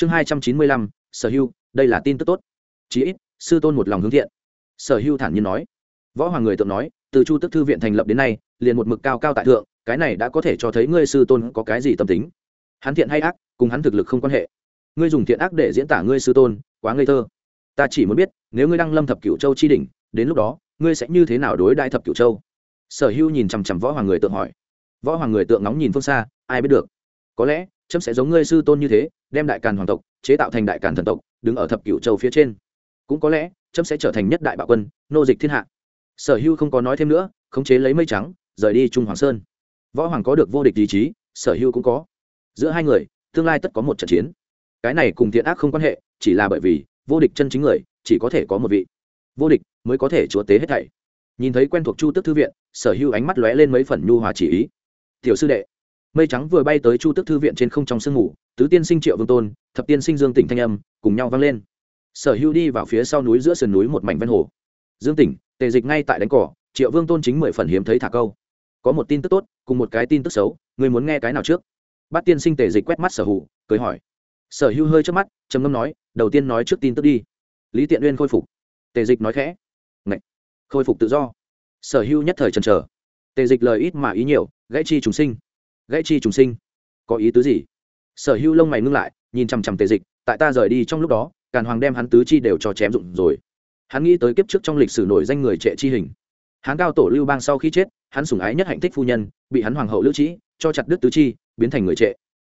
chương hai trăm chín mươi lăm, sở hưu đây là tin tức tốt. Chí ít, sư tôn một lòng hướng thiện. Sở hưu thản nhiên nói. Võ hoàng người tượng nói, từ chu tức thư viện thành lập đến nay, liền một mực cao cao tại thượng, cái này đã có thể cho thấy ngươi sư tôn có cái gì tâm tính. Hắn thiện hay ác, cùng hắn thực lực không quan hệ. Ngươi dùng thiện ác để diễn tả ngươi sư tôn, quá ngây thơ. Ta chỉ muốn biết, nếu ngươi đăng lâm thập cửu châu chi đỉnh, đến lúc đó, ngươi sẽ như thế nào đối đại thập cửu châu? Sở hưu nhìn chằm chằm võ hoàng người tượng hỏi. Võ hoàng người tượng nóng nhìn phương xa, ai biết được? Có lẽ trâm sẽ giống ngươi sư tôn như thế, đem đại càn hoàng tộc chế tạo thành đại càn thần tộc, đứng ở thập cửu châu phía trên. Cũng có lẽ trâm sẽ trở thành nhất đại bạo quân, nô dịch thiên hạ. Sở hưu không có nói thêm nữa, khống chế lấy mây trắng, rời đi trung hoàng sơn. Võ hoàng có được vô địch ý chí, sở hưu cũng có. Giữa hai người, tương lai tất có một trận chiến. Cái này cùng thiện ác không quan hệ, chỉ là bởi vì, vô địch chân chính người, chỉ có thể có một vị. Vô địch mới có thể chúa tế hết thảy. Nhìn thấy quen thuộc chu tức thư viện, sở hưu ánh mắt lóe lên mấy phần nhu hòa chỉ ý. Tiểu sư đệ mây trắng vừa bay tới chu tức thư viện trên không trong sương ngủ tứ tiên sinh triệu vương tôn, thập tiên sinh dương tỉnh thanh âm cùng nhau vang lên. Sở hưu đi vào phía sau núi giữa sườn núi một mảnh ven hồ. Dương tỉnh, tề dịch ngay tại đánh cỏ, triệu vương tôn chính mười phần hiếm thấy thả câu. Có một tin tức tốt, cùng một cái tin tức xấu, người muốn nghe cái nào trước? Bát tiên sinh tề dịch quét mắt sở hữu, cười hỏi. Sở hữu hơi trước mắt, trầm ngâm nói, đầu tiên nói trước tin tức đi. Lý tiện uyên khôi phục. Tề dịch nói khẽ. Ngậy. khôi phục tự do. Sở hữu nhất thời trần trờ tề dịch lời ít mà ý nhiều, gãy chi trùng sinh gãy chi trùng sinh. Có ý tứ gì? Sở hữu lông mày ngưng lại, nhìn chằm chằm tề dịch, tại ta rời đi trong lúc đó, càn hoàng đem hắn tứ chi đều cho chém dụng rồi. Hắn nghĩ tới kiếp trước trong lịch sử nổi danh người trệ chi hình. Hắn cao tổ lưu bang sau khi chết, hắn sủng ái nhất hạnh thích phu nhân, bị hắn hoàng hậu lữ trí cho chặt đứt tứ chi, biến thành người trệ.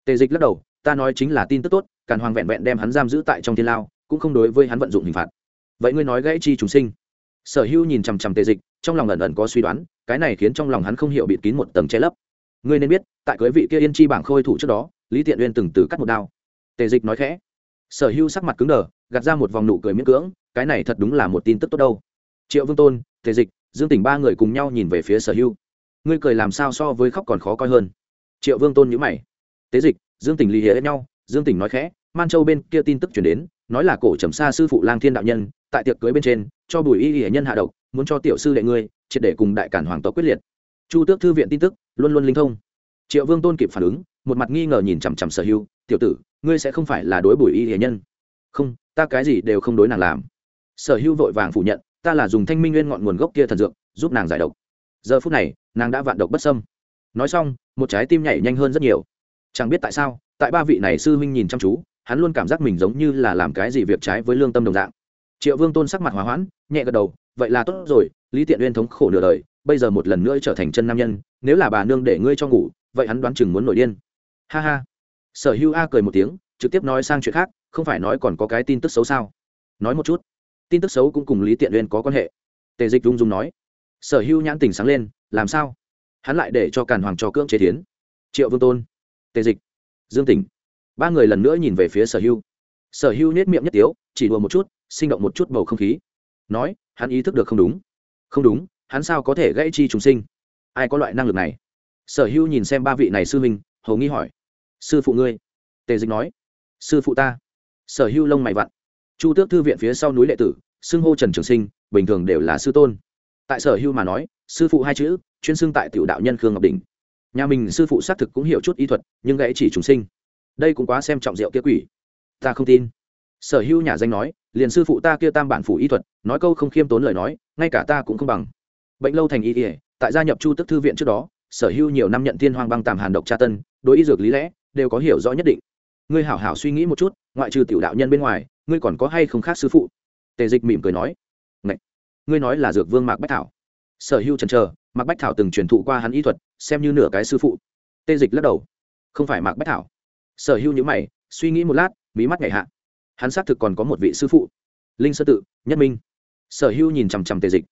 Tề dịch lắc đầu, ta nói chính là tin tức tốt, càn hoàng vẹn vẹn đem hắn giam giữ tại trong thiên lao, cũng không đối với hắn vận dụng hình phạt. Vậy ngươi nói gãy chi trùng sinh. Sở hữu nhìn chằm chằm tề dịch, trong lòng ẩn ẩn có suy đoán, cái này khiến trong lòng hắn không hiểu bịt kín một tầng che lấp ngươi nên biết, tại cưới vị kia yên chi bảng khôi thủ trước đó, lý tiện uyên từng từ cắt một đao. Tề dịch nói khẽ. Sở hữu sắc mặt cứng đờ, gạt ra một vòng nụ cười miễn cưỡng, cái này thật đúng là một tin tức tốt đâu. Triệu vương tôn, tề dịch, dương tỉnh ba người cùng nhau nhìn về phía sở hữu ngươi cười làm sao so với khóc còn khó coi hơn? Triệu vương tôn nhữ mày. Tế dịch, dương tỉnh lì hiệ nhau, dương tỉnh nói khẽ man châu bên kia tin tức chuyển đến, nói là cổ trầm xa sư phụ lang thiên đạo nhân, tại tiệc cưới bên trên, cho bùi y hiệ nhân hạ độc, muốn cho tiểu sư đệ ngươi, triệt để cùng đại cản hoàng tộc quyết liệt chu tước thư viện tin tức, luôn luôn linh thông. Triệu vương tôn kịp phản ứng, một mặt nghi ngờ nhìn chằm chằm sở hưu, tiểu tử, ngươi sẽ không phải là đối bùi y hiền nhân? Không, ta cái gì đều không đối nàng làm. Sở hưu vội vàng phủ nhận, ta là dùng thanh minh nguyên ngọn nguồn gốc kia thần dược, giúp nàng giải độc. Giờ phút này, nàng đã vạn độc bất sâm nói xong, một trái tim nhảy nhanh hơn rất nhiều. Chẳng biết tại sao, tại ba vị này sư huynh nhìn chăm chú, hắn luôn cảm giác mình giống như là làm cái gì việc trái với lương tâm đồng dạng. Triệu vương tôn sắc mặt hòa hoãn, nhẹ gật đầu, vậy là tốt rồi, lý tiện uyên thống khổ nửa đời bây giờ một lần nữa trở thành chân nam nhân, nếu là bà nương để ngươi cho ngủ, vậy hắn đoán chừng muốn nổi điên. Ha ha. Sở hữu a cười một tiếng, trực tiếp nói sang chuyện khác, không phải nói còn có cái tin tức xấu sao? Nói một chút. Tin tức xấu cũng cùng lý tiện uyên có quan hệ. Tề dịch rung rung nói. Sở hữu nhãn tình sáng lên, làm sao? Hắn lại để cho càn hoàng cho cưỡng chế tiến. Triệu vương tôn. Tề dịch. Dương tỉnh. Ba người lần nữa nhìn về phía sở hữu. Sở hữu nết miệng nhất tiếu, chỉ đùa một chút, sinh động một chút bầu không khí. Nói, hắn ý thức được không đúng. Không đúng hắn sao có thể gãy chi trùng sinh? Ai có loại năng lực này? Sở hữu nhìn xem ba vị này sư huynh hầu nghi hỏi. Sư phụ ngươi? Tề dịch nói. Sư phụ ta. Sở hữu lông mày vặn. Chu tước thư viện phía sau núi lệ tử, xưng hô trần trường sinh, bình thường đều là sư tôn. Tại sở hưu mà nói, sư phụ hai chữ, chuyên xưng tại tiểu đạo nhân khương ngọc đình nhà mình sư phụ xác thực cũng hiểu chút y thuật, nhưng gãy chỉ trùng sinh. Đây cũng quá xem trọng rượu kia quỷ. Ta không tin. Sở hưu nhà danh nói, liền sư phụ ta kia tam bản phủ y thuật, nói câu không khiêm tốn lời nói, ngay cả ta cũng không bằng bệnh lâu thành y ỉa tại gia nhập chu tức thư viện trước đó, sở hưu nhiều năm nhận thiên hoang băng tàm hàn độc tra tân, đối y dược lý lẽ, đều có hiểu rõ nhất định. Ngươi hảo hảo suy nghĩ một chút, ngoại trừ tiểu đạo nhân bên ngoài, ngươi còn có hay không khác sư phụ? Tề dịch mỉm cười nói. Ngậy! ngươi nói là dược vương mạc bách thảo. Sở hữu trần trờ mạc bách thảo từng truyền thụ qua hắn y thuật, xem như nửa cái sư phụ. Tê dịch lắc đầu. Không phải mạc bách thảo. Sở hữu nhữ mày, suy nghĩ một lát, mí mắt ngày hạ. Hắn xác thực còn có một vị sư phụ. Linh sơ tự, nhất minh. Sở hữu nhìn chằm chằm tề dịch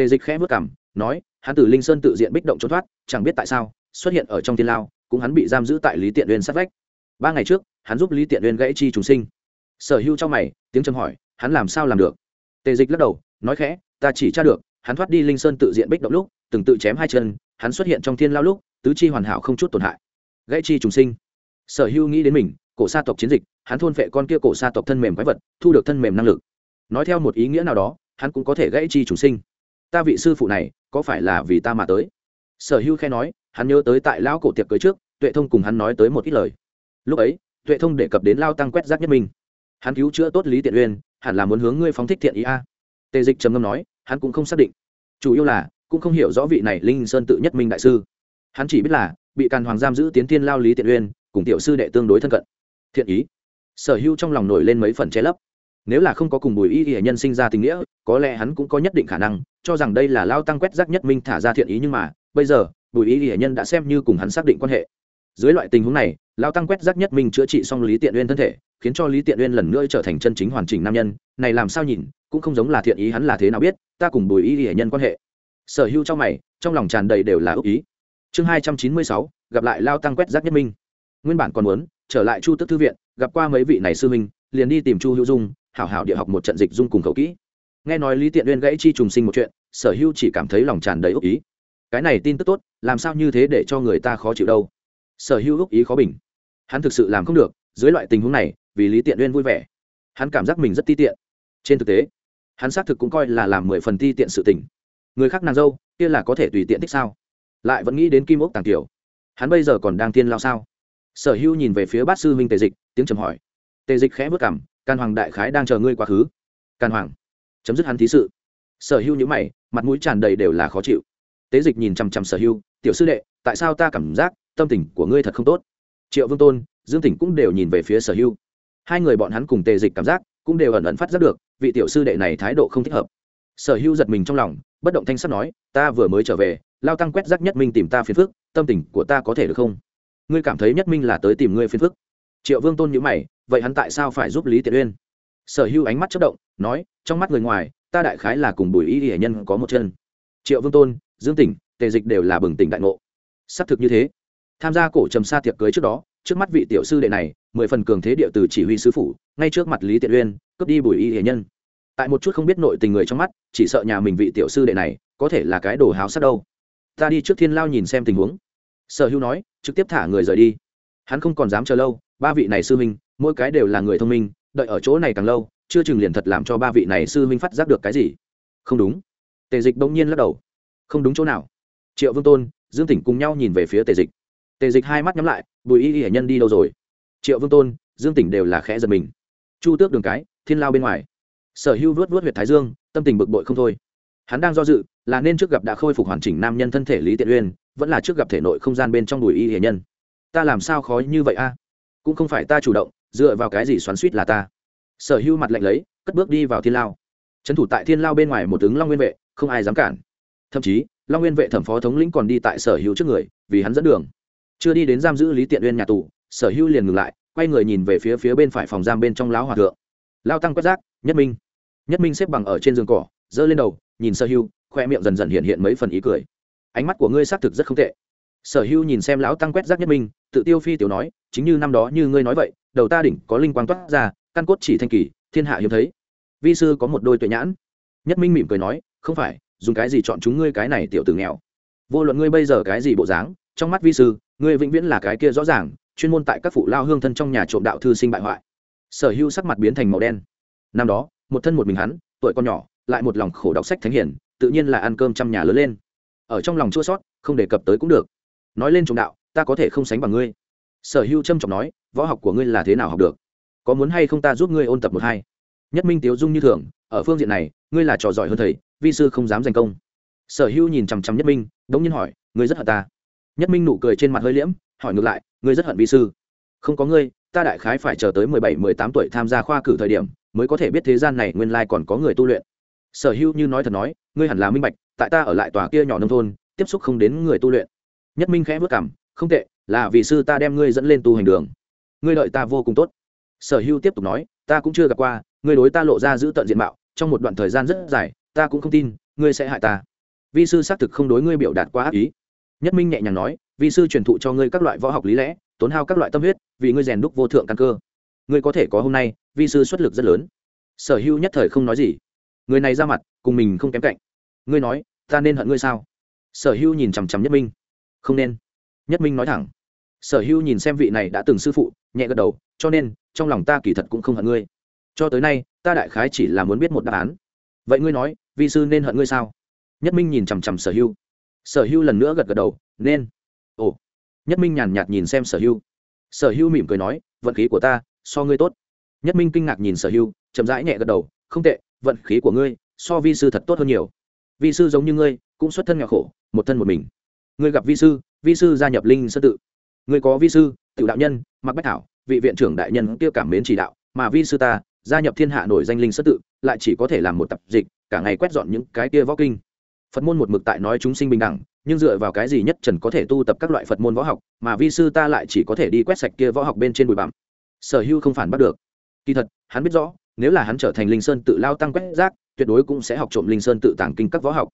tề dịch khẽ vất cảm nói hắn từ linh sơn tự diện bích động trốn thoát, chẳng biết tại sao, xuất hiện ở trong thiên lao, cũng hắn bị giam giữ tại lý tiện uyên sát vách. Ba ngày trước, hắn giúp lý tiện uyên gãy chi trùng sinh. Sở hữu trong mày, tiếng trầm hỏi, hắn làm sao làm được? Tề dịch lắc đầu, nói khẽ, ta chỉ tra được, hắn thoát đi linh sơn tự diện bích động lúc, từng tự chém hai chân, hắn xuất hiện trong thiên lao lúc, tứ chi hoàn hảo không chút tổn hại. Gãy chi trùng sinh. Sở hữu nghĩ đến mình, cổ sa tộc chiến dịch, hắn thôn phệ con kia cổ sa tộc thân mềm quái vật, thu được thân mềm năng lực. Nói theo một ý nghĩa nào đó, hắn cũng có thể gãy chi trùng sinh ta vị sư phụ này, có phải là vì ta mà tới? Sở hữu khe nói, hắn nhớ tới tại lão cổ tiệc cưới trước, tuệ thông cùng hắn nói tới một ít lời. Lúc ấy, tuệ thông đề cập đến lao tăng quét rác nhất minh hắn cứu chữa tốt lý tiện uyên, hẳn là muốn hướng ngươi phóng thích thiện ý a. Tề dịch trầm ngâm nói, hắn cũng không xác định. Chủ yếu là, cũng không hiểu rõ vị này linh sơn tự nhất minh đại sư. Hắn chỉ biết là, bị càn hoàng giam giữ tiến tiên lao lý tiện uyên, cùng tiểu sư đệ tương đối thân cận. Thiện ý. Sở hữu trong lòng nổi lên mấy phần che lấp nếu là không có cùng bùi y y nhân sinh ra tình nghĩa, có lẽ hắn cũng có nhất định khả năng, cho rằng đây là lao tăng quét rác nhất minh thả ra thiện ý nhưng mà, bây giờ, bùi y y nhân đã xem như cùng hắn xác định quan hệ. Dưới loại tình huống này, lao tăng quét rác nhất minh chữa trị xong lý tiện uyên thân thể, khiến cho lý tiện uyên lần nữa trở thành chân chính hoàn chỉnh nam nhân, này làm sao nhìn, cũng không giống là thiện ý hắn là thế nào biết, ta cùng bùi y y nhân quan hệ. Sở hữu trong mày, trong lòng tràn đầy đều là ước ý. Chương hai trăm chín mươi sáu, gặp lại lao tăng quét rác nhất minh. Nguyên bản còn muốn, trở lại chu tức thư viện, gặp qua mấy vị này sư minh liền đi tìm chu hữu dung hảo hảo địa học một trận dịch dung cùng khẩu kỹ. Nghe nói lý tiện uyên gãy chi trùng sinh một chuyện, sở Hưu chỉ cảm thấy lòng tràn đầy ước ý. Cái này tin tức tốt, làm sao như thế để cho người ta khó chịu đâu? Sở Hưu ước ý khó bình. Hắn thực sự làm không được, dưới loại tình huống này, vì lý tiện uyên vui vẻ, hắn cảm giác mình rất ti tiện. Trên thực tế, hắn xác thực cũng coi là làm mười phần ti tiện sự tình. Người khác nàng dâu, kia là có thể tùy tiện thích sao? Lại vẫn nghĩ đến kim ốc tàng tiểu hắn bây giờ còn đang tiên lao sao? Sở Hưu nhìn về phía bát sư huynh tề dịch, tiếng trầm hỏi. Tề dịch khẽ vất cảm can hoàng đại khái đang chờ ngươi quá khứ. Can hoàng chấm dứt hắn thí sự. Sở Hưu nhữ mày mặt mũi tràn đầy đều là khó chịu. Tế dịch nhìn chằm chằm sở Hưu, tiểu sư đệ tại sao ta cảm giác tâm tình của ngươi thật không tốt? Triệu vương tôn dương tỉnh cũng đều nhìn về phía sở Hưu. hai người bọn hắn cùng tề dịch cảm giác cũng đều ẩn ẩn phát giác được vị tiểu sư đệ này thái độ không thích hợp. Sở Hưu giật mình trong lòng bất động thanh sắt nói ta vừa mới trở về lao tăng quét rác nhất minh tìm ta phiền phức tâm tình của ta có thể được không? Ngươi cảm thấy nhất minh là tới tìm ngươi phiền phức. Triệu vương tôn nhữ mày vậy hắn tại sao phải giúp lý tiện uyên? Sở hữu ánh mắt chất động, nói, trong mắt người ngoài, ta đại khái là cùng bùi y hệ nhân có một chân. Triệu vương tôn, dương tỉnh, tề dịch đều là bừng tỉnh đại ngộ. Xác thực như thế. Tham gia cổ trầm sa tiệc cưới trước đó, trước mắt vị tiểu sư đệ này, mười phần cường thế địa từ chỉ huy sứ phủ, ngay trước mặt lý tiện uyên, cướp đi bùi y hệ nhân. Tại một chút không biết nội tình người trong mắt, chỉ sợ nhà mình vị tiểu sư đệ này, có thể là cái đồ háo sắc đâu. Ta đi trước thiên lao nhìn xem tình huống. Sở hữu nói, trực tiếp thả người rời đi. Hắn không còn dám chờ lâu, ba vị này sư minh mỗi cái đều là người thông minh, đợi ở chỗ này càng lâu, chưa chừng liền thật làm cho ba vị này sư minh phát giác được cái gì. Không đúng. Tề dịch bỗng nhiên lắc đầu. Không đúng chỗ nào. Triệu vương tôn, dương tỉnh cùng nhau nhìn về phía tề dịch. Tề dịch hai mắt nhắm lại, bùi y y hệ nhân đi đâu rồi? Triệu vương tôn, dương tỉnh đều là khẽ giật mình. Chu tước đường cái, thiên lao bên ngoài. Sở hữu vớt vớt huyệt thái dương, tâm tình bực bội không thôi. Hắn đang do dự, là nên trước gặp đã khôi phục hoàn chỉnh nam nhân thân thể lý tiện uyên, vẫn là trước gặp thể nội không gian bên trong bùi y hệ nhân. Ta làm sao khó như vậy a? Cũng không phải ta chủ động dựa vào cái gì xoắn suýt là ta? Sở hữu mặt lạnh lấy, cất bước đi vào thiên lao. Trấn thủ tại thiên lao bên ngoài một ứng long nguyên vệ, không ai dám cản. Thậm chí, long nguyên vệ thẩm phó thống lĩnh còn đi tại sở hữu trước người, vì hắn dẫn đường. Chưa đi đến giam giữ lý tiện uyên nhà tù, sở hữu liền ngừng lại, quay người nhìn về phía phía bên phải phòng giam bên trong lão hòa thượng. Lao tăng quét rác, nhất minh. Nhất minh xếp bằng ở trên giường cỏ, giơ lên đầu, nhìn sở hữu khoe miệng dần dần hiện hiện mấy phần ý cười. Ánh mắt của ngươi xác thực rất không tệ. Sở hữu nhìn xem lão tăng quét rác nhất minh, tự tiêu phi tiểu nói, chính như năm đó như ngươi nói vậy đầu ta đỉnh có linh quang toát ra, căn cốt chỉ thanh kỳ, thiên hạ hiếm thấy. Vi sư có một đôi tuệ nhãn. Nhất minh mỉm cười nói, không phải, dùng cái gì chọn chúng ngươi cái này tiểu tử nghèo? Vô luận ngươi bây giờ cái gì bộ dáng, trong mắt vi sư, ngươi vĩnh viễn là cái kia rõ ràng, chuyên môn tại các phụ lao hương thân trong nhà trộm đạo thư sinh bại hoại. Sở hữu sắc mặt biến thành màu đen. Năm đó, một thân một mình hắn, tuổi con nhỏ, lại một lòng khổ đọc sách thánh hiển tự nhiên là ăn cơm trăm nhà lớn lên. Ở trong lòng chua sót không đề cập tới cũng được. Nói lên trộm đạo, ta có thể không sánh bằng ngươi. Sở hữu trâm trọng nói võ học của ngươi là thế nào học được? Có muốn hay không ta giúp ngươi ôn tập một hai? Nhất minh tiếu dung như thường, ở phương diện này, ngươi là trò giỏi hơn thầy, vi sư không dám giành công. Sở hữu nhìn chằm chằm nhất minh, đống nhiên hỏi, ngươi rất hận ta? Nhất minh nụ cười trên mặt hơi liễm, hỏi ngược lại, ngươi rất hận vi sư? Không có ngươi, ta đại khái phải chờ tới mười bảy, mười tám tuổi tham gia khoa cử thời điểm, mới có thể biết thế gian này nguyên lai còn có người tu luyện. Sở hữu như nói thật nói, ngươi hẳn là minh bạch, tại ta ở lại tòa kia nhỏ nông thôn, tiếp xúc không đến người tu luyện. Nhất minh khẽ vất cảm không tệ, là vì sư ta đem ngươi dẫn lên tu hành đường ngươi đợi ta vô cùng tốt. Sở hữu tiếp tục nói, ta cũng chưa gặp qua, ngươi đối ta lộ ra giữ tận diện mạo, trong một đoạn thời gian rất dài, ta cũng không tin, ngươi sẽ hại ta. Vi sư xác thực không đối ngươi biểu đạt quá ác ý. Nhất minh nhẹ nhàng nói, vi sư truyền thụ cho ngươi các loại võ học lý lẽ, tốn hao các loại tâm huyết, vì ngươi rèn đúc vô thượng căn cơ. Ngươi có thể có hôm nay, vi sư xuất lực rất lớn. Sở hữu nhất thời không nói gì. Người này ra mặt, cùng mình không kém cạnh. Ngươi nói, ta nên hận ngươi sao? Sở hữu nhìn chằm chằm nhất minh. Không nên. Nhất minh nói thẳng sở hữu nhìn xem vị này đã từng sư phụ, nhẹ gật đầu, cho nên, trong lòng ta kỳ thật cũng không hận ngươi. Cho tới nay, ta đại khái chỉ là muốn biết một đáp án. Vậy ngươi nói, vi sư nên hận ngươi sao? Nhất minh nhìn chằm chằm sở hữu. Sở hữu lần nữa gật gật đầu, nên. Ồ. Nhất minh nhàn nhạt nhìn xem sở hữu. Sở hữu mỉm cười nói, vận khí của ta, so ngươi tốt. Nhất minh kinh ngạc nhìn sở hưu chậm rãi nhẹ gật đầu, không tệ, vận khí của ngươi, so vi sư thật tốt hơn nhiều. Vi sư giống như ngươi, cũng xuất thân nghèo khổ, một thân một mình. Ngươi gặp vi sư vi sư gia nhập linh sơ tự ngươi có vi sư tự đạo nhân, mặc bách thảo, vị viện trưởng đại nhân kia cảm mến chỉ đạo, mà vi sư ta, gia nhập thiên hạ nổi danh linh sất tự, lại chỉ có thể làm một tập dịch, cả ngày quét dọn những cái kia võ kinh. Phật môn một mực tại nói chúng sinh bình đẳng, nhưng dựa vào cái gì nhất trần có thể tu tập các loại phật môn võ học, mà vi sư ta lại chỉ có thể đi quét sạch kia võ học bên trên bụi bặm. Sở hưu không phản bắt được. Kỳ thật, hắn biết rõ, nếu là hắn trở thành linh sơn tự lao tăng quét rác, tuyệt đối cũng sẽ học trộm linh sơn tự tàng kinh các võ học.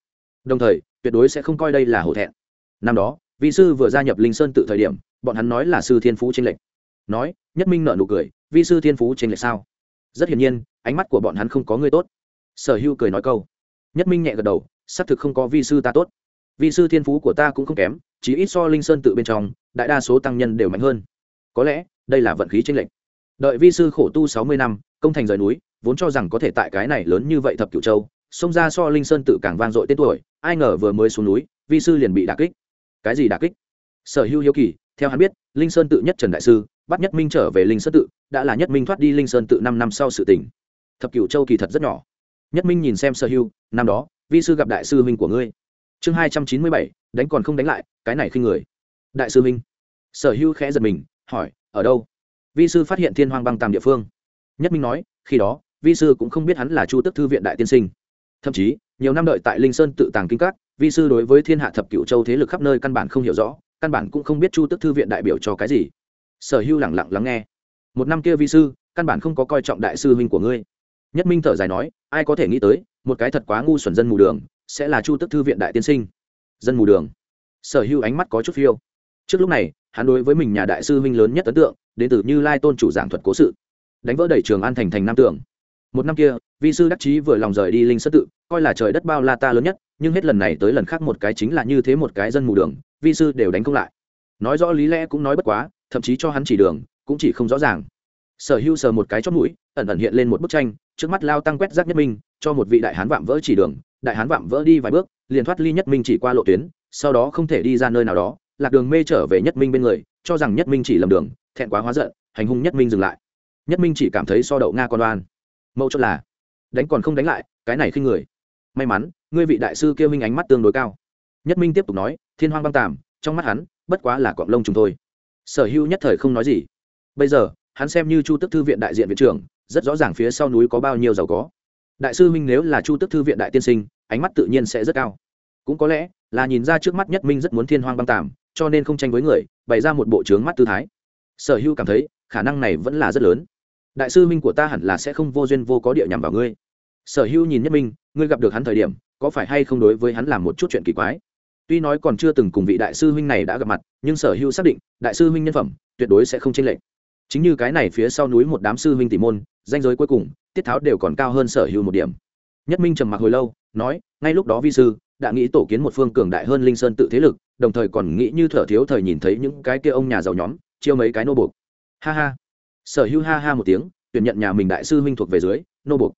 Đồng thời, tuyệt đối sẽ không coi đây là hổ thẹn. Năm đó vị sư vừa gia nhập linh sơn tự thời điểm bọn hắn nói là sư thiên phú tranh lệch. Nói, nhất minh nợ nụ cười, vi sư thiên phú tranh lệch sao? Rất hiển nhiên, ánh mắt của bọn hắn không có người tốt. Sở hưu cười nói câu. Nhất minh nhẹ gật đầu, xác thực không có vi sư ta tốt. Vi sư thiên phú của ta cũng không kém chỉ ít so linh sơn tự bên trong, đại đa số tăng nhân đều mạnh hơn. Có lẽ, đây là vận khí tranh lệch. Đợi vi sư khổ tu sáu mươi năm, công thành rời núi, vốn cho rằng có thể tại cái này lớn như vậy thập cửu châu, xông ra so linh sơn tự càng vang dội tên tuổi, ai ngờ vừa mới xuống núi, vi sư liền bị đà kích. Cái gì đà kích? Sở hữu hiếu kỳ theo hắn biết, linh sơn tự nhất trần đại sư, bắt nhất minh trở về linh sơn tự, đã là nhất minh thoát đi linh sơn tự năm năm sau sự tỉnh thập cửu châu kỳ thật rất nhỏ. Nhất minh nhìn xem sở Hưu, năm đó, vi sư gặp đại sư huynh của ngươi. Chương hai trăm chín mươi bảy, đánh còn không đánh lại, cái này khi người. Đại sư huynh sở Hưu khẽ giật mình, hỏi, ở đâu? Vi sư phát hiện thiên hoang băng tàm địa phương. Nhất minh nói, khi đó, vi sư cũng không biết hắn là chu tức thư viện đại tiên sinh. Thậm chí, nhiều năm đợi tại linh sơn tự tàng kinh các, vi sư đối với thiên hạ thập cựu châu thế lực khắp nơi căn bản không hiểu rõ căn bản cũng không biết chu tức thư viện đại biểu cho cái gì. Sở hưu lẳng lặng lắng nghe. Một năm kia vi sư, căn bản không có coi trọng đại sư huynh của ngươi. Nhất minh thở dài nói, ai có thể nghĩ tới, một cái thật quá ngu xuẩn dân mù đường, sẽ là chu tức thư viện đại tiên sinh. Dân mù đường. Sở hưu ánh mắt có chút phiêu. Trước lúc này, hắn đối với mình nhà đại sư huynh lớn nhất ấn tượng, đến từ như lai tôn chủ giảng thuật cố sự. Đánh vỡ đẩy trường an thành thành nam tưởng một năm kia, vi sư đắc chí vừa lòng rời đi linh sơ tự, coi là trời đất bao la ta lớn nhất, nhưng hết lần này tới lần khác một cái chính là như thế một cái dân mù đường, vi sư đều đánh công lại. Nói rõ lý lẽ cũng nói bất quá, thậm chí cho hắn chỉ đường, cũng chỉ không rõ ràng. Sở hưu sờ một cái chót mũi, ẩn ẩn hiện lên một bức tranh, trước mắt lao tăng quét rác nhất minh, cho một vị đại hán vạm vỡ chỉ đường, đại hán vạm vỡ đi vài bước, liền thoát ly nhất minh chỉ qua lộ tuyến, sau đó không thể đi ra nơi nào đó, lạc đường mê trở về nhất minh bên người, cho rằng nhất minh chỉ lầm đường, thẹn quá hóa giận, hành hung nhất minh dừng lại. Nhất minh chỉ cảm thấy so đậu nga con đoan mẫu chốt là, đánh còn không đánh lại, cái này khi người. May mắn, ngươi vị đại sư kêu minh ánh mắt tương đối cao. Nhất minh tiếp tục nói, thiên hoang băng tàm, trong mắt hắn, bất quá là cọng lông chúng thôi. Sở hữu nhất thời không nói gì. Bây giờ, hắn xem như chu tức thư viện đại diện viện trưởng, rất rõ ràng phía sau núi có bao nhiêu giàu có. Đại sư minh nếu là chu tức thư viện đại tiên sinh, ánh mắt tự nhiên sẽ rất cao. Cũng có lẽ, là nhìn ra trước mắt nhất minh rất muốn thiên hoang băng tàm, cho nên không tranh với người, bày ra một bộ trướng mắt tư thái. Sở hữu cảm thấy, khả năng này vẫn là rất lớn đại sư minh của ta hẳn là sẽ không vô duyên vô có địa nhằm vào ngươi. Sở hữu nhìn nhất minh, ngươi gặp được hắn thời điểm, có phải hay không đối với hắn làm một chút chuyện kỳ quái? Tuy nói còn chưa từng cùng vị đại sư huynh này đã gặp mặt, nhưng sở hữu xác định, đại sư huynh nhân phẩm, tuyệt đối sẽ không chênh lệch. Chính như cái này phía sau núi một đám sư huynh tỷ môn, danh giới cuối cùng, tiết tháo đều còn cao hơn sở hữu một điểm. Nhất minh trầm mặc hồi lâu, nói, ngay lúc đó vi sư, đã nghĩ tổ kiến một phương cường đại hơn linh sơn tự thế lực, đồng thời còn nghĩ như thở thiếu thời nhìn thấy những cái kia ông nhà giàu nhóm, chiêu mấy cái nô buộc. Ha ha sở hữu ha ha một tiếng, tuyển nhận nhà mình đại sư huynh thuộc về dưới, nô buộc.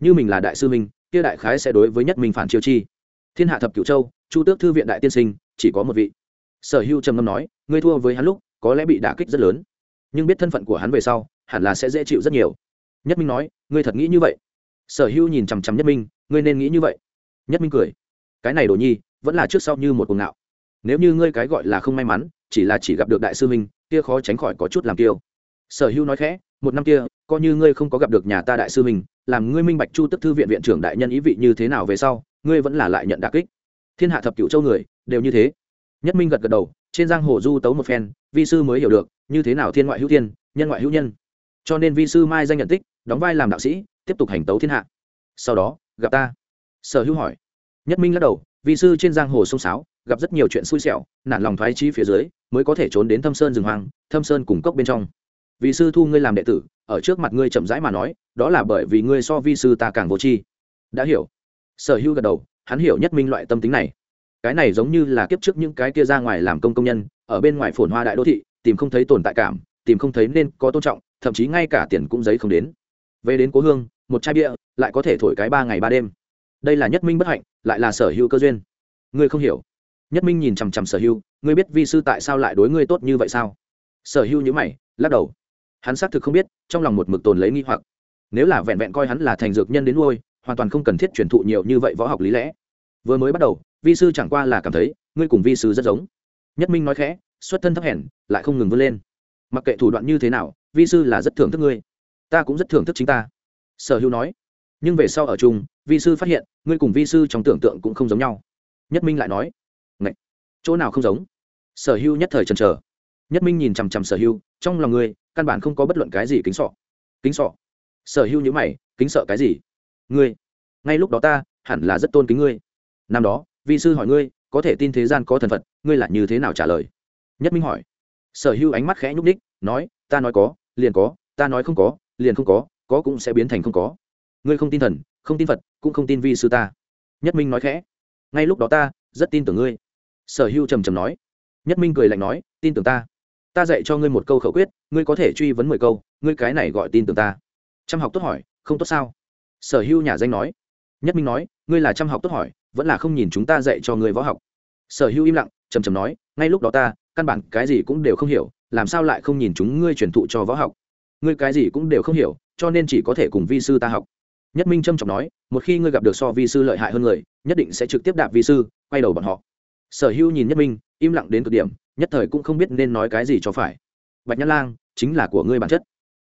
Như mình là đại sư huynh, kia đại khái sẽ đối với nhất mình phản chiêu chi. Thiên hạ thập cửu châu, chu tước thư viện đại tiên sinh, chỉ có một vị. Sở hữu trầm ngâm nói, ngươi thua với hắn lúc, có lẽ bị đả kích rất lớn. Nhưng biết thân phận của hắn về sau, hẳn là sẽ dễ chịu rất nhiều. Nhất minh nói, ngươi thật nghĩ như vậy? Sở hữu nhìn chằm chằm nhất minh, ngươi nên nghĩ như vậy. Nhất minh cười. Cái này đồ nhi, vẫn là trước sau như một cuồng ngạo. Nếu như ngươi cái gọi là không may mắn, chỉ là chỉ gặp được đại sư minh kia khó tránh khỏi có chút làm tiêu sở hữu nói khẽ một năm kia coi như ngươi không có gặp được nhà ta đại sư mình, làm ngươi minh bạch chu tức thư viện viện trưởng đại nhân ý vị như thế nào về sau ngươi vẫn là lại nhận đà kích. Thiên hạ thập cựu châu người đều như thế. Nhất minh gật gật đầu trên giang hồ du tấu một phen vi sư mới hiểu được như thế nào thiên ngoại hữu thiên nhân ngoại hữu nhân. Cho nên vi sư mai danh nhận tích đóng vai làm đạo sĩ tiếp tục hành tấu thiên hạ. Sau đó gặp ta. Sở hữu hỏi. Nhất minh lắc đầu vi sư trên giang hồ sông sáo gặp rất nhiều chuyện xui xẻo nản lòng thoái trí phía dưới mới có thể trốn đến thâm sơn rừng hoang thâm sơn cùng cốc bên trong vì sư thu ngươi làm đệ tử, ở trước mặt ngươi chậm rãi mà nói, đó là bởi vì ngươi so vi sư ta càng vô tri. Đã hiểu. Sở hữu gật đầu, hắn hiểu nhất minh loại tâm tính này. Cái này giống như là kiếp trước những cái kia ra ngoài làm công công nhân, ở bên ngoài phồn hoa đại đô thị, tìm không thấy tồn tại cảm, tìm không thấy nên có tôn trọng, thậm chí ngay cả tiền cũng giấy không đến. Về đến cố hương, một chai bia, lại có thể thổi cái ba ngày ba đêm. Đây là nhất minh bất hạnh, lại là sở hữu cơ duyên. Ngươi không hiểu. Nhất minh nhìn chằm chằm sở hữu, ngươi biết vi sư tại sao lại đối ngươi tốt như vậy sao? Sở hữu nhữ mày, lắc đầu hắn xác thực không biết, trong lòng một mực tồn lấy nghi hoặc. Nếu là vẹn vẹn coi hắn là thành dược nhân đến nuôi, hoàn toàn không cần thiết truyền thụ nhiều như vậy võ học lý lẽ. Vừa mới bắt đầu, vi sư chẳng qua là cảm thấy, ngươi cùng vi sư rất giống. Nhất minh nói khẽ, xuất thân thấp hèn, lại không ngừng vươn lên. Mặc kệ thủ đoạn như thế nào, vi sư là rất thưởng thức ngươi. Ta cũng rất thưởng thức chính ta. Sở hữu nói. Nhưng về sau ở chung, vi sư phát hiện, ngươi cùng vi sư trong tưởng tượng cũng không giống nhau. Nhất minh lại nói. Ngậy! chỗ nào không giống? Sở hữu nhất thời trần trờ nhất minh nhìn chằm chằm sở Hưu, trong lòng ngươi căn bản không có bất luận cái gì kính sọ. Kính sọ? Sở Hưu nhữ mày kính sợ cái gì? Ngươi ngay lúc đó ta hẳn là rất tôn kính ngươi. Năm đó vi sư hỏi ngươi có thể tin thế gian có thần phật ngươi là như thế nào trả lời? Nhất minh hỏi. Sở Hưu ánh mắt khẽ nhúc ních nói ta nói có liền có ta nói không có liền không có có cũng sẽ biến thành không có. Ngươi không tin thần không tin phật cũng không tin vi sư ta. Nhất minh nói khẽ. Ngay lúc đó ta rất tin tưởng ngươi. Sở Hưu trầm trầm nói. Nhất minh cười lạnh nói tin tưởng ta ta dạy cho ngươi một câu khẩu quyết, ngươi có thể truy vấn mười câu, ngươi cái này gọi tin tưởng ta. Chăm học tốt hỏi, không tốt sao? Sở hữu nhà danh nói. Nhất minh nói, ngươi là chăm học tốt hỏi, vẫn là không nhìn chúng ta dạy cho ngươi võ học. Sở hữu im lặng trầm trầm nói, ngay lúc đó ta, căn bản cái gì cũng đều không hiểu, làm sao lại không nhìn chúng ngươi truyền thụ cho võ học? Ngươi cái gì cũng đều không hiểu, cho nên chỉ có thể cùng vi sư ta học. Nhất minh trâm trọng nói, một khi ngươi gặp được so vi sư lợi hại hơn người, nhất định sẽ trực tiếp đạp vi sư, quay đầu bọn họ. Sở hữu nhìn nhất minh im lặng đến cực điểm, nhất thời cũng không biết nên nói cái gì cho phải. Bạch nhã lang, chính là của ngươi bản chất.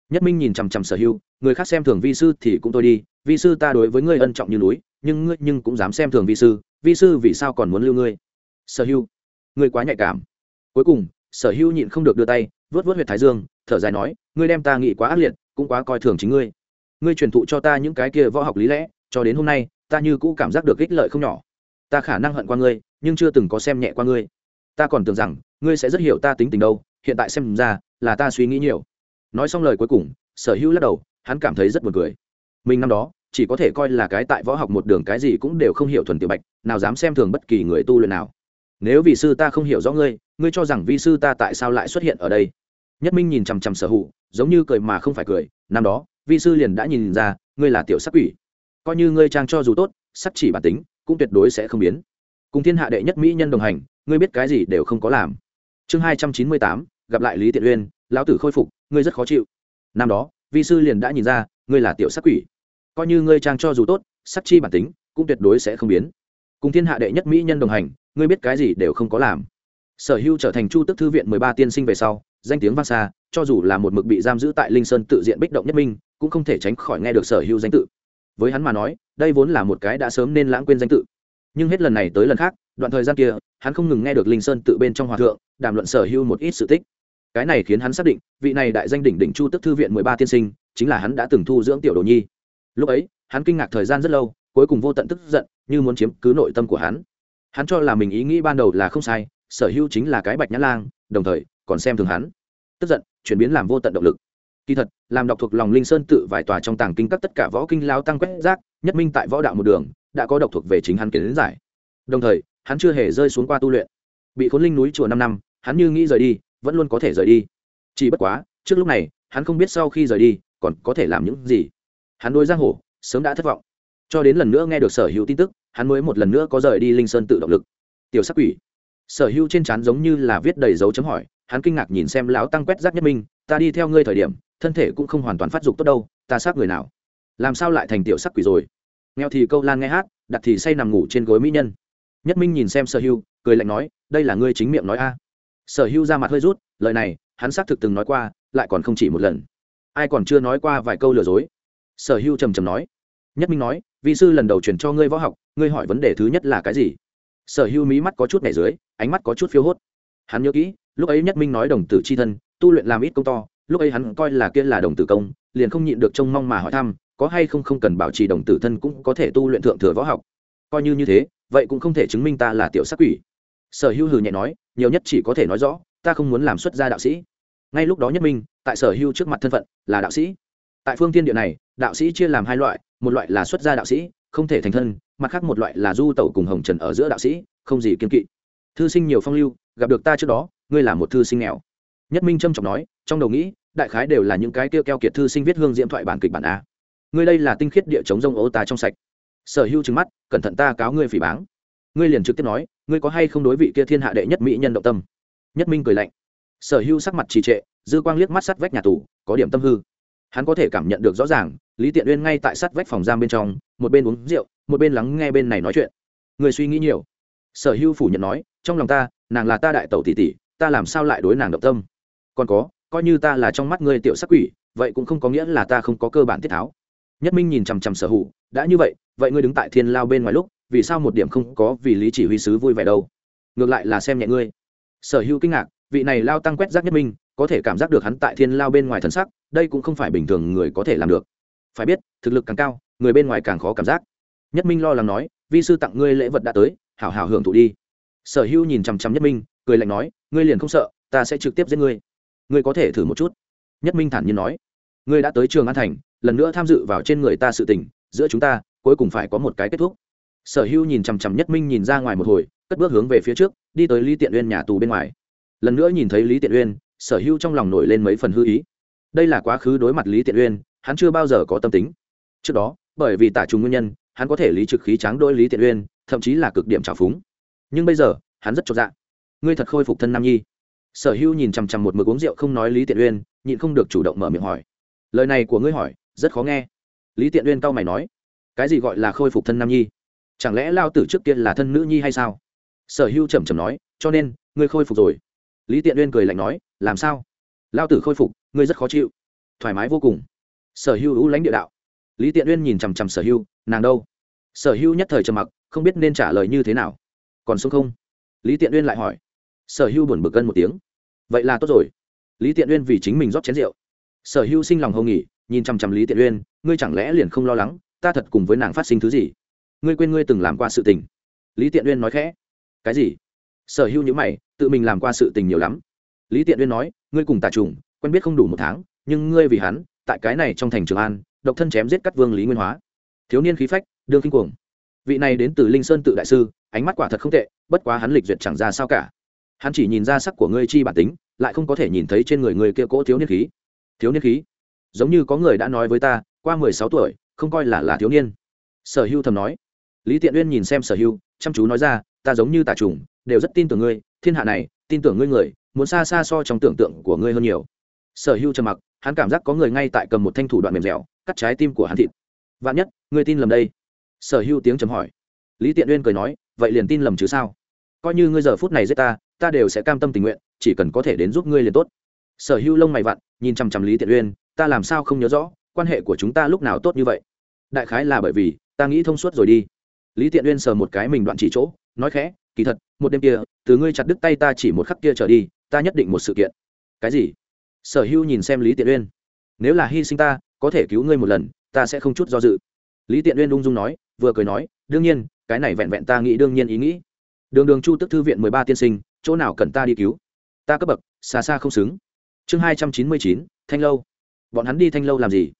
Nhất minh nhìn chằm chằm sở hưu, người khác xem thường vi sư thì cũng tôi đi, vi sư ta đối với ngươi ân trọng như núi, nhưng ngươi nhưng cũng dám xem thường vi sư vi sư vì sao còn muốn lưu ngươi? Sở hưu, ngươi quá nhạy cảm. Cuối cùng, sở hưu nhịn không được đưa tay vớt vớt huyệt thái dương, thở dài nói, ngươi đem ta nghĩ quá ác liệt, cũng quá coi thường chính ngươi. Ngươi truyền thụ cho ta những cái kia võ học lý lẽ, cho đến hôm nay, ta như cũ cảm giác được ích lợi không nhỏ. Ta khả năng hận qua ngươi, nhưng chưa từng có xem nhẹ qua ngươi ta còn tưởng rằng, ngươi sẽ rất hiểu ta tính tình đâu, hiện tại xem ra, là ta suy nghĩ nhiều. Nói xong lời cuối cùng, sở hữu lắc đầu, hắn cảm thấy rất buồn cười. Mình năm đó, chỉ có thể coi là cái tại võ học một đường cái gì cũng đều không hiểu thuần tiểu bạch, nào dám xem thường bất kỳ người tu luyện nào. Nếu vì sư ta không hiểu rõ ngươi ngươi cho rằng vi sư ta tại sao lại xuất hiện ở đây? Nhất minh nhìn chằm chằm sở hữu, giống như cười mà không phải cười, năm đó vi sư liền đã nhìn ra, ngươi là tiểu sắc quỷ. Coi như ngươi trang cho dù tốt, sắc chỉ bản tính, cũng tuyệt đối sẽ không biến. Cùng thiên hạ đệ nhất mỹ nhân đồng hành ngươi biết cái gì đều không có làm. Chương hai trăm chín mươi tám, gặp lại lý tiện uyên, lão tử khôi phục, ngươi rất khó chịu. Năm đó, vi sư liền đã nhìn ra, ngươi là tiểu sắc quỷ. Coi như ngươi trang cho dù tốt sắc chi bản tính, cũng tuyệt đối sẽ không biến. Cùng thiên hạ đệ nhất mỹ nhân đồng hành, ngươi biết cái gì đều không có làm. Sở hưu trở thành chu tức thư viện mười ba tiên sinh về sau, danh tiếng vang xa, cho dù là một mực bị giam giữ tại linh sơn tự diện bích động nhất minh, cũng không thể tránh khỏi nghe được sở hưu danh tự. Với hắn mà nói, đây vốn là một cái đã sớm nên lãng quên danh tự. Nhưng hết lần này tới lần khác đoạn thời gian kia, hắn không ngừng nghe được linh sơn tự bên trong hòa thượng, đàm luận sở hưu một ít sự tích. Cái này khiến hắn xác định, vị này đại danh đỉnh đỉnh chu tức thư viện mười ba tiên sinh, chính là hắn đã từng thu dưỡng tiểu đồ nhi. Lúc ấy, hắn kinh ngạc thời gian rất lâu, cuối cùng vô tận tức giận, như muốn chiếm cứ nội tâm của hắn. Hắn cho là mình ý nghĩ ban đầu là không sai, sở hữu chính là cái bạch nhã lang, đồng thời, còn xem thường hắn. Tức giận, chuyển biến làm vô tận động lực. Kỳ thật, làm đọc thuộc lòng linh sơn tự vài tòa trong tàng kinh các tất cả võ kinh lao tăng quét rác, nhất minh tại võ đạo một đường, đã có độc thuộc về chính hắn kiến giải. Đồng thời hắn chưa hề rơi xuống qua tu luyện. Bị khốn linh núi chùa năm năm, hắn như nghĩ rời đi, vẫn luôn có thể rời đi. Chỉ bất quá, trước lúc này, hắn không biết sau khi rời đi, còn có thể làm những gì. Hắn đôi giang hồ, sớm đã thất vọng. Cho đến lần nữa nghe được sở hữu tin tức, hắn mới một lần nữa có rời đi linh sơn tự động lực. Tiểu sắc quỷ. Sở hữu trên trán giống như là viết đầy dấu chấm hỏi, hắn kinh ngạc nhìn xem lão tăng quét rác nhất minh, ta đi theo ngươi thời điểm, thân thể cũng không hoàn toàn phát dục tốt đâu, ta xác người nào? Làm sao lại thành tiểu sắc quỷ rồi? Nghèo thì câu lan nghe hát, đặt thì say nằm ngủ trên gối mỹ nhân nhất minh nhìn xem sở Hưu, cười lạnh nói đây là ngươi chính miệng nói a? Sở Hưu ra mặt hơi rút lời này hắn xác thực từng nói qua lại còn không chỉ một lần. Ai còn chưa nói qua vài câu lừa dối? Sở Hưu trầm trầm nói. Nhất minh nói vị sư lần đầu truyền cho ngươi võ học ngươi hỏi vấn đề thứ nhất là cái gì? Sở Hưu mí mắt có chút nhảy dưới ánh mắt có chút phiêu hốt. Hắn nhớ kỹ lúc ấy nhất minh nói đồng tử c h i thân tu luyện làm ít công to lúc ấy hắn coi là kia là đồng tử công liền không nhịn được trông mong mà hỏi thăm có hay không không cần bảo trì đồng tử thân cũng có thể tu luyện thượng thừa võ học. Coi như như thế vậy cũng không thể chứng minh ta là tiểu sắc quỷ. Sở hữu hừ nhẹ nói, nhiều nhất chỉ có thể nói rõ, ta không muốn làm xuất gia đạo sĩ. Ngay lúc đó nhất minh, tại sở hữu trước mặt thân phận là đạo sĩ. Tại phương tiên địa này, đạo sĩ chia làm hai loại, một loại là xuất gia đạo sĩ, không thể thành thân, mặt khác một loại là du tẩu cùng hồng trần ở giữa đạo sĩ, không gì kiên kỵ. Thư sinh nhiều phong lưu, gặp được ta trước đó, ngươi là một thư sinh nghèo. Nhất minh trâm trọng nói, trong đầu nghĩ, đại khái đều là những cái kêu keo kiệt thư sinh viết hương diễm thoại bản kịch bản a. Ngươi đây là tinh khiết địa chống rông ố ta trong sạch sở hữu trừng mắt, cẩn thận ta cáo ngươi phỉ báng. Ngươi liền trực tiếp nói, ngươi có hay không đối vị kia thiên hạ đệ nhất mỹ nhân động tâm? Nhất minh cười lạnh. Sở hữu sắc mặt trì trệ, dư quang liếc mắt sắt vách nhà tù, có điểm tâm hư. Hắn có thể cảm nhận được rõ ràng, lý tiện uyên ngay tại sát vách phòng giam bên trong, một bên uống rượu, một bên lắng nghe bên này nói chuyện. Người suy nghĩ nhiều. Sở hưu phủ nhận nói, trong lòng ta, nàng là ta đại tẩu tỷ tỷ, ta làm sao lại đối nàng động tâm? Còn có, coi như ta là trong mắt ngươi tiểu sắc quỷ, vậy cũng không có nghĩa là ta không có cơ bản tiết tháo nhất minh nhìn chằm chằm sở hữu đã như vậy vậy ngươi đứng tại thiên lao bên ngoài lúc, vì sao một điểm không có vì lý chỉ huy sứ vui vẻ đâu? Ngược lại là xem nhẹ ngươi. Sở hữu kinh ngạc, vị này lao tăng quét rác nhất minh, có thể cảm giác được hắn tại thiên lao bên ngoài thân sắc, đây cũng không phải bình thường người có thể làm được. Phải biết, thực lực càng cao, người bên ngoài càng khó cảm giác. Nhất minh lo lắng nói, vi sư tặng ngươi lễ vật đã tới, hảo hảo hưởng thụ đi. Sở hữu nhìn chằm chằm nhất minh, cười lạnh nói, ngươi liền không sợ, ta sẽ trực tiếp giết ngươi. Ngươi có thể thử một chút. Nhất minh thản nhiên nói, ngươi đã tới trường an thành lần nữa tham dự vào trên người ta sự tình, giữa chúng ta, cuối cùng phải có một cái kết thúc. Sở hữu nhìn chằm chằm nhất minh nhìn ra ngoài một hồi, cất bước hướng về phía trước, đi tới lý tiện uyên nhà tù bên ngoài. Lần nữa nhìn thấy lý tiện uyên, sở hữu trong lòng nổi lên mấy phần hư ý. Đây là quá khứ đối mặt lý tiện uyên, hắn chưa bao giờ có tâm tính. Trước đó, bởi vì tả trùng nguyên nhân, hắn có thể lý trực khí tráng đôi lý tiện uyên, thậm chí là cực điểm trào phúng. Nhưng bây giờ, hắn rất cho dạ. Ngươi thật khôi phục thân nam nhi. Sở hữu nhìn chằm chằm một mực uống rượu không nói lý tiện uyên, nhịn không được chủ động mở miệng hỏi. Lời này của ngươi hỏi rất khó nghe. Lý tiện uyên cau mày nói, cái gì gọi là khôi phục thân nam nhi? Chẳng lẽ lao tử trước tiên là thân nữ nhi hay sao? Sở hữu trầm trầm nói, cho nên, ngươi khôi phục rồi. Lý tiện uyên cười lạnh nói, làm sao? Lao tử khôi phục, ngươi rất khó chịu. Thoải mái vô cùng. Sở hữu ưu lãnh địa đạo. Lý tiện uyên nhìn chằm chằm sở hữu nàng đâu? Sở hữu nhất thời trầm mặc, không biết nên trả lời như thế nào. Còn sống không? Lý tiện uyên lại hỏi. Sở hữu buồn bực cân một tiếng. Vậy là tốt rồi. Lý tiện uyên vì chính mình rót chén rượu. Sở hữu sinh lòng hầu nghỉ nhìn chằm chằm lý tiện uyên, ngươi chẳng lẽ liền không lo lắng, ta thật cùng với nàng phát sinh thứ gì? Ngươi quên ngươi từng làm qua sự tình. Lý tiện uyên nói khẽ. Cái gì? Sở hữu nhữ mày, tự mình làm qua sự tình nhiều lắm. Lý tiện uyên nói, ngươi cùng tà trùng, quen biết không đủ một tháng, nhưng ngươi vì hắn, tại cái này trong thành trường an, độc thân chém giết cắt vương lý nguyên hóa. Thiếu niên khí phách, đương kinh cuồng. Vị này đến từ linh sơn tự đại sư, ánh mắt quả thật không tệ, bất quá hắn lịch duyệt chẳng ra sao cả. Hắn chỉ nhìn ra sắc của ngươi chi bản tính, lại không có thể nhìn thấy trên người người kia cỗ thiếu niên khí. Thiếu niên khí? Giống như có người đã nói với ta, qua mười sáu tuổi, không coi là là thiếu niên. Sở hưu thầm nói. Lý tiện uyên nhìn xem sở hưu, chăm chú nói ra, ta giống như tà trùng, đều rất tin tưởng ngươi, thiên hạ này, tin tưởng ngươi người, muốn xa xa so trong tưởng tượng của ngươi hơn nhiều. Sở hưu trầm mặc, hắn cảm giác có người ngay tại cầm một thanh thủ đoạn mềm dẻo, cắt trái tim của hắn thịt. Vạn nhất, ngươi tin lầm đây? Sở hưu tiếng chấm hỏi. Lý tiện uyên cười nói, vậy liền tin lầm chứ sao? Coi như ngươi giờ phút này giết ta ta đều sẽ cam tâm tình nguyện, chỉ cần có thể đến giúp ngươi liền tốt. Sở hưu lông mày vặn, nhìn chằm chằm lý tiện uyên ta làm sao không nhớ rõ, quan hệ của chúng ta lúc nào tốt như vậy? Đại khái là bởi vì, ta nghĩ thông suốt rồi đi. Lý tiện uyên sờ một cái mình đoạn chỉ chỗ, nói khẽ, kỳ thật, một đêm kia, từ ngươi chặt đứt tay ta chỉ một khắc kia trở đi, ta nhất định một sự kiện. Cái gì? Sở hưu nhìn xem lý tiện uyên. Nếu là hy sinh ta, có thể cứu ngươi một lần, ta sẽ không chút do dự. Lý tiện uyên ung dung nói, vừa cười nói, đương nhiên, cái này vẹn vẹn ta nghĩ đương nhiên ý nghĩ. Đường đường chu tức thư viện mười ba tiên sinh, chỗ nào cần ta đi cứu? Ta cấp bậc, xa xa không xứng. Chương hai trăm chín mươi chín, thanh lâu bọn hắn đi thanh lâu làm gì?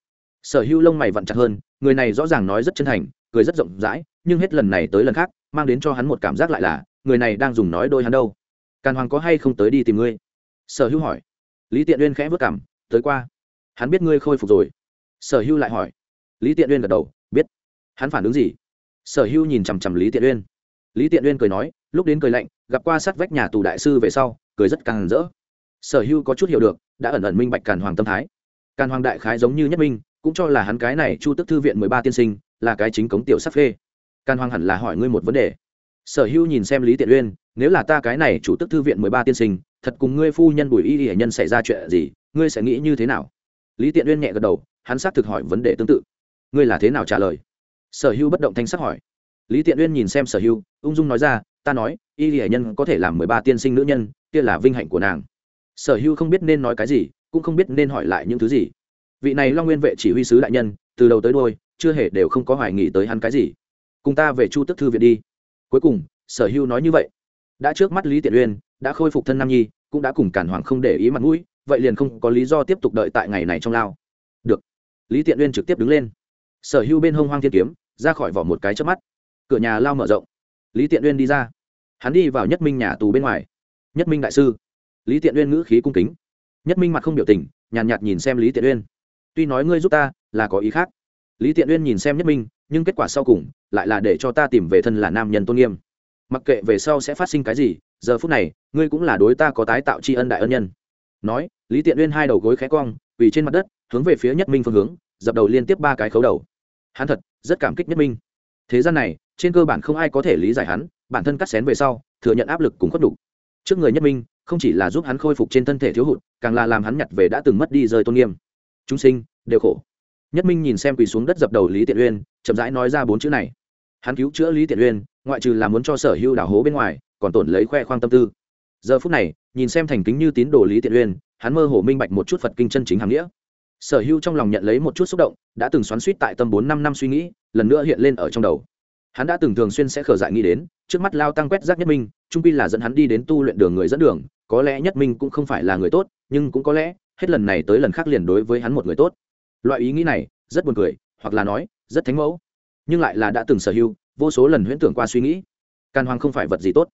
Sở hữu lông mày vặn chặt hơn, người này rõ ràng nói rất chân thành, cười rất rộng rãi, nhưng hết lần này tới lần khác, mang đến cho hắn một cảm giác lại là, người này đang dùng nói đôi hắn đâu. Càn hoàng có hay không tới đi tìm ngươi? Sở hữu hỏi. Lý tiện uyên khẽ vất cảm, tới qua. Hắn biết ngươi khôi phục rồi. Sở hữu lại hỏi. Lý tiện uyên gật đầu, biết. Hắn phản ứng gì? Sở hữu nhìn chằm chằm lý tiện uyên. Lý tiện uyên cười nói, lúc đến cười lạnh, gặp qua sát vách nhà tù đại sư về sau, cười rất càng rỡ. Sở hữu có chút hiểu được, đã ẩn ẩn minh bạch càn hoàng tâm thái càn hoàng đại khái giống như nhất minh, cũng cho là hắn cái này chu tức thư viện mười ba tiên sinh, là cái chính cống tiểu sắc phê. Càn hoàng hẳn là hỏi ngươi một vấn đề. Sở hữu nhìn xem lý tiện uyên, nếu là ta cái này chủ tức thư viện mười ba tiên sinh, thật cùng ngươi phu nhân bùi y hệ nhân xảy ra chuyện gì, ngươi sẽ nghĩ như thế nào? Lý tiện uyên nhẹ gật đầu, hắn xác thực hỏi vấn đề tương tự. Ngươi là thế nào trả lời? Sở hữu bất động thanh sắc hỏi. Lý tiện uyên nhìn xem sở hữu, ung dung nói ra, ta nói, y hệ nhân có thể làm mười ba tiên sinh nữ nhân, kia là vinh hạnh của nàng. Sở hữu không biết nên nói cái gì cũng không biết nên hỏi lại những thứ gì. Vị này long nguyên vệ chỉ huy sứ đại nhân, từ đầu tới đôi chưa hề đều không có hoài nghi tới hắn cái gì. Cùng ta về chu tức thư viện đi. Cuối cùng, sở Hưu nói như vậy. Đã trước mắt lý tiện uyên, đã khôi phục thân nam nhi, cũng đã cùng cản hoàng không để ý mặt mũi, vậy liền không có lý do tiếp tục đợi tại ngày này trong lao. Được. Lý tiện uyên trực tiếp đứng lên. Sở Hưu bên hông hoang thiên kiếm, ra khỏi vỏ một cái chớp mắt. Cửa nhà lao mở rộng. Lý tiện uyên đi ra. Hắn đi vào nhất minh nhà tù bên ngoài. Nhất minh đại sư. Lý tiện uyên ngữ khí cung kính nhất minh mặt không biểu tình nhàn nhạt, nhạt nhìn xem lý tiện uyên. Tuy nói ngươi giúp ta là có ý khác. Lý tiện uyên nhìn xem nhất minh nhưng kết quả sau cùng lại là để cho ta tìm về thân là nam nhân tôn nghiêm. Mặc kệ về sau sẽ phát sinh cái gì giờ phút này ngươi cũng là đối ta có tái tạo tri ân đại ân nhân. Nói lý tiện uyên hai đầu gối khẽ cong vì trên mặt đất hướng về phía nhất minh phương hướng dập đầu liên tiếp ba cái khấu đầu. Hắn thật rất cảm kích nhất minh. Thế gian này trên cơ bản không ai có thể lý giải hắn bản thân cắt xén về sau thừa nhận áp lực cùng khuất đủ. trước người nhất minh không chỉ là giúp hắn khôi phục trên thân thể thiếu hụt, càng là làm hắn nhặt về đã từng mất đi rơi tôn nghiêm. Chúng sinh, đều khổ. Nhất minh nhìn xem quỳ xuống đất dập đầu lý tiện uyên, chậm rãi nói ra bốn chữ này. Hắn cứu chữa lý tiện uyên, ngoại trừ là muốn cho sở hữu đảo hố bên ngoài, còn tổn lấy khoe khoang tâm tư. Giờ phút này, nhìn xem thành kính như tín đồ lý tiện uyên, hắn mơ hồ minh bạch một chút phật kinh chân chính hàm nghĩa. Sở hữu trong lòng nhận lấy một chút xúc động, đã từng xoắn suýt tại tâm bốn năm năm suy nghĩ, lần nữa hiện lên ở trong đầu. Hắn đã từng thường xuyên sẽ khở dại nghĩ đến, trước mắt lao tăng quét rác nhất minh, trung pi là dẫn hắn đi đến tu luyện đường người dẫn đường có lẽ nhất minh cũng không phải là người tốt, nhưng cũng có lẽ, hết lần này tới lần khác liền đối với hắn một người tốt. Loại ý nghĩ này, rất buồn cười, hoặc là nói, rất thánh mẫu. Nhưng lại là đã từng sở hữu, vô số lần huyễn tưởng qua suy nghĩ. Càn hoàng không phải vật gì tốt.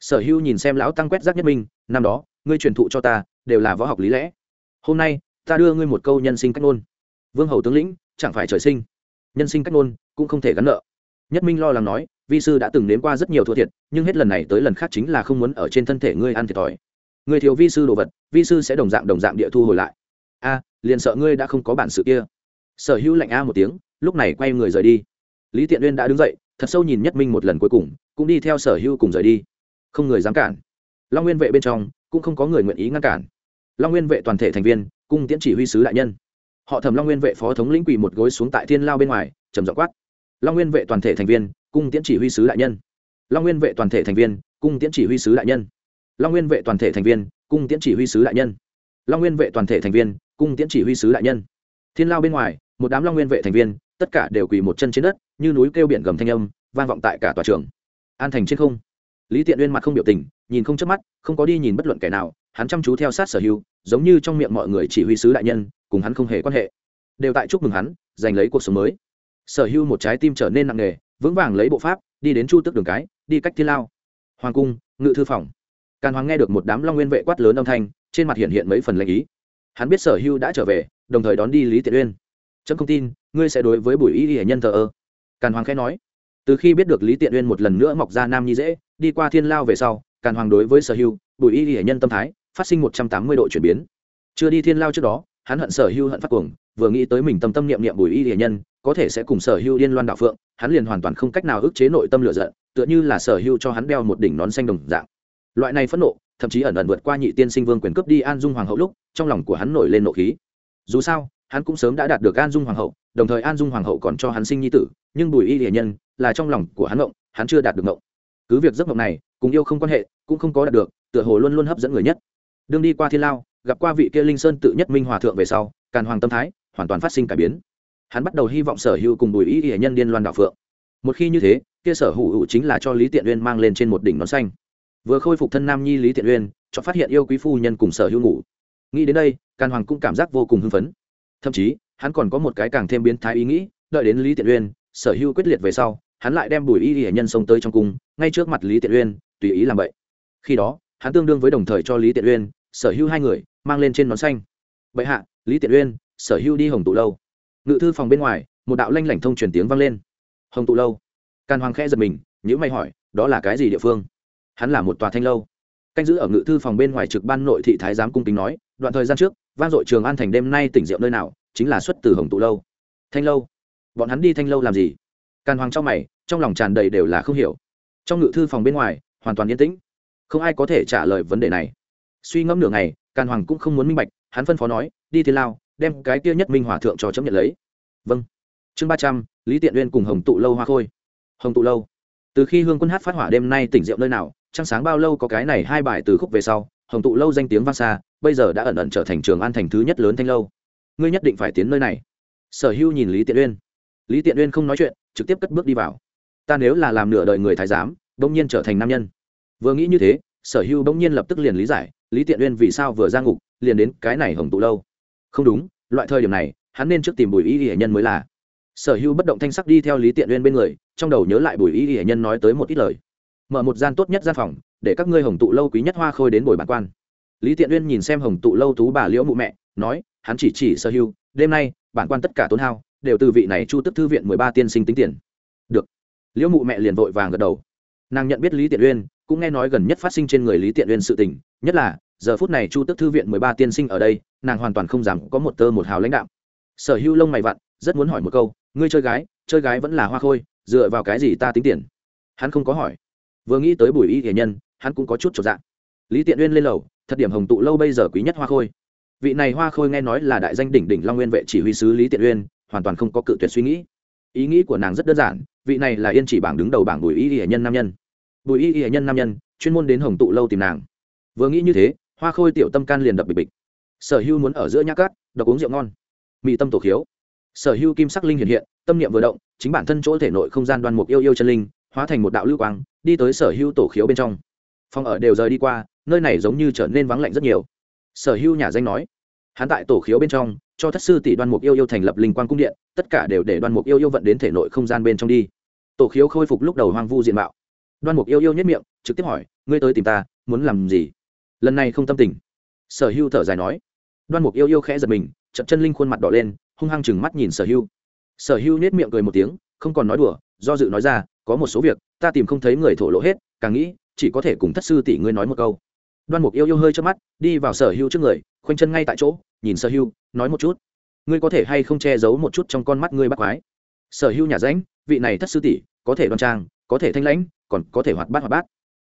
Sở hữu nhìn xem lão tăng quét rác nhất minh, năm đó, ngươi truyền thụ cho ta, đều là võ học lý lẽ. Hôm nay, ta đưa ngươi một câu nhân sinh cách ngôn. Vương hầu tướng lĩnh, chẳng phải trời sinh. Nhân sinh cách ngôn, cũng không thể gắn nợ. Nhất minh lo lắng nói, vi sư đã từng nếm qua rất nhiều thua thiệt, nhưng hết lần này tới lần khác chính là không muốn ở trên thân thể ngươi ăn thiệt thòi người thiếu vi sư đồ vật, vi sư sẽ đồng dạng đồng dạng địa thu hồi lại. A, liền sợ ngươi đã không có bản sự kia. Sở hữu lạnh a một tiếng, lúc này quay người rời đi. Lý tiện uyên đã đứng dậy, thật sâu nhìn nhất minh một lần cuối cùng, cũng đi theo sở hữu cùng rời đi. Không người dám cản. Long nguyên vệ bên trong, cũng không có người nguyện ý ngăn cản. Long nguyên vệ toàn thể thành viên, cung tiễn chỉ huy sứ đại nhân. Họ thẩm long nguyên vệ phó thống lĩnh quỳ một gối xuống tại thiên lao bên ngoài, trầm giọng quát. Long nguyên vệ toàn thể thành viên, cung tiễn chỉ huy sứ đại nhân. Long nguyên vệ toàn thể thành viên, cung tiễn chỉ huy sứ đại nhân long nguyên vệ toàn thể thành viên, cung tiễn chỉ huy sứ đại nhân. Long nguyên vệ toàn thể thành viên, cung tiễn chỉ huy sứ đại nhân. Thiên lao bên ngoài, một đám long nguyên vệ thành viên, tất cả đều quỳ một chân trên đất, như núi kêu biển gầm thanh âm, vang vọng tại cả tòa trường. An thành trên không. Lý tiện uyên mặt không biểu tình, nhìn không chớp mắt, không có đi nhìn bất luận kẻ nào, hắn chăm chú theo sát sở hữu, giống như trong miệng mọi người chỉ huy sứ đại nhân, cùng hắn không hề quan hệ. Đều tại chúc mừng hắn, giành lấy cuộc sống mới. Sở hữu một trái tim trở nên nặng nề, vững vàng lấy bộ pháp, đi đến chu tức đường cái, đi cách thiên lao. Hoàng cung, ngự thư phòng càn hoàng nghe được một đám long nguyên vệ quát lớn âm thanh, trên mặt hiện hiện mấy phần lệnh ý. Hắn biết sở hưu đã trở về, đồng thời đón đi lý tiện uyên. Trâm không tin, ngươi sẽ đối với bùi y hệ nhân thờ ơ. Càn hoàng khẽ nói. Từ khi biết được lý tiện uyên một lần nữa mọc ra nam nhi dễ, đi qua thiên lao về sau, càn hoàng đối với sở hưu, bùi y hệ nhân tâm thái, phát sinh một trăm tám mươi độ chuyển biến. Chưa đi thiên lao trước đó, hắn hận sở hưu hận phát cuồng, vừa nghĩ tới mình tâm tâm niệm niệm bùi y hệ nhân, có thể sẽ cùng sở hưu điên loan đạo phượng, hắn liền hoàn toàn không cách nào ức chế nội tâm lửa giận, tựa như là sở hưu cho hắn đeo một đỉnh nón xanh đồng dạng loại này phẫn nộ, thậm chí ẩn ẩn vượt qua nhị tiên sinh vương quyền cướp đi an dung hoàng hậu lúc, trong lòng của hắn nổi lên nộ khí. Dù sao, hắn cũng sớm đã đạt được an dung hoàng hậu, đồng thời an dung hoàng hậu còn cho hắn sinh nhi tử, nhưng bùi y hiền nhân là trong lòng của hắn ngộng, hắn chưa đạt được ngộng. Cứ việc giấc ngộng này cùng yêu không quan hệ, cũng không có đạt được, tựa hồ luôn luôn hấp dẫn người nhất. Đương đi qua thiên lao, gặp qua vị kia linh sơn tự nhất minh hòa thượng về sau, càn hoàng tâm thái hoàn toàn phát sinh cải biến. Hắn bắt đầu hy vọng sở hữu cùng bùi y hiền nhân điên loan đạo phượng. Một khi như thế, kia sở hữu hữu chính là cho lý tiện uyên mang lên trên một đỉnh nón xanh vừa khôi phục thân nam nhi lý thiện uyên cho phát hiện yêu quý phu nhân cùng sở hữu ngủ nghĩ đến đây càn hoàng cũng cảm giác vô cùng hưng phấn thậm chí hắn còn có một cái càng thêm biến thái ý nghĩ đợi đến lý tiện uyên sở hữu quyết liệt về sau hắn lại đem bùi y hệ nhân xông tới trong cung ngay trước mặt lý tiện uyên tùy ý làm vậy khi đó hắn tương đương với đồng thời cho lý tiện uyên sở hữu hai người mang lên trên nón xanh vậy hạ lý tiện uyên sở hữu đi hồng tụ lâu ngự thư phòng bên ngoài một đạo lanh lảnh thông truyền tiếng vang lên hồng tụ lâu càn hoàng khẽ giật mình nhữ mày hỏi đó là cái gì địa phương hắn là một tòa thanh lâu. Canh giữ ở ngự thư phòng bên ngoài trực ban nội thị thái giám cung kính nói, đoạn thời gian trước, vang dội trường an thành đêm nay tỉnh rượu nơi nào, chính là xuất từ hồng tụ lâu. Thanh lâu? Bọn hắn đi thanh lâu làm gì? Càn hoàng trong mày, trong lòng tràn đầy đều là không hiểu. Trong ngự thư phòng bên ngoài, hoàn toàn yên tĩnh. Không ai có thể trả lời vấn đề này. Suy ngẫm nửa ngày, càn hoàng cũng không muốn minh bạch, hắn phân phó nói, đi thiên lao, đem cái kia nhất minh hòa thượng cho chấp nhận lấy. Vâng. Chương ba trăm, lý tiện uyên cùng hồng tụ lâu hoa khôi. Hồng tụ lâu. Từ khi hương quân hát phát hỏa đêm nay tỉnh rượu nơi nào trăng sáng bao lâu có cái này hai bài từ khúc về sau, hồng tụ lâu danh tiếng vang xa, bây giờ đã ẩn ẩn trở thành trường an thành thứ nhất lớn thanh lâu. Ngươi nhất định phải tiến nơi này. Sở hưu nhìn lý tiện uyên. Lý tiện uyên không nói chuyện, trực tiếp cất bước đi vào. Ta nếu là làm nửa đời người thái giám, bỗng nhiên trở thành nam nhân. Vừa nghĩ như thế, sở hưu bỗng nhiên lập tức liền lý giải, lý tiện uyên vì sao vừa ra ngục, liền đến cái này hồng tụ lâu. Không đúng, loại thời điểm này, hắn nên trước tìm bùi y hệ nhân mới là. Sở hưu bất động thanh sắc đi theo lý tiện uyên bên người, trong đầu nhớ lại bùi y hệ nhân nói tới một ít lời mở một gian tốt nhất gian phòng, để các ngươi hồng tụ lâu quý nhất hoa khôi đến bồi bản quan. Lý tiện uyên nhìn xem hồng tụ lâu tú bà liễu mụ mẹ, nói, hắn chỉ chỉ sở hưu đêm nay bản quan tất cả tốn hao, đều từ vị này chu tức thư viện mười ba tiên sinh tính tiền. Được. Liễu mụ mẹ liền vội vàng gật đầu. Nàng nhận biết lý tiện uyên, cũng nghe nói gần nhất phát sinh trên người lý tiện uyên sự tình, nhất là, giờ phút này chu tức thư viện mười ba tiên sinh ở đây, nàng hoàn toàn không dám có một tơ một hào lãnh đạo sở Hưu lông mày vặn, rất muốn hỏi một câu, ngươi chơi gái chơi gái vẫn là hoa khôi, dựa vào cái gì ta tính tiền? Hắn không có hỏi vừa nghĩ tới bùi y hiền nhân, hắn cũng có chút trọn dạng lý tiện uyên lên lầu, thật điểm hồng tụ lâu bây giờ quý nhất hoa khôi. Vị này hoa khôi nghe nói là đại danh đỉnh đỉnh long nguyên vệ chỉ huy sứ lý tiện uyên, hoàn toàn không có cự tuyệt suy nghĩ. Ý nghĩ của nàng rất đơn giản, vị này là yên chỉ bảng đứng đầu bảng bùi y hiền nhân nam nhân. Bùi y hiền nhân nam nhân, chuyên môn đến hồng tụ lâu tìm nàng. Vừa nghĩ như thế, hoa khôi tiểu tâm can liền đập bịch bịch. Sở hưu muốn ở giữa nhã cát đọc uống rượu ngon. Mỹ tâm tổ khiếu. Sở hưu kim sắc linh hiện hiện, tâm niệm vừa động, chính bản thân chỗ thể nội không gian đoan mục yêu yêu chân linh hóa thành một đạo lưu quang, đi tới sở hưu tổ khiếu bên trong. Phòng ở đều rời đi qua, nơi này giống như trở nên vắng lạnh rất nhiều. Sở hưu nhà danh nói, hắn tại tổ khiếu bên trong, cho thất sư tỷ đoan mục yêu yêu thành lập linh quang cung điện, tất cả đều để đoan mục yêu yêu vận đến thể nội không gian bên trong đi. Tổ khiếu khôi phục lúc đầu hoang vu diện mạo. Đoan mục yêu yêu nhất miệng, trực tiếp hỏi, ngươi tới tìm ta, muốn làm gì? Lần này không tâm tình. Sở hưu thở dài nói. Đoan mục yêu yêu khẽ giật mình chậm chân linh khuôn mặt đỏ lên, hung hăng chừng mắt nhìn sở hưu sở hưu nết miệng cười một tiếng, không còn nói đùa, do dự nói ra có một số việc, ta tìm không thấy người thổ lộ hết, càng nghĩ, chỉ có thể cùng thất sư tỷ ngươi nói một câu. Đoan mục yêu yêu hơi trước mắt, đi vào sở hưu trước người, khoanh chân ngay tại chỗ, nhìn sở hưu nói một chút. Ngươi có thể hay không che giấu một chút trong con mắt ngươi bắt quái? Sở hưu nhà ránh, vị này thất sư tỷ, có thể đoan trang, có thể thanh lãnh, còn có thể hoạt bát hoạt bát.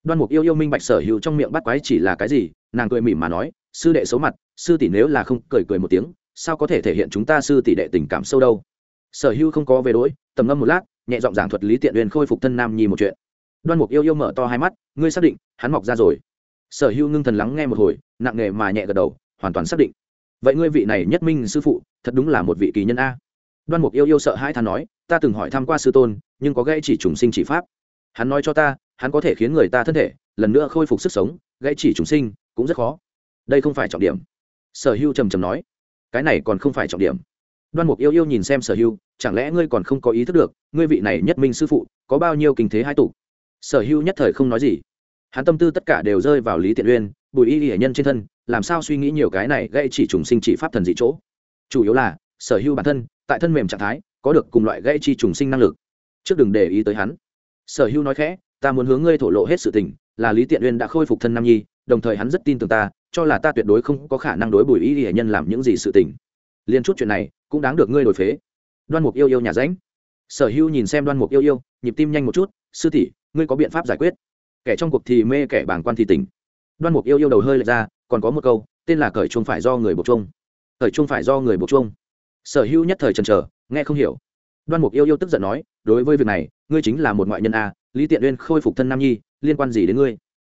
Đoan mục yêu yêu minh bạch sở hưu trong miệng bắt quái chỉ là cái gì, nàng cười mỉm mà nói, sư đệ xấu mặt, sư tỷ nếu là không cười cười một tiếng, sao có thể thể hiện chúng ta sư tỷ đệ tình cảm sâu đâu? Sở hưu không có về đỗi tầm ngâm một lát nhẹ giọng giảng thuật lý tiện uyên khôi phục thân nam nhi một chuyện. Đoan mục yêu yêu mở to hai mắt, ngươi xác định, hắn mọc ra rồi. Sở hữu ngưng thần lắng nghe một hồi, nặng nề mà nhẹ gật đầu, hoàn toàn xác định. Vậy ngươi vị này nhất minh sư phụ, thật đúng là một vị kỳ nhân a. Đoan mục yêu yêu sợ hai thà nói, ta từng hỏi tham q u a sư tôn, nhưng có gây chỉ trùng sinh chỉ pháp. Hắn nói cho ta, hắn có thể khiến người ta thân thể, lần nữa khôi phục sức sống gây chỉ trùng sinh, cũng rất khó. Đây không phải trọng điểm. Sở hưu trầm trầm nói, cái này còn không phải trọng điểm đoan mục yêu yêu nhìn xem sở hưu, chẳng lẽ ngươi còn không có ý thức được, ngươi vị này nhất minh sư phụ, có bao nhiêu kinh thế hai tụ? Sở hưu nhất thời không nói gì. Hắn tâm tư tất cả đều rơi vào lý tiện uyên, bùi y hệ nhân trên thân, làm sao suy nghĩ nhiều cái này gây chỉ trùng sinh chỉ pháp thần dị chỗ? Chủ yếu là, sở hưu bản thân, tại thân mềm trạng thái, có được cùng loại gây chi trùng sinh năng lực. Trước đừng để ý tới hắn. Sở hưu nói khẽ, ta muốn hướng ngươi thổ lộ hết sự tình, là lý tiện uyên đã khôi phục thân nam nhi, đồng thời hắn rất tin tưởng ta, cho là ta tuyệt đối không có khả năng đối bùi y hệ nhân làm những gì sự tình. Liên chút chuyện này cũng đáng được ngươi đổi phế. Đoan mục yêu yêu nhà ránh. Sở hưu nhìn xem đoan mục yêu yêu, nhịp tim nhanh một chút, sư tỷ, ngươi có biện pháp giải quyết. Kẻ trong cuộc thì mê, kẻ bàng quan thì tỉnh. Đoan mục yêu yêu đầu hơi lệch ra, còn có một câu, tên là cởi chuông phải do người buộc chuông. Cởi chuông phải do người buộc chuông. Sở hưu nhất thời trần trờ nghe không hiểu. Đoan mục yêu yêu tức giận nói, đối với việc này, ngươi chính là một ngoại nhân a, lý tiện uyên khôi phục thân nam nhi, liên quan gì đến ngươi?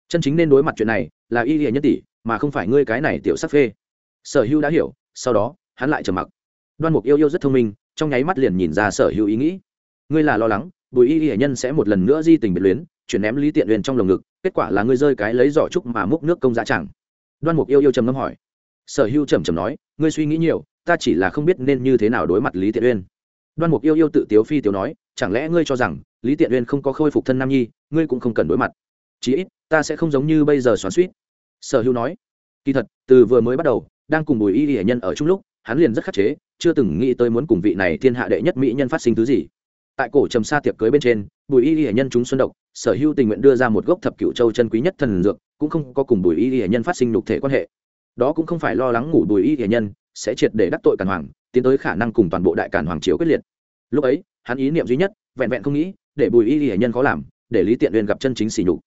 Chân chính nên đối mặt chuyện này là y hệ nhất tỷ, mà không phải ngươi cái này tiểu sắc phê. Sở hữu đã hiểu, sau đó, hắn lại trầm mặc đoan mục yêu yêu rất thông minh, trong nháy mắt liền nhìn ra sở hữu ý nghĩ. Ngươi là lo lắng, bùi y hệ nhân sẽ một lần nữa di tình biệt luyến, chuyển ném lý tiện uyên trong lồng ngực, kết quả là ngươi rơi cái lấy giỏ trúc mà múc nước công giá chẳng đoan mục yêu yêu trầm ngâm hỏi. Sở hữu trầm trầm nói, ngươi suy nghĩ nhiều, ta chỉ là không biết nên như thế nào đối mặt lý tiện uyên. Đoan mục yêu yêu tự tiếu phi tiếu nói, chẳng lẽ ngươi cho rằng lý tiện uyên không có khôi phục thân nam nhi, ngươi cũng không cần đối mặt. Chí ít, ta sẽ không giống như bây giờ xoắn suýt sở hữu nói. Kỳ thật, từ vừa mới bắt đầu, đang cùng bùi y hệ nhân ở chung lúc, hắn liền rất khắc chế chưa từng nghĩ tới muốn cùng vị này thiên hạ đệ nhất mỹ nhân phát sinh thứ gì. Tại cổ trầm sa tiệc cưới bên trên, bùi y y nhân chúng xuân độc, sở hữu tình nguyện đưa ra một gốc thập cựu châu chân quý nhất thần dược, cũng không có cùng bùi y y nhân phát sinh nhục thể quan hệ. Đó cũng không phải lo lắng ngủ bùi y y nhân sẽ triệt để đắc tội càn hoàng, tiến tới khả năng cùng toàn bộ đại càn hoàng triều quyết liệt. Lúc ấy, hắn ý niệm duy nhất, vẹn vẹn không nghĩ, để bùi y y nhân khó làm, để lý tiện uyên gặp chân chính xỉ nhục.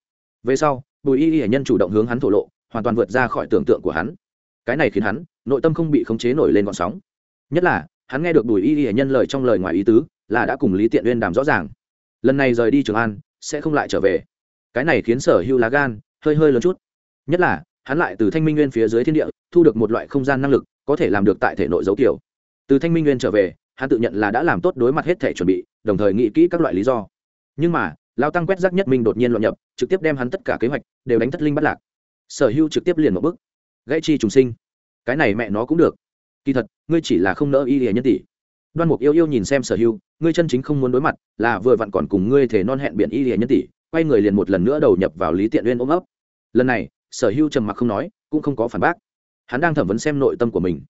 Về sau, bùi y y nhân chủ động hướng hắn thổ lộ, hoàn toàn vượt ra khỏi tưởng tượng của hắn. Cái này khiến hắn, nội tâm không bị khống chế nổi lên gọn sóng nhất là, hắn nghe được bùi y hệ nhân lời trong lời ngoài ý tứ, là đã cùng lý tiện uyên đàm rõ ràng. Lần này rời đi trường an, sẽ không lại trở về. Cái này khiến sở hưu lá gan hơi hơi lớn chút. Nhất là, hắn lại từ thanh minh nguyên phía dưới thiên địa, thu được một loại không gian năng lực, có thể làm được tại thể nội dấu kiểu. Từ thanh minh nguyên trở về, hắn tự nhận là đã làm tốt đối mặt hết thể chuẩn bị, đồng thời nghĩ kỹ các loại lý do. Nhưng mà, lao tăng quét rác nhất minh đột nhiên loạn nhập, trực tiếp đem hắn tất cả kế hoạch đều đánh thất linh bắt lạc. Sở hưu trực tiếp liền một bức gãy chi trùng sinh. Cái này mẹ nó cũng được kỳ thật, ngươi chỉ là không nỡ y hề nhân tỷ. Đoan mục yêu yêu nhìn xem sở hưu, ngươi chân chính không muốn đối mặt, là vừa vặn còn cùng ngươi thể non hẹn biện y hề nhân tỷ, quay người liền một lần nữa đầu nhập vào lý tiện uyên ôm ấp. Lần này, sở hưu trầm mặc không nói, cũng không có phản bác. Hắn đang thẩm vấn xem nội tâm của mình.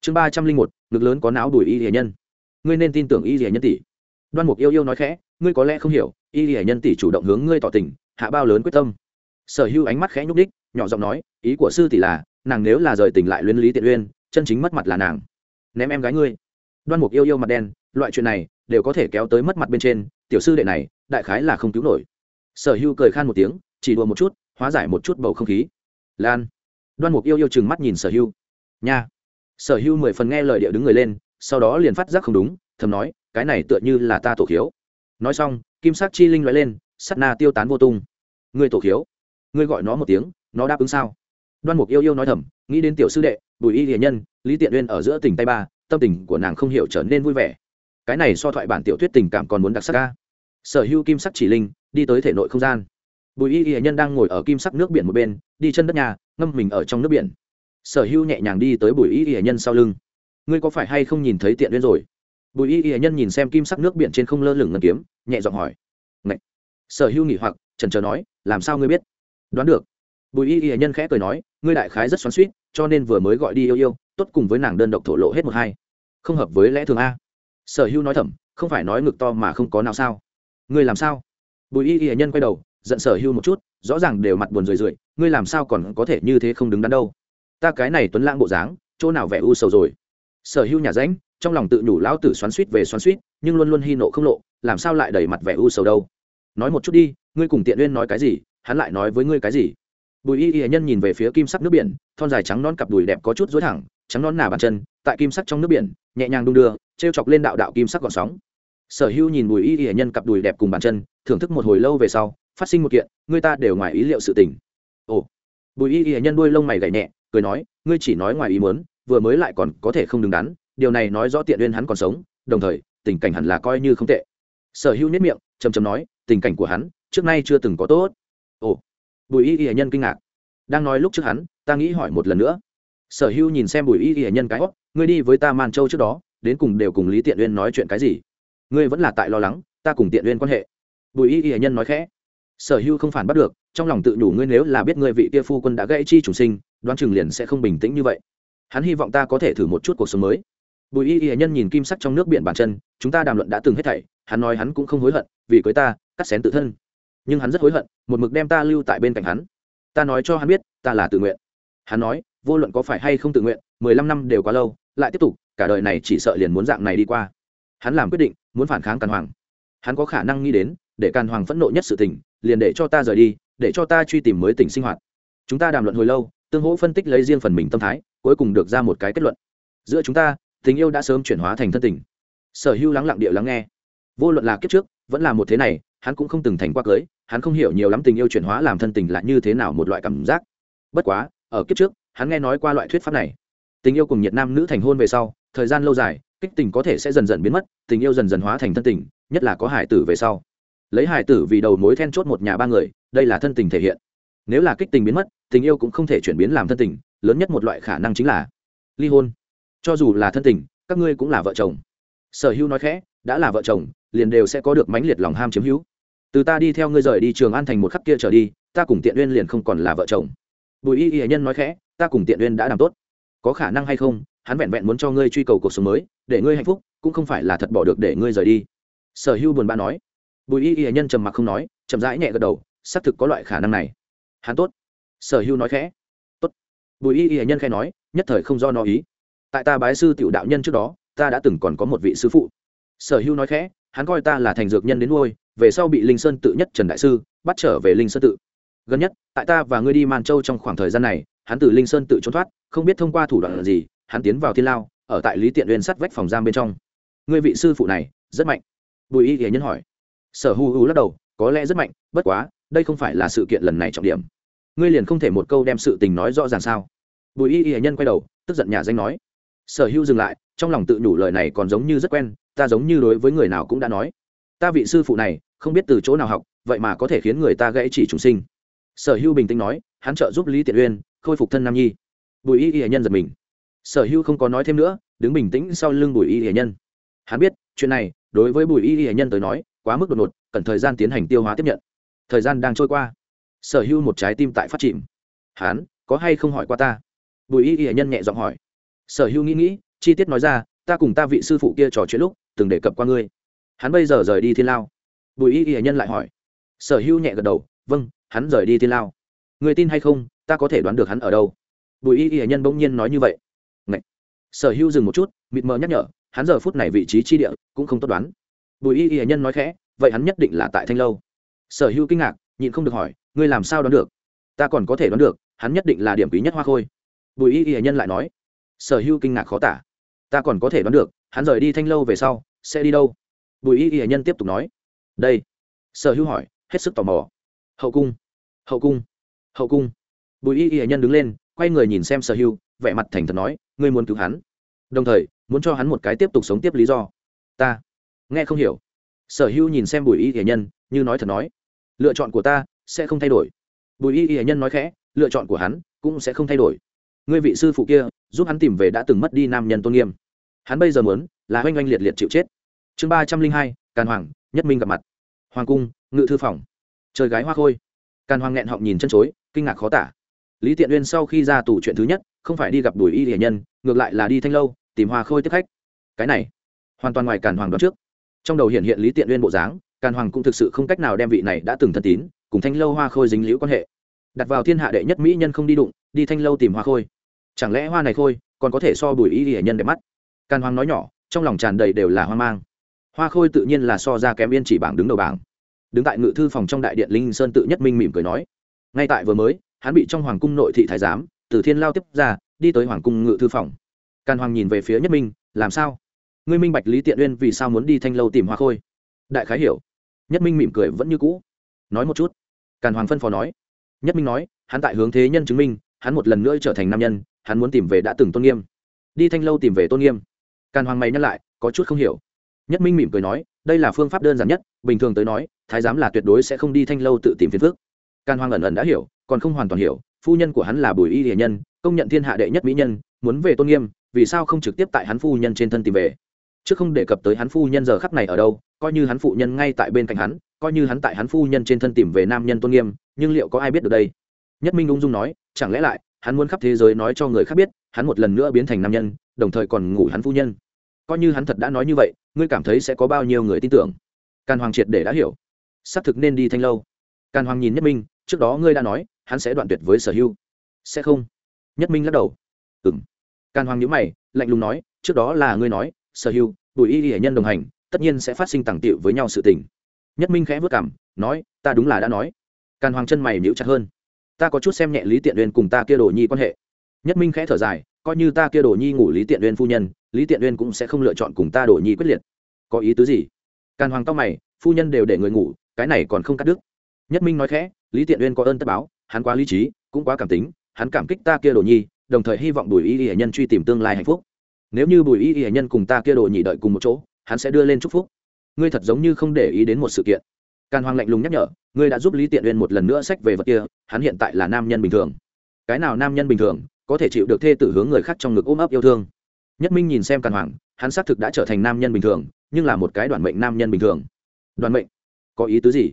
Chương ba trăm linh một, ngực lớn có não đùi y hề nhân. Ngươi nên tin tưởng y hề nhân tỷ. Đoan mục yêu yêu nói khẽ, ngươi có lẽ không hiểu, y hề nhân tỷ chủ động hướng ngươi tỏ tình, hạ bao lớn quyết tâm. Sở hưu ánh mắt khẽ nhúc đích nhỏ giọng nói, ý của sư tỷ là, nàng nếu là rời tình lại luyến lý tiện uyên chân chính mất mặt là nàng. Ném em gái ngươi. Đoan mục yêu yêu mặt đen, loại chuyện này đều có thể kéo tới mất mặt bên trên, tiểu sư đệ này, đại khái là không cứu nổi. Sở hưu cười khan một tiếng, chỉ đùa một chút, hóa giải một chút bầu không khí. Lan. Đoan mục yêu yêu chừng mắt nhìn sở hưu. Nha. Sở hưu mười phần nghe lời điệu đứng người lên, sau đó liền phát giác không đúng, thầm nói, cái này tựa như là ta tổ khiếu. Nói xong, kim sắc chi linh loại lên, sắt na tiêu tán vô tung. Người tổ khiếu. Ngươi gọi nó một tiếng, nó đáp ứng sao? Đoan mục yêu yêu nói thầm, nghĩ đến tiểu sư đệ bùi y hiền nhân, lý tiện uyên ở giữa tỉnh tay ba, tâm tình của nàng không hiểu trở nên vui vẻ. Cái này so thoại bản tiểu thuyết tình cảm còn muốn đặc sắc ca. Sở hữu kim sắc chỉ linh, đi tới thể nội không gian. Bùi y hiền nhân đang ngồi ở kim sắc nước biển một bên, đi chân đất nhà, ngâm mình ở trong nước biển. Sở hữu nhẹ nhàng đi tới bùi y hiền nhân sau lưng. Ngươi có phải hay không nhìn thấy tiện uyên rồi? Bùi y hiền nhân nhìn xem kim sắc nước biển trên không lơ lửng ngân kiếm, nhẹ giọng hỏi. Ngậy. sở hữu nghỉ hoặc trần trờ nói, làm sao ngươi biết? Đoán được. Bùi y hiền nhân khẽ cười nói ngươi đại khái rất xoắn suýt cho nên vừa mới gọi đi yêu yêu, tốt cùng với nàng đơn độc thổ lộ hết một hai. Không hợp với lẽ thường a. Sở hữu nói thầm, không phải nói ngực to mà không có nào sao? Ngươi làm sao? Bùi y y nhân quay đầu, giận sở hữu một chút, rõ ràng đều mặt buồn rười rượi, ngươi làm sao còn có thể như thế không đứng đắn đâu? Ta cái này tuấn lãng bộ dáng, chỗ nào vẻ u sầu rồi? Sở hữu nhà ránh, trong lòng tự nhủ lão tử xoắn suýt về xoắn suýt nhưng luôn luôn hy nộ không lộ, làm sao lại đẩy mặt vẻ u sầu đâu? Nói một chút đi, ngươi cùng tiện uyên nói cái gì, hắn lại nói với ngươi cái gì? Bùi y y nhân nhìn về phía kim sắc nước biển, thon dài trắng non cặp đùi đẹp có chút dối thẳng, trắng non nà bàn chân, tại kim sắc trong nước biển, nhẹ nhàng đung đưa t r e o chọc lên đạo đạo kim sắc gọn sóng. Sở hữu nhìn bùi y y nhân cặp đùi đẹp cùng bàn chân, thưởng thức một hồi lâu về sau, phát sinh một kiện, người ta đều ngoài ý liệu sự tình. Ồ. Bùi y y nhân đuôi lông mày gậy nhẹ, cười nói, ngươi chỉ nói ngoài ý muốn, vừa mới lại còn có thể không đứng đắn, điều này nói rõ tiện uyên hắn còn sống, đồng thời, tình cảnh hẳn là coi như không tệ. Sở hữu nhất miệng chầm chầm nói, tình cảnh của hắn, trước nay chưa từng có tốt. Ồ bùi y y nhân kinh ngạc. Đang nói lúc trước hắn, ta nghĩ hỏi một lần nữa. Sở hữu nhìn xem bùi y y nhân cái hót ngươi đi với ta man châu trước đó, đến cùng đều cùng lý tiện uyên nói chuyện cái gì? Ngươi vẫn là tại lo lắng, ta cùng tiện uyên quan hệ. Bùi y y nhân nói khẽ. Sở hữu không phản bắt được, trong lòng tự đủ ngươi nếu là biết ngươi vị kia phu quân đã gãy chi chủ sinh, đoán chừng liền sẽ không bình tĩnh như vậy. Hắn hy vọng ta có thể thử một chút cuộc sống mới. Bùi y y nhân nhìn kim sắc trong nước biển bàn chân, chúng ta đàm luận đã từng hết thảy, hắn nói hắn cũng không hối hận, vì cưới ta, cắt xén tự thân nhưng hắn rất hối hận, một mực đem ta lưu tại bên cạnh hắn. Ta nói cho hắn biết, ta là tự nguyện. Hắn nói, vô luận có phải hay không tự nguyện, mười lăm năm đều quá lâu, lại tiếp tục, cả đời này chỉ sợ liền muốn dạng này đi qua. Hắn làm quyết định, muốn phản kháng càn hoàng. Hắn có khả năng nghĩ đến, để càn hoàng phẫn nộ nhất sự tình, liền để cho ta rời đi, để cho ta truy tìm mới tình sinh hoạt. Chúng ta đàm luận hồi lâu, tương hỗ phân tích lấy riêng phần mình tâm thái, cuối cùng được ra một cái kết luận. Giữa chúng ta, tình yêu đã sớm chuyển hóa thành thân tình. Sở hữu lắng lặng địa lắng nghe. Vô luận là kiếp trước vẫn là một thế này, hắn cũng không từng thành qua cưới, hắn không hiểu nhiều lắm tình yêu chuyển hóa làm thân tình là như thế nào một loại cảm giác. Bất quá, ở kiếp trước, hắn nghe nói qua loại thuyết pháp này. Tình yêu cùng nhiệt nam nữ thành hôn về sau, thời gian lâu dài, kích tình có thể sẽ dần dần biến mất, tình yêu dần dần hóa thành thân tình, nhất là có hải tử về sau. Lấy hải tử vì đầu mối then chốt một nhà ba người, đây là thân tình thể hiện. Nếu là kích tình biến mất, tình yêu cũng không thể chuyển biến làm thân tình, lớn nhất một loại khả năng chính là ly hôn. Cho dù là thân tình, các ngươi cũng là vợ chồng. Sở hữu nói khẽ, đã là vợ chồng liền đều sẽ có được mãnh liệt lòng ham chiếm hữu. Từ ta đi theo ngươi rời đi trường an thành một khắc kia trở đi, ta cùng tiện uyên liền không còn là vợ chồng. Bùi y y nhân nói khẽ, ta cùng tiện uyên đã làm tốt. Có khả năng hay không, hắn vẹn vẹn muốn cho ngươi truy cầu cuộc sống mới, để ngươi hạnh phúc, cũng không phải là thật bỏ được để ngươi rời đi. Sở hưu buồn bã nói. Bùi y y nhân trầm mặc không nói, chậm rãi nhẹ gật đầu, xác thực có loại khả năng này. Hắn tốt. Sở hưu nói khẽ. Tốt. Bùi y y nhân khẽ nói, nhất thời không do nó ý. Tại ta bái sư tiểu đạo nhân trước đó, ta đã từng còn có một vị sư phụ. Sở hưu nói khẽ hắn coi ta là thành dược nhân đến nuôi, về sau bị linh sơn tự nhất trần đại sư, bắt trở về linh sơn tự. Gần nhất, tại ta và ngươi đi man châu trong khoảng thời gian này, hắn từ linh sơn tự trốn thoát, không biết thông qua thủ đoạn gì, hắn tiến vào thiên lao, ở tại lý tiện uyên sắt vách phòng giam bên trong. Ngươi vị sư phụ này, rất mạnh. Bùi y thì nhân hỏi. Sở hu hu lắc đầu, có lẽ rất mạnh, bất quá, đây không phải là sự kiện lần này trọng điểm. Ngươi liền không thể một câu đem sự tình nói rõ ràng sao? Bùi y y nhân quay đầu, tức giận nhà danh nói. Sở hữu dừng lại, trong lòng tự nhủ lời này còn giống như rất quen ta giống như đối với người nào cũng đã nói. Ta vị sư phụ này, không biết từ chỗ nào học, vậy mà có thể khiến người ta gãy chỉ trùng sinh. Sở hữu bình tĩnh nói, hắn trợ giúp lý tiện uyên, khôi phục thân nam nhi. Bùi y y hệ nhân giật mình. Sở hữu không có nói thêm nữa, đứng bình tĩnh sau lưng bùi y hệ nhân. Hắn biết, chuyện này, đối với bùi y y hệ nhân tới nói, quá mức đột ngột, cần thời gian tiến hành tiêu hóa tiếp nhận. Thời gian đang trôi qua. Sở hữu một trái tim tại phát chìm. Hắn, có hay không hỏi qua ta? Bùi y y hệ nhân nhẹ giọng hỏi. Sở hữu nghĩ nghĩ, chi tiết nói ra, ta cùng ta vị sư phụ kia trò chuyện lúc từng đề cập qua ngươi. Hắn bây giờ rời đi thiên lao. Bùi y y nhân lại hỏi. Sở hữu nhẹ gật đầu. Vâng hắn rời đi thiên lao. Người tin hay không, ta có thể đoán được hắn ở đâu? Bùi y y nhân bỗng nhiên nói như vậy. Ngậy! sở hữu dừng một chút, mịt mờ nhắc nhở. Hắn giờ phút này vị trí chi địa cũng không tốt đoán. Bùi y y nhân nói khẽ. Vậy hắn nhất định là tại thanh lâu. Sở hữu kinh ngạc, nhịn không được hỏi. Ngươi làm sao đoán được? Ta còn có thể đoán được, hắn nhất định là điểm quý nhất hoa khôi. Bùi y y nhân lại nói. Sở hữu kinh ngạc khó tả. Ta còn có thể đoán được hắn rời đi thanh lâu về sau, sẽ đi đâu? Bùi y y nhân tiếp tục nói. Đây. Sở hữu hỏi, hết sức tò mò. Hậu cung. Hậu cung. Hậu cung. Bùi y y nhân đứng lên, quay người nhìn xem sở hữu, vẻ mặt thành thật nói, ngươi muốn cứu hắn. Đồng thời, muốn cho hắn một cái tiếp tục sống tiếp lý do. Ta. Nghe không hiểu. Sở hữu nhìn xem bùi y y nhân, như nói thật nói, lựa chọn của ta sẽ không thay đổi. Bùi y y nhân nói khẽ, lựa chọn của hắn cũng sẽ không thay đổi. Ngươi vị sư phụ kia, giúp hắn tìm về đã từng mất đi nam nhân tôn nghiêm hắn bây giờ muốn là oanh oanh liệt liệt chịu chết. Chương ba trăm linh hai, càn hoàng, nhất minh gặp mặt. Hoàng cung, ngự thư phòng. Trời gái hoa khôi. Càn hoàng nghẹn họng nhìn chân chối, kinh ngạc khó tả. Lý tiện uyên sau khi ra tù chuyện thứ nhất, không phải đi gặp đùi y hiển nhân, ngược lại là đi thanh lâu, tìm hoa khôi tiếp khách. Cái này, hoàn toàn ngoài càn hoàng đoán trước. Trong đầu hiện hiện lý tiện uyên bộ dáng, càn hoàng cũng thực sự không cách nào đem vị này đã từng thân tín, cùng thanh lâu hoa khôi dính liễu quan hệ. Đặt vào thiên hạ đệ nhất mỹ nhân không đi đụng, đi thanh lâu tìm hoa khôi. Chẳng lẽ hoa này khôi, còn có thể so bùi y hiển nhân đẹp mắt? Càn hoàng nói nhỏ, trong lòng tràn đầy đều là hoang mang. Hoa khôi tự nhiên là so ra kém yên chỉ bảng đứng đầu bảng. Đứng tại ngự thư phòng trong đại điện linh sơn tự nhất minh mỉm cười nói, ngay tại vừa mới, hắn bị trong hoàng cung nội thị thái giám, từ thiên lao tiếp ra, đi tới hoàng cung ngự thư phòng. Càn hoàng nhìn về phía nhất minh, làm sao? Ngươi minh bạch lý tiện uyên vì sao muốn đi thanh lâu tìm hoa khôi? Đại khái hiểu. Nhất minh mỉm cười vẫn như cũ. Nói một chút. Càn hoàng phân phó nói. Nhất minh nói, hắn tại hướng thế nhân chứng minh, hắn một lần nữa trở thành nam nhân, hắn muốn tìm về đã từng tôn nghiêm. Đi thanh lâu tìm về tôn nghiêm càn hoàng mày nhắc lại, có chút không hiểu. Nhất minh mỉm cười nói, đây là phương pháp đơn giản nhất, bình thường tới nói, thái giám là tuyệt đối sẽ không đi thanh lâu tự tìm phiền phước càn hoàng ẩn ẩn đã hiểu, còn không hoàn toàn hiểu, phu nhân của hắn là bùi y hiền nhân, công nhận thiên hạ đệ nhất mỹ nhân, muốn về tôn nghiêm, vì sao không trực tiếp tại hắn phu nhân trên thân tìm về? Chứ không đề cập tới hắn phu nhân giờ khắc này ở đâu, coi như hắn phụ nhân ngay tại bên cạnh hắn, coi như hắn tại hắn phu nhân trên thân tìm về nam nhân tôn nghiêm, nhưng liệu có ai biết được đây? Nhất minh ung dung nói, chẳng lẽ lại, hắn muốn khắp thế giới nói cho người khác biết hắn một lần nữa biến thành nam nhân, đồng thời còn ngủ hắn phu nhân. Coi như hắn thật đã nói như vậy, ngươi cảm thấy sẽ có bao nhiêu người tin tưởng? Càn hoàng triệt để đã hiểu. Xác thực nên đi thanh lâu. Càn hoàng nhìn nhất minh, trước đó ngươi đã nói, hắn sẽ đoạn tuyệt với sở hưu sẽ không? Nhất minh lắc đầu. Ừng càn hoàng nhữ mày, lạnh lùng nói, trước đó là ngươi nói, sở hưu bùi y hệ nhân đồng hành, tất nhiên sẽ phát sinh tàng tiệu với nhau sự tình. Nhất minh khẽ vất cảm, nói, ta đúng là đã nói. Càn hoàng chân mày nhíu chặt hơn. Ta có chút xem nhẹ lý tiện uyên cùng ta kia đồ nhi quan hệ nhất minh khẽ thở dài, coi như ta kia đồ nhi ngủ lý tiện uyên phu nhân, lý tiện uyên cũng sẽ không lựa chọn cùng ta đồ nhi quyết liệt. Có ý tứ gì? Càn hoàng tóc mày, phu nhân đều để người ngủ, cái này còn không cắt đứt. Nhất minh nói khẽ, lý tiện uyên có ơn tất báo, hắn quá lý trí, cũng quá cảm tính, hắn cảm kích ta kia đồ nhi, đồng thời hy vọng bùi y y nhân truy tìm tương lai hạnh phúc. Nếu như bùi y y nhân cùng ta kia đồ nhị đợi cùng một chỗ, hắn sẽ đưa lên chúc phúc. Ngươi thật giống như không để ý đến một sự kiện. Càn hoàng lạnh lùng nhắc nhở, ngươi đã giúp lý tiện uyên một lần nữa sách về vật kia, hắn hiện tại là nam nhân bình thường. Cái nào nam nhân bình thường? Có thể chịu được thê tử hướng người khác trong ngực ôm ấp yêu thương. Nhất minh nhìn xem càn hoàng, hắn xác thực đã trở thành nam nhân bình thường, nhưng là một cái đoàn mệnh nam nhân bình thường. Đoàn mệnh? Có ý tứ gì?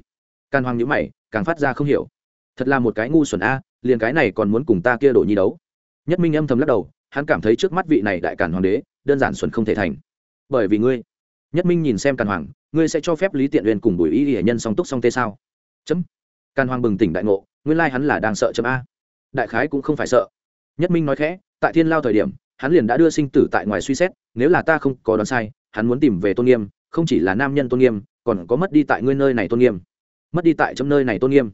Càn hoàng nhữ mày, càng phát ra không hiểu. Thật là một cái ngu xuẩn a, liền cái này còn muốn cùng ta kia đổi nhi đấu? Nhất minh âm thầm lắc đầu, hắn cảm thấy trước mắt vị này đại càn hoàng đế, đơn giản xuẩn không thể thành. Bởi vì ngươi, nhất minh nhìn xem càn hoàng, ngươi sẽ cho phép lý tiện uyên cùng bùi y hệ nhân song túc song tê sao? Chấm. Càn hoàng bừng tỉnh đại ngộ, nguyên lai hắn là đang sợ chấm a. Đại khái cũng không phải sợ nhất minh nói khẽ, tại thiên lao thời điểm, hắn liền đã đưa sinh tử tại ngoài suy xét, nếu là ta không có đoán sai, hắn muốn tìm về tôn nghiêm, không chỉ là nam nhân tôn nghiêm, còn có mất đi tại ngươi nơi này tôn nghiêm. Mất đi tại chấm nơi này tôn nghiêm.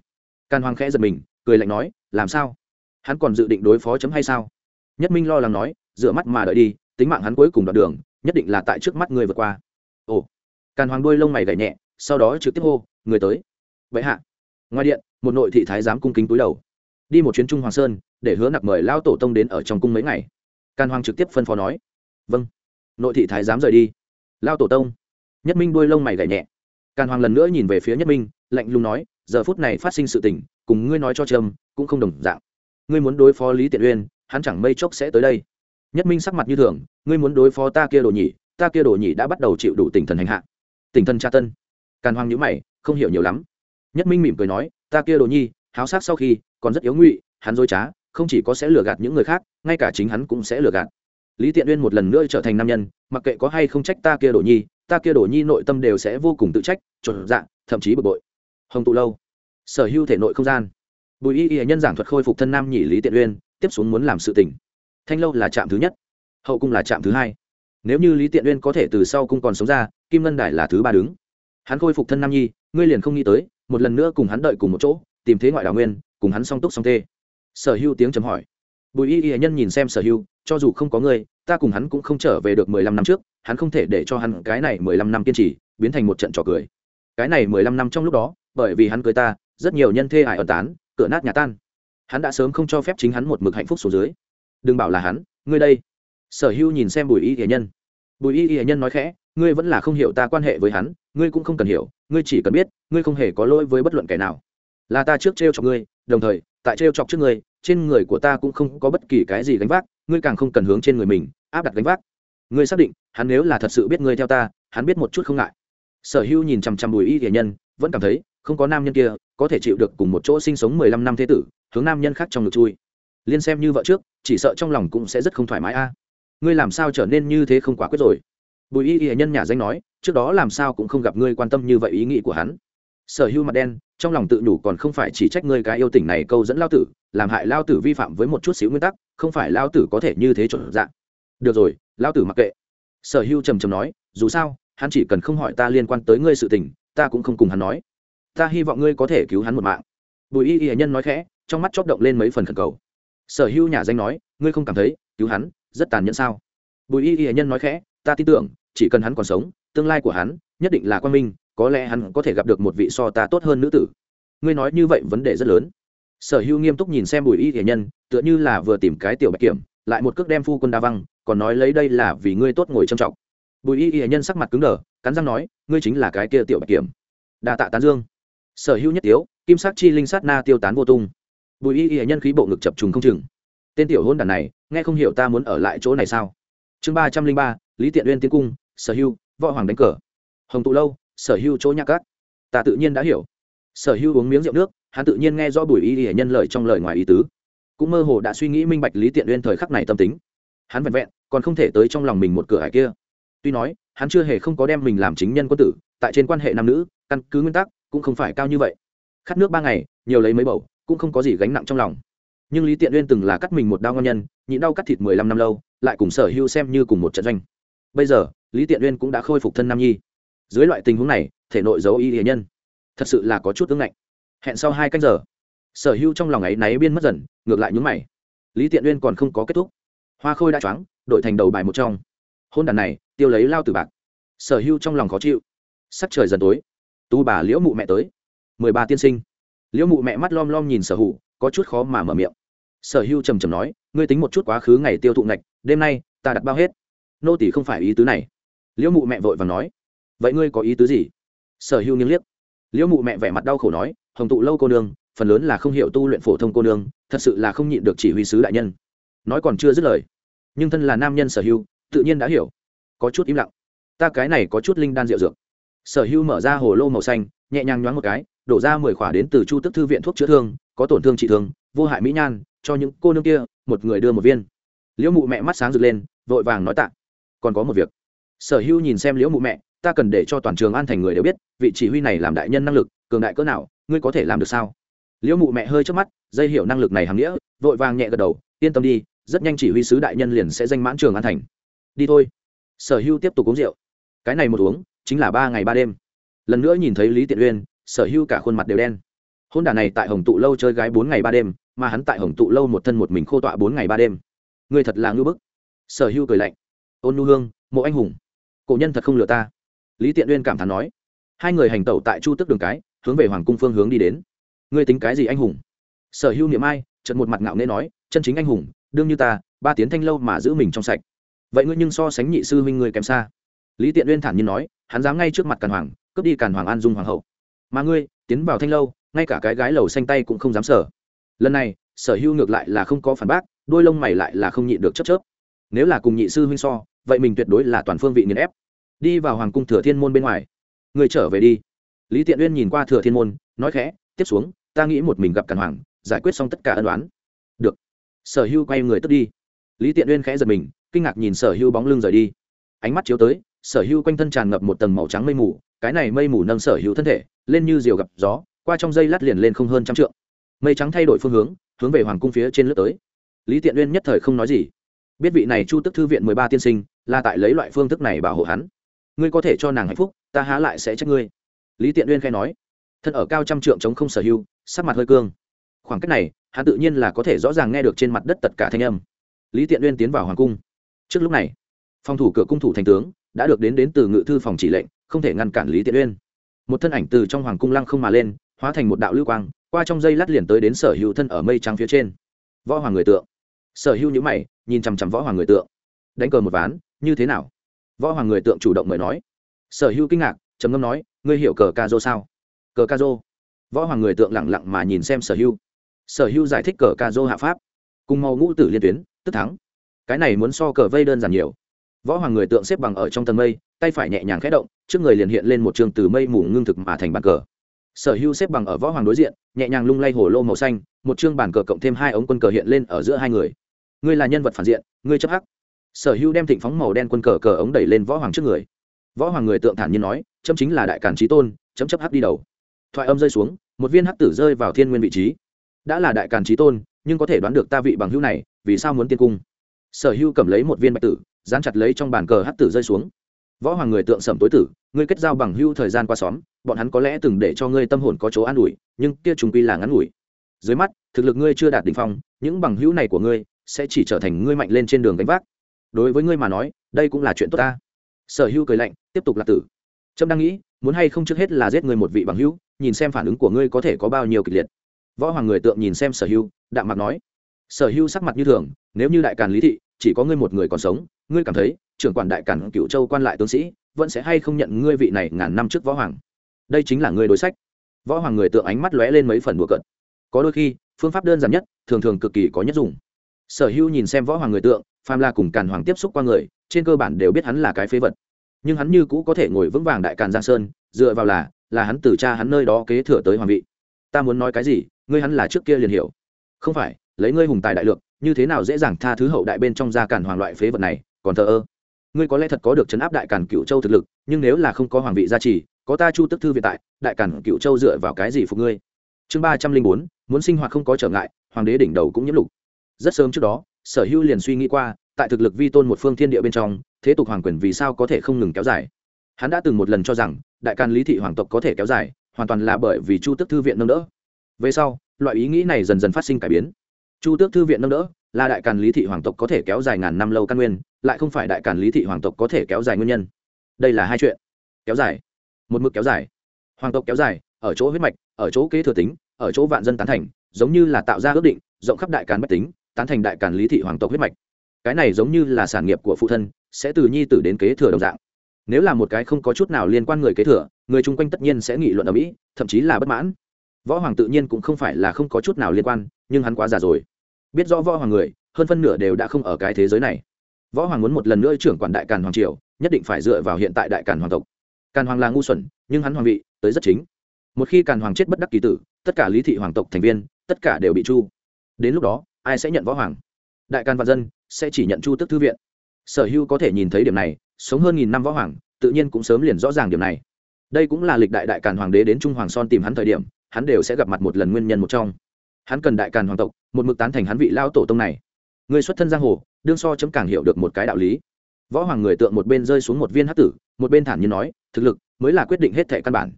Càn hoàng khẽ giật mình, cười lạnh nói, làm sao? Hắn còn dự định đối phó chấm hay sao? Nhất minh lo lắng nói, dựa mắt mà đợi đi, tính mạng hắn cuối cùng đoạn đường, nhất định là tại trước mắt người vượt qua. Ồ. Càn hoàng đuôi lông mày gảy nhẹ, sau đó trực tiếp hô, người tới. Vậy hạ. Ngoài điện, một nội thị thái giám cung kính túi đầu. Đi một chuyến trung hoàng sơn để hứa nặc mời lao tổ tông đến ở trong cung mấy ngày. Can hoàng trực tiếp phân phó nói. Vâng. Nội thị thái giám rời đi. Lao tổ tông. Nhất minh đuôi lông mày gảy nhẹ. Can hoàng lần nữa nhìn về phía nhất minh, lạnh lùng nói, giờ phút này phát sinh sự tình, cùng ngươi nói cho trâm, cũng không đồng dạng. Ngươi muốn đối phó lý tiện uyên, hắn chẳng mây chốc sẽ tới đây. Nhất minh sắc mặt như thường, ngươi muốn đối phó ta kia đồ nhỉ ta kia đồ nhỉ đã bắt đầu chịu đủ tình thần hành hạ. Tình thần tra tân. Càn hoàng nhữ mày, không hiểu nhiều lắm. Nhất minh mỉm cười nói, ta kia đồ nhi háo sắc sau khi, còn rất yếu ngụy, hắn dối trá không chỉ có sẽ lừa gạt những người khác, ngay cả chính hắn cũng sẽ lừa gạt. Lý tiện uyên một lần nữa trở thành nam nhân, mặc kệ có hay không trách ta kia đổ nhi, ta kia đổ nhi nội tâm đều sẽ vô cùng tự trách trộn dạ thậm chí bực bội. Hồng tụ lâu, sở hữu thể nội không gian. Bùi y y nhân giảng thuật khôi phục thân nam nhị lý tiện uyên, tiếp xuống muốn làm sự tỉnh thanh lâu là trạm thứ nhất, hậu cung là trạm thứ hai. Nếu như lý tiện uyên có thể từ sau cung còn sống ra, kim ngân đài là thứ ba đứng. Hắn khôi phục thân nam nhi, ngươi liền không nghĩ tới, một lần nữa cùng hắn đợi cùng một chỗ, tìm thế ngoại đào nguyên, cùng hắn song túc song tê sở hưu tiếng chấm hỏi. Bùi y y nhân nhìn xem sở hưu cho dù không có ngươi, ta cùng hắn cũng không trở về được mười lăm năm trước, hắn không thể để cho hắn cái này mười lăm năm kiên trì, biến thành một trận trò cười. Cái này mười lăm năm trong lúc đó, bởi vì hắn cưới ta, rất nhiều nhân thê hại ẩn tán, cửa nát nhà tan. Hắn đã sớm không cho phép chính hắn một mực hạnh phúc xuống dưới. Đừng bảo là hắn, ngươi đây. Sở hưu nhìn xem bùi y y nhân. Bùi y y nhân nói khẽ, ngươi vẫn là không hiểu ta quan hệ với hắn, ngươi cũng không cần hiểu, ngươi chỉ cần biết, ngươi không hề có lỗi với bất luận kẻ nào. Là ta trước t r e o cho ngươi, đồng thời tại trêu chọc trước ngươi, trên người của ta cũng không có bất kỳ cái gì gánh vác, ngươi càng không cần hướng trên người mình áp đặt gánh vác. Ngươi xác định, hắn nếu là thật sự biết ngươi theo ta, hắn biết một chút không ngại. Sở hữu nhìn chằm chằm bùi y thể nhân, vẫn cảm thấy, không có nam nhân kia có thể chịu được cùng một chỗ sinh sống mười lăm năm thế tử, hướng nam nhân khác trong ngực chui. Liên xem như vợ trước, chỉ sợ trong lòng cũng sẽ rất không thoải mái a. Ngươi làm sao trở nên như thế không quả quyết rồi? Bùi y y nhân nhà danh nói, trước đó làm sao cũng không gặp ngươi quan tâm như vậy ý nghĩ của hắn sở hưu mặt đen, trong lòng tự nhủ còn không phải chỉ trách ngươi cái yêu tình này câu dẫn lao tử, làm hại lao tử vi phạm với một chút xíu nguyên tắc, không phải lao tử có thể như thế chuẩn dạng. Được rồi, lao tử mặc kệ. Sở hưu trầm trầm nói, dù sao, hắn chỉ cần không hỏi ta liên quan tới ngươi sự tình, ta cũng không cùng hắn nói. Ta hy vọng ngươi có thể cứu hắn một mạng. Bùi y y nhân nói khẽ, trong mắt chóp động lên mấy phần khẩn cầu. Sở hưu nhà danh nói, ngươi không cảm thấy, cứu hắn, rất tàn nhẫn sao? Bùi y y nhân nói khẽ, ta tin tưởng, chỉ cần hắn còn sống, tương lai của hắn, nhất định là quan minh có lẽ hắn có thể gặp được một vị so ta tốt hơn nữ tử. Ngươi nói như vậy vấn đề rất lớn. Sở hữu nghiêm túc nhìn xem bùi y thể nhân, tựa như là vừa tìm cái tiểu bạch kiểm, lại một cước đem phu quân đa văng, còn nói lấy đây là vì ngươi tốt ngồi trầm trọng. Bùi y thể nhân sắc mặt cứng đờ, cắn răng nói, ngươi chính là cái kia tiểu bạch kiểm. Đa tạ tán dương. Sở hữu nhất tiếu, kim sắc chi linh sát na tiêu tán vô tung. Bùi y y nhân khí bộ ngực chập trùng không chừng. Tên tiểu hôn đàn này, nghe không hiểu ta muốn ở lại chỗ này sao? Chương ba trăm linh ba, lý tiện uyên tiến cung, sở hưu võ hoàng đánh cờ. Hồng tụ lâu sở hưu chỗ nhạc cát ta tự nhiên đã hiểu. Sở hưu uống miếng rượu nước, hắn tự nhiên nghe do bùi y hệ nhân lời trong lời ngoài ý tứ. Cũng mơ hồ đã suy nghĩ minh bạch lý tiện uyên thời khắc này tâm tính. Hắn vẹn vẹn còn không thể tới trong lòng mình một cửa hải kia. Tuy nói, hắn chưa hề không có đem mình làm chính nhân quân tử, tại trên quan hệ nam nữ, căn cứ nguyên tắc, cũng không phải cao như vậy. Khát nước ba ngày, nhiều lấy mấy bầu, cũng không có gì gánh nặng trong lòng. Nhưng lý tiện uyên từng là cắt mình một đau ngon nhân, nhịn đau cắt thịt mười lăm năm lâu, lại cùng sở hưu xem như cùng một trận doanh. Bây giờ, lý tiện uyên cũng đã khôi phục thân nam nhi dưới loại tình huống này, thể nội giấu y hệ nhân, thật sự là có chút ứng ngạnh. Hẹn sau hai canh giờ, sở hưu trong lòng ấy náy biên mất dần, ngược lại nhúng mày. Lý tiện uyên còn không có kết thúc. Hoa khôi đã choáng, đội thành đầu bài một trong. Hôn đàn này, tiêu lấy lao từ bạc. Sở hưu trong lòng khó chịu. Sắc trời dần tối. Tu bà liễu mụ mẹ tới. Mười ba tiên sinh. Liễu mụ mẹ mắt lom lom nhìn sở hữu, có chút khó mà mở miệng. Sở hưu trầm trầm nói, ngươi tính một chút quá khứ ngày tiêu thụ ngạch, đêm nay ta đặt bao hết. Nô tỷ không phải ý tứ này. Liễu mụ mẹ vội và nói vậy ngươi có ý tứ gì? Sở hưu nghiêng liếc. Liễu mụ mẹ vẻ mặt đau khổ nói, hồng tụ lâu cô nương, phần lớn là không hiểu tu luyện phổ thông cô nương, thật sự là không nhịn được chỉ huy sứ đại nhân. Nói còn chưa dứt lời, nhưng thân là nam nhân sở hưu tự nhiên đã hiểu. Có chút im lặng. Ta cái này có chút linh đan rượu dược. Sở hưu mở ra hồ lô màu xanh, nhẹ nhàng nhoáng một cái, đổ ra mười khỏa đến từ chu tức thư viện thuốc chữa thương, có tổn thương trị thương, vô hại mỹ nhan, cho những cô nương kia, một người đưa một viên. Liễu mụ mẹ mắt sáng rực lên, vội vàng nói tạ. Còn có một việc. Sở hữu nhìn xem liễu mụ mẹ ta cần để cho toàn trường an thành người đều biết, vị chỉ huy này làm đại nhân năng lực, cường đại cỡ nào, ngươi có thể làm được sao? Liễu mụ mẹ hơi trước mắt, dây hiểu năng lực này hàm nghĩa, vội vàng nhẹ gật đầu, yên tâm đi, rất nhanh chỉ huy sứ đại nhân liền sẽ danh mãn trường an thành. Đi thôi. Sở Hưu tiếp tục uống rượu. Cái này một uống, chính là ba ngày ba đêm. Lần nữa nhìn thấy lý tiện uyên, sở Hưu cả khuôn mặt đều đen. Hôn đà này tại hồng tụ lâu chơi gái bốn ngày ba đêm, mà hắn tại hồng tụ lâu một thân một mình khô tọa bốn ngày ba đêm. Người thật là ngư bức. Sở Hưu cười lạnh. Ôn nu hương, mộ anh hùng. Cổ nhân thật không lừa ta lý tiện uyên cảm thán nói, hai người hành tẩu tại chu tức đường cái, hướng về hoàng cung phương hướng đi đến. Ngươi tính cái gì anh hùng? Sở hữu niệm ai trận một mặt ngạo nghễ nói, chân chính anh hùng, đương như ta, ba tiến thanh lâu mà giữ mình trong sạch. Vậy ngươi nhưng so sánh nhị sư huynh người kém xa. Lý tiện uyên thản nhiên nói, hắn dám ngay trước mặt càn hoàng, cướp đi càn hoàng an dung hoàng hậu. Mà ngươi, tiến vào thanh lâu, ngay cả cái gái lầu xanh tay cũng không dám sở lần này, sở hữu ngược lại là không có phản bác, đôi lông mày lại là không nhịn được chấp chớp. Nếu là cùng nhị sư huynh so, vậy mình tuyệt đối là toàn phương vị nghiền ép đi vào hoàng cung thừa thiên môn bên ngoài. Người trở về đi. Lý tiện uyên nhìn qua thừa thiên môn, nói khẽ, tiếp xuống, ta nghĩ một mình gặp càn hoàng, giải quyết xong tất cả ân đoán được. Sở hưu quay người tức đi. Lý tiện uyên khẽ giật mình, kinh ngạc nhìn sở hưu bóng lưng rời đi. Ánh mắt chiếu tới, sở hưu quanh thân tràn ngập một tầng màu trắng mây mù, cái này mây mù nâng sở hữu thân thể, lên như diều gặp gió, qua trong dây lát liền lên không hơn trăm trượng. Mây trắng thay đổi phương hướng hướng về hoàng cung phía trên lướt tới. Lý tiện uyên nhất thời không nói gì. Biết vị này chu tức thư viện mười ba tiên sinh, là tại lấy loại phương thức này bảo hộ hắn ngươi có thể cho nàng hạnh phúc ta há lại sẽ trách ngươi. Lý tiện uyên khai nói. Thân ở cao trăm trượng chống không sở hữu, sắc mặt hơi cương. Khoảng cách này hắn tự nhiên là có thể rõ ràng nghe được trên mặt đất tất cả thanh âm. Lý tiện uyên tiến vào hoàng cung. Trước lúc này phòng thủ cửa cung thủ thành tướng đã được đến đến từ ngự thư phòng chỉ lệnh không thể ngăn cản lý tiện uyên. Một thân ảnh từ trong hoàng cung lăng không mà lên hóa thành một đạo lưu quang qua trong dây lát liền tới đến sở hữu thân ở mây trắng phía trên. Võ hoàng người tượng. Sở hữu nhữ mày nhìn chằm chằm võ hoàng người tượng. Đánh cờ một ván như thế nào? Võ hoàng người tượng chủ động mời nói. Sở hữu kinh ngạc, trầm ngâm nói, ngươi hiểu cờ ca dô sao? Cờ ca dô võ hoàng người tượng lẳng lặng mà nhìn xem sở hữu. Sở hữu giải thích cờ ca dô hạ pháp. Cùng màu ngũ tử liên tuyến, tức thắng. Cái này muốn so cờ vây đơn giản nhiều. Võ hoàng người tượng xếp bằng ở trong tầng mây, tay phải nhẹ nhàng khẽ động, trước người liền hiện lên một trường từ mây mù ngưng thực mà thành bàn cờ. Sở hữu xếp bằng ở võ hoàng đối diện, nhẹ nhàng lung lay hồ lô màu xanh, một chương bàn cờ cộng thêm hai ống quân cờ hiện lên ở giữa hai người. Ngươi là nhân vật phản diện, ngươi chấp hắc sở hữu đem thịnh phóng màu đen quân cờ cờ ống đẩy lên võ hoàng trước người. Võ hoàng người tượng thản nhiên nói, chấm chính là đại cản trí tôn, chấm chấp hắc đi đầu. Thoại âm rơi xuống, một viên hắc tử rơi vào thiên nguyên vị trí. Đã là đại càn trí tôn, nhưng có thể đoán được ta vị bằng hữu này, vì sao muốn tiên cung? Sở hữu cầm lấy một viên bạch tử, dán chặt lấy trong bàn cờ hắc tử rơi xuống. Võ hoàng người tượng sầm tối tử, ngươi kết giao bằng hữu thời gian qua xóm, bọn hắn có lẽ từng để cho ngươi tâm hồn có chỗ an ủi, nhưng kia trùng quy là ngắn ngủi. Dưới mắt, thực lực ngươi chưa đạt đỉnh phong, những bằng hữu này của ngươi sẽ chỉ trở thành ngươi mạnh lên trên đường gánh vác đối với ngươi mà nói, đây cũng là chuyện tốt ta. Sở hữu cười lạnh, tiếp tục là tử. Trâm đang nghĩ, muốn hay không trước hết là giết người một vị bằng hữu, nhìn xem phản ứng của ngươi có thể có bao nhiêu kịch liệt. Võ hoàng người tượng nhìn xem sở hữu, đạm mặt nói. Sở hữu sắc mặt như thường, nếu như đại càn lý thị, chỉ có ngươi một người còn sống, ngươi cảm thấy, trưởng quản đại càn cựu châu quan lại tướng sĩ, vẫn sẽ hay không nhận ngươi vị này ngàn năm trước võ hoàng? Đây chính là ngươi đối sách. Võ hoàng người tượng ánh mắt lóe lên mấy phần đùa cận có đôi khi, phương pháp đơn giản nhất, thường thường cực kỳ có nhất dùng. Sở hữu nhìn xem võ hoàng người tượng phàm la cùng càn hoàng tiếp xúc qua người, trên cơ bản đều biết hắn là cái phế vật. Nhưng hắn như cũ có thể ngồi vững vàng đại càn giang sơn, dựa vào là là hắn từ cha hắn nơi đó kế thừa tới hoàng vị. Ta muốn nói cái gì, ngươi hắn là trước kia liền hiểu. Không phải, lấy ngươi hùng tài đại lượng, như thế nào dễ dàng tha thứ hậu đại bên trong gia càn hoàng loại phế vật này, còn thờ ơ. Ngươi có lẽ thật có được chấn áp đại càn cựu châu thực lực, nhưng nếu là không có hoàng vị gia trì, có ta chu tức thư viện tại, đại càn cựu châu dựa vào cái gì phục ngươi? Chương ba trăm linh bốn, muốn sinh hoạt không có trở ngại, hoàng đế đỉnh đầu cũng nhiễm lục. Rất sớm trước đó sở hữu liền suy nghĩ qua, tại thực lực vi tôn một phương thiên địa bên trong, thế tục hoàng quyền vì sao có thể không ngừng kéo dài? Hắn đã từng một lần cho rằng, đại càn lý thị hoàng tộc có thể kéo dài, hoàn toàn là bởi vì chu tức thư viện nâng đỡ. Về sau, loại ý nghĩ này dần dần phát sinh cải biến. Chu tước thư viện nâng đỡ là đại càn lý thị hoàng tộc có thể kéo dài ngàn năm lâu căn nguyên, lại không phải đại càn lý thị hoàng tộc có thể kéo dài nguyên nhân. Đây là hai chuyện. Kéo dài. Một mực kéo dài. Hoàng tộc kéo dài, ở chỗ huyết mạch, ở chỗ kế thừa tính, ở chỗ vạn dân tán thành, giống như là tạo ra ước định, rộng khắp đại càn bách tính tán thành đại càn lý thị hoàng tộc huyết mạch. Cái này giống như là sản nghiệp của phụ thân, sẽ từ nhi tử đến kế thừa đồng dạng. Nếu là một cái không có chút nào liên quan người kế thừa, người chung quanh tất nhiên sẽ nghị luận ở mỹ, thậm chí là bất mãn. Võ hoàng tự nhiên cũng không phải là không có chút nào liên quan, nhưng hắn quá già rồi. Biết rõ võ hoàng người, hơn phân nửa đều đã không ở cái thế giới này. Võ hoàng muốn một lần nữa trưởng quản đại càn hoàng triều, nhất định phải dựa vào hiện tại đại càn hoàng tộc. Càn hoàng là ngu xuẩn, nhưng hắn hoàng vị, tới rất chính. Một khi càn hoàng chết bất đắc kỳ tử, tất cả lý thị hoàng tộc thành viên, tất cả đều bị chu đến lúc đó ai sẽ nhận võ hoàng? Đại càn vạn dân sẽ chỉ nhận chu tức thư viện. Sở hữu có thể nhìn thấy điểm này, sống hơn nghìn năm võ hoàng, tự nhiên cũng sớm liền rõ ràng điểm này. Đây cũng là lịch đại đại càn hoàng đế đến trung hoàng son tìm hắn thời điểm, hắn đều sẽ gặp mặt một lần nguyên nhân một trong. Hắn cần đại càn hoàng tộc, một mực tán thành hắn vị lao tổ tông này. Người xuất thân giang hồ, đương so chấm càng hiểu được một cái đạo lý. Võ hoàng người tượng một bên rơi xuống một viên hát tử, một bên thản nhiên nói, thực lực mới là quyết định hết thẻ căn bản.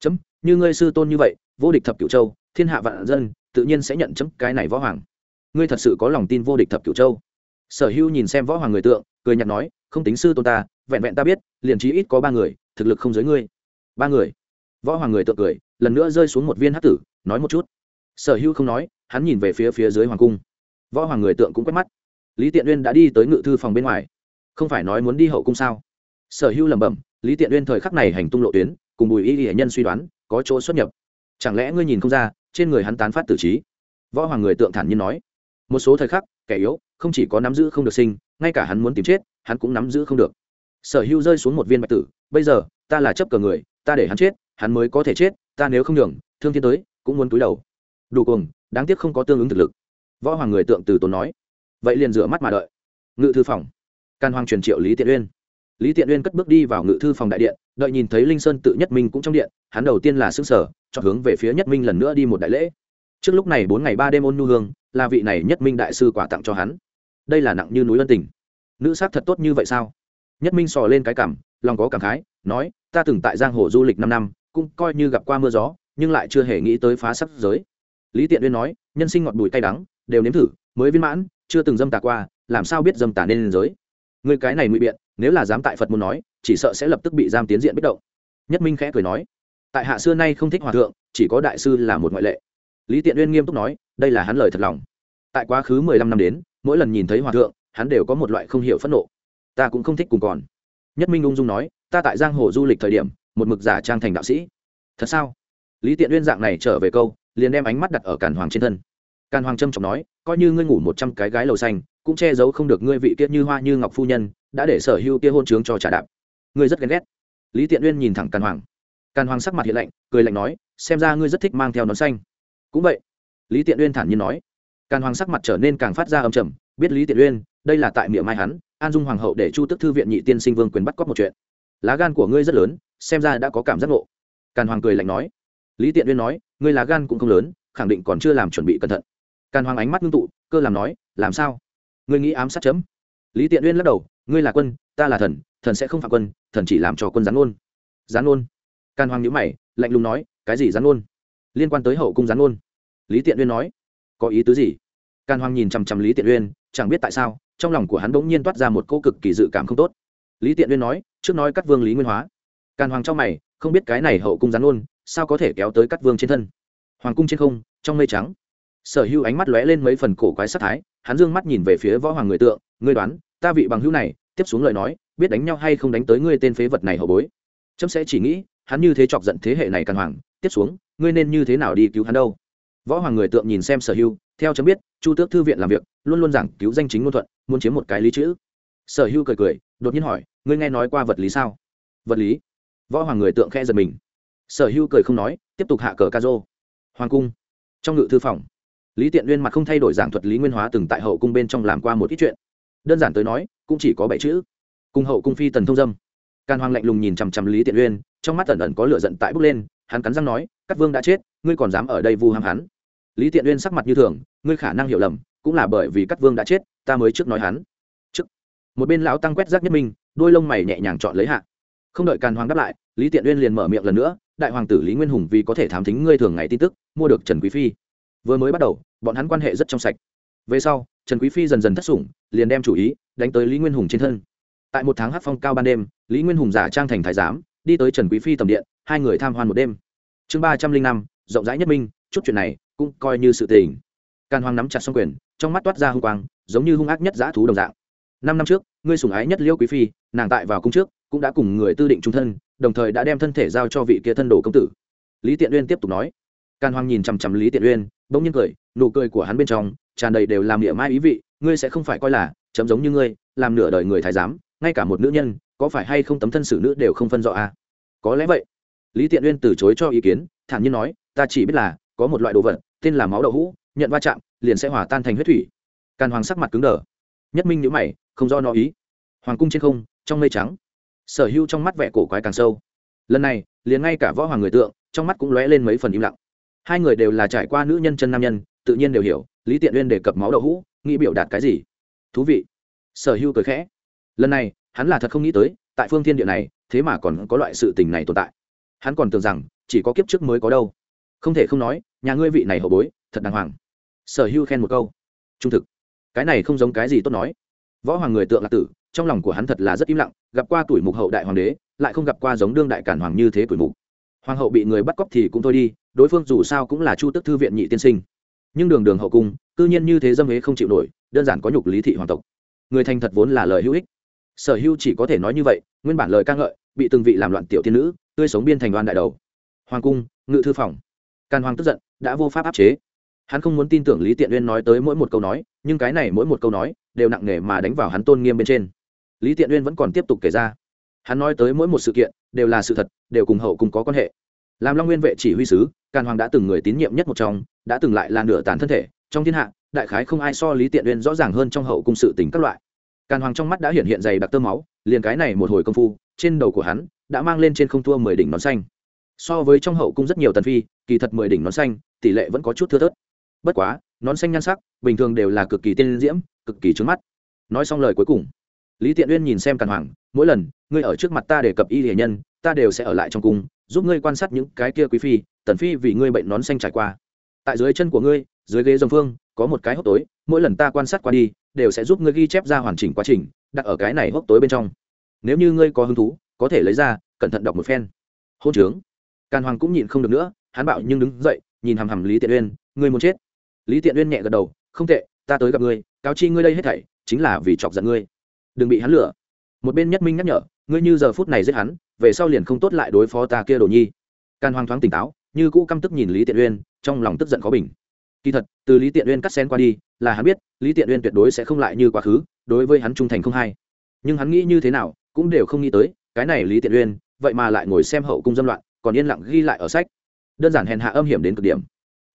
Chấm, như ngươi sư tôn như vậy, vô địch thập cựu châu, thiên hạ vạn dân, tự nhiên sẽ nhận chấm cái này võ hoàng ngươi thật sự có lòng tin vô địch thập cửu châu. Sở hữu nhìn xem võ hoàng người tượng, cười nhạt nói, không tính sư tôn ta, vẹn vẹn ta biết, liền trí ít có ba người, thực lực không giới ngươi. Ba người. Võ hoàng người tượng cười, lần nữa rơi xuống một viên hát tử, nói một chút. Sở hữu không nói, hắn nhìn về phía phía dưới hoàng cung. Võ hoàng người tượng cũng quét mắt. Lý tiện uyên đã đi tới ngự thư phòng bên ngoài. Không phải nói muốn đi hậu cung sao? Sở hữu lẩm bẩm, lý tiện uyên thời khắc này hành tung lộ tuyến, cùng bùi y hệ nhân suy đoán, có chỗ xuất nhập. Chẳng lẽ ngươi nhìn không ra, trên người hắn tán phát tử trí? Võ hoàng người tượng thản nhiên nói một số thời khắc, kẻ yếu, không chỉ có nắm giữ không được sinh, ngay cả hắn muốn tìm chết, hắn cũng nắm giữ không được. Sở hữu rơi xuống một viên bạch tử, bây giờ, ta là chấp cờ người, ta để hắn chết, hắn mới có thể chết, ta nếu không nhường, thương thiên tới, cũng muốn túi đầu. Đủ cùng đáng tiếc không có tương ứng thực lực. Võ hoàng người tượng từ tốn nói. Vậy liền rửa mắt mà đợi. Ngự thư phòng. Can hoàng truyền triệu lý tiện uyên. Lý tiện uyên cất bước đi vào ngự thư phòng đại điện, đợi nhìn thấy linh sơn tự nhất minh cũng trong điện, hắn đầu tiên là xương sở cho hướng về phía nhất minh lần nữa đi một đại lễ trước lúc này bốn ngày ba đêm ôn nhu hương, là vị này nhất minh đại sư quả tặng cho hắn. Đây là nặng như núi ân tình. Nữ sắc thật tốt như vậy sao? Nhất minh sò lên cái cảm, lòng có cảm khái, nói, ta từng tại giang hồ du lịch năm năm, cũng coi như gặp qua mưa gió, nhưng lại chưa hề nghĩ tới phá sắc giới. Lý tiện uyên nói, nhân sinh ngọt bùi cay đắng, đều nếm thử, mới viên mãn, chưa từng dâm tà qua, làm sao biết dâm tà nên lên giới? Người cái này ngụy biện, nếu là dám tại phật muốn nói, chỉ sợ sẽ lập tức bị giam tiến diện bất động. Nhất minh khẽ cười nói, tại hạ xưa nay không thích hòa thượng, chỉ có đại sư là một ngoại lệ lý tiện uyên nghiêm túc nói, đây là hắn lời thật lòng. Tại quá khứ mười lăm năm đến, mỗi lần nhìn thấy hòa thượng, hắn đều có một loại không hiểu phẫn nộ. Ta cũng không thích cùng còn. Nhất minh ung dung nói, ta tại giang hồ du lịch thời điểm, một mực giả trang thành đạo sĩ. Thật sao? Lý tiện uyên dạng này trở về câu, liền đem ánh mắt đặt ở càn hoàng trên thân. Càn hoàng trâm trọng nói, coi như ngươi ngủ một trăm cái gái lầu xanh, cũng che giấu không được ngươi vị kiết như hoa như ngọc phu nhân, đã để sở hữu kia hôn trướng cho trả đạp. Ngươi rất ghen ghét. Lý tiện uyên nhìn thẳng càn hoàng. Càn hoàng sắc mặt hiện lạnh, cười lạnh nói, xem ra ngươi rất thích mang theo nón xanh cũng vậy, lý tiện uyên thản nhiên nói. Càn hoàng sắc mặt trở nên càng phát ra âm trầm, biết lý tiện uyên, đây là tại miệng mai hắn, an dung hoàng hậu để chu tức thư viện nhị tiên sinh vương quyền bắt cóc một chuyện. Lá gan của ngươi rất lớn, xem ra đã có cảm giác ngộ. Càn hoàng cười lạnh nói. Lý tiện uyên nói, ngươi lá gan cũng không lớn, khẳng định còn chưa làm chuẩn bị cẩn thận. Càn hoàng ánh mắt ngưng tụ, cơ làm nói, làm sao? Ngươi nghĩ ám sát chấm? Lý tiện uyên lắc đầu, ngươi là quân, ta là thần thần sẽ không phạm quân, thần chỉ làm cho quân gián ôn gián ôn càn hoàng nhữ mày, lạnh lùng nói, cái gì gián ôn liên quan tới hậu cung gián ôn lý tiện uyên nói, có ý tứ gì? Càn hoàng nhìn chằm chằm lý tiện uyên, chẳng biết tại sao, trong lòng của hắn bỗng nhiên toát ra một cô cực kỳ dự cảm không tốt. Lý tiện uyên nói, trước nói cắt vương lý nguyên hóa. Càn hoàng trong mày, không biết cái này hậu cung gián ôn sao có thể kéo tới cắt vương trên thân? Hoàng cung trên không, trong mây trắng. Sở hữu ánh mắt lóe lên mấy phần cổ quái sắc thái, hắn dương mắt nhìn về phía võ hoàng người tượng, ngươi đoán, ta vị bằng hữu này, tiếp xuống lời nói, biết đánh nhau hay không đánh tới ngươi tên phế vật này hậu bối? Trâm sẽ chỉ nghĩ, hắn như thế chọc giận thế hệ này càn hoàng, tiếp xuống ngươi nên như thế nào đi cứu hắn đâu? Võ hoàng người tượng nhìn xem sở hưu, theo chấm biết chu tước thư viện làm việc luôn luôn giảng cứu danh chính ngôn thuận muốn chiếm một cái lý chữ. Sở Hưu cười cười đột nhiên hỏi ngươi nghe nói qua vật lý sao? Vật lý? Võ hoàng người tượng khe giật mình. Sở Hưu cười không nói tiếp tục hạ cờ ca dô hoàng cung. Trong ngự thư phòng lý tiện uyên mặt không thay đổi giảng thuật lý nguyên hóa từng tại hậu cung bên trong làm qua một ít chuyện. Đơn giản tới nói cũng chỉ có bảy chữ. Cung hậu cung phi tần thông dâm càn hoàng lạnh lùng nhìn chằm chằm lý tiện uyên, trong mắt ẩn ẩn có lửa giận tại bốc lên, hắn cắn răng nói, các vương đã chết, ngươi còn dám ở đây vu ham hắn? Lý tiện uyên sắc mặt như thường, ngươi khả năng hiểu lầm, cũng là bởi vì các vương đã chết, ta mới trước nói hắn. Trước. Một bên lão tăng quét rác nhất minh, đôi lông mày nhẹ nhàng chọn lấy hạ. Không đợi càn hoàng đáp lại, lý tiện uyên liền mở miệng lần nữa, đại hoàng tử lý nguyên hùng vì có thể thám thính ngươi thường ngày tin tức, mua được trần quý phi. Vừa mới bắt đầu, bọn hắn quan hệ rất trong sạch. Về sau, trần quý phi dần dần thất sủng, liền đem chủ ý đánh tới lý nguyên hùng trên thân tại một tháng hát phong cao ban đêm, lý nguyên hùng giả trang thành thái giám, đi tới trần quý phi tầm điện, hai người tham hoan một đêm. Chương ba trăm linh năm, rộng rãi nhất minh, chút chuyện này cũng coi như sự tình. Càn hoàng nắm chặt xong quyền, trong mắt toát ra hung quang, giống như hung ác nhất dã thú đồng dạng. Năm năm trước, ngươi sủng ái nhất liễu quý phi, nàng tại vào cung trước, cũng đã cùng người tư định trung thân, đồng thời đã đem thân thể giao cho vị kia thân đồ công tử. Lý tiện uyên tiếp tục nói. Càn hoàng nhìn chằm chằm lý tiện uyên, bỗng nhiên cười, nụ cười của hắn bên trong tràn đầy đều làm địa mai ý vị, ngươi sẽ không phải coi là chấm giống như ngươi, làm nửa đời người thái giám ngay cả một nữ nhân, có phải hay không tấm thân xử nữ đều không phân rõ à? có lẽ vậy. Lý tiện uyên từ chối cho ý kiến, thản nhiên nói, ta chỉ biết là, có một loại đồ vật, tên là máu đậu hũ, nhận va chạm, liền sẽ hòa tan thành huyết thủy. Càn hoàng sắc mặt cứng đờ. Nhất minh nhữ mày, không do nó ý. Hoàng cung trên không, trong mây trắng. Sở hữu trong mắt vẻ cổ quái càng sâu. Lần này, liền ngay cả võ hoàng người tượng, trong mắt cũng lóe lên mấy phần im lặng. Hai người đều là trải qua nữ nhân chân nam nhân, tự nhiên đều hiểu, lý tiện uyên đề cập máu đậu hũ, nghĩ biểu đạt cái gì? Thú vị. Sở hữu cười khẽ lần này, hắn là thật không nghĩ tới, tại phương thiên địa này, thế mà còn có loại sự tình này tồn tại. Hắn còn tưởng rằng, chỉ có kiếp trước mới có đâu. Không thể không nói, nhà ngươi vị này hậu bối, thật đàng hoàng. Sở hữu khen một câu. Trung thực. Cái này không giống cái gì tốt nói. Võ hoàng người tượng lạc tử, trong lòng của hắn thật là rất im lặng, gặp qua tuổi mục hậu đại hoàng đế, lại không gặp qua giống đương đại cản hoàng như thế tuổi mục. Hoàng hậu bị người bắt cóc thì cũng thôi đi, đối phương dù sao cũng là chu tức thư viện nhị tiên sinh. Nhưng đường đường hậu cung, cư nhiên như thế dâm hế không chịu nổi, đơn giản có nhục lý thị hoàng tộc. Người thành thật vốn là lời hữu ích sở hữu chỉ có thể nói như vậy, nguyên bản lời ca ngợi, bị từng vị làm loạn tiểu thiên nữ, tươi sống biên thành đoàn đại đầu. Hoàng cung, ngự thư phòng. Càn hoàng tức giận, đã vô pháp áp chế. Hắn không muốn tin tưởng lý tiện uyên nói tới mỗi một câu nói, nhưng cái này mỗi một câu nói, đều nặng nề mà đánh vào hắn tôn nghiêm bên trên. Lý tiện uyên vẫn còn tiếp tục kể ra. Hắn nói tới mỗi một sự kiện, đều là sự thật, đều cùng hậu cùng có quan hệ. Làm long nguyên vệ chỉ huy sứ, càn hoàng đã từng người tín nhiệm nhất một trong, đã từng lại là nửa tàn thân thể, trong thiên hạ, đại khái không ai so lý tiện uyên rõ ràng hơn trong hậu cung sự tình các loại càn hoàng trong mắt đã hiện hiện dày đặc tơ máu, liền cái này một hồi công phu, trên đầu của hắn đã mang lên trên không thua mười đỉnh nón xanh. So với trong hậu cung rất nhiều tần phi, kỳ thật mười đỉnh nón xanh, tỷ lệ vẫn có chút thưa thớt. Bất quá, nón xanh nhan sắc, bình thường đều là cực kỳ tiên diễm, cực kỳ trứng mắt. Nói xong lời cuối cùng, lý tiện uyên nhìn xem càn hoàng, mỗi lần, ngươi ở trước mặt ta đề cập y hiền nhân, ta đều sẽ ở lại trong cung, giúp ngươi quan sát những cái kia quý phi, tần phi vì ngươi bệnh nón xanh trải qua. Tại dưới chân của ngươi, dưới ghế dòng phương có một cái hốc tối, mỗi lần ta quan sát qua đi, đều sẽ giúp ngươi ghi chép ra hoàn chỉnh quá trình, đặt ở cái này hốc tối bên trong. Nếu như ngươi có hứng thú, có thể lấy ra, cẩn thận đọc một phen. Hôn trướng. Càn hoàng cũng nhịn không được nữa, hắn bảo nhưng đứng dậy, nhìn hằm hằm lý tiện uyên, ngươi muốn chết. Lý tiện uyên nhẹ gật đầu, không tệ, ta tới gặp ngươi, cáo chi ngươi đây hết thảy, chính là vì chọc giận ngươi. Đừng bị hắn lừa. Một bên nhất minh nhắc nhở, ngươi như giờ phút này giết hắn, về sau liền không tốt lại đối phó ta kia đồ nhi. Càn hoàng thoáng tỉnh táo, như cũ căm tức nhìn lý tiện uyên, trong lòng tức giận khó bình kỳ thật, từ lý tiện uyên cắt sen qua đi, là hắn biết, lý tiện uyên tuyệt đối sẽ không lại như quá khứ, đối với hắn trung thành không hay. Nhưng hắn nghĩ như thế nào, cũng đều không nghĩ tới, cái này lý tiện uyên, vậy mà lại ngồi xem hậu cung dâm loạn, còn yên lặng ghi lại ở sách. Đơn giản hèn hạ âm hiểm đến cực điểm.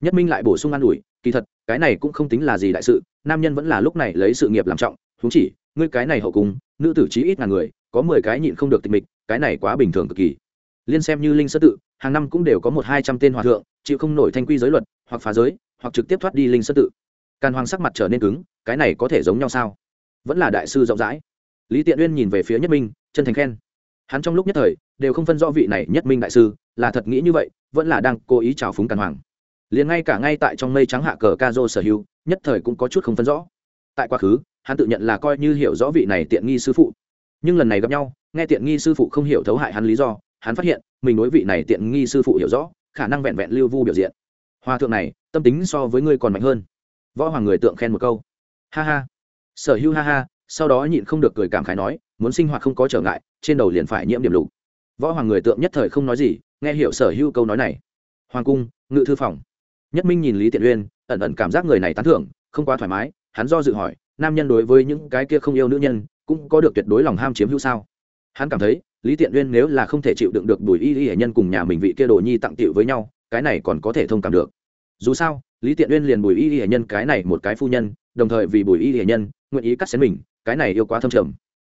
Nhất minh lại bổ sung an ủi, kỳ thật, cái này cũng không tính là gì đại sự, nam nhân vẫn là lúc này lấy sự nghiệp làm trọng thú chỉ, ngươi cái này hậu cung, nữ tử chí ít ngàn người, có mười cái nhịn không được tịch mịch, cái này quá bình thường cực kỳ. Liên xem như linh sơ tự, hàng năm cũng đều có một hai trăm tên hòa thượng, chịu không nổi thanh quy giới luật, hoặc phá giới hoặc trực tiếp thoát đi linh sơ tự. Càn hoàng sắc mặt trở nên cứng, cái này có thể giống nhau sao? Vẫn là đại sư rộng rãi. Lý tiện uyên nhìn về phía nhất minh, chân thành khen. Hắn trong lúc nhất thời, đều không phân rõ vị này nhất minh đại sư, là thật nghĩ như vậy, vẫn là đang cố ý trào phúng càn hoàng. Liền ngay cả ngay tại trong mây trắng hạ cờ ca dô sở hữu, nhất thời cũng có chút không phân rõ. Tại quá khứ, hắn tự nhận là coi như hiểu rõ vị này tiện nghi sư phụ. Nhưng lần này gặp nhau, nghe tiện nghi sư phụ không hiểu thấu hại hắn lý do, hắn phát hiện, mình đối vị này tiện nghi sư phụ hiểu rõ, khả năng vẹn vẹn lưu vu biểu diện hòa thượng này, tâm tính so với ngươi còn mạnh hơn. Võ hoàng người tượng khen một câu. Ha ha. Sở hữu ha ha, sau đó nhịn không được cười cảm khái nói, muốn sinh hoạt không có trở ngại, trên đầu liền phải nhiễm điểm lục. Võ hoàng người tượng nhất thời không nói gì, nghe hiểu sở hữu câu nói này. Hoàng cung, ngự thư phòng. Nhất minh nhìn lý tiện uyên, ẩn ẩn cảm giác người này tán thưởng, không quá thoải mái, hắn do dự hỏi, nam nhân đối với những cái kia không yêu nữ nhân, cũng có được tuyệt đối lòng ham chiếm hữu sao? Hắn cảm thấy, lý tiện uyên nếu là không thể chịu đựng được bùi y y hệ nhân cùng nhà mình vị kia đồ nhi tặng tiệu với nhau, cái này còn có thể thông cảm được dù sao, lý tiện uyên liền bùi y y nhân cái này một cái phu nhân, đồng thời vì bùi y y nhân, nguyện ý cắt xén mình, cái này yêu quá thâm trầm.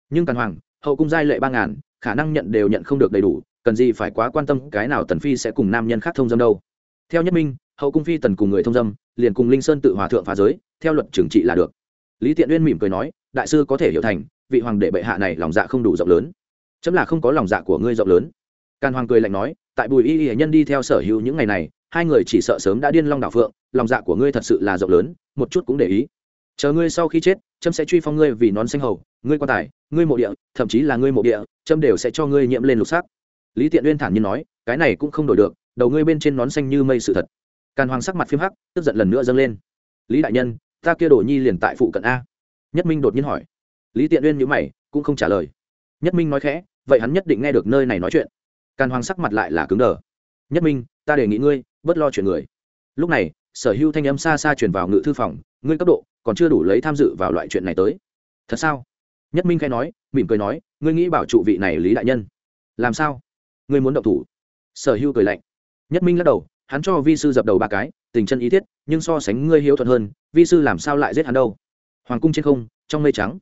Nhưng càn hoàng, hậu cung giai lệ ba ngàn, khả năng nhận đều nhận không được đầy đủ, cần gì phải quá quan tâm cái nào tần phi sẽ cùng nam nhân khác thông dâm đâu. Theo nhất minh, hậu cung phi tần cùng người thông dâm, liền cùng linh sơn tự hòa thượng phá giới, theo luật trừng trị là được. Lý tiện uyên mỉm cười nói, đại sư có thể hiểu thành, vị hoàng đệ bệ hạ này lòng dạ không đủ rộng lớn. Chấm là không có lòng dạ của ngươi rộng lớn. Càn hoàng cười lạnh nói, tại bùi y y nhân đi theo sở hữu những ngày này hai người chỉ sợ sớm đã điên long đảo phượng, lòng dạ của ngươi thật sự là rộng lớn, một chút cũng để ý. Chờ ngươi sau khi chết trâm sẽ truy phong ngươi vì nón xanh hầu, ngươi quan tài, ngươi mộ địa, thậm chí là ngươi mộ địa trâm đều sẽ cho ngươi nhiễm lên lục sắc. Lý tiện uyên thản nhiên nói, cái này cũng không đổi được, đầu ngươi bên trên nón xanh như mây sự thật. Càn hoàng sắc mặt phim hắc, tức giận lần nữa dâng lên. Lý đại nhân, ta kia đổ nhi liền tại phụ cận a. Nhất minh đột nhiên hỏi. Lý tiện uyên nhữ mày, cũng không trả lời. Nhất minh nói khẽ, vậy hắn nhất định nghe được nơi này nói chuyện. Càn hoàng sắc mặt lại là cứng đờ nhất minh, ta đề nghị ngươi, bớt lo chuyện người. Lúc này, sở hữu thanh âm xa xa truyền vào ngự thư phòng, ngươi cấp độ, còn chưa đủ lấy tham dự vào loại chuyện này tới. Thật sao? Nhất minh khai nói, mỉm cười nói, ngươi nghĩ bảo trụ vị này lý đại nhân. Làm sao? Ngươi muốn động thủ? Sở hữu cười lạnh. Nhất minh lắc đầu, hắn cho vi sư dập đầu ba cái, tình chân ý thiết, nhưng so sánh ngươi hiếu thuận hơn, vi sư làm sao lại giết hắn đâu? Hoàng cung trên không, trong mây trắng.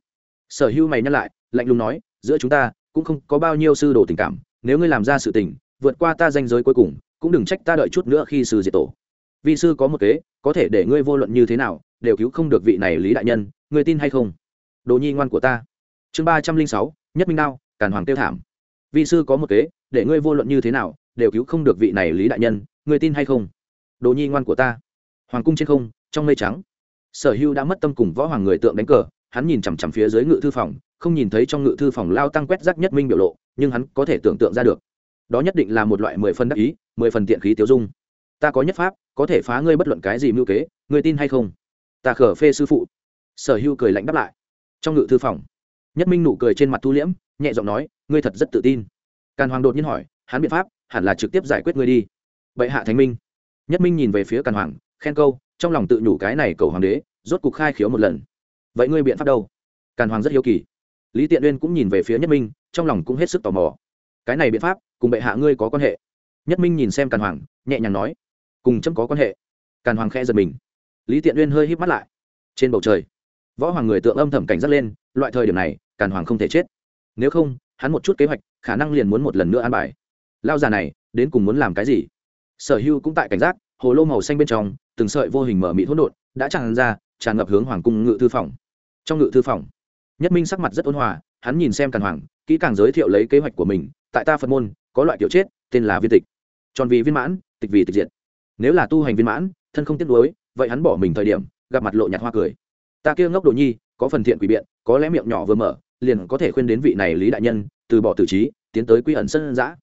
Sở hữu mày nhắc lại, lạnh lùng nói, giữa chúng ta, cũng không có bao nhiêu sư đồ tình cảm, nếu ngươi làm ra sự tình vượt qua ta danh giới cuối cùng, cũng đừng trách ta đợi chút nữa khi sư diệt tổ. Vị sư có một kế, có thể để ngươi vô luận như thế nào, đều cứu không được vị này lý đại nhân, ngươi tin hay không? Đồ nhi ngoan của ta. Chương ba trăm linh sáu, nhất minh đao, càn hoàng tiêu thảm. Vị sư có một kế, để ngươi vô luận như thế nào, đều cứu không được vị này lý đại nhân, ngươi tin hay không? Đồ nhi ngoan của ta. Hoàng cung trên không, trong mây trắng. Sở hưu đã mất tâm cùng võ hoàng người tượng đánh cờ, hắn nhìn chằm chằm phía dưới ngự thư phòng, không nhìn thấy trong ngự thư phòng lao tăng quét rác nhất minh biểu lộ, nhưng hắn có thể tưởng tượng ra được đó nhất định là một loại mười phần đắc ý, mười phần tiện khí tiêu dung. Ta có nhất pháp, có thể phá ngươi bất luận cái gì mưu kế, ngươi tin hay không? Ta khở phê sư phụ. Sở hưu cười lạnh đáp lại. Trong ngự thư phòng, nhất minh nụ cười trên mặt thu liễm, nhẹ giọng nói, ngươi thật rất tự tin. Càn hoàng đột nhiên hỏi, hắn biện pháp, hẳn là trực tiếp giải quyết ngươi đi. Bệ hạ thánh minh. Nhất minh nhìn về phía càn hoàng, khen câu, trong lòng tự nhủ cái này cầu hoàng đế, rốt cục khai khiếu một lần. Vậy ngươi biện pháp đâu? Càn hoàng rất hiếu kỳ. Lý tiện uyên cũng nhìn về phía nhất minh, trong lòng cũng hết sức tò mò. Cái này biện pháp cùng bệ hạ ngươi có quan hệ. Nhất minh nhìn xem càn hoàng, nhẹ nhàng nói, cùng chấm có quan hệ. Càn hoàng khẽ giật mình. Lý tiện uyên hơi híp mắt lại. Trên bầu trời, võ hoàng người tượng âm thầm cảnh giác lên, loại thời điểm này, càn hoàng không thể chết. Nếu không, hắn một chút kế hoạch, khả năng liền muốn một lần nữa an bài. Lao già này, đến cùng muốn làm cái gì? Sở hưu cũng tại cảnh giác, hồ lô màu xanh bên trong, từng sợi vô hình mở mị hỗn độn, đã tràn ra, tràn ngập hướng hoàng cung ngự thư phòng. Trong ngự thư phòng, nhất minh sắc mặt rất ôn hòa, hắn nhìn xem càn hoàng, kỹ càng giới thiệu lấy kế hoạch của mình, tại ta phật môn có loại kiểu chết, tên là viên tịch. Tròn vì viên mãn, tịch vì tịch diệt. Nếu là tu hành viên mãn, thân không tiếc nuối, vậy hắn bỏ mình thời điểm, gặp mặt lộ nhạt hoa cười. Ta kia ngốc đồ nhi, có phần thiện quỷ biện, có lẽ miệng nhỏ vừa mở, liền có thể khuyên đến vị này lý đại nhân, từ bỏ tử trí, tiến tới quy ẩn sân giã.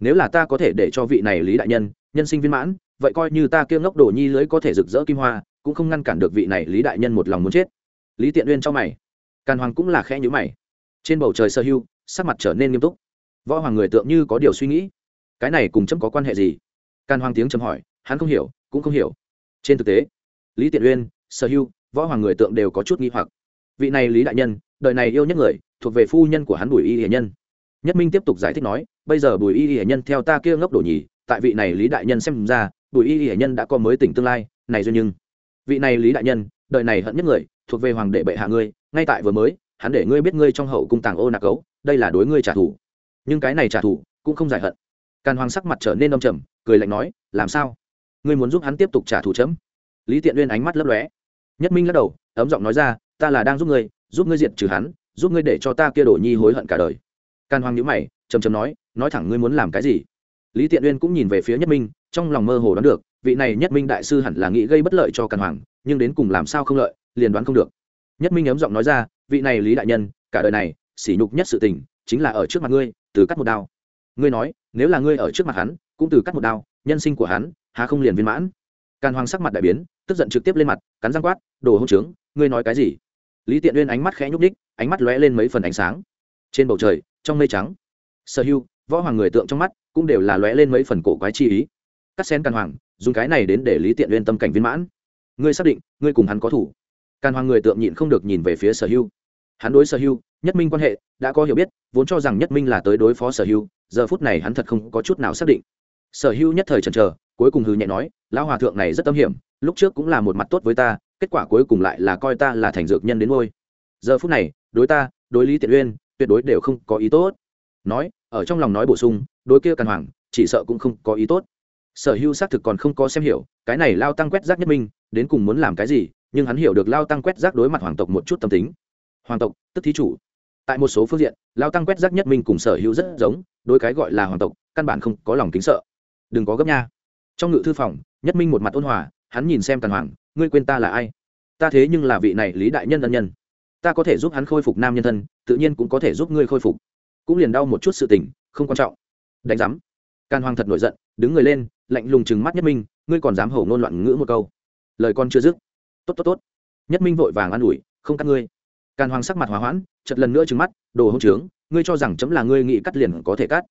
Nếu là ta có thể để cho vị này lý đại nhân nhân sinh viên mãn, vậy coi như ta kia ngốc đồ nhi lưới có thể rực rỡ kim hoa, cũng không ngăn cản được vị này lý đại nhân một lòng muốn chết. Lý tiện uyên cho mày. Càn hoàng cũng là khẽ nhữ mày. Trên bầu trời sơ hưu, sắc mặt trở nên nghiêm túc võ hoàng người tượng như có điều suy nghĩ. Cái này cùng chấm có quan hệ gì? Càn hoàng tiếng chấm hỏi, hắn không hiểu, cũng không hiểu. Trên thực tế, lý tiện uyên, sở hưu, võ hoàng người tượng đều có chút nghi hoặc. Vị này lý đại nhân, đời này yêu nhất người, thuộc về phu nhân của hắn bùi y hiền nhân. Nhất minh tiếp tục giải thích nói, bây giờ bùi y hiền nhân theo ta kia ngốc đổ nhì tại vị này lý đại nhân xem ra, bùi y hiển nhân đã có mới tỉnh tương lai, này duyên nhưng. Vị này lý đại nhân, đời này hận nhất người, thuộc về hoàng đệ bệ hạ ngươi, ngay tại vừa mới, hắn để ngươi biết ngươi trong hậu cung tàng ô nạc cấu đây là đối ngươi trả thù nhưng cái này trả thù cũng không giải hận. Càn hoàng sắc mặt trở nên đông trầm, cười lạnh nói, làm sao? Ngươi muốn giúp hắn tiếp tục trả thù chấm? Lý tiện uyên ánh mắt lấp lóe. Nhất minh lắc đầu, ấm giọng nói ra, ta là đang giúp ngươi giúp ngươi diệt trừ hắn, giúp ngươi để cho ta kia đổ nhi hối hận cả đời. Càn hoàng nhữ mày, trầm trầm nói nói thẳng ngươi muốn làm cái gì? Lý tiện uyên cũng nhìn về phía nhất minh, trong lòng mơ hồ đoán được, vị này nhất minh đại sư hẳn là nghĩ gây bất lợi cho càn hoàng, nhưng đến cùng làm sao không lợi, liền đoán không được. Nhất minh ấm giọng nói ra, vị này lý đại nhân, cả đời này, sỉ nhục nhất sự tình chính là ở trước mặt ngươi, từ cắt một đao. Ngươi nói, nếu là ngươi ở trước mặt hắn, cũng từ cắt một đao, nhân sinh của hắn hà không liền viên mãn? Càn hoàng sắc mặt đại biến, tức giận trực tiếp lên mặt, cắn răng quát, đồ hông trướng, ngươi nói cái gì? Lý tiện uyên ánh mắt khẽ nhúc ních ánh mắt lóe lên mấy phần ánh sáng. Trên bầu trời, trong mây trắng, sở hưu võ hoàng người tượng trong mắt cũng đều là lóe lên mấy phần cổ quái chi ý. Cắt sen càn hoàng, dùng cái này đến để lý tiện uyên tâm cảnh viên mãn. Ngươi xác định, ngươi cùng hắn có thủ? Càn hoàng người tượng nhịn không được nhìn về phía sở hưu hắn đối sở hưu nhất minh quan hệ, đã có hiểu biết, vốn cho rằng nhất minh là tới đối phó sở hưu giờ phút này hắn thật không có chút nào xác định. Sở hưu nhất thời chần chờ, cuối cùng hư nhẹ nói, lão hòa thượng này rất tâm hiểm, lúc trước cũng là một mặt tốt với ta, kết quả cuối cùng lại là coi ta là thành dược nhân đến ngôi. Giờ phút này, đối ta, đối lý tiện uyên, tuyệt đối đều không có ý tốt. Nói, ở trong lòng nói bổ sung, đối kia càn hoàng, chỉ sợ cũng không có ý tốt. Sở hữu xác thực còn không có xem hiểu, cái này lao tăng quét rác nhất minh, đến cùng muốn làm cái gì, nhưng hắn hiểu được lao tăng quét rác đối mặt hoàng tộc một chút tâm tính. Hoàng tộc, tức thí chủ tại một số phương diện, lao tăng quét rác nhất minh cùng sở hữu rất giống đôi cái gọi là hoàng tộc, căn bản không có lòng kính sợ. Đừng có gấp nha. Trong ngự thư phòng, nhất minh một mặt ôn hòa, hắn nhìn xem tàn hoàng, ngươi quên ta là ai? Ta thế nhưng là vị này lý đại nhân ân nhân. Ta có thể giúp hắn khôi phục nam nhân thân, tự nhiên cũng có thể giúp ngươi khôi phục. Cũng liền đau một chút sự tình, không quan trọng. Đánh giám. Càn hoàng thật nổi giận, đứng người lên, lạnh lùng chừng mắt nhất minh, ngươi còn dám hổ ngôn loạn ngữ một câu. Lời con chưa dứt. Tốt tốt tốt. Nhất minh vội vàng an ủi, không cắt ngươi càn hoàng sắc mặt hòa hoãn chật lần nữa trừng mắt, đồ hỗn trướng, ngươi cho rằng chấm là ngươi nghĩ cắt liền có thể cắt?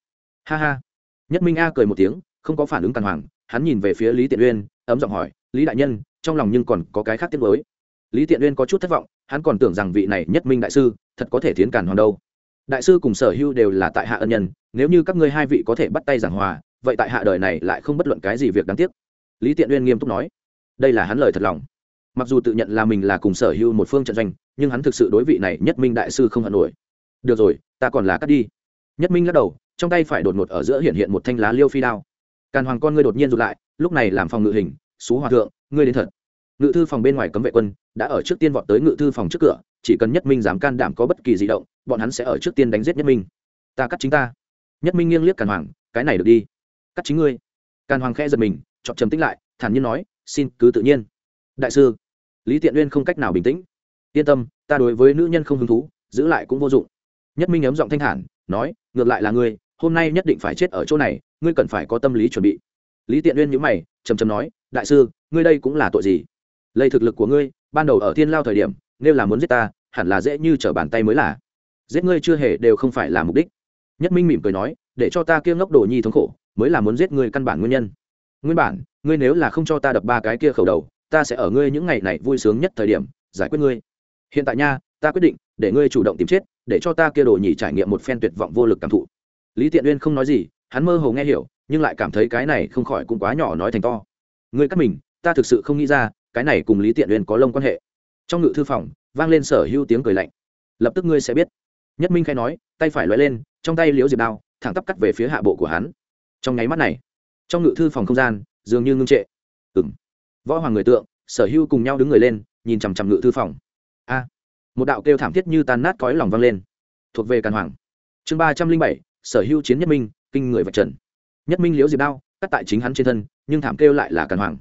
Ha ha. Nhất minh a cười một tiếng, không có phản ứng càn hoàng, hắn nhìn về phía lý tiện uyên, ấm giọng hỏi, lý đại nhân, trong lòng nhưng còn có cái khác tiếc mới lý tiện uyên có chút thất vọng, hắn còn tưởng rằng vị này nhất minh đại sư thật có thể tiến càn hoàng đâu. Đại sư cùng sở hưu đều là tại hạ ân nhân, nếu như các ngươi hai vị có thể bắt tay giảng hòa, vậy tại hạ đời này lại không bất luận cái gì việc đáng tiếc. Lý tiện uyên nghiêm túc nói, đây là hắn lời thật lòng mặc dù tự nhận là mình là cùng sở hưu một phương trận doanh, nhưng hắn thực sự đối vị này nhất minh đại sư không hận nổi. Được rồi, ta còn là cắt đi. Nhất minh lắc đầu, trong tay phải đột ngột ở giữa hiện hiện một thanh lá liêu phi đao. Càn hoàng con ngươi đột nhiên rụt lại, lúc này làm phòng ngự hình, xú hòa thượng, ngươi đến thật. Ngự thư phòng bên ngoài cấm vệ quân đã ở trước tiên vọt tới ngự thư phòng trước cửa, chỉ cần nhất minh dám can đảm có bất kỳ di động, bọn hắn sẽ ở trước tiên đánh giết nhất minh. Ta cắt chính ta. Nhất minh nghiêng liếc càn hoàng, cái này được đi. Cắt chính ngươi. Càn hoàng khẽ giật mình chọn trầm tích lại, thản nhiên nói, xin cứ tự nhiên đại sư, lý tiện uyên không cách nào bình tĩnh. Yên tâm, ta đối với nữ nhân không hứng thú, giữ lại cũng vô dụng. Nhất minh ấm giọng thanh thản, nói, ngược lại là ngươi, hôm nay nhất định phải chết ở chỗ này, ngươi cần phải có tâm lý chuẩn bị. Lý tiện uyên nhữ mày, trầm trầm nói, đại sư, ngươi đây cũng là tội gì? Lây thực lực của ngươi, ban đầu ở thiên lao thời điểm, nếu là muốn giết ta, hẳn là dễ như trở bàn tay mới là. Giết ngươi chưa hề đều không phải là mục đích. Nhất minh mỉm cười nói, để cho ta kia ngốc đồ nhi thống khổ, mới là muốn giết ngươi căn bản nguyên nhân. Nguyên bản, ngươi nếu là không cho ta đập ba cái kia khẩu đầu ta sẽ ở ngươi những ngày này vui sướng nhất thời điểm, giải quyết ngươi. Hiện tại nha, ta quyết định, để ngươi chủ động tìm chết, để cho ta kia đồ nhỉ trải nghiệm một phen tuyệt vọng vô lực cảm thụ. Lý tiện uyên không nói gì, hắn mơ hồ nghe hiểu, nhưng lại cảm thấy cái này không khỏi cũng quá nhỏ nói thành to. Ngươi cắt mình, ta thực sự không nghĩ ra, cái này cùng lý tiện uyên có lông quan hệ. Trong ngự thư phòng, vang lên sở hưu tiếng cười lạnh. Lập tức ngươi sẽ biết. Nhất minh khai nói, tay phải loại lên, trong tay liễu diệp đao, thẳng tắp cắt về phía hạ bộ của hắn. Trong nháy mắt này, trong ngự thư phòng không gian, dường như ngưng trệ. Ừng võ hoàng người tượng, sở hưu cùng nhau đứng người lên, nhìn chằm chằm ngự thư phòng. A, một đạo kêu thảm thiết như tan nát cõi lòng vang lên, thuộc về càn hoàng. Chương ba trăm linh bảy, sở hữu chiến nhất minh, kinh người vạch trần. Nhất minh liễu diệp đao, cắt tại chính hắn trên thân, nhưng thảm kêu lại là càn hoàng.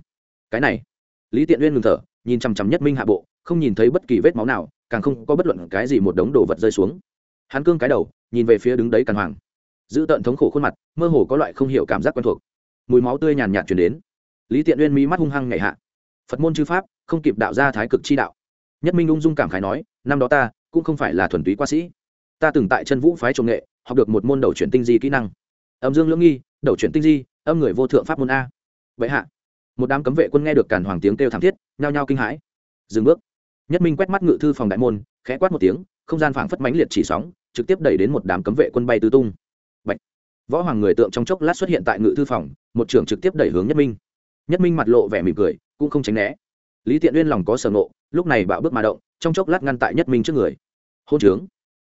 Cái này, lý tiện uyên ngừng thở, nhìn chằm chằm nhất minh hạ bộ, không nhìn thấy bất kỳ vết máu nào, càng không có bất luận cái gì một đống đồ vật rơi xuống. Hắn cương cái đầu, nhìn về phía đứng đấy càn hoàng. Giữ tận thống khổ khuôn mặt, mơ hồ có loại không hiểu cảm giác quen thuộc. Mùi máu tươi nhàn nhạt chuyển đến lý tiện uyên mỹ mắt hung hăng ngày hạ. Phật môn chư pháp, không kịp đạo ra thái cực chi đạo. Nhất minh ung dung cảm khái nói, năm đó ta, cũng không phải là thuần túy qua sĩ. Ta từng tại chân vũ phái trồng nghệ, học được một môn đầu chuyển tinh di kỹ năng. Âm dương lưỡng nghi, đầu chuyển tinh di, âm người vô thượng pháp môn a. Vậy hạ. Một đám cấm vệ quân nghe được càn hoàng tiếng kêu thảm thiết, nhao nhao kinh hãi. Dừng bước. Nhất minh quét mắt ngự thư phòng đại môn, khẽ quát một tiếng, không gian phảng phất mãnh liệt chỉ sóng, trực tiếp đẩy đến một đám cấm vệ quân bay tứ tung. Bạch. võ hoàng người tượng trong chốc lát xuất hiện tại ngự thư phòng, một trưởng trực tiếp đẩy hướng nhất minh nhất minh mặt lộ vẻ mỉm cười, cũng không tránh né. Lý tiện uyên lòng có sở nộ lúc này bạo bước mà động, trong chốc lát ngăn tại nhất minh trước người. Hôn trướng.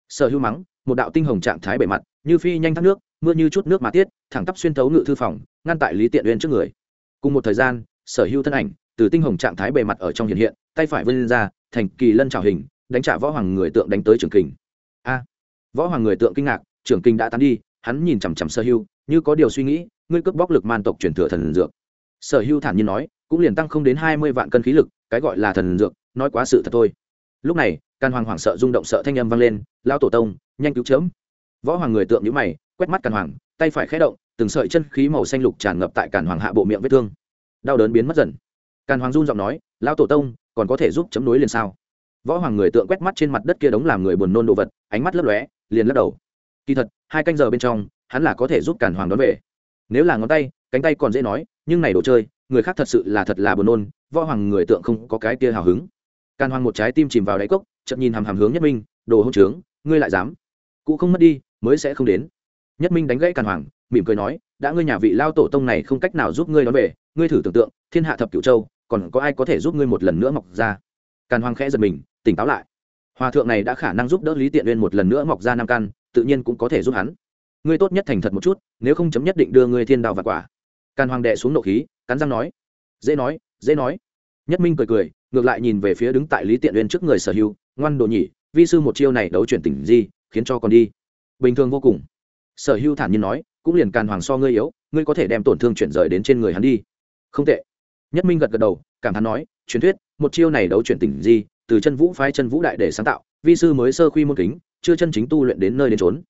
Sở hữu mắng, một đạo tinh hồng trạng thái bề mặt, như phi nhanh thác nước, mưa như chút nước mà tiết, thẳng tắp xuyên thấu ngự thư phòng, ngăn tại lý tiện uyên trước người. Cùng một thời gian, sở hữu thân ảnh, từ tinh hồng trạng thái bề mặt ở trong hiện hiện, tay phải vươn ra, thành kỳ lân trào hình, đánh trả võ hoàng người tượng đánh tới trường kình. A! Võ hoàng người tượng kinh ngạc trường kinh đã tán đi, hắn nhìn chằm chằm sở hữu, như có điều suy nghĩ, ngươi cướp bóc lực man tộc truyền thừa thần dược sở Hưu thản nhiên nói, cũng liền tăng không đến hai mươi vạn cân khí lực, cái gọi là thần dược, nói quá sự thật thôi. Lúc này, Càn hoàng hoảng sợ rung động sợ thanh âm vang lên lao tổ tông, nhanh cứu chớm. Võ hoàng người tượng nhữ mày, quét mắt càn hoàng, tay phải khé động, từng sợi chân khí màu xanh lục tràn ngập tại càn hoàng hạ bộ miệng vết thương. Đau đớn biến mất dần. Càn hoàng run giọng nói lao tổ tông, còn có thể giúp chấm nối liền sao? Võ hoàng người tượng quét mắt trên mặt đất kia đống làm người buồn nôn đồ vật, ánh mắt lấp lóe, liền lắc đầu. Kỳ thật, hai canh giờ bên trong, hắn là có thể giúp càn hoàng đón về. Nếu là ngón tay, cánh tay còn dễ nói nhưng này đồ chơi, người khác thật sự là thật là buồn nôn, võ hoàng người tượng không có cái kia hào hứng. Càn hoàng một trái tim chìm vào đáy cốc chậm nhìn hàm hàm hướng nhất minh, đồ hôn trướng, ngươi lại dám? Cụ không mất đi, mới sẽ không đến. Nhất minh đánh gãy càn hoàng, mỉm cười nói, đã ngươi nhà vị lao tổ tông này không cách nào giúp ngươi đón về, ngươi thử tưởng tượng, thiên hạ thập cửu châu, còn có ai có thể giúp ngươi một lần nữa mọc ra? Càn hoàng khẽ giật mình, tỉnh táo lại. Hòa thượng này đã khả năng giúp đỡ lý tiện uyên một lần nữa mọc ra nam căn, tự nhiên cũng có thể giúp hắn. Ngươi tốt nhất thành thật một chút, nếu không chấm nhất định đưa ngươi thiên đạo và quả càn hoàng đệ xuống nộ khí, cắn răng nói, dễ nói dễ nói. Nhất minh cười cười, ngược lại nhìn về phía đứng tại lý tiện uyên trước người sở hữu, ngoan đồ nhỉ, vi sư một chiêu này đấu chuyển tỉnh gì, khiến cho con đi. Bình thường vô cùng. Sở hữu thản nhiên nói, cũng liền càn hoàng so ngươi yếu, ngươi có thể đem tổn thương chuyển rời đến trên người hắn đi. Không tệ. Nhất minh gật gật đầu, cảm thán nói, truyền thuyết, một chiêu này đấu chuyển tỉnh gì, từ chân vũ phái chân vũ đại để sáng tạo, vi sư mới sơ khuy môn kính, chưa chân chính tu luyện đến nơi đến trốn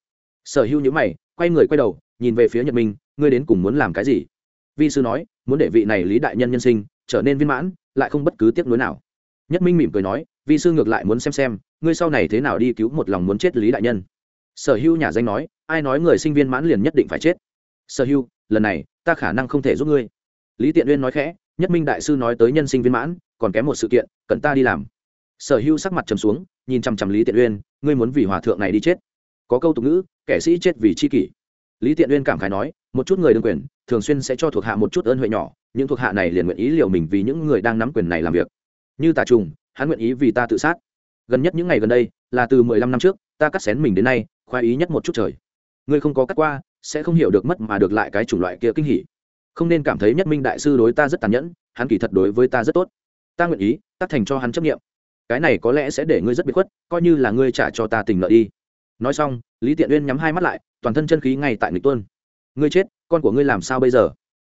sở hữu nhữ mày, quay người quay đầu, nhìn về phía nhật minh, ngươi đến cùng muốn làm cái gì? Vi sư nói, muốn để vị này lý đại nhân nhân sinh trở nên viên mãn, lại không bất cứ tiếc nuối nào. Nhất minh mỉm cười nói, vi sư ngược lại muốn xem xem, ngươi sau này thế nào đi cứu một lòng muốn chết lý đại nhân. Sở hữu nhà danh nói, ai nói người sinh viên mãn liền nhất định phải chết. Sở hữu lần này, ta khả năng không thể giúp ngươi. Lý tiện uyên nói khẽ, nhất minh đại sư nói tới nhân sinh viên mãn, còn kém một sự kiện, cần ta đi làm. Sở hữu sắc mặt trầm xuống, nhìn chằm chằm lý tiện uyên, ngươi muốn vì hòa thượng này đi chết. Có câu tục ngữ, kẻ sĩ chết vì chi kỷ. Lý tiện uyên cảm khái nói một chút người đương quyền, thường xuyên sẽ cho thuộc hạ một chút ơn huệ nhỏ, những thuộc hạ này liền nguyện ý liều mình vì những người đang nắm quyền này làm việc. Như tà trùng, hắn nguyện ý vì ta tự sát. Gần nhất những ngày gần đây, là từ mười lăm năm trước, ta cắt xén mình đến nay, khoái ý nhất một chút trời. Ngươi không có cắt qua, sẽ không hiểu được mất mà được lại cái chủng loại kia kinh hỉ. Không nên cảm thấy nhất minh đại sư đối ta rất tàn nhẫn, hắn kỳ thật đối với ta rất tốt. Ta nguyện ý tác thành cho hắn chấp nghiệm cái này có lẽ sẽ để ngươi rất bị khuất, coi như là ngươi trả cho ta tình nợ đi. Nói xong, lý tiện uyên nhắm hai mắt lại, toàn thân chân khí ngay tại nghịch tuân ngươi chết, con của ngươi làm sao bây giờ?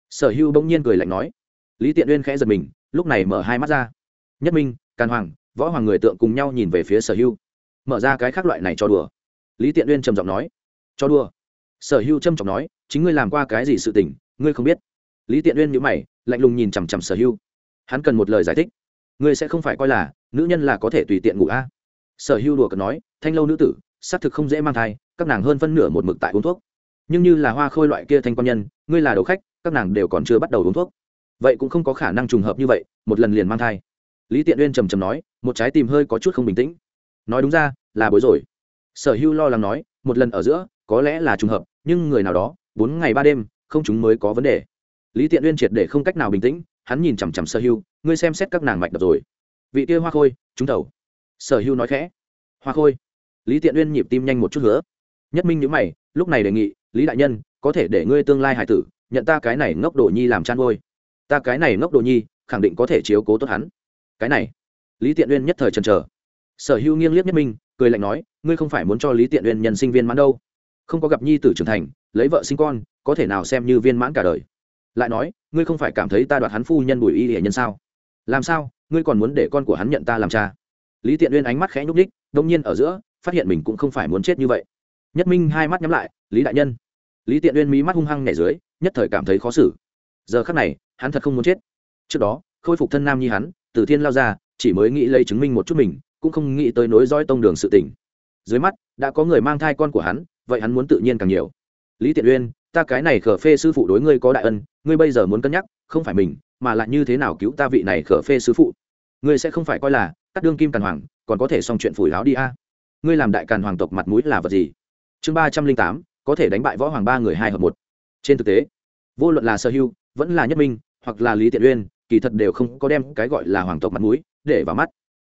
Sở hưu bỗng nhiên cười lạnh nói. Lý tiện uyên khẽ giật mình, lúc này mở hai mắt ra. Nhất minh, càn hoàng, võ hoàng người tượng cùng nhau nhìn về phía sở hưu. Mở ra cái khác loại này cho đùa. Lý tiện uyên trầm giọng nói. Cho đùa. Sở hưu trầm trọng nói, chính ngươi làm qua cái gì sự tình, ngươi không biết. Lý tiện uyên nhữ mày, lạnh lùng nhìn chằm chằm sở hưu. Hắn cần một lời giải thích. Ngươi sẽ không phải coi là, nữ nhân là có thể tùy tiện ngủ a. Sở hưu đùa cần nói, thanh lâu nữ tử, xác thực không dễ mang thai, các nàng hơn phân nửa một mực tại uống thuốc nhưng như là hoa khôi loại kia thanh quan nhân, ngươi là đầu khách, các nàng đều còn chưa bắt đầu uống thuốc. Vậy cũng không có khả năng trùng hợp như vậy, một lần liền mang thai. Lý tiện uyên trầm trầm nói, một trái tim hơi có chút không bình tĩnh. Nói đúng ra, là bối rồi. Sở hưu lo lắng nói, một lần ở giữa, có lẽ là trùng hợp, nhưng người nào đó, bốn ngày ba đêm, không chúng mới có vấn đề. Lý tiện uyên triệt để không cách nào bình tĩnh, hắn nhìn chằm chằm sở hưu, ngươi xem xét các nàng mạch đập rồi. Vị kia hoa khôi trúng đầu sở hưu nói khẽ. Hoa khôi. Lý tiện uyên nhịp tim nhanh một chút nữa. Nhất minh nhữ mày, lúc này đề nghị lý đại nhân, có thể để ngươi tương lai hải tử, nhận ta cái này ngốc đồ nhi làm chăn ngôi. Ta cái này ngốc đồ nhi, khẳng định có thể chiếu cố tốt hắn. Cái này, lý tiện uyên nhất thời chần trờ sở hữu nghiêng liếc nhất minh cười lạnh nói, ngươi không phải muốn cho lý tiện uyên nhân sinh viên mãn đâu. Không có gặp nhi tử trưởng thành, lấy vợ sinh con, có thể nào xem như viên mãn cả đời. Lại nói, ngươi không phải cảm thấy ta đoạt hắn phu nhân bùi y hệ nhân sao? Làm sao, ngươi còn muốn để con của hắn nhận ta làm cha? Lý tiện uyên ánh mắt khẽ nhúc ních đông nhiên ở giữa, phát hiện mình cũng không phải muốn chết như vậy. Nhất minh hai mắt nhắm lại, lý đại nhân lý tiện uyên mí mắt hung hăng nhảy dưới, nhất thời cảm thấy khó xử. Giờ khắc này, hắn thật không muốn chết. Trước đó, khôi phục thân nam nhi hắn, từ thiên lao ra, chỉ mới nghĩ lấy chứng minh một chút mình, cũng không nghĩ tới nối dõi tông đường sự tỉnh dưới mắt, đã có người mang thai con của hắn, vậy hắn muốn tự nhiên càng nhiều. Lý tiện uyên, ta cái này khở phê sư phụ đối ngươi có đại ân, ngươi bây giờ muốn cân nhắc, không phải mình, mà lại như thế nào cứu ta vị này khở phê sư phụ? Ngươi sẽ không phải coi là, cắt đương kim càn hoàng, còn có thể xong chuyện phủi láo đi a. Ngươi làm đại càn hoàng tộc mặt mũi là vật gì? Chương ba trăm linh tám có thể đánh bại võ hoàng ba người hai hợp một. Trên thực tế, vô luận là sở hưu, vẫn là nhất minh, hoặc là lý tiện uyên, kỳ thật đều không có đem cái gọi là hoàng tộc mặt mũi để vào mắt.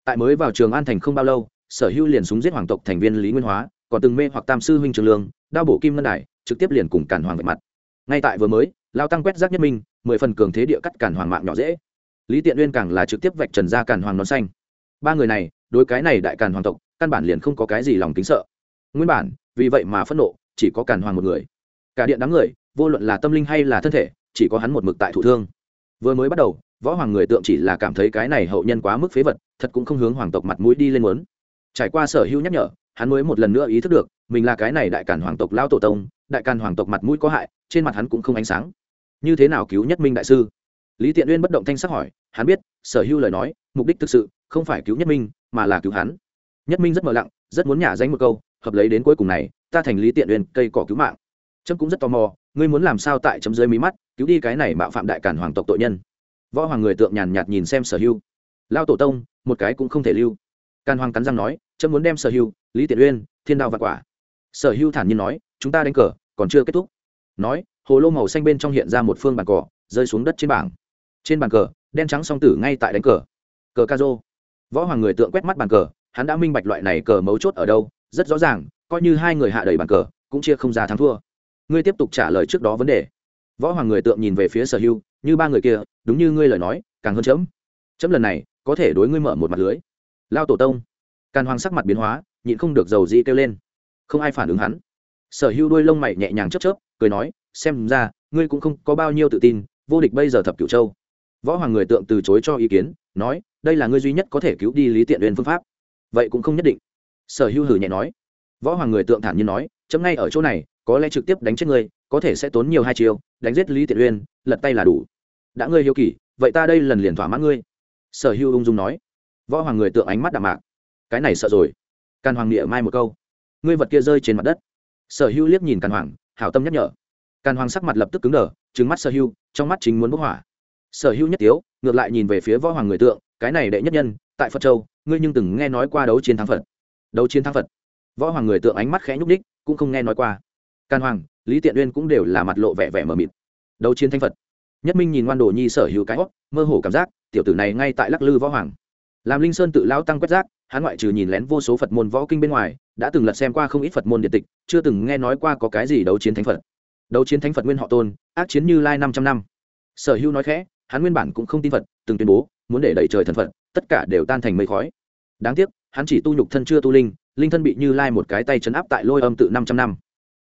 Tại mới vào trường an thành không bao lâu, sở hưu liền súng giết hoàng tộc thành viên lý nguyên hóa, còn từng mê hoặc tam sư huynh trường lương, đao bổ kim ngân đài, trực tiếp liền cùng cản hoàng vạch mặt. Ngay tại vừa mới, lao tăng quét rác nhất minh, mười phần cường thế địa cắt cản hoàng mạng nhỏ dễ. Lý tiện uyên càng là trực tiếp vạch trần ra cản hoàng nón xanh. Ba người này, đối cái này đại càn hoàng tộc, căn bản liền không có cái gì lòng kính sợ. Nguyên bản, vì vậy mà phẫn nộ chỉ có càn hoàng một người. Cả điện đám người, vô luận là tâm linh hay là thân thể, chỉ có hắn một mực tại thủ thương. Vừa mới bắt đầu, võ hoàng người tượng chỉ là cảm thấy cái này hậu nhân quá mức phế vật, thật cũng không hướng hoàng tộc mặt mũi đi lên muốn. Trải qua sở hữu nhắc nhở, hắn mới một lần nữa ý thức được, mình là cái này đại càn hoàng tộc lao tổ tông, đại càn hoàng tộc mặt mũi có hại, trên mặt hắn cũng không ánh sáng. Như thế nào cứu nhất minh đại sư? Lý tiện uyên bất động thanh sắc hỏi, hắn biết, sở hữu lời nói, mục đích thực sự, không phải cứu nhất minh, mà là cứu hắn. Nhất minh rất mờ lặng, rất muốn nhả danh một câu, hợp lấy đến cuối cùng này ta thành lý tiện uyên, cây cỏ cứu mạng. Trâm cũng rất tò mò, ngươi muốn làm sao tại chấm dưới mí mắt, cứu đi cái này mạo phạm đại cản hoàng tộc tội nhân. Võ hoàng người tượng nhàn nhạt nhìn xem sở hưu. Lao tổ tông, một cái cũng không thể lưu. Càn hoàng cắn răng nói, trâm muốn đem sở hưu, lý tiện uyên, thiên đạo và quả. Sở hưu thản nhiên nói, chúng ta đánh cờ, còn chưa kết thúc. Nói, hồ lô màu xanh bên trong hiện ra một phương bàn cỏ rơi xuống đất trên bảng. Trên bàn cờ, đen trắng song tử ngay tại đánh cờ. Cờ ca rô võ hoàng người tượng quét mắt bàn cờ, hắn đã minh bạch loại này cờ mấu chốt ở đâu, rất rõ ràng coi như hai người hạ đầy bàn cờ, cũng chia không ra thắng thua. Ngươi tiếp tục trả lời trước đó vấn đề. Võ hoàng người tượng nhìn về phía sở hưu, như ba người kia, đúng như ngươi lời nói, càng hơn chấm. Chấm lần này, có thể đối ngươi mở một mặt lưới. Lao tổ tông. Càn hoàng sắc mặt biến hóa, nhịn không được dầu dị kêu lên. Không ai phản ứng hắn. Sở hưu đuôi lông mày nhẹ nhàng chấp chớp, cười nói, xem ra, ngươi cũng không có bao nhiêu tự tin, vô địch bây giờ thập cửu châu. Võ hoàng người tượng từ chối cho ý kiến, nói, đây là ngươi duy nhất có thể cứu đi lý tiện uyên phương pháp. Vậy cũng không nhất định. Sở hưu hử nhẹ nói võ hoàng người tượng thản nhiên nói, chấm ngay ở chỗ này, có lẽ trực tiếp đánh chết ngươi, có thể sẽ tốn nhiều hai chiều đánh giết lý tiện uyên, lật tay là đủ. Đã ngươi hiếu kỳ, vậy ta đây lần liền thỏa mãn ngươi. Sở hưu ung dung nói. Võ hoàng người tượng ánh mắt đạm mạc. Cái này sợ rồi. Càn hoàng địa mai một câu. Ngươi vật kia rơi trên mặt đất. Sở hưu liếc nhìn càn hoàng, hảo tâm nhắc nhở. Càn hoàng sắc mặt lập tức cứng đờ trứng mắt sở hưu trong mắt chính muốn bốc hỏa. Sở hưu nhất tiếu, ngược lại nhìn về phía võ hoàng người tượng, cái này đệ nhất nhân, tại phật châu, ngươi nhưng từng nghe nói qua đấu chiến thắng phật. Đấu chiến thắng phật võ hoàng người tượng ánh mắt khẽ nhúc ních cũng không nghe nói qua. Can hoàng, lý tiện uyên cũng đều là mặt lộ vẻ vẻ mờ mịt. Đấu chiến thanh phật. Nhất minh nhìn ngoan đồ nhi sở hữu cái hót mơ hồ cảm giác, tiểu tử này ngay tại lắc lư võ hoàng. Làm linh sơn tự lao tăng quét rác, hắn ngoại trừ nhìn lén vô số phật môn võ kinh bên ngoài, đã từng lật xem qua không ít phật môn điện tịch, chưa từng nghe nói qua có cái gì đấu chiến thánh phật. Đấu chiến thánh phật nguyên họ tôn, ác chiến như lai năm trăm năm. Sở hữu nói khẽ, hắn nguyên bản cũng không tin phật, từng tuyên bố, muốn để đẩy trời thần phật, tất cả đều tan thành mây khói. Đáng tiếc hắn chỉ tu nhục thân chưa tu linh linh thân bị như lai một cái tay chấn áp tại lôi âm tự năm trăm năm.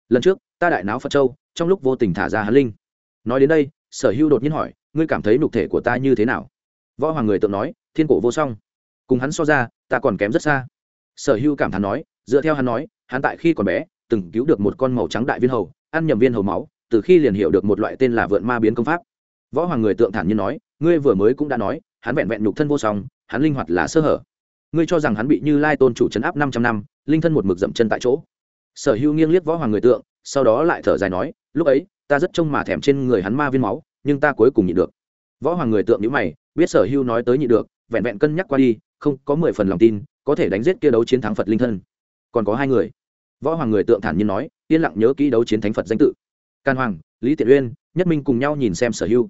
Lần trước, ta đại náo phật châu, trong lúc vô tình thả ra hắn linh. Nói đến đây, sở hưu đột nhiên hỏi, ngươi cảm thấy nhục thể của ta như thế nào? Võ hoàng người tự nói, thiên cổ vô song. Cùng hắn so ra, ta còn kém rất xa. Sở hưu cảm thán nói, dựa theo hắn nói, hắn tại khi còn bé, từng cứu được một con màu trắng đại viên hầu, ăn nhầm viên hầu máu, từ khi liền hiểu được một loại tên là vượn ma biến công pháp. Võ hoàng người tượng thản nhiên nói, ngươi vừa mới cũng đã nói, hắn vẹn vẹn nhục thân vô song, hắn linh hoạt là sơ hở ngươi cho rằng hắn bị như lai tôn chủ chấn áp năm trăm năm, linh thân một mực dậm chân tại chỗ. Sở hữu nghiêng liếc võ hoàng người tượng, sau đó lại thở dài nói, lúc ấy, ta rất trông mà thèm trên người hắn ma viên máu, nhưng ta cuối cùng nhịn được. Võ hoàng người tượng nhữ mày, biết sở hữu nói tới nhịn được, vẹn vẹn cân nhắc qua đi, không, có mười phần lòng tin, có thể đánh giết kia đấu chiến thắng phật linh thân. Còn có hai người. Võ hoàng người tượng thản nhiên nói, yên lặng nhớ kỹ đấu chiến thánh phật danh tự. Can hoàng, lý tiện uyên, nhất minh cùng nhau nhìn xem sở hữu.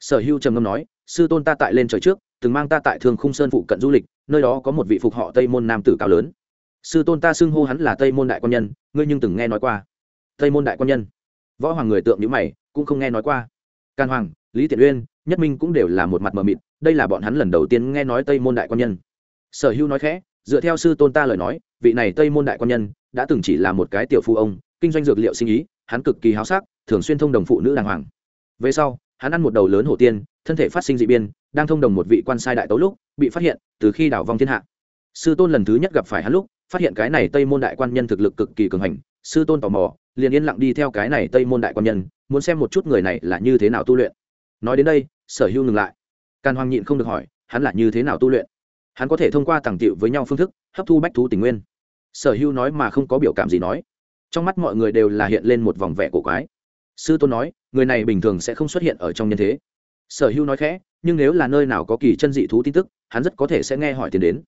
Sở hữu trầm ngâm nói, sư tôn ta tại lên trời trước, từng mang ta tại thương khung sơn phụ cận du lịch nơi đó có một vị phục họ tây môn nam tử cao lớn. Sư tôn ta xưng hô hắn là tây môn đại quan nhân, ngươi nhưng từng nghe nói qua. Tây môn đại quan nhân. Võ hoàng người tượng nhữ mày, cũng không nghe nói qua. Can hoàng, lý tiện uyên, nhất minh cũng đều là một mặt mờ mịt, đây là bọn hắn lần đầu tiên nghe nói tây môn đại quan nhân. Sở hữu nói khẽ, dựa theo sư tôn ta lời nói, vị này tây môn đại quan nhân đã từng chỉ là một cái tiểu phu ông, kinh doanh dược liệu sinh ý, hắn cực kỳ háo sắc, thường xuyên thông đồng phụ nữ đàng hoàng. Về sau, hắn ăn một đầu lớn hổ tiên, thân thể phát sinh dị biên đang thông đồng một vị quan sai đại tấu lúc, bị phát hiện, từ khi đảo vong thiên hạ. Sư tôn lần thứ nhất gặp phải hắn lúc, phát hiện cái này tây môn đại quan nhân thực lực cực kỳ cường hành, sư tôn tò mò, liền yên lặng đi theo cái này tây môn đại quan nhân, muốn xem một chút người này là như thế nào tu luyện. Nói đến đây, sở hưu ngừng lại. Càn hoàng nhịn không được hỏi, hắn là như thế nào tu luyện? Hắn có thể thông qua tàng tiệu với nhau phương thức, hấp thu bách thú tình nguyên. Sở hưu nói mà không có biểu cảm gì nói. Trong mắt mọi người đều là hiện lên một vòng vẻ cổ quái. Sư tôn nói, người này bình thường sẽ không xuất hiện ở trong nhân thế sở hưu nói khẽ, nhưng nếu là nơi nào có kỳ chân dị thú tin tức, hắn rất có thể sẽ nghe hỏi tiền đến.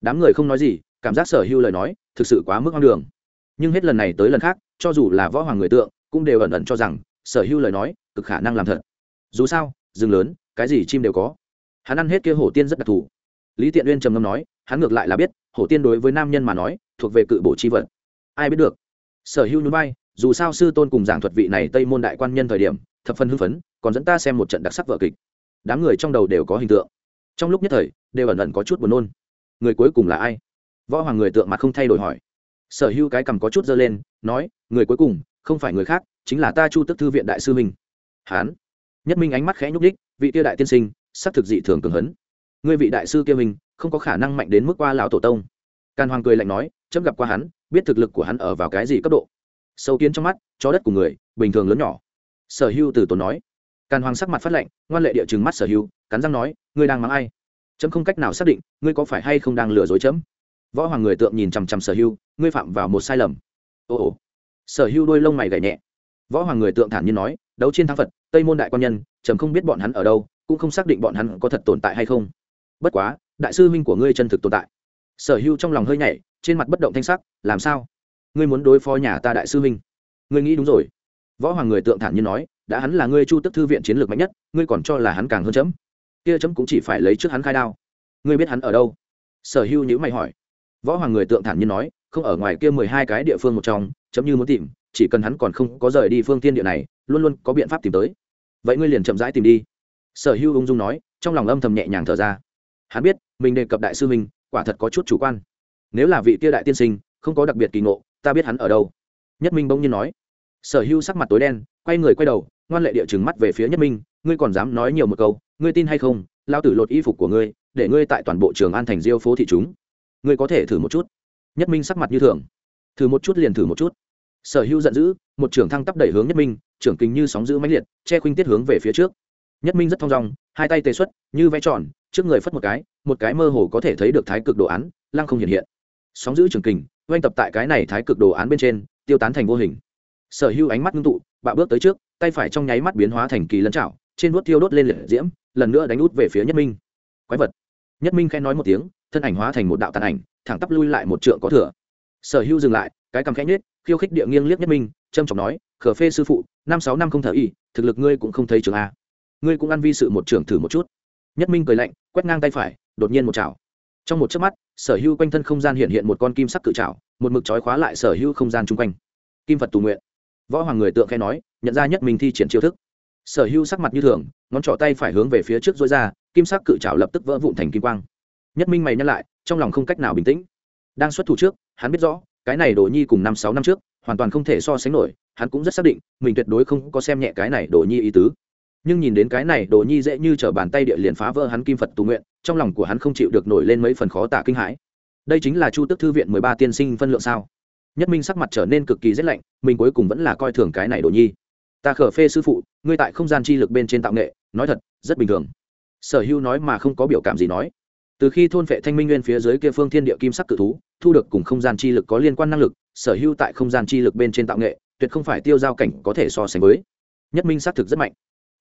Đám người không nói gì, cảm giác sở hưu lời nói, thực sự quá mức hoang đường. Nhưng hết lần này tới lần khác, cho dù là võ hoàng người tượng, cũng đều ẩn ẩn cho rằng, sở hưu lời nói, cực khả năng làm thật. Dù sao, rừng lớn, cái gì chim đều có. Hắn ăn hết kia hổ tiên rất đặc thù. Lý tiện uyên trầm ngâm nói, hắn ngược lại là biết, hổ tiên đối với nam nhân mà nói, thuộc về cự bổ chi vật. Ai biết được? Sở hữu nhún vai, dù sao sư tôn cùng giảng thuật vị này tây môn đại quan nhân thời điểm, thập phân hưng phấn còn dẫn ta xem một trận đặc sắc vở kịch. Đám người trong đầu đều có hình tượng. Trong lúc nhất thời, đều ẩn ẩn có chút buồn nôn. Người cuối cùng là ai? Võ hoàng người tượng mặt không thay đổi hỏi. Sở hữu cái cầm có chút dơ lên, nói, người cuối cùng, không phải người khác, chính là ta chu tức thư viện đại sư minh. Hán. Nhất minh ánh mắt khẽ nhúc đích vị tiêu đại tiên sinh sắc thực dị thường cường hấn. Ngươi vị đại sư kia mình không có khả năng mạnh đến mức qua lão tổ tông. Càn hoàng cười lạnh nói, chấm gặp qua hắn, biết thực lực của hắn ở vào cái gì cấp độ. Sâu kiến trong mắt, chó đất của người, bình thường lớn nhỏ. Sở hưu từ tốn nói càn hoàng sắc mặt phát lạnh, ngoan lệ địa chừng mắt sở hưu cắn răng nói, ngươi đang mắng ai? Chấm không cách nào xác định, ngươi có phải hay không đang lừa dối chấm? Võ hoàng người tượng nhìn chằm chằm sở hưu ngươi phạm vào một sai lầm. Ồ ồ. Sở hưu đôi lông mày gảy nhẹ. Võ hoàng người tượng thản nhiên nói, đấu chiến thắng phật, tây môn đại quan nhân trầm không biết bọn hắn ở đâu, cũng không xác định bọn hắn có thật tồn tại hay không. Bất quá, đại sư minh của ngươi chân thực tồn tại. Sở hưu trong lòng hơi nhảy, trên mặt bất động thanh sắc, làm sao? Ngươi muốn đối phó nhà ta đại sư minh ngươi nghĩ đúng rồi. Võ hoàng người tượng thản nhiên nói đã hắn là ngươi chu tức thư viện chiến lược mạnh nhất ngươi còn cho là hắn càng hơn chấm. Kia chấm cũng chỉ phải lấy trước hắn khai đao. Ngươi biết hắn ở đâu? Sở hưu nhữ mày hỏi. Võ hoàng người tượng thản nhiên nói không ở ngoài kia mười hai cái địa phương một trong chấm như muốn tìm chỉ cần hắn còn không có rời đi phương tiên địa này luôn luôn có biện pháp tìm tới. Vậy ngươi liền chậm rãi tìm đi. Sở hưu ung dung nói trong lòng âm thầm nhẹ nhàng thở ra. Hắn biết mình đề cập đại sư mình, quả thật có chút chủ quan. Nếu là vị tia đại tiên sinh không có đặc biệt kỳ ngộ ta biết hắn ở đâu. Nhất minh bỗng nhiên nói. Sở hưu sắc mặt tối đen quay người quay đầu, ngoan lệ địa chừng mắt về phía nhất minh, ngươi còn dám nói nhiều một câu, ngươi tin hay không, lao tử lột y phục của ngươi, để ngươi tại toàn bộ trường an thành diêu phố thị chúng. Ngươi có thể thử một chút. Nhất minh sắc mặt như thường. Thử một chút liền thử một chút. Sở hưu giận dữ, một trưởng thăng tắp đẩy hướng nhất minh, trưởng kính như sóng giữ mãnh liệt, che khuynh tiết hướng về phía trước. Nhất minh rất thong dong, hai tay tê xuất, như vẽ tròn, trước người phất một cái một cái mơ hồ có thể thấy được thái cực đồ án, lăng không hiện hiện. Sóng giữ trường kình oanh tập tại cái này thái cực đồ án bên trên, tiêu tán thành vô hình. Sở hữu ánh mắt ngưng tụ bạo bước tới trước, tay phải trong nháy mắt biến hóa thành kỳ lân trảo trên vuốt thiêu đốt lên liệt diễm, lần nữa đánh út về phía nhất minh. Quái vật. Nhất minh khẽ nói một tiếng, thân ảnh hóa thành một đạo tàn ảnh, thẳng tắp lui lại một trượng có thừa. Sở hữu dừng lại, cái cằm khẽ nhết khiêu khích địa nghiêng liếc nhất minh trâm trọng nói khở phê sư phụ, năm sáu năm không thở y thực lực ngươi cũng không thấy trường a. Ngươi cũng ăn vi sự một trưởng thử một chút. Nhất minh cười lạnh, quét ngang tay phải, đột nhiên một chảo. Trong một chớp mắt, sở hữu quanh thân không gian hiện hiện một con kim sắc cự chảo, một mực trói khóa lại sở hữu không gian chung quanh. Kim phật tù nguyện võ hoàng người tượng khẽ nói, nhận ra nhất minh thi triển chiêu thức. Sở hữu sắc mặt như thường, ngón trỏ tay phải hướng về phía trước dối ra, kim sắc cự chảo lập tức vỡ vụn thành kim quang. Nhất minh mày nhắc lại, trong lòng không cách nào bình tĩnh. Đang xuất thủ trước, hắn biết rõ, cái này đồ nhi cùng năm sáu năm trước, hoàn toàn không thể so sánh nổi, hắn cũng rất xác định, mình tuyệt đối không có xem nhẹ cái này đồ nhi ý tứ. Nhưng nhìn đến cái này đồ nhi dễ như t r ở bàn tay địa liền phá vỡ hắn kim phật tù nguyện, trong lòng của hắn không chịu được nổi lên mấy phần khó tả kinh hãi. Đây chính là chu tức thư viện mười ba tiên sinh phân lượng sao? Nhất minh sắc mặt trở nên cực kỳ rét lạnh, mình cuối cùng vẫn là coi thường cái này đồ nhi. Ta khở phê sư phụ, ngươi tại không gian chi lực bên trên tạo nghệ, nói thật, rất bình thường. Sở hữu nói mà không có biểu cảm gì nói. Từ khi thôn vệ thanh minh nguyên phía dưới kia phương thiên địa kim sắc cự thú, thu được cùng không gian chi lực có liên quan năng lực, sở hữu tại không gian chi lực bên trên tạo nghệ, tuyệt không phải tiêu giao cảnh có thể so sánh với. Nhất minh xác thực rất mạnh.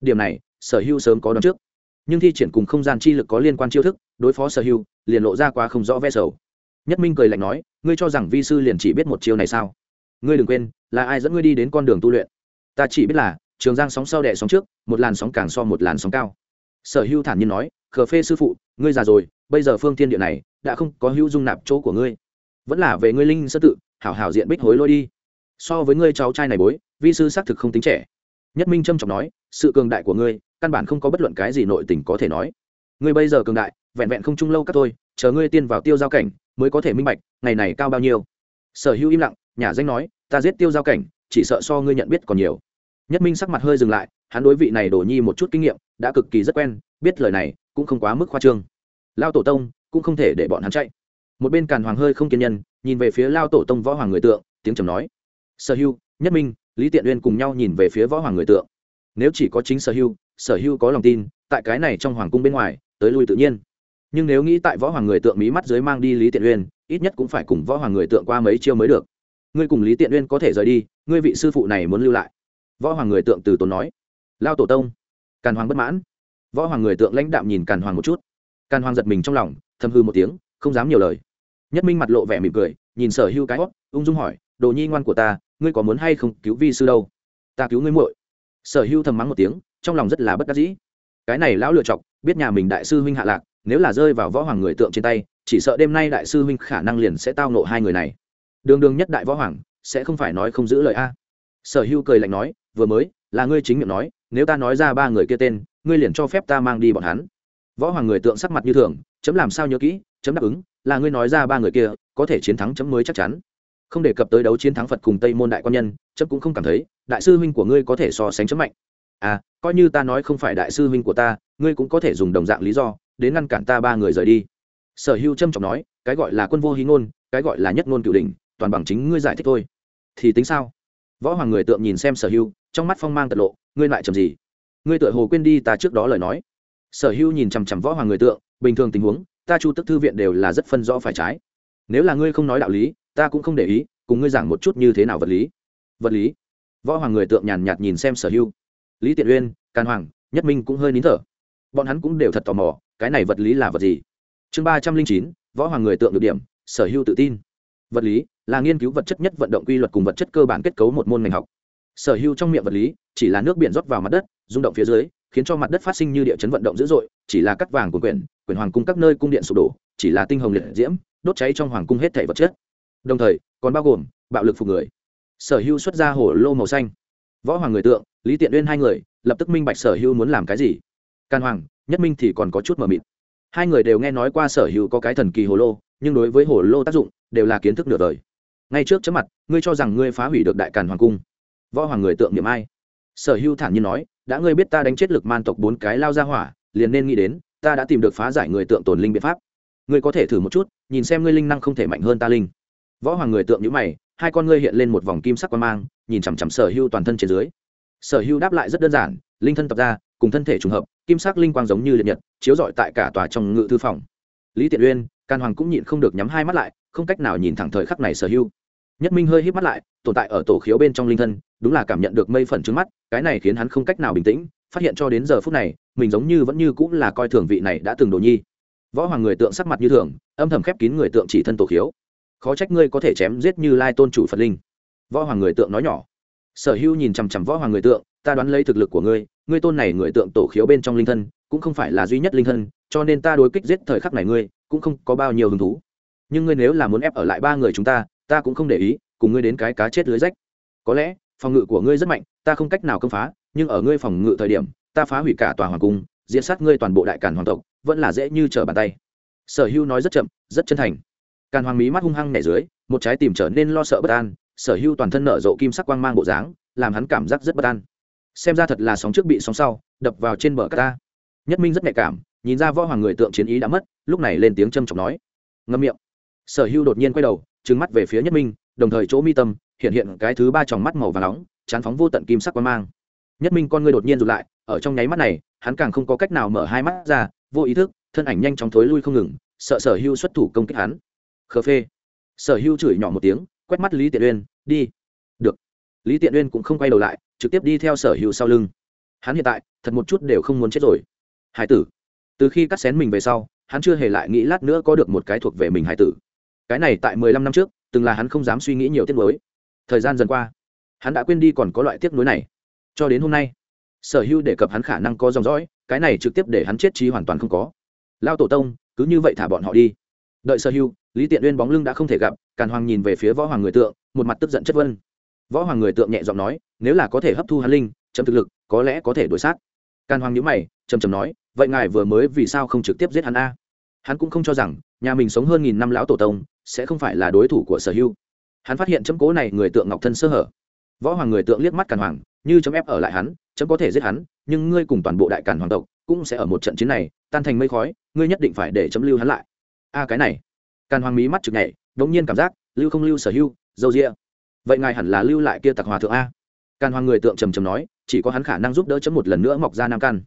Điểm này, sở hữu sớm có đón trước. Nhưng thi triển cùng không gian chi lực có liên quan chiêu thức, đối phó sở hữu, liền lộ ra quá không rõ ve sầu nhất minh cười lạnh nói, ngươi cho rằng vi sư liền chỉ biết một chiêu này sao? Ngươi đừng quên, là ai dẫn ngươi đi đến con đường tu luyện? Ta chỉ biết là, trường giang sóng sau đẻ sóng trước, một làn sóng càng so một làn sóng cao. Sở hữu thản nhiên nói, khờ phê sư phụ, ngươi già rồi, bây giờ phương thiên địa này, đã không có hữu dung nạp chỗ của ngươi. Vẫn là về ngươi linh sơ tự, hảo hảo diện bích hối lôi đi. So với ngươi cháu trai này bối, vi sư xác thực không tính trẻ. Nhất minh trâm trọng nói, sự cường đại của ngươi, căn bản không có bất luận cái gì nội tình có thể nói. Ngươi bây giờ cường đại, vẹn vẹn không chung lâu các tôi, chờ ngươi tiên vào tiêu giao cảnh mới có thể minh bạch, ngày này cao bao nhiêu. Sở hữu im lặng, nhà danh nói, ta giết tiêu giao cảnh, chỉ sợ so ngươi nhận biết còn nhiều. Nhất minh sắc mặt hơi dừng lại, hắn đối vị này đổ nhi một chút kinh nghiệm, đã cực kỳ rất quen, biết lời này, cũng không quá mức khoa trương. Lao tổ tông, cũng không thể để bọn hắn chạy. Một bên càn hoàng hơi không kiên nhân nhìn về phía lao tổ tông võ hoàng người tượng, tiếng trầm nói, sở hưu nhất minh, lý tiện uyên cùng nhau nhìn về phía võ hoàng người tượng. Nếu chỉ có chính sở hưu sở hưu có lòng tin, tại cái này trong hoàng cung bên ngoài, tới lui tự nhiên nhưng nếu nghĩ tại võ hoàng người tượng mỹ mắt dưới mang đi lý tiện uyên, ít nhất cũng phải cùng võ hoàng người tượng qua mấy chiêu mới được. Ngươi cùng lý tiện uyên có thể rời đi, ngươi vị sư phụ này muốn lưu lại. Võ hoàng người tượng từ tốn nói. Lao tổ tông. Càn hoàng bất mãn. Võ hoàng người tượng lãnh đạm nhìn càn hoàng một chút. Càn hoàng giật mình trong lòng, thầm hư một tiếng, không dám nhiều lời. Nhất minh mặt lộ vẻ mỉm cười, nhìn sở hưu cái hót ung dung hỏi, đồ nhi ngoan của ta, ngươi có muốn hay không cứu vi sư đâu? Ta cứu ngươi muội. Sở hưu thầm mắng một tiếng, trong lòng rất là bất đắc dĩ. Cái này lão lựa chọc, biết nhà mình đại sư huynh hạ lạc nếu là rơi vào võ hoàng người tượng trên tay, chỉ sợ đêm nay đại sư huynh khả năng liền sẽ tao nộ hai người này. Đường đường nhất đại võ hoàng, sẽ không phải nói không giữ lời a. Sở hưu cười lạnh nói, vừa mới, là ngươi chính miệng nói, nếu ta nói ra ba người kia tên, ngươi liền cho phép ta mang đi bọn hắn. Võ hoàng người tượng sắc mặt như thường, chấm làm sao nhớ kỹ, chấm đáp ứng, là ngươi nói ra ba người kia, có thể chiến thắng chấm mới chắc chắn. Không đề cập tới đấu chiến thắng phật cùng tây môn đại quan nhân, chấm cũng không cảm thấy, đại sư huynh của ngươi có thể so sánh chấm mạnh. À coi như ta nói không phải đại sư huynh của ta, ngươi cũng có thể dùng đồng dạng lý do đến ngăn cản ta ba người rời đi. Sở hữu trâm trọng nói, cái gọi là quân vô hí ngôn, cái gọi là nhất ngôn cựu đình toàn bằng chính ngươi giải thích thôi. Thì tính sao? Võ hoàng người tượng nhìn xem sở hữu trong mắt phong mang tật lộ, ngươi lại trầm gì? Ngươi tựa hồ quên đi ta trước đó lời nói. Sở hữu nhìn chằm chằm võ hoàng người tượng, bình thường tình huống, ta chu tức thư viện đều là rất phân rõ phải trái. Nếu là ngươi không nói đạo lý, ta cũng không để ý, cùng ngươi giảng một chút như thế nào vật lý. Vật lý? Võ hoàng người tượng nhàn nhạt nhìn xem sở hữu lý tiện uyên, càn hoàng, nhất minh cũng hơi nín thở. Bọn hắn cũng đều thật tò mò cái này vật lý là vật gì? Chương ba trăm linh chín, võ hoàng người tượng được điểm, sở hữu tự tin. Vật lý là nghiên cứu vật chất nhất vận động quy luật cùng vật chất cơ bản kết cấu một môn ngành học. Sở hữu trong miệng vật lý chỉ là nước biển rót vào mặt đất, rung động phía dưới, khiến cho mặt đất phát sinh như địa chấn vận động dữ dội, chỉ là cắt vàng của quyển quyển hoàng cung các nơi cung điện sụp đổ, chỉ là tinh hồng liệt diễm, đốt cháy trong hoàng cung hết thể vật chất. Đồng thời, còn bao gồm bạo lực phục người. Sở hữu xuất ra hồ lô màu xanh. Võ hoàng người tượng, lý tiện uyên hai người, lập tức minh bạch sở hữu muốn làm cái gì. Can hoàng nhất minh thì còn có chút mờ mịt. Hai người đều nghe nói qua sở hữu có cái thần kỳ hồ lô, nhưng đối với hồ lô tác dụng đều là kiến thức nửa đời. Ngay trước chấm mặt, ngươi cho rằng ngươi phá hủy được đại càn hoàng cung. Võ hoàng người tượng niệm ai? Sở hữu thản nhiên nói, đã ngươi biết ta đánh chết lực man tộc bốn cái lao ra hỏa, liền nên nghĩ đến, ta đã tìm được phá giải người tượng tồn linh biện pháp. Ngươi có thể thử một chút, nhìn xem ngươi linh năng không thể mạnh hơn ta linh. Võ hoàng người tượng nhữ mày, hai con ngươi hiện lên một vòng kim sắc quan mang, nhìn chằm chằm sở hữu toàn thân trên dưới. Sở hữu đáp lại rất đơn giản, linh thân tập ra, cùng thân thể trùng hợp kim sắc linh quang giống như liệt nhật, chiếu rọi tại cả tòa trong ngự thư phòng. Lý tiện uyên, can hoàng cũng nhịn không được nhắm hai mắt lại, không cách nào nhìn thẳng thời khắc này sở hữu. Nhất minh hơi hít mắt lại, tồn tại ở tổ khiếu bên trong linh thân, đúng là cảm nhận được mây phần trước mắt, cái này khiến hắn không cách nào bình tĩnh, phát hiện cho đến giờ phút này, mình giống như vẫn như cũng là coi thường vị này đã từng đồ nhi. Võ hoàng người tượng sắc mặt như thường, âm thầm khép kín người tượng chỉ thân tổ khiếu. Khó trách ngươi có thể chém giết như lai tôn chủ phật linh. Võ hoàng người tượng nói nhỏ. Sở hữu nhìn chằm chằm võ hoàng người tượng ta đoán lấy thực lực của ngươi ngươi tôn này người tượng tổ khiếu bên trong linh thân, cũng không phải là duy nhất linh thân, cho nên ta đối kích giết thời khắc này ngươi, cũng không có bao nhiêu hứng thú. Nhưng ngươi nếu là muốn ép ở lại ba người chúng ta ta cũng không để ý, cùng ngươi đến cái cá chết lưới rách. Có lẽ, phòng ngự của ngươi rất mạnh, ta không cách nào công phá, nhưng ở ngươi phòng ngự thời điểm, ta phá hủy cả tòa hoàng cung diễn sát ngươi toàn bộ đại cản hoàng tộc, vẫn là dễ như trở bàn tay. Sở hưu nói rất chậm, rất chân thành. Càn hoàng mí mắt hung hăng nẻ dưới, một trái tìm trở nên lo sợ bất an, sở hưu toàn thân nở rộ kim sắc quang mang bộ dáng, làm hắn cảm giác rất bất an xem ra thật là sóng trước bị sóng sau, đập vào trên bờ ta. Nhất minh rất nhạy cảm, nhìn ra võ hoàng người tượng chiến ý đã mất, lúc này lên tiếng trầm trọng nói. Ngâm miệng. Sở hưu đột nhiên quay đầu, trừng mắt về phía nhất minh, đồng thời chỗ mi tâm, hiện hiện cái thứ ba tròng mắt màu và nóng, chán phóng vô tận kim sắc quang mang. Nhất minh con ngươi đột nhiên rụt lại, ở trong nháy mắt này, hắn càng không có cách nào mở hai mắt ra, vô ý thức, thân ảnh nhanh chóng thối lui không ngừng, sợ sở hưu xuất thủ công kích hắn. Khờ phê. Sở hưu chửi nhỏ một tiếng, quét mắt lý tiện uyên, đi. Được. Lý tiện uyên cũng không quay đầu lại trực tiếp đi theo sở hưu sau lưng. Hắn hiện tại, thật một chút đều không muốn chết rồi. Hải tử. Từ khi cắt xén mình về sau, hắn chưa hề lại nghĩ lát nữa có được một cái thuộc về mình hải tử. Cái này tại mười lăm năm trước, từng là hắn không dám suy nghĩ nhiều tiết nối thời gian dần qua, hắn đã quên đi còn có loại tiếc nuối này. Cho đến hôm nay, sở hữu đề cập hắn khả năng có dòng dõi, cái này trực tiếp để hắn chết trí hoàn toàn không có. Lao tổ tông, cứ như vậy thả bọn họ đi. Đợi sở hữu, lý tiện uyên bóng lưng đã không thể gặp, càn hoàng nhìn về phía võ hoàng người tượng, một mặt tức giận chất vân võ hoàng người tượng nhẹ giọng nói, nếu là có thể hấp thu hắn linh, chấm thực lực, có lẽ có thể đổi sát. Càn hoàng nhữ mày chầm chầm nói, vậy ngài vừa mới vì sao không trực tiếp giết hắn a? Hắn cũng không cho rằng, nhà mình sống hơn nghìn năm lão tổ tông, sẽ không phải là đối thủ của sở hưu hắn phát hiện chấm cố này người tượng ngọc thân sơ hở. Võ hoàng người tượng liếc mắt càn hoàng, như chấm ép ở lại hắn, chấm có thể giết hắn, nhưng ngươi cùng toàn bộ đại càn hoàng tộc, cũng sẽ ở một trận chiến này, tan thành mây khói, ngươi nhất định phải để chấm lưu hắn lại. A, cái này. Càn hoàng mí mắt chực nhảy, đống nhiên cảm giác, lưu không lưu sở hưu dâu rịa vậy ngài hẳn là lưu lại kia tặc hòa thượng a càn hoàng người tượng trầm trầm nói chỉ có hắn khả năng giúp đỡ chấm một lần nữa mọc ra nam căn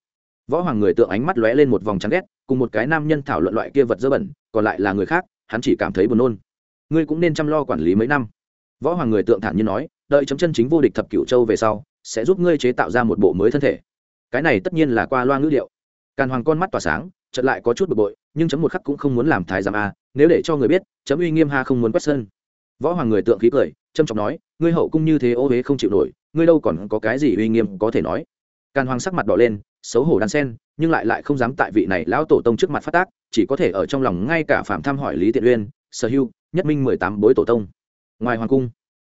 võ hoàng người tượng ánh mắt lóe lên một vòng chán ghét cùng một cái nam nhân thảo luận loại kia vật dơ bẩn còn lại là người khác hắn chỉ cảm thấy buồn nôn ngươi cũng nên chăm lo quản lý mấy năm võ hoàng người tượng thản nhiên nói đợi chấm chân chính vô địch thập cửu châu về sau sẽ giúp ngươi chế tạo ra một bộ mới thân thể cái này tất nhiên là qua loa ngữ liệu càn hoàng con mắt tỏa sáng chợt lại có chút bực bội nhưng chấm một khắc cũng không muốn làm thái giám a nếu để cho người biết chấm uy nghiêm ha không muốn quét sơn võ hoàng người tượng khí cười trâm trọng nói, ngươi hậu cung như thế ô huế không chịu nổi, ngươi đâu còn có cái gì uy nghiêm có thể nói? Càn hoàng sắc mặt đỏ lên, xấu hổ đan sen, nhưng lại lại không dám tại vị này lão tổ tông trước mặt phát tác, chỉ có thể ở trong lòng ngay cả phạm thăm hỏi lý tiện uyên, sở hưu, nhất minh mười tám bối tổ tông. Ngoài hoàng cung,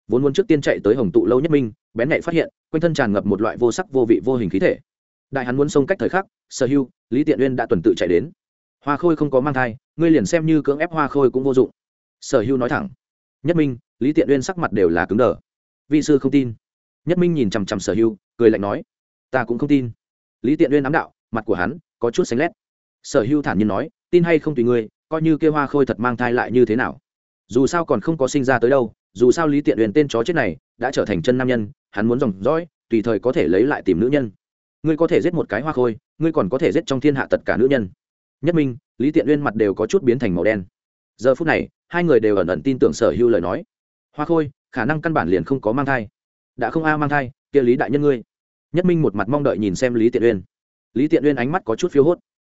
vốn muốn trước tiên chạy tới hồng tụ lâu nhất minh, bén nhạy phát hiện, quanh thân tràn ngập một loại vô sắc vô vị vô hình khí thể. Đại hắn muốn xông cách thời khắc, sở hưu, lý tiện uyên đã tuần tự chạy đến. Hoa khôi không có mang thai, ngươi liền xem như cưỡng ép hoa khôi cũng vô dụng. Sở hưu nói thẳng nhất minh, lý tiện uyên sắc mặt đều là cứng đờ. Vị sư không tin. Nhất minh nhìn chằm chằm sở hưu cười lạnh nói, ta cũng không tin. Lý tiện uyên ám đạo, mặt của hắn có chút xanh lét. Sở hưu thản nhiên nói, tin hay không tùy ngươi, coi như kêu hoa khôi thật mang thai lại như thế nào. Dù sao còn không có sinh ra tới đâu, dù sao lý tiện uyên tên chó chết này đã trở thành chân nam nhân, hắn muốn dòng dõi, tùy thời có thể lấy lại tìm nữ nhân. Ngươi có thể giết một cái hoa khôi, ngươi còn có thể giết trong thiên hạ tất cả nữ nhân. Nhất minh, lý tiện uyên mặt đều có chút biến thành màu đen giờ phút này, hai người đều ẩn ẩn tin tưởng sở hưu lời nói. Hoa khôi, khả năng căn bản liền không có mang thai. Đã không a mang thai, kia lý đại nhân ngươi. Nhất minh một mặt mong đợi nhìn xem lý tiện uyên. Lý tiện uyên ánh mắt có chút phiếu hốt.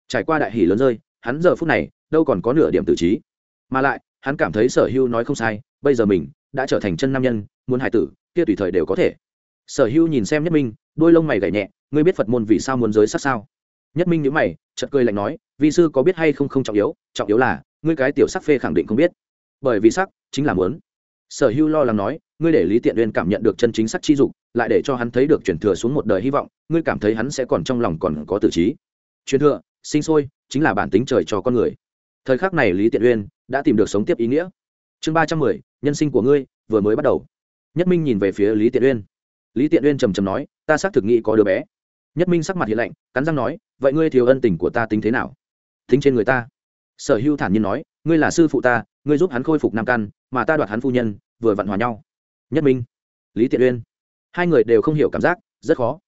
Trải qua đại hỷ lớn rơi, hắn giờ phút này, đâu còn có nửa điểm tự trí. Mà lại, hắn cảm thấy sở hưu nói không sai, bây giờ mình đã trở thành chân nam nhân, muốn hài tử, kia tùy thời đều có thể. Sở hưu nhìn xem nhất minh, đôi lông mày gảy nhẹ, ngươi biết phật môn vì sao muốn giới sát sao? Nhất minh nhữ mày, chợt cười lạnh nói vị sư có biết hay không không trọng yếu trọng yếu là ngươi cái tiểu sắc phê khẳng định không biết. Bởi vì sắc chính là muốn. Sở hưu lo lắng nói, ngươi để lý tiện uyên cảm nhận được chân chính sắc chi dục, lại để cho hắn thấy được chuyển thừa xuống một đời hy vọng, ngươi cảm thấy hắn sẽ còn trong lòng còn có tử trí. Truyền thừa, sinh sôi, chính là bản tính trời cho con người. Thời khắc này lý tiện uyên đã tìm được sống tiếp ý nghĩa. Chương ba trăm mười, nhân sinh của ngươi, vừa mới bắt đầu. Nhất minh nhìn về phía lý tiện uyên. Lý tiện uyên trầm trầm nói, ta xác thực nghĩ có đứa bé. Nhất minh sắc mặt hiện lạnh, cắn răng nói, vậy ngươi thiếu ân tình của ta tính thế nào? Tính trên người ta sở hưu thản nhiên nói, ngươi là sư phụ ta, ngươi giúp hắn khôi phục nam căn, mà ta đoạt hắn phu nhân, vừa vặn hòa nhau. Nhất minh, lý tiện uyên. Hai người đều không hiểu cảm giác, rất khó.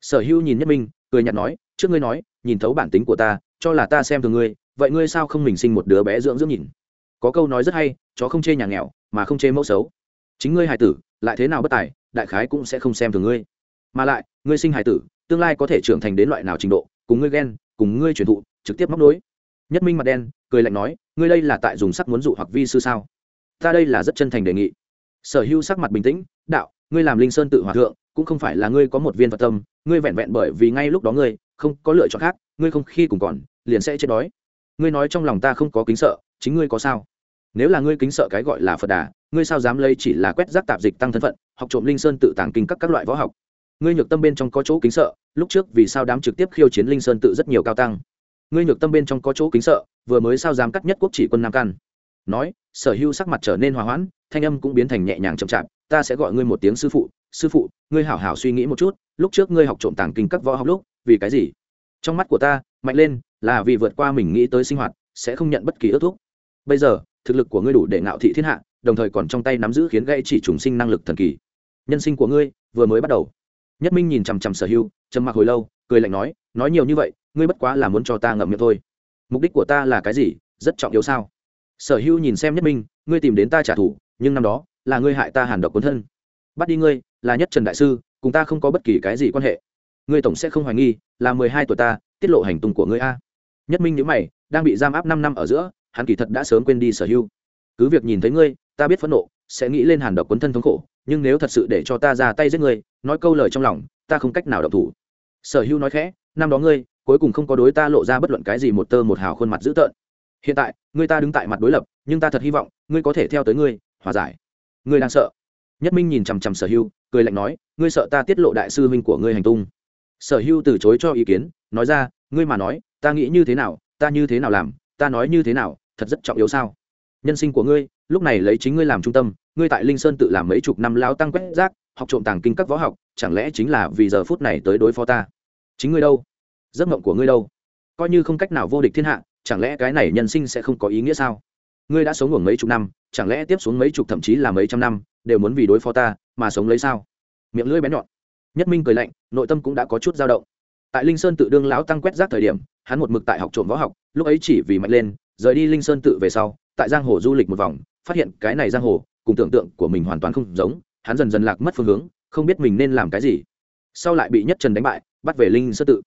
Sở hưu nhìn nhất minh, cười nhạt nói, trước ngươi nói, nhìn thấu bản tính của ta, cho là ta xem thường ngươi, vậy ngươi sao không mình sinh một đứa bé dưỡng dưỡng nhìn? Có câu nói rất hay, chó không chê nhà nghèo, mà không chê mẫu xấu. Chính ngươi hài tử, lại thế nào bất tài, đại khái cũng sẽ không xem thường ngươi. Mà lại, ngươi sinh hài tử, tương lai có thể trưởng thành đến loại nào trình độ, cùng ngươi ghen, cùng ngươi truyền thụ, trực tiếp móc nối nhất minh mặt đen, cười lạnh nói, ngươi đây là tại dùng sắc muốn dụ hoặc vi sư sao? Ta đây là rất chân thành đề nghị. Sở hữu sắc mặt bình tĩnh, đạo, ngươi làm linh sơn tự hòa thượng, cũng không phải là ngươi có một viên phật tâm, ngươi vẹn vẹn bởi vì ngay lúc đó ngươi, không có lựa chọn khác, ngươi không khi cùng còn, liền sẽ chết đói. Ngươi nói trong lòng ta không có kính sợ, chính ngươi có sao? Nếu là ngươi kính sợ cái gọi là phật đà, ngươi sao dám lấy chỉ là quét rác tạp dịch tăng thân phận, học trộm linh sơn tự tàng kinh các các loại võ học? Ngươi nhược tâm bên trong có chỗ kính sợ, lúc trước vì sao đám trực tiếp khiêu chiến linh sơn tự rất nhiều cao tăng? Ngươi nhược tâm bên trong có chỗ kính sợ, vừa mới sao dám cắt nhất quốc chỉ quân nam căn nói, sở hữu sắc mặt trở nên hòa hoãn, thanh âm cũng biến thành nhẹ nhàng chậm chạp, ta sẽ gọi ngươi một tiếng sư phụ sư phụ, ngươi hảo hảo suy nghĩ một chút, lúc trước ngươi học trộm tàng kinh các võ học lúc, vì cái gì? Trong mắt của ta, mạnh lên, là vì vượt qua mình nghĩ tới sinh hoạt, sẽ không nhận bất kỳ ước thúc. Bây giờ, thực lực của ngươi đủ để ngạo thị thiên hạ, đồng thời còn trong tay nắm giữ khiến gây chỉ trùng sinh năng lực thần kỳ. Nhân sinh của ngươi, vừa mới bắt đầu. Nhất minh nhìn chằm chằm sở hưu trầm mặc hồi lâu, cười lạnh nói nói nhiều như vậy ngươi bất quá là muốn cho ta ngậm miệng thôi. Mục đích của ta là cái gì? Rất trọng yếu sao? Sở hưu nhìn xem nhất minh, ngươi tìm đến ta trả thù, nhưng năm đó, là ngươi hại ta hàn độc cuốn thân. Bắt đi ngươi, là nhất trần đại sư, cùng ta không có bất kỳ cái gì quan hệ. Ngươi tổng sẽ không hoài nghi, là mười hai tuổi ta, tiết lộ hành tung của ngươi a. Nhất minh nhữ mày, đang bị giam áp năm năm ở giữa, hắn kỳ thật đã sớm quên đi sở hưu cứ việc nhìn thấy ngươi, ta biết phẫn nộ, sẽ nghĩ lên hàn độc quấn thân thống khổ, nhưng nếu thật sự để cho ta ra tay giết ngươi, nói câu lời trong lòng, ta không cách nào độc thủ. Sở hưu nói khẽ, năm đó ngươi cuối cùng không có đối ta lộ ra bất luận cái gì một tơ một hào khuôn mặt dữ tợn. Hiện tại ngươi ta đứng tại mặt đối lập, nhưng ta thật hy vọng, ngươi có thể theo tới ngươi, hòa giải. Ngươi đang sợ. Nhất minh nhìn chằm chằm sở hưu, cười lạnh nói, ngươi sợ ta tiết lộ đại sư huynh của ngươi hành tung. Sở hưu từ chối cho ý kiến, nói ra, ngươi mà nói, ta nghĩ như thế nào, ta như thế nào làm, ta nói như thế nào, thật rất trọng yếu sao? Nhân sinh của ngươi, lúc này lấy chính ngươi làm trung tâm, ngươi tại linh sơn tự làm mấy chục năm lao tăng quét rác, học trộm tàng kinh các võ học, chẳng lẽ chính là vì giờ phút này tới đối phó ta? Chính ngươi đâu? Giấc mộng của ngươi đâu? Coi như không cách nào vô địch thiên hạ, chẳng lẽ cái này nhân sinh sẽ không có ý nghĩa sao? Ngươi đã sống ở mấy chục năm, chẳng lẽ tiếp xuống mấy chục thậm chí là mấy trăm năm, đều muốn vì đối phó ta mà sống lấy sao? Miệng lưỡi bén nhọn. Nhất minh cười lạnh, nội tâm cũng đã có chút dao động. Tại linh sơn tự đương lão tăng quét rác thời điểm, hắn một mực tại học trộm võ học, lúc ấy chỉ vì mạnh lên, rời đi linh sơn tự về sau, tại giang hồ du lịch một vòng, phát hiện cái này giang hồ, cùng tưởng tượng của mình hoàn toàn không giống, hắn dần dần lạc mất phương hướng, không biết mình nên làm cái gì. Sau lại bị nhất trần đánh bại, bắt về linh sơn tự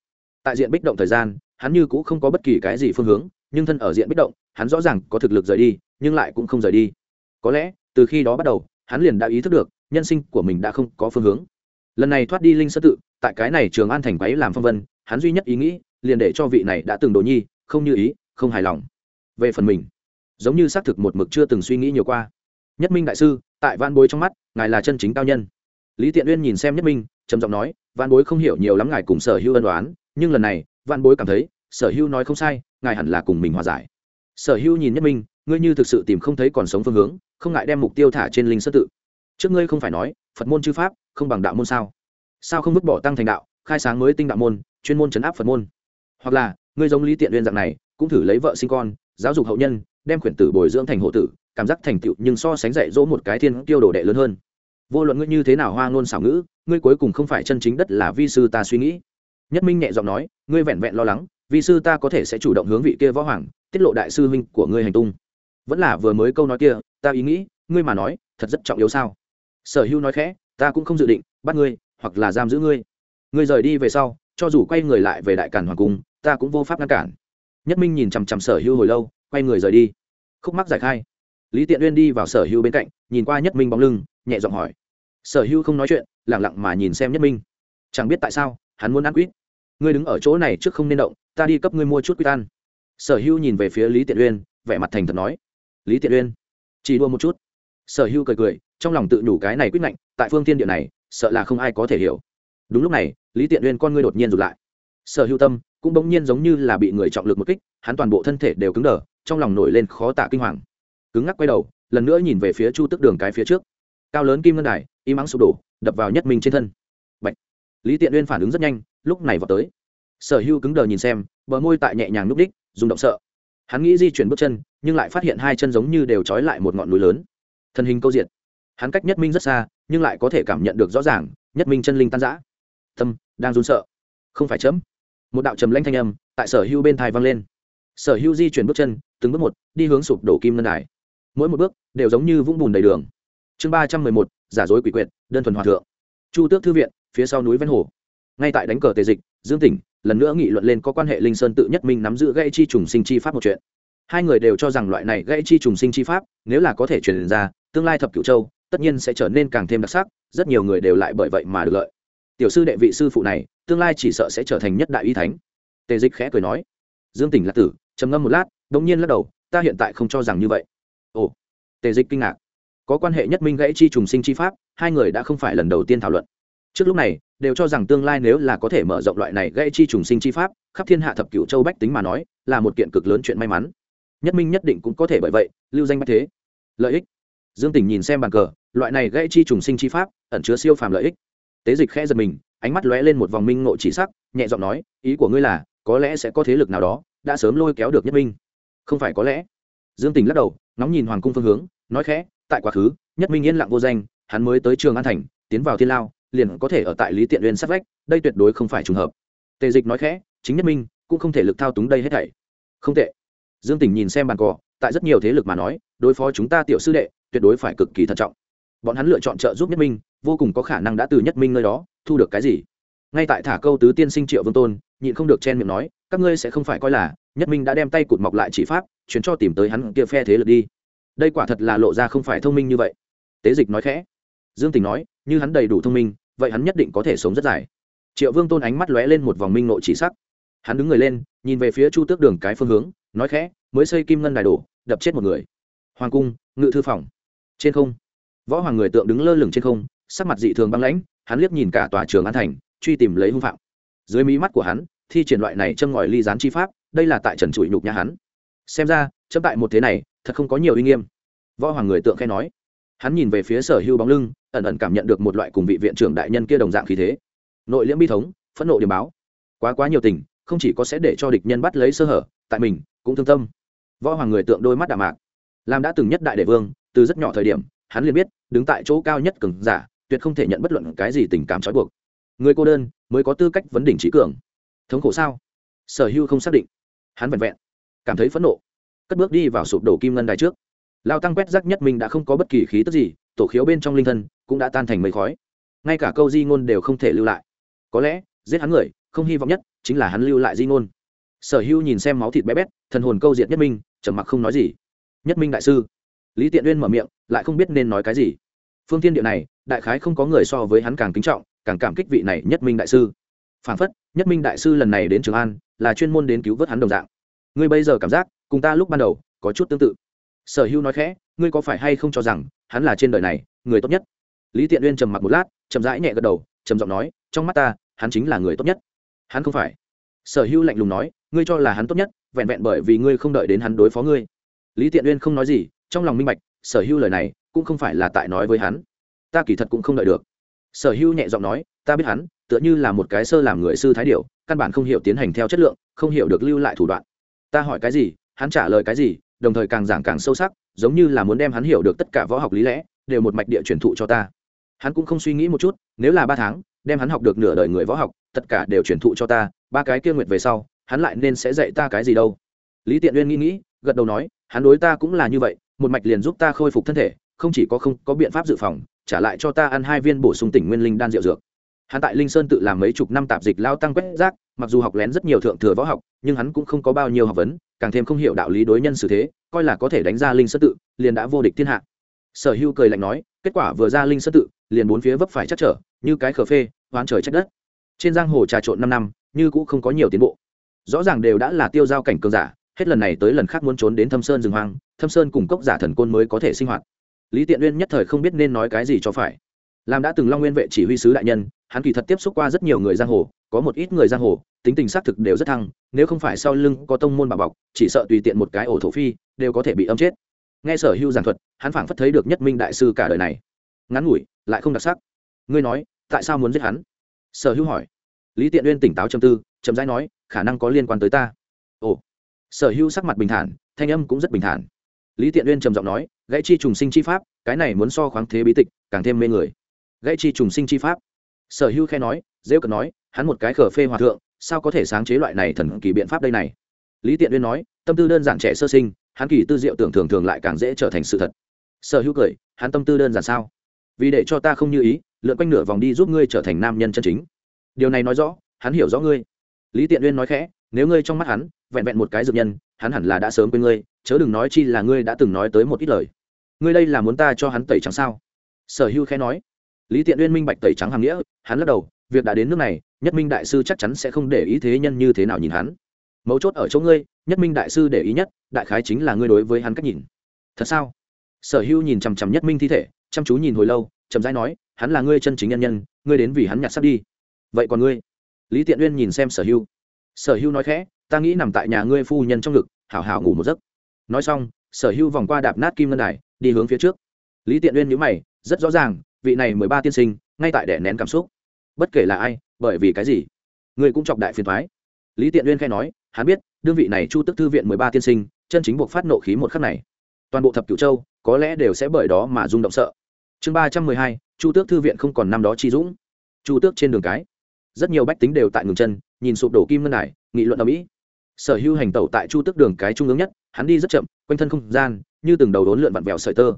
tại diện bích động thời gian, hắn như cũng không có bất kỳ cái gì phương hướng, nhưng thân ở diện bích động, hắn rõ ràng có thực lực rời đi, nhưng lại cũng không rời đi. Có lẽ, từ khi đó bắt đầu, hắn liền đã ý thức được, nhân sinh của mình đã không có phương hướng. Lần này thoát đi linh sơ tự, tại cái này trường an thành quấy làm phong vân, hắn duy nhất ý nghĩ, liền để cho vị này đã từng đồ nhi, không như ý, không hài lòng. Về phần mình, giống như xác thực một mực chưa từng suy nghĩ nhiều qua. Nhất minh đại sư, tại van bối trong mắt, ngài là chân chính cao nhân. Lý tiện uyên nhìn xem nhất minh, trầm giọng nói van bối không hiểu nhiều lắm ngài cùng sở hữu ân đoán nhưng lần này, vạn bối cảm thấy, sở hưu nói không sai, ngài hẳn là cùng mình hòa giải. Sở hưu nhìn nhất minh, ngươi như thực sự tìm không thấy còn sống phương hướng, không ngại đem mục tiêu thả trên linh sơ tự. Trước ngươi không phải nói, phật môn chư pháp, không bằng đạo môn sao? Sao không vứt bỏ tăng thành đạo, khai sáng mới tinh đạo môn, chuyên môn chấn áp phật môn? Hoặc là, ngươi giống lý tiện liên dạng này, cũng thử lấy vợ sinh con, giáo dục hậu nhân, đem khuyển tử bồi dưỡng thành hộ tử, cảm giác thành tựu nhưng so sánh dạy dỗ một cái thiên tiêu đồ đệ lớn hơn. Vô luận ngươi như thế nào hoa ngôn xảo ngữ, ngươi cuối cùng không phải chân chính đất là vi sư ta suy nghĩ nhất minh nhẹ giọng nói, ngươi vẹn vẹn lo lắng, vì sư ta có thể sẽ chủ động hướng vị kia võ hoàng, tiết lộ đại sư huynh của ngươi hành tung. Vẫn là vừa mới câu nói kia, ta ý nghĩ, ngươi mà nói, thật rất trọng yếu sao? Sở hữu nói khẽ, ta cũng không dự định, bắt ngươi, hoặc là giam giữ ngươi. Ngươi rời đi về sau, cho dù quay người lại về đại cản hoàng cung, ta cũng vô pháp ngăn cản. Nhất minh nhìn chằm chằm sở hữu hồi lâu, quay người rời đi. Khúc mắc giải khai. Lý tiện uyên đi vào sở hữu bên cạnh, nhìn qua nhất minh bóng lưng, nhẹ giọng hỏi. Sở hữu không nói chuyện lẳng lặng mà nhìn xem nhất minh. Chẳng biết tại sao hắn muốn ăn quýt. Ngươi đứng ở chỗ này trước không nên động, ta đi cấp ngươi mua chút quýt ăn. Sở hữu nhìn về phía lý tiện uyên, vẻ mặt thành thật nói. Lý tiện uyên, chỉ đua một chút. Sở hữu cười cười, trong lòng tự nhủ cái này quýt ngạnh tại phương tiên địa này, sợ là không ai có thể hiểu. Đúng lúc này, lý tiện uyên con ngươi đột nhiên rụt lại. Sở hữu tâm cũng bỗng nhiên giống như là bị người trọng lực một kích, hắn toàn bộ thân thể đều cứng đờ, trong lòng nổi lên khó tả kinh hoàng. Cứng ngắc quay đầu, lần nữa nhìn về phía chu tức đường cái phía trước. Cao lớn kim ngân đài, im ắng sụp đổ, đập vào nhất minh trên thân lý tiện uyên phản ứng rất nhanh, lúc này vào tới. sở hữu cứng đờ nhìn xem, bờ môi tại nhẹ nhàng núp đích dùng động sợ. hắn nghĩ di chuyển bước chân, nhưng lại phát hiện hai chân giống như đều trói lại một ngọn núi lớn. thân hình câu diệt. hắn cách nhất minh rất xa, nhưng lại có thể cảm nhận được rõ ràng, nhất minh chân linh tan giã tâm đang run sợ. không phải chấm. một đạo trầm lanh thanh âm, tại sở hưu bên thai vang lên. sở hưu di chuyển bước chân, từng bước một, đi hướng sụp đổ kim ngân đài. mỗi một bước, đều giống như vũng bùn đầy đường. chương ba trăm mười một, giả dối quỷ quyệt, đơn thuần hòa thượng. chu tước thư viện phía sau núi ven hồ. Ngay tại đánh cờ tề dịch, dương tỉnh, lần nữa nghị luận lên có quan hệ linh sơn tự nhất minh nắm giữ gây chi trùng sinh chi pháp một chuyện. Hai người đều cho rằng loại này gây chi trùng sinh chi pháp, nếu là có thể truyền ra, tương lai thập cửu châu, tất nhiên sẽ trở nên càng thêm đặc sắc, rất nhiều người đều lại bởi vậy mà được lợi. Tiểu sư đệ vị sư phụ này, tương lai chỉ sợ sẽ trở thành nhất đại y thánh. Tề dịch khẽ cười nói. Dương tỉnh lạc tử, trầm ngâm một lát đ ỗ n g nhiên lắc đầu, ta hiện tại không cho rằng như vậy. Ồ, tề dịch kinh ngạc. Có quan hệ nhất minh gãy chi trùng sinh chi pháp, hai người đã không phải lần đầu tiên thảo luận trước lúc này, đều cho rằng tương lai nếu là có thể mở rộng loại này gây chi trùng sinh chi pháp, khắp thiên hạ thập cửu châu bách tính mà nói, là một kiện cực lớn chuyện may mắn. Nhất minh nhất định cũng có thể bởi vậy, lưu danh bách thế. Lợi ích. Dương tỉnh nhìn xem bàn cờ, loại này gây chi trùng sinh chi pháp, ẩn chứa siêu phàm lợi ích. Tế dịch khẽ giật mình, ánh mắt lóe lên một vòng minh ngộ chỉ sắc, nhẹ giọng nói, ý của ngươi là, có lẽ sẽ có thế lực nào đó, đã sớm lôi kéo được nhất minh. Không phải có lẽ. Dương tỉnh lắc đầu, ngóng nhìn hoàng cung phương hướng, nói khẽ, tại quá khứ, nhất minh yên lặng vô danh, hắn mới tới trường an thành, tiến vào thiên lao liền có thể ở tại lý tiện uyên sát vách, đây tuyệt đối không phải trùng hợp. Tề dịch nói khẽ, chính nhất minh, cũng không thể lực thao túng đây hết thảy. Không tệ. Dương tình nhìn xem bàn cỏ, tại rất nhiều thế lực mà nói, đối phó chúng ta tiểu sư đệ, tuyệt đối phải cực kỳ thận trọng. Bọn hắn lựa chọn trợ giúp nhất minh, vô cùng có khả năng đã từ nhất minh nơi đó, thu được cái gì. Ngay tại thả câu tứ tiên sinh triệu vương tôn, nhịn không được chen miệng nói, các ngươi sẽ không phải coi là, nhất minh đã đem tay cụt mọc lại chỉ pháp chuyến cho tìm tới hắn kia phe thế lực đi. Đây quả thật là lộ ra không phải thông minh như vậy. Tế dịch nói khẽ. Dương tình nói, như hắn đầy đủ thông minh vậy hắn nhất định có thể sống rất dài. Triệu vương tôn ánh mắt lóe lên một vòng minh nội chỉ sắc. Hắn đứng người lên, nhìn về phía chu tước đường cái phương hướng, nói khẽ, mới xây kim ngân đài đổ, đập chết một người. Hoàng cung, ngự thư phòng. Trên không, võ hoàng người tượng đứng lơ lửng trên không, sắc mặt dị thường băng lãnh, hắn liếc nhìn cả tòa trường an thành, truy tìm lấy hung phạm. Dưới mí mắt của hắn, thi triển loại này châm ngòi ly gián chi pháp, đây là tại trần trụi nhục nhà hắn. Xem ra, chấm tại một thế này, thật không có nhiều uy nghiêm. Võ hoàng người tượng khe nói hắn nhìn về phía sở hưu bóng lưng, ẩn ẩn cảm nhận được một loại cùng vị viện trưởng đại nhân kia đồng dạng khí thế. Nội liễm bi thống, phẫn nộ điểm báo. Quá quá nhiều tình, không chỉ có sẽ để cho địch nhân bắt lấy sơ hở, tại mình cũng thương tâm. Võ hoàng người tượng đôi mắt đạm mạc. Làm đã từng nhất đại đệ vương, từ rất nhỏ thời điểm, hắn liền biết, đứng tại chỗ cao nhất cường giả, tuyệt không thể nhận bất luận cái gì tình cảm trói buộc. Người cô đơn mới có tư cách vấn đỉnh trí cường. Thống khổ sao? Sở hưu không xác định. Hắn vẹn vẹn cảm thấy phẫn nộ, cất bước đi vào sụp đổ kim ngân đài trước lao tăng quét rác nhất mình đã không có bất kỳ khí tức gì, tổ khiếu bên trong linh thân cũng đã tan thành mây khói. Ngay cả câu di ngôn đều không thể lưu lại. Có lẽ, giết hắn người, không hy vọng nhất, chính là hắn lưu lại di ngôn. Sở hưu nhìn xem máu thịt bé bét, thần hồn câu diệt nhất minh, trầm mặc không nói gì. Nhất minh đại sư. Lý tiện uyên mở miệng, lại không biết nên nói cái gì. Phương tiên địa này, đại khái không có người so với hắn càng kính trọng, càng cảm kích vị này nhất minh đại sư. Phản phất, nhất minh đại sư lần này đến trường an, là chuyên môn đến cứu vớt hắn đồng dạng. Ngươi bây giờ cảm giác, cùng ta lúc ban đầu, có chút tương tự sở hữu nói khẽ, ngươi có phải hay không cho rằng hắn là trên đời này người tốt nhất? Lý tiện uyên trầm mặc một lát, chậm rãi nhẹ gật đầu, trầm giọng nói, trong mắt ta, hắn chính là người tốt nhất. Hắn không phải. Sở hữu lạnh lùng nói, ngươi cho là hắn tốt nhất, vẹn vẹn bởi vì ngươi không đợi đến hắn đối phó ngươi. Lý tiện uyên không nói gì, trong lòng minh bạch, sở hữu lời này cũng không phải là tại nói với hắn. Ta kỳ thật cũng không đợi được. Sở hữu nhẹ giọng nói, ta biết hắn, tựa như là một cái sơ làm người sư thái điệu căn bản không hiểu tiến hành theo chất lượng, không hiểu được lưu lại thủ đoạn. Ta hỏi cái gì, hắn trả lời cái gì đồng thời càng giảng càng sâu sắc, giống như là muốn đem hắn hiểu được tất cả võ học lý lẽ, đều một mạch địa truyền thụ cho ta. Hắn cũng không suy nghĩ một chút, nếu là ba tháng, đem hắn học được nửa đời người võ học, tất cả đều truyền thụ cho ta, ba cái kia nguyệt về sau, hắn lại nên sẽ dạy ta cái gì đâu? Lý tiện uyên nghĩ nghĩ, gật đầu nói, hắn đối ta cũng là như vậy, một mạch liền giúp ta khôi phục thân thể, không chỉ có không có biện pháp dự phòng, trả lại cho ta ăn hai viên bổ sung tỉnh nguyên linh đan rượu dược. Hắn tại linh sơn tự làm mấy chục năm tạp dịch lao tăng quét rác mặc dù học lén rất nhiều thượng thừa võ học, nhưng hắn cũng không có bao nhiêu học vấn, càng thêm không hiểu đạo lý đối nhân xử thế, coi là có thể đánh ra linh sơ tự, liền đã vô địch thiên hạ. Sở hưu cười lạnh nói, kết quả vừa ra linh sơ tự, liền bốn phía vấp phải chắc trở, như cái khờ phê, hoán trời trách đất. Trên giang hồ trà trộn năm năm, như cũng không có nhiều tiến bộ. Rõ ràng đều đã là tiêu giao cảnh cường giả, hết lần này tới lần khác muốn trốn đến thâm sơn rừng hoang, thâm sơn cùng cốc giả thần côn mới có thể sinh hoạt. Lý tiện uyên nhất thời không biết nên nói cái gì cho phải. Làm đã từng long nguyên vệ chỉ huy sứ đại nhân hắn kỳ thật tiếp xúc qua rất nhiều người giang hồ, có một ít người giang hồ, tính tình xác thực đều rất thăng, nếu không phải sau lưng có tông môn bà bọc, chỉ sợ tùy tiện một cái ổ thổ phi, đều có thể bị âm chết. Nghe sở hưu giảng thuật, hắn phảng phất thấy được nhất minh đại sư cả đời này. Ngắn ngủi, lại không đặc sắc. Ngươi nói, tại sao muốn giết hắn? Sở hưu hỏi. Lý tiện uyên tỉnh táo châm tư, chậm rãi nói, khả năng có liên quan tới ta. Ồ. Sở hưu sắc mặt bình thản, thanh âm cũng rất bình thản. Lý tiện uyên trầm giọng nói, gãy chi trùng sinh chi pháp, cái này muốn so khoáng thế bí tịch, càng thêm mê người. Gãy chi trùng sinh chi pháp sở hưu khe nói dễ cận nói, hắn một cái khở phê hòa thượng, sao có thể sáng chế loại này thần kỳ biện pháp đây này? Lý tiện uyên nói, tâm tư đơn giản trẻ sơ sinh, hắn kỳ tư diệu tưởng thường thường lại càng dễ trở thành sự thật. Sở hữu cười, hắn tâm tư đơn giản sao? Vì để cho ta không như ý, lượn quanh nửa vòng đi giúp ngươi trở thành nam nhân chân chính. Điều này nói rõ, hắn hiểu rõ ngươi. Lý tiện uyên nói khẽ, nếu ngươi trong mắt hắn, vẹn vẹn một cái dược nhân, hắn hẳn là đã sớm quên ngươi, chớ đừng nói chi là ngươi đã từng nói tới một ít lời. Ngươi đây là muốn ta cho hắn tẩy trắng sao? Sở hữu khẽ nói lý tiện uyên minh bạch tẩy trắng hàm nghĩa, hắn lắc đầu, việc đã đến nước này, nhất minh đại sư chắc chắn sẽ không để ý thế nhân như thế nào nhìn hắn. Mấu chốt ở chỗ ngươi, nhất minh đại sư để ý nhất, đại khái chính là ngươi đối với hắn cách nhìn. Thật sao? Sở hữu nhìn chằm chằm nhất minh thi thể, chăm chú nhìn hồi lâu, chậm rãi nói, hắn là ngươi chân chính nhân nhân, ngươi đến vì hắn nhặt sắp đi. Vậy còn ngươi? Lý tiện uyên nhìn xem sở hữu. Sở hữu nói khẽ, ta nghĩ nằm tại nhà ngươi phu nhân trong ngực, hảo hảo ngủ một giấc. Nói xong, sở hữu vòng qua đạp nát kim ngân đài, đi hướng phía trước. Lý tiện uyên nhữ mày, rất rõ ràng vị này mười ba tiên sinh, ngay tại đẻ nén cảm xúc. Bất kể là ai, bởi vì cái gì? Người cũng chọc đại phiền thoái. Lý tiện uyên khai nói, hắn biết, đương vị này chu tức thư viện mười ba tiên sinh, chân chính buộc phát nộ khí một khắc này. Toàn bộ thập cửu châu, có lẽ đều sẽ bởi đó mà rung động sợ. Chương ba trăm mười hai, chu tước thư viện không còn năm đó chi dũng. Chu tước trên đường cái. Rất nhiều bách tính đều tại ngừng chân, nhìn sụp đổ kim ngân này nghị luận ở mỹ sở hữu hành tẩu tại chu tước đường cái trung ương nhất, hắn đi rất chậm, quanh thân không gian, như từng đầu đốn lượn vặn vẹo sợi tơ.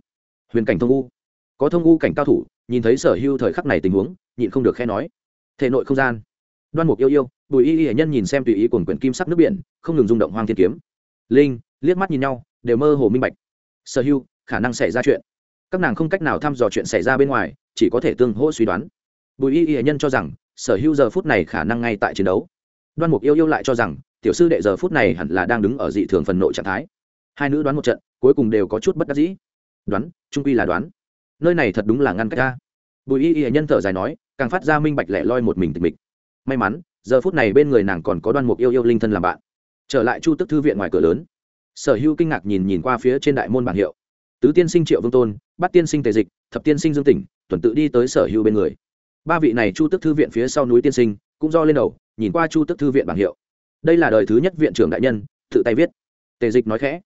Huyền cảnh thông u có thông u cảnh cao thủ, nhìn thấy sở hưu thời khắc này tình huống, nhịn không được khe nói. Thể nội không gian. Đoan mục yêu yêu, bùi y y hệ nhân nhìn xem tùy ý cuồng quyển kim sắc nước biển, không ngừng rung động hoang thiên kiếm. Linh, liếc mắt nhìn nhau, đều mơ hồ minh bạch. Sở hưu khả năng xảy ra chuyện. Các nàng không cách nào thăm dò chuyện xảy ra bên ngoài, chỉ có thể tương hỗ suy đoán. Bùi y y hệ nhân cho rằng, sở hưu giờ phút này khả năng ngay tại chiến đấu. Đoan mục yêu yêu lại cho rằng, tiểu sư đệ giờ phút này hẳn là đang đứng ở dị thường phần nội trạng thái. Hai nữ đoán một trận, cuối cùng đều có chút bất đắc dĩ. Đoán, trung quy là đoán nơi này thật đúng là ngăn cách ta. Bùi y y nhân thở dài nói, càng phát ra minh bạch lẻ loi một mình tịch mịch. May mắn, giờ phút này bên người nàng còn có đoan mục yêu yêu linh thân làm bạn. Trở lại chu tức thư viện ngoài cửa lớn. Sở hữu kinh ngạc nhìn nhìn qua phía trên đại môn bảng hiệu. Tứ tiên sinh triệu vương tôn bắt tiên sinh tề dịch, thập tiên sinh dương tỉnh, tuần tự đi tới sở hữu bên người. Ba vị này chu tức thư viện phía sau núi tiên sinh, cũng do lên đầu, nhìn qua chu tức thư viện bảng hiệu. Đây là đời thứ nhất viện trưởng đại nhân, tự tay viết. Tề dịch nói khẽ.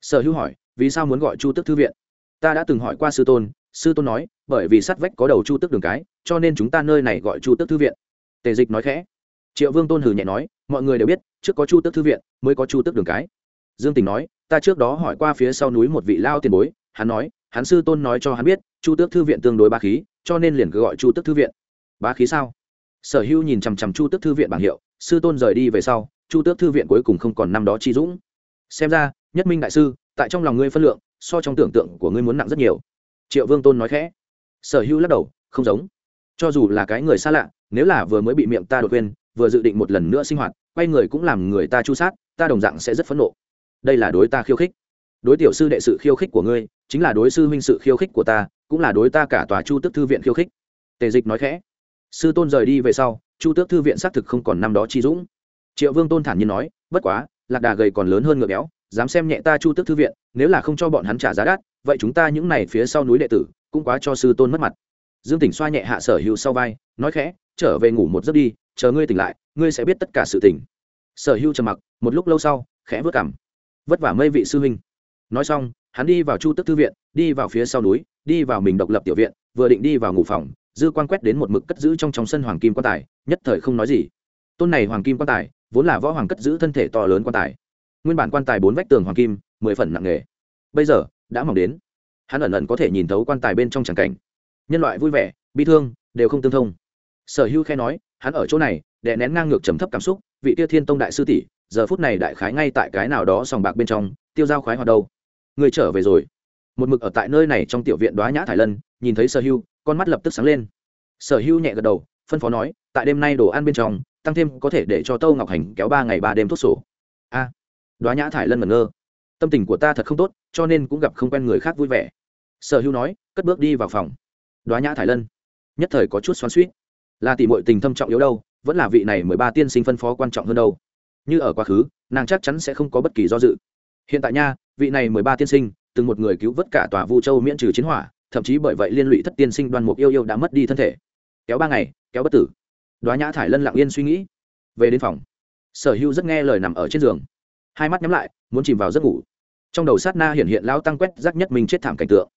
Sở hữu hỏi, vì sao muốn gọi chu tức thư viện? Ta đã từng hỏi qua sư tôn sư tôn nói, bởi vì sát vách có đầu chu tức đường cái, cho nên chúng ta nơi này gọi chu tức thư viện. Tề dịch nói khẽ. Triệu vương tôn hử nhẹ nói, mọi người đều biết, trước có chu tức thư viện, mới có chu tức đường cái. Dương tình nói, ta trước đó hỏi qua phía sau núi một vị lao tiền bối, hắn nói, hắn sư tôn nói cho hắn biết, chu tước thư viện tương đối ba khí, cho nên liền cứ gọi chu tước thư viện. Ba khí sao? Sở hữu nhìn chằm chằm chu tước thư viện bảng hiệu, sư tôn rời đi về sau, chu tước thư viện cuối cùng không còn năm đó chi dũng. Xem ra, nhất minh đại sư, tại trong lòng ngươi phân lượng, so trong tưởng tượng của ngươi muốn nặng rất nhiều triệu vương tôn nói khẽ. Sở hữu lắc đầu, không giống. Cho dù là cái người xa lạ, nếu là vừa mới bị miệng ta đột quên, vừa dự định một lần nữa sinh hoạt, quay người cũng làm người ta chu sát, ta đồng dạng sẽ rất phẫn nộ. Đây là đối ta khiêu khích. Đối tiểu sư đệ sự khiêu khích của ngươi, chính là đối sư huynh sự khiêu khích của ta, cũng là đối ta cả tòa chu tước thư viện khiêu khích. Tề dịch nói khẽ. Sư tôn rời đi về sau, chu tước thư viện xác thực không còn năm đó chi dũng. Triệu vương tôn thản nhiên nói, bất quá, lạc đà gầy còn lớn hơn ngựa béo dám xem nhẹ ta chu tước thư viện, nếu là không cho bọn hắn trả giá đắt, vậy chúng ta những này phía sau núi đệ tử, cũng quá cho sư tôn mất mặt. Dương tỉnh xoa nhẹ hạ sở hữu sau vai, nói khẽ, trở về ngủ một giấc đi, chờ ngươi tỉnh lại, ngươi sẽ biết tất cả sự tỉnh sở hữu trầm mặc, một lúc lâu sau, khẽ vớt cảm vất vả mây vị sư huynh. Nói xong, hắn đi vào chu tức thư viện, đi vào phía sau núi, đi vào mình độc lập tiểu viện, vừa định đi vào ngủ phòng, dư quan quét đến một mực cất giữ trong trong sân hoàng kim quan tài, nhất thời không nói gì. Tôn này hoàng kim quan tài, vốn là võ hoàng cất giữ thân thể to lớn quan tài nguyên bản quan tài bốn vách tường hoàng kim mười phần nặng nghề bây giờ đã mỏng đến. Hắn ẩn ẩn có thể nhìn thấu quan tài bên trong tràng cảnh. Nhân loại vui vẻ bi thương đều không tương thông. Sở hữu khe nói hắn ở chỗ này đè nén ngang ngược trầm thấp cảm xúc vị tia thiên tông đại sư tỷ giờ phút này đại khái ngay tại cái nào đó sòng bạc bên trong tiêu dao khoái hoạt đâu. Người trở về rồi. Một mực ở tại nơi này trong tiểu viện đoá nhã thải lân nhìn thấy sở hưu con mắt lập tức sáng lên. Sở hưu nhẹ gật đầu phân phó nói tại đêm nay đồ ăn bên trong tăng thêm có thể để cho tâu ngọc hành kéo ba ngày ba đêm thuốc sổ. A. à, đoá nhã thải lân mẩn ngơ. Tâm tình của ta thật không tốt, cho nên cũng gặp không quen người khác vui vẻ. Sở hưu nói, cất bước đi vào phòng. Đoá nhã thải lân. Nhất thời có chút xoắn suýt là tỷ mọi tình thâm trọng yếu đâu, vẫn là vị này mười ba tiên sinh phân phó quan trọng hơn đâu. Như ở quá khứ, nàng chắc chắn sẽ không có bất kỳ do dự. Hiện tại nha, vị này mười ba tiên sinh, từng một người cứu vớt cả tòa vu châu miễn trừ chiến hỏa, thậm chí bởi vậy liên lụy thất tiên sinh đoan mục yêu yêu đã mất đi thân thể. Kéo ba ngày, kéo bất tử. Đoá nhã thải lân lặng yên suy nghĩ. Về đến phòng, sở hữu rất nghe lời nằm ở trên giường hai mắt nhắm lại muốn chìm vào giấc ngủ. Trong đầu sát na hiện hiện lao tăng quét rác nhất mình chết thảm cảnh tượng.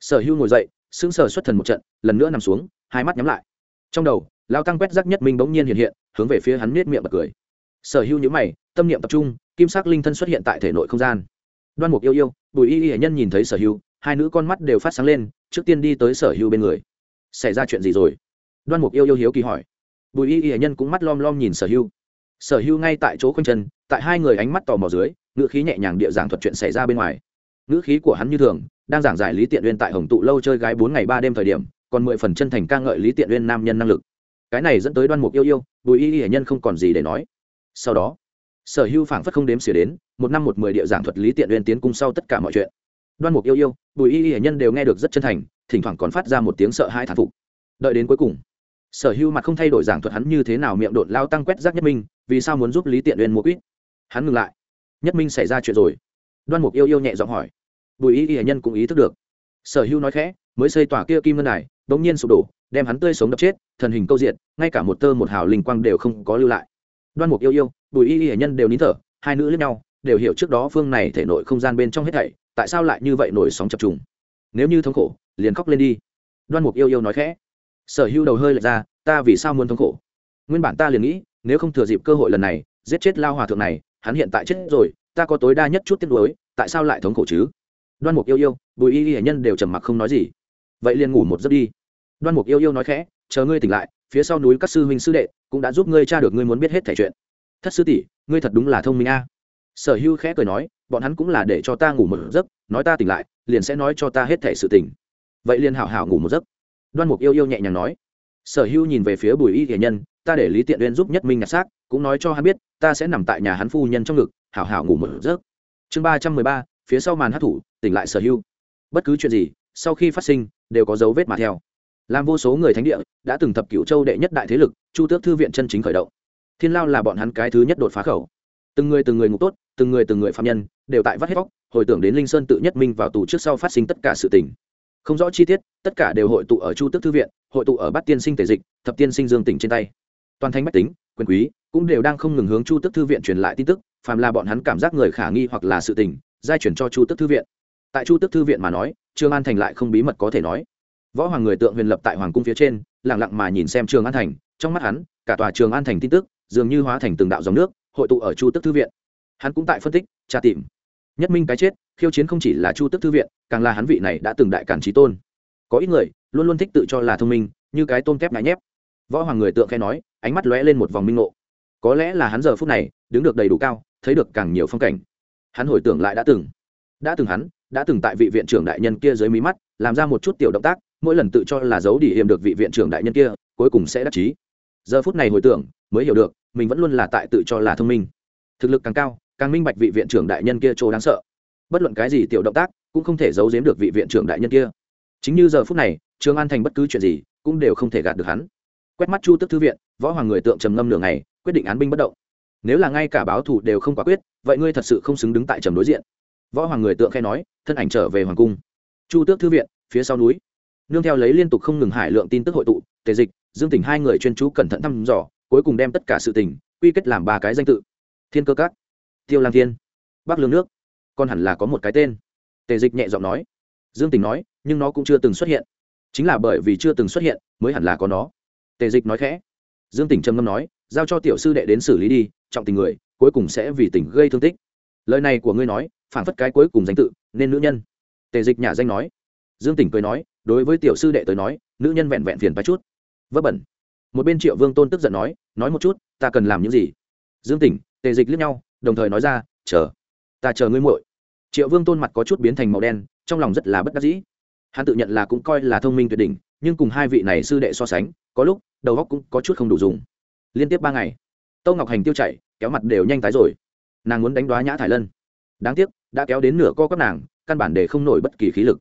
Sở hưu ngồi dậy sững sờ xuất thần một trận lần nữa nằm xuống hai mắt nhắm lại. Trong đầu lao tăng quét rác nhất minh bỗng nhiên hiện hiện hướng về phía hắn miết miệng bật cười. Sở hưu nhữ mày tâm niệm tập trung kim sắc linh thân xuất hiện tại thể nội không gian. Đoan mục yêu yêu bùi y y hệ nhân nhìn thấy sở hưu, hai nữ con mắt đều phát sáng lên trước tiên đi tới sở hưu bên người. Xảy ra chuyện gì rồi? Đoan mục yêu yêu hiếu kỳ hỏi. Bùi y y hệ nhân cũng mắt lom lom nhìn sở hưu sở hữu ngay tại chỗ khoanh chân, tại hai người ánh mắt tò mò dưới, ngữ khí nhẹ nhàng địa giảng thuật chuyện xảy ra bên ngoài. Ngữ khí của hắn như thường, đang giảng giải lý tiện uyên tại hồng tụ lâu chơi gái bốn ngày ba đêm thời điểm, còn mười phần chân thành ca ngợi lý tiện uyên nam nhân năng lực. Cái này dẫn tới đoan mục yêu yêu, bùi y y hệ nhân không còn gì để nói. Sau đó, sở hưu phảng phất không đếm xỉa đến, một năm một mười địa giảng thuật lý tiện uyên tiến cung sau tất cả mọi chuyện. Đoan mục yêu yêu, bùi y y nhân đều nghe được rất chân thành, thỉnh thoảng còn phát ra một tiếng sợ hai thán phục. Đợi đến cuối cùng, sở hưu mặt không thay đổi giảng thuật hắn như thế nào miệng đột lao tăng quét rác nhất minh vì sao muốn giúp lý tiện uyên mua quýt? Hắn ngừng lại. Nhất minh xảy ra chuyện rồi. Đoan mục yêu yêu nhẹ giọng hỏi. Bùi y y nhân cũng ý thức được. Sở hưu nói khẽ, mới xây tòa kia kim ngân này bỗng nhiên sụp đổ, đem hắn tươi sống đập chết, thần hình câu diện, ngay cả một tơ một hào linh quang đều không có lưu lại. Đoan mục yêu yêu, bùi y y hệ nhân đều nín thở, hai nữ lẫn nhau, đều hiểu trước đó phương này thể nội không gian bên trong hết thảy, tại sao lại như vậy nổi sóng chập trùng. Nếu như thống khổ, liền khóc lên đi. Đoan mục yêu yêu nói khẽ. Sở hữu đầu hơi lệch ra, ta vì sao muốn thống khổ? Nguyên bản ta liền nghĩ nếu không thừa dịp cơ hội lần này, giết chết lao hòa thượng này, hắn hiện tại chết rồi, ta có tối đa nhất chút tiếc nuối, tại sao lại thống khổ chứ? Đoan mục yêu yêu, bùi y y nhân đều trầm mặc không nói gì. Vậy liền ngủ một giấc đi. Đoan mục yêu yêu nói khẽ, chờ ngươi tỉnh lại, phía sau núi các sư huynh sư đệ cũng đã giúp ngươi tra được ngươi muốn biết hết thể chuyện. Thất sư tỷ, ngươi thật đúng là thông minh a. Sở hưu khẽ cười nói, bọn hắn cũng là để cho ta ngủ một giấc, nói ta tỉnh lại, liền sẽ nói cho ta hết thể sự tỉnh vậy liền hảo hảo ngủ một giấc. Đoan mục yêu yêu nhẹ nhàng nói. Sở hưu nhìn về phía bùi y hiền nhân ta để lý tiện uyên giúp nhất minh nhặt xác, cũng nói cho hắn biết, ta sẽ nằm tại nhà hắn phu nhân trong ngực, hảo hảo ngủ một giấc. Chương ba trăm mười ba, phía sau màn hát thủ, tỉnh lại sở hữu. Bất cứ chuyện gì, sau khi phát sinh, đều có dấu vết mà theo. Làm vô số người thánh địa, đã từng thập cựu châu đệ nhất đại thế lực, chu tước thư viện chân chính khởi động. Thiên lao là bọn hắn cái thứ nhất đột phá khẩu. Từng người từng người ngục tốt, từng người từng người phạm nhân, đều tại vắt hết vóc hồi tưởng đến linh sơn tự nhất minh vào tù trước sau phát sinh tất cả sự tình. Không rõ chi tiết, tất cả đều hội tụ ở chu tước thư viện, hội tụ ở bát tiên sinh tề dịch, thập tiên sinh dương tỉnh trên tay toàn thành bách tính, quyền quý, cũng đều đang không ngừng hướng chu tức thư viện truyền lại tin tức, phàm là bọn hắn cảm giác người khả nghi hoặc là sự tình, giai chuyển cho chu tức thư viện. Tại chu tức thư viện mà nói, trương an thành lại không bí mật có thể nói. Võ hoàng người tượng huyền lập tại hoàng cung phía trên lẳng lặng mà nhìn xem trường an thành, trong mắt hắn, cả tòa trường an thành tin tức, dường như hóa thành từng đạo dòng nước, hội tụ ở chu tức thư viện. Hắn cũng tại phân tích, tra tìm. Nhất minh cái chết, khiêu chiến không chỉ là chu tức thư viện, càng là hắn vị này đã từng đại cản trí tôn. Có ít người, luôn luôn thích tự cho là thông minh, như cái tôm kép ngại nhép. Võ hoàng người tượng khai nói ánh mắt lóe lên một vòng minh ngộ. Có lẽ là hắn giờ phút này, đứng được đầy đủ cao, thấy được càng nhiều phong cảnh. Hắn hồi tưởng lại đã từng đã từng hắn, đã từng tại vị viện trưởng đại nhân kia dưới mí mắt, làm ra một chút tiểu động tác, mỗi lần tự cho là giấu đi hiểm được vị viện trưởng đại nhân kia, cuối cùng sẽ đắc chí. Giờ phút này hồi tưởng, mới hiểu được, mình vẫn luôn là tại tự cho là thông minh. Thực lực càng cao, càng minh bạch vị viện trưởng đại nhân kia chỗ đáng sợ. Bất luận cái gì tiểu động tác, cũng không thể giấu giếm được vị viện trưởng đại nhân kia. Chính như giờ phút này trường an thành bất cứ chuyện gì, cũng đều không thể gạt được hắn quét mắt chu tức thư viện, võ hoàng người tượng trầm ngâm nửa ngày, quyết định án binh bất động. Nếu là ngay cả báo thù đều không quả quyết, vậy ngươi thật sự không xứng đứng tại trầm đối diện. Võ hoàng người tượng khai nói, thân ảnh trở về hoàng cung. Chu tước thư viện, phía sau núi. Nương theo lấy liên tục không ngừng hải lượng tin tức hội tụ, tề dịch, dương tỉnh hai người chuyên chú cẩn thận thăm dò, cuối cùng đem tất cả sự tình, quy kết làm ba cái danh tự. Thiên cơ các, tiêu lang thiên, bắc lương nước. Còn hẳn là có một cái tên. Tề dịch nhẹ giọng nói. Dương tỉnh nói, nhưng nó cũng chưa từng xuất hiện. Chính là bởi vì chưa từng xuất hiện, mới hẳn là có nó tề dịch nói khẽ. Dương tỉnh trầm ngâm nói, giao cho tiểu sư đệ đến xử lý đi, trọng tình người, cuối cùng sẽ vì tình gây thương tích. Lời này của ngươi nói, phản phất cái cuối cùng danh tự, nên nữ nhân. Tề dịch nhà danh nói. Dương tỉnh cười nói, đối với tiểu sư đệ tới nói, nữ nhân vẹn vẹn phiền phải chút. Vấp bẩn. Một bên triệu vương tôn tức giận nói nói một chút, ta cần làm những gì? Dương tỉnh, tề dịch liếc nhau, đồng thời nói ra, chờ, ta chờ ngươi muội. Triệu vương tôn mặt có chút biến thành màu đen, trong lòng rất là bất đắc dĩ. Hắn tự nhận là cũng coi là thông minh tuyệt đỉnh nhưng cùng hai vị này sư đệ so sánh, có lúc, đầu góc cũng có chút không đủ dùng. Liên tiếp ba ngày tâu ngọc hành tiêu chảy, kéo mặt đều nhanh tái rồi. Nàng muốn đánh đoá nhã thải lân. Đáng tiếc, đã kéo đến nửa co các nàng, căn bản để không nổi bất kỳ khí lực.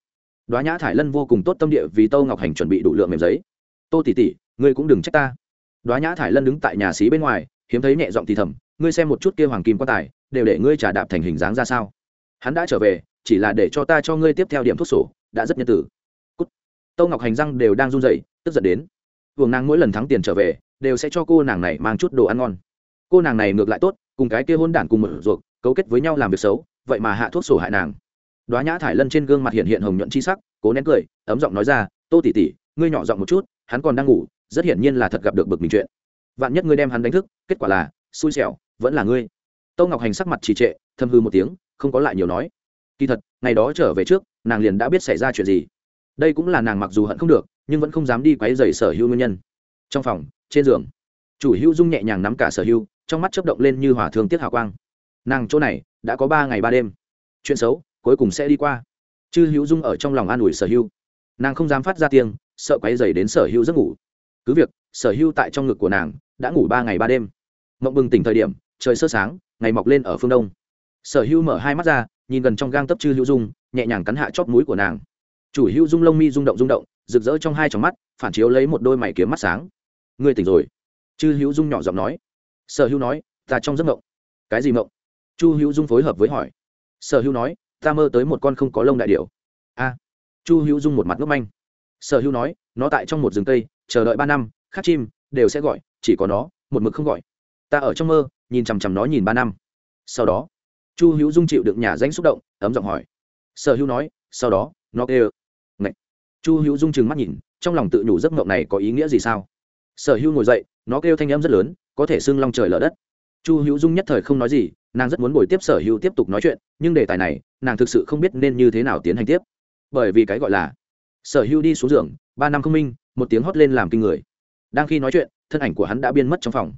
Đoá nhã thải lân vô cùng tốt tâm địa vì tâu ngọc hành chuẩn bị đủ lượng mềm giấy. Tô tỉ tỉ ngươi cũng đừng trách ta. Đoá nhã thải lân đứng tại nhà xí bên ngoài, hiếm thấy nhẹ giọng thì thầm, ngươi xem một chút kia hoàng kim quan tài, đều để ngươi trả đạp thành hình dáng ra sao? Hắn đã trở về, chỉ là để cho ta cho ngươi tiếp theo điểm thuốc sổ, đã rất nhân tử tâu ngọc hành răng đều đang run rẩy, tức giận đến. Buồng nàng mỗi lần thắng tiền trở về, đều sẽ cho cô nàng này mang chút đồ ăn ngon. Cô nàng này ngược lại tốt, cùng cái kia hôn đản cùng mở ruột, cấu kết với nhau làm việc xấu, vậy mà hạ thuốc sổ hại nàng. Đoá nhã thải lân trên gương mặt hiện hiện hồng nhuận chi sắc, cố nén cười, ấm giọng nói ra, tô tỉ tỉ ngươi nhỏ giọng một chút, hắn còn đang ngủ, rất hiển nhiên là thật gặp được bực mình chuyện. Vạn nhất ngươi đem hắn đánh thức, kết quả là, xui xẻo, vẫn là ngươi. Tô ngọc hành sắc mặt trì trệ thâm hư một tiếng, không có lại nhiều nói. Kỳ thật, ngày đó trở về trước, nàng liền đã biết xảy ra chuyện gì đây cũng là nàng mặc dù hận không được, nhưng vẫn không dám đi quấy dày sở hữu nguyên nhân. Trong phòng, trên giường, chủ hữu dung nhẹ nhàng nắm cả sở hữu, trong mắt chấp động lên như hỏa thương tiết hào quang. Nàng chỗ này, đã có ba ngày ba đêm. Chuyện xấu, cuối cùng sẽ đi qua. Chư hữu dung ở trong lòng an ủi sở hữu. Nàng không dám phát ra tiếng, sợ quấy dày đến sở hữu giấc ngủ. Cứ việc, sở hữu tại trong ngực của nàng, đã ngủ ba ngày ba đêm. Mộng bừng tỉnh thời điểm, trời sơ sáng, ngày mọc lên ở phương đông. Sở hữu mở hai mắt ra, nhìn gần trong gang tấp chư hữu dung, nhẹ nhàng cắn hạ chót mũi của nàng chủ hữu dung lông mi rung động rung động, rực rỡ trong hai tròng mắt, phản chiếu lấy một đôi mày kiếm mắt sáng. Ngươi tỉnh rồi. Chư hữu dung nhỏ giọng nói. Sở hữu nói, ta trong giấc mộng. Cái gì mộng? Chu hữu dung phối hợp với hỏi. Sở hữu nói, ta mơ tới một con không có lông đại điệu a. Chu hữu dung một mặt ngốc manh. Sở hữu nói, nó tại trong một rừng tây chờ đợi ba năm, khác chim, đều sẽ gọi, chỉ có nó, một mực không gọi. Ta ở trong mơ, nhìn chằm chằm nó nhìn ba năm. Sau đó, chu hữu dung chịu được nhà danh xúc động, ấm giọng hỏi. Sở hữu nói, sau đó nó kêu. Ngậy. chu hữu dung chừng mắt nhìn, trong lòng tự nhủ giấc mộng này có ý nghĩa gì sao? Sở hữu ngồi dậy, nó kêu thanh âm rất lớn, có thể xưng long trời lở đất. Chu hữu dung nhất thời không nói gì, nàng rất muốn bồi tiếp sở hữu tiếp tục nói chuyện, nhưng đề tài này, nàng thực sự không biết nên như thế nào tiến hành tiếp. Bởi vì cái gọi là, sở hữu đi xuống giường, ba năm không minh, một tiếng hót lên làm kinh người. Đang khi nói chuyện, thân ảnh của hắn đã biên mất trong phòng.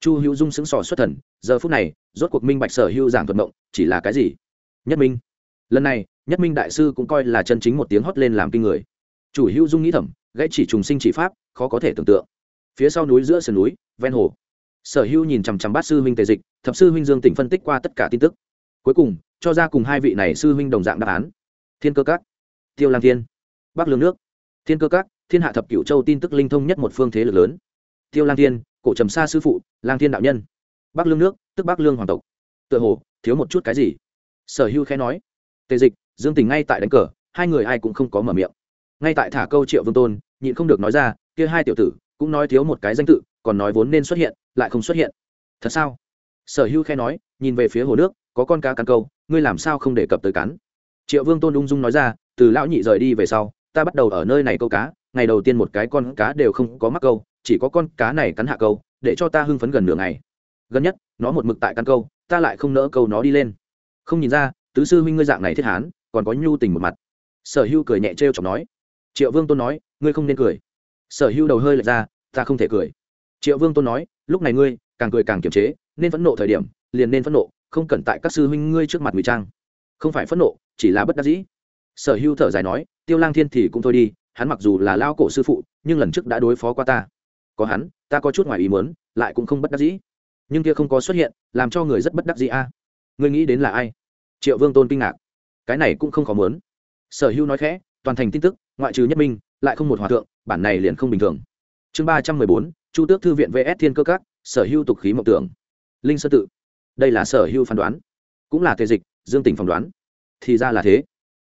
Chu hữu dung sững sò xuất thần, giờ phút này, rốt cuộc minh bạch sở hữu giảng thuật mộng, chỉ là cái gì? Nhất minh. Lần này nhất minh đại sư cũng coi là chân chính một tiếng hót lên làm kinh người. Chủ hữu dung nghĩ thầm, gãy chỉ trùng sinh chỉ pháp, khó có thể tưởng tượng. Phía sau núi giữa sườn núi, ven hồ. Sở hữu nhìn chằm chằm bát sư huynh tề dịch, thập sư huynh dương tỉnh phân tích qua tất cả tin tức. Cuối cùng, cho ra cùng hai vị này sư huynh đồng dạng đáp án. Thiên cơ các, tiêu lang thiên, bắc lương nước. Thiên cơ các, thiên hạ thập cửu châu tin tức linh thông nhất một phương thế lực lớn. Tiêu lang thiên, cổ trầm sa sư phụ, lang thiên đạo nhân. Bắc lương nước, tức bắc lương hoàng tộc. Tựa hồ, thiếu một chút cái gì? Sở hưu khẽ nói. Tề dịch dương tình ngay tại đánh cờ, hai người ai cũng không có mở miệng. Ngay tại thả câu triệu vương tôn, nhịn không được nói ra, kia hai tiểu tử, cũng nói thiếu một cái danh tự, còn nói vốn nên xuất hiện, lại không xuất hiện. Thật sao? Sở hưu khẽ nói, nhìn về phía hồ nước, có con cá cắn câu, ngươi làm sao không đề cập tới cắn? Triệu vương tôn ung dung nói ra, từ lão nhị rời đi về sau, ta bắt đầu ở nơi này câu cá, ngày đầu tiên một cái con cá đều không có mắc câu, chỉ có con cá này cắn hạ câu, để cho ta hưng phấn gần nửa ngày. Gần nhất, nó một mực tại căn câu, ta lại không nỡ câu nó đi lên. Không nhìn ra, tứ sư huynh ngươi dạng này thiết hán còn có nhu tình một mặt. Sở hưu cười nhẹ trêu chọc nói. Triệu vương tôn nói, ngươi không nên cười. Sở hưu đầu hơi lệch ra, ta không thể cười. Triệu vương tôn nói, lúc này ngươi, càng cười càng kiềm chế, nên phẫn nộ thời điểm, liền nên phẫn nộ, không cần tại các sư huynh ngươi trước mặt ngụy trang. Không phải phẫn nộ, chỉ là bất đắc dĩ. Sở hưu thở dài nói, tiêu lang thiên thì cũng thôi đi, hắn mặc dù là lao cổ sư phụ, nhưng lần trước đã đối phó qua ta. Có hắn, ta có chút ngoài ý muốn, lại cũng không bất đắc dĩ. Nhưng kia không có xuất hiện, làm cho người rất bất đắc dĩ a. Ngươi nghĩ đến là ai? Triệu vương tôn kinh ngạc cái này cũng không khó muốn. Sở hữu nói khẽ, toàn thành tin tức, ngoại trừ nhất minh, lại không một hòa thượng, bản này liền không bình thường. Chương ba trăm mười bốn, chu tước thư viện vs thiên cơ các, sở hữu tục khí mộng tưởng. Linh sơ tự. Đây là sở hữu phán đoán. Cũng là tề dịch, dương tỉnh phỏng đoán. Thì ra là thế.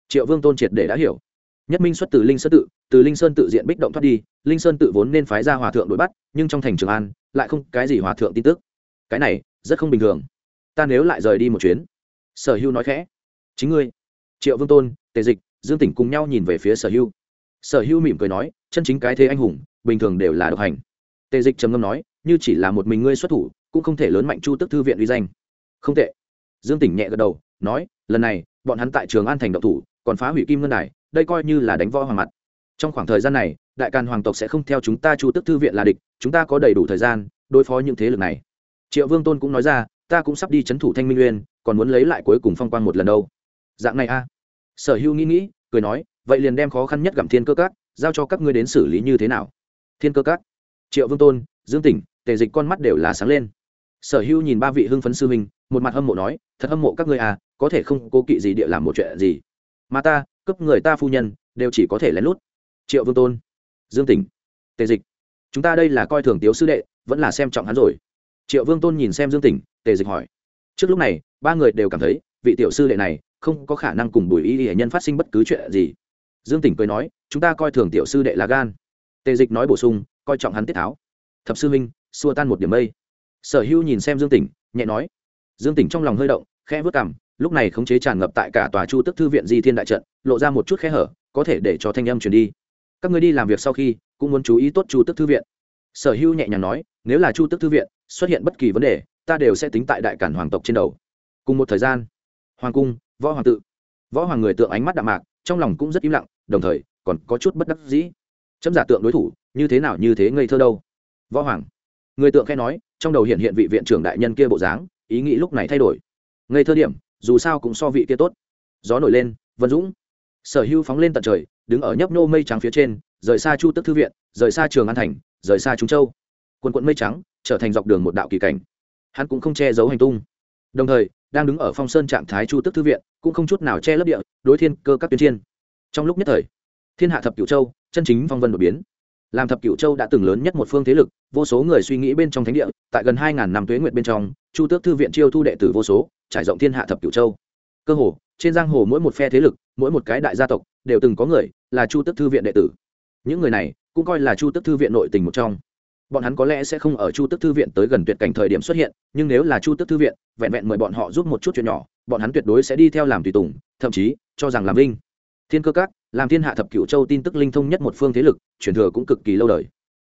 Triệu vương tôn triệt để đã hiểu. Nhất minh xuất từ linh sơn tự, từ linh sơn tự diện bích động thoát đi, linh sơn tự vốn nên phái ra hòa thượng đuổi bắt, nhưng trong thành trường an, lại không cái gì hòa thượng tin tức. Cái này, rất không bình thường. Ta nếu lại rời đi một chuyến. Sở hưu nói khẽ. Chính ngươi triệu vương tôn, tề dịch, dương tỉnh cùng nhau nhìn về phía sở hưu. Sở hưu mỉm cười nói, chân chính cái thế anh hùng, bình thường đều là độc hành. Tề dịch trầm ngâm nói, như chỉ là một mình ngươi xuất thủ, cũng không thể lớn mạnh chu tức thư viện uy danh. Không tệ. Dương tỉnh nhẹ gật đầu, nói, lần này, bọn hắn tại trường an thành độc thủ, còn phá hủy kim ngân đài, đây coi như là đánh võ hoàng mặt. Trong khoảng thời gian này, đại càn hoàng tộc sẽ không theo chúng ta chu tức thư viện là địch, chúng ta có đầy đủ thời gian đối phó những thế lực này. Triệu vương tôn cũng nói ra, ta cũng sắp đi c h ấ n thủ thanh minh uyên, còn muốn lấy lại cuối cùng phong quan một lần đâu dạng này a. Sở hữu nghĩ nghĩ, cười nói, vậy liền đem khó khăn nhất gặm thiên cơ các giao cho các ngươi đến xử lý như thế nào? Thiên cơ các triệu vương tôn, dương tỉnh, tề dịch con mắt đều là sáng lên. Sở hữu nhìn ba vị hưng phấn sư minh một mặt hâm mộ nói, thật hâm mộ các ngươi à có thể không cố kỵ gì địa làm một chuyện gì. Mà ta cấp người ta phu nhân, đều chỉ có thể lén lút. Triệu vương tôn, dương tỉnh, tề dịch, chúng ta đây là coi thường tiếu sư đệ, vẫn là xem trọng hắn rồi. Triệu vương tôn nhìn xem dương tỉnh, tề dịch hỏi. Trước lúc này, ba người đều cảm thấy, vị tiểu sư đệ này không có khả năng cùng bùi y hệ nhân phát sinh bất cứ chuyện gì. Dương tỉnh cười nói, chúng ta coi thường tiểu sư đệ là gan. Tề dịch nói bổ sung, coi trọng hắn tiết tháo. Thập sư minh xua tan một điểm mây. Sở hữu nhìn xem dương tỉnh, nhẹ nói. Dương tỉnh trong lòng hơi động khe vớt cảm lúc này khống chế tràn ngập tại cả tòa chu tức thư viện di thiên đại trận, lộ ra một chút khe hở, có thể để cho thanh âm truyền đi. Các người đi làm việc sau khi, cũng muốn chú ý tốt chu tức thư viện. Sở hữu nhẹ nhàng nói, nếu là chu tức thư viện xuất hiện bất kỳ vấn đề, ta đều sẽ tính tại đại cản hoàng tộc trên đầu. Cùng một thời gian, hoàng cung võ hoàng tự. Võ hoàng người tượng ánh mắt đạm mạc, trong lòng cũng rất im lặng, đồng thời, còn có chút bất đắc dĩ. Chấm giả tượng đối thủ, như thế nào như thế ngây thơ đâu. Võ hoàng. Người tượng khe nói, trong đầu hiện hiện vị viện trưởng đại nhân kia bộ dáng, ý nghĩ lúc này thay đổi. Ngây thơ điểm, dù sao cũng so vị kia tốt. Gió nổi lên, vân dũng. Sở hưu phóng lên tận trời, đứng ở nhấp nô mây trắng phía trên, rời xa chu tức thư viện, rời xa trường an thành, rời xa trung châu. Quần quận mây trắng, trở thành dọc đường một đạo kỳ cảnh. Hắn cũng không che giấu hành tung. Đồng thời đang đứng ở phong sơn trạng thái chu tức thư viện, cũng không chút nào che lấp địa, đối thiên cơ các tuyên chiên. Trong lúc nhất thời, thiên hạ thập cửu châu, chân chính phong vân đột biến. Làm thập cửu châu đã từng lớn nhất một phương thế lực, vô số người suy nghĩ bên trong thánh địa, tại gần hai ngàn năm tuế nguyệt bên trong, chu tước thư viện chiêu thu đệ tử vô số, trải rộng thiên hạ thập cửu châu. Cơ hồ, trên giang hồ mỗi một phe thế lực, mỗi một cái đại gia tộc, đều từng có người là chu tước thư viện đệ tử. Những người này, cũng coi là chu tước thư viện nội tình một trong bọn hắn có lẽ sẽ không ở chu tức thư viện tới gần tuyệt cảnh thời điểm xuất hiện, nhưng nếu là chu tức thư viện, vẹn vẹn mời bọn họ giúp một chút chuyện nhỏ, bọn hắn tuyệt đối sẽ đi theo làm tùy tùng, thậm chí, cho rằng làm linh thiên cơ các, làm thiên hạ thập cửu châu tin tức linh thông nhất một phương thế lực, truyền thừa cũng cực kỳ lâu đời.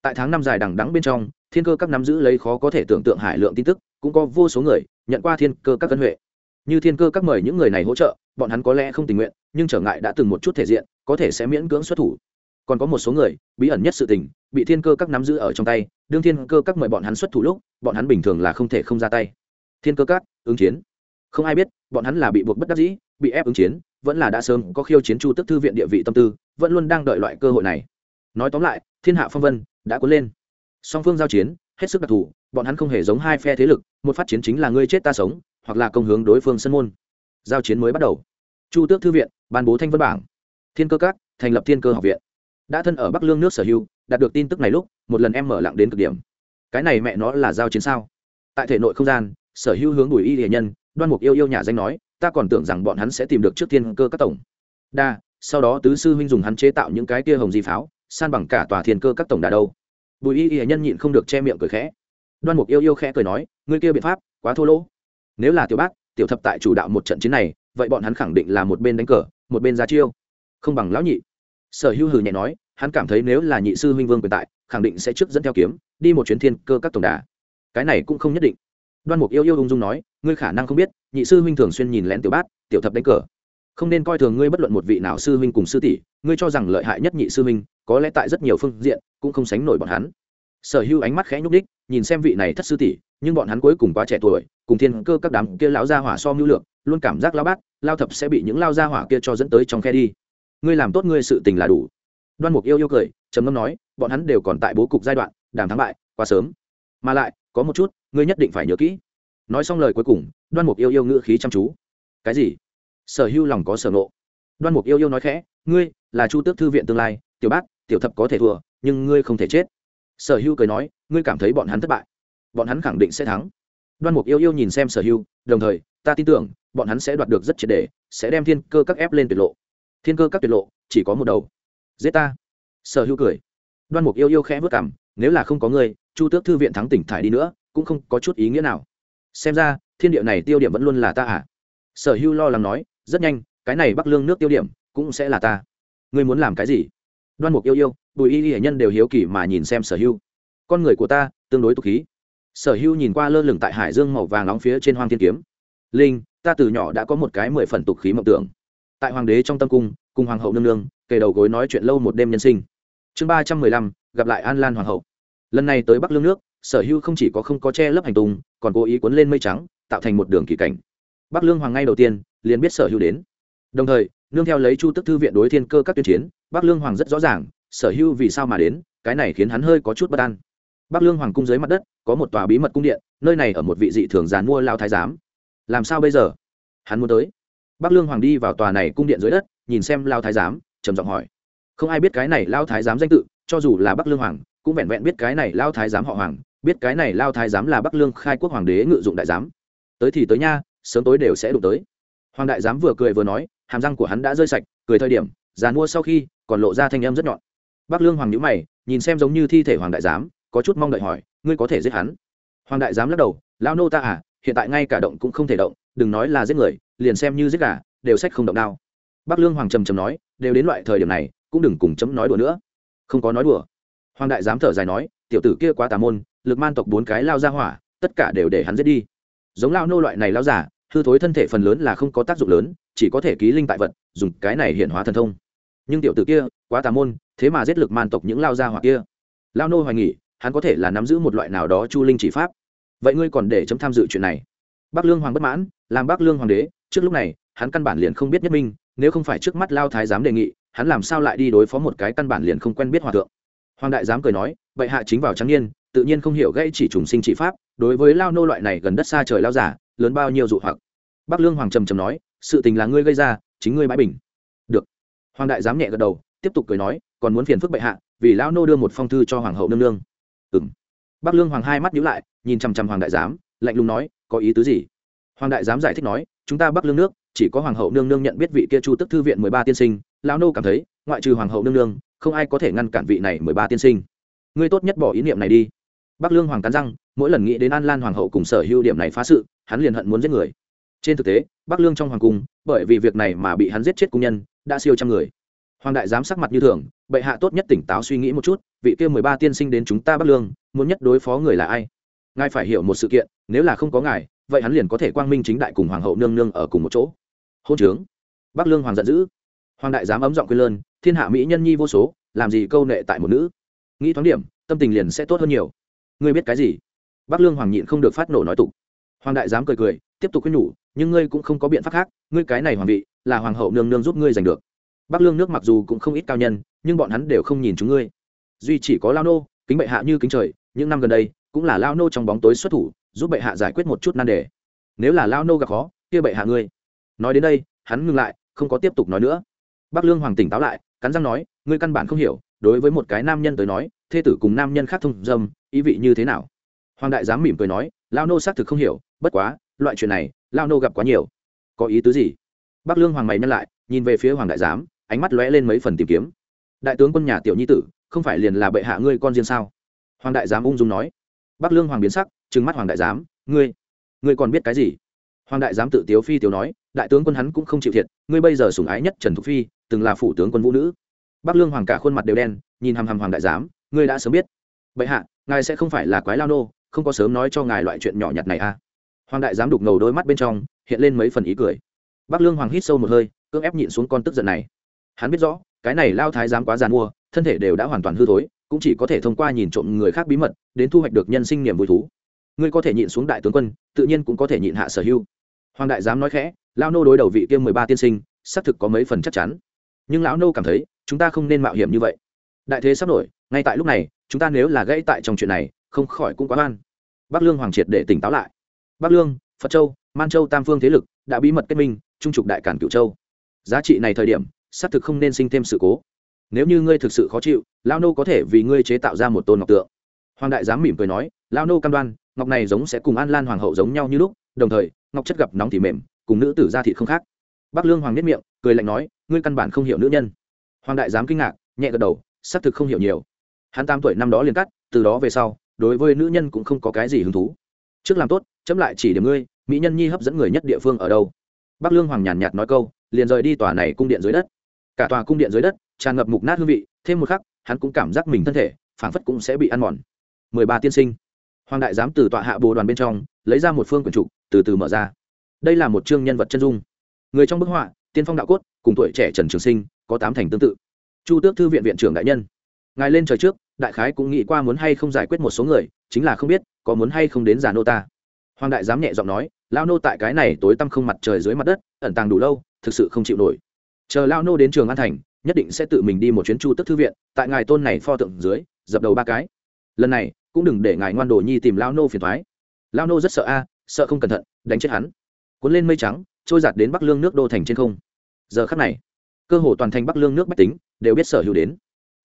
Tại tháng năm dài đằng đắng bên trong, thiên cơ các nắm giữ lấy khó có thể tưởng tượng hải lượng tin tức, cũng có vô số người nhận qua thiên cơ các cân huệ. Như thiên cơ các mời những người này hỗ trợ, bọn hắn có lẽ không tình nguyện, nhưng trở ngại đã từng một chút thể diện, có thể sẽ miễn cưỡng xuất thủ còn có một số người, bí ẩn nhất sự tình, bị thiên cơ các nắm giữ ở trong tay, đương thiên cơ các mời bọn hắn xuất thủ lúc, bọn hắn bình thường là không thể không ra tay. Thiên cơ các, ứng chiến. Không ai biết, bọn hắn là bị buộc bất đắc dĩ, bị ép ứng chiến, vẫn là đã sớm có khiêu chiến chu tức thư viện địa vị tâm tư, vẫn luôn đang đợi loại cơ hội này. Nói tóm lại, thiên hạ phong vân, đã cuốn lên. Song phương giao chiến, hết sức đặc thù, bọn hắn không hề giống hai phe thế lực, một phát chiến chính là ngươi chết ta sống, hoặc là công hướng đối phương sân môn. Giao chiến mới bắt đầu. Chu tước thư viện, ban bố thanh vân bảng. Thiên cơ các, thành lập thiên cơ học viện đã thân ở bắc lương nước sở hữu, đạt được tin tức này lúc, một lần em mở lặng đến cực điểm. Cái này mẹ nó là giao chiến sao? Tại thể nội không gian, sở hữu hướng bùi y hệ nhân, đoan mục yêu yêu nhà danh nói, ta còn tưởng rằng bọn hắn sẽ tìm được trước thiên cơ các tổng. Đa, sau đó tứ sư huynh dùng hắn chế tạo những cái kia hồng di pháo, san bằng cả tòa thiên cơ các tổng đà đâu. Bùi y hệ nhân nhịn không được che miệng cười khẽ. Đoan mục yêu yêu khẽ cười nói, ngươi kia biện pháp, quá thô lỗ. Nếu là tiểu bác, tiểu thập tại chủ đạo một trận chiến này, vậy bọn hắn khẳng định là một bên đánh cờ, một bên ra chiêu. Không bằng lão nhị sở hữu hừ nhẹ nói, hắn cảm thấy nếu là nhị sư huynh vương quyền tại, khẳng định sẽ trước dẫn theo kiếm, đi một chuyến thiên cơ các tổng đà. Cái này cũng không nhất định. Đoan mục yêu yêu ung dung nói, ngươi khả năng không biết, nhị sư huynh thường xuyên nhìn lén tiểu bát, tiểu thập đánh cờ. Không nên coi thường ngươi bất luận một vị nào sư huynh cùng sư tỷ, ngươi cho rằng lợi hại nhất nhị sư huynh, có lẽ tại rất nhiều phương diện, cũng không sánh nổi bọn hắn. Sở hữu ánh mắt khẽ nhúc đích nhìn xem vị này thất sư tỷ, nhưng bọn hắn cuối cùng quá trẻ tuổi, cùng thiên cơ các đám kia lão gia hỏa so mưu lược, luôn cảm giác lao bát lao thập sẽ bị những lao gia hỏa kia cho dẫn tới trong khe đi ngươi làm tốt ngươi sự tình là đủ. Đoan mục yêu yêu cười, trầm ngâm nói, bọn hắn đều còn tại bố cục giai đoạn, đàm thắng bại, quá sớm. Mà lại, có một chút, ngươi nhất định phải nhớ kỹ. Nói xong lời cuối cùng, đoan mục yêu yêu ngữ khí chăm chú. Cái gì? Sở hưu lòng có sở nộ đoan mục yêu yêu nói khẽ, ngươi là chu tước thư viện tương lai, tiểu bát tiểu thập có thể thua, nhưng ngươi không thể chết. Sở hưu cười nói, ngươi cảm thấy bọn hắn thất bại. Bọn hắn khẳng định sẽ thắng. Đoan mục yêu yêu nhìn xem sở hưu, đồng thời, ta tin tưởng, bọn hắn sẽ đoạt được rất triệt đề sẽ đem thiên cơ các ép lên tuyệt lộ thiên cơ các tuyệt lộ, chỉ có một đầu. Giết ta. Sở hưu cười. Đoan mục yêu yêu khẽ vớt cảm nếu là không có ngươi, chu tước thư viện thắng tỉnh thải đi nữa, cũng không có chút ý nghĩa nào. Xem ra, thiên địa này tiêu điểm vẫn luôn là ta à? Sở hưu lo lắng nói, rất nhanh, cái này bắc lương nước tiêu điểm, cũng sẽ là ta. Ngươi muốn làm cái gì? Đoan mục yêu yêu, bùi y y nhân đều hiếu kỳ mà nhìn xem sở hưu con người của ta, tương đối tục khí. Sở hưu nhìn qua lơ lửng tại hải dương màu vàng nóng phía trên hoang thiên kiếm. Linh, ta từ nhỏ đã có một cái mười phần tục khí mộng tưởng tại hoàng đế trong tâm cung, cùng hoàng hậu nương nương, kề đầu gối nói chuyện lâu một đêm nhân sinh. Chương ba trăm mười lăm, gặp lại an lan hoàng hậu. Lần này tới bắc lương nước, sở hưu không chỉ có không có che lấp hành tùng còn cố ý cuốn lên mây trắng, tạo thành một đường kỳ cảnh. Bắc lương hoàng ngay đầu tiên, liền biết sở hưu đến. Đồng thời, nương theo lấy chu tức thư viện đối thiên cơ các tuyên chiến, bắc lương hoàng rất rõ ràng, sở hưu vì sao mà đến, cái này khiến hắn hơi có chút bất an. Bắc lương hoàng cung dưới mặt đất, có một tòa bí mật cung điện, nơi này ở một vị dị thường giàn mua lao thái giám. Làm sao bây giờ? Hắn muốn tới bắc lương hoàng đi vào tòa này cung điện dưới đất, nhìn xem lao thái giám, trầm giọng hỏi. Không ai biết cái này lao thái giám danh tự, cho dù là bắc lương hoàng, cũng vẹn vẹn biết cái này lao thái giám họ hoàng, biết cái này lao thái giám là bắc lương khai quốc hoàng đế ngự dụng đại giám. Tới thì tới nha, sớm tối đều sẽ đụng tới. Hoàng đại giám vừa cười vừa nói, hàm răng của hắn đã rơi sạch, cười thời điểm, già mua sau khi, còn lộ ra thanh âm rất nhọn. Bắc lương hoàng nhữ mày, nhìn xem giống như thi thể hoàng đại giám, có chút mong đợi hỏi, ngươi có thể giết hắn? Hoàng đại giám lắc đầu lao nô ta à hiện tại ngay cả động cũng không thể động đừng nói là giết người, liền xem như giết gà, đều sách không động đao. Bắc lương hoàng trầm trầm nói, đều đến loại thời điểm này, cũng đừng cùng chấm nói đùa nữa. Không có nói đùa. Hoàng đại dám thở dài nói, tiểu tử kia quá tà môn, lực man tộc bốn cái lao ra hỏa, tất cả đều để hắn giết đi. Giống lao nô loại này lao giả, hư thối thân thể phần lớn là không có tác dụng lớn, chỉ có thể ký linh tại vật, dùng cái này hiện hóa thần thông. Nhưng tiểu tử kia, quá tà môn, thế mà giết lực man tộc những lao ra hỏa kia. Lao nô hoài nghỉ, hắn có thể là nắm giữ một loại nào đó chu linh chỉ pháp. Vậy ngươi còn để chấm tham dự chuyện này? Bắc lương hoàng bất mãn làm bắc lương hoàng đế, trước lúc này, hắn căn bản liền không biết nhất minh, nếu không phải trước mắt lao thái giám đề nghị, hắn làm sao lại đi đối phó một cái căn bản liền không quen biết hòa thượng. Hoàng đại giám cười nói vậy hạ chính vào trắng niên, tự nhiên không hiểu gây chỉ trùng sinh chỉ pháp, đối với lao nô loại này gần đất xa trời lao giả, lớn bao nhiêu dụ hoặc. Bắc lương hoàng trầm trầm nói, sự tình là ngươi gây ra, chính ngươi bãi bình. Được. Hoàng đại giám nhẹ gật đầu, tiếp tục cười nói, còn muốn phiền phức bệ hạ, vì lao nô đưa một phong thư cho hoàng hậu nương nương. Ừng bắc lương hoàng hai mắt nhíu lại, nhìn chằm chằm hoàng đại giám, lạnh lùng nói, có ý tứ gì? Hoàng đại giám giải thích nói, chúng ta bắc lương nước, chỉ có hoàng hậu nương nương nhận biết vị kia chu tức thư viện mười ba tiên sinh, lão nô cảm thấy, ngoại trừ hoàng hậu nương nương, không ai có thể ngăn cản vị này mười ba tiên sinh. Ngươi tốt nhất bỏ ý niệm này đi. Bắc lương hoàng cắn răng, mỗi lần nghĩ đến an lan hoàng hậu cùng sở hữu điểm này phá sự, hắn liền hận muốn giết người. Trên thực tế, bắc lương trong hoàng cung, bởi vì việc này mà bị hắn giết chết cung nhân, đã siêu trăm người. Hoàng đại giám sắc mặt như thường, bệ hạ tốt nhất tỉnh táo suy nghĩ một chút, vị kia mười ba tiên sinh đến chúng ta bắc lương, muốn nhất đối phó người là ai? Ngài phải hiểu một sự kiện, nếu là không có ngài, vậy hắn liền có thể quang minh chính đại cùng hoàng hậu nương nương ở cùng một chỗ. Hôn trướng. Bắc lương hoàng giận dữ. Hoàng đại dám ấm giọng quên lơn, thiên hạ mỹ nhân nhi vô số, làm gì câu nệ tại một nữ? Nghĩ thoáng điểm, tâm tình liền sẽ tốt hơn nhiều. Ngươi biết cái gì? Bắc lương hoàng nhịn không được phát nổ nói tục. Hoàng đại dám cười cười, tiếp tục khuyên nhủ, nhưng ngươi cũng không có biện pháp khác, ngươi cái này hoàng vị, là hoàng hậu nương nương giúp ngươi giành được. Bắc lương nước mặc dù cũng không ít cao nhân, nhưng bọn hắn đều không nhìn chúng ngươi. Duy chỉ có lao nô, kính bệ hạ như kính trời, những năm gần đây cũng là lao nô trong bóng tối xuất thủ, giúp bệ hạ giải quyết một chút nan đề. Nếu là lao nô gặp khó, kia bệ hạ ngươi. Nói đến đây, hắn ngừng lại, không có tiếp tục nói nữa. Bắc lương hoàng tỉnh táo lại, cắn răng nói, ngươi căn bản không hiểu, đối với một cái nam nhân tới nói, thê tử cùng nam nhân khác thông dâm, ý vị như thế nào? Hoàng đại dám mỉm cười nói, lao nô xác thực không hiểu, bất quá, loại chuyện này, lao nô gặp quá nhiều. Có ý tứ gì? Bắc lương hoàng mày nhắc lại, nhìn về phía hoàng đại giám, ánh mắt lóe lên mấy phần tìm kiếm. Đại tướng quân nhà tiểu nhi tử, không phải liền là bệ hạ ngươi con riêng sao? Hoàng đại giám ung dung nói bắc lương hoàng biến sắc, trừng mắt hoàng đại giám, ngươi ngươi còn biết cái gì? Hoàng đại giám tự tiếu phi tiếu nói, đại tướng quân hắn cũng không chịu thiệt, ngươi bây giờ sủng ái nhất trần thục phi, từng là phủ tướng quân vũ nữ. Bắc lương hoàng cả khuôn mặt đều đen, nhìn hằm hằm hoàng đại giám, ngươi đã sớm biết. Bệ hạ, ngài sẽ không phải là quái lao nô, không có sớm nói cho ngài loại chuyện nhỏ nhặt này à? Hoàng đại giám đục ngầu đôi mắt bên trong, hiện lên mấy phần ý cười. Bắc lương hoàng hít sâu một hơi, cưỡng ép nhịn xuống con tức giận này. Hắn biết rõ, cái này lao thái giám quá giàn mua thân thể đều đã hoàn toàn hư thối cũng chỉ có thể thông qua nhìn trộm người khác bí mật đến thu hoạch được nhân sinh niềm vui thú. Ngươi có thể nhịn xuống đại tướng quân, tự nhiên cũng có thể nhịn hạ sở hưu hoàng đại dám nói khẽ lao nô đối đầu vị kia mười ba tiên sinh, xác thực có mấy phần chắc chắn. Nhưng lão nô cảm thấy, chúng ta không nên mạo hiểm như vậy. Đại thế sắp nổi, ngay tại lúc này, chúng ta nếu là gãy tại trong chuyện này, không khỏi cũng quá oan. Bắc lương hoàng triệt để tỉnh táo lại. Bắc lương, phật châu, man châu tam phương thế lực đã bí mật kết minh, trung trục đại cản cửu châu. Giá trị này thời điểm, xác thực không nên sinh thêm sự cố nếu như ngươi thực sự khó chịu lao nô có thể vì ngươi chế tạo ra một tôn ngọc tượng. Hoàng đại giám mỉm cười nói lao nô cam đoan, ngọc này giống sẽ cùng an lan hoàng hậu giống nhau như lúc, đồng thời, ngọc chất gặp nóng thì mềm, cùng nữ tử ra thị không khác. Bắc lương hoàng nhất miệng, cười lạnh nói, ngươi căn bản không hiểu nữ nhân. Hoàng đại giám kinh ngạc, nhẹ gật đầu, xác thực không hiểu nhiều. Hắn tám tuổi năm đó liền cắt, từ đó về sau, đối với nữ nhân cũng không có cái gì hứng thú. Trước làm tốt, chấm lại chỉ điểm ngươi, mỹ nhân nhi hấp dẫn người nhất địa phương ở đâu? Bắc lương hoàng nhàn nhạt nói câu, liền rời đi tòa này cung điện dưới đất. Cả tòa cung điện dưới đất tràn ngập mục nát hương vị, thêm một khắc, hắn cũng cảm giác mình thân thể, phảng phất cũng sẽ bị ăn mòn. Mười ba tiên sinh. Hoàng đại giám từ tọa hạ bồ đoàn bên trong, lấy ra một phương quyển trục, từ từ mở ra. Đây là một chương nhân vật chân dung. Người trong bức họa, tiên phong đạo cốt, cùng tuổi trẻ trần trường sinh, có tám thành tương tự. Chu tước thư viện viện trưởng đại nhân. Ngài lên trời trước, đại khái cũng nghĩ qua muốn hay không giải quyết một số người, chính là không biết, có muốn hay không đến giả nô ta. Hoàng đại giám nhẹ giọng nói lao nô tại cái này tối tăm không mặt trời dưới mặt đất, ẩn tàng đủ lâu, thực sự không chịu nổi. Chờ lao nô đến trường an thành nhất định sẽ tự mình đi một chuyến chu tức thư viện, tại ngài tôn này pho tượng dưới, dập đầu ba cái. Lần này, cũng đừng để ngài ngoan đồ nhi tìm lao nô phiền thoái lao nô rất sợ a, sợ không cẩn thận, đánh chết hắn. Cuốn lên mây trắng, trôi giạt đến bắc lương nước đô thành trên không. Giờ khắc này, cơ hồ toàn thành bắc lương nước bách tính, đều biết sở hữu đến.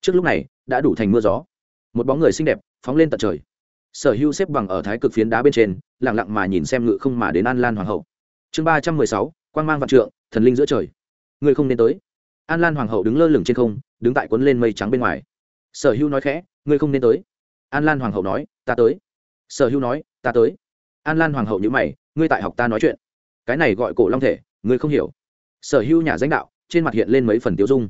Trước lúc này, đã đủ thành mưa gió. Một bóng người xinh đẹp, phóng lên tận trời. Sở hữu xếp bằng ở thái cực phiến đá bên trên lẳng lặng mà nhìn xem ngự không mà đến an lan hoàng hậu. Chương ba trăm mười sáu quan g mang vạn trượng, thần linh giữa trời. Người không nên tới an lan hoàng hậu đứng lơ lửng trên không, đứng tại quấn lên mây trắng bên ngoài. Sở hữu nói khẽ, ngươi không nên tới. An lan hoàng hậu nói, ta tới. Sở hữu nói, ta tới. An lan hoàng hậu nhữ mày, ngươi tại học ta nói chuyện. Cái này gọi cổ long thể, ngươi không hiểu. Sở hữu nhà danh đạo, trên mặt hiện lên mấy phần tiêu dung.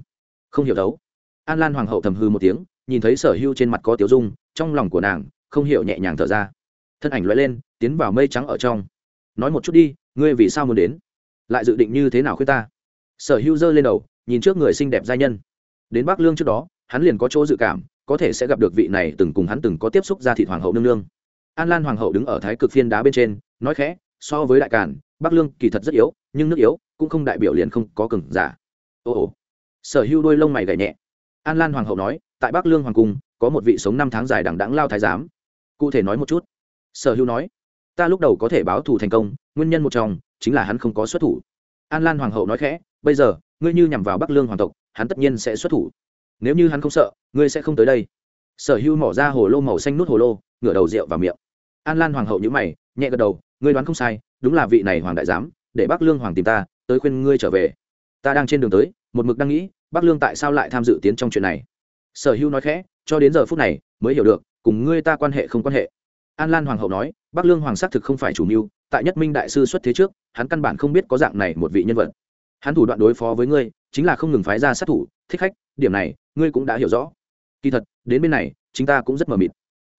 Không hiểu đấu an lan hoàng hậu thầm hư một tiếng, nhìn thấy sở hữu trên mặt có tiêu dung, trong lòng của nàng không hiểu nhẹ nhàng thở ra. Thân ảnh loại lên, tiến vào mây trắng ở trong. Nói một chút đi, ngươi vì sao muốn đến? Lại dự định như thế nào khuyên ta? Sở hữu giơ lên đầu nhìn trước người xinh đẹp giai nhân. Đến bắc lương trước đó, hắn liền có chỗ dự cảm, có thể sẽ gặp được vị này từng cùng hắn từng có tiếp xúc ra thị hoàng hậu nương nương. An lan hoàng hậu đứng ở thái cực phiên đá bên trên, nói khẽ, so với đại cản bắc lương kỳ thật rất yếu, nhưng nước yếu, cũng không đại biểu liền không có cừng giả. Ồ ồ sở hữu đôi lông mày gảy nhẹ. An lan hoàng hậu nói, tại bắc lương hoàng cung, có một vị sống năm tháng dài đằng đẵng lao thái giám. Cụ thể nói một chút. Sở hữu nói, ta lúc đầu có thể báo thù thành công, nguyên nhân một trong, chính là hắn không có xuất thủ. An lan hoàng hậu nói khẽ, bây giờ ngươi như nhằm vào bắc lương hoàng tộc, hắn tất nhiên sẽ xuất thủ. Nếu như hắn không sợ, ngươi sẽ không tới đây. Sở hữu mỏ ra hồ lô màu xanh nút hồ lô, ngửa đầu rượu vào miệng. An lan hoàng hậu nhữ mày, nhẹ gật đầu, ngươi đoán không sai, đúng là vị này hoàng đại giám, để bắc lương hoàng tìm ta, tới khuyên ngươi trở về. Ta đang trên đường tới, một mực đang nghĩ, bắc lương tại sao lại tham dự tiến trong chuyện này. Sở hữu nói khẽ, cho đến giờ phút này, mới hiểu được, cùng ngươi ta quan hệ không quan hệ. An lan hoàng hậu nói, bắc lương hoàng xác thực không phải chủ mưu, tại nhất minh đại sư xuất thế trước, hắn căn bản không biết có dạng này một vị nhân vật hắn thủ đoạn đối phó với ngươi, chính là không ngừng phái ra sát thủ, thích khách, điểm này, ngươi cũng đã hiểu rõ. Kỳ thật, đến bên này chúng ta cũng rất mờ mịt.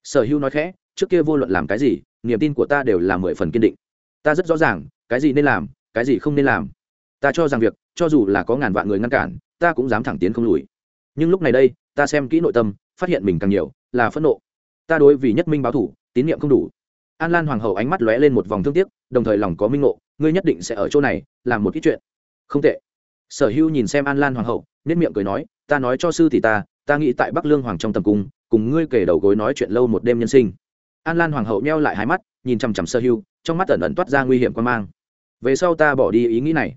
Sở hữu nói khẽ, trước kia vô luận làm cái gì, niềm tin của ta đều là mười phần kiên định. Ta rất rõ ràng, cái gì nên làm, cái gì không nên làm. Ta cho rằng việc, cho dù là có ngàn vạn người ngăn cản, ta cũng dám thẳng tiến không lùi. Nhưng lúc này đây, ta xem kỹ nội tâm, phát hiện mình càng nhiều, là phẫn nộ. Ta đối vì nhất minh báo thủ, tín nhiệm không đủ. An lan hoàng hậu ánh mắt lóe lên một vòng thương tiếc, đồng thời lòng có minh ngộ, ngươi nhất định sẽ ở chỗ này, làm một ít chuyện không tệ. Sở hữu nhìn xem an lan hoàng hậu nết miệng cười nói, ta nói cho sư thì ta ta nghĩ tại bắc lương hoàng trong tầm cung, cùng ngươi kể đầu gối nói chuyện lâu một đêm nhân sinh. An lan hoàng hậu neo lại hai mắt, nhìn chằm chằm sở hữu, trong mắt ẩn ẩn toát ra nguy hiểm quan mang. Về sau ta bỏ đi ý nghĩ này.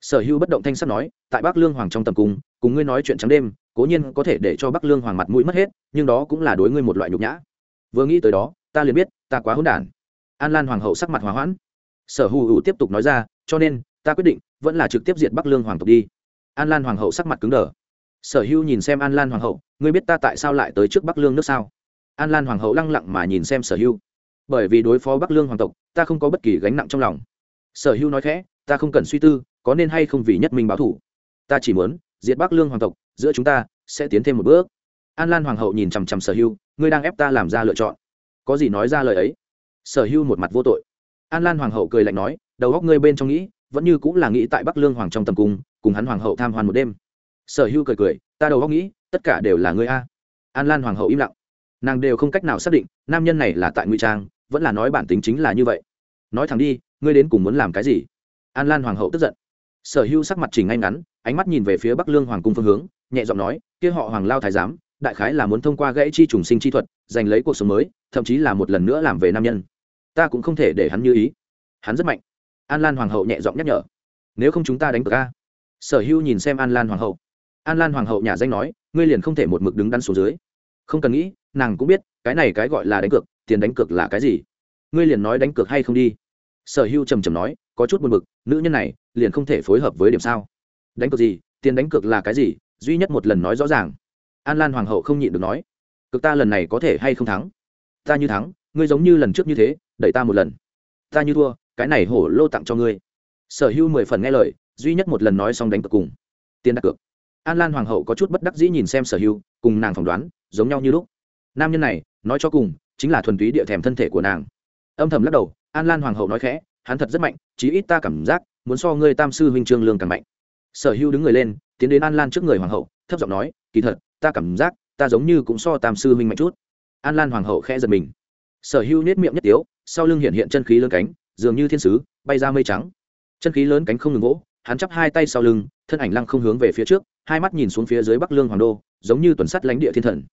Sở hữu bất động thanh sắt nói, tại bắc lương hoàng trong tầm cung, cùng ngươi nói chuyện trắng đêm, cố nhiên có thể để cho bắc lương hoàng mặt mũi mất hết, nhưng đó cũng là đối ngươi một loại nhục nhã. Vừa nghĩ tới đó, ta liền biết, ta quá hỗn đản. An lan hoàng hậu sắc mặt hòa hoãn. Sở hữu hữu tiếp tục nói ra, cho nên ta quyết định, vẫn là trực tiếp diệt bắc lương hoàng tộc đi. An lan hoàng hậu sắc mặt cứng đờ. Sở hữu nhìn xem an lan hoàng hậu, ngươi biết ta tại sao lại tới trước bắc lương nước sao? An lan hoàng hậu lăng lặng mà nhìn xem sở hữu. Bởi vì đối phó bắc lương hoàng tộc, ta không có bất kỳ gánh nặng trong lòng. Sở hữu nói khẽ, ta không cần suy tư, có nên hay không vì nhất minh báo thủ. Ta chỉ muốn, diệt bắc lương hoàng tộc, giữa chúng ta sẽ tiến thêm một bước. An lan hoàng hậu nhìn chằm chằm sở hữu, ngươi đang ép ta làm ra lựa chọn. Có gì nói ra lời ấy? Sở hữu một mặt vô tội. An lan hoàng hậu cười lạnh nói, đầu góc ngươi bên trong nghĩ vẫn như cũng là nghĩ tại bắc lương hoàng trong tầm cung, cùng hắn hoàng hậu tham hoan một đêm. Sở hữu cười cười, ta đầu góc nghĩ, tất cả đều là ngươi a. An lan hoàng hậu im lặng. Nàng đều không cách nào xác định, nam nhân này là tại ngụy trang, vẫn là nói bản tính chính là như vậy. Nói thẳng đi, ngươi đến cùng muốn làm cái gì? An lan hoàng hậu tức giận. Sở hữu sắc mặt chỉnh ngay ngắn, ánh mắt nhìn về phía bắc lương hoàng cung phương hướng, nhẹ giọng nói, kia họ hoàng lao thái giám, đại khái là muốn thông qua gãy chi trùng sinh chi thuật, giành lấy cuộc sống mới, thậm chí là một lần nữa làm về nam nhân. Ta cũng không thể để hắn như ý. Hắn rất mạnh an lan hoàng hậu nhẹ giọng nhắc nhở. Nếu không chúng ta đánh cược ca sở hữu nhìn xem an lan hoàng hậu. An lan hoàng hậu nhà danh nói, ngươi liền không thể một mực đứng đắn xuống dưới. Không cần nghĩ, nàng cũng biết, cái này cái gọi là đánh cược, tiền đánh cược là cái gì? Ngươi liền nói đánh cược hay không đi. Sở hữu trầm trầm nói, có chút buồn bực, nữ nhân này liền không thể phối hợp với điểm sao? Đánh cược gì, tiền đánh cược là cái gì? Duy nhất một lần nói rõ ràng. An lan hoàng hậu không nhịn được nói cực ta lần này có thể hay không thắng? Ta như thắng, ngươi giống như lần trước như thế, đẩy ta một lần. Ta như thua cái này hổ lô tặng cho ngươi. Sở hữu mười phần nghe lời, duy nhất một lần nói xong đánh cược cùng. Tiền đặt cược. An lan hoàng hậu có chút bất đắc dĩ nhìn xem sở hữu cùng nàng phỏng đoán, giống nhau như lúc. Nam nhân này, nói cho cùng, chính là thuần túy địa thèm thân thể của nàng. Âm thầm lắc đầu, an lan hoàng hậu nói khẽ, hắn thật rất mạnh, chí ít ta cảm giác, muốn so ngươi tam sư huynh trương lương càng mạnh. Sở hữu đứng người lên, tiến đến an lan trước người hoàng hậu, thấp giọng nói, kỳ thật, ta cảm giác, ta giống như cũng so tam sư huynh mạnh chút. An lan hoàng hậu khẽ giật mình. Sở hữu nết miệng nhất tiếu, sau lưng hiện hiện chân khí lương cánh dường như thiên sứ, bay ra mây trắng. Chân khí lớn cánh không ngừng gỗ hắn chắp hai tay sau lưng, thân ảnh lăng không hướng về phía trước, hai mắt nhìn xuống phía dưới bắc lương hoàng đô, giống như tuần sắt lánh địa thiên thần.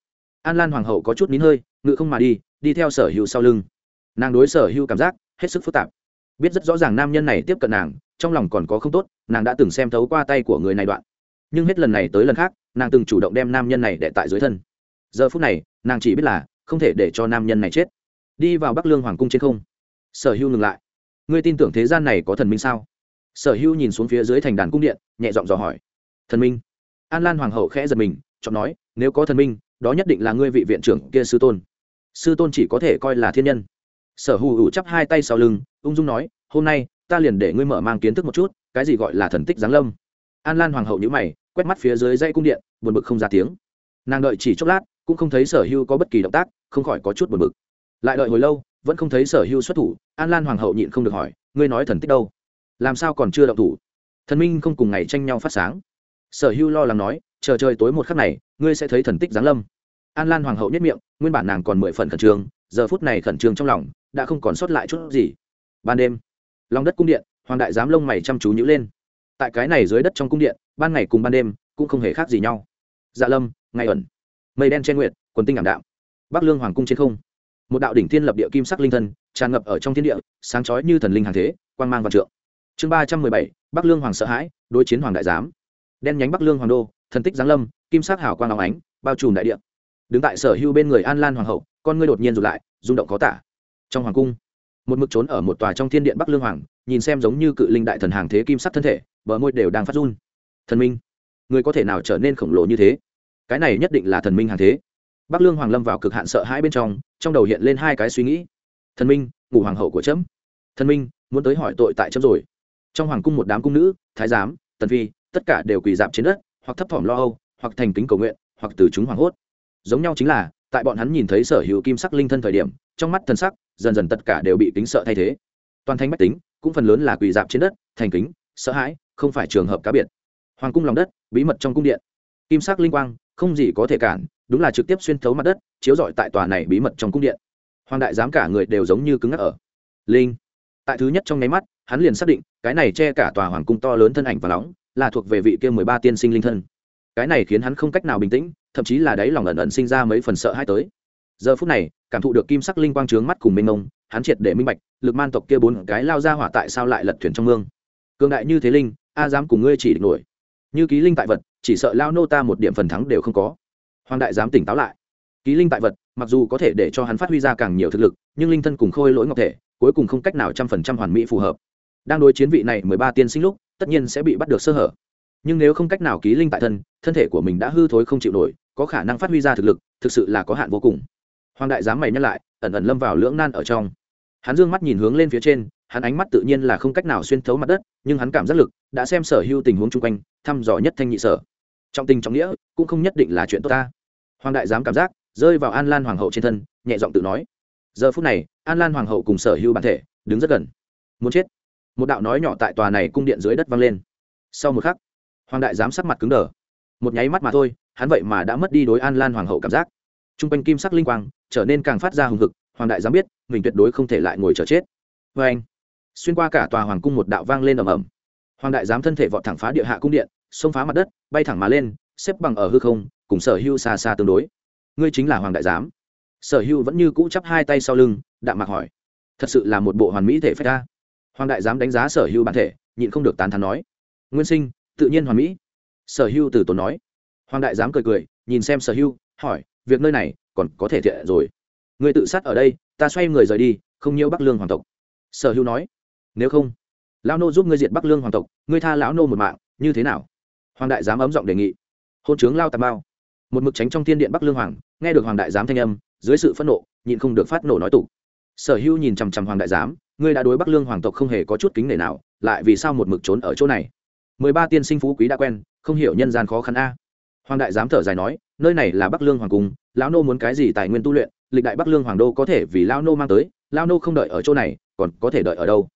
An lan hoàng hậu có chút nín hơi, ngự không mà đi đi theo sở hữu sau lưng. Nàng đối sở hữu cảm giác hết sức phức tạp. Biết rất rõ ràng nam nhân này tiếp cận nàng, trong lòng còn có không tốt, nàng đã từng xem thấu qua tay của người này đoạn. Nhưng hết lần này tới lần khác, nàng từng chủ động đem nam nhân này đệ tại dưới thân. Giờ phút này, nàng chỉ biết là không thể để cho nam nhân này chết. Đi vào bắc lương hoàng cung trên không. Sở hữu ngừng lại ngươi tin tưởng thế gian này có thần minh sao? Sở hữu nhìn xuống phía dưới thành đàn cung điện, nhẹ giọng dò hỏi. Thần minh? An lan hoàng hậu khẽ giật mình chọn nói, nếu có thần minh, đó nhất định là ngươi vị viện trưởng kia sư tôn. Sư tôn chỉ có thể coi là thiên nhân. Sở hữu hữu chắp hai tay sau lưng, ung dung nói, hôm nay, ta liền để ngươi mở mang kiến thức một chút, cái gì gọi là thần tích giáng lâm. An lan hoàng hậu nhữ mày, quét mắt phía dưới dãy cung điện, buồn bực không ra tiếng. Nàng đợi chỉ chốc lát, cũng không thấy sở hưu có bất kỳ động tác, không khỏi có chút buồn bực. Lại đợi hồi lâu vẫn không thấy sở hưu xuất thủ, an lan hoàng hậu nhịn không được hỏi, ngươi nói thần tích đâu? Làm sao còn chưa động thủ? Thần minh không cùng ngày tranh nhau phát sáng. Sở hưu lo lắng nói, chờ trời tối một khắc này, ngươi sẽ thấy thần tích giáng lâm. An lan hoàng hậu nhất miệng, nguyên bản nàng còn mười phần khẩn trương, giờ phút này khẩn trương trong lòng, đã không còn sót lại chút gì. Ban đêm, lòng đất cung điện, hoàng đại giám lông mày chăm chú nhữ lên. Tại cái này dưới đất trong cung điện, ban ngày cùng ban đêm cũng không hề khác gì nhau. Dạ lâm, ngày ẩn, mây đen trên nguyệt, quần tinh ảm đạm. Bắc lương hoàng cung trên không một đạo đỉnh thiên lập địa kim sắc linh thân, tràn ngập ở trong thiên địa, sáng chói như thần linh hàng thế, quang mang văn trượng. Chương ba trăm mười bảy, bắc lương hoàng sợ hãi, đối chiến hoàng đại giám. Đen nhánh bắc lương hoàng đô, thần tích giáng lâm, kim sắc hào quang áo ánh, bao trùm đại địa. Đứng tại sở hưu bên người an lan hoàng hậu, con ngươi đột nhiên rụt lại, rung động khó tả. Trong hoàng cung, một mực trốn ở một tòa trong thiên điện bắc lương hoàng, nhìn xem giống như cự linh đại thần hàng thế kim sắc thân thể, bờ môi đều đang phát run. Thần minh, người có thể nào trở nên khổng lồ như thế? Cái này nhất định là thần minh hàng thế bắc lương hoàng lâm vào cực hạn sợ hãi bên trong trong đầu hiện lên hai cái suy nghĩ. Thần minh, ngủ hoàng hậu của trẫm thần minh, muốn tới hỏi tội tại trẫm rồi. Trong hoàng cung một đám cung nữ, thái giám, tần phi, tất cả đều quỳ dạp trên đất, hoặc thấp thỏm lo âu, hoặc thành kính cầu nguyện, hoặc từ chúng hoảng hốt. Giống nhau chính là, tại bọn hắn nhìn thấy sở hữu kim sắc linh thân thời điểm, trong mắt thần sắc, dần dần tất cả đều bị kính sợ thay thế. Toàn thanh bách tính, cũng phần lớn là quỳ dạp trên đất, thành kính, sợ hãi, không phải trường hợp cá biệt. Hoàng cung lòng đất, bí mật trong cung điện. Kim sắc linh quang, không gì có thể cản đúng là trực tiếp xuyên thấu mặt đất, chiếu rọi tại tòa này bí mật trong cung điện. Hoàng đại giám cả người đều giống như cứng ngắc ở. Linh. Tại thứ nhất trong nháy mắt, hắn liền xác định, cái này che cả tòa hoàng cung to lớn thân ảnh và nóng, là thuộc về vị kia mười ba tiên sinh linh thân. Cái này khiến hắn không cách nào bình tĩnh, thậm chí là đáy lòng ẩn ẩn sinh ra mấy phần sợ hãi tới. Giờ phút này, cảm thụ được kim sắc linh quang trướng mắt cùng minh ngông hắn triệt để minh bạch, lực man tộc kia bốn cái lao ra hỏa tại sao lại lật thuyền trong mương. Cường đại như thế linh, a dám cùng ngươi chỉ địch nổi. Như ký linh tại vật, chỉ sợ lao nô ta một điểm phần thắng đều không có hoàng đại dám tỉnh táo lại. Ký linh tại vật, mặc dù có thể để cho hắn phát huy ra càng nhiều thực lực, nhưng linh thân cùng khôi lỗi ngọc thể, cuối cùng không cách nào trăm phần trăm hoàn mỹ phù hợp. Đang đối chiến vị này mười ba tiên sinh lúc, tất nhiên sẽ bị bắt được sơ hở. Nhưng nếu không cách nào ký linh tại thân thân thể của mình đã hư thối không chịu nổi, có khả năng phát huy ra thực lực, thực sự là có hạn vô cùng. Hoàng đại Dám mày nhắc lại, ẩn ẩn lâm vào lưỡng nan ở trong. Hắn dương mắt nhìn hướng lên phía trên, hắn ánh mắt tự nhiên là không cách nào xuyên thấu mặt đất, nhưng hắn cảm giác lực đã xem sở hữu tình huống chung quanh, thăm dò nhất thanh nhị sở. Trọng tình trọng nghĩa, cũng không nhất định là chuyện tốt ta hoàng đại dám cảm giác, rơi vào an lan hoàng hậu trên thân, nhẹ giọng tự nói. Giờ phút này, an lan hoàng hậu cùng sở hữu bản thể, đứng rất gần. Muốn chết. Một đạo nói nhỏ tại tòa này cung điện dưới đất vang lên. Sau một khắc, hoàng đại dám sắc mặt cứng đờ. Một nháy mắt mà thôi, hắn vậy mà đã mất đi đối an lan hoàng hậu cảm giác. T r u n g quanh kim sắc linh quang trở nên càng phát ra hùng hực, hoàng đại dám biết, mình tuyệt đối không thể lại ngồi chờ chết. Vê anh, xuyên qua cả tòa hoàng cung một đạo vang lên ầm ầm. Hoàng đại dám thân thể vọt thẳng phá địa hạ cung điện, xông phá mặt đất, bay thẳng mà lên, xếp bằng ở hư không cùng sở hưu xa xa tương đối. Ngươi chính là hoàng đại giám. Sở hưu vẫn như cũ chắp hai tay sau lưng, đạm mạc hỏi. Thật sự là một bộ hoàn mỹ thể phép ta. Hoàng đại giám đánh giá sở hưu bản thể, nhịn không được tán thán nói. Nguyên sinh, tự nhiên hoàn mỹ. Sở hưu từ tốn nói. Hoàng đại giám cười cười, nhìn xem sở hưu hỏi, việc nơi này còn có thể thiện rồi. Người tự sát ở đây, ta xoay người rời đi, không nhiễu bắc lương hoàng tộc. Sở hưu nói. Nếu không, lão nô giúp ngươi diệt bắc lương hoàng tộc, ngươi tha lão nô một mạng, như thế nào? Hoàng đại giám ấm giọng đề nghị. Hôn trướng lao tà mao một mực tránh trong thiên điện bắc lương hoàng, nghe được hoàng đại giám thanh âm, dưới sự phẫn nộ, nhịn không được phát nổ nói tục. Sở hưu nhìn chằm chằm hoàng đại giám, ngươi đã đối bắc lương hoàng tộc không hề có chút kính nể nào, lại vì sao một mực trốn ở chỗ này? Mười ba tiên sinh phú quý đã quen, không hiểu nhân gian khó khăn a. Hoàng đại giám thở dài nói, nơi này là bắc lương hoàng cung, lão nô muốn cái gì tài nguyên tu luyện, lịch đại bắc lương hoàng đô có thể vì lão nô mang tới, lão nô không đợi ở chỗ này, còn có thể đợi ở đâu?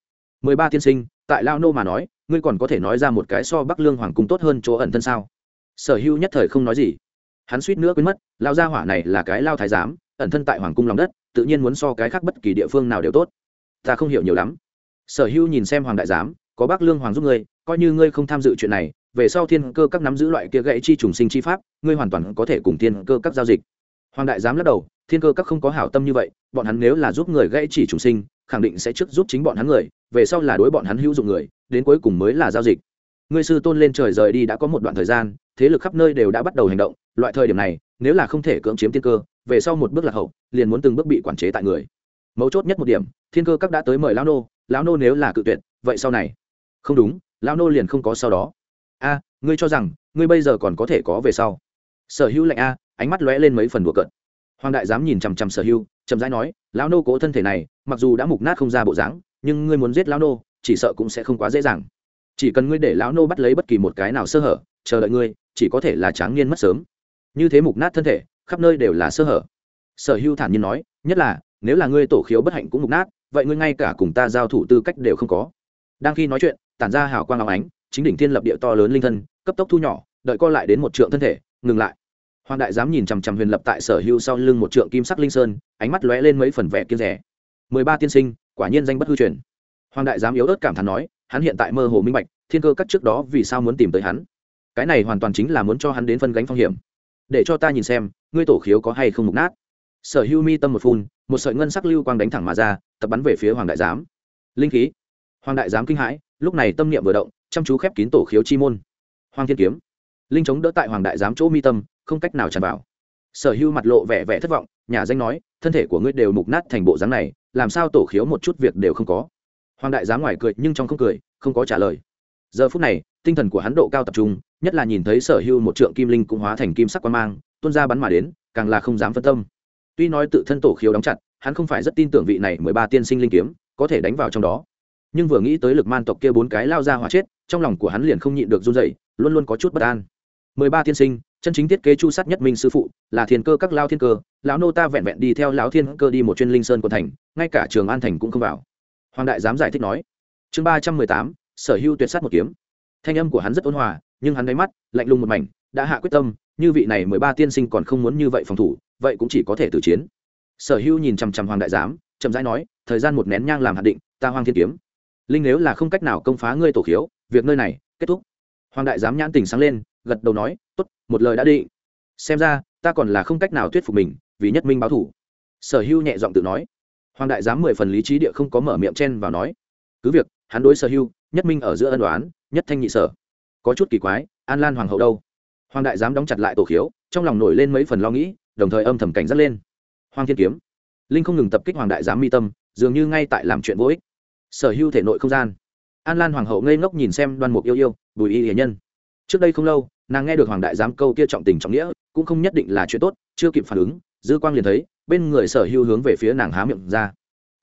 Mười ba tiên sinh, tại lão nô mà nói, ngươi còn có thể nói ra một cái so bắc lương hoàng cung tốt hơn chỗ ẩn thân sao? Sở hữu nhất thời không nói gì hắn suýt nữa quên mất lao gia hỏa này là cái lao thái giám, ẩn thân tại hoàng cung lòng đất, tự nhiên muốn so cái khác bất kỳ địa phương nào đều tốt. Ta không hiểu nhiều lắm. Sở hữu nhìn xem hoàng đại giám, có bác lương hoàng giúp ngươi, coi như ngươi không tham dự chuyện này, về sau thiên cơ các nắm giữ loại kia gãy chi trùng sinh chi pháp, ngươi hoàn toàn có thể cùng thiên cơ các giao dịch. Hoàng đại giám lắc đầu, thiên cơ các không có hảo tâm như vậy, bọn hắn nếu là giúp người gãy chỉ trùng sinh, khẳng định sẽ trước giúp chính bọn hắn người, về sau là đối bọn hắn hữu dụng người, đến cuối cùng mới là giao dịch. Ngươi sư tôn lên trời rời đi đã có một đoạn thời gian, thế lực khắp nơi đều đã bắt đầu hành động loại thời điểm này, nếu là không thể cưỡng chiếm thiên cơ, về sau một bước là hậu, liền muốn từng bước bị quản chế tại người. Mấu chốt nhất một điểm, thiên cơ các đã tới mời lão nô lão nô nếu là cự tuyệt, vậy sau này? Không đúng, Lão nô liền không có sau đó. A, ngươi cho rằng, ngươi bây giờ còn có thể có về sau? Sở hữu lệnh a, ánh mắt lóe lên mấy phần đùa cận hoàng đại dám nhìn chằm chằm sở hữu, chậm rãi nói, lão nô cố thân thể này, mặc dù đã mục nát không ra bộ dáng, nhưng ngươi muốn giết lão nô, chỉ sợ cũng sẽ không quá dễ dàng. Chỉ cần ngươi để lão nô bắt lấy bất kỳ một cái nào sơ hở, chờ đợi ngươi, chỉ có thể là tráng niên mất sớm như thế mục nát thân thể, khắp nơi đều là sơ hở. Sở hữu thản nhiên nói, nhất là, nếu là ngươi tổ khiếu bất hạnh cũng mục nát, vậy ngươi ngay cả cùng ta giao thủ tư cách đều không có. Đang khi nói chuyện, tản ra hào quang áo ánh, chính đỉnh thiên lập địa to lớn linh thân, cấp tốc thu nhỏ, đợi co lại đến một trượng thân thể, ngừng lại. Hoàng đại dám nhìn chằm chằm huyền lập tại sở hưu sau lưng một trượng kim sắc linh sơn, ánh mắt lóe lên mấy phần vẻ kiên rẻ. Mười ba tiên sinh, quả nhiên danh bất hư truyền. Hoàng đại dám yếu ớt cảm thán nói, hắn hiện tại mơ hồ minh bạch, thiên cơ cắt trước đó vì sao muốn tìm tới hắn. Cái này hoàn toàn chính là muốn cho hắn đến phân gánh phong hiểm để cho ta nhìn xem, ngươi tổ khiếu có hay không mục nát. Sở hưu mi tâm một phun, một sợi ngân sắc lưu quang đánh thẳng mà ra, tập bắn về phía hoàng đại giám. Linh khí. Hoàng đại giám kinh hãi, lúc này tâm niệm vừa động, chăm chú khép kín tổ khiếu chi môn. Hoàng thiên kiếm. Linh chống đỡ tại hoàng đại giám chỗ mi tâm, không cách nào tràn vào. Sở hưu mặt lộ vẻ vẻ thất vọng, nhà danh nói, thân thể của ngươi đều mục nát thành bộ dáng này, làm sao tổ khiếu một chút việc đều không có. Hoàng đại giám ngoài cười nhưng trong không cười, không có trả lời. Giờ phút này tinh thần của hắn độ cao tập trung, nhất là nhìn thấy sở hưu một trượng kim linh cũng hóa thành kim sắc quan mang, tuôn ra bắn mà đến, càng là không dám phân tâm. Tuy nói tự thân tổ khiếu đóng chặt, hắn không phải rất tin tưởng vị này mười ba tiên sinh linh kiếm có thể đánh vào trong đó. Nhưng vừa nghĩ tới lực man tộc kia bốn cái lao ra hỏa chết, trong lòng của hắn liền không nhịn được run dậy luôn luôn có chút bất an. Mười ba tiên sinh, chân chính thiết kế chu sát nhất minh sư phụ, là thiên cơ các lao thiên cơ, lão nô ta vẹn vẹn đi theo lão thiên cơ đi một chuyên linh sơn của thành, ngay cả trường an thành cũng không vào. Hoàng đại dám giải thích nói, chương ba trăm mười tám, sở hưu tuyệt sát một kiếm thanh âm của hắn rất ôn hòa, nhưng hắn đáy mắt, lạnh lùng một mảnh, đã hạ quyết tâm, như vị này mười ba tiên sinh còn không muốn như vậy phòng thủ, vậy cũng chỉ có thể tử chiến. Sở hưu nhìn chằm chằm hoàng đại giám, chậm rãi nói, thời gian một nén nhang làm hạt định, ta hoang thiên kiếm. Linh nếu là không cách nào công phá ngươi tổ khiếu, việc nơi này, kết thúc. Hoàng đại giám nhãn tình sáng lên, gật đầu nói t ố t một lời đã định. xem ra, ta còn là không cách nào thuyết phục mình, vì nhất minh báo thủ. Sở hưu nhẹ giọng tự nói. Hoàng đại giám mười phần lý trí địa không có mở miệng chen vào nói. Cứ việc, hắn đối sở hưu nhất minh ở giữa ân đoán nhất thanh nhị sở. Có chút kỳ quái, an lan hoàng hậu đâu? Hoàng đại giám đóng chặt lại tổ khiếu, trong lòng nổi lên mấy phần lo nghĩ, đồng thời âm thầm cảnh giác lên. Hoàng thiên kiếm. Linh không ngừng tập kích hoàng đại giám mi tâm, dường như ngay tại làm chuyện vô ích. Sở hữu thể nội không gian. An lan hoàng hậu ngây ngốc nhìn xem đoan mục yêu yêu, bùi y hiền nhân. Trước đây không lâu, nàng nghe được hoàng đại giám câu kia trọng tình trọng nghĩa, cũng không nhất định là chuyện tốt, chưa kịp phản ứng, dư quang liền thấy, bên người sở hữu hướng về phía nàng há miệng ra.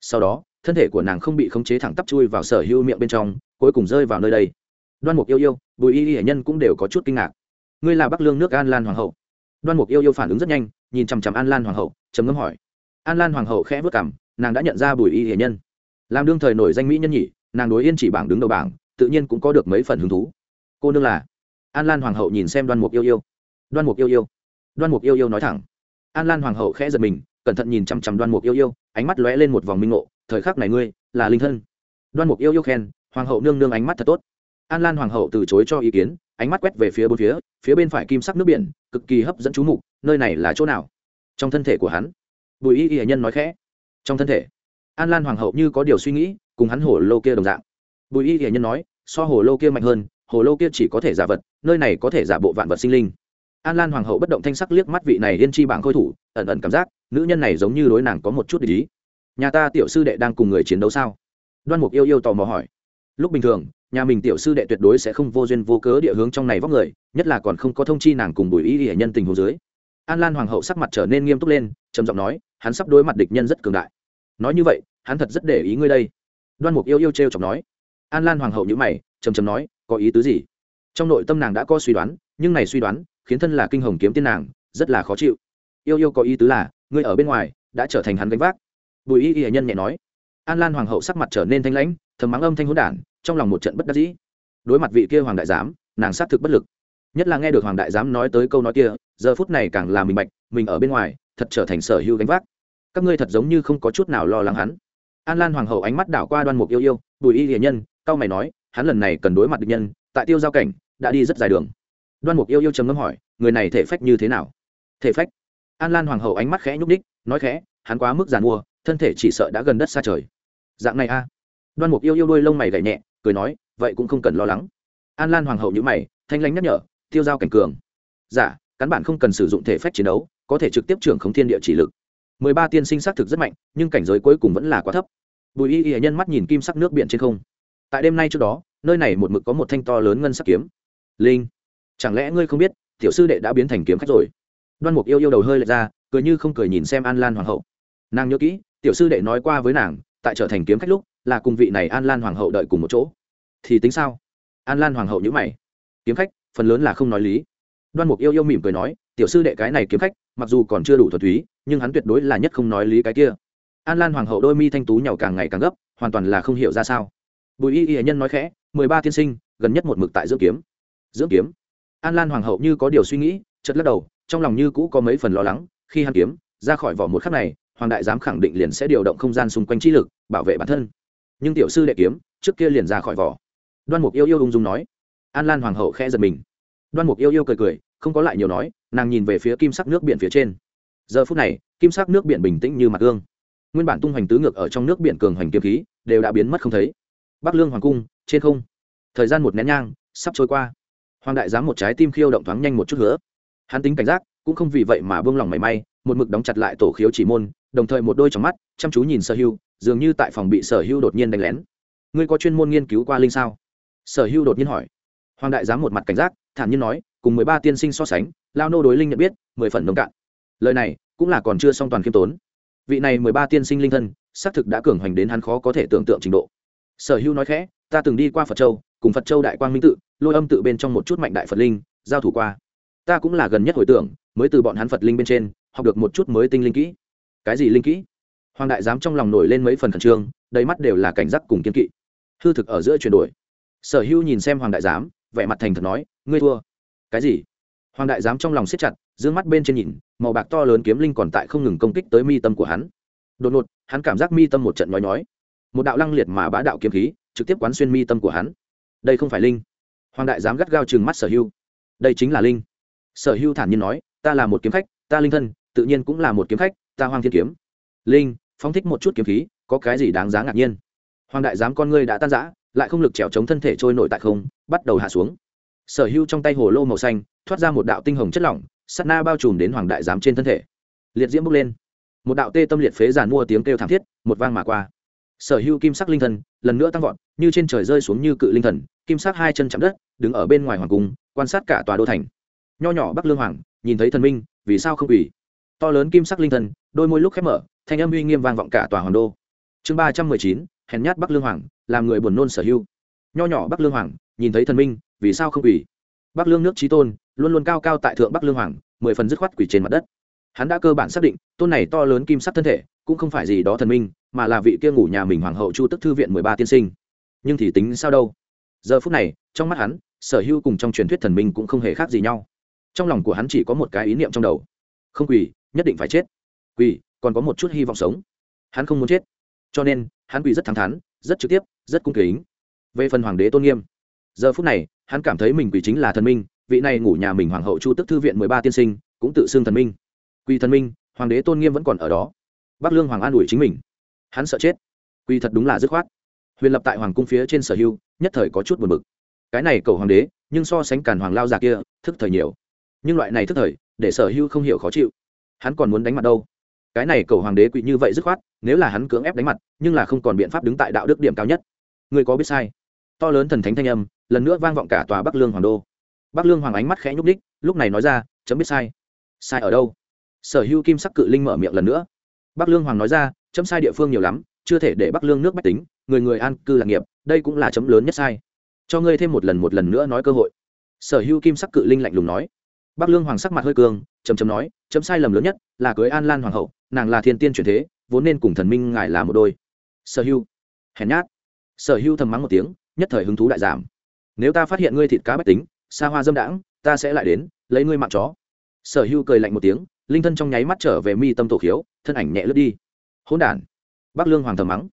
Sau đó, thân thể của nàng không bị khống chế thẳng tắp chui vào sở hữu miệng bên trong, cuối cùng rơi vào nơi đây đoan mục yêu yêu bùi y hệ nhân cũng đều có chút kinh ngạc. Ngươi là bắc lương nước an lan hoàng hậu. Đoan mục yêu yêu phản ứng rất nhanh nhìn chằm chằm an lan hoàng hậu trầm ngâm hỏi. An lan hoàng hậu khẽ vất cảm nàng đã nhận ra bùi y hệ nhân. Làm đương thời nổi danh mỹ nhân nhị, nàng đối yên chỉ bảng đứng đầu bảng tự nhiên cũng có được mấy phần hứng thú. Cô nương là? An lan hoàng hậu nhìn xem đoan mục yêu yêu. Đoan mục yêu yêu. Đoan mục yêu yêu nói thẳng. An lan hoàng hậu khẽ giật mình cẩn thận nhìn chằm chằm đoan mục yêu yêu ánh mắt lóe lên một vòng minh ngộ thời khắc này ngươi là linh thân. Đoan mục yêu yêu khen hoàng hậu nương nương ánh mắt thật tốt an lan hoàng hậu từ chối cho ý kiến, ánh mắt quét về phía bốn phía phía bên phải kim sắc nước biển, cực kỳ hấp dẫn chú mục, nơi này là chỗ nào? Trong thân thể của hắn. Bùi y y nhân nói khẽ. Trong thân thể. An lan hoàng hậu như có điều suy nghĩ, cùng hắn hổ lô kia đồng dạng. Bùi y y nhân nói, so hồ lô kia mạnh hơn, hồ lô kia chỉ có thể giả vật, nơi này có thể giả bộ vạn vật sinh linh. An lan hoàng hậu bất động thanh sắc liếc mắt vị này liên chi bảng khôi thủ, ẩn ẩn cảm giác, nữ nhân này giống như đối nàng có một chút ý. Nhà ta tiểu sư đệ đang cùng người chiến đấu sao? Đoan mục yêu yêu tò mò hỏi. Lúc bình thường nhà mình tiểu sư đệ tuyệt đối sẽ không vô duyên vô cớ địa hướng trong này vóc người, nhất là còn không có thông chi nàng cùng bùi y hệ nhân tình hồ dưới. An lan hoàng hậu sắc mặt trở nên nghiêm túc lên, trầm giọng nói, hắn sắp đối mặt địch nhân rất cường đại. Nói như vậy, hắn thật rất để ý ngươi đây. Đoan mục yêu yêu t r e o chọc nói. An lan hoàng hậu nhữ mày, trầm trầm nói, có ý tứ gì? Trong nội tâm nàng đã có suy đoán, nhưng này suy đoán khiến thân là kinh hồng kiếm tiên nàng, rất là khó chịu. Yêu yêu có ý tứ là, ngươi ở bên ngoài đã trở thành hắn gánh vác. Bùi y y nhân nhẹ nói. An lan hoàng hậu sắc mặt trở nên thanh lãnh, thầm mắng âm thanh hỗn đản trong lòng một trận bất đắc dĩ. Đối mặt vị kia hoàng đại giám, nàng xác thực bất lực. Nhất là nghe được hoàng đại giám nói tới câu nói kia, giờ phút này càng là mình bạch, mình ở bên ngoài, thật trở thành sở hữu gánh vác. Các ngươi thật giống như không có chút nào lo lắng hắn. An lan hoàng hậu ánh mắt đảo qua đoan mục yêu yêu, bùi y hiền nhân, cao mày nói, hắn lần này cần đối mặt địch nhân, tại tiêu giao cảnh, đã đi rất dài đường. Đoan mục yêu yêu trầm ngâm hỏi, người này thể phách như thế nào? Thể phách? An lan hoàng hậu ánh mắt khẽ nhúc ních nói khẽ, hắn quá mức giàn mua, thân thể chỉ sợ đã gần đất xa trời. Dạng này a. Đoan mục yêu yêu đôi lông mày gậy nhẹ cười nói vậy cũng không cần lo lắng. An lan hoàng hậu nhữ mày thanh lãnh nhắc nhở tiêu giao cảnh cường. Giả dạ, cán bản không cần sử dụng thể phách chiến đấu có thể trực tiếp trưởng khống thiên địa chỉ lực. Mười ba tiên sinh xác thực rất mạnh nhưng cảnh giới cuối cùng vẫn là quá thấp. Bùi y y nhân mắt nhìn kim sắc nước biển trên không. Tại đêm nay trước đó nơi này một mực có một thanh to lớn ngân sắc kiếm. Linh chẳng lẽ ngươi không biết tiểu sư đệ đã biến thành kiếm khách rồi? Đoan mục yêu yêu đầu hơi lệch ra cười như không cười nhìn xem an lan hoàng hậu. Nàng nhớ kỹ tiểu sư đệ nói qua với nàng tại trở thành kiếm khách lúc là cùng vị này an lan hoàng hậu đợi cùng một chỗ. Thì tính sao? An lan hoàng hậu nhữ mày. Kiếm khách, phần lớn là không nói lý. Đoan mục yêu yêu mỉm cười nói, tiểu sư đệ cái này kiếm khách, mặc dù còn chưa đủ thuật túy, nhưng hắn tuyệt đối là nhất không nói lý cái kia. An lan hoàng hậu đôi mi thanh tú nhàu càng ngày càng gấp, hoàn toàn là không hiểu ra sao. Bùi y y nhân nói khẽ, mười ba tiên sinh, gần nhất một mực tại dưỡng kiếm. Dưỡng kiếm? An lan hoàng hậu như có điều suy nghĩ chật lắc đầu, trong lòng như cũ có mấy phần lo lắng, khi hắn kiếm, ra khỏi vỏ một khắc này, hoàng đại giám khẳng định liền sẽ điều động không gian xung quanh trí lực, bảo vệ bản thân nhưng tiểu sư đệ kiếm, trước kia liền ra khỏi vỏ. Đoan mục yêu yêu ung dung nói. An lan hoàng hậu khẽ giật mình. Đoan mục yêu yêu cười cười, không có lại nhiều nói, nàng nhìn về phía kim sắc nước biển phía trên. Giờ phút này, kim sắc nước biển bình tĩnh như mặt gương. Nguyên bản tung hoành tứ ngược ở trong nước biển cường hoành kiếm khí, đều đã biến mất không thấy. Bắc lương hoàng cung, trên không. Thời gian một nén nhang, sắp trôi qua. Hoàng đại giám một trái tim khiêu động thoáng nhanh một chút nữa. Hắn tính cảnh giác, cũng không vì vậy mà buông lòng mảy may, một mực đóng chặt lại tổ khiếu chỉ môn, đồng thời một đôi trong mắt, chăm chú nhìn sơ hưu dường như tại phòng bị sở hưu đột nhiên đánh lén. Ngươi có chuyên môn nghiên cứu qua linh sao? Sở hưu đột nhiên hỏi. Hoàng đại giám một mặt cảnh giác, thản nhiên nói, cùng mười ba tiên sinh so sánh, lao nô đối linh nhận biết, mười phần nông cạn. Lời này cũng là còn chưa xong toàn khiêm tốn. Vị này mười ba tiên sinh linh thân, xác thực đã cường hoành đến hắn khó có thể tưởng tượng trình độ. Sở hưu nói khẽ, ta từng đi qua phật châu, cùng phật châu đại quang minh tự, lôi âm tự bên trong một chút mạnh đại phật linh, giao thủ qua. Ta cũng là gần nhất hồi tưởng, mới từ bọn hắn phật linh bên trên, học được một chút mới tinh linh kỹ. Cái gì linh kỹ? Hoàng đại giám trong lòng nổi lên mấy phần khẩn trương, đầy mắt đều là cảnh giác cùng kiên kỵ. Hư thực ở giữa chuyển đổi. Sở hữu nhìn xem hoàng đại giám, vẻ mặt thành thật nói, ngươi thua. Cái gì? Hoàng đại giám trong lòng siết chặt d ư ơ n g mắt bên trên nhìn, màu bạc to lớn kiếm linh còn tại không ngừng công kích tới mi tâm của hắn. Đột ngột, hắn cảm giác mi tâm một trận nhói nhói. Một đạo lăng liệt mà bá đạo kiếm khí, trực tiếp quán xuyên mi tâm của hắn. Đây không phải linh. Hoàng đại giám gắt gao chừng mắt sở hưu đây chính là linh. Sở hưu thản nhiên nói, ta là một kiếm khách, ta linh thân, tự nhiên cũng là một kiếm khách, ta hoang thiên kiếm. Linh phóng thích một chút kiếm khí có cái gì đáng giá ngạc nhiên? Hoàng đại giám con ngươi đã tan rã, lại không lực trèo chống thân thể trôi nổi tại không bắt đầu hạ xuống. Sở hưu trong tay hồ lô màu xanh thoát ra một đạo tinh hồng chất lỏng sắt na bao trùm đến hoàng đại giám trên thân thể. Liệt diễm bốc lên. Một đạo tê tâm liệt phế giàn mua tiếng kêu thảm thiết một vang mà qua. Sở hữu kim sắc linh thần lần nữa tăng vọt như trên trời rơi xuống như cự linh thần kim sắc hai chân chạm đất đứng ở bên ngoài hoàng cung quan sát cả tòa đô thành. Nho nhỏ bắc lương hoàng nhìn thấy thần minh vì sao không quỳ? To lớn kim sắc linh thần đôi môi lúc khép mở thanh âm uy nghiêm vang vọng cả tòa hoàng đô. Chương ba trăm mười chín, hèn nhát bắc lương hoàng, làm người buồn nôn sở hữu. Nho nhỏ bắc lương hoàng, nhìn thấy thần minh, vì sao không quỳ? Bắc lương nước trí tôn, luôn luôn cao cao tại thượng bắc lương hoàng, mười phần dứt khoát quỳ trên mặt đất. Hắn đã cơ bản xác định, tôn này to lớn kim sắc thân thể, cũng không phải gì đó thần minh, mà là vị kia ngủ nhà mình hoàng hậu chu tức thư viện mười ba tiên sinh. Nhưng thì tính sao đâu? Giờ phút này, trong mắt hắn, sở hữu cùng trong truyền thuyết thần minh cũng không hề khác gì nhau. Trong lòng của hắn chỉ có một cái ý niệm trong đầu. Không quỳ, nhất định phải chết. Quỳ còn có một chút hy vọng sống. Hắn không muốn chết. Cho nên, hắn quỳ rất thẳng thắn, rất trực tiếp, rất cung kính. Về phần hoàng đế tôn nghiêm, giờ phút này, hắn cảm thấy mình quỳ chính là thần minh, vị này ngủ nhà mình hoàng hậu chu tức thư viện mười ba tiên sinh, cũng tự xưng thần minh. Quỳ thần minh, hoàng đế tôn nghiêm vẫn còn ở đó. Bắc lương hoàng an ủi chính mình. Hắn sợ chết. Quỳ thật đúng là dứt khoát. Huyền lập tại hoàng cung phía trên sở hưu nhất thời có chút buồn bực. Cái này cầu hoàng đế, nhưng so sánh càn hoàng lao già kia, thức thời nhiều. Nhưng loại này thức thời, để sở hưu không hiểu khó chịu. Hắn còn muốn đánh mặt đâu? Cái này cầu hoàng đế quỵ như vậy dứt khoát, nếu là hắn cưỡng ép đánh mặt, nhưng là không còn biện pháp đứng tại đạo đức điểm cao nhất. Người có biết sai? To lớn thần thánh thanh âm, lần nữa vang vọng cả tòa bắc lương hoàng đô. Bắc lương hoàng ánh mắt khẽ nhúc ních lúc này nói ra, chấm biết sai. Sai ở đâu? Sở hữu kim sắc cự linh mở miệng lần nữa. Bắc lương hoàng nói ra, chấm sai địa phương nhiều lắm, chưa thể để bắc lương nước bách tính, người người an cư lạc nghiệp, đây cũng là chấm lớn nhất sai. Cho ngươi thêm một lần một lần nữa nói cơ hội. Sở hữu kim sắc cự linh lạnh lùng nói. Bắc lương hoàng sắc mặt hơi cường chầm chầm nói chấm sai lầm lớn nhất là cưới an lan hoàng hậu, nàng là thiên tiên truyền thế, vốn nên cùng thần minh ngài là một đôi. Sở hưu, hèn nhát. Sở hưu thầm mắng một tiếng, nhất thời hứng thú đại giảm. Nếu ta phát hiện ngươi thịt cá bách tính, xa hoa dâm đãng, ta sẽ lại đến, lấy ngươi mạng chó. Sở hưu cười lạnh một tiếng, linh thân trong nháy mắt trở về mi tâm tổ khiếu, thân ảnh nhẹ lướt đi. Hỗn đản, bắc lương hoàng thầm mắng.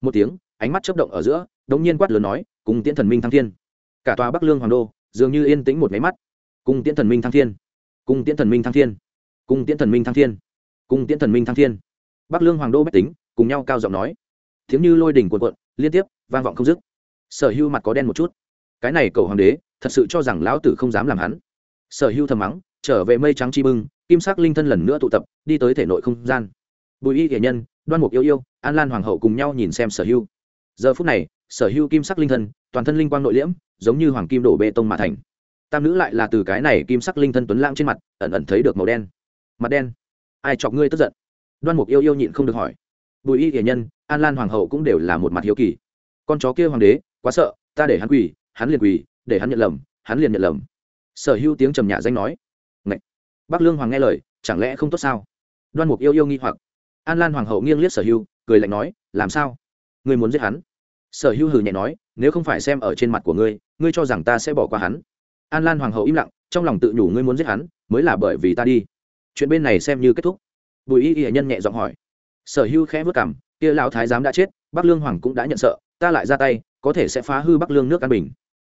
Một tiếng, ánh mắt chớp động ở giữa, đống nhiên quát lớn nói, cùng tiễn thần minh thăng thiên. Cả tòa bắc lương hoàng đô dường như yên tĩnh một máy mắt. Cùng tiễn thần minh thăng thiên. Cùng tiễn thần minh thăng thiên cùng tiễn thần minh thăng thiên. Cùng tiễn thần minh thăng thiên. Bắc lương hoàng đô bách tính, cùng nhau cao giọng nói. Tiếng như lôi đỉnh cuộn cuộn, liên tiếp, vang vọng không dứt. Sở hưu mặt có đen một chút. Cái này cầu hoàng đế, thật sự cho rằng lão tử không dám làm hắn. Sở hưu thầm mắng, trở về mây trắng chi bưng, kim sắc linh thân lần nữa tụ tập, đi tới thể nội không gian. Bùi y nghệ nhân, đoan mục yêu yêu, an lan hoàng hậu cùng nhau nhìn xem sở hưu. Giờ phút này, sở hưu kim sắc linh thân, toàn thân linh quang nội liễm, giống như hoàng kim đổ bê tông mà thành. Tam nữ lại là từ cái này kim sắc linh thân tuấn lãng trên mặt, ẩn ẩn thấy được màu đen mặt đen. Ai chọc ngươi tức giận? Đoan mục yêu yêu nhịn không được hỏi. Bùi y thể nhân, an lan hoàng hậu cũng đều là một mặt hiếu kỳ. Con chó kia hoàng đế, quá sợ, ta để hắn quỳ, hắn liền quỳ, để hắn nhận lầm, hắn liền nhận lầm. Sở hữu tiếng trầm nhạ danh nói. Ngậy! bắc lương hoàng nghe lời, chẳng lẽ không tốt sao? Đoan mục yêu yêu nghi hoặc. An lan hoàng hậu nghiêng liếc sở hữu, cười lạnh nói, làm sao? Ngươi muốn giết hắn? Sở hữu hừ nhẹ nói, nếu không phải xem ở trên mặt của ngươi ngươi cho rằng ta sẽ bỏ qua hắn. An lan hoàng hậu im lặng, trong lòng tự nhủ ngươi muốn giết hắn, mới là bởi vì ta đi chuyện bên này xem như kết thúc. Bùi y y nhân nhẹ giọng hỏi. Sở Hưu khẽ vất cảm kia lão thái giám đã chết, bắc lương hoàng cũng đã nhận sợ, ta lại ra tay, có thể sẽ phá hư bắc lương nước an bình.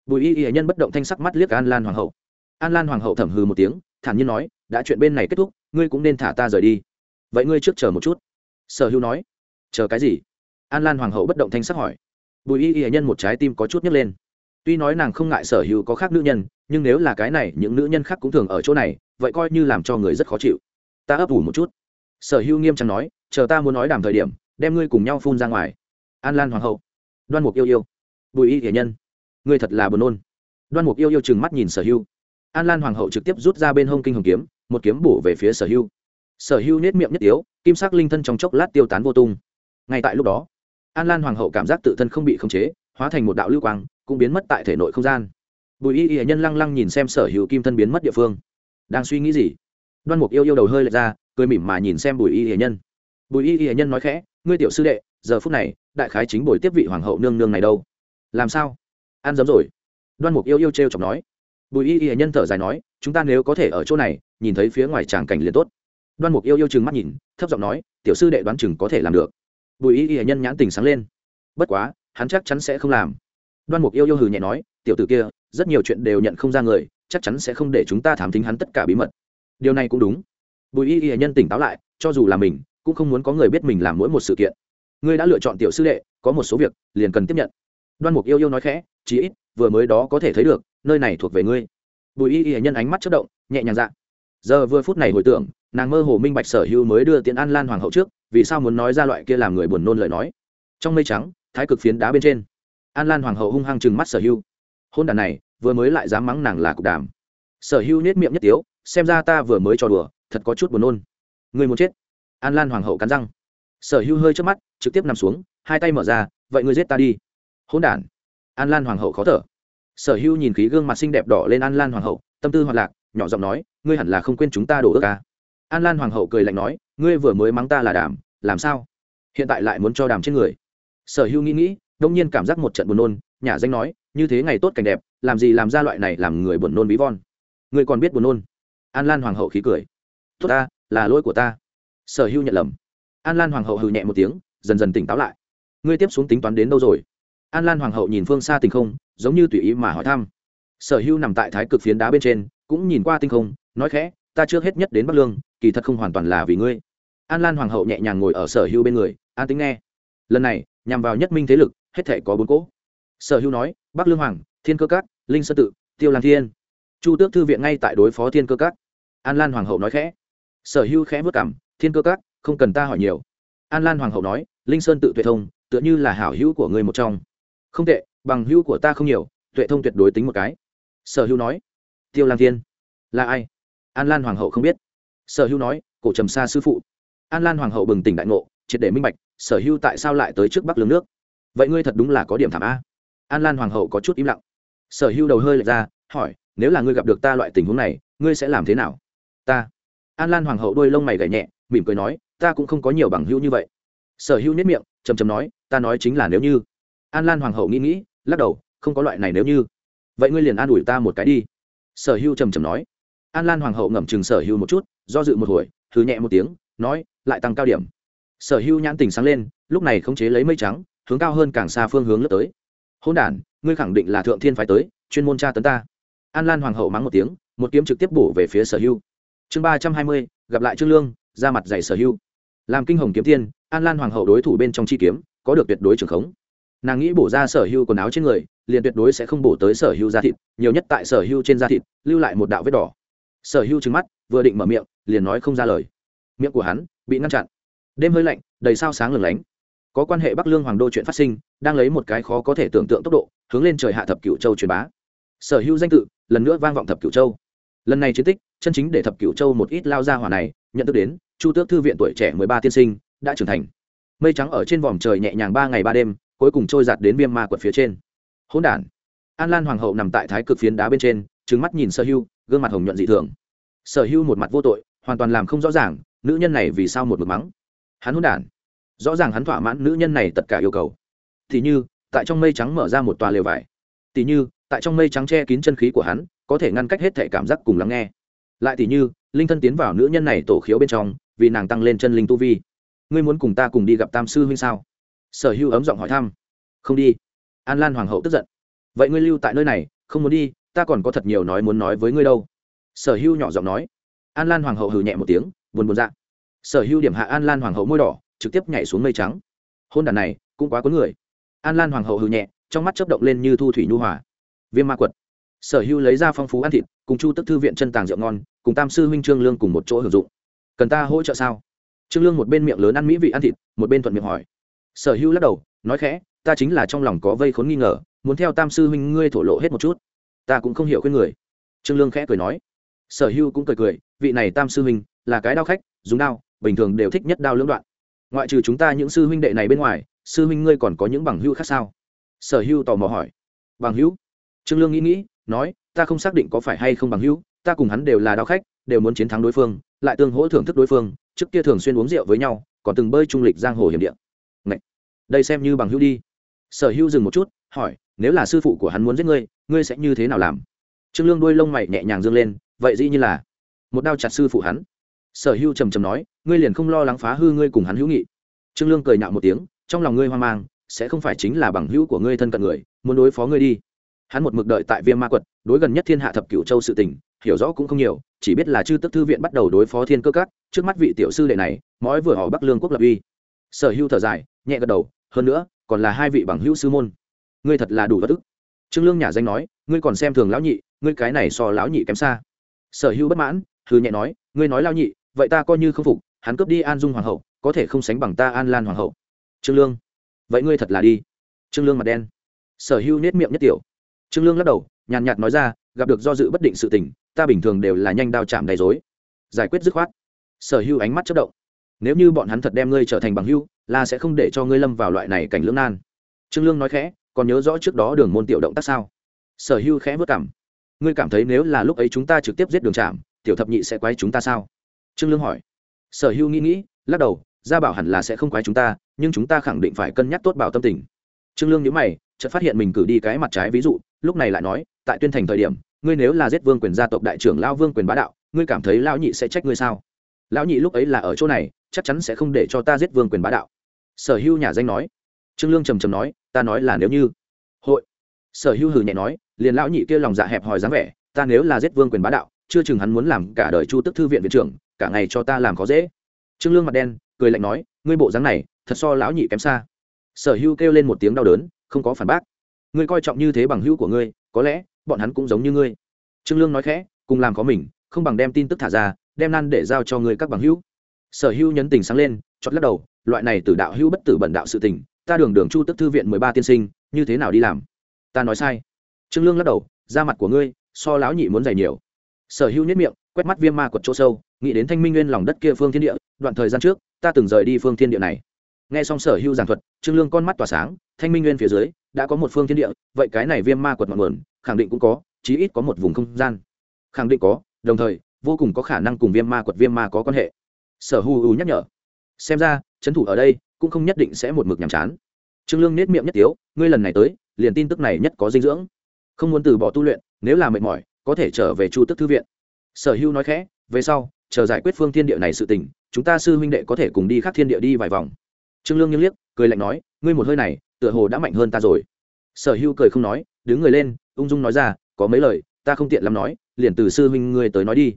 Bùi y y nhân bất động thanh sắc mắt liếc an lan hoàng hậu. An lan hoàng hậu thẩm hư một tiếng, thản nhiên nói, đã chuyện bên này kết thúc, ngươi cũng nên thả ta rời đi. Vậy ngươi trước chờ một chút. Sở Hưu nói. Chờ cái gì? An lan hoàng hậu bất động thanh sắc hỏi. Bùi y y nhân một trái tim có chút nhấc lên tuy nói nàng không ngại sở hữu có khác nữ nhân, nhưng nếu là cái này, những nữ nhân khác cũng thường ở chỗ này, vậy coi như làm cho người rất khó chịu. Ta ấp ủ một chút. Sở hữu nghiêm trang nói, chờ ta muốn nói đàm thời điểm, đem ngươi cùng nhau phun ra ngoài. An lan hoàng hậu. Đoan mục yêu yêu. Bùi y thể nhân. Ngươi thật là buồn nôn. Đoan mục yêu yêu chừng mắt nhìn sở hưu an lan hoàng hậu trực tiếp rút ra bên hông kinh hồng kiếm, một kiếm bổ về phía sở hưu sở hưu nết miệng nhất yếu kim sắc linh thân trong chốc lát tiêu tán vô tung. Ngay tại lúc đó, an lan hoàng hậu cảm giác tự thân không bị khống chế, hóa thành một đạo lưu quang cũng biến mất tại thể nội không gian. Bùi y y nhân lăng lăng nhìn xem sở hữu kim thân biến mất địa phương. Đang suy nghĩ gì? Đoan mục yêu yêu đầu hơi lệch ra, cười mỉm mà nhìn xem bùi y y nhân. Bùi y y nhân nói khẽ, ngươi tiểu sư đệ, giờ phút này, đại khái chính buổi tiếp vị hoàng hậu nương nương này đâu. Làm sao? Ăn dấm rồi. Đoan mục yêu yêu t r e o chọc nói. Bùi y y nhân thở dài nói, chúng ta nếu có thể ở chỗ này, nhìn thấy phía ngoài tràng cảnh liền tốt. Đoan mục yêu yêu chừng mắt nhìn, thấp giọng nói, tiểu sư đệ đoán chừng có thể làm được. Bùi y y nhân nhãn tình sáng lên. Bất quá, hắn chắc chắn sẽ không làm đoan mục yêu yêu hừ nhẹ nói, tiểu t ử kia, rất nhiều chuyện đều nhận không ra người, chắc chắn sẽ không để chúng ta thám thính hắn tất cả bí mật. Điều này cũng đúng. Bùi y y nhân tỉnh táo lại, cho dù là mình, cũng không muốn có người biết mình làm mỗi một sự kiện. Ngươi đã lựa chọn tiểu sư đệ, có một số việc, liền cần tiếp nhận. Đoan mục yêu yêu nói khẽ, chí ít, vừa mới đó có thể thấy được, nơi này thuộc về ngươi. Bùi y y nhân ánh mắt chất động, nhẹ nhàng dạ. Giờ vừa phút này hồi tưởng, nàng mơ hồ minh bạch sở hữu mới đưa tiễn an lan hoàng hậu trước, vì sao muốn nói ra loại kia làm người buồn nôn lời nói. Trong mây trắng, thái cực phiến đá bên trên an lan hoàng hậu hung hăng chừng mắt sở hưu hôn đàn này, vừa mới lại dám mắng nàng là cục đàm. Sở hưu nết miệng nhất tiếu, xem ra ta vừa mới cho đùa, thật có chút buồn nôn. Người muốn chết? An lan hoàng hậu cắn răng. Sở hưu hơi trước mắt, trực tiếp nằm xuống, hai tay mở ra, vậy ngươi giết ta đi. Hôn đàn. an lan hoàng hậu khó thở. Sở hưu nhìn khí gương mặt xinh đẹp đỏ lên an lan hoàng hậu, tâm tư hoạt lạc, nhỏ giọng nói, ngươi hẳn là không quên chúng ta đổ ước ca an lan hoàng hậu cười lạnh nói, ngươi vừa mới mắng ta là đàm, làm sao? Hiện tại lại muốn cho đàm trên người. Sở hưu nghĩ nghĩ đông nhiên cảm giác một trận buồn nôn, nhà danh nói, như thế ngày tốt cảnh đẹp, làm gì làm ra loại này làm người buồn nôn ví von? Người còn biết buồn nôn? An lan hoàng hậu khí cười. Tốt ta, là lỗi của ta. Sở hưu nhận lầm. An lan hoàng hậu hừ nhẹ một tiếng, dần dần tỉnh táo lại. Ngươi tiếp xuống tính toán đến đâu rồi? An lan hoàng hậu nhìn phương xa tình không, giống như tùy ý mà hỏi thăm. Sở hưu nằm tại thái cực phiến đá bên trên, cũng nhìn qua tinh không, nói khẽ, ta trước hết nhất đến bắc lương, kỳ thật không hoàn toàn là vì ngươi. An lan hoàng hậu nhẹ nhàng ngồi ở sở hưu bên người, an tính nghe. Lần này, nhằm vào nhất minh thế lực hết thể có bốn cỗ. Sở hưu nói, bắc lương hoàng, thiên cơ cát linh sơ tự, tiêu lan thiên. Chu tước thư viện ngay tại đối phó thiên cơ cát an lan hoàng hậu nói khẽ. Sở hưu khẽ vất cảm, thiên cơ cát không cần ta hỏi nhiều. An lan hoàng hậu nói, linh sơn tự tuệ thông, tựa như là hảo hữu của người một trong. Không tệ, bằng hữu của ta không nhiều, tuệ thông tuyệt đối tính một cái. Sở hữu nói, tiêu lan thiên, là ai? An lan hoàng hậu không biết. Sở hữu nói, cổ trầm xa sư phụ. An lan hoàng hậu bừng tỉnh đại ngộ, triệt để minh bạch, sở hữu tại sao lại tới trước bắc lương nước? Vậy ngươi thật đúng là có điểm thảm a. An lan hoàng hậu có chút im lặng. Sở hữu đầu hơi lệch ra, hỏi, nếu là ngươi gặp được ta loại tình huống này, ngươi sẽ làm thế nào? Ta. An lan hoàng hậu đôi lông mày gảy nhẹ, mỉm cười nói, ta cũng không có nhiều bằng hữu như vậy. Sở hữu nếp miệng chầm chầm nói, ta nói chính là nếu như. An lan hoàng hậu nghĩ nghĩ, lắc đầu, không có loại này nếu như. Vậy ngươi liền an ủi ta một cái đi. Sở hữu trầm trầm nói. An lan hoàng hậu ngẩm chừng sở hữu một chút, do dự một hồi thứ nhẹ một tiếng, nói, lại tăng cao điểm. Sở hữu nhãn tình sáng lên, lúc này khống chế lấy mây trắng hướng cao hơn càng xa phương hướng lướt tới. Hôn đản, ngươi khẳng định là thượng thiên phải tới, chuyên môn tra tấn ta. An lan hoàng hậu mắng một tiếng, một kiếm trực tiếp bổ về phía sở hưu. Chương ba trăm hai mươi, gặp lại trương lương, ra mặt dày sở hưu. Làm kinh hồng kiếm tiên, an lan hoàng hậu đối thủ bên trong chi kiếm, có được tuyệt đối trường khống. Nàng nghĩ bổ ra sở hưu quần áo trên người, liền tuyệt đối sẽ không bổ tới sở hưu da thịt, nhiều nhất tại sở hưu trên da thịt, lưu lại một đạo vết đỏ. Sở hưu trứng mắt, vừa định mở miệng, liền nói không ra lời. Miệng của hắn bị ngăn chặn. Đêm hơi lạnh, đầy sao sáng lừng lánh có quan hệ bắc lương hoàng đô chuyện phát sinh, đang lấy một cái khó có thể tưởng tượng tốc độ, hướng lên trời hạ thập Cửu châu truyền bá. Sở hữu danh tự, lần nữa vang vọng thập Cửu châu. Lần này chiến tích, chân chính để thập Cửu châu một ít lao ra hỏa này, nhận thức đến, chu tước thư viện tuổi trẻ mười ba tiên sinh, đã trưởng thành. Mây trắng ở trên vòm trời nhẹ nhàng ba ngày ba đêm, cuối cùng trôi giạt đến viêm ma quật phía trên. Hỗn đản. An lan hoàng hậu nằm tại thái cực phiến đá bên trên trứng mắt nhìn sở hưu, gương mặt hồng nhuận dị thường. Sở hưu một mặt vô tội, hoàn toàn làm không rõ ràng, nữ nhân này vì sao một mực mắng. Hắn hỗn đản rõ ràng hắn thỏa mãn nữ nhân này tất cả yêu cầu. Thì như, tại trong mây trắng mở ra một tòa lều vải. Tỉ như, tại trong mây trắng che kín chân khí của hắn, có thể ngăn cách hết thể cảm giác cùng lắng nghe. Lại tỉ như, linh thân tiến vào nữ nhân này tổ khiếu bên trong, vì nàng tăng lên chân linh tu vi. Ngươi muốn cùng ta cùng đi gặp tam sư huynh sao? Sở hữu ấm giọng hỏi thăm. Không đi. An lan hoàng hậu tức giận. Vậy ngươi lưu tại nơi này, không muốn đi, ta còn có thật nhiều nói muốn nói với ngươi đâu. Sở hữu nhỏ giọng nói. An lan hoàng hậu hừ nhẹ một tiếng, buồn buồn dạ. Sở hữu điểm hạ an lan hoàng hậu môi đỏ trực tiếp nhảy xuống mây trắng. Hôn đàn này, cũng quá có người. An lan hoàng hậu hừ nhẹ, trong mắt chớp động lên như thu thủy nhu hòa. Viêm ma quật. Sở hữu lấy ra phong phú ăn thịt, cùng chu tức thư viện chân tàng rượu ngon, cùng tam sư huynh trương lương cùng một chỗ hưởng dụng. Cần ta hỗ trợ sao? Trương lương một bên miệng lớn ăn mỹ vị ăn thịt, một bên thuận miệng hỏi. Sở hữu lắc đầu, nói khẽ, ta chính là trong lòng có vây khốn nghi ngờ, muốn theo tam sư huynh ngươi thổ lộ hết một chút. Ta cũng không hiểu khuyên người. Trương lương khẽ cười nói. Sở hữu cũng cười cười, vị này tam sư huynh là cái đao khách, dùng đao, bình thường đều thích nhất đao lưỡng đoạn ngoại trừ chúng ta những sư huynh đệ này bên ngoài, sư huynh ngươi còn có những bằng hữu khác sao? Sở hữu tò mò hỏi. Bằng hữu? Trương lương nghĩ nghĩ, nói, ta không xác định có phải hay không bằng hữu, ta cùng hắn đều là đao khách, đều muốn chiến thắng đối phương, lại tương hỗ thưởng thức đối phương, trước kia thường xuyên uống rượu với nhau, còn từng bơi trung lịch giang hồ hiểm địa. Ngậy! đây xem như bằng hữu đi. Sở hữu dừng một chút, hỏi, nếu là sư phụ của hắn muốn giết ngươi ngươi sẽ như thế nào làm? Trương lương đuôi lông mày nhẹ nhàng dương lên, vậy dĩ như là một đao chặt sư phụ hắn sở hữu trầm trầm nói, ngươi liền không lo lắng phá hư ngươi cùng hắn hữu nghị. Trương lương cười nhạo một tiếng, trong lòng ngươi hoang mang, sẽ không phải chính là bằng hữu của ngươi thân cận người, muốn đối phó ngươi đi. Hắn một mực đợi tại viêm ma quật, đối gần nhất thiên hạ thập cửu châu sự tình, hiểu rõ cũng không nhiều, chỉ biết là chư tức thư viện bắt đầu đối phó thiên cơ cát trước mắt vị tiểu sư đệ này mói vừa hỏi bắc lương quốc lập uy. Sở hữu thở dài, nhẹ gật đầu, hơn nữa, còn là hai vị bằng hữu sư môn. Ngươi thật là đủ bất ức. Trương lương nhà danh nói, ngươi còn xem thường lão nhị, ngươi cái này so lão nhị kém xa. Sở hữu bất mãn hư nhẹ nói, ngươi nói lão nhị vậy ta coi như không phục, hắn cướp đi an dung hoàng hậu, có thể không sánh bằng ta an lan hoàng hậu. Trương lương, vậy ngươi thật là đi. Trương lương mặt đen. Sở hưu nết miệng nhất tiểu. Trương lương lắc đầu, nhàn nhạt nói ra, gặp được do dự bất định sự tình, ta bình thường đều là nhanh đao chạm đầy dối giải quyết dứt khoát. Sở hưu ánh mắt chất động. Nếu như bọn hắn thật đem ngươi trở thành bằng hưu là sẽ không để cho ngươi lâm vào loại này cảnh lưỡng nan. Trương lương nói khẽ, còn nhớ rõ trước đó đường môn tiểu động tác sao? Sở hưu khẽ vất cảm ngươi cảm thấy nếu là lúc ấy chúng ta trực tiếp giết đường trạm tiểu thập nhị sẽ quay chúng ta sao? Trương lương hỏi. Sở hưu nghĩ nghĩ, lắc đầu, gia bảo hẳn là sẽ không quái chúng ta, nhưng chúng ta khẳng định phải cân nhắc tốt bảo tâm tình. Trương lương nhớ mày, chợt phát hiện mình cử đi cái mặt trái ví dụ, lúc này lại nói, tại tuyên thành thời điểm, ngươi nếu là giết vương quyền gia tộc đại trưởng lao vương quyền bá đạo, ngươi cảm thấy lão nhị sẽ trách ngươi sao? Lão nhị lúc ấy là ở chỗ này, chắc chắn sẽ không để cho ta giết vương quyền bá đạo. Sở hưu nhà danh nói. Trương lương trầm trầm nói, ta nói là nếu như. Hội. Sở hưu hừ nhẹ nói, liền lão nhị kia lòng dạ hẹp hòi dáng vẻ, ta nếu là giết vương quyền bá đạo, chưa chừng hắn muốn làm cả đời chu tức thư viện viện trưởng cả ngày cho ta làm khó dễ. Trương lương mặt đen, cười lạnh nói, ngươi bộ dáng này, thật so lão nhị kém xa. Sở hưu kêu lên một tiếng đau đớn, không có phản bác. Ngươi coi trọng như thế bằng hữu của ngươi, có lẽ, bọn hắn cũng giống như ngươi. Trương lương nói khẽ, cùng làm có mình, không bằng đem tin tức thả ra, đem năn để giao cho ngươi các bằng hữu. Sở hưu nhấn tình sáng lên, chót lắc đầu, loại này từ đạo hữu bất tử bẩn đạo sự tình, ta đường đường chu tức thư viện mười ba tiên sinh, như thế nào đi làm? Ta nói sai. Trương lương lắc đầu, da mặt của ngươi, so lão nhị muốn dày nhiều sở hữu nhất miệng, quét mắt viêm ma quật chỗ sâu, nghĩ đến thanh minh nguyên lòng đất kia phương thiên địa, đoạn thời gian trước, ta từng rời đi phương thiên địa này. Nghe xong sở hữu giảng thuật, trương lương con mắt tỏa sáng, thanh minh nguyên phía dưới, đã có một phương thiên địa, vậy cái này viêm ma quật ngọn nguồn, khẳng định cũng có, chí ít có một vùng không gian. Khẳng định có, đồng thời, vô cùng có khả năng cùng viêm ma quật viêm ma có quan hệ. Sở hữu nhắc nhở. Xem ra trấn thủ ở đây, cũng không nhất định sẽ một mực nhàm chán. Trương lương nết miệng nhất tiếu, ngươi lần này tới, liền tin tức này nhất có dinh dưỡng. Không muốn từ bỏ tu luyện, nếu là mệt mỏi có thể trở về chu tức thư viện. Sở hữu nói khẽ, về sau, chờ giải quyết phương thiên địa này sự tình, chúng ta sư huynh đệ có thể cùng đi khắc thiên địa đi vài vòng. Trương lương nghiêng liếc, cười lạnh nói, ngươi một hơi này, tựa hồ đã mạnh hơn ta rồi. Sở hữu cười không nói, đứng người lên, ung dung nói ra, có mấy lời, ta không tiện lắm nói, liền từ sư huynh ngươi tới nói đi.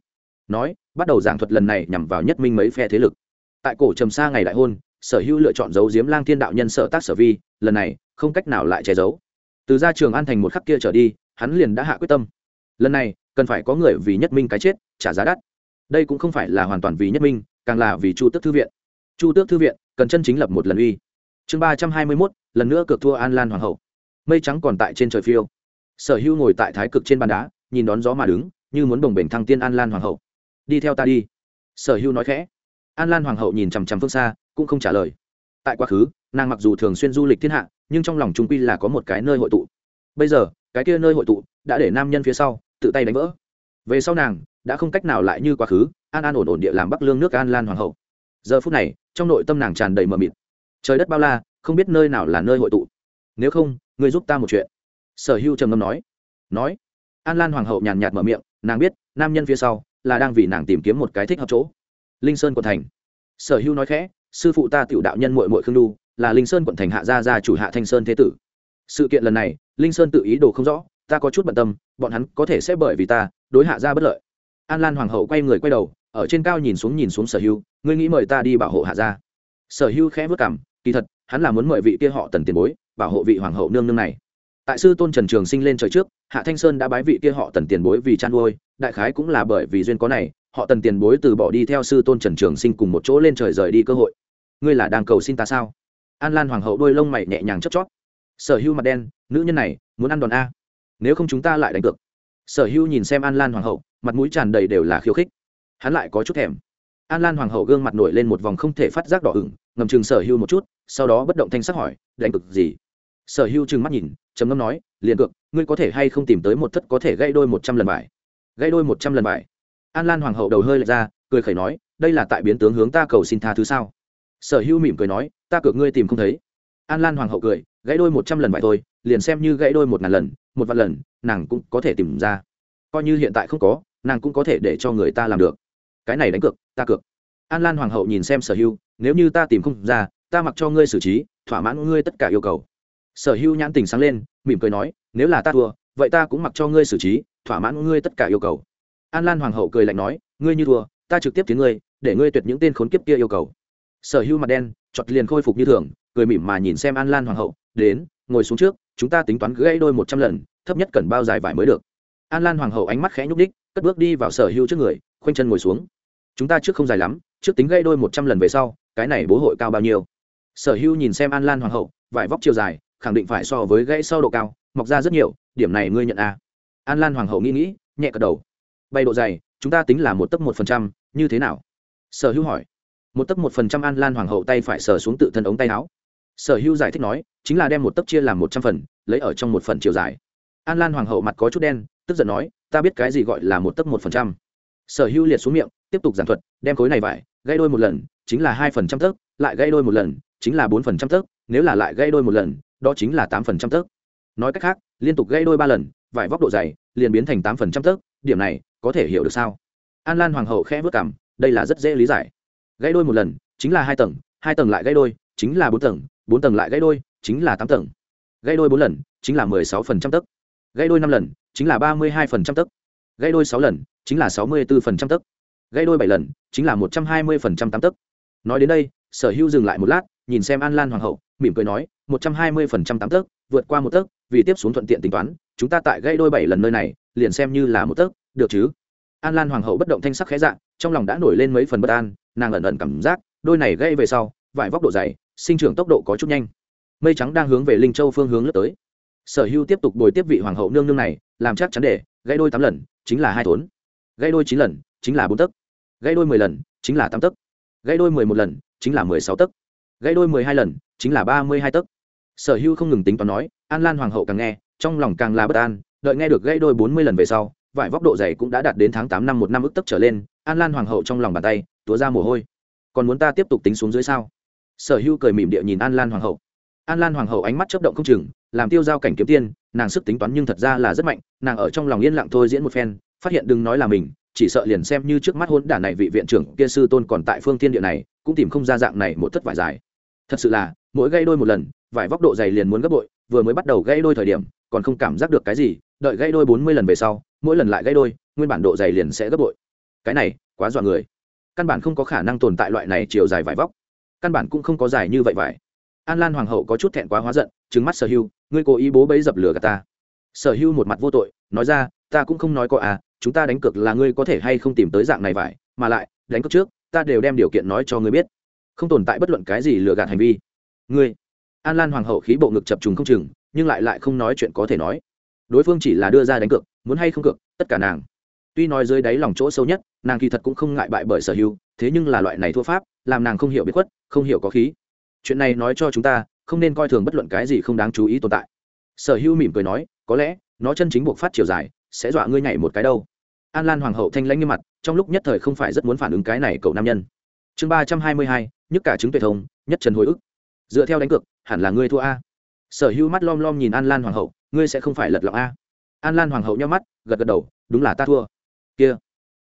Nói, bắt đầu giảng thuật lần này nhằm vào nhất minh mấy phe thế lực. Tại cổ trầm sa ngày đại hôn, sở hữu lựa chọn giấu diếm lang thiên đạo nhân sở tác sở vi, lần này, không cách nào lại che giấu. Từ ra trường an thành một khắc kia trở đi, hắn liền đã hạ quyết tâm lần này cần phải có người vì nhất minh cái chết trả giá đắt. Đây cũng không phải là hoàn toàn vì nhất minh, càng là vì chu tước thư viện. Chu tước thư viện, cần chân chính lập một lần uy. Chương ba trăm hai mươi mốt, lần nữa cược thua an lan hoàng hậu. Mây trắng còn tại trên trời phiêu. Sở hữu ngồi tại thái cực trên bàn đá, nhìn đón gió mà đứng, như muốn đồng bình thăng tiên an lan hoàng hậu. Đi theo ta đi. Sở hữu nói khẽ. An lan hoàng hậu nhìn chằm chằm phương xa, cũng không trả lời. Tại quá khứ, nàng mặc dù thường xuyên du lịch thiên hạ, nhưng trong lòng trung quy là có một cái nơi hội tụ. Bây giờ cái kia nơi hội tụ đã để nam nhân phía sau tự tay đánh vỡ. Về sau nàng đã không cách nào lại như quá khứ, an an ổn ổn địa làm bắc lương nước an lan hoàng hậu. Giờ phút này, trong nội tâm nàng tràn đầy mờ mịt. Trời đất bao la, không biết nơi nào là nơi hội tụ. Nếu không, ngươi giúp ta một chuyện. Sở hưu trầm ngâm nói. Nói. An lan hoàng hậu nhàn nhạt mở miệng, nàng biết, nam nhân phía sau là đang vì nàng tìm kiếm một cái thích hợp chỗ. Linh sơn quận thành. Sở hưu nói khẽ, sư phụ ta tiểu đạo nhân mội mội khương đu, là linh sơn quận thành hạ gia gia chủ hạ thanh sơn thế tử. Sự kiện lần này linh sơn tự ý đồ không rõ, ta có chút bận tâm, bọn hắn có thể sẽ bởi vì ta, đối hạ gia bất lợi. An lan hoàng hậu quay người quay đầu, ở trên cao nhìn xuống nhìn xuống sở hưu, ngươi nghĩ mời ta đi bảo hộ hạ gia sở hưu khẽ vất cảm, kỳ thật, hắn là muốn mời vị kia họ tần tiền bối, bảo hộ vị hoàng hậu nương nương này. Tại sư tôn trần trường sinh lên trời trước, hạ thanh sơn đã bái vị kia họ tần tiền bối vì chăn nuôi đại khái cũng là bởi vì duyên có này, họ tần tiền bối từ bỏ đi theo sư tôn trần trường sinh cùng một chỗ lên trời rời đi cơ hội. Ngươi là đang cầu xin ta sao? An lan hoàng hậu đôi lông mày nhẹ nhàng chớp chót sở hưu mặt đen nữ nhân này, muốn ăn đòn a. Nếu không chúng ta lại đánh cược. Sở hưu nhìn xem an lan hoàng hậu, mặt mũi tràn đầy đều là khiêu khích. Hắn lại có chút thèm. An lan hoàng hậu gương mặt nổi lên một vòng không thể phát giác đỏ ửng, ngầm chừng sở hưu một chút, sau đó bất động thanh sắc hỏi, đánh cực gì? Sở hưu trừng mắt nhìn, trầm ngâm nói, liền cược, ngươi có thể hay không tìm tới một thất có thể gây đôi một trăm lần bài? Gây đôi một trăm lần bài? An lan hoàng hậu đầu hơi lệch ra, cười khẩy nói, đây là tại biến tướng hướng ta cầu xin tha thứ sao? Sở hưu mỉm cười nói, ta cược ngươi tìm không thấy. An lan hoàng hậu cười gãy đôi một trăm lần vậy thôi, liền xem như gãy đôi một ngàn lần, một vạn lần, nàng cũng có thể tìm ra. Coi như hiện tại không có, nàng cũng có thể để cho người ta làm được. Cái này đánh cược, ta cược. An lan hoàng hậu nhìn xem sở hưu, nếu như ta tìm không ra, ta mặc cho ngươi xử trí, thỏa mãn ngươi tất cả yêu cầu. Sở hưu nhãn tình sáng lên, mỉm cười nói, nếu là ta thua, vậy ta cũng mặc cho ngươi xử trí, thỏa mãn ngươi tất cả yêu cầu. An lan hoàng hậu cười lạnh nói, ngươi như thua, ta trực tiếp tiếng ngươi, để ngươi tuyệt những tên khốn kiếp kia yêu cầu. Sở hưu mặt đen, chọt liền khôi phục như thường, cười mỉm mà nhìn xem an lan hoàng hậu đến, ngồi xuống trước, chúng ta tính toán gãy đôi một trăm lần, thấp nhất cần bao dài vải mới được. An lan hoàng hậu ánh mắt khẽ nhúc đích cất bước đi vào sở hưu trước người, khoanh chân ngồi xuống. Chúng ta trước không dài lắm, trước tính gãy đôi một trăm lần về sau, cái này bố hội cao bao nhiêu? Sở hưu nhìn xem an lan hoàng hậu, vải vóc chiều dài, khẳng định phải so với gãy sau độ cao, mọc ra rất nhiều, điểm này ngươi nhận a à. an lan hoàng hậu nghĩ nghĩ, nhẹ cật đầu. Bay độ dày, chúng ta tính là một tấc một phần trăm, như thế nào? Sở hưu hỏi. Một tấc một phần trăm an lan hoàng hậu tay phải sờ xuống tự thân ống tay áo sở hưu giải thích nói, chính là đem một tấc chia làm một trăm phần, lấy ở trong một phần chiều dài. An lan hoàng hậu mặt có chút đen, tức giận nói, ta biết cái gì gọi là một tấc một phần trăm. Sở hưu liệt xuống miệng, tiếp tục giảng thuật, đem khối này vải gây đôi một lần, chính là hai phần trăm tấc, lại gây đôi một lần, chính là bốn phần trăm tấc, nếu là lại gây đôi một lần, đó chính là tám phần trăm tấc. Nói cách khác, liên tục gây đôi ba lần, vải vóc độ dày, liền biến thành tám phần trăm tấc, điểm này, có thể hiểu được sao? An lan hoàng hậu khẽ vất cảm đây là rất dễ lý giải. Gây đôi một lần, chính là hai tầng hai tầng lại gây đôi, chính là bốn tầng bốn tầng lại gãy đôi, chính là tám tầng. Gãy đôi bốn lần, chính là mười sáu phần trăm tấc. Gãy đôi năm lần, chính là ba mươi hai phần trăm tấc. Gãy đôi sáu lần, chính là sáu mươi bốn phần trăm tấc. Gãy đôi bảy lần, chính là một trăm hai mươi phần trăm tám tấc. Nói đến đây, sở hữu dừng lại một lát, nhìn xem an lan hoàng hậu, mỉm cười nói, một trăm hai mươi phần trăm tám tấc, vượt qua một tấc, vì tiếp xuống thuận tiện tính toán, chúng ta tại gãy đôi bảy lần nơi này, liền xem như là một tấc, được chứ? An lan hoàng hậu bất động thanh sắc khẽ dạng trong lòng đã nổi lên mấy phần bất an, nàng ẩn ẩn cảm giác, đôi này gây về sau, vải vóc độ dày sinh trưởng tốc độ có chút nhanh. Mây trắng đang hướng về linh châu phương hướng lướt tới. Sở hưu tiếp tục bồi tiếp vị hoàng hậu nương nương này, làm chắc chắn để gây đôi tám lần, chính là hai thốn. Gây đôi chín lần, chính là bốn tấc. Gây đôi mười lần, chính là tám tấc. Gây đôi mười một lần, chính là mười sáu tấc. Gây đôi mười hai lần, chính là ba mươi hai tấc. Sở hưu không ngừng tính toán nói, an lan hoàng hậu càng nghe, trong lòng càng là bất an, đợi nghe được gây đôi bốn mươi lần về sau, vải vóc độ dày cũng đã đạt đến tháng tám năm một năm ức tấc trở lên, an lan hoàng hậu trong lòng bàn tay, túa ra mồ hôi. Còn muốn ta tiếp tục tính xuống dưới sao? Sở hưu cười mỉm địa nhìn an lan hoàng hậu. An lan hoàng hậu ánh mắt chấp động không chừng, làm tiêu giao cảnh kiếm tiên, nàng sức tính toán nhưng thật ra là rất mạnh, nàng ở trong lòng yên lặng thôi diễn một phen, phát hiện đừng nói là mình, chỉ sợ liền xem như trước mắt hôn đản này vị viện trưởng kia sư tôn còn tại phương thiên địa này, cũng tìm không ra dạng này một thất vải dài. Thật sự là, mỗi gây đôi một lần, vải vóc độ dày liền muốn gấp bội, vừa mới bắt đầu gây đôi thời điểm, còn không cảm giác được cái gì, đợi gây đôi bốn mươi lần về sau, mỗi lần lại gây đôi, nguyên bản độ dày liền sẽ gấp bội. Cái này, quá dọa người. Căn bản không có khả năng tồn tại loại này chiều dài vải vóc căn bản cũng không có dài như vậy vải. An lan hoàng hậu có chút thẹn quá hóa giận trứng mắt sở hưu, ngươi cố ý bố bấy dập lửa gà ta. Sở hưu một mặt vô tội, nói ra, ta cũng không nói có à chúng ta đánh cược là ngươi có thể hay không tìm tới dạng này vải, mà lại, đánh cược trước, ta đều đem điều kiện nói cho ngươi biết. Không tồn tại bất luận cái gì lừa gạt hành vi. Ngươi. An lan hoàng hậu khí bộ ngực chập trùng không chừng, nhưng lại lại không nói chuyện có thể nói. Đối phương chỉ là đưa ra đánh cược, muốn hay không cược, tất cả nàng. Tuy nói dưới đáy lòng chỗ sâu nhất, nàng kỳ thật cũng không ngại bại bởi sở hữu thế nhưng là loại này thua pháp làm nàng không hiểu biết khuất, không hiểu có khí. Chuyện này nói cho chúng ta, không nên coi thường bất luận cái gì không đáng chú ý tồn tại. Sở hữu mỉm cười nói, có lẽ, nó chân chính buộc phát chiều dài, sẽ dọa ngươi nhảy một cái đâu. An lan hoàng hậu thanh lãnh như mặt, trong lúc nhất thời không phải rất muốn phản ứng cái này cậu nam nhân. Chương ba trăm hai mươi hai nhất cả chứng tuệ thông nhất trần hồi ức. Dựa theo đánh cược, hẳn là ngươi thua a. Sở hữu mắt lom lom nhìn an lan hoàng hậu, ngươi sẽ không phải lật lọng a. An lan hoàng hậu nhau mắt, gật gật đầu, đúng là ta thua. Kia.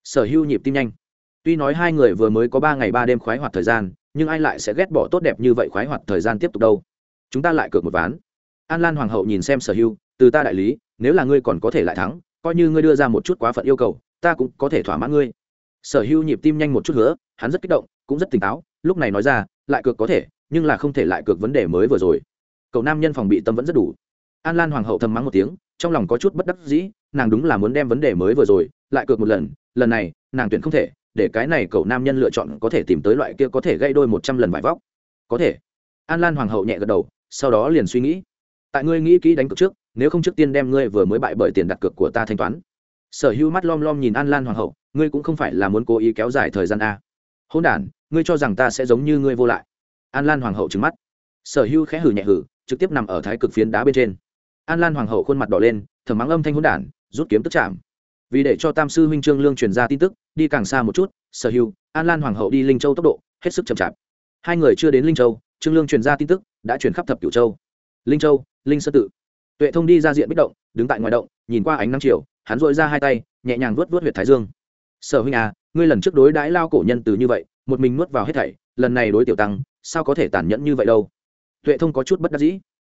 Sở hữu nhịp tim nhanh tuy nói hai người vừa mới có ba ngày ba đêm khoái hoạt thời gian, nhưng ai lại sẽ ghét bỏ tốt đẹp như vậy khoái hoạt thời gian tiếp tục đâu? Chúng ta lại cược một ván. An lan hoàng hậu nhìn xem sở hưu, từ ta đại lý, nếu là ngươi còn có thể lại thắng, coi như ngươi đưa ra một chút quá phận yêu cầu, ta cũng có thể thỏa mãn ngươi. Sở hưu nhịp tim nhanh một chút nữa hắn rất kích động, cũng rất tỉnh táo, lúc này nói ra, lại cược có thể, nhưng là không thể lại cược vấn đề mới vừa rồi. Cậu nam nhân phòng bị tâm vẫn rất đủ. An lan hoàng hậu thầm mắng một tiếng, trong lòng có chút bất đắc dĩ, nàng đúng là muốn đem vấn đề mới vừa rồi, lại cược một lần lần này, nàng tuyển không thể để cái này cậu nam nhân lựa chọn có thể tìm tới loại kia có thể gây đôi một trăm lần vải vóc. Có thể. An lan hoàng hậu nhẹ gật đầu, sau đó liền suy nghĩ. Tại ngươi nghĩ kỹ đánh cược trước, nếu không trước tiên đem ngươi vừa mới bại bởi tiền đặt cược của ta thanh toán. Sở hữu mắt lom lom nhìn an lan hoàng hậu, ngươi cũng không phải là muốn cố ý kéo dài thời gian à. a hôn đ ngươi cho rằng ta sẽ giống như ngươi vô lại. An lan hoàng hậu trứng mắt. Sở hữu khẽ hử nhẹ hử trực tiếp nằm ở thái cực phiến đá bên trên. An lan hoàng hậu khuôn mặt đỏ lên, thầm mắng âm thanh hôn đản, rút kiếm tức chạm vì để cho tam sư huynh trương lương truyền ra tin tức, đi càng xa một chút, sở hữu, an lan hoàng hậu đi linh châu tốc độ, hết sức chậm chạp. Hai người chưa đến linh châu, trương lương truyền ra tin tức, đã truyền khắp thập cửu châu. Linh châu, linh sơ tự. Tuệ thông đi ra diện bích động, đứng tại ngoài động, nhìn qua ánh nắng chiều, hắn dội ra hai tay, nhẹ nhàng vuốt vuốt huyệt thái dương. Sở huynh à ngươi lần trước đối đãi lao cổ nhân từ như vậy, một mình nuốt vào hết thảy, lần này đối tiểu tăng, sao có thể tàn nhẫn như vậy đâu? Tuệ thông có chút bất đắc dĩ.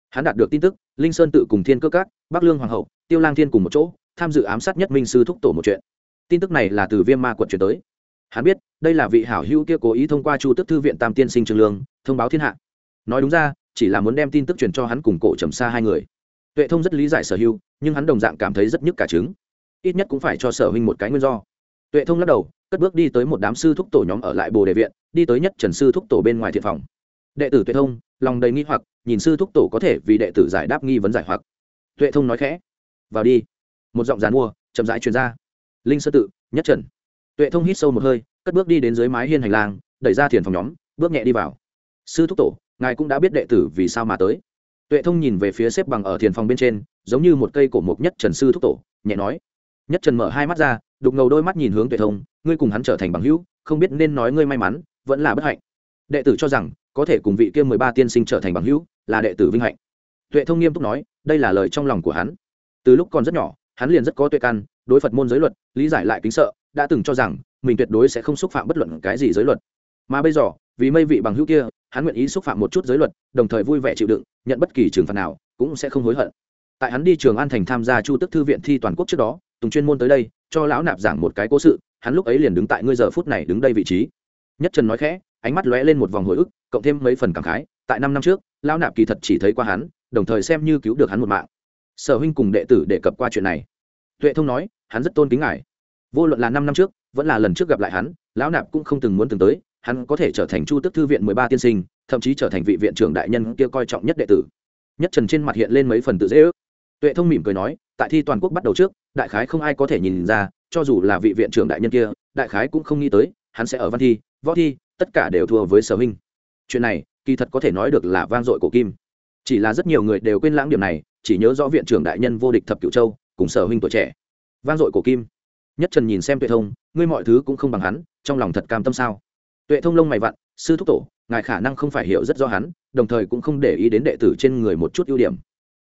Hắn đạt được tin tức, linh sơn tự cùng thiên cơ các, bắc lương hoàng hậu, tiêu lang thiên cùng một chỗ tham dự ám sát nhất minh sư thúc tổ một chuyện. Tin tức này là từ viêm ma quận chuyển tới. Hắn biết, đây là vị hảo hữu kia cố ý thông qua chu tức thư viện tam tiên sinh trường lương, thông báo thiên hạ. Nói đúng ra, chỉ là muốn đem tin tức truyền cho hắn cùng cổ trầm xa hai người. Tuệ thông rất lý giải sở hữu, nhưng hắn đồng dạng cảm thấy rất nhức cả trứng. Ít nhất cũng phải cho sở huynh một cái nguyên do. Tuệ thông lắc đầu, cất bước đi tới một đám sư thúc tổ nhóm ở lại bồ đề viện, đi tới nhất trần sư thúc tổ bên ngoài thiện phòng. Đệ tử tuệ thông, lòng đầy nghi hoặc, nhìn sư thúc tổ có thể vì đệ tử giải đáp nghi vấn giải hoặc. Tuệ thông nói khẽ, vào đi một giọng dàn mua, chậm rãi truyền ra. Linh sơ tự, nhất trần. Tuệ thông hít sâu một hơi, cất bước đi đến dưới mái hiên hành lang, đẩy ra thiền phòng nhóm, bước nhẹ đi vào. Sư thúc tổ, ngài cũng đã biết đệ tử vì sao mà tới. Tuệ thông nhìn về phía xếp bằng ở thiền phòng bên trên, giống như một cây cổ mục nhất trần sư thúc tổ, nhẹ nói. Nhất trần mở hai mắt ra, đục ngầu đôi mắt nhìn hướng tuệ thông, ngươi cùng hắn trở thành bằng hữu, không biết nên nói ngươi may mắn, vẫn là bất hạnh. Đệ tử cho rằng, có thể cùng vị kia mười ba tiên sinh trở thành bằng hữu, là đệ tử vinh hạnh. Tuệ thông nghiêm túc nói, đây là lời trong lòng của hắn. Từ lúc còn rất nhỏ hắn liền rất có tuệ căn, đối phật môn giới luật, lý giải lại kính sợ, đã từng cho rằng mình tuyệt đối sẽ không xúc phạm bất luận cái gì giới luật. Mà bây giờ, vì mây vị bằng hữu kia, hắn nguyện ý xúc phạm một chút giới luật, đồng thời vui vẻ chịu đựng, nhận bất kỳ trừng phạt nào, cũng sẽ không hối hận. Tại hắn đi trường an thành tham gia chu tức thư viện thi toàn quốc trước đó, tùng chuyên môn tới đây, cho lão nạp giảng một cái cố sự, hắn lúc ấy liền đứng tại ngươi giờ phút này đứng đây vị trí. Nhất trần nói khẽ, ánh mắt lóe lên một vòng hồi ức, cộng thêm mấy phần cảm khái, tại năm năm trước, lão nạp kỳ thật chỉ thấy qua hắn, đồng thời xem như cứu được hắn một mạng sở huynh cùng đệ tử đề cập qua chuyện này. Tuệ thông nói, hắn rất tôn kính ngài. Vô luận là năm năm trước, vẫn là lần trước gặp lại hắn, lão nạp cũng không từng muốn từng tới, hắn có thể trở thành chu tức thư viện mười ba tiên sinh, thậm chí trở thành vị viện trưởng đại nhân kia coi trọng nhất đệ tử. Nhất trần trên mặt hiện lên mấy phần tự dễ ước. Tuệ thông mỉm cười nói, tại thi toàn quốc bắt đầu trước, đại khái không ai có thể nhìn ra, cho dù là vị viện trưởng đại nhân kia, đại khái cũng không nghĩ tới, hắn sẽ ở văn thi, võ thi, tất cả đều thua với sở huynh. Chuyện này, kỳ thật có thể nói được là vang dội của kim. Chỉ là rất nhiều người đều quên lãng điểm này chỉ nhớ rõ viện trưởng đại nhân vô địch thập cửu châu, cùng sở huynh tuổi trẻ. Vang dội của kim. Nhất trần nhìn xem tuệ thông, ngươi mọi thứ cũng không bằng hắn, trong lòng thật cam tâm sao? Tuệ thông lông mày vặn, sư thúc tổ, ngài khả năng không phải hiểu rất rõ hắn, đồng thời cũng không để ý đến đệ tử trên người một chút ưu điểm.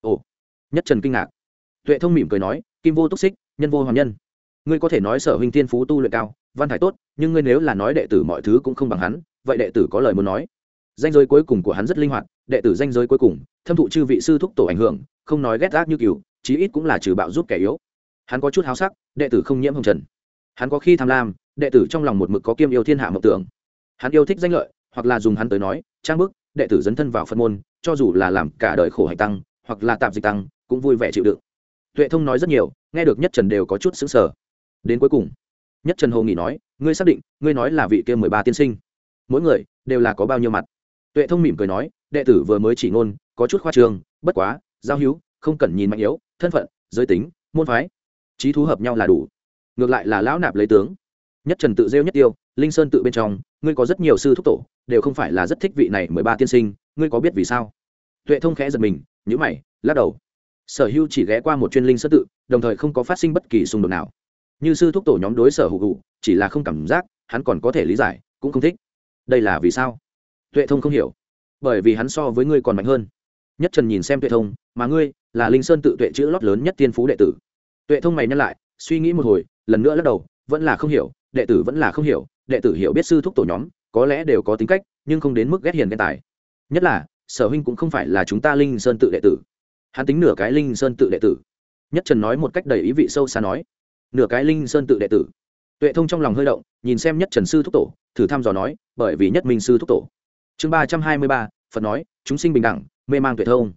Ồ. Nhất trần kinh ngạc. Tuệ thông mỉm cười nói, kim vô túc xích, nhân vô hoàng nhân. Ngươi có thể nói sở huynh tiên phú tu luyện cao, văn thải tốt, nhưng ngươi nếu là nói đệ tử mọi thứ cũng không bằng hắn, vậy đệ tử có lời muốn nói danh giới cuối cùng của hắn rất linh hoạt, đệ tử danh giới cuối cùng, thâm thụ chư vị sư thúc tổ ảnh hưởng, không nói ghét ác như cừu, chí ít cũng là trừ bạo giúp kẻ yếu. Hắn có chút háo sắc, đệ tử không nhiễm hồng trần. Hắn có khi tham lam, đệ tử trong lòng một mực có kiêm yêu thiên hạ mộng tưởng. Hắn yêu thích danh lợi, hoặc là dùng hắn tới nói, trang bức, đệ tử dấn thân vào phân môn, cho dù là làm cả đời khổ hạnh tăng, hoặc là tạp dịch tăng, cũng vui vẻ chịu đựng. Tuệ thông nói rất nhiều, nghe được nhất trần đều có chút xứng sở đến cuối cùng, nhất trần hồ nghỉ nói, ngươi xác định, ngươi nói là vị kia mười ba tiên sinh. Mỗi người đều là có bao nhiêu mặt? Tuệ thông mỉm cười nói, đệ tử vừa mới chỉ ngôn, có chút khoa trường bất quá, giao hữu, không cần nhìn mạnh yếu, thân phận, giới tính, môn phái, trí thú hợp nhau là đủ. Ngược lại là lão nạp lấy tướng. Nhất trần tự rêu nhất tiêu, linh sơn tự bên trong, ngươi có rất nhiều sư thúc tổ, đều không phải là rất thích vị này mười ba tiên sinh, ngươi có biết vì sao? Tuệ thông khẽ giật mình nhữ mày, lắc đầu. Sở hưu chỉ ghé qua một chuyên linh sơn tự, đồng thời không có phát sinh bất kỳ xung đột nào. Như sư thúc tổ nhóm đối sở hữu hữu, chỉ là không cảm giác, hắn còn có thể lý giải, cũng không thích. Đây là vì sao? Tuệ thông không hiểu. Bởi vì hắn so với ngươi còn mạnh hơn. Nhất trần nhìn xem tuệ thông, mà ngươi là linh sơn tự tuệ chữ lót lớn nhất tiên phú đệ tử. Tuệ thông mày nhắc lại, suy nghĩ một hồi, lần nữa lắc đầu, vẫn là không hiểu, đệ tử vẫn là không hiểu, đệ tử hiểu biết sư thúc tổ nhóm, có lẽ đều có tính cách, nhưng không đến mức ghét hiền ghen tài. Nhất là, sở huynh cũng không phải là chúng ta linh sơn tự đệ tử. Hắn tính nửa cái linh sơn tự đệ tử. Nhất trần nói một cách đầy ý vị sâu xa nói, nửa cái linh sơn tự đệ tử. Tuệ thông trong lòng hơi động, nhìn xem nhất trần sư thúc tổ, thử thăm dò nói, bởi vì nhất minh sư thúc tổ chương ba trăm hai mươi ba, phật nói, chúng sinh bình đẳng, mê mang tuệ thông.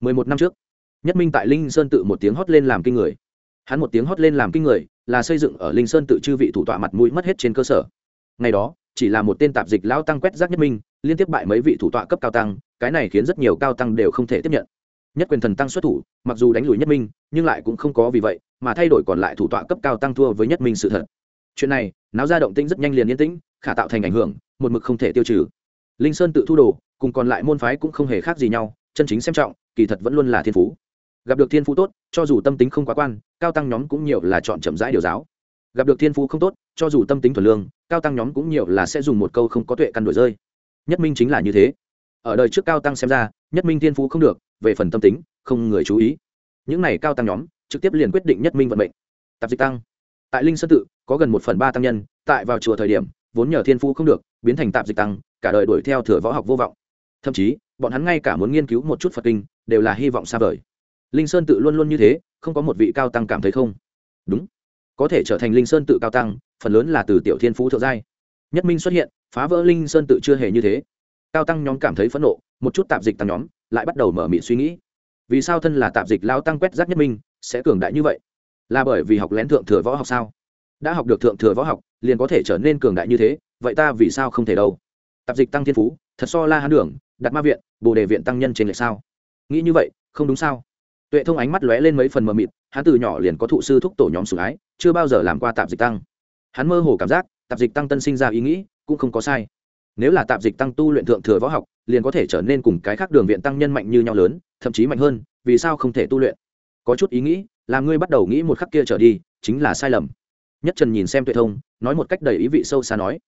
mười một năm trước, nhất minh tại linh sơn tự một tiếng hót lên làm kinh người. Hắn một tiếng hót lên làm kinh người là xây dựng ở linh sơn tự chư vị thủ tọa mặt mũi mất hết trên cơ sở. Ngày đó, chỉ là một tên tạp dịch lão tăng quét rác nhất minh, liên tiếp bại mấy vị thủ tọa cấp cao tăng, cái này khiến rất nhiều cao tăng đều không thể tiếp nhận. Nhất quyền thần tăng xuất thủ, mặc dù đánh lùi nhất minh, nhưng lại cũng không có vì vậy mà thay đổi còn lại thủ tọa cấp cao tăng thua với nhất minh sự thật. Chuyện này, náo ra động tĩnh rất nhanh liền yên tĩnh, khả tạo thành ảnh hưởng, một mực không thể tiêu trừ linh sơn tự thu đồ, cùng còn lại môn phái cũng không hề khác gì nhau, chân chính xem trọng, kỳ thật vẫn luôn là thiên phú. Gặp được thiên phú tốt, cho dù tâm tính không quá quan, cao tăng nhóm cũng nhiều là chọn chậm rãi điều giáo. Gặp được thiên phú không tốt, cho dù tâm tính thuần lương, cao tăng nhóm cũng nhiều là sẽ dùng một câu không có tuệ căn đổi rơi. Nhất minh chính là như thế. Ở đời trước cao tăng xem ra, nhất minh thiên phú không được, về phần tâm tính, không người chú ý. Những này cao tăng nhóm, trực tiếp liền quyết định nhất minh vận mệnh. Tạp dịch tăng. Tại linh sơn tự, có gần một phần ba tăng nhân, tại vào chùa thời điểm vốn nhờ thiên phú không được, biến thành tạp dịch tăng, cả đời đuổi theo thừa võ học vô vọng. Thậm chí, bọn hắn ngay cả muốn nghiên cứu một chút phật kinh, đều là hy vọng xa vời. Linh sơn tự luôn luôn như thế, không có một vị cao tăng cảm thấy không? Đúng. Có thể trở thành linh sơn tự cao tăng, phần lớn là từ tiểu thiên phú thượng giai. Nhất minh xuất hiện, phá vỡ linh sơn tự chưa hề như thế. Cao tăng nhóm cảm thấy phẫn nộ, một chút tạp dịch tăng nhóm lại bắt đầu mở mị suy nghĩ. Vì sao thân là tạp dịch lao tăng quét rác nhất minh, sẽ cường đại như vậy? Là bởi vì học lén thượng thừa võ học sao? Đã học được thượng thừa võ học, liền có thể trở nên cường đại như thế, vậy ta vì sao không thể đâu? Tạp dịch tăng thiên phú, thật so la hán đường đặt ma viện, bồ đề viện tăng nhân trên lệch sao? Nghĩ như vậy, không đúng sao? Tuệ thông ánh mắt lóe lên mấy phần mờ mịt, hắn từ nhỏ liền có thụ sư thúc tổ nhóm sủng ái, chưa bao giờ làm qua tạp dịch tăng. Hắn mơ hồ cảm giác, tạp dịch tăng tân sinh ra ý nghĩ, cũng không có sai. Nếu là tạp dịch tăng tu luyện thượng thừa võ học, liền có thể trở nên cùng cái khác đường viện tăng nhân mạnh như nhau lớn, thậm chí mạnh hơn, vì sao không thể tu luyện? Có chút ý nghĩ là ngươi bắt đầu nghĩ một khắc kia trở đi, chính là sai lầm nhất trần nhìn xem tuệ thông, nói một cách đầy ý vị sâu xa nói.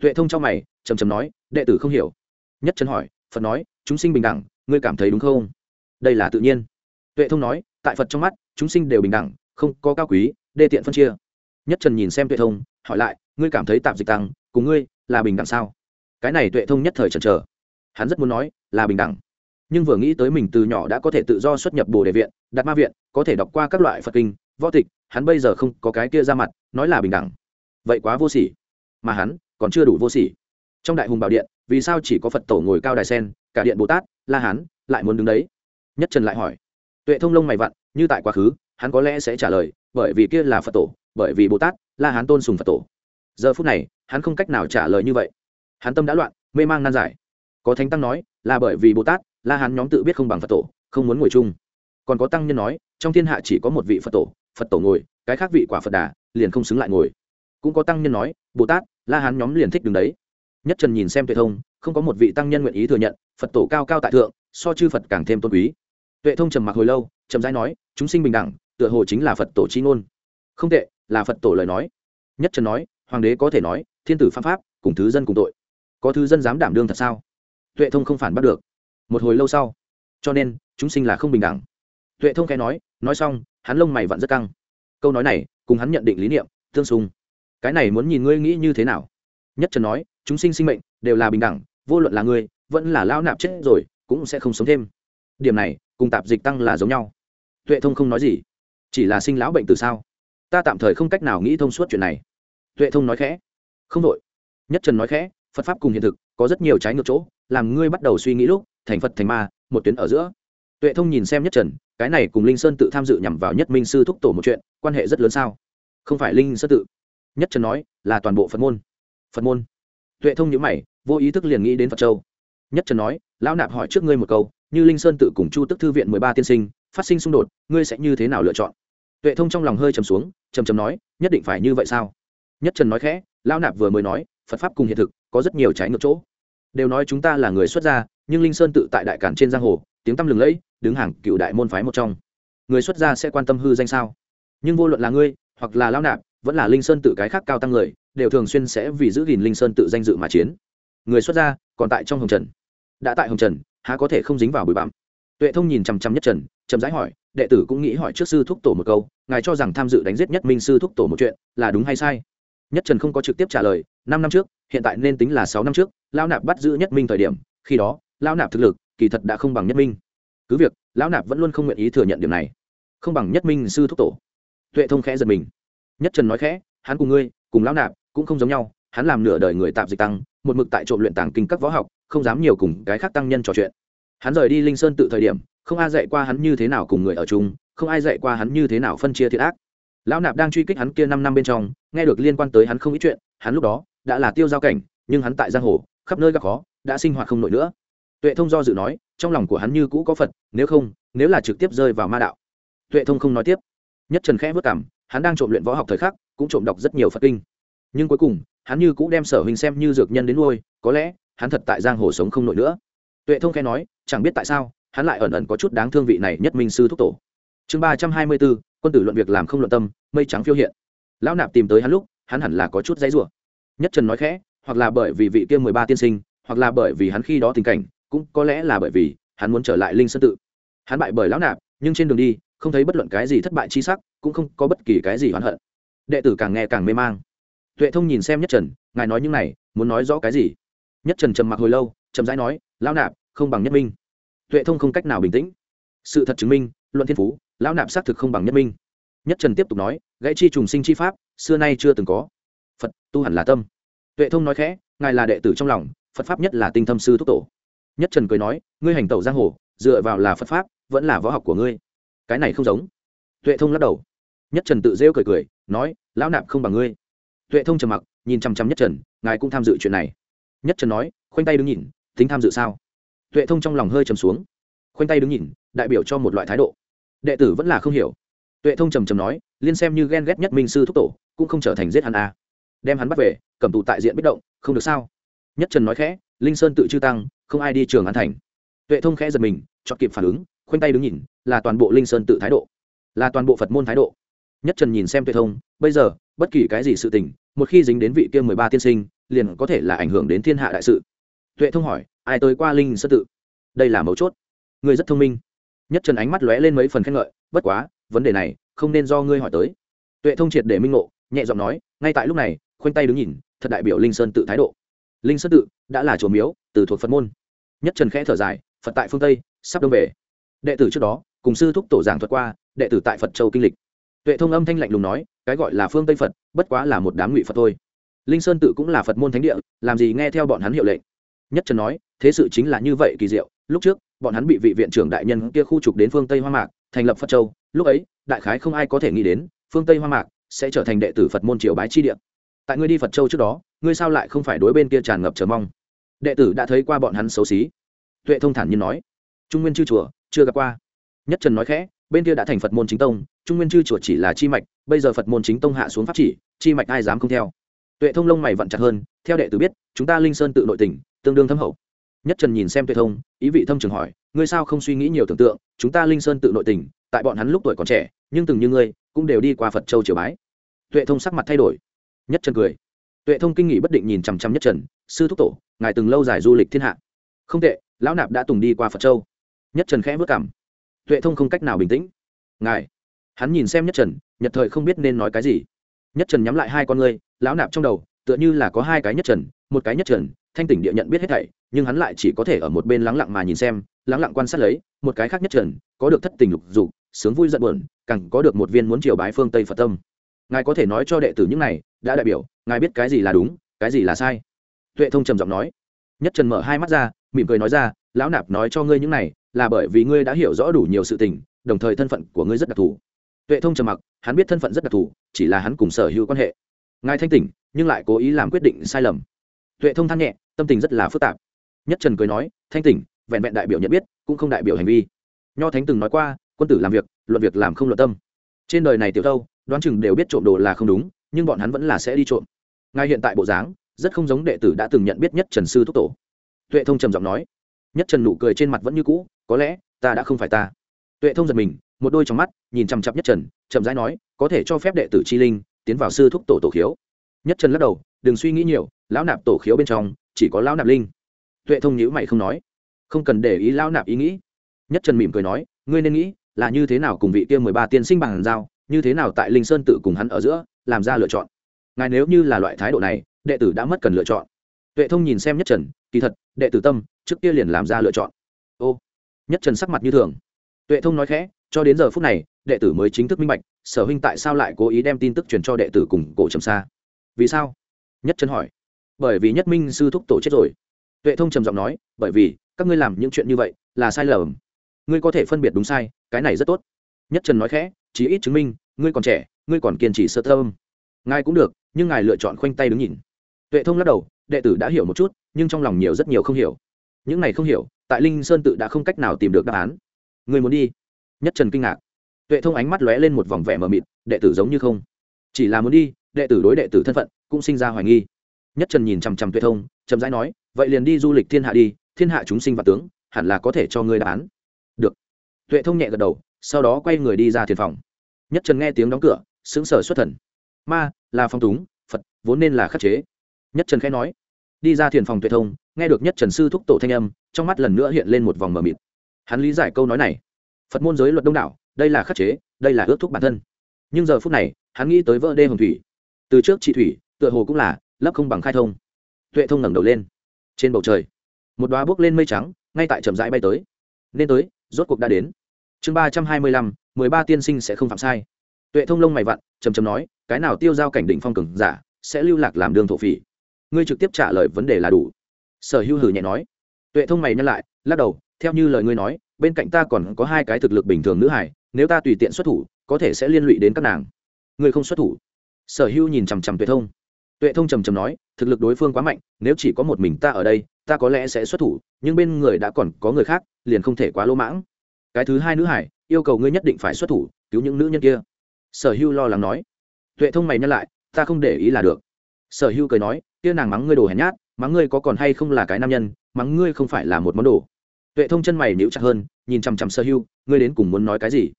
Tuệ thông trong mày, trầm trầm nói, đệ tử không hiểu. Nhất trần hỏi, phật nói, chúng sinh bình đẳng, ngươi cảm thấy đúng không? Đây là tự nhiên. Tuệ thông nói, tại phật trong mắt, chúng sinh đều bình đẳng, không có cao quý, đê tiện phân chia. Nhất trần nhìn xem tuệ thông, hỏi lại, ngươi cảm thấy tạm dịch tăng, cùng ngươi, là bình đẳng sao? Cái này tuệ thông nhất thời chần chờ. Hắn rất muốn nói, là bình đẳng. Nhưng vừa nghĩ tới mình từ nhỏ đã có thể tự do xuất nhập bồ đề viện đặt ma viện, có thể đọc qua các loại phật kinh võ tịch, hắn bây giờ không có cái kia ra mặt, nói là bình đẳng. Vậy quá vô sỉ. Mà hắn còn chưa đủ vô sỉ. Trong đại hùng bảo điện, vì sao chỉ có phật tổ ngồi cao đài sen, cả điện bồ tát, la hán lại muốn đứng đấy? Nhất trần lại hỏi. Tuệ thông lông mày vặn, như tại quá khứ, hắn có lẽ sẽ trả lời, bởi vì kia là phật tổ, bởi vì bồ tát, la hán tôn sùng phật tổ. Giờ phút này, hắn không cách nào trả lời như vậy. Hắn tâm đã loạn, mê mang nan giải. Có thánh tăng nói, là bởi vì bồ tát, la hán nhóm tự biết không bằng phật tổ, không muốn ngồi chung. Còn có tăng nhân nói, trong thiên hạ chỉ có một vị phật tổ phật tổ ngồi, cái khác vị quả phật đà, liền không xứng lại ngồi. Cũng có tăng nhân nói, bồ tát, la hán nhóm liền thích đứng đấy. Nhất trần nhìn xem tuệ thông, không có một vị tăng nhân nguyện ý thừa nhận, phật tổ cao cao tại thượng, so chư phật càng thêm tôn quý. Tuệ thông trầm mặc hồi lâu trầm rãi nói, chúng sinh bình đẳng, tựa hồ chính là phật tổ chi ngôn. Không tệ, là phật tổ lời nói. Nhất trần nói, hoàng đế có thể nói, thiên tử pháp pháp, cùng thứ dân cùng tội. Có thứ dân dám đảm đương thật sao? Tuệ thông không phản bắt được. Một hồi lâu sau, cho nên, chúng sinh là không bình đẳng. Tuệ thông khẽ nói nói xong hắn lông mày vặn rất căng. Câu nói này, cùng hắn nhận định lý niệm, tương xung. Cái này muốn nhìn ngươi nghĩ như thế nào? Nhất trần nói, chúng sinh sinh mệnh đều là bình đẳng, vô luận là ngươi, vẫn là lao nạp chết rồi, cũng sẽ không sống thêm. Điểm này, cùng tạp dịch tăng là giống nhau. Tuệ thông không nói gì. Chỉ là sinh lão bệnh từ sao? Ta tạm thời không cách nào nghĩ thông suốt chuyện này. Tuệ thông nói khẽ. Không đội nhất trần nói khẽ, phật pháp cùng hiện thực, có rất nhiều trái ngược chỗ, làm ngươi bắt đầu suy nghĩ lúc, thành phật thành ma, một tuyến ở giữa tuệ thông nhìn xem nhất trần, cái này cùng linh sơn tự tham dự nhằm vào nhất minh sư thúc tổ một chuyện, quan hệ rất lớn sao? Không phải linh sơn tự. Nhất trần nói, là toàn bộ phật môn. Phật môn. Tuệ thông nhữ mày, vô ý thức liền nghĩ đến phật châu. Nhất trần nói, lão nạp hỏi trước ngươi một câu, như linh sơn tự cùng chu tức thư viện mười ba tiên sinh, phát sinh xung đột, ngươi sẽ như thế nào lựa chọn? Tuệ thông trong lòng hơi trầm xuống, trầm trầm nói, nhất định phải như vậy sao? Nhất trần nói khẽ, lão nạp vừa mới nói, phật pháp cùng hiện thực, có rất nhiều trái ngược chỗ. Đều nói chúng ta là người xuất gia, nhưng linh sơn tự tại đại cản trên giang hồ tiếng tăm lừng lẫy, đứng hàng cựu đại môn phái một trong. Người xuất gia sẽ quan tâm hư danh sao? Nhưng vô luận là ngươi, hoặc là lão nạp, vẫn là linh sơn tự cái khác cao tăng người, đều thường xuyên sẽ vì giữ gìn linh sơn tự danh dự mà chiến. Người xuất gia, còn tại trong hồng trần. Đã tại hồng trần, há có thể không dính vào bụi bặm? Tuệ thông nhìn chằm chằm nhất trần, chậm rãi hỏi, đệ tử cũng nghĩ hỏi trước sư thúc tổ một câu, ngài cho rằng tham dự đánh giết nhất minh sư thúc tổ một chuyện, là đúng hay sai? Nhất trần không có trực tiếp trả lời, năm năm trước, hiện tại nên tính là sáu năm trước, lão nạp bắt giữ nhất minh thời điểm, khi đó, lão nạp thực lực kỳ thật đã không bằng nhất minh. Cứ việc, lão nạp vẫn luôn không nguyện ý thừa nhận điểm này. Không bằng nhất minh sư thúc tổ. Tuệ thông khẽ giật mình. Nhất trần nói khẽ, hắn cùng ngươi, cùng lão nạp cũng không giống nhau, hắn làm nửa đời người tạm dịch tăng, một mực tại trộm luyện tàng kinh các võ học, không dám nhiều cùng cái khác tăng nhân trò chuyện. Hắn rời đi linh sơn tự thời điểm, không ai dạy qua hắn như thế nào cùng người ở chung, không ai dạy qua hắn như thế nào phân chia thiệt ác. Lão nạp đang truy kích hắn kia năm năm bên trong, nghe được liên quan tới hắn không ít chuyện, hắn lúc đó đã là tiêu giao cảnh, nhưng hắn tại giang hồ, khắp nơi gặp khó, đã sinh hoạt không nổi nữa tuệ thông do dự nói, trong lòng của hắn như cũ có phật, nếu không, nếu là trực tiếp rơi vào ma đạo. Tuệ thông không nói tiếp. Nhất trần khẽ vất cảm, hắn đang trộm luyện võ học thời khắc, cũng trộm đọc rất nhiều phật kinh. Nhưng cuối cùng, hắn như cũ đem sở hình xem như dược nhân đến nuôi, có lẽ, hắn thật tại giang hồ sống không nổi nữa. Tuệ thông khẽ nói, chẳng biết tại sao, hắn lại ẩn ẩn có chút đáng thương vị này nhất minh sư thúc tổ. Chương ba trăm hai mươi bốn, quân tử luận việc làm không luận tâm, mây trắng phiêu hiện. Lão nạp tìm tới hắn lúc, hắn hẳn là có chút dãy rủa. Nhất trần nói khẽ, hoặc là bởi vì vị kia mười ba tiên sinh, hoặc là bởi vì hắn khi đó tình cảnh cũng có lẽ là bởi vì hắn muốn trở lại linh sơn tự. Hắn bại bởi lão nạp, nhưng trên đường đi, không thấy bất luận cái gì thất bại chi sắc, cũng không có bất kỳ cái gì oán hận. Đệ tử càng nghe càng mê mang. Tuệ thông nhìn xem nhất trần, ngài nói những này, muốn nói rõ cái gì? Nhất trần trầm mặc hồi lâu, chậm rãi nói, lão nạp, không bằng nhất minh. Tuệ thông không cách nào bình tĩnh. Sự thật chứng minh, luận thiên phú, lão nạp xác thực không bằng nhất minh. Nhất trần tiếp tục nói, gãy chi trùng sinh chi pháp, xưa nay chưa từng có. Phật, tu hẳn là tâm. Tuệ thông nói khẽ, ngài là đệ tử trong lòng, phật pháp nhất là tinh thâm sư thúc tổ nhất trần cười nói, ngươi hành tẩu giang hồ, dựa vào là phật pháp, vẫn là võ học của ngươi. Cái này không giống. Tuệ thông lắc đầu. Nhất trần tự rêu cười cười, nói, lão nạp không bằng ngươi. Tuệ thông trầm mặc, nhìn chăm chăm nhất trần, ngài cũng tham dự chuyện này. Nhất trần nói, khoanh tay đứng nhìn, tính tham dự sao? Tuệ thông trong lòng hơi trầm xuống. Khoanh tay đứng nhìn, đại biểu cho một loại thái độ. Đệ tử vẫn là không hiểu. Tuệ thông trầm trầm nói, liên xem như ghen ghét nhất minh sư thúc tổ, cũng không trở thành giết hắn à. đem hắn bắt về, cầm tù tại diện bất động, không được sao? Nhất trần nói khẽ, linh sơn tự chư tăng không ai đi trường an thành. Tuệ thông khẽ giật mình cho kịp phản ứng, khoanh tay đứng nhìn, là toàn bộ linh sơn tự thái độ. Là toàn bộ phật môn thái độ. Nhất trần nhìn xem tuệ thông, bây giờ, bất kỳ cái gì sự tình, một khi dính đến vị kia mười ba tiên sinh, liền có thể là ảnh hưởng đến thiên hạ đại sự. Tuệ thông hỏi, ai tới qua linh sơn tự? Đây là mấu chốt. Người rất thông minh. Nhất trần ánh mắt lóe lên mấy phần khen ngợi, bất quá, vấn đề này, không nên do ngươi hỏi tới. Tuệ thông triệt để minh ngộ, nhẹ giọng nói, ngay tại lúc này, khoanh tay đứng nhìn, thật đại biểu linh sơn tự thái độ linh sơn tự, đã là chùa miếu, từ thuộc phật môn. Nhất trần khẽ thở dài, phật tại phương tây, sắp đông về. Đệ tử trước đó, cùng sư thúc tổ giảng thuật qua, đệ tử tại phật châu kinh lịch. Tuệ thông âm thanh lạnh lùng nói, cái gọi là phương tây phật, bất quá là một đám ngụy phật thôi. Linh sơn tự cũng là phật môn thánh địa, làm gì nghe theo bọn hắn hiệu lệnh. Nhất trần nói, thế sự chính là như vậy kỳ diệu, lúc trước, bọn hắn bị vị viện trưởng đại nhân kia khu trục đến phương tây hoa mạc, thành lập phật châu, lúc ấy, đại khái không ai có thể nghĩ đến, phương tây hoa mạc sẽ trở thành đệ tử phật môn triều bái chi địa tại ngươi đi phật châu trước đó ngươi sao lại không phải đối bên kia tràn ngập chờ mong đệ tử đã thấy qua bọn hắn xấu xí tuệ thông thản nhiên nói trung nguyên chư chùa chưa gặp qua nhất trần nói khẽ bên kia đã thành phật môn chính tông trung nguyên chư chùa chỉ là chi mạch bây giờ phật môn chính tông hạ xuống pháp chỉ chi mạch ai dám không theo tuệ thông lông mày vặn chặt hơn theo đệ tử biết chúng ta linh sơn tự nội tỉnh tương đương thâm hậu nhất trần nhìn xem tuệ thông ý vị thâm trường hỏi ngươi sao không suy nghĩ nhiều tưởng tượng chúng ta linh sơn tự nội tỉnh tại bọn hắn lúc tuổi còn trẻ nhưng từng như ngươi cũng đều đi qua phật châu triều bái tuệ thông sắc mặt thay đổi nhất trần cười. Tuệ thông kinh nghị bất định nhìn chằm chằm nhất trần, sư thúc tổ, ngài từng lâu dài du lịch thiên hạ? Không tệ, lão nạp đã tùng đi qua phật châu. Nhất trần khẽ vất cảm tuệ thông không cách nào bình tĩnh. Ngài? Hắn nhìn xem nhất trần, nhật thời không biết nên nói cái gì. Nhất trần nhắm lại hai con ngươi, lão nạp trong đầu, tựa như là có hai cái nhất trần, một cái nhất trần, thanh tỉnh địa nhận biết hết thảy, nhưng hắn lại chỉ có thể ở một bên lắng lặng mà nhìn xem, lắng lặng quan sát lấy, một cái khác nhất trần, có được thất tình lục dục, sướng vui giận buồn, càng có được một viên muốn triều bái phương tây phật tâm ngài có thể nói cho đệ tử những này, đã đại biểu, ngài biết cái gì là đúng, cái gì là sai. Tuệ thông trầm giọng nói. Nhất trần mở hai mắt ra, mỉm cười nói ra, lão nạp nói cho ngươi những này là bởi vì ngươi đã hiểu rõ đủ nhiều sự tình, đồng thời thân phận của ngươi rất đặc thù. Tuệ thông trầm mặc, hắn biết thân phận rất đặc thù, chỉ là hắn cùng sở hữu quan hệ. Ngài thanh tỉnh, nhưng lại cố ý làm quyết định sai lầm. Tuệ thông than nhẹ, tâm tình rất là phức tạp. Nhất trần cười nói, thanh tỉnh, vẹn vẹn đại biểu nhận biết, cũng không đại biểu hành vi. Nho thánh từng nói qua, quân tử làm việc, luận việc làm không luận tâm. Trên đời này tiểu thâu đoán chừng đều biết trộm đồ là không đúng, nhưng bọn hắn vẫn là sẽ đi trộm. Ngay hiện tại bộ dáng, rất không giống đệ tử đã từng nhận biết nhất trần sư thúc tổ. Tuệ thông trầm giọng nói. Nhất trần nụ cười trên mặt vẫn như cũ, có lẽ, ta đã không phải ta. Tuệ thông giật mình, một đôi trong mắt, nhìn chằm chặp nhất trần, chậm rãi nói, có thể cho phép đệ tử chi linh, tiến vào sư thúc tổ tổ khiếu. Nhất trần lắc đầu, đừng suy nghĩ nhiều, lão nạp tổ khiếu bên trong, chỉ có lão nạp linh. Tuệ thông nhữ mày không nói. Không cần để ý lão nạp ý nghĩ. Nhất trần mỉm cười nói, ngươi nên nghĩ, là như thế nào cùng vị kia mười ba tiên sinh bằng giao? Như thế nào tại linh sơn tự cùng hắn ở giữa làm ra lựa chọn ngài nếu như là loại thái độ này đệ tử đã mất cần lựa chọn tuệ thông nhìn xem nhất trần kỳ thật đệ tử tâm trước kia liền làm ra lựa chọn ô nhất trần sắc mặt như thường tuệ thông nói khẽ cho đến giờ phút này đệ tử mới chính thức minh bạch sở huynh tại sao lại cố ý đem tin tức truyền cho đệ tử cùng cổ trầm xa vì sao nhất trần hỏi bởi vì nhất minh sư thúc tổ chết rồi tuệ thông trầm giọng nói bởi vì các ngươi làm những chuyện như vậy là sai lầm ngươi có thể phân biệt đúng sai cái này rất tốt nhất trần nói khẽ chí ít chứng minh, ngươi còn trẻ, ngươi còn kiên trì sơ tâm. Ngài cũng được, nhưng ngài lựa chọn khoanh tay đứng nhìn. Tuệ thông lắc đầu, đệ tử đã hiểu một chút, nhưng trong lòng nhiều rất nhiều không hiểu. Những này không hiểu, tại linh sơn tự đã không cách nào tìm được đáp án. Người muốn đi? Nhất trần kinh ngạc. Tuệ thông ánh mắt lóe lên một vòng vẻ mờ mịt, đệ tử giống như không. Chỉ là muốn đi, đệ tử đối đệ tử thân phận cũng sinh ra hoài nghi. Nhất trần nhìn chằm chằm tuệ thông, chậm rãi nói, vậy liền đi du lịch thiên hạ đi, thiên hạ chúng sinh và tướng, hẳn là có thể cho ngươi đáp án. Được. Tuệ thông nhẹ gật đầu sau đó quay người đi ra thiền phòng. Nhất trần nghe tiếng đóng cửa xứng sở xuất thần. Ma, là phong túng, phật, vốn nên là khắc chế. Nhất trần khẽ nói. Đi ra thiền phòng tuệ thông, nghe được nhất trần sư thúc tổ thanh âm, trong mắt lần nữa hiện lên một vòng mờ mịt. Hắn lý giải câu nói này. Phật môn giới luật đông đảo, đây là khắc chế, đây là ước thúc bản thân. Nhưng giờ phút này, hắn nghĩ tới vỡ đê hồng thủy. Từ trước chị thủy, tựa hồ cũng là lấp không bằng khai thông. Tuệ thông ngẩng đầu lên. Trên bầu trời, một đoá bước lên mây trắng, ngay tại trầm rãi bay tới. Nên tới, rốt cuộc đã đến chương ba trăm hai mươi lăm, mười ba tiên sinh sẽ không phạm sai. Tuệ thông lông mày vặn, trầm trầm nói, cái nào tiêu giao cảnh định phong cường giả, sẽ lưu lạc làm đường thổ phỉ? Ngươi trực tiếp trả lời vấn đề là đủ. Sở hữu hử nhẹ nói. Tuệ thông mày nhắc lại, lắc đầu, theo như lời ngươi nói, bên cạnh ta còn có hai cái thực lực bình thường nữ hải, nếu ta tùy tiện xuất thủ, có thể sẽ liên lụy đến các nàng. Ngươi không xuất thủ. Sở hữu nhìn chằm chằm tuệ thông. Tuệ thông trầm trầm nói, thực lực đối phương quá mạnh, nếu chỉ có một mình ta ở đây, ta có lẽ sẽ xuất thủ, nhưng bên người đã còn có người khác, liền không thể quá lỗ mãng cái thứ hai nữ hải, yêu cầu ngươi nhất định phải xuất thủ, cứu những nữ nhân kia. Sở hưu lo lắng nói. Tuệ thông mày nhắc lại, ta không để ý là được. Sở hưu cười nói, kia nàng mắng ngươi đồ hèn nhát, mắng ngươi có còn hay không là cái nam nhân, mắng ngươi không phải là một món đồ. Tuệ thông chân mày níu chặt hơn, nhìn chằm chằm sở hưu, ngươi đến cùng muốn nói cái gì?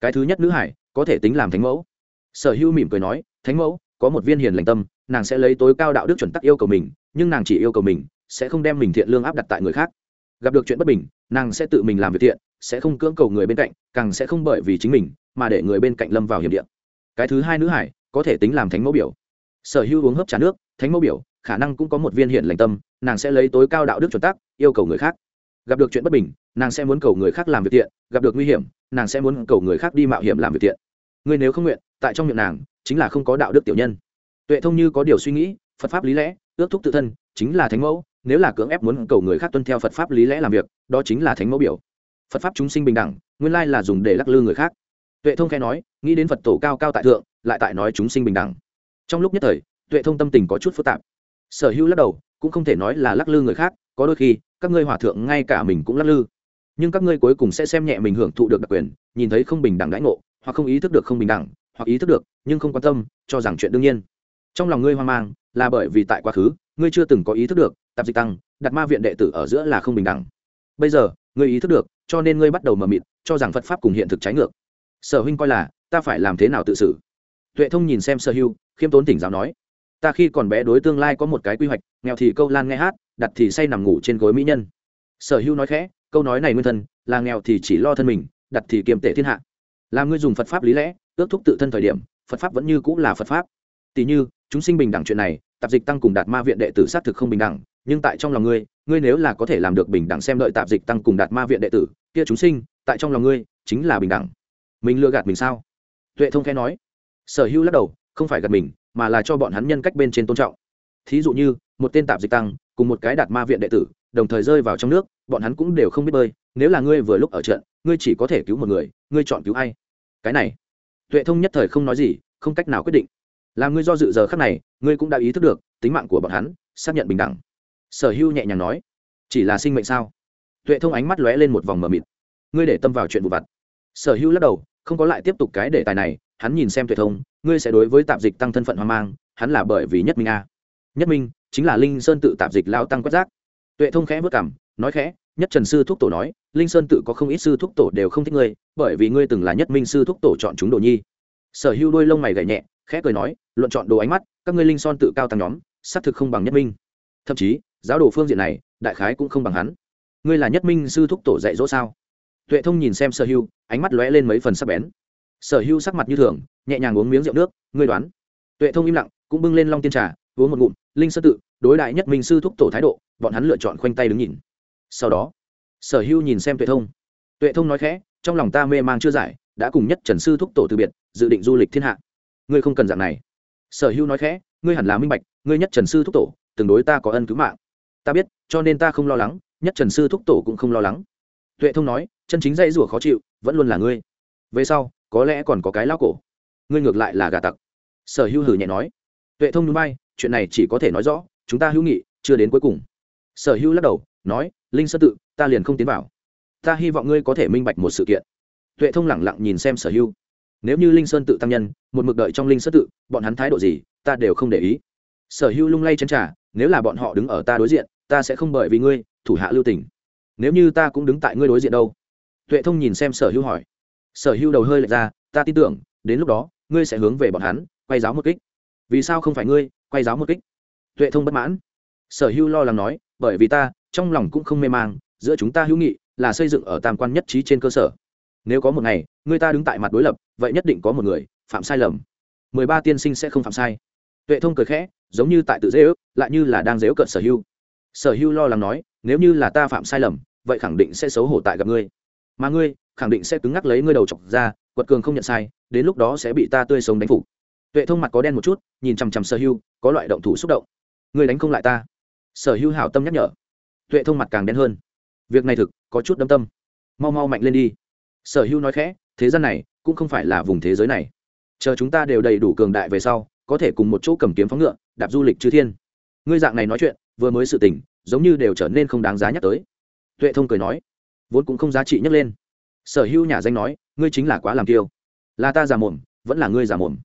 Cái thứ nhất nữ hải, có thể tính làm thánh mẫu. Sở hưu mỉm cười nói, thánh mẫu, có một viên hiền lành tâm, nàng sẽ lấy tối cao đạo đức chuẩn tắc yêu cầu mình, nhưng nàng chỉ yêu cầu mình, sẽ không đem mình thiện lương áp đặt tại người khác. Gặp được chuyện bất bình, nàng sẽ tự mình làm việc thiện sẽ không cưỡng cầu người bên cạnh, càng sẽ không bởi vì chính mình mà để người bên cạnh lâm vào hiểm địa. Cái thứ hai nữ hải có thể tính làm thánh mẫu biểu. Sở hữu uống hấp trà nước, thánh mẫu biểu, khả năng cũng có một viên hiện lành tâm, nàng sẽ lấy tối cao đạo đức chuẩn tắc, yêu cầu người khác. Gặp được chuyện bất bình, nàng sẽ muốn cầu người khác làm việc thiện, gặp được nguy hiểm, nàng sẽ muốn cầu người khác đi mạo hiểm làm việc thiện. Người nếu không nguyện, tại trong miệng nàng, chính là không có đạo đức tiểu nhân. Tuệ thông như có điều suy nghĩ, phật pháp lý lẽ, ước thúc tự thân, chính là thánh mẫu, nếu là cưỡng ép muốn cầu người khác tuân theo phật pháp lý lẽ làm việc, đó chính là thánh mẫu biểu phật pháp chúng sinh bình đẳng, nguyên lai là dùng để lắc lư người khác. Tuệ thông khai nói, nghĩ đến phật tổ cao cao tại thượng, lại tại nói chúng sinh bình đẳng. Trong lúc nhất thời, tuệ thông tâm tình có chút phức tạp. Sở hữu lắc đầu, cũng không thể nói là lắc lư người khác, có đôi khi, các ngươi hòa thượng ngay cả mình cũng lắc lư. Nhưng các ngươi cuối cùng sẽ xem nhẹ mình hưởng thụ được đặc quyền, nhìn thấy không bình đẳng đãi ngộ, hoặc không ý thức được không bình đẳng, hoặc ý thức được, nhưng không quan tâm, cho rằng chuyện đương nhiên. Trong lòng ngươi hoang mang, là bởi vì tại quá khứ, ngươi chưa từng có ý thức được, tạp dịch tăng, đặt ma viện đệ tử ở giữa là không bình đẳng. Bây giờ ngươi ý thức được, cho nên ngươi bắt đầu mờ mịt, cho rằng phật pháp cùng hiện thực trái ngược. Sở huynh coi là, ta phải làm thế nào tự xử? Tuệ thông nhìn xem sở hưu, khiêm tốn tỉnh giáo nói. Ta khi còn bé đối tương lai có một cái quy hoạch, nghèo thì câu lan nghe hát, đặt thì say nằm ngủ trên gối mỹ nhân. Sở hưu nói khẽ, câu nói này nguyên thân, là nghèo thì chỉ lo thân mình, đặt thì kiềm tệ thiên hạ. Làm ngươi dùng phật pháp lý lẽ, ước thúc tự thân thời điểm, phật pháp vẫn như cũng là phật pháp. Tỷ như, chúng sinh bình đẳng chuyện này, tạp dịch tăng cùng đạt ma viện đệ tử xác thực không bình đẳng nhưng tại trong lòng ngươi ngươi nếu là có thể làm được bình đẳng xem đợi tạp dịch tăng cùng đạt ma viện đệ tử, kia chúng sinh, tại trong lòng ngươi, chính là bình đẳng. Mình lừa gạt mình sao? Tuệ thông khẽ nói. Sở hữu lắc đầu, không phải gạt mình, mà là cho bọn hắn nhân cách bên trên tôn trọng. Thí dụ như, một tên tạp dịch tăng, cùng một cái đạt ma viện đệ tử, đồng thời rơi vào trong nước, bọn hắn cũng đều không biết bơi, nếu là ngươi vừa lúc ở trận, ngươi chỉ có thể cứu một người, ngươi chọn cứu ai? Cái này, tuệ thông nhất thời không nói gì, không cách nào quyết định. Làm ngươi do dự giờ khắc này, ngươi cũng đã ý thức được, tính mạng của bọn hắn, xác nhận bình đẳng sở hưu nhẹ nhàng nói, chỉ là sinh mệnh sao? Tuệ thông ánh mắt lóe lên một vòng mờ mịt. Ngươi để tâm vào chuyện vụ vặt. Sở hưu lắc đầu, không có lại tiếp tục cái đề tài này, hắn nhìn xem tuệ thông, ngươi sẽ đối với tạp dịch tăng thân phận hoang mang, hắn là bởi vì nhất minh a. Nhất minh, chính là linh sơn tự tạp dịch lao tăng quét rác. Tuệ thông khẽ vất cảm nói khẽ, nhất trần sư thúc tổ nói, linh sơn tự có không ít sư thúc tổ đều không thích ngươi, bởi vì ngươi từng là nhất minh sư thúc tổ chọn chúng đồ nhi. Sở hưu đôi lông mày gảy nhẹ, khẽ cười nói, luận chọn đồ ánh mắt, các ngươi linh son tự cao tăng nhóm, xác thực không bằng nhất minh. Thậm chí giáo đồ phương diện này, đại khái cũng không bằng hắn. Ngươi là nhất minh sư thúc tổ dạy dỗ sao? Tuệ thông nhìn xem sở hưu, ánh mắt lóe lên mấy phần sắc bén. Sở hưu sắc mặt như thường, nhẹ nhàng uống miếng rượu nước, ngươi đoán. Tuệ thông im lặng, cũng bưng lên long tiên trà, uống một ngụm, linh sơ tự, đối đại nhất minh sư thúc tổ thái độ, bọn hắn lựa chọn khoanh tay đứng nhìn. Sau đó, sở hưu nhìn xem tuệ thông. Tuệ thông nói khẽ, trong lòng ta mê mang chưa giải, đã cùng nhất trần sư thúc tổ từ biệt, dự định du lịch thiên hạ. Ngươi không cần dạng này. Sở hưu nói khẽ, ngươi hẳn là minh bạch, ngươi nhất trần sư thúc tổ, từng đối ta có ân cứu mạng ta biết, cho nên ta không lo lắng, nhất trần sư thúc tổ cũng không lo lắng. Tuệ thông nói, chân chính dây rủa khó chịu, vẫn luôn là ngươi. Về sau, có lẽ còn có cái lao cổ. Ngươi ngược lại là gà tặc. Sở hưu hử nhẹ nói. Tuệ thông núi bay chuyện này chỉ có thể nói rõ, chúng ta hữu nghị, chưa đến cuối cùng. Sở hưu lắc đầu, nói, linh sơ tự, ta liền không tiến vào. Ta hy vọng ngươi có thể minh bạch một sự kiện. Tuệ thông lẳng lặng nhìn xem sở hưu nếu như linh sơn tự tăng nhân, một mực đợi trong linh sơn tự, bọn hắn thái độ gì, ta đều không để ý. Sở hưu lung lay chân trả nếu là bọn họ đứng ở ta đối diện, ta sẽ không bởi vì ngươi, thủ hạ lưu tình. Nếu như ta cũng đứng tại ngươi đối diện đâu? Tuệ thông nhìn xem sở hưu hỏi. Sở hưu đầu hơi lệch ra, ta tin tưởng, đến lúc đó, ngươi sẽ hướng về bọn hắn, quay giáo một kích. Vì sao không phải ngươi, quay giáo một kích? Tuệ thông bất mãn. Sở hưu lo lắng nói, bởi vì ta, trong lòng cũng không mê mang, giữa chúng ta hữu nghị, là xây dựng ở tam quan nhất trí trên cơ sở. Nếu có một ngày, người ta đứng tại mặt đối lập, vậy nhất định có một người, phạm sai lầm. Mười ba tiên sinh sẽ không phạm sai tuệ thông cười khẽ, giống như tại tự dễ ước, lại như là đang dễ ước cận sở hưu sở hưu lo lắng nói, nếu như là ta phạm sai lầm, vậy khẳng định sẽ xấu hổ tại gặp ngươi. Mà ngươi, khẳng định sẽ cứng ngắc lấy ngươi đầu chọc ra, quật cường không nhận sai, đến lúc đó sẽ bị ta tươi sống đánh phục. Tuệ thông mặt có đen một chút, nhìn chằm chằm sở hưu có loại động thủ xúc động. Ngươi đánh không lại ta. Sở hưu hảo tâm nhắc nhở. Tuệ thông mặt càng đen hơn. Việc này thực, có chút đâm tâm. Mau mau mạnh lên đi. Sở hưu nói khẽ, thế gian này, cũng không phải là vùng thế giới này. Chờ chúng ta đều đầy đủ cường đại về sau có thể cùng một chỗ cầm kiếm phóng ngựa, đạp du lịch chư thiên. Ngươi dạng này nói chuyện, vừa mới sự tình, giống như đều trở nên không đáng giá nhắc tới. Tuệ thông cười nói, vốn cũng không giá trị nhắc lên. Sở hữu nhà danh nói, ngươi chính là quá làm kiêu. Là ta già mồm, vẫn là ngươi già mồm.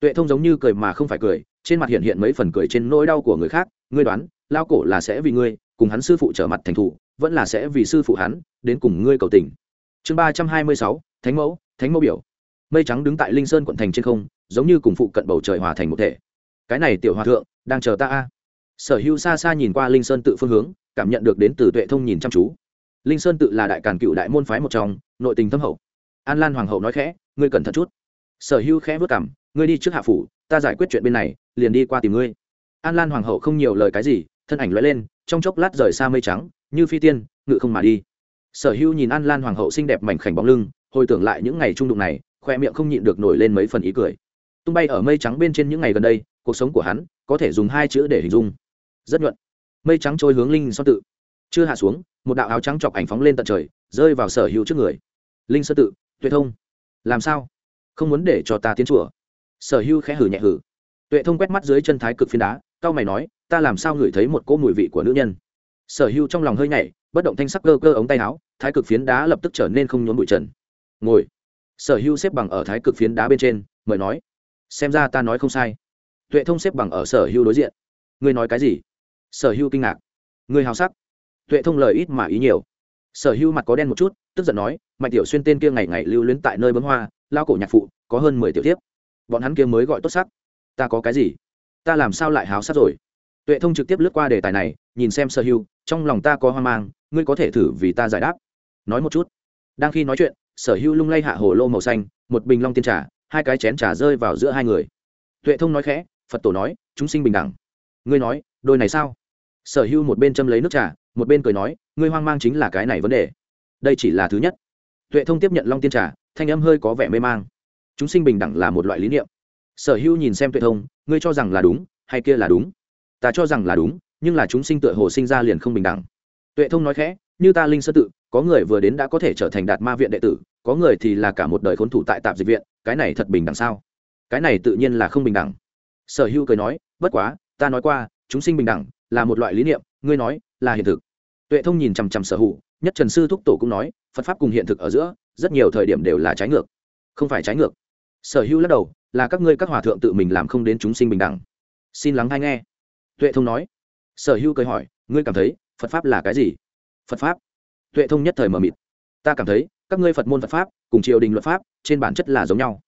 Tuệ thông giống như cười mà không phải cười, trên mặt hiện hiện mấy phần cười trên nỗi đau của người khác. Ngươi đoán lao cổ là sẽ vì ngươi, cùng hắn sư phụ trở mặt thành thủ, vẫn là sẽ vì sư phụ hắn, đến cùng ngươi cầu tình. Chương ba trăm hai mươi sáu, thánh mẫu thánh mẫu biểu mây trắng đứng tại linh sơn quận thành trên không, giống như cùng phụ cận bầu trời hòa thành một thể. Cái này tiểu hòa thượng, đang chờ ta a? Sở hữu xa xa nhìn qua linh sơn tự phương hướng, cảm nhận được đến từ tuệ thông nhìn chăm chú. Linh sơn tự là đại càn cựu đại môn phái một trong, nội tình thâm hậu. An lan hoàng hậu nói khẽ, ngươi cẩn thận chút. Sở hữu khẽ vất cảm ngươi đi trước hạ phủ, ta giải quyết chuyện bên này, liền đi qua tìm ngươi. An lan hoàng hậu không nhiều lời cái gì, thân ảnh lóe lên, trong chốc lát rời xa mây trắng, như phi tiên, ngự không mà đi. Sở hữu nhìn an lan hoàng hậu xinh đẹp mảnh khảnh bóng lưng, hồi tưởng lại những ngày trung đụng này khoe miệng không nhịn được nổi lên mấy phần ý cười. Tung bay ở mây trắng bên trên những ngày gần đây, cuộc sống của hắn có thể dùng hai chữ để hình dung. Rất nhuận. Mây trắng trôi hướng linh sơn tự. Chưa hạ xuống, một đạo áo trắng chọc ảnh phóng lên tận trời, rơi vào sở hữu trước người. Linh sơn tự, tuệ thông. Làm sao? Không muốn để cho ta tiến chùa. Sở hữu khẽ hử nhẹ hử. Tuệ thông quét mắt dưới chân thái cực phiến đá cao mày nói, ta làm sao ngửi thấy một cỗ mùi vị của nữ nhân? Sở hữu trong lòng hơi nhảy, bất động thanh sắc cơ cơ ống tay áo, thái cực phiến đá lập tức trở nên không nhốn bụi trần. Ngồi sở hữu xếp bằng ở thái cực phiến đá bên trên, mời nói. Xem ra ta nói không sai. Tuệ thông xếp bằng ở sở hữu đối diện. Ngươi nói cái gì? Sở hữu kinh ngạc. Ngươi hào sắc. Tuệ thông lời ít mà ý nhiều. Sở hữu mặt có đen một chút, tức giận nói, mạnh tiểu xuyên tên kia ngày ngày lưu luyến tại nơi bấm hoa, lao cổ nhạc phụ, có hơn mười tiểu tiếp bọn hắn kia mới gọi tốt sắc. Ta có cái gì? Ta làm sao lại háo sắc rồi? Tuệ thông trực tiếp lướt qua đề tài này, nhìn xem sở hữu, trong lòng ta có hoang mang, ngươi có thể thử vì ta giải đáp. Nói một chút. Đang khi nói chuyện sở hữu lung lay hạ hồ lô màu xanh, một bình long tiên trà, hai cái chén trà rơi vào giữa hai người. Tuệ thông nói khẽ, phật tổ nói, chúng sinh bình đẳng. Ngươi nói, đôi này sao? Sở hữu một bên châm lấy nước trà, một bên cười nói, ngươi hoang mang chính là cái này vấn đề. Đây chỉ là thứ nhất. Tuệ thông tiếp nhận long tiên trà, thanh âm hơi có vẻ mê mang. Chúng sinh bình đẳng là một loại lý niệm. Sở hữu nhìn xem tuệ thông, ngươi cho rằng là đúng, hay kia là đúng? Ta cho rằng là đúng, nhưng là chúng sinh tựa hồ sinh ra liền không bình đẳng. Tuệ thông nói khẽ như ta linh sơ tự, có người vừa đến đã có thể trở thành đạt ma viện đệ tử, có người thì là cả một đời khốn thủ tại tạp dịch viện, cái này thật bình đẳng sao? Cái này tự nhiên là không bình đẳng. Sở hữu cười nói, bất quá, ta nói qua, chúng sinh bình đẳng là một loại lý niệm, ngươi nói là hiện thực. Tuệ thông nhìn chằm chằm sở hữu, nhất trần sư thúc tổ cũng nói, phật pháp cùng hiện thực ở giữa, rất nhiều thời điểm đều là trái ngược. Không phải trái ngược. Sở hữu lắc đầu, là các ngươi các hòa thượng tự mình làm không đến chúng sinh bình đẳng. Xin lắng hay nghe. Tuệ thông nói. Sở hữu cười hỏi, ngươi cảm thấy phật pháp là cái gì? Phật pháp. Tuệ thông nhất thời mờ mịt. Ta cảm thấy, các ngươi phật môn phật pháp, cùng triều đình luật pháp, trên bản chất là giống nhau.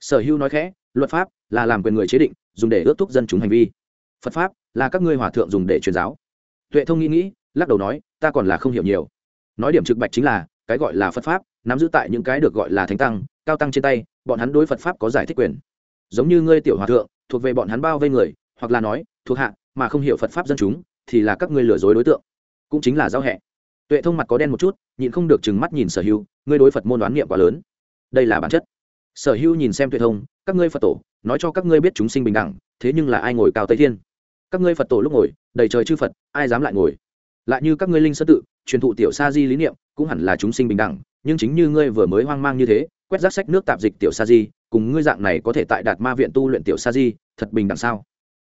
Sở hữu nói khẽ, luật pháp là làm quyền người chế định, dùng để ước thúc dân chúng hành vi. Phật pháp là các ngươi hòa thượng dùng để truyền giáo. Tuệ thông nghĩ nghĩ, lắc đầu nói, ta còn là không hiểu nhiều. Nói điểm trực bạch chính là, cái gọi là phật pháp, nắm giữ tại những cái được gọi là thánh tăng, cao tăng trên tay, bọn hắn đối phật pháp có giải thích quyền. Giống như ngươi tiểu hòa thượng, thuộc về bọn hắn bao vây người, hoặc là nói, thuộc hạ, mà không hiểu phật pháp dân chúng, thì là các ngươi lừa dối đối tượng. Cũng chính là giao hẹ tuệ thông mặt có đen một chút, nhịn không được chừng mắt nhìn sở hữu, ngươi đối phật môn đoán niệm quá lớn. Đây là bản chất. Sở hữu nhìn xem tuệ thông, các ngươi phật tổ, nói cho các ngươi biết chúng sinh bình đẳng, thế nhưng là ai ngồi cao tây thiên? Các ngươi phật tổ lúc ngồi, đầy trời chư phật, ai dám lại ngồi? Lại như các ngươi linh sơ tự, truyền thụ tiểu sa di lý niệm, cũng hẳn là chúng sinh bình đẳng, nhưng chính như ngươi vừa mới hoang mang như thế, quét rác sách nước tạp dịch tiểu sa di, cùng ngươi dạng này có thể tại đạt ma viện tu luyện tiểu sa di, thật bình đẳng sao?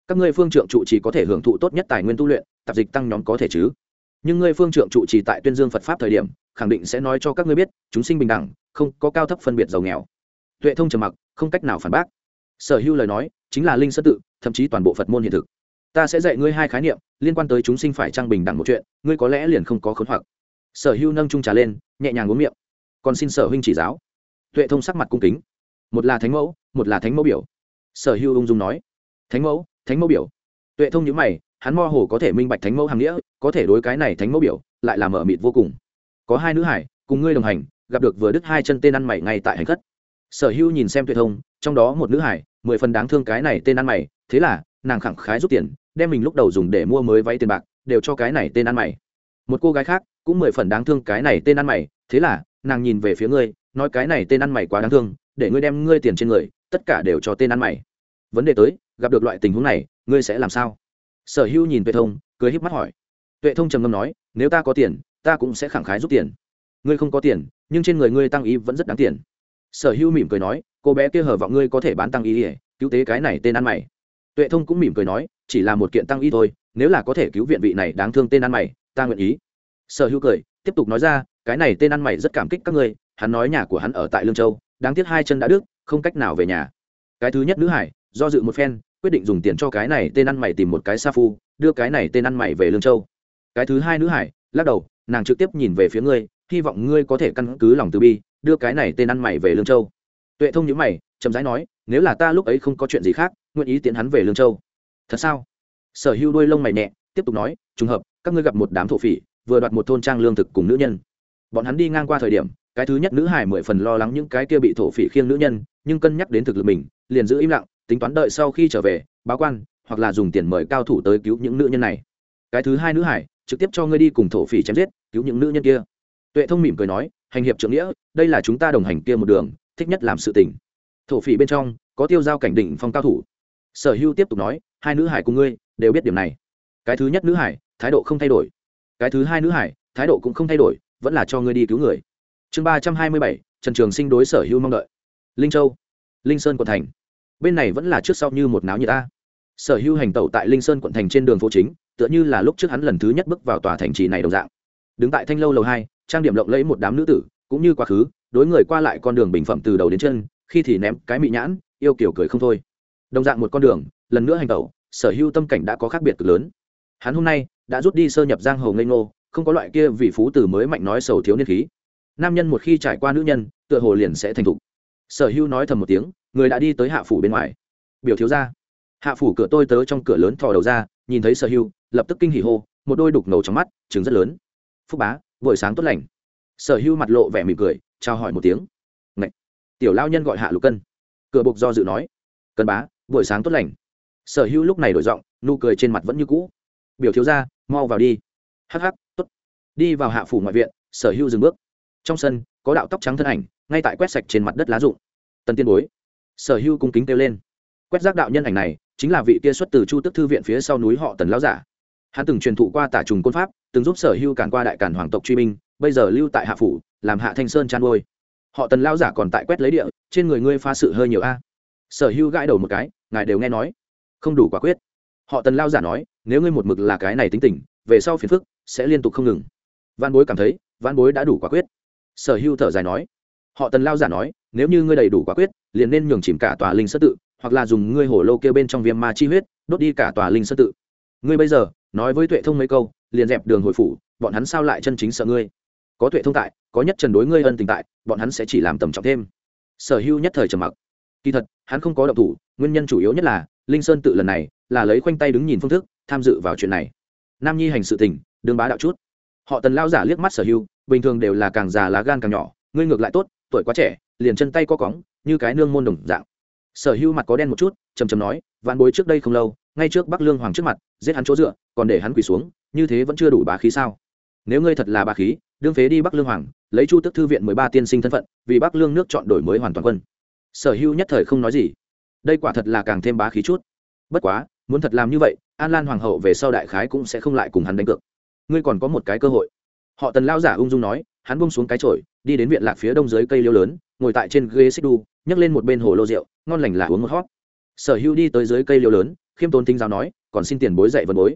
Các ngươi phương trượng trụ chỉ có thể hưởng thụ tốt nhất tài nguyên tu luyện, tạp dịch tăng nhóm có thể chứ? Nhưng ngươi phương trượng trụ trì tại tuyên dương phật pháp thời điểm, khẳng định sẽ nói cho các ngươi biết, chúng sinh bình đẳng, không có cao thấp phân biệt giàu nghèo. Tuệ thông trầm mặc, không cách nào phản bác. Sở hữu lời nói, chính là linh sơ tự, thậm chí toàn bộ phật môn hiện thực. Ta sẽ dạy ngươi hai khái niệm, liên quan tới chúng sinh phải trang bình đẳng một chuyện, ngươi có lẽ liền không có khốn hoặc. Sở hữu nâng trung trà lên, nhẹ nhàng uống miệng. Còn xin sở huynh chỉ giáo. Tuệ thông sắc mặt cung kính. Một là thánh mẫu, một là thánh mẫu biểu. Sở hữu ung dung nói. Thánh mẫu thánh mẫu biểu. Tuệ thông nhữ mày, hắn mơ hồ có thể minh bạch thánh mẫu hàm nghĩa có thể đối cái này thánh mẫu biểu, lại là mở mịt vô cùng. Có hai nữ hải, cùng ngươi đồng hành, gặp được vừa đứt hai chân tên ăn mày ngay tại hành khất. Sở hữu nhìn xem tuệ thông, trong đó một nữ hải, mười phần đáng thương cái này tên ăn mày, thế là, nàng khẳng khái rút tiền, đem mình lúc đầu dùng để mua mới váy tiền bạc, đều cho cái này tên ăn mày. Một cô gái khác, cũng mười phần đáng thương cái này tên ăn mày, thế là, nàng nhìn về phía ngươi, nói cái này tên ăn mày quá đáng thương, để ngươi đem ngươi tiền trên người, tất cả đều cho tên ăn mày. Vấn đề tới, gặp được loại tình huống này, ngươi sẽ làm sao? Sở hữu nhìn tuệ thông, cười híp mắt hỏi tuệ thông trầm ngâm nói, nếu ta có tiền, ta cũng sẽ khẳng khái giúp tiền. Ngươi không có tiền, nhưng trên người ngươi tăng ý vẫn rất đáng tiền. Sở hữu mỉm cười nói, cô bé kia hở vọng ngươi có thể bán tăng ý ỉa cứu tế cái này tên ăn mày. Tuệ thông cũng mỉm cười nói, chỉ là một kiện tăng y thôi, nếu là có thể cứu viện vị này đáng thương tên ăn mày, ta nguyện ý. Sở hữu cười, tiếp tục nói ra, cái này tên ăn mày rất cảm kích các ngươi, hắn nói nhà của hắn ở tại lương châu, đáng tiếc hai chân đã đứt, không cách nào về nhà. Cái thứ nhất nữ hải, do dự một phen, quyết định dùng tiền cho cái này tên ăn mày tìm một cái sa phu, đưa cái này tên ăn mày về lương châu cái thứ hai nữ hải, lắc đầu, nàng trực tiếp nhìn về phía ngươi, hy vọng ngươi có thể căn cứ lòng từ bi, đưa cái này tên ăn mày về lương châu. Tuệ thông nhữ mày, chậm rãi nói, nếu là ta lúc ấy không có chuyện gì khác, nguyện ý tiến hắn về lương châu. Thật sao? Sở hữu đuôi lông mày nhẹ, tiếp tục nói, trùng hợp, các ngươi gặp một đám thổ phỉ, vừa đoạt một thôn trang lương thực cùng nữ nhân. Bọn hắn đi ngang qua thời điểm, cái thứ nhất nữ hải mười phần lo lắng những cái kia bị thổ phỉ khiêng nữ nhân, nhưng cân nhắc đến thực lực mình, liền giữ im lặng, tính toán đợi sau khi trở về, báo quan, hoặc là dùng tiền mời cao thủ tới cứu những nữ nhân này. Cái thứ hai nữ hải trực tiếp cho ngươi đi cùng thổ phỉ chém giết, cứu những nữ nhân kia. Tuệ thông mỉm cười nói, hành hiệp trưởng nghĩa, đây là chúng ta đồng hành kia một đường, thích nhất làm sự tình. Thổ phỉ bên trong, có tiêu giao cảnh đỉnh phong cao thủ. Sở hưu tiếp tục nói, hai nữ hải cùng ngươi, đều biết điểm này. Cái thứ nhất nữ hải, thái độ không thay đổi. Cái thứ hai nữ hải, thái độ cũng không thay đổi, vẫn là cho ngươi đi cứu người. Chương ba trăm hai mươi bảy, trần trường sinh đối sở hưu mong đợi. Linh châu, linh sơn quận thành. Bên này vẫn là trước sau như một náo như ta. Sở hưu hành tẩu tại linh sơn quận thành trên đường phố chính tựa như là lúc trước hắn lần thứ nhất bước vào tòa thành trì này đồng dạng. Đứng tại thanh lâu lầu hai, trang điểm lộng lẫy một đám nữ tử, cũng như quá khứ, đối người qua lại con đường bình phẩm từ đầu đến chân, khi thì ném cái mị nhãn, yêu kiểu cười không thôi. Đồng dạng một con đường, lần nữa hành tẩu, sở hưu tâm cảnh đã có khác biệt cực lớn. Hắn hôm nay, đã rút đi sơ nhập giang hồ ngây ngô, không có loại kia vị phú từ mới mạnh nói sầu thiếu niên khí. Nam nhân một khi trải qua nữ nhân, tựa hồ liền sẽ thành thục. Sở hưu nói thầm một tiếng, người đã đi tới hạ phủ bên ngoài. Biểu thiếu ra hạ phủ cửa tôi tớ trong cửa lớn thò đầu ra nhìn thấy sở hưu, lập tức kinh hỉ hô, một đôi đục ngầu trong mắt trứng rất lớn. Phúc bá, buổi sáng tốt lành. Sở hưu mặt lộ vẻ mỉm cười, chào hỏi một tiếng. Ngậy! tiểu lao nhân gọi hạ lục cân. Cửa bục do dự nói. Cân bá, buổi sáng tốt lành. Sở hưu lúc này đổi giọng, nụ cười trên mặt vẫn như cũ. Biểu thiếu ra mau vào đi. Hắc hắc t ố t đi vào hạ phủ ngoại viện, sở hưu dừng bước. Trong sân, có đạo tóc trắng thân ảnh, ngay tại quét sạch trên mặt đất lá rụng. Tân tiên bối. Sở hưu cung kính kêu lên. Quét rác đạo nhân ảnh này chính là vị kia xuất từ chu tức thư viện phía sau núi họ tần lão giả. Hắn từng truyền thụ qua tả trùng côn pháp, từng giúp sở hưu cản qua đại cản hoàng tộc truy binh, bây giờ lưu tại hạ phủ, làm hạ thanh sơn chăn nuôi. Họ tần lao giả còn tại quét lấy địa, trên người ngươi pha sự hơi nhiều a. Sở hưu gãi đầu một cái, ngài đều nghe nói. Không đủ quả quyết. Họ tần lao giả nói, nếu ngươi một mực là cái này tính tình, về sau phiền phức, sẽ liên tục không ngừng. Văn bối cảm thấy văn bối đã đủ quả quyết. Sở hưu thở dài nói. Họ tần lao giả nói, nếu như ngươi đầy đủ quả quyết, liền nên nhường chìm cả tòa linh sơ tự hoặc là dùng ngươi hổ lô kêu bên trong viêm ma chi huyết, đốt đi cả tòa linh sơ tự. Ngươi bây giờ, nói với tuệ thông mấy câu, liền dẹp đường hồi phủ, bọn hắn sao lại chân chính sợ ngươi? Có tuệ thông tại, có nhất trần đối ngươi ân tình tại, bọn hắn sẽ chỉ làm tầm trọng thêm. Sở hữu nhất thời trầm mặc. Kỳ thật, hắn không có động thủ, nguyên nhân chủ yếu nhất là, linh sơn tự lần này, là lấy khoanh tay đứng nhìn phương thức, tham dự vào chuyện này. Nam nhi hành sự tình đương bá đạo chút. Họ tần lao giả liếc mắt sở hữu, bình thường đều là càng già lá gan càng nhỏ, ngươi ngược lại tốt, tuổi quá trẻ, liền chân tay có cóng, như cái nương môn đồng dạng sở hưu mặt có đen một chút chầm chầm nói, vạn bối trước đây không lâu, ngay trước bắc lương hoàng trước mặt, giết hắn chỗ dựa, còn để hắn quỳ xuống, như thế vẫn chưa đủ bá khí sao? Nếu ngươi thật là bá khí, đương phế đi bắc lương hoàng, lấy chu tức thư viện mười ba tiên sinh thân phận, vì bắc lương nước chọn đổi mới hoàn toàn quân. Sở hưu nhất thời không nói gì. Đây quả thật là càng thêm bá khí chút. Bất quá, muốn thật làm như vậy, an lan hoàng hậu về sau đại khái cũng sẽ không lại cùng hắn đánh cược. Ngươi còn có một cái cơ hội. Họ tần lao giả ung dung nói, hắn bông xuống cái trội đi đến viện lạc phía đông dưới cây liêu lớn, ngồi tại trên ghế xích đu nhấc lên một bên hồ lô rượu ngon lành là uống một hót sở hữu đi tới dưới cây liêu lớn khiêm tốn tinh giáo nói còn xin tiền bối dạy vân bối.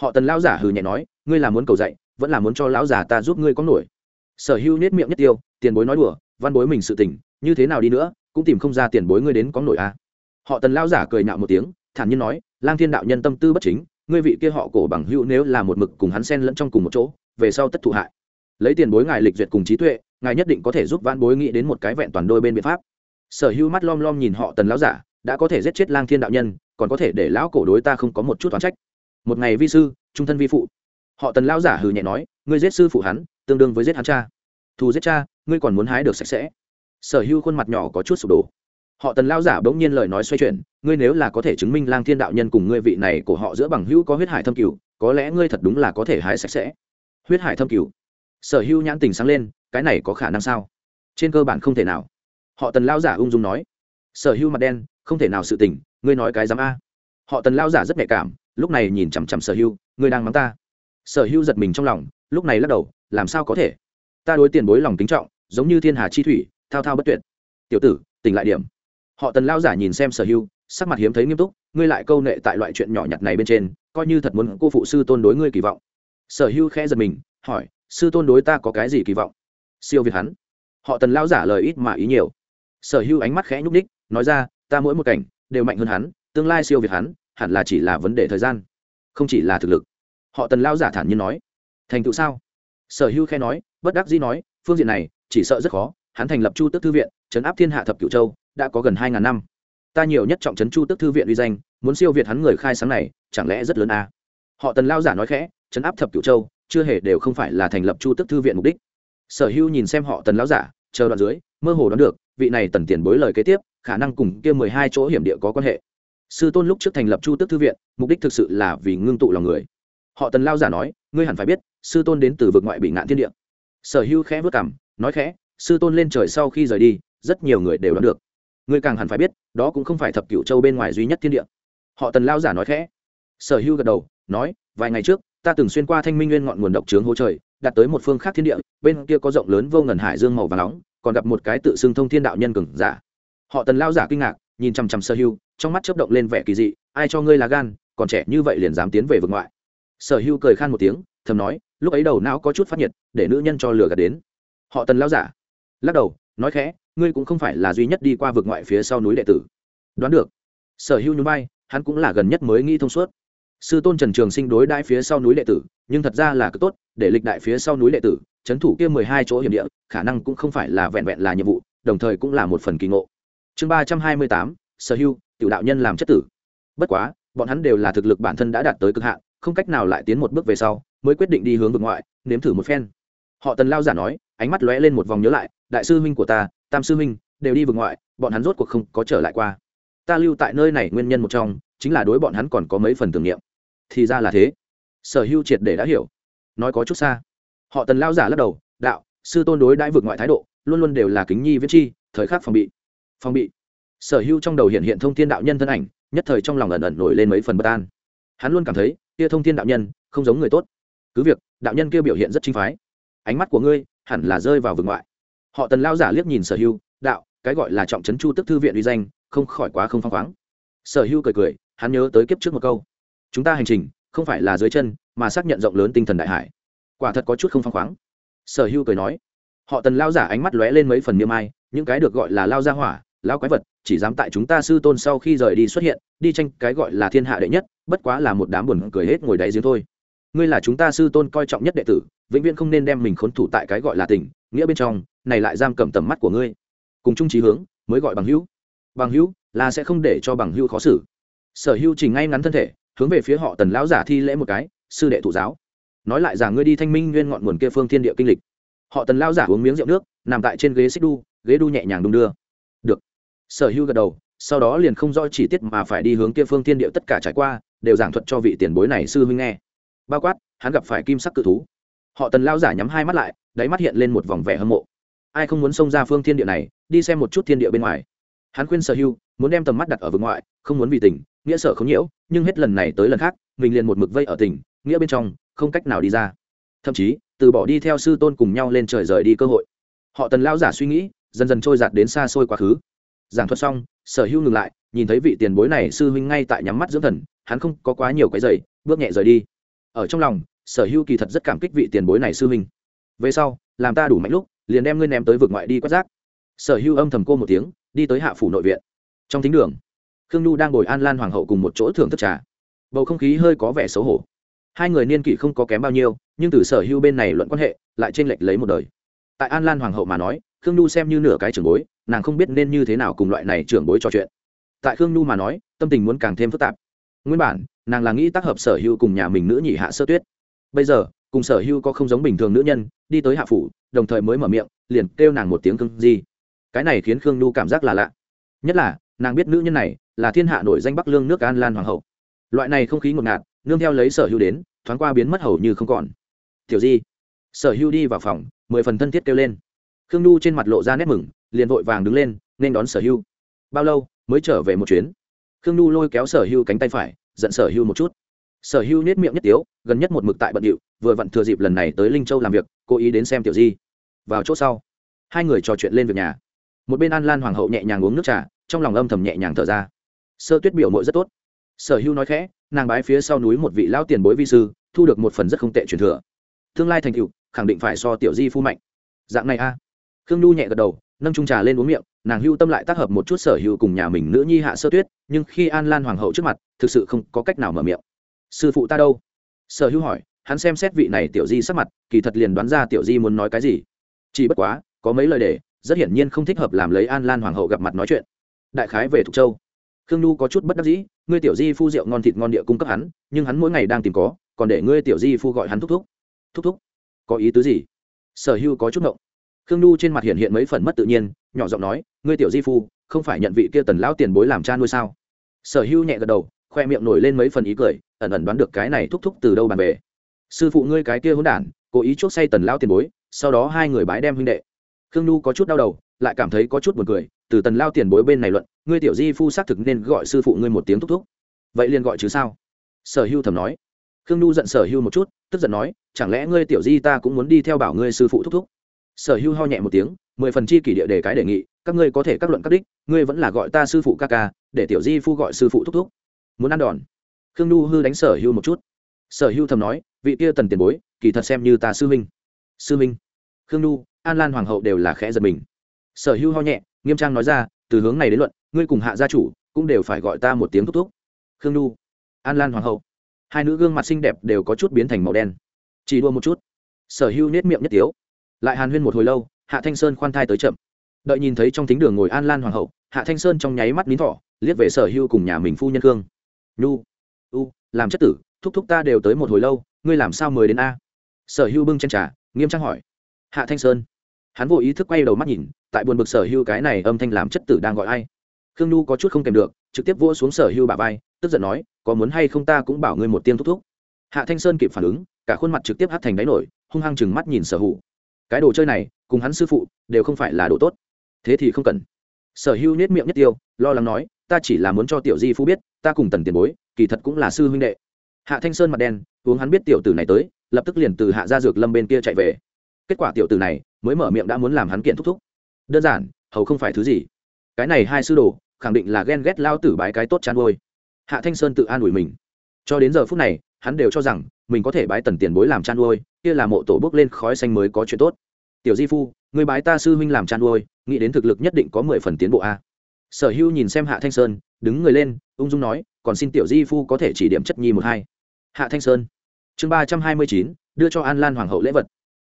Họ tần lao giả hừ nhẹ nói ngươi là muốn cầu dạy vẫn là muốn cho lão giả ta giúp ngươi có nổi. Sở hữu nết miệng nhất tiêu tiền bối nói đùa văn bối mình sự tỉnh, như thế nào đi nữa cũng tìm không ra tiền bối ngươi đến có nổi a à. họ tần lao giả cười nhạo một tiếng thản nhiên nói lang thiên đạo nhân tâm tư bất chính ngươi vị kia họ cổ bằng hữu nếu là một mực cùng hắn xen lẫn trong cùng một chỗ về sau tất thụ hại. Lấy tiền bối ngài lịch duyệt cùng trí tuệ ngài nhất định có thể giúp văn bối nghĩ đến một cái vẹn toàn đôi bên biện pháp sở hữu mắt lom lom nhìn họ tần lão giả, đã có thể giết chết lang thiên đạo nhân, còn có thể để lão cổ đối ta không có một chút toán trách. Một ngày vi sư, trung thân vi phụ. Họ tần lão giả hừ nhẹ nói, ngươi giết sư phụ hắn, tương đương với giết hắn cha. Thù giết cha, ngươi còn muốn hái được sạch sẽ. Sở hữu khuôn mặt nhỏ có chút sụp đổ. Họ tần lao giả bỗng nhiên lời nói xoay chuyển, ngươi nếu là có thể chứng minh lang thiên đạo nhân cùng ngươi vị này của họ giữa bằng hữu có huyết hải thâm cửu, có lẽ ngươi thật đúng là có thể hái sạch sẽ. Huyết hải thâm cửu. Sở hữu nhãn tình sáng lên, cái này có khả năng sao? Trên cơ bản không thể nào họ tần lao giả ung dung nói, sở hữu mặt đen, không thể nào sự tình, ngươi nói cái dám a. Họ tần lao giả rất nhạy cảm, lúc này nhìn chằm chằm sở hữu, ngươi đang mắng ta? Sở hữu giật mình trong lòng, lúc này lắc đầu, làm sao có thể? Ta đối tiền bối lòng kính trọng, giống như thiên hà chi thủy, thao thao bất tuyệt. Tiểu tử, tỉnh lại điểm. Họ tần lao giả nhìn xem sở hưu sắc mặt hiếm thấy nghiêm túc, ngươi lại câu nệ tại loại chuyện nhỏ nhặt này bên trên, coi như thật muốn cô phụ sư tôn đối ngươi kỳ vọng. Sở hưu khẽ giật mình, hỏi, sư tôn đối ta có cái gì kỳ vọng? Siêu việt hắn. Họ tần lao giả lời ít mà ý nhiều sở hưu ánh mắt khẽ nhúc ních nói ra, ta mỗi một cảnh đều mạnh hơn hắn, tương lai siêu việt hắn, hẳn là chỉ là vấn đề thời gian, không chỉ là thực lực. Họ tần lao giả thản nhiên nói. Thành tựu sao? Sở hưu khe nói, bất đắc dĩ nói, phương diện này, chỉ sợ rất khó, hắn thành lập chu tức thư viện, trấn áp thiên hạ thập cửu châu, đã có gần hai ngàn năm. Ta nhiều nhất trọng trấn chu tức thư viện uy danh, muốn siêu việt hắn người khai sáng này, chẳng lẽ rất lớn à? họ tần lao giả nói khẽ, trấn áp thập cửu châu, chưa hề đều không phải là thành lập chu tức thư viện mục đích. Sở hưu nhìn xem họ tần lao giả, chờ đoạn dưới, mơ hồ đoán được vị này tần tiền bối lời kế tiếp, khả năng cùng kia mười hai chỗ hiểm địa có quan hệ. Sư tôn lúc trước thành lập chu tức thư viện, mục đích thực sự là vì ngưng tụ lòng người. Họ tần lao giả nói, ngươi hẳn phải biết, sư tôn đến từ vực ngoại bị ngạn thiên địa. Sở hưu khẽ vất cảm nói khẽ, sư tôn lên trời sau khi rời đi, rất nhiều người đều đoán được. Ngươi càng hẳn phải biết, đó cũng không phải thập cửu châu bên ngoài duy nhất thiên địa. Họ tần lao giả nói khẽ. Sở hưu gật đầu, nói, vài ngày trước, ta từng xuyên qua thanh minh nguyên ngọn nguồn độc trướng hỗ trời đặt tới một phương khác thiên địa, bên kia có rộng lớn vô ngần hải dương màu và nóng còn gặp một cái tự xưng thông thiên đạo nhân cường giả. Họ tần lao giả kinh ngạc nhìn chằm chằm sở hưu trong mắt chớp động lên vẻ kỳ dị ai cho ngươi là gan còn trẻ như vậy liền dám tiến về vực ngoại? Sở hưu cười khan một tiếng thầm nói lúc ấy đầu não có chút phát nhiệt để nữ nhân cho lừa gạt đến. Họ tần lao giả lắc đầu nói khẽ ngươi cũng không phải là duy nhất đi qua vực ngoại phía sau núi đệ tử. Đoán được. Sở hưu nhún vai, hắn cũng là gần nhất mới nghĩ thông suốt sư tôn trần trường sinh đối đãi phía sau núi đệ tử, nhưng thật ra là cực tốt, để lịch đại phía sau núi đệ tử trấn thủ kia mười hai chỗ hiểm địa, khả năng cũng không phải là vẹn vẹn là nhiệm vụ, đồng thời cũng là một phần kỳ ngộ. Chương ba trăm hai mươi tám, sở hưu tiểu đạo nhân làm chất tử. Bất quá, bọn hắn đều là thực lực bản thân đã đạt tới cực hạn, không cách nào lại tiến một bước về sau, mới quyết định đi hướng vực ngoại, nếm thử một phen. Họ tần lao giả nói, ánh mắt lóe lên một vòng nhớ lại, đại sư huynh của ta, tam sư huynh, đều đi vực ngoại, bọn hắn rốt cuộc không có trở lại qua. Ta lưu tại nơi này nguyên nhân một trong, chính là đối bọn hắn còn có mấy phần tưởng niệm thì ra là thế. Sở hưu triệt để đã hiểu. Nói có chút xa. Họ tần lao giả lắc đầu, đạo, sư tôn đối đãi vượt ngoại thái độ, luôn luôn đều là kính nhi viết chi, thời khắc phòng bị. Phòng bị. Sở hưu trong đầu hiện hiện thông thiên đạo nhân thân ảnh, nhất thời trong lòng ẩn ẩn nổi lên mấy phần bất an. Hắn luôn cảm thấy, kia thông thiên đạo nhân, không giống người tốt. Cứ việc, đạo nhân kia biểu hiện rất chính phái. Ánh mắt của ngươi, hẳn là rơi vào vực ngoại. Họ tần lao giả liếc nhìn sở hưu, đạo, cái gọi là trọng trấn chu tức thư viện uy danh, không khỏi quá không phăng khoáng. Sở hưu cười cười, hắn nhớ tới kiếp trước một câu chúng ta hành trình không phải là dưới chân mà xác nhận rộng lớn tinh thần đại hải. Quả thật có chút không phăng khoáng. Sở hưu cười nói, họ tần lao giả ánh mắt lóe lên mấy phần niêm ai, những cái được gọi là lao ra hỏa lao quái vật, chỉ dám tại chúng ta sư tôn sau khi rời đi xuất hiện, đi tranh cái gọi là thiên hạ đệ nhất, bất quá là một đám buồn cười hết ngồi đáy giếng thôi. Ngươi là chúng ta sư tôn coi trọng nhất đệ tử, vĩnh viễn không nên đem mình khốn thủ tại cái gọi là tỉnh nghĩa bên trong, này lại giam cầm tầm mắt của ngươi. Cùng chung trí hướng, mới gọi bằng hữu. Bằng hữu là sẽ không để cho bằng hữu khó xử. Sở hữu trình ngay ngắn thân thể hướng về phía họ tần lão giả thi lễ một cái, sư đệ thụ giáo. Nói lại rằng ngươi đi thanh minh nguyên ngọn nguồn kia phương thiên địa kinh lịch. Họ tần lão giả uống miếng rượu nước, nằm tại trên ghế xích đu, ghế đu nhẹ nhàng đung đưa. Được. Sở hữu gật đầu, sau đó liền không rõ chi tiết mà phải đi hướng kia phương thiên địa tất cả trải qua, đều giảng thuật cho vị tiền bối này sư huynh nghe. Bao quát, hắn gặp phải kim sắc cự thú. Họ tần lão giả nhắm hai mắt lại, đáy mắt hiện lên một vòng vẻ hâm mộ. Ai không muốn xông ra phương thiên địa này, đi xem một chút thiên địa bên ngoài. Hắn khuyên sở hưu, muốn đem tầm mắt đặt ở vực ngoại, không muốn vì tình nghĩa sở không nhiễu, nhưng hết lần này tới lần khác, mình liền một mực vây ở tỉnh, nghĩa bên trong, không cách nào đi ra. Thậm chí, từ bỏ đi theo sư tôn cùng nhau lên trời rời đi cơ hội. Họ tần lao giả suy nghĩ, dần dần trôi giạt đến xa xôi quá khứ. Giảng thuật xong, sở hưu ngừng lại, nhìn thấy vị tiền bối này sư huynh ngay tại nhắm mắt dưỡng thần, hắn không có quá nhiều cái giày, bước nhẹ rời đi. Ở trong lòng, sở hữu kỳ thật rất cảm kích vị tiền bối này sư huynh. Về sau, làm ta đủ mạnh lúc, liền đem ngươi ném tới vực ngoại đi quét rác. Sở hữu âm thầm cô một tiếng, đi tới hạ phủ nội viện. Trong thính đường khương nhu đang ngồi an lan hoàng hậu cùng một chỗ thưởng thức trà. Bầu không khí hơi có vẻ xấu hổ. Hai người niên kỷ không có kém bao nhiêu, nhưng từ sở hữu bên này luận quan hệ, lại t r ê n lệch lấy một đời. Tại an lan hoàng hậu mà nói, khương nhu xem như nửa cái trưởng bối, nàng không biết nên như thế nào cùng loại này trưởng bối trò chuyện. Tại khương nhu mà nói, tâm tình muốn càng thêm phức tạp. Nguyên bản, nàng là nghĩ tác hợp sở hữu cùng nhà mình nữ nhị hạ sơ tuyết. Bây giờ, cùng sở hữu có không giống bình thường nữ nhân, đi tới hạ phủ, đồng thời mới mở miệng, liền kêu nàng một tiếng cưng gì cái này khiến khương nhu cảm giác là lạ. Nhất là, nàng biết nữ nhân này là thiên hạ nổi danh bắc lương nước an lan hoàng hậu. Loại này không khí ngột ngạt, nương theo lấy sở hữu đến, thoáng qua biến mất hầu như không còn. Tiểu di. Sở hữu đi vào phòng, mười phần thân thiết kêu lên. Khương nhu trên mặt lộ ra nét mừng, liền vội vàng đứng lên, nên đón sở hữu. Bao lâu, mới trở về một chuyến? Khương nhu lôi kéo sở hữu cánh tay phải, giận sở hữu một chút. Sở hữu nết miệng nhất tiếu, gần nhất một mực tại bận điệu, vừa vặn thừa dịp lần này tới linh châu làm việc, cố ý đến xem tiểu di. Vào chỗ sau, hai người trò chuyện lên việc nhà. Một bên an lan hoàng hậu nhẹ nhàng uống nước trà, trong lòng âm thầm nhẹ nhàng thở ra sơ tuyết biểu mội rất tốt. Sở hưu nói khẽ, nàng bái phía sau núi một vị lão tiền bối vi sư, thu được một phần rất không tệ truyền thừa. Tương lai thành cựu khẳng định phải so tiểu di phu mạnh. Dạng này a. Khương nhu nhẹ gật đầu, nâng trung trà lên uống miệng, nàng hưu tâm lại tác hợp một chút sở hữu cùng nhà mình nữ nhi hạ sơ tuyết, nhưng khi an lan hoàng hậu trước mặt, thực sự không có cách nào mở miệng. Sư phụ ta đâu? Sở hữu hỏi, hắn xem xét vị này tiểu di sắc mặt, kỳ thật liền đoán ra tiểu di muốn nói cái gì. Chỉ bất quá, có mấy lời để, rất hiển nhiên không thích hợp làm lấy an lan hoàng hậu gặp mặt nói chuyện. Đại khái về thục châu khương nhu có chút bất đắc dĩ, ngươi tiểu di phu rượu ngon thịt ngon địa cung cấp hắn, nhưng hắn mỗi ngày đang tìm có, còn để ngươi tiểu di phu gọi hắn thúc thúc. Thúc thúc? Có ý tứ gì? Sở hưu có chút ngộng. Khương nhu trên mặt hiện hiện mấy phần mất tự nhiên, nhỏ giọng nói, ngươi tiểu di phu, không phải nhận vị kia tần lão tiền bối làm cha nuôi sao? Sở hưu nhẹ gật đầu, khoe miệng nổi lên mấy phần ý cười, ẩn ẩn đoán được cái này thúc thúc từ đâu bàn về. Sư phụ ngươi cái kia hỗn đản, cố ý chốt say tần lão tiền bối, sau đó hai người bái đem huynh đệ. Khương nhu có chút đau đầu, lại cảm thấy có chút buồn cười từ tần lao tiền bối bên này luận, ngươi tiểu di phu xác thực nên gọi sư phụ ngươi một tiếng thúc thúc. Vậy liền gọi chứ sao? Sở hưu thầm nói. Khương nhu giận sở hưu một chút, tức giận nói, chẳng lẽ ngươi tiểu di ta cũng muốn đi theo bảo ngươi sư phụ thúc thúc? Sở hưu ho nhẹ một tiếng, mười phần chi kỷ địa đề cái đề nghị, các ngươi có thể các luận các đích, ngươi vẫn là gọi ta sư phụ ca ca, để tiểu di phu gọi sư phụ thúc thúc. Muốn ăn đòn. Khương nhu hư đánh sở hưu một chút. Sở hưu thầm nói, vị kia tần tiền bối, kỳ thật xem như ta sư minh sư minh khương nhu, an lan hoàng hậu đều là khẽ giật mình. Sở hưu ho nhẹ nghiêm trang nói ra, từ hướng này đến luận, ngươi cùng hạ gia chủ cũng đều phải gọi ta một tiếng thúc thúc. Khương nhu, an lan hoàng hậu. Hai nữ gương mặt xinh đẹp đều có chút biến thành màu đen. Chỉ đua một chút. Sở hưu nết miệng nhất tiếu. Lại hàn huyên một hồi lâu, hạ thanh sơn khoan thai tới chậm. Đợi nhìn thấy trong thính đường ngồi an lan hoàng hậu, hạ thanh sơn trong nháy mắt nín thỏ liếc về sở hưu cùng nhà mình phu nhân khương. Nhu, u, làm chất tử, thúc thúc ta đều tới một hồi lâu, ngươi làm sao mới đến a? Sở hưu bưng chân trà, nghiêm trang hỏi. Hạ thanh sơn hắn vô ý thức quay đầu mắt nhìn, tại buồn bực sở hưu cái này âm thanh làm chất tử đang gọi ai. Khương nhu có chút không kèm được, trực tiếp vỗ xuống sở hưu bà vai, tức giận nói, có muốn hay không ta cũng bảo ngươi một tiếng thúc thúc. Hạ thanh sơn kịp phản ứng, cả khuôn mặt trực tiếp hắt thành đáy nổi, hung hăng chừng mắt nhìn sở hữu. Cái đồ chơi này, cùng hắn sư phụ, đều không phải là đồ tốt. Thế thì không cần. Sở hữu nết miệng nhất tiêu, lo lắng nói, ta chỉ là muốn cho tiểu di phu biết, ta cùng tần tiền bối, kỳ thật cũng là sư huynh đệ. Hạ thanh sơn mặt đen, uống hắn biết tiểu tử này tới, lập tức liền từ hạ ra dược lâm bên kia chạy về. Kết quả tiểu tử này mới mở miệng đã muốn làm hắn kiện thúc thúc. Đơn giản, hầu không phải thứ gì. Cái này hai sư đồ, khẳng định là ghen ghét lao tử bái cái tốt chăn vôi hạ thanh sơn tự an ủi mình. Cho đến giờ phút này, hắn đều cho rằng, mình có thể bái tần tiền bối làm chăn nuôi kia là mộ tổ bước lên khói xanh mới có chuyện tốt. Tiểu di phu người bái ta sư huynh làm chăn nuôi nghĩ đến thực lực nhất định có mười phần tiến bộ a. Sở hữu nhìn xem hạ thanh sơn, đứng người lên, ung dung nói, còn xin tiểu di phu có thể chỉ điểm chất nhi một hai. Hạ thanh sơn. Chương ba trăm hai mươi chín, đưa cho an lan hoàng hậu lễ vật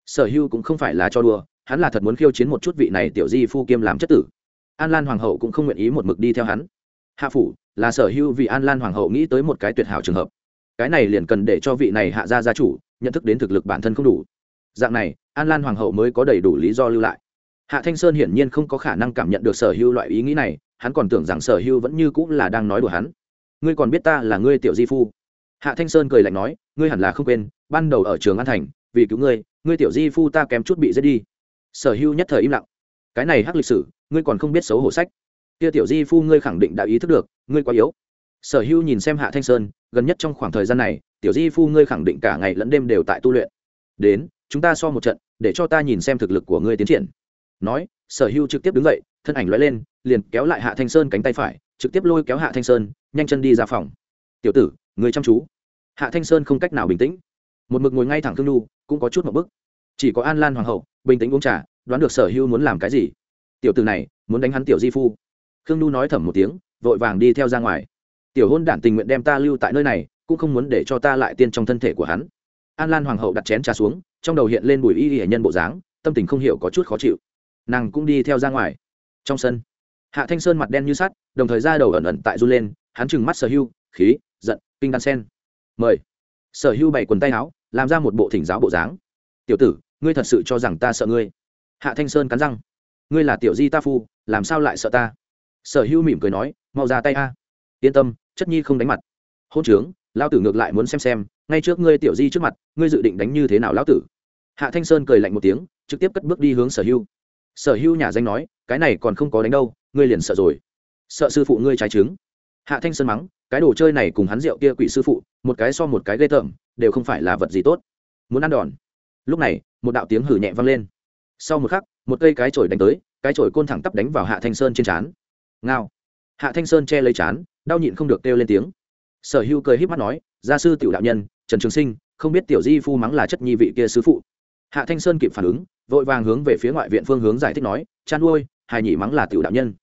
sở Hưu cũng không phải là cho đùa, hắn là thật muốn khiêu chiến một chút vị này tiểu di phu kiêm làm chất tử. An lan hoàng hậu cũng không nguyện ý một mực đi theo hắn. Hạ phủ là sở Hưu vì an lan hoàng hậu nghĩ tới một cái tuyệt hảo trường hợp. Cái này liền cần để cho vị này hạ gia gia chủ nhận thức đến thực lực bản thân không đủ. Dạng này, an lan hoàng hậu mới có đầy đủ lý do lưu lại. Hạ thanh sơn hiển nhiên không có khả năng cảm nhận được sở Hưu loại ý nghĩ này, hắn còn tưởng rằng sở Hưu vẫn như cũng là đang nói đùa hắn. Ngươi còn biết ta là ngươi tiểu di phu? Hạ thanh sơn cười lạnh nói, ngươi hẳn là không quên, ban đầu ở trường an thành, vì cứu ngươi ngươi tiểu di phu ta kém chút bị giết đi. Sở hữu nhất thời im lặng. Cái này hắc lịch sử, ngươi còn không biết xấu hổ sách. Kia tiểu di phu ngươi khẳng định đã ý thức được, ngươi quá yếu. Sở hữu nhìn xem hạ thanh sơn, gần nhất trong khoảng thời gian này, tiểu di phu ngươi khẳng định cả ngày lẫn đêm đều tại tu luyện. Đến, chúng ta so một trận, để cho ta nhìn xem thực lực của ngươi tiến triển. Nói, sở hữu trực tiếp đứng dậy, thân ảnh loay lên, liền kéo lại hạ thanh sơn cánh tay phải, trực tiếp lôi kéo hạ thanh sơn, nhanh chân đi ra phòng. Tiểu tử người chăm chú. Hạ thanh sơn không cách nào bình tĩnh. Một mực ngồi ngay thẳng thương nhu cũng có chút một bức. Chỉ có an lan hoàng hậu, bình tĩnh uống trà, đoán được sở hữu muốn làm cái gì. Tiểu tử này, muốn đánh hắn tiểu di phu. Khương nhu nói thầm một tiếng, vội vàng đi theo ra ngoài. Tiểu hôn đản tình nguyện đem ta lưu tại nơi này, cũng không muốn để cho ta lại tiên trong thân thể của hắn. An lan hoàng hậu đặt chén trà xuống, trong đầu hiện lên bùi y hệ nhân bộ dáng, tâm tình không hiểu có chút khó chịu. Nàng cũng đi theo ra ngoài. Trong sân, hạ thanh sơn mặt đen như sắt, đồng thời ra đầu ẩn ẩn tại run lên, hắn trừng mắt sở hưu khí, giận, kinh đan sen. Mời. Sở hưu bày quần tay áo làm ra một bộ thỉnh giáo bộ dáng. Tiểu tử, ngươi thật sự cho rằng ta sợ ngươi? Hạ thanh sơn cắn răng. Ngươi là tiểu di ta phu, làm sao lại sợ ta? Sở hưu mỉm cười nói, mau ra tay a. Yên tâm, chất nhi không đánh mặt. Hôn trướng lao tử ngược lại muốn xem xem, ngay trước ngươi tiểu di trước mặt, ngươi dự định đánh như thế nào lão tử? Hạ thanh sơn cười lạnh một tiếng, trực tiếp cất bước đi hướng sở hưu sở hưu nhà danh nói, cái này còn không có đánh đâu, ngươi liền sợ rồi. Sợ sư phụ ngươi trái trứng. Hạ thanh sơn mắng, cái đồ chơi này cùng hắn rượu kia quỷ sư phụ, một cái so một cái ghê tởm đều không phải là vật gì tốt. Muốn ăn đòn. Lúc này, một đạo tiếng hử nhẹ vang lên. Sau một khắc, một cây cái chổi đánh tới, cái chổi côn thẳng tắp đánh vào hạ thanh sơn trên trán. Ngao. Hạ thanh sơn che lấy chán đau nhịn không được kêu lên tiếng. Sở hưu cười híp mắt nói, gia sư tiểu đạo nhân, trần trường sinh, không biết tiểu di phu mắng là chất nhi vị kia sư phụ. Hạ thanh sơn kịp phản ứng, vội vàng hướng về phía ngoại viện phương hướng giải thích nói, chan nuôi hài nhị mắng là tiểu đạo nhân.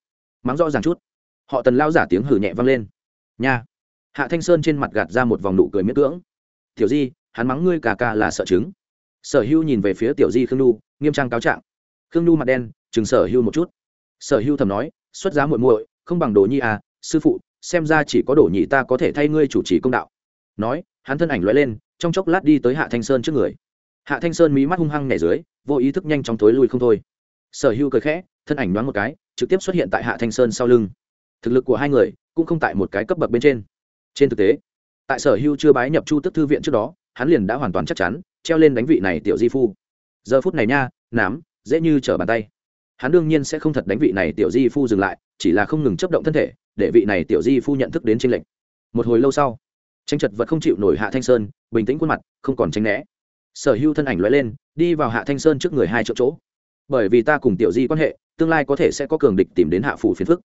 Mắng rõ ràng chút. Họ tần lao giả tiếng hử nhẹ vang lên. Nha. Hạ thanh sơn trên mặt gạt ra một vòng nụ cười miễn cưỡng tiểu di, hắn mắng ngươi cà ca là sợ chứng sở hưu nhìn về phía tiểu di khương nhu, nghiêm trang cáo trạng. Khương nhu mặt đen, chừng sở hưu một chút. Sở hưu thầm nói, xuất giá muội muội, không bằng đồ nhi à sư phụ, xem ra chỉ có đồ nhị ta có thể thay ngươi chủ trì công đạo. Nói, hắn thân ảnh lóe lên, trong chốc lát đi tới hạ thanh sơn trước người. Hạ thanh sơn mí mắt hung hăng nhảy dưới, vô ý thức nhanh chóng thối lui không thôi. Sở hưu cười khẽ, thân ảnh đoán một cái, trực tiếp xuất hiện tại hạ thanh sơn sau lưng. Thực lực của hai người cũng không tại một cái cấp bậc bên trên. Trên thực tế tại sở hưu chưa bái nhập chu tức thư viện trước đó, hắn liền đã hoàn toàn chắc chắn, treo lên đánh vị này tiểu di phu. Giờ phút này nha, nám, dễ như trở bàn tay. Hắn đương nhiên sẽ không thật đánh vị này tiểu di phu dừng lại, chỉ là không ngừng chấp động thân thể, để vị này tiểu di phu nhận thức đến tranh lệch. Một hồi lâu sau, tranh chật vật không chịu nổi hạ thanh sơn, bình tĩnh khuôn mặt, không còn tranh né. Sở hưu thân ảnh loại lên, đi vào hạ thanh sơn trước người hai chỗ chỗ. Bởi vì ta cùng tiểu di quan hệ, tương lai có thể sẽ có cường địch tìm đến hạ phủ phiền phức.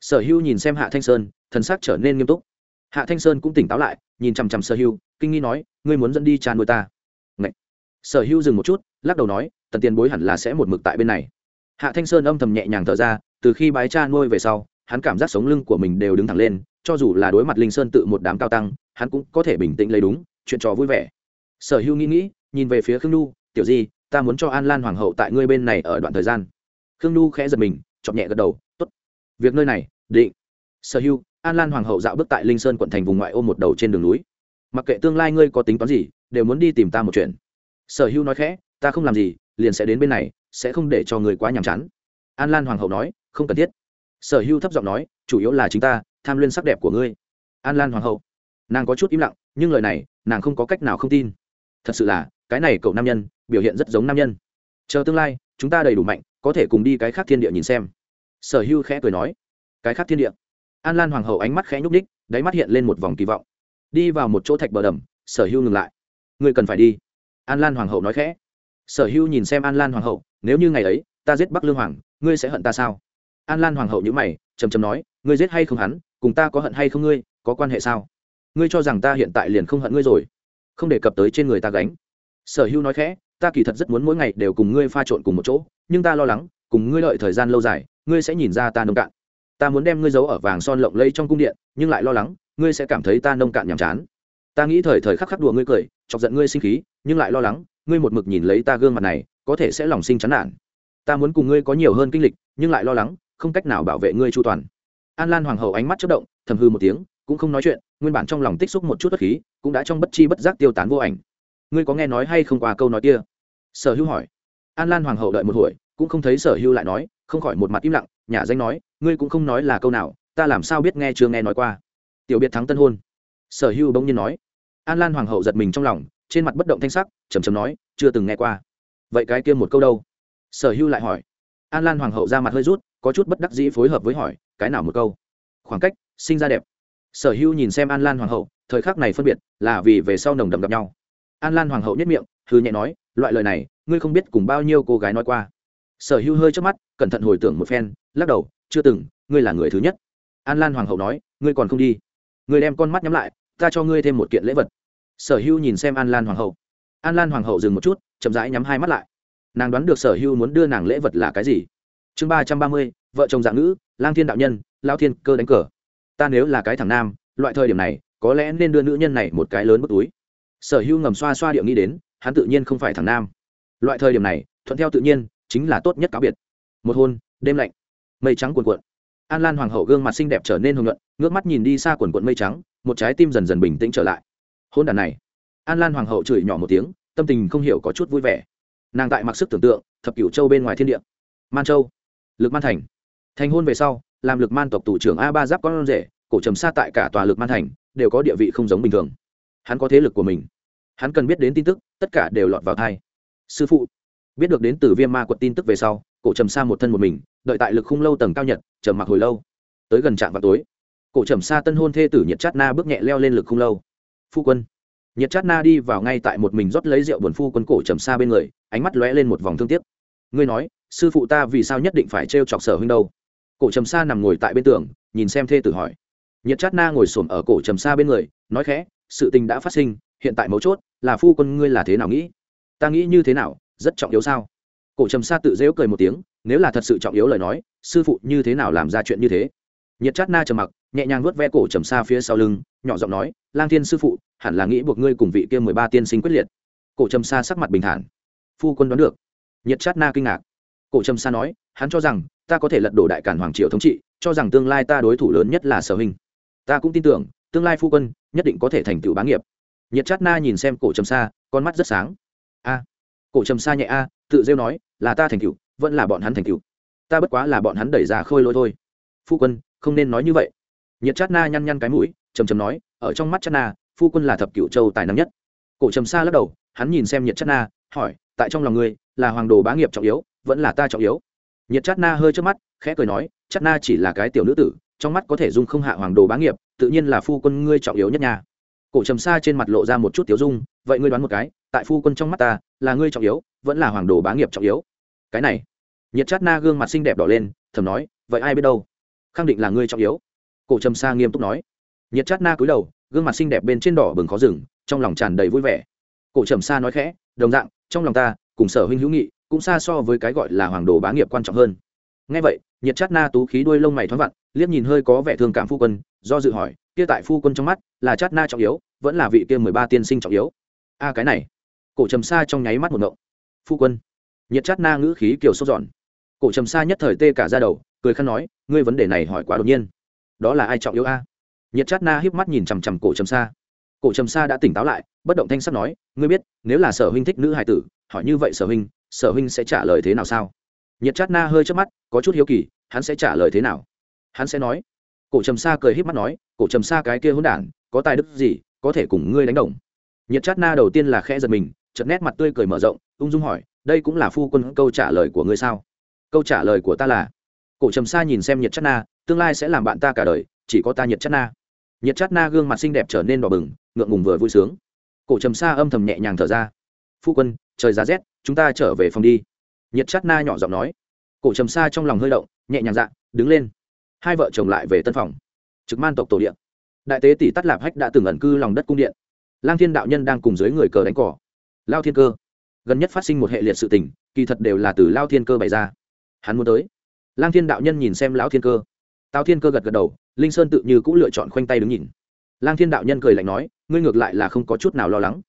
Sở hưu nhìn xem hạ thanh sơn, thần sắc trở nên nghiêm túc. Hạ thanh sơn cũng tỉnh táo lại nhìn chằm chằm sở hưu kinh nghi nói, ngươi muốn dẫn đi cha nuôi ta? Ngậy. sở hưu dừng một chút, lắc đầu nói, tần tiền bối hẳn là sẽ một mực tại bên này. Hạ thanh sơn âm thầm nhẹ nhàng thở ra, từ khi bái cha nuôi về sau, hắn cảm giác sống lưng của mình đều đứng thẳng lên, cho dù là đối mặt linh sơn tự một đám cao tăng, hắn cũng có thể bình tĩnh lấy đúng, chuyện trò vui vẻ. Sở hưu nghĩ nghĩ, nhìn về phía khương nhu, tiểu di, ta muốn cho an lan hoàng hậu tại ngươi bên này ở đoạn thời gian. Khương nhu khẽ giật mình chọc nhẹ gật đầu t ố t việc nơi này, định. Sở hưu an lan hoàng hậu dạo bước tại linh sơn quận thành vùng ngoại ô một đầu trên đường núi. Mặc kệ tương lai ngươi có tính toán gì, đều muốn đi tìm ta một chuyện. Sở hưu nói khẽ, ta không làm gì, liền sẽ đến bên này, sẽ không để cho người quá nhàm chán. An lan hoàng hậu nói, không cần thiết. Sở hưu thấp giọng nói, chủ yếu là chính ta, tham luyên sắc đẹp của ngươi. An lan hoàng hậu, nàng có chút im lặng, nhưng lời này, nàng không có cách nào không tin. Thật sự là, cái này cậu nam nhân, biểu hiện rất giống nam nhân. Chờ tương lai, chúng ta đầy đủ mạnh, có thể cùng đi cái khác thiên địa nhìn xem. Sở hưu khẽ cười nói, cái khác thiên địa? An lan hoàng hậu ánh mắt khẽ nhúc ních đáy mắt hiện lên một vòng kỳ vọng. Đi vào một chỗ thạch bờ đầm, sở hưu ngừng lại. Ngươi cần phải đi. An lan hoàng hậu nói khẽ. Sở hưu nhìn xem an lan hoàng hậu, nếu như ngày ấy, ta giết bắc lương hoàng, ngươi sẽ hận ta sao? An lan hoàng hậu nhữ mày chầm chầm nói, ngươi giết hay không hắn, cùng ta có hận hay không ngươi, có quan hệ sao? Ngươi cho rằng ta hiện tại liền không hận ngươi rồi. Không đề cập tới trên người ta gánh. Sở hưu nói khẽ, ta kỳ thật rất muốn mỗi ngày đều cùng ngươi pha trộn cùng một chỗ, nhưng ta lo lắng, cùng ngươi lợi thời gian lâu dài, ngươi sẽ nhìn ra ta nông cạn ta muốn đem ngươi giấu ở vàng son lộng lẫy trong cung điện, nhưng lại lo lắng, ngươi sẽ cảm thấy ta nông cạn nhàm chán. Ta nghĩ thời thời khắc khắc đùa ngươi cười, chọc giận ngươi sinh khí, nhưng lại lo lắng, ngươi một mực nhìn lấy ta gương mặt này, có thể sẽ lòng sinh chán nản. Ta muốn cùng ngươi có nhiều hơn kinh lịch, nhưng lại lo lắng, không cách nào bảo vệ ngươi chu toàn. An lan hoàng hậu ánh mắt chất động, thầm hư một tiếng, cũng không nói chuyện, nguyên bản trong lòng tích xúc một chút bất khí, cũng đã trong bất chi bất giác tiêu tán vô ảnh. Ngươi có nghe nói hay không qua câu nói kia? Sở hữu hỏi. An lan hoàng hậu đợi một hồi, cũng không thấy sở hữu lại nói, không khỏi một mặt im lặng, nhà danh nói ngươi cũng không nói là câu nào, ta làm sao biết nghe chưa nghe nói qua. Tiểu biệt thắng tân hôn. Sở hưu bỗng nhiên nói. An lan hoàng hậu giật mình trong lòng, trên mặt bất động thanh sắc chầm chầm nói, chưa từng nghe qua. Vậy cái kia một câu đâu? Sở hưu lại hỏi. An lan hoàng hậu ra mặt hơi rút, có chút bất đắc dĩ phối hợp với hỏi, cái nào một câu? Khoảng cách, sinh ra đẹp. Sở hưu nhìn xem an lan hoàng hậu, thời khắc này phân biệt là vì về sau nồng đậm gặp nhau. An lan hoàng hậu nhất miệng hư nhẹ nói, loại lời này, ngươi không biết cùng bao nhiêu cô gái nói qua. Sở hưu hơi trước mắt, cẩn thận hồi tưởng một phen, lắc đầu chưa từng ngươi là người thứ nhất. An lan hoàng hậu nói ngươi còn không đi. Ngươi đem con mắt nhắm lại ta cho ngươi thêm một kiện lễ vật. Sở hữu nhìn xem an lan hoàng hậu. An lan hoàng hậu dừng một chút chậm rãi nhắm hai mắt lại. Nàng đoán được sở hữu muốn đưa nàng lễ vật là cái gì. Chương ba trăm ba mươi vợ chồng dạng nữ, lang thiên đạo nhân lao thiên cơ đánh cờ. Ta nếu là cái thằng nam loại thời điểm này có lẽ nên đưa nữ nhân này một cái lớn bất túi. Sở hữu ngầm xoa xoa điệu nghĩ đến hắn tự nhiên không phải thằng nam. Loại thời điểm này thuận theo tự nhiên chính là tốt nhất cáo biệt. Một hôn đêm lạnh mây trắng cuồn cuộn. An lan hoàng hậu gương mặt xinh đẹp trở nên hồng nhuận, ngước mắt nhìn đi xa cuồn cuộn mây trắng, một trái tim dần dần bình tĩnh trở lại. Hôn đàn này. An lan hoàng hậu chửi nhỏ một tiếng, tâm tình không hiểu có chút vui vẻ. Nàng tại mặc sức tưởng tượng, thập cửu châu bên ngoài thiên địa. Man châu. Lực man thành. Thành hôn về sau, làm lực man tộc tù trưởng a ba giáp con rể, cổ trầm xa tại cả tòa lực man thành, đều có địa vị không giống bình thường. Hắn có thế lực của mình. Hắn cần biết đến tin tức, tất cả đều lọt vào thai sư phụ. Biết được đến từ viêm ma quật tin tức về sau cổ trầm xa một thân một mình, đợi tại lực khung lâu tầng cao nhật trầm mặc hồi lâu. Tới gần trạm vào tối, cổ trầm xa tân hôn thê tử nhiệt chát na bước nhẹ leo lên lực khung lâu. Phu quân. Nhiệt chát na đi vào ngay tại một mình rót lấy rượu buồn phu quân cổ trầm xa bên người, ánh mắt lóe lên một vòng thương tiếc. Ngươi nói, sư phụ ta vì sao nhất định phải trêu chọc sở huynh đâu? Cổ trầm xa nằm ngồi tại bên tường, nhìn xem thê tử hỏi. Nhiệt chát na ngồi xổm ở cổ trầm xa bên người, nói khẽ, sự tình đã phát sinh, hiện tại mấu chốt là phu quân ngươi là thế nào nghĩ? Ta nghĩ như thế nào, rất trọng yếu sao? Cổ trầm sa tự dễu cười một tiếng, nếu là thật sự trọng yếu lời nói, sư phụ như thế nào làm ra chuyện như thế? Nhiệt chát na trầm mặc, nhẹ nhàng vuốt ve cổ trầm sa phía sau lưng, nhỏ giọng nói, lang thiên sư phụ, hẳn là nghĩ buộc ngươi cùng vị kia mười ba tiên sinh quyết liệt. Cổ trầm sa sắc mặt bình thản. Phu quân đoán được. Nhiệt chát na kinh ngạc. Cổ trầm sa nói, hắn cho rằng, ta có thể lật đổ đại cản hoàng triều thống trị, cho rằng tương lai ta đối thủ lớn nhất là sở hình. Ta cũng tin tưởng, tương lai phu quân nhất định có thể thành tựu bá nghiệp. Nhiệt chát na nhìn xem cổ trầm sa, con mắt rất sáng. A. Cổ trầm sa nhẹ a, tự rêu nói là ta thành cựu vẫn là bọn hắn thành cựu ta bất quá là bọn hắn đẩy ra khôi lỗi thôi. Phu quân, không nên nói như vậy. Nhiệt chát na nhăn nhăn cái mũi, trầm trầm nói, ở trong mắt chát na, phu quân là thập cựu châu tài năng nhất. Cổ trầm sa lắc đầu, hắn nhìn xem nhiệt chát na, hỏi, tại trong lòng ngươi, là hoàng đồ bá nghiệp trọng yếu, vẫn là ta trọng yếu? Nhiệt chát na hơi trước mắt, khẽ cười nói, chát na chỉ là cái tiểu nữ tử, trong mắt có thể dung không hạ hoàng đồ bá nghiệp, tự nhiên là phu quân ngươi trọng yếu nhất nha. Cổ trầm sa trên mặt lộ ra một chút tiểu dung, vậy ngươi đoán một cái, tại phu quân trong mắt ta là ngươi trọng yếu, vẫn là hoàng đồ bá nghiệp trọng yếu. Cái này, nhiệt chát na gương mặt xinh đẹp đỏ lên, thầm nói, vậy ai biết đâu? Khẳng định là ngươi trọng yếu. Cổ trầm sa nghiêm túc nói. Nhiệt chát na cúi đầu, gương mặt xinh đẹp bên trên đỏ bừng khó rừng trong lòng tràn đầy vui vẻ. Cổ trầm sa nói khẽ, đồng dạng, trong lòng ta, cùng sở huynh hữu nghị, cũng xa so với cái gọi là hoàng đồ bá nghiệp quan trọng hơn. Ngay vậy, nhiệt chát na tú khí đuôi lông mày thoáng vặn, liếc nhìn hơi có vẻ thương cảm phu quân, do dự hỏi, kia tại phu quân trong mắt, là chát na trọng yếu, vẫn là vị kia mười ba tiên sinh trọng yếu? A, cái này cổ trầm sa trong nháy mắt một ngộng. Phu quân. Nhiệt chát na ngữ khí kiểu sốt giòn. Cổ trầm sa nhất thời tê cả ra đầu, cười khăn nói, ngươi vấn đề này hỏi quá đột nhiên. Đó là ai trọng yếu a? Nhiệt chát na híp mắt nhìn chằm chằm cổ trầm sa cổ trầm sa đã tỉnh táo lại, bất động thanh sắc nói, ngươi biết, nếu là sở huynh thích nữ hài tử, hỏi như vậy sở huynh sở huynh sẽ trả lời thế nào sao? Nhiệt chát na hơi chớp mắt, có chút hiếu kỳ, hắn sẽ trả lời thế nào? Hắn sẽ nói. Cổ trầm sa cười híp mắt nói, cổ trầm sa cái kia hỗn đản, có tài đức gì, có thể cùng ngươi đánh đồng? Nhiệt chát na đầu tiên là khẽ giật mình chợt nét mặt tươi cười mở rộng, ung dung hỏi, đây cũng là phu quân câu trả lời của ngươi sao? Câu trả lời của ta là, cổ trầm sa nhìn xem nhiệt chát na, tương lai sẽ làm bạn ta cả đời, chỉ có ta nhiệt chát na. Nhiệt chát na gương mặt xinh đẹp trở nên đỏ bừng, ngượng ngùng vừa vui sướng. Cổ trầm sa âm thầm nhẹ nhàng thở ra. Phu quân, trời giá rét, chúng ta trở về phòng đi. Nhiệt chát na nhỏ giọng nói. Cổ trầm sa trong lòng hơi động, nhẹ nhàng dạ đứng lên. Hai vợ chồng lại về tân phòng. Trực man tộc tổ điện đại tế tỷ tắt lạp hách đã từng ẩn cư lòng đất cung điện. Lang thiên đạo nhân đang cùng dưới người cờ đánh cỏ lao thiên cơ. Gần nhất phát sinh một hệ liệt sự tình, kỳ thật đều là từ lao thiên cơ bày ra. Hắn muốn tới. Lang thiên đạo nhân nhìn xem lão thiên cơ. Tào thiên cơ gật gật đầu, linh sơn tự như cũng lựa chọn khoanh tay đứng nhìn. Lang thiên đạo nhân cười lạnh nói, ngươi ngược lại là không có chút nào lo lắng.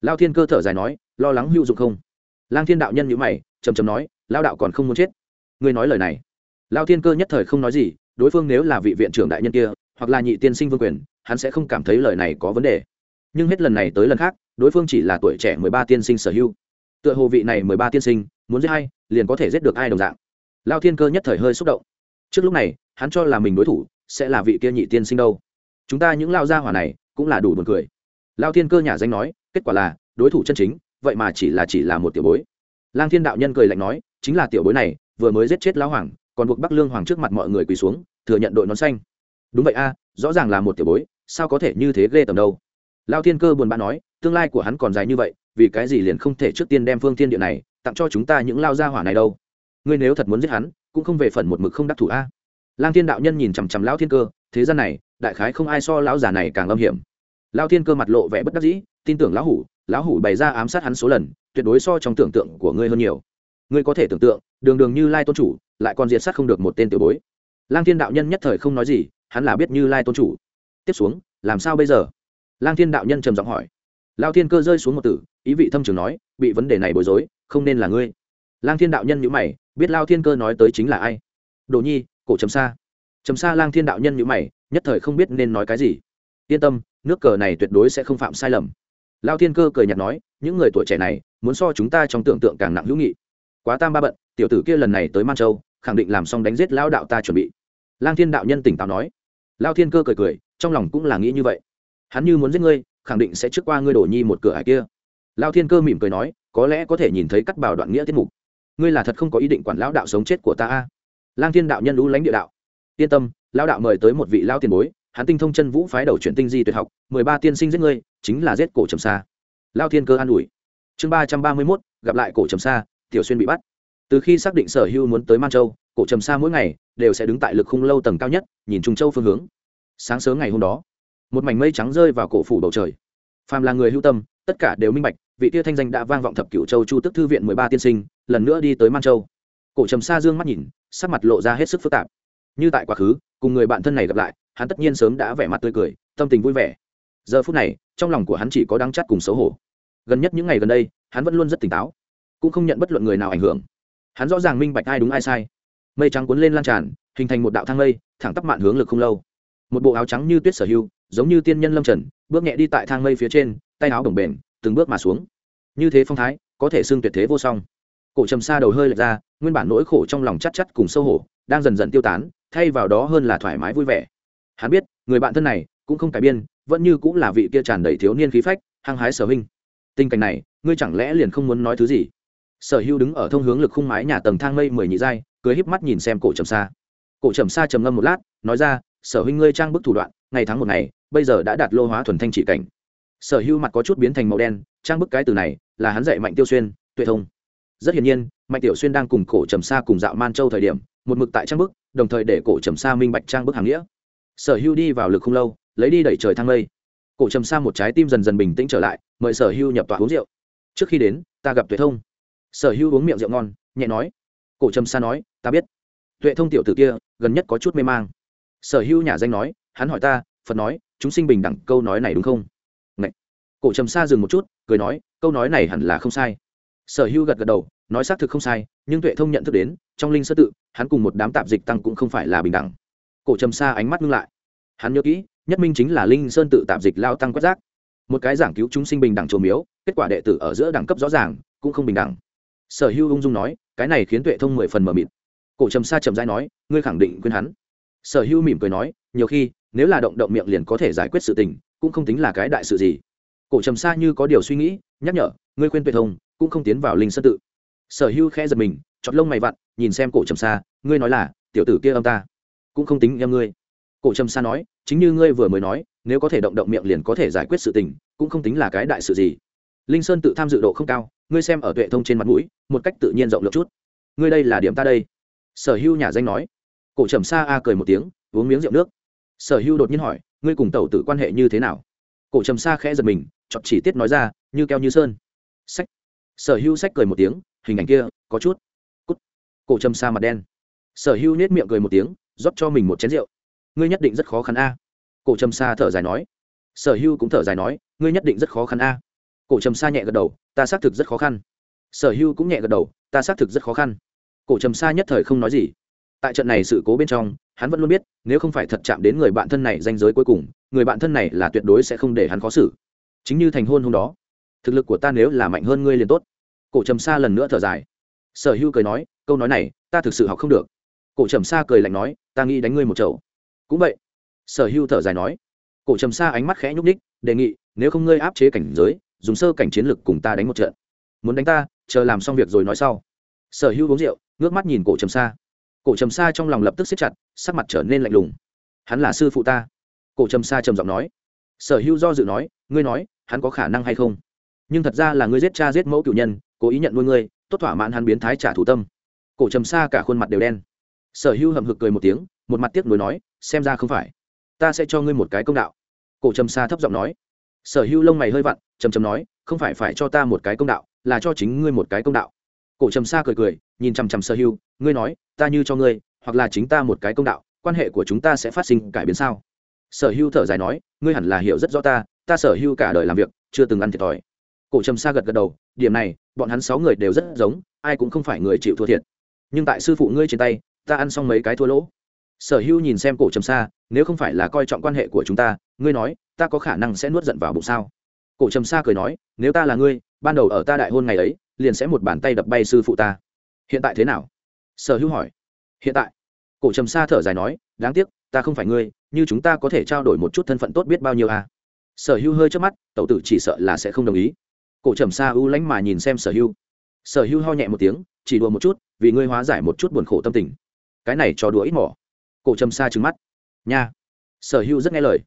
Lao thiên cơ thở dài nói, lo lắng hữu dụng không? Lang thiên đạo nhân nhữ mày chầm chầm nói lao đạo còn không muốn chết. Ngươi nói lời này. Lao thiên cơ nhất thời không nói gì, đối phương nếu là vị viện trưởng đại nhân kia, hoặc là nhị tiên sinh vương quyền, hắn sẽ không cảm thấy lời này có vấn đề. Nhưng hết lần này tới lần khác đối phương chỉ là tuổi trẻ mười ba tiên sinh sở hữu. Tựa hồ vị này mười ba tiên sinh, muốn giết hay liền có thể giết được ai đồng dạng. Lao thiên cơ nhất thời hơi xúc động. Trước lúc này, hắn cho là mình đối thủ sẽ là vị kia nhị tiên sinh đâu. Chúng ta những lao gia hỏa này cũng là đủ buồn cười. Lao thiên cơ nhà danh nói, kết quả là, đối thủ chân chính, vậy mà chỉ là chỉ là một tiểu bối. Lang thiên đạo nhân cười lạnh nói, chính là tiểu bối này, vừa mới giết chết lão hoàng, còn buộc bắc lương hoàng trước mặt mọi người quỳ xuống, thừa nhận đội nón xanh. Đúng vậy a, rõ ràng là một tiểu bối, sao có thể như thế ghê tầm đâu? Lao thiên cơ buồn bã nói, tương lai của hắn còn dài như vậy, vì cái gì liền không thể trước tiên đem phương thiên địa này tặng cho chúng ta những lao gia hỏa này đâu? Ngươi nếu thật muốn giết hắn, cũng không về phần một mực không đắc thủ a. Lang thiên đạo nhân nhìn chằm chằm lão thiên cơ, thế gian này, đại khái không ai so lão già này càng âm hiểm. Lao thiên cơ mặt lộ vẻ bất đắc dĩ, tin tưởng lão hủ lão hủ bày ra ám sát hắn số lần, tuyệt đối so trong tưởng tượng của ngươi hơn nhiều. Ngươi có thể tưởng tượng, đường đường như lai tôn chủ, lại còn diệt sát không được một tên tiểu bối. Lang thiên đạo nhân nhất thời không nói gì, hắn là biết như lai tôn chủ. Tiếp xuống, làm sao bây giờ? Lang thiên đạo nhân trầm giọng hỏi. Lao thiên cơ rơi xuống một tử, ý vị thâm trường nói, bị vấn đề này bối rối, không nên là ngươi. Lang thiên đạo nhân nhữ mày, biết lao thiên cơ nói tới chính là ai? Đồ nhi, cổ trầm xa trầm xa lang thiên đạo nhân nhữ mày, nhất thời không biết nên nói cái gì. Yên tâm, nước cờ này tuyệt đối sẽ không phạm sai lầm. Lao thiên cơ cười nhạt nói, những người tuổi trẻ này, muốn so chúng ta trong tưởng tượng càng nặng hữu nghị. Quá tam ba bận, tiểu tử kia lần này tới man châu, khẳng định làm xong đánh giết lao đạo ta chuẩn bị. Lang thiên đạo nhân tỉnh táo nói. Lao thiên cơ cười cười, trong lòng cũng là nghĩ như vậy hắn như muốn giết ngươi, khẳng định sẽ trước qua ngươi đổ nhi một cửa hải kia. Lao thiên cơ mỉm cười nói, có lẽ có thể nhìn thấy cắt bảo đoạn nghĩa tiết mục. Ngươi là thật không có ý định quản lão đạo sống chết của ta a? Lang thiên đạo nhân lũ lãnh địa đạo. Yên tâm, lão đạo mời tới một vị lao tiền bối, hắn tinh thông chân vũ phái đầu chuyện tinh di tuyệt học, mười ba tiên sinh giết ngươi, chính là giết cổ trầm xa lao thiên cơ an ủi. Chương ba trăm ba mươi mốt, gặp lại cổ trầm xa tiểu xuyên bị bắt. Từ khi xác định sở hưu muốn tới man châu, cổ trầm xa mỗi ngày đều sẽ đứng tại lực khung lâu tầng cao nhất, nhìn trung châu phương hướng. Sáng sớm ngày hôm đó một mảnh mây trắng rơi vào cổ phủ bầu trời. Phàm là người hưu tâm, tất cả đều minh bạch, vị tia thanh danh đã vang vọng thập cửu châu chu tức thư viện mười ba tiên sinh, lần nữa đi tới man châu. Cổ trầm xa dương mắt nhìn, sắc mặt lộ ra hết sức phức tạp. Như tại quá khứ, cùng người bạn thân này gặp lại, hắn tất nhiên sớm đã vẻ mặt tươi cười, tâm tình vui vẻ. Giờ phút này, trong lòng của hắn chỉ có đáng chắt cùng xấu hổ. Gần nhất những ngày gần đây, hắn vẫn luôn rất tỉnh táo, cũng không nhận bất luận người nào ảnh hưởng. Hắn rõ ràng minh bạch ai đúng ai sai. Mây trắng cuốn lên lan tràn, hình thành một đạo thang mây, thẳng tắp mạn hướng lực không lâu. Một bộ áo trắng như tuyết sở hưu giống như tiên nhân lâm trần, bước nhẹ đi tại thang mây phía trên, tay áo đồng bền từng bước mà xuống. Như thế phong thái, có thể xưng tuyệt thế vô song. Cổ trầm xa đầu hơi lệch ra, nguyên bản nỗi khổ trong lòng chắc chắc cùng sâu hổ, đang dần dần tiêu tán, thay vào đó hơn là thoải mái vui vẻ. Hắn biết, người bạn thân này cũng không cải biên, vẫn như cũng là vị kia tràn đầy thiếu niên khí phách, hăng hái sở huynh. Tình cảnh này, ngươi chẳng lẽ liền không muốn nói thứ gì? Sở hưu đứng ở thông hướng lực khung mái nhà tầng thang mây mười nhị giai cưới híp mắt nhìn xem cổ trầm xa. Cổ trầm xa trầm ngâm một lát, nói ra, sở huynh ngươi trang bức thủ đoạn ngày tháng một ngày, bây giờ đã đạt lô hóa thuần thanh trị cảnh. Sở hưu mặt có chút biến thành màu đen, trang bức cái từ này là hắn dạy mạnh tiêu xuyên, tuệ thông. Rất hiển nhiên, mạnh tiểu xuyên đang cùng cổ trầm sa cùng dạo man châu thời điểm, một mực tại trang bức, đồng thời để cổ trầm sa minh bạch trang bức hàng nghĩa. Sở hưu đi vào lực không lâu, lấy đi đẩy trời thang lây cổ trầm sa một trái tim dần dần bình tĩnh trở lại, mời sở hưu nhập tọa uống rượu. Trước khi đến, ta gặp tuệ thông. Sở hưu uống miệng rượu ngon, nhẹ nói. Cổ trầm sa nói, ta biết. Tuệ thông tiểu t ử kia, gần nhất có chút mê mang. Sở hưu nhà danh nói hắn hỏi ta, phật nói, chúng sinh bình đẳng, câu nói này đúng không? Ngậy. cổ trầm sa dừng một chút, cười nói, câu nói này hẳn là không sai. Sở hưu gật gật đầu, nói xác thực không sai, nhưng tuệ thông nhận thức đến, trong linh sơ tự, hắn cùng một đám tạp dịch tăng cũng không phải là bình đẳng. Cổ trầm sa ánh mắt ngưng lại. Hắn nhớ kỹ, nhất minh chính là linh sơn tự tạp dịch lao tăng quét rác. Một cái giảng cứu chúng sinh bình đẳng trồ miếu, kết quả đệ tử ở giữa đẳng cấp rõ ràng, cũng không bình đẳng. Sở hưu ung dung nói, cái này khiến tuệ thông mười phần mờ mịt. Cổ trầm sa trầm dai nói, ngươi khẳng định quên hắn. Sở hưu mỉm cười nói, nhiều khi nếu là động động miệng liền có thể giải quyết sự tình, cũng không tính là cái đại sự gì. Cổ trầm sa như có điều suy nghĩ, nhắc nhở, ngươi khuyên tuệ thông cũng không tiến vào linh sơn tự. Sở hưu khẽ giật mình, chọt lông mày vặn, nhìn xem cổ trầm sa, ngươi nói là, tiểu tử kia âm ta, cũng không tính em ngươi. Cổ trầm sa nói, chính như ngươi vừa mới nói, nếu có thể động động miệng liền có thể giải quyết sự tình, cũng không tính là cái đại sự gì. Linh sơn tự tham dự độ không cao, ngươi xem ở tuệ thông trên mặt mũi, một cách tự nhiên rộng lượng chút. Ngươi đây là điểm ta đây. Sở hưu nhà danh nói. Cổ trầm sa a cười một tiếng, uống miếng rượu nước sở hưu đột nhiên hỏi, ngươi cùng tẩu tử quan hệ như thế nào? Cổ trầm sa khẽ giật mình chọn chỉ tiết nói ra, như keo như sơn. Sách. Sở hưu sách cười một tiếng, hình ảnh kia, có chút. Cút. Cổ trầm sa mặt đen. Sở hưu nết miệng cười một tiếng, rót cho mình một chén rượu. Ngươi nhất định rất khó khăn a. Cổ trầm sa thở dài nói. Sở hưu cũng thở dài nói, ngươi nhất định rất khó khăn a. Cổ trầm sa nhẹ gật đầu, ta xác thực rất khó khăn. Sở hưu cũng nhẹ gật đầu, ta xác thực rất khó khăn. Cổ trầm sa nhất thời không nói gì. Tại trận này sự cố bên trong hắn vẫn luôn biết, nếu không phải thật chạm đến người bạn thân này danh giới cuối cùng, người bạn thân này là tuyệt đối sẽ không để hắn khó xử. Chính như thành hôn hôm đó, thực lực của ta nếu là mạnh hơn ngươi liền tốt. Cổ trầm sa lần nữa thở dài. Sở hưu cười nói, câu nói này, ta thực sự học không được. Cổ trầm sa cười lạnh nói, ta nghĩ đánh ngươi một chầu. Cũng vậy, sở hưu thở dài nói. Cổ trầm sa ánh mắt khẽ nhúc ních đề nghị, nếu không ngươi áp chế cảnh giới, dùng sơ cảnh chiến lực cùng ta đánh một trận. Muốn đánh ta, chờ làm xong việc rồi nói sau. Sở hưu uống rượu, ngước mắt nhìn cổ trầm sa cổ trầm sa trong lòng lập tức xếp chặt, sắc mặt trở nên lạnh lùng. Hắn là sư phụ ta. Cổ trầm sa trầm giọng nói. Sở hưu do dự nói, ngươi nói, hắn có khả năng hay không? Nhưng thật ra là ngươi giết cha giết mẫu cựu nhân, cố ý nhận nuôi ngươi, tốt thỏa mãn hắn biến thái trả thù tâm. Cổ trầm sa cả khuôn mặt đều đen. Sở hưu hậm hực cười một tiếng, một mặt tiếc nuối nói, xem ra không phải. Ta sẽ cho ngươi một cái công đạo. Cổ trầm sa thấp giọng nói. Sở hưu lông mày hơi vặn, trầm trầm nói, không phải phải cho ta một cái công đạo, là cho chính ngươi một cái công đạo cổ trầm sa cười cười, nhìn chằm chằm sở hưu, ngươi nói, ta như cho ngươi, hoặc là chính ta một cái công đạo, quan hệ của chúng ta sẽ phát sinh cải biến sao? Sở hưu thở dài nói, ngươi hẳn là hiểu rất rõ ta ta sở hưu cả đời làm việc, chưa từng ăn thiệt thòi. Cổ trầm sa gật gật đầu, điểm này, bọn hắn sáu người đều rất giống, ai cũng không phải người chịu thua thiệt. Nhưng tại sư phụ ngươi trên tay, ta ăn xong mấy cái thua lỗ. Sở hưu nhìn xem cổ trầm sa, nếu không phải là coi trọng quan hệ của chúng ta, ngươi nói, ta có khả năng sẽ nuốt giận vào bụng sao? Cổ trầm sa cười nói, nếu ta là ngươi, ban đầu ở ta đại hôn ngày ấy liền sẽ một bàn tay đập bay sư phụ ta. Hiện tại thế nào? Sở hữu hỏi. Hiện tại. Cổ trầm sa thở dài nói, đáng tiếc, ta không phải ngươi, như chúng ta có thể trao đổi một chút thân phận tốt biết bao nhiêu à? Sở hữu hơi trước mắt, tẩu tử chỉ sợ là sẽ không đồng ý. Cổ trầm sa ưu lánh mà nhìn xem sở hữu. Sở hữu ho nhẹ một tiếng, chỉ đùa một chút, vì ngươi hóa giải một chút buồn khổ tâm tình. Cái này cho đùa ít mỏ. Cổ trầm sa trừng mắt. Nha. Sở hữu rất nghe lời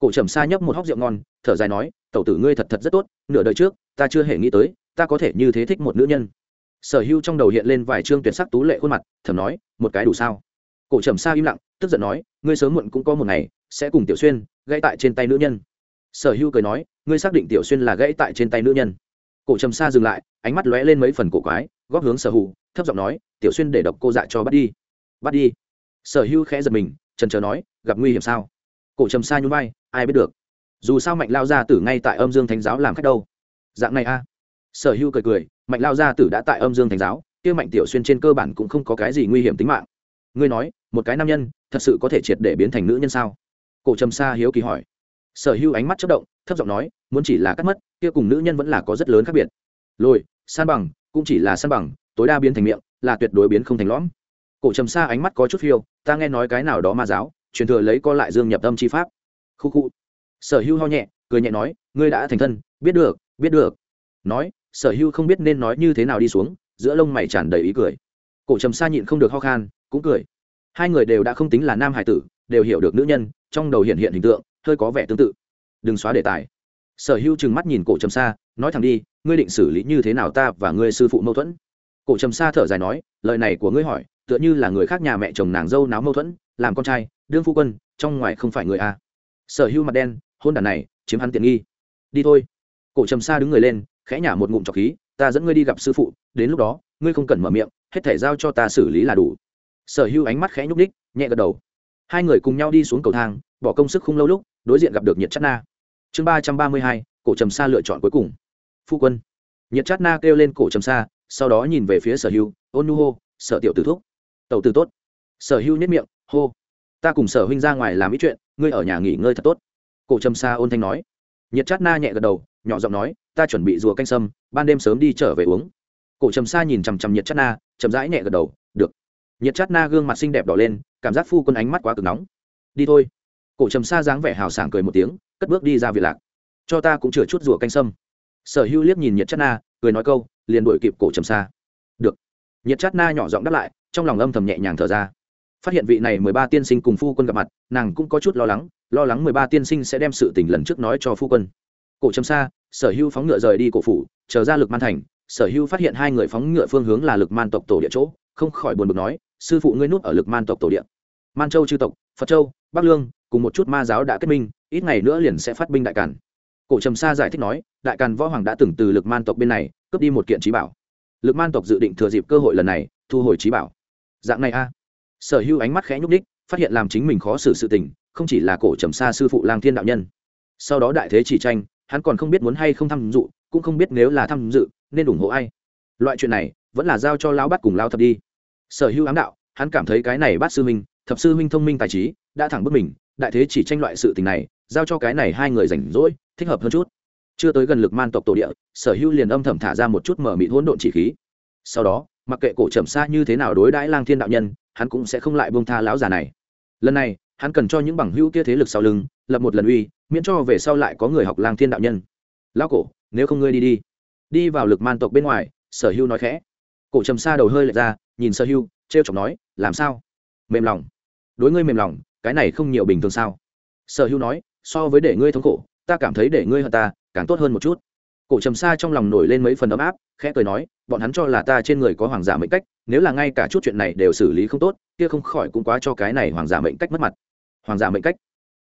cổ trầm sa nhấp một hóc rượu ngon, thở dài nói, tẩu tử ngươi thật thật rất tốt, nửa đời trước, ta chưa hề nghĩ tới, ta có thể như thế thích một nữ nhân. Sở Hưu trong đầu hiện lên vài chương tuyệt sắc tú lệ khuôn mặt, thầm nói, một cái đủ sao? Cổ trầm sa im lặng, tức giận nói, ngươi sớm muộn cũng có một ngày, sẽ cùng tiểu xuyên gãy tại trên tay nữ nhân. Sở Hưu cười nói, ngươi xác định tiểu xuyên là gãy tại trên tay nữ nhân? Cổ trầm sa dừng lại, ánh mắt lóe lên mấy phần cổ quái, góp hướng sở hữu thấp giọng nói, tiểu xuyên để độc cô dạ cho bắt đi. Bắt đi? Sở hữu khẽ giật mình, trần trờ nói, gặp nguy hiểm sao? Cổ trầm sa nhún vai ai biết được. Dù sao mạnh lao gia tử ngay tại âm dương thánh giáo làm khách đâu. Dạng này a. Sở hữu cười cười, mạnh lao gia tử đã tại âm dương thánh giáo, kia mạnh tiểu xuyên trên cơ bản cũng không có cái gì nguy hiểm tính mạng. Ngươi nói, một cái nam nhân, thật sự có thể triệt để biến thành nữ nhân sao? Cổ trầm sa hiếu kỳ hỏi. Sở hữu ánh mắt chất động, thấp giọng nói, muốn chỉ là cắt mất, kia cùng nữ nhân vẫn là có rất lớn khác biệt. Lồi san bằng, cũng chỉ là san bằng, tối đa biến thành miệng, là tuyệt đối biến không thành lõm. Cổ trầm sa ánh mắt có chút phiêu, ta nghe nói cái nào đó ma giáo, truyền thừa lấy co lại dương nhập tâm chi pháp khu khu. Sở Hưu ho nhẹ, cười nhẹ nói, ngươi đã thành thân, biết được biết được. Nói, sở Hưu không biết nên nói như thế nào đi xuống, giữa lông mày tràn đầy ý cười. Cổ trầm sa nhịn không được ho khan, cũng cười. Hai người đều đã không tính là nam hải tử, đều hiểu được nữ nhân, trong đầu hiện hiện hình tượng, hơi có vẻ tương tự. Đừng xóa đề tài. Sở Hưu trừng mắt nhìn cổ trầm sa, nói thẳng đi, ngươi định xử lý như thế nào ta và ngươi sư phụ mâu thuẫn? Cổ trầm sa thở dài nói, lời này của ngươi hỏi, tựa như là người khác nhà mẹ chồng nàng dâu náo mâu thuẫn, làm con trai, đương phu quân, trong ngoài không phải người a sở hữu mặt đen, hôn đàn này, chiếm hắn tiện nghi. Đi thôi. Cổ trầm sa đứng người lên, khẽ nhả một ngụm trọc khí, ta dẫn ngươi đi gặp sư phụ, đến lúc đó, ngươi không cần mở miệng, hết thể giao cho ta xử lý là đủ. Sở hữu ánh mắt khẽ nhúc ních nhẹ gật đầu. Hai người cùng nhau đi xuống cầu thang, bỏ công sức không lâu lúc, đối diện gặp được nhiệt chất na. Chương ba trăm ba mươi hai, cổ trầm sa lựa chọn cuối cùng. Phu quân. Nhiệt chất na kêu lên cổ trầm sa, sau đó nhìn về phía sở hữu, ôn nu hô sở tiểu tử thúc. Tàu tử tốt. Sở hữu nhất miệng, hô. Ta cùng sở huynh ra ngoài làm ít chuyện ngươi ở nhà nghỉ ngơi thật tốt. Cổ trầm sa ôn thanh nói. Nhiệt chát na nhẹ gật đầu, nhỏ giọng nói, ta chuẩn bị rùa canh sâm, ban đêm sớm đi trở về uống. Cổ trầm sa nhìn chằm chằm nhiệt chát na, chậm rãi nhẹ gật đầu, được. Nhiệt chát na gương mặt xinh đẹp đỏ lên, cảm giác phu quân ánh mắt quá cực nóng. Đi thôi. Cổ trầm sa dáng vẻ hào sảng cười một tiếng, cất bước đi ra viện lạc. Cho ta cũng chừa chút rùa canh sâm. Sở hữu liếc nhìn nhiệt chát na, cười nói câu, liền đuổi kịp cổ trầm sa. Được. Nhiệt chát na nhỏ giọng đáp lại, trong lòng âm thầm nhẹ nhàng thở ra phát hiện vị này mười ba tiên sinh cùng phu quân gặp mặt, nàng cũng có chút lo lắng lo lắng mười ba tiên sinh sẽ đem sự tình lần trước nói cho phu quân. Cổ trầm xa sở hưu phóng ngựa rời đi cổ phủ, chờ ra lực man thành, sở hưu phát hiện hai người phóng ngựa phương hướng là lực man tộc tổ địa chỗ, không khỏi buồn bực nói, sư phụ ngươi nút ở lực man tộc tổ địa. Man châu chư tộc, phật châu, bắc lương, cùng một chút ma giáo đã kết minh, ít ngày nữa liền sẽ phát binh đại càn. Cổ trầm sa giải thích nói, đại càn võ hoàng đã từng từ lực man tộc bên này, cướp đi một kiện trí bảo. Lực man tộc dự định thừa dịp cơ hội lần này, thu hồi trí bảo. Dạng này a sở hữu ánh mắt khẽ nhúc đích phát hiện làm chính mình khó xử sự tình, không chỉ là cổ trầm xa sư phụ lang thiên đạo nhân. Sau đó đại thế chỉ tranh, hắn còn không biết muốn hay không tham dự, cũng không biết nếu là tham dự, nên ủng hộ ai. Loại chuyện này, vẫn là giao cho lão bắt cùng lao thập đi. Sở hữu ám đạo, hắn cảm thấy cái này bắt sư minh thập sư minh thông minh tài trí, đã thẳng bức mình, đại thế chỉ tranh loại sự tình này, giao cho cái này hai người rảnh rỗi, thích hợp hơn chút. Chưa tới gần lực man tộc tổ địa, sở hữu liền âm thầm thả ra một chút mở mịt hỗn độn chỉ khí. Sau đó, mặc kệ cổ trầm xa như thế nào đối đãi lang thiên đạo nhân hắn cũng sẽ không lại buông tha lão già này. Lần này, hắn cần cho những bằng hữu kia thế lực sau lưng, lập một lần uy, miễn cho về sau lại có người học lang thiên đạo nhân. Lão cổ, nếu không ngươi đi đi. Đi vào lực man tộc bên ngoài, sở hưu nói khẽ. Cổ trầm xa đầu hơi lệch ra, nhìn sở hưu t r e o chọc nói, làm sao? Mềm lòng. Đối ngươi mềm lòng, cái này không nhiều bình thường sao? Sở hưu nói, so với để ngươi thống khổ, ta cảm thấy để ngươi hơn ta, càng tốt hơn một chút cổ trầm xa trong lòng nổi lên mấy phần ấm áp, khẽ cười nói, bọn hắn cho là ta trên người có hoàng giả mệnh cách, nếu là ngay cả chút chuyện này đều xử lý không tốt, kia không khỏi cũng quá cho cái này hoàng giả mệnh cách mất mặt. Hoàng giả mệnh cách?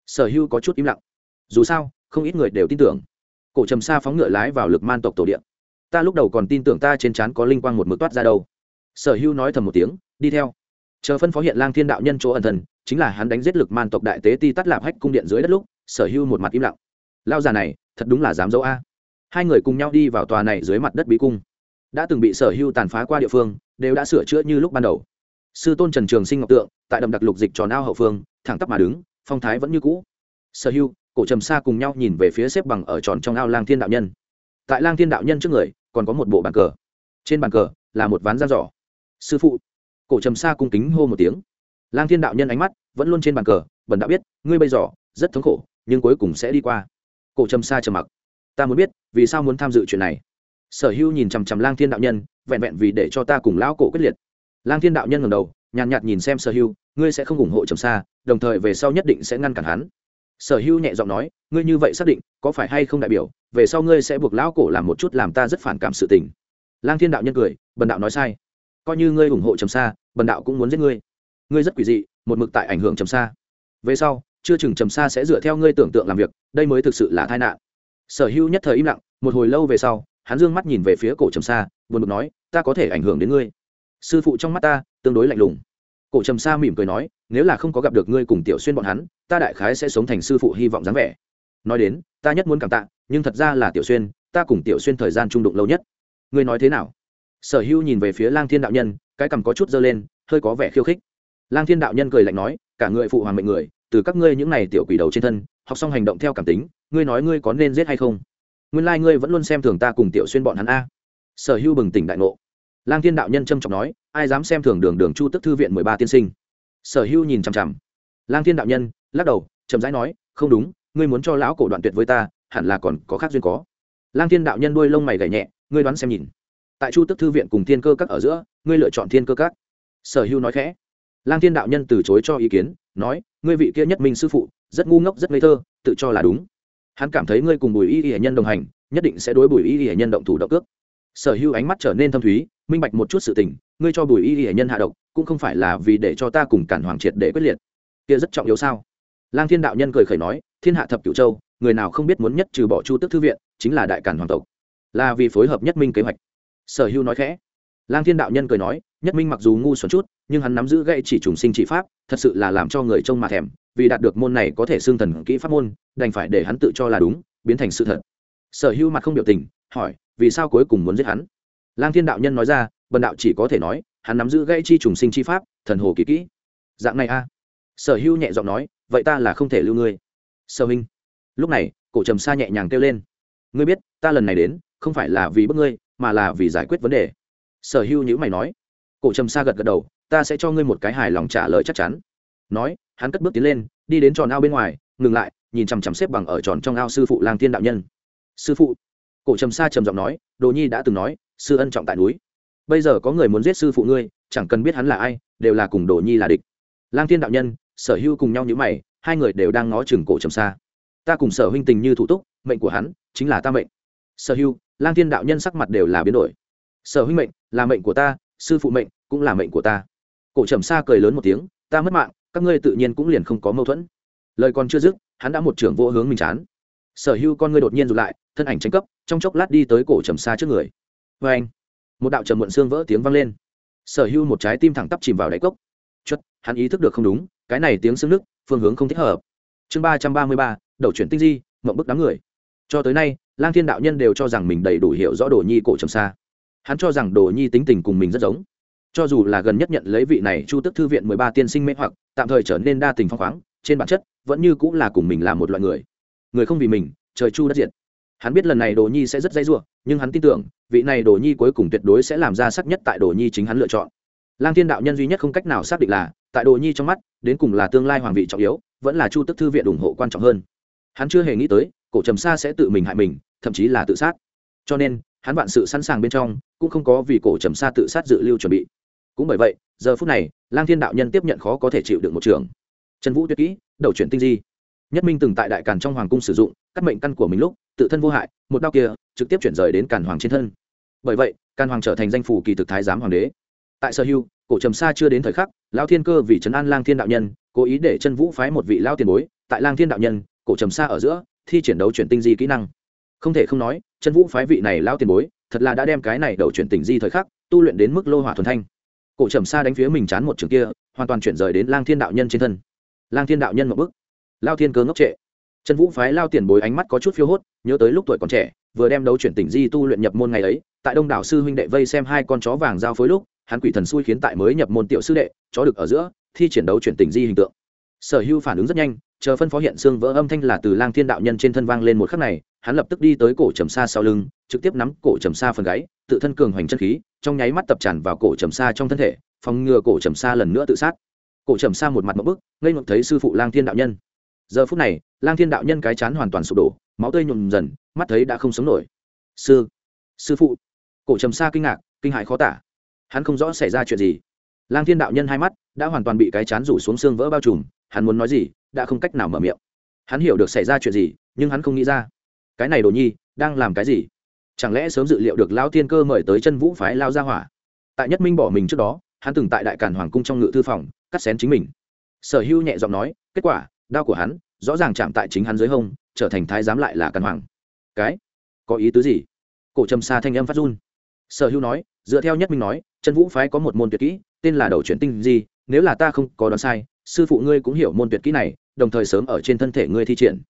Sở hưu có chút im lặng. Dù sao, không ít người đều tin tưởng. Cổ trầm xa phóng ngựa lái vào lực man tộc tổ điện ta lúc đầu còn tin tưởng ta trên trán có linh quang một mực toát ra đâu. Sở hưu nói thầm một tiếng, đi theo. Chờ phân phó hiện lang thiên đạo nhân chỗ ẩn thần, chính là hắn đánh giết lực man tộc đại tế ti tắt lạp hách cung điện dưới đất lúc, sở hưu một mặt im lặng. Lao già này, thật đúng là dám dấu a hai người cùng nhau đi vào tòa này dưới mặt đất bí cung. Đã từng bị sở hưu tàn phá qua địa phương, đều đã sửa chữa như lúc ban đầu. Sư tôn trần trường sinh ngọc tượng, tại đầm đặc lục dịch tròn ao hậu phương, thẳng tắp mà đứng, phong thái vẫn như cũ. Sở hưu cổ trầm xa cùng nhau nhìn về phía xếp bằng ở tròn trong ao lang thiên đạo nhân. Tại lang thiên đạo nhân trước người, còn có một bộ bàn cờ. Trên bàn cờ là một ván giang giỏ sư phụ, cổ trầm xa cung kính hô một tiếng. Lang thiên đạo nhân ánh mắt vẫn luôn trên bàn cờ, bần đã biết, ngươi bây giờ rất thống khổ, nhưng cuối cùng sẽ đi qua. Cổ trầm xa trầm mặc ta muốn biết, vì sao muốn tham dự chuyện này? Sở hưu nhìn chằm chằm lang thiên đạo nhân, vẹn vẹn vì để cho ta cùng lão cổ quyết liệt. Lang thiên đạo nhân ngầm đầu, nhàn nhạt nhìn xem sở hưu ngươi sẽ không ủng hộ trầm xa đồng thời về sau nhất định sẽ ngăn cản hắn. Sở hưu nhẹ giọng nói, ngươi như vậy xác định, có phải hay không đại biểu, về sau ngươi sẽ buộc lão cổ làm một chút làm ta rất phản cảm sự tình. Lang thiên đạo nhân cười, bần đạo nói sai. Coi như ngươi ủng hộ trầm xa bần đạo cũng muốn giết ngươi. Ngươi rất quỷ dị, một mực tại ảnh hưởng trầm xa về sau, chưa chừng trầm xa sẽ dựa theo ngươi tưởng tượng làm việc, đây mới thực sự là tai nạn sở hữu nhất thời im lặng một hồi lâu về sau hắn dương mắt nhìn về phía cổ trầm Sa, buồn bực nói ta có thể ảnh hưởng đến ngươi. Sư phụ trong mắt ta tương đối lạnh lùng. Cổ trầm Sa mỉm cười nói nếu là không có gặp được ngươi cùng tiểu xuyên bọn hắn ta đại khái sẽ sống thành sư phụ hy vọng dáng vẻ. Nói đến ta nhất muốn cảm tạ nhưng thật ra là tiểu xuyên ta cùng tiểu xuyên thời gian trung đụng lâu nhất. Ngươi nói thế nào? Sở hữu nhìn về phía lang thiên đạo nhân cái cằm có chút dơ lên hơi có vẻ khiêu khích. Lang thiên đạo nhân cười lạnh nói cả người phụ hoàng mệnh người từ các ngươi những n à y tiểu quỷ đầu trên thân học xong hành động theo cảm tính ngươi nói ngươi có nên giết hay không? Nguyên lai、like、ngươi vẫn luôn xem thường ta cùng tiểu xuyên bọn hắn a. Sở hữu bừng tỉnh đại ngộ. Lang thiên đạo nhân trâm trọng nói, ai dám xem thường đường đường chu tức thư viện mười ba tiên sinh? Sở hữu nhìn chằm chằm. Lang thiên đạo nhân lắc đầu, chậm rãi nói, không đúng, ngươi muốn cho lão cổ đoạn tuyệt với ta, hẳn là còn có khác duyên có. Lang thiên đạo nhân đuôi lông mày gảy nhẹ, ngươi đoán xem nhìn. Tại chu tức thư viện cùng thiên cơ các ở giữa, ngươi lựa chọn thiên cơ các. Sở hữu nói khẽ. Lang thiên đạo nhân từ chối cho ý kiến, nói, ngươi vị kia nhất minh sư phụ, rất ngu ngốc, rất ngây thơ, tự cho là đúng hắn cảm thấy ngươi cùng bùi y y hệ nhân đồng hành, nhất định sẽ đối bùi y y hệ nhân động thủ động cước. Sở hữu ánh mắt trở nên thâm thúy, minh bạch một chút sự tình, ngươi cho bùi y y hệ nhân hạ độc, cũng không phải là vì để cho ta cùng cản hoàng triệt để quyết liệt. Kia rất trọng yếu sao? Lang thiên đạo nhân cười khẩy nói, thiên hạ thập cửu châu, người nào không biết muốn nhất trừ bỏ chu tức thư viện, chính là đại cản hoàng tộc. Là vì phối hợp nhất minh kế hoạch. Sở hữu nói khẽ. Lang thiên đạo nhân cười nói, nhất minh mặc dù ngu xuẩn chút nhưng hắn nắm giữ gậy chỉ trùng sinh chỉ pháp, thật sự là làm cho người trông mà thèm, vì đạt được môn này có thể xương thần kỹ pháp môn, đành phải để hắn tự cho là đúng, biến thành sự thật. Sở hữu mặt không biểu tình, hỏi, vì sao cuối cùng muốn giết hắn? Lang thiên đạo nhân nói ra, bần đạo chỉ có thể nói, hắn nắm giữ gãy chi trùng sinh chi pháp, thần hồ kỳ kỹ. Dạng này a. Sở hữu nhẹ giọng nói, vậy ta là không thể lưu ngươi. Sở minh. Lúc này, cổ trầm sa nhẹ nhàng kêu lên. Ngươi biết, ta lần này đến, không phải là vì bức ngươi, mà là vì giải quyết vấn đề. Sở hữu nhữ mày nói. Cổ trầm sa gật gật đầu ta sẽ cho ngươi một cái hài lòng trả lời chắc chắn. Nói, hắn cất bước tiến lên, đi đến tròn ao bên ngoài, ngừng lại, nhìn chằm chằm xếp bằng ở tròn trong ao sư phụ lang thiên đạo nhân. Sư phụ, cổ trầm sa trầm giọng nói, đồ nhi đã từng nói, sư ân trọng tại núi. Bây giờ có người muốn giết sư phụ ngươi, chẳng cần biết hắn là ai, đều là cùng đồ nhi là địch. Lang thiên đạo nhân, sở hưu cùng nhau như mày, hai người đều đang ngó chừng cổ trầm sa ta cùng sở huynh tình như thủ túc, mệnh của hắn chính là ta mệnh. Sở hưu lang thiên đạo nhân sắc mặt đều là biến đổi. Sở huynh mệnh là mệnh của ta, sư phụ mệnh cũng là mệnh của ta cổ trầm sa cười lớn một tiếng, ta mất mạng, các ngươi tự nhiên cũng liền không có mâu thuẫn. Lời còn chưa dứt, hắn đã một trưởng vô hướng mình chán. Sở hữu con ngươi đột nhiên rụt lại, thân ảnh tranh cấp, trong chốc lát đi tới cổ trầm xa trước người. Vê anh. Một đạo trầm muộn xương vỡ tiếng vang lên. Sở hữu một trái tim thẳng tắp chìm vào đáy cốc. Chất hắn ý thức được không đúng, cái này tiếng xương nước phương hướng không thích hợp. Chương ba trăm ba mươi ba, đầu chuyển tinh di, mộng bức đám người. Cho tới nay, lang thiên đạo nhân đều cho rằng mình đầy đủ hiểu rõ đồ nhi cổ trầm xa hắn cho rằng đồ nhi tính tình cùng mình rất giống cho dù là gần nhất nhận lấy vị này chu tức thư viện mười ba tiên sinh mê hoặc, tạm thời trở nên đa tình phong khoáng, trên bản chất, vẫn như cũng là cùng mình là một loại người. Người không vì mình, trời chu đất diệt. Hắn biết lần này đồ nhi sẽ rất dây dưa, nhưng hắn tin tưởng, vị này đồ nhi cuối cùng tuyệt đối sẽ làm ra sắc nhất tại đồ nhi chính hắn lựa chọn. Lang thiên đạo nhân duy nhất không cách nào xác định là, tại đồ nhi trong mắt, đến cùng là tương lai hoàng vị trọng yếu, vẫn là chu tức thư viện ủng hộ quan trọng hơn. Hắn chưa hề nghĩ tới, cổ trầm sa sẽ tự mình hại mình, thậm chí là tự sát. Cho nên, hắn vạn sự sẵn sàng bên trong, cũng không có vì cổ trầm sa tự sát dự lưu chuẩn bị cũng bởi vậy, giờ phút này, lang thiên đạo nhân tiếp nhận khó có thể chịu được một trường. Trần vũ tuyệt kỹ, đầu chuyển tinh di. Nhất minh từng tại đại càn trong hoàng cung sử dụng, cắt mệnh căn của mình lúc, tự thân vô hại, một đao kia, trực tiếp chuyển rời đến càn hoàng trên thân. Bởi vậy, càn hoàng trở thành danh phủ kỳ thực thái giám hoàng đế. Tại sở hưu cổ trầm sa chưa đến thời khắc lao thiên cơ vì trấn an lang thiên đạo nhân, cố ý để chân vũ phái một vị lao tiền bối, tại lang thiên đạo nhân, cổ trầm sa ở giữa, thi triển đấu chuyển tinh di kỹ năng. Không thể không nói chân vũ phái vị này lao tiền bối, thật là đã đem cái này đầu chuyển tinh di thời khắc, tu luyện đến mức lô hỏa thuần thanh cổ trầm sa đánh phía mình chán một trường kia, hoàn toàn chuyển rời đến lang thiên đạo nhân trên thân. Lang thiên đạo nhân một bức lao thiên cơ ngốc trệ. Trần vũ phái lao tiền bối ánh mắt có chút phiêu hốt, nhớ tới lúc tuổi còn trẻ, vừa đem đấu chuyển tỉnh di tu luyện nhập môn ngày ấy, tại đông đảo sư huynh đệ vây xem hai con chó vàng giao phối lúc, hắn quỷ thần xui khiến tại mới nhập môn tiểu sư đệ, chó được ở giữa, thi triển đấu chuyển tỉnh di hình tượng. Sở hưu phản ứng rất nhanh chờ phân phó hiện xương vỡ âm thanh là từ lang thiên đạo nhân trên thân vang lên một khắc này, hắn lập tức đi tới cổ trầm xa sau lưng, trực tiếp nắm cổ trầm xa phần gáy, tự thân cường hoành chân khí, trong nháy mắt tập tràn vào cổ trầm xa trong thân thể, phòng ngừa cổ trầm xa lần nữa tự sát. Cổ trầm xa một mặt một bức, ngây ngược thấy sư phụ lang thiên đạo nhân. Giờ phút này, lang thiên đạo nhân cái chán hoàn toàn sụp đổ, máu tươi nhuộm dần, mắt thấy đã không sống nổi. Sư sư phụ. Cổ trầm xa kinh ngạc, kinh hại khó tả. Hắn không rõ xảy ra chuyện gì. Lang thiên đạo nhân hai mắt đã hoàn toàn bị cái chán rủ xuống xương vỡ bao trùm hắn muốn nói gì, đã không cách nào mở miệng. Hắn hiểu được xảy ra chuyện gì, nhưng hắn không nghĩ ra. Cái này đồ nhi, đang làm cái gì? Chẳng lẽ sớm dự liệu được lao tiên cơ mời tới chân vũ phái lao ra hỏa? Tại nhất minh bỏ mình trước đó, hắn từng tại đại cản hoàng cung trong ngự thư phòng, cắt xén chính mình. Sở hưu nhẹ giọng nói, kết quả, đao của hắn, rõ ràng chạm tại chính hắn dưới hông, trở thành thái giám lại là căn hoàng. Cái? Có ý tứ gì? Cổ trầm xa thanh âm phát run. Sở hữu nói, dựa theo nhất minh nói, chân vũ phái có một môn tuyệt kỹ, tên là đầu chuyển tinh gì nếu là ta không có đoán sai sư phụ ngươi cũng hiểu môn tuyệt kỹ này đồng thời sớm ở trên thân thể ngươi thi triển.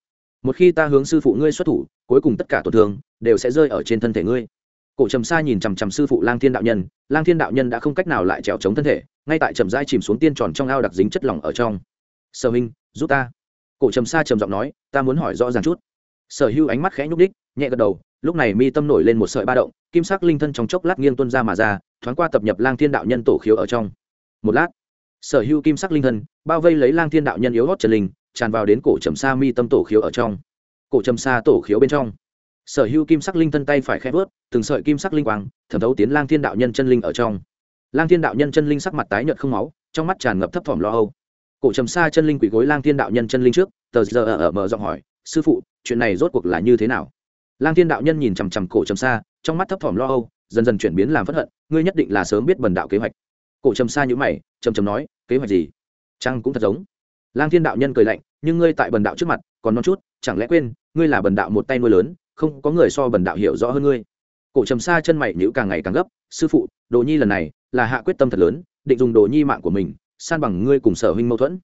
Một khi ta hướng sư phụ ngươi xuất thủ cuối cùng tất cả tổn thương đều sẽ rơi ở trên thân thể ngươi. Cổ trầm sa nhìn chằm chằm sư phụ lang thiên đạo nhân lang thiên đạo nhân đã không cách nào lại trèo chống thân thể ngay tại trầm dai chìm xuống tiên tròn trong ao đặc dính chất lỏng ở trong. Sở Minh, giúp ta. Cổ trầm sa trầm giọng nói ta muốn hỏi rõ ràng chút. Sở hưu ánh mắt khẽ nhúc đích nhẹ gật đầu lúc này mi tâm nổi lên một sợi ba động kim sắc linh thân trong chốc lát nghiêng tuân ra mà ra thoáng qua tập nhập lang thiên đạo nhân tổ khiếu ở trong. Một lát sở hưu kim sắc linh thân, bao vây lấy lang thiên đạo nhân yếu hót trần linh, tràn vào đến cổ trầm sa mi tâm tổ khiếu ở trong. Cổ trầm sa tổ khiếu bên trong. Sở hưu kim sắc linh thân tay phải khẽ vớt, từng sợi kim sắc linh quang, thẩm thấu tiến lang thiên đạo nhân chân linh ở trong. Lang thiên đạo nhân chân linh sắc mặt tái nhợt không máu, trong mắt tràn ngập thấp thỏm lo âu. Cổ trầm sa chân linh quỷ gối lang thiên đạo nhân chân linh trước, tờ giờ ở mở giọng hỏi, sư phụ, chuyện này rốt cuộc là như thế nào? Lang thiên đạo nhân nhìn chằm chằm cổ trầm sa, trong mắt thấp thỏm lo âu, dần dần chuyển biến làm phất hận, ngươi nhất định là sớm biết bần đạo kế hoạch cổ trầm xa nhữ mày, trầm trầm nói, kế hoạch gì? Trăng cũng thật giống? Lang thiên đạo nhân cười lạnh, nhưng ngươi tại bần đạo trước mặt, còn non chút, chẳng lẽ quên, ngươi là bần đạo một tay nuôi lớn, không có người so bần đạo hiểu rõ hơn ngươi? Cổ trầm xa chân mày nhữ càng ngày càng gấp, sư phụ, đồ nhi lần này là hạ quyết tâm thật lớn, định dùng đồ nhi mạng của mình, san bằng ngươi cùng sở huynh mâu thuẫn.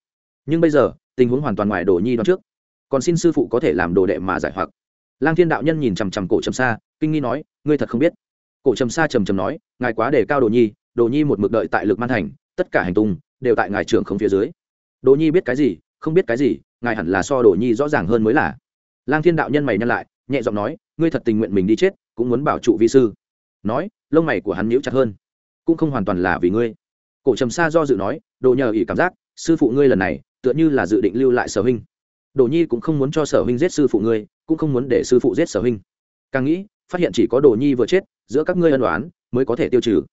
Nhưng bây giờ, tình huống hoàn toàn ngoài đồ nhi đoán trước. Còn xin sư phụ có thể làm đồ đệ mà giải hoặc. Lang thiên đạo nhân nhìn chằm chằm cổ trầm xa kinh nghi nói, ngươi thật không biết. Cổ trầm xa trầm trầm nói, ngài quá đề cao đồ nhi đồ nhi một mực đợi tại lực man thành, tất cả hành tung đều tại ngài trưởng không phía dưới. Đồ nhi biết cái gì, không biết cái gì, ngài hẳn là so đồ nhi rõ ràng hơn mới là. Lang thiên đạo nhân mày nhân lại, nhẹ giọng nói, ngươi thật tình nguyện mình đi chết, cũng muốn bảo trụ vi sư. Nói, lông mày của hắn nhíu chặt hơn. Cũng không hoàn toàn là vì ngươi. Cổ trầm sa do dự nói, đồ nhờ ỉ cảm giác, sư phụ ngươi lần này, tựa như là dự định lưu lại sở huynh. Đồ nhi cũng không muốn cho sở huynh giết sư phụ ngươi, cũng không muốn để sư phụ giết sở huynh. Càng nghĩ, phát hiện chỉ có đồ nhi vừa chết, giữa các ngươi ân đoán mới có thể tiêu trừ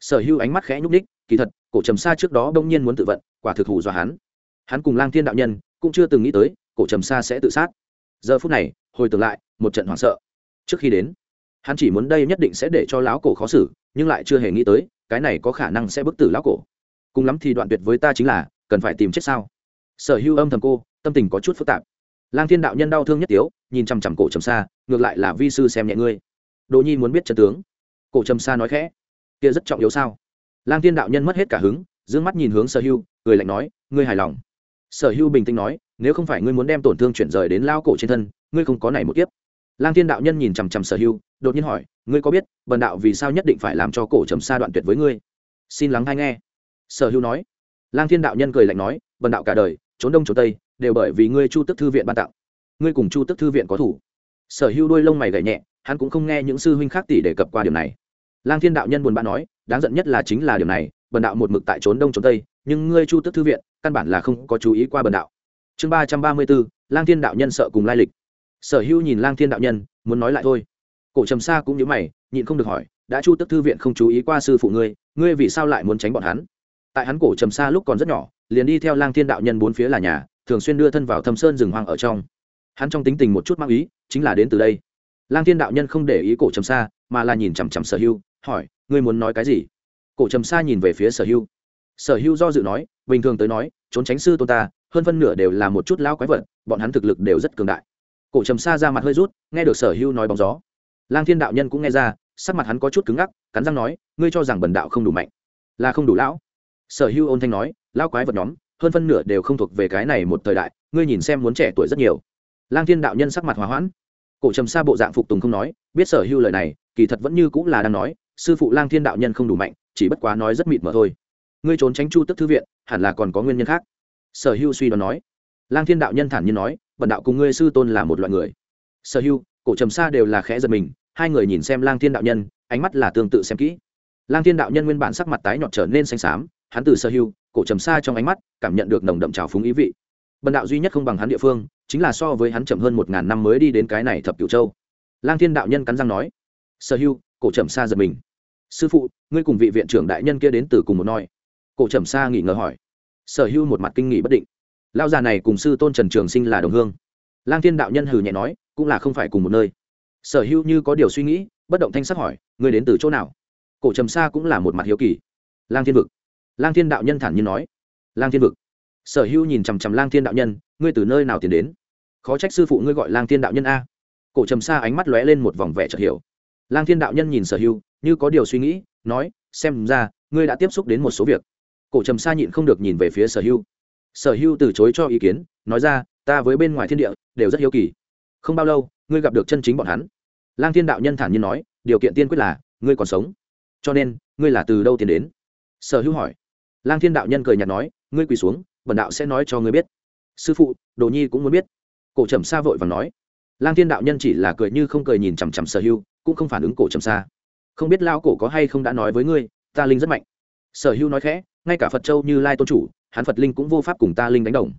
sở hưu ánh mắt khẽ nhúc ních kỳ thật cổ trầm sa trước đó bỗng nhiên muốn tự vận quả thực hù dọa hắn. Hắn cùng lang thiên đạo nhân cũng chưa từng nghĩ tới cổ trầm sa sẽ tự sát. Giờ phút này hồi tưởng lại một trận hoảng sợ. Trước khi đến hắn chỉ muốn đây nhất định sẽ để cho lão cổ khó xử nhưng lại chưa hề nghĩ tới cái này có khả năng sẽ bức tử lão cổ. Cùng lắm thì đoạn tuyệt với ta chính là cần phải tìm chết sao? Sở hưu âm thầm cô tâm tình có chút phức tạp. Lang thiên đạo nhân đau thương nhất tiếu nhìn chằm chằm cổ trầm Sa, ngược lại là vi sư xem nhẹ ngươi. Đỗ nhi muốn biết trận tướng. Cổ trầm Sa nói khẽ kia rất trọng yếu sao? Lang thiên đạo nhân mất hết cả hứng d ư ơ n g mắt nhìn hướng sở hưu người lạnh nói, ngươi hài lòng. Sở hưu bình tĩnh nói, nếu không phải ngươi muốn đem tổn thương chuyển rời đến lao cổ trên thân, ngươi không có này một kiếp. Lang thiên đạo nhân nhìn chằm chằm sở hưu, đột nhiên hỏi, ngươi có biết, bần đạo vì sao nhất định phải làm cho cổ trầm xa đoạn tuyệt với ngươi? Xin lắng hay nghe. Sở hưu nói. Lang thiên đạo nhân cười lạnh nói, bần đạo cả đời, trốn đông trốn tây, đều bởi vì ngươi chu tức thư viện ban tặng. Ngươi cùng chu tức thư viện có thủ. Sở Hưu đôi lông mày gậy nhẹ, hắn cũng không nghe những sư huynh khác tỷ đề cập qua điểm này lang thiên đạo nhân buồn bã nói, đáng giận nhất là chính là điểm này, bần đạo một mực tại trốn đông trốn tây, nhưng ngươi chu tức thư viện, căn bản là không có chú ý qua bần đạo. Chương ba trăm ba mươi bốn, lang thiên đạo nhân sợ cùng lai lịch. Sở hữu nhìn lang thiên đạo nhân, muốn nói lại thôi. Cổ trầm sa cũng như mày, nhịn không được hỏi, đã chu tức thư viện không chú ý qua sư phụ ngươi ngươi vì sao lại muốn tránh bọn hắn? Tại hắn cổ trầm sa lúc còn rất nhỏ, liền đi theo lang thiên đạo nhân bốn phía là nhà, thường xuyên đưa thân vào thâm sơn rừng hoang ở trong. Hắn trong tính tình một chút mang ý, chính là đến từ đây. Lang thiên đạo nhân không để ý cổ trầm sa, mà là nhìn chằm chằm sở hưu hỏi, ngươi muốn nói cái gì? Cổ trầm sa nhìn về phía sở hưu. Sở hưu do dự nói, bình thường tới nói, trốn tránh sư tôn ta, hơn phân nửa đều là một chút lao quái vật, bọn hắn thực lực đều rất cường đại. Cổ trầm sa ra mặt hơi rút, nghe được sở hưu nói bóng gió. Lang thiên đạo nhân cũng nghe ra, sắc mặt hắn có chút cứng ngắc, cắn răng nói, ngươi cho rằng bần đạo không đủ mạnh, là không đủ lão. Sở hưu ôn thanh nói lao quái vật nhóm, hơn phân nửa đều không thuộc về cái này một thời đại, ngươi nhìn xem muốn trẻ tuổi rất nhiều. Lang thiên đạo nhân sắc mặt hòa hoãn. Cổ trầm Sa bộ dạng phục tùng không nói, biết sở hưu lời này, kỳ thật vẫn như cũng là đang nói sư phụ lang thiên đạo nhân không đủ mạnh, chỉ bất quá nói rất mịt mờ thôi. Ngươi trốn tránh chu tức thư viện, hẳn là còn có nguyên nhân khác. Sở hưu suy đoán nói. Lang thiên đạo nhân thản nhiên nói bần đạo cùng ngươi sư tôn là một loại người. Sở hưu, cổ trầm xa đều là khẽ giật mình, hai người nhìn xem lang thiên đạo nhân, ánh mắt là tương tự xem kỹ. Lang thiên đạo nhân nguyên bản sắc mặt tái nhọt trở nên xanh xám, hắn từ sở hưu, cổ trầm xa trong ánh mắt, cảm nhận được nồng đậm trào phúng ý vị. Bần đạo duy nhất không bằng hắn địa phương, chính là so với hắn chậm hơn một ngàn năm mới đi đến cái này thập cửu châu. Lang thiên đạo nhân cắn răng nói. Sở hưu, cổ trầm xa giật mình sư phụ, ngươi cùng vị viện trưởng đại nhân kia đến từ cùng một noi. Cổ trầm xa nghỉ ngờ hỏi. Sở hưu một mặt kinh nghỉ bất định. Lao già này cùng sư tôn trần trường sinh là đồng hương. Lang thiên đạo nhân hừ nhẹ nói, cũng là không phải cùng một nơi. Sở hưu như có điều suy nghĩ, bất động thanh sắc hỏi, ngươi đến từ chỗ nào? Cổ trầm xa cũng là một mặt hiếu kỳ. Lang thiên vực. Lang thiên đạo nhân thản nhiên nói. Lang thiên vực. Sở hữu nhìn chằm chằm lang thiên đạo nhân, ngươi từ nơi nào tiến đến? Khó trách sư phụ ngươi gọi lang thiên đạo nhân a. Cổ trầm sa ánh mắt lóe lên một vòng vẻ chợt hiểu. Lang thiên đạo nhân nhìn sở hưu như có điều suy nghĩ, nói, xem ra, ngươi đã tiếp xúc đến một số việc. Cổ trầm sa nhịn không được nhìn về phía sở hưu. Sở hưu từ chối cho ý kiến, nói ra, ta với bên ngoài thiên địa, đều rất hiếu kỳ. Không bao lâu, ngươi gặp được chân chính bọn hắn. Lang thiên đạo nhân thản nhiên nói, điều kiện tiên quyết là, ngươi còn sống. Cho nên, ngươi là từ đâu tiến đến? Sở hưu hỏi. Lang thiên đạo nhân cười nhạt nói, ngươi quỳ xuống, bần đạo sẽ nói cho ngươi biết. Sư phụ, đồ nhi cũng muốn biết. Cổ trầm sa vội và nói. Lang thiên đạo nhân chỉ là cười như không cười nhìn chằm chằm sở hưu, cũng không phản ứng cổ trầm sa không biết lao cổ có hay không đã nói với ngươi, ta linh rất mạnh. Sở hưu nói khẽ, ngay cả phật châu như lai tôn chủ, hắn phật linh cũng vô pháp cùng ta linh đánh đồng.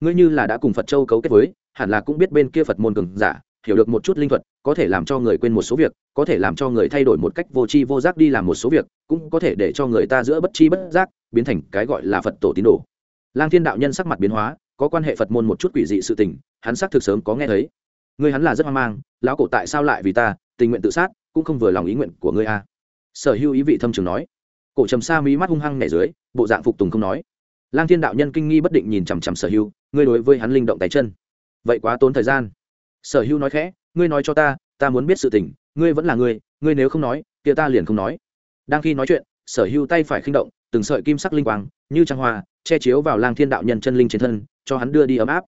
Ngươi như là đã cùng phật châu cấu kết với, hẳn là cũng biết bên kia phật môn cường giả, hiểu được một chút linh thuật, có thể làm cho người quên một số việc, có thể làm cho người thay đổi một cách vô tri vô giác đi làm một số việc, cũng có thể để cho người ta giữa bất chi bất giác, biến thành cái gọi là phật tổ tín đồ. Lang thiên đạo nhân sắc mặt biến hóa, có quan hệ phật môn một chút quỷ dị sự tình, hắn xác thực sớm có nghe thấy. Ngươi hắn là rất hoang mang, lão cổ tại sao lại vì ta, tình nguyện tự sát cũng không vừa lòng ý nguyện của ngươi a sở hữu ý vị thâm trường nói. Cổ trầm sa mí mắt hung hăng nhảy dưới, bộ dạng phục tùng không nói. Lang thiên đạo nhân kinh nghi bất định nhìn chằm chằm sở hữu, ngươi đối với hắn linh động tay chân. Vậy quá tốn thời gian. Sở hữu nói khẽ, ngươi nói cho ta ta muốn biết sự tình, ngươi vẫn là ngươi ngươi nếu không nói, kia ta liền không nói. Đang khi nói chuyện, sở hữu tay phải khinh động, từng sợi kim sắc linh quang, như trăng hoa, che chiếu vào lang thiên đạo nhân chân linh trên thân, cho hắn đưa đi ấm áp.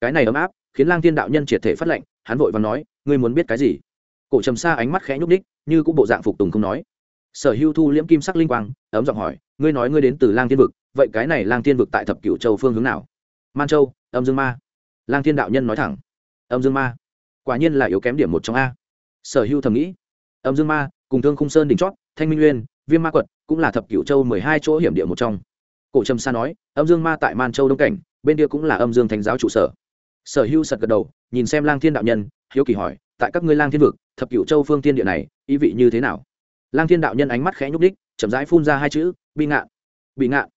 Cái này ấm áp, khiến lang thiên đạo nhân triệt thể phát lệnh, hắn vội và nói, ngươi muốn biết cái gì? Cổ trầm xa ánh mắt khẽ nhúc ních như cũng bộ dạng phục tùng không nói. Sở hưu thu liễm kim sắc linh quang, ấm giọng hỏi, ngươi nói ngươi đến từ lang thiên vực, vậy cái này lang thiên vực tại thập cửu châu phương hướng nào? Man châu, âm dương ma. Lang thiên đạo nhân nói thẳng. Âm dương ma, quả nhiên là yếu kém điểm một trong a. Sở hưu thầm nghĩ. Âm dương ma, cùng thương khung sơn đỉnh chót, thanh minh nguyên, viêm ma quật, cũng là thập cửu châu mười hai chỗ hiểm địa một trong. Cổ trầm sa nói, âm dương ma tại man châu đông cảnh, bên kia cũng là âm dương thánh giáo trụ sở. Sở hưu sật gật đầu, nhìn xem lang thiên đạo nhân, hiếu kỳ hỏi tại các ngươi lang thiên vực, thập cửu châu phương tiên địa này, ý vị như thế nào? Lang thiên đạo nhân ánh mắt khẽ nhúc đích, chậm rãi phun ra hai chữ, bị ngạn bị ngạn.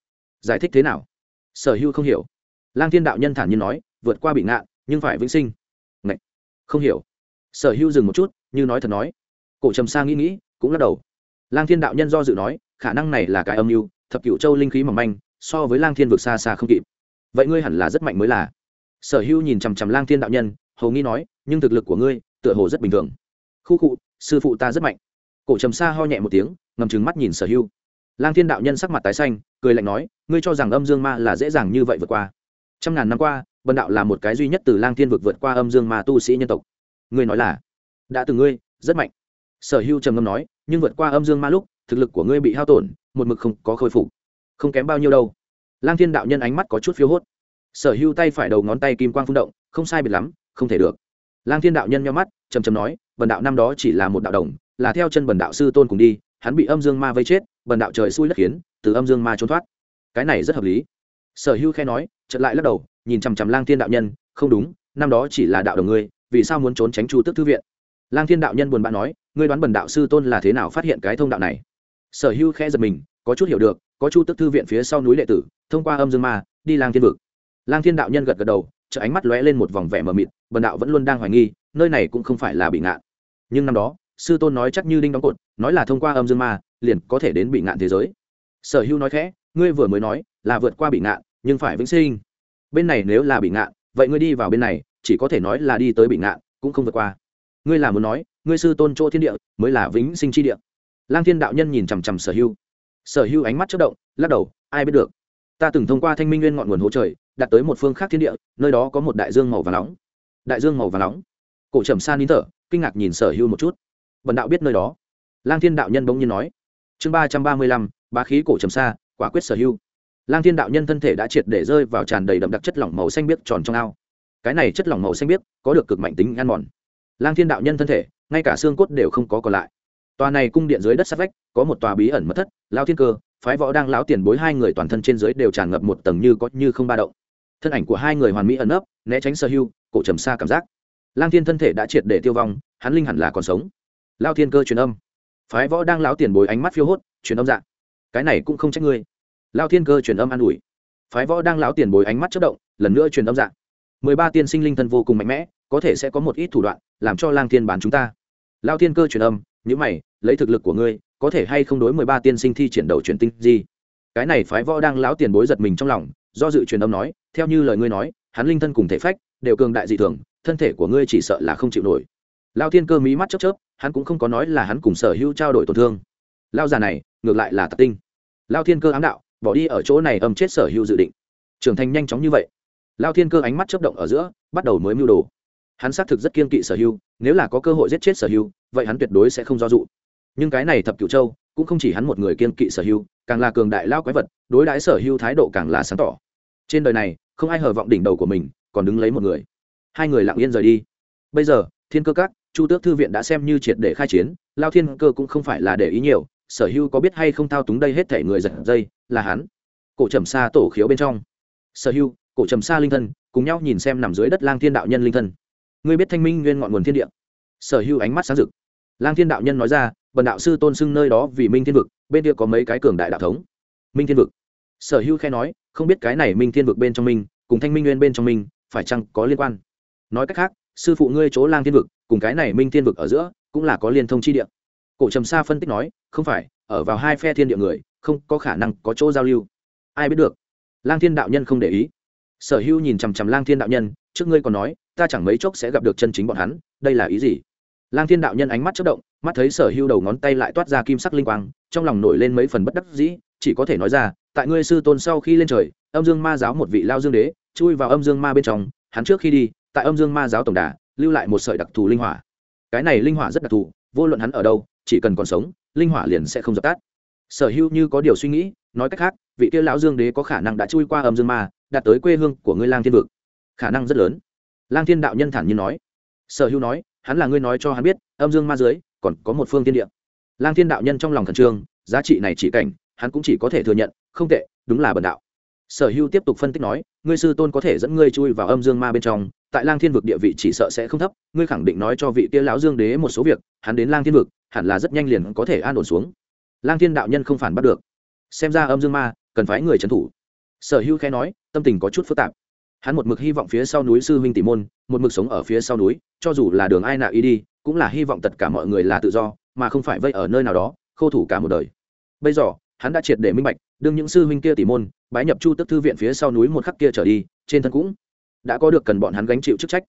Giải thích thế nào? Sở hưu không hiểu. Lang thiên đạo nhân thản nhiên nói, vượt qua bị ngạn, nhưng phải vĩnh sinh. Ngậy! không hiểu. Sở hưu dừng một chút, như nói thật nói. Cổ trầm sa nghĩ nghĩ, cũng lắc đầu. Lang thiên đạo nhân do dự nói, khả năng này là cái âm mưu, thập cửu châu linh khí mỏng manh, so với lang thiên vực xa xa không kịp. Vậy ngươi hẳn là rất mạnh mới là. Sở hưu nhìn chằm chằm lang thiên đạo nhân, hầu nghi nói, nhưng thực lực của ngươi tựa hồ rất bình thường. Khu cụ sư phụ ta rất mạnh. Cổ trầm sa ho nhẹ một tiếng, ngầm trừng mắt nhìn sở hưu lang thiên đạo nhân sắc mặt tái xanh, cười lạnh nói, ngươi cho rằng âm dương ma là dễ dàng như vậy vượt qua. Trăm ngàn năm qua, bần đạo là một cái duy nhất từ lang thiên vực vượt qua âm dương ma tu sĩ nhân tộc. Ngươi nói là, đã từ ngươi, rất mạnh. Sở hưu trầm ngâm nói, nhưng vượt qua âm dương ma lúc, thực lực của ngươi bị hao tổn, một mực không có khôi phục. Không kém bao nhiêu đâu. Lang thiên đạo nhân ánh mắt có chút phiếu hốt. Sở hưu tay phải đầu ngón tay kim quang phun động, không sai biệt lắm, không thể được lang thiên đạo nhân nhau mắt, trầm trầm nói, bần đạo năm đó chỉ là một đạo đồng, là theo chân bần đạo sư tôn cùng đi, hắn bị âm dương ma vây chết, bần đạo trời xui đất khiến, từ âm dương ma trốn thoát. Cái này rất hợp lý. Sở hưu khe nói chật lại lắc đầu, nhìn chằm chằm lang thiên đạo nhân, không đúng, năm đó chỉ là đạo đồng ngươi, vì sao muốn trốn tránh chu tức thư viện? Lang thiên đạo nhân buồn bã nói, ngươi đoán bần đạo sư tôn là thế nào phát hiện cái thông đạo này? Sở hưu khe giật mình, có chút hiểu được, có chu tức thư viện phía sau núi lệ tử, thông qua âm dương ma, đi lang thiên vực. Lang thiên đạo nhân gật gật đầu chợ ánh mắt lóe lên một vòng vẻ mờ mịt bần đạo vẫn luôn đang hoài nghi, nơi này cũng không phải là bị ngạn. Nhưng năm đó, sư tôn nói chắc như đinh đóng cột, nói là thông qua âm dương ma, liền có thể đến bị ngạn thế giới. Sở hữu nói khẽ, ngươi vừa mới nói là vượt qua bị ngạn, nhưng phải vĩnh sinh. Bên này nếu là bị ngạn, vậy ngươi đi vào bên này, chỉ có thể nói là đi tới bị ngạn, cũng không vượt qua. Ngươi là muốn nói, ngươi sư tôn chỗ thiên địa, mới là vĩnh sinh chi địa. Lang thiên đạo nhân nhìn chằm chằm sở hữu. Sở hữu ánh mắt chất động, lắc đầu, ai biết được. Ta từng thông qua thanh minh nguyên ngọn nguồn hỗ trời, đặt tới một phương khác thiên địa, nơi đó có một đại dương màu và nóng đại dương màu và nóng. Cổ trầm san nín thở, kinh ngạc nhìn sở hưu một chút. Bần đạo biết nơi đó. Lang thiên đạo nhân bỗng nhiên nói, chương ba trăm ba mươi lăm, bá khí cổ trầm xa quả quyết sở hưu. Lang thiên đạo nhân thân thể đã triệt để rơi vào tràn đầy đậm đặc chất lỏng màu xanh biếc tròn trong ao. Cái này chất lỏng màu xanh biếc có được cực mạnh tính ăn mòn. Lang thiên đạo nhân thân thể, ngay cả xương cốt đều không có còn lại. Tòa này cung điện dưới đất sát vách, có một tòa bí ẩn mất thất lao thiên cơ, phái võ đang lão tiền bối hai người toàn thân trên dưới đều tràn ngập một tầng như có như không ba động. Thân ảnh của hai người hoàn mỹ ẩn ấp né tránh sơ hưu cổ trầm xa cảm giác. Lang thiên thân thể đã triệt để tiêu vong, hắn linh hẳn là còn sống. Lao thiên cơ truyền âm. Phái võ đang lão tiền bối ánh mắt phiêu hốt, truyền âm dạng. Cái này cũng không trách ngươi. Lao thiên cơ truyền âm an ủi. Phái võ đang lão tiền bối ánh mắt chất động, lần nữa truyền âm dạng. Mười ba tiên sinh linh thân vô cùng mạnh mẽ, có thể sẽ có một ít thủ đoạn, làm cho lang thiên bán chúng ta. Lao thiên cơ truyền âm những mày, lấy thực lực của ngươi, có thể hay không đối mười ba tiên sinh thi triển đầu truyền tinh gì? Cái này phái võ đang lão tiền bối giật mình trong lòng, do dự truyền âm nói, theo như lời ngươi nói, hắn linh thân cùng thể phách đều cường đại dị thường, thân thể của ngươi chỉ sợ là không chịu nổi. Lao thiên cơ mí mắt chớp chớp, hắn cũng không có nói là hắn cùng sở hữu trao đổi tổn thương. Lao già này, ngược lại là tạc tinh. Lao thiên cơ ám đạo, bỏ đi ở chỗ này âm chết sở hữu dự định. Trưởng thành nhanh chóng như vậy. Lao thiên cơ ánh mắt chấp động ở giữa, bắt đầu mới mưu đồ. Hắn xác thực rất kiên kỵ sở hữu, nếu là có cơ hội giết chết sở hữu, vậy hắn tuyệt đối sẽ không do dụ. Nhưng cái này thập cựu châu, cũng không chỉ hắn một người kiên kỵ sở hữu, càng là cường đại lao quái vật, đối đãi sở hữu thái độ càng là sáng tỏ. Trên đời này, không ai hờ vọng đỉnh đầu của mình còn đứng lấy một người. Hai người lặng yên rời đi. Bây giờ, thiên cơ các, chu tước thư viện đã xem như triệt để khai chiến, lao thiên cơ cũng không phải là để ý nhiều, sở hữu có biết hay không thao túng đây hết thể người giật dây, là hắn. Cổ trầm xa tổ khiếu bên trong. Sở hữu, cổ trầm xa linh thân, cùng nhau nhìn xem nằm dưới đất lang thiên đạo nhân linh thân. Ngươi biết thanh minh nguyên ngọn nguồn thiên địa. Sở hữu ánh mắt sáng rực. Lang thiên đạo nhân nói ra, bần đạo sư tôn xưng nơi đó vì minh thiên vực, bên kia có mấy cái cường đại đạo thống. Minh thiên vực. Sở hữu khe nói, không biết cái này minh thiên vực bên trong minh cùng thanh minh nguyên bên trong minh phải chăng có liên quan? Nói cách khác, sư phụ ngươi chỗ lang thiên vực, cùng cái này minh thiên vực ở giữa, cũng là có liên thông chi địa. Cổ trầm sa phân tích nói, không phải, ở vào hai phe thiên địa người, không có khả năng có chỗ giao lưu. Ai biết được? Lang thiên đạo nhân không để ý. Sở hữu nhìn chằm chằm lang thiên đạo nhân, trước ngươi còn nói, ta chẳng mấy chốc sẽ gặp được chân chính bọn hắn, đây là ý gì? Lang thiên đạo nhân ánh mắt chất động, mắt thấy sở hữu đầu ngón tay lại toát ra kim sắc linh quang, trong lòng nổi lên mấy phần bất đắc dĩ, chỉ có thể nói ra, tại ngươi sư tôn sau khi lên trời, âm dương ma giáo một vị lao dương đế chui vào âm dương ma bên trong, hắn trước khi đi, tại âm dương ma giáo tổng đà, lưu lại một sợi đặc thù linh hỏa. Cái này linh hỏa rất đặc thù, vô luận hắn ở đâu, chỉ cần còn sống, linh hỏa liền sẽ không dập tắt. Sở hữu như có điều suy nghĩ, nói cách khác, vị kia lão dương đế có khả năng đã chui qua âm dương ma, đạt tới quê hương của ngươi lang thiên vực. Khả năng rất lớn. Lang thiên đạo nhân thản nhiên nói. Sở hữu nói, hắn là ngươi nói cho hắn biết, âm dương ma dưới, còn có một phương tiên địa. Lang thiên đạo nhân trong lòng khẩn trương, giá trị này chỉ cảnh, hắn cũng chỉ có thể thừa nhận, không tệ, đúng là bần đạo sở hữu tiếp tục phân tích nói, ngươi sư tôn có thể dẫn ngươi chui vào âm dương ma bên trong, tại lang thiên vực địa vị chỉ sợ sẽ không thấp, ngươi khẳng định nói cho vị kia lão dương đế một số việc, hắn đến lang thiên vực, hẳn là rất nhanh liền có thể an ổn xuống. Lang thiên đạo nhân không phản bắt được. Xem ra âm dương ma, cần phải người trấn thủ. Sở hữu khẽ nói, tâm tình có chút phức tạp. Hắn một mực hy vọng phía sau núi sư huynh tỷ môn, một mực sống ở phía sau núi, cho dù là đường ai nạ đi, cũng là hy vọng tất cả mọi người là tự do, mà không phải vây ở nơi nào đó, khô thủ cả một đời. Bây giờ hắn đã triệt để minh bạch, đương những sư huynh kia tỷ môn, bái nhập chu tức thư viện phía sau núi một khắc kia trở đi, trên thân cũng đã có được cần bọn hắn gánh chịu chức trách.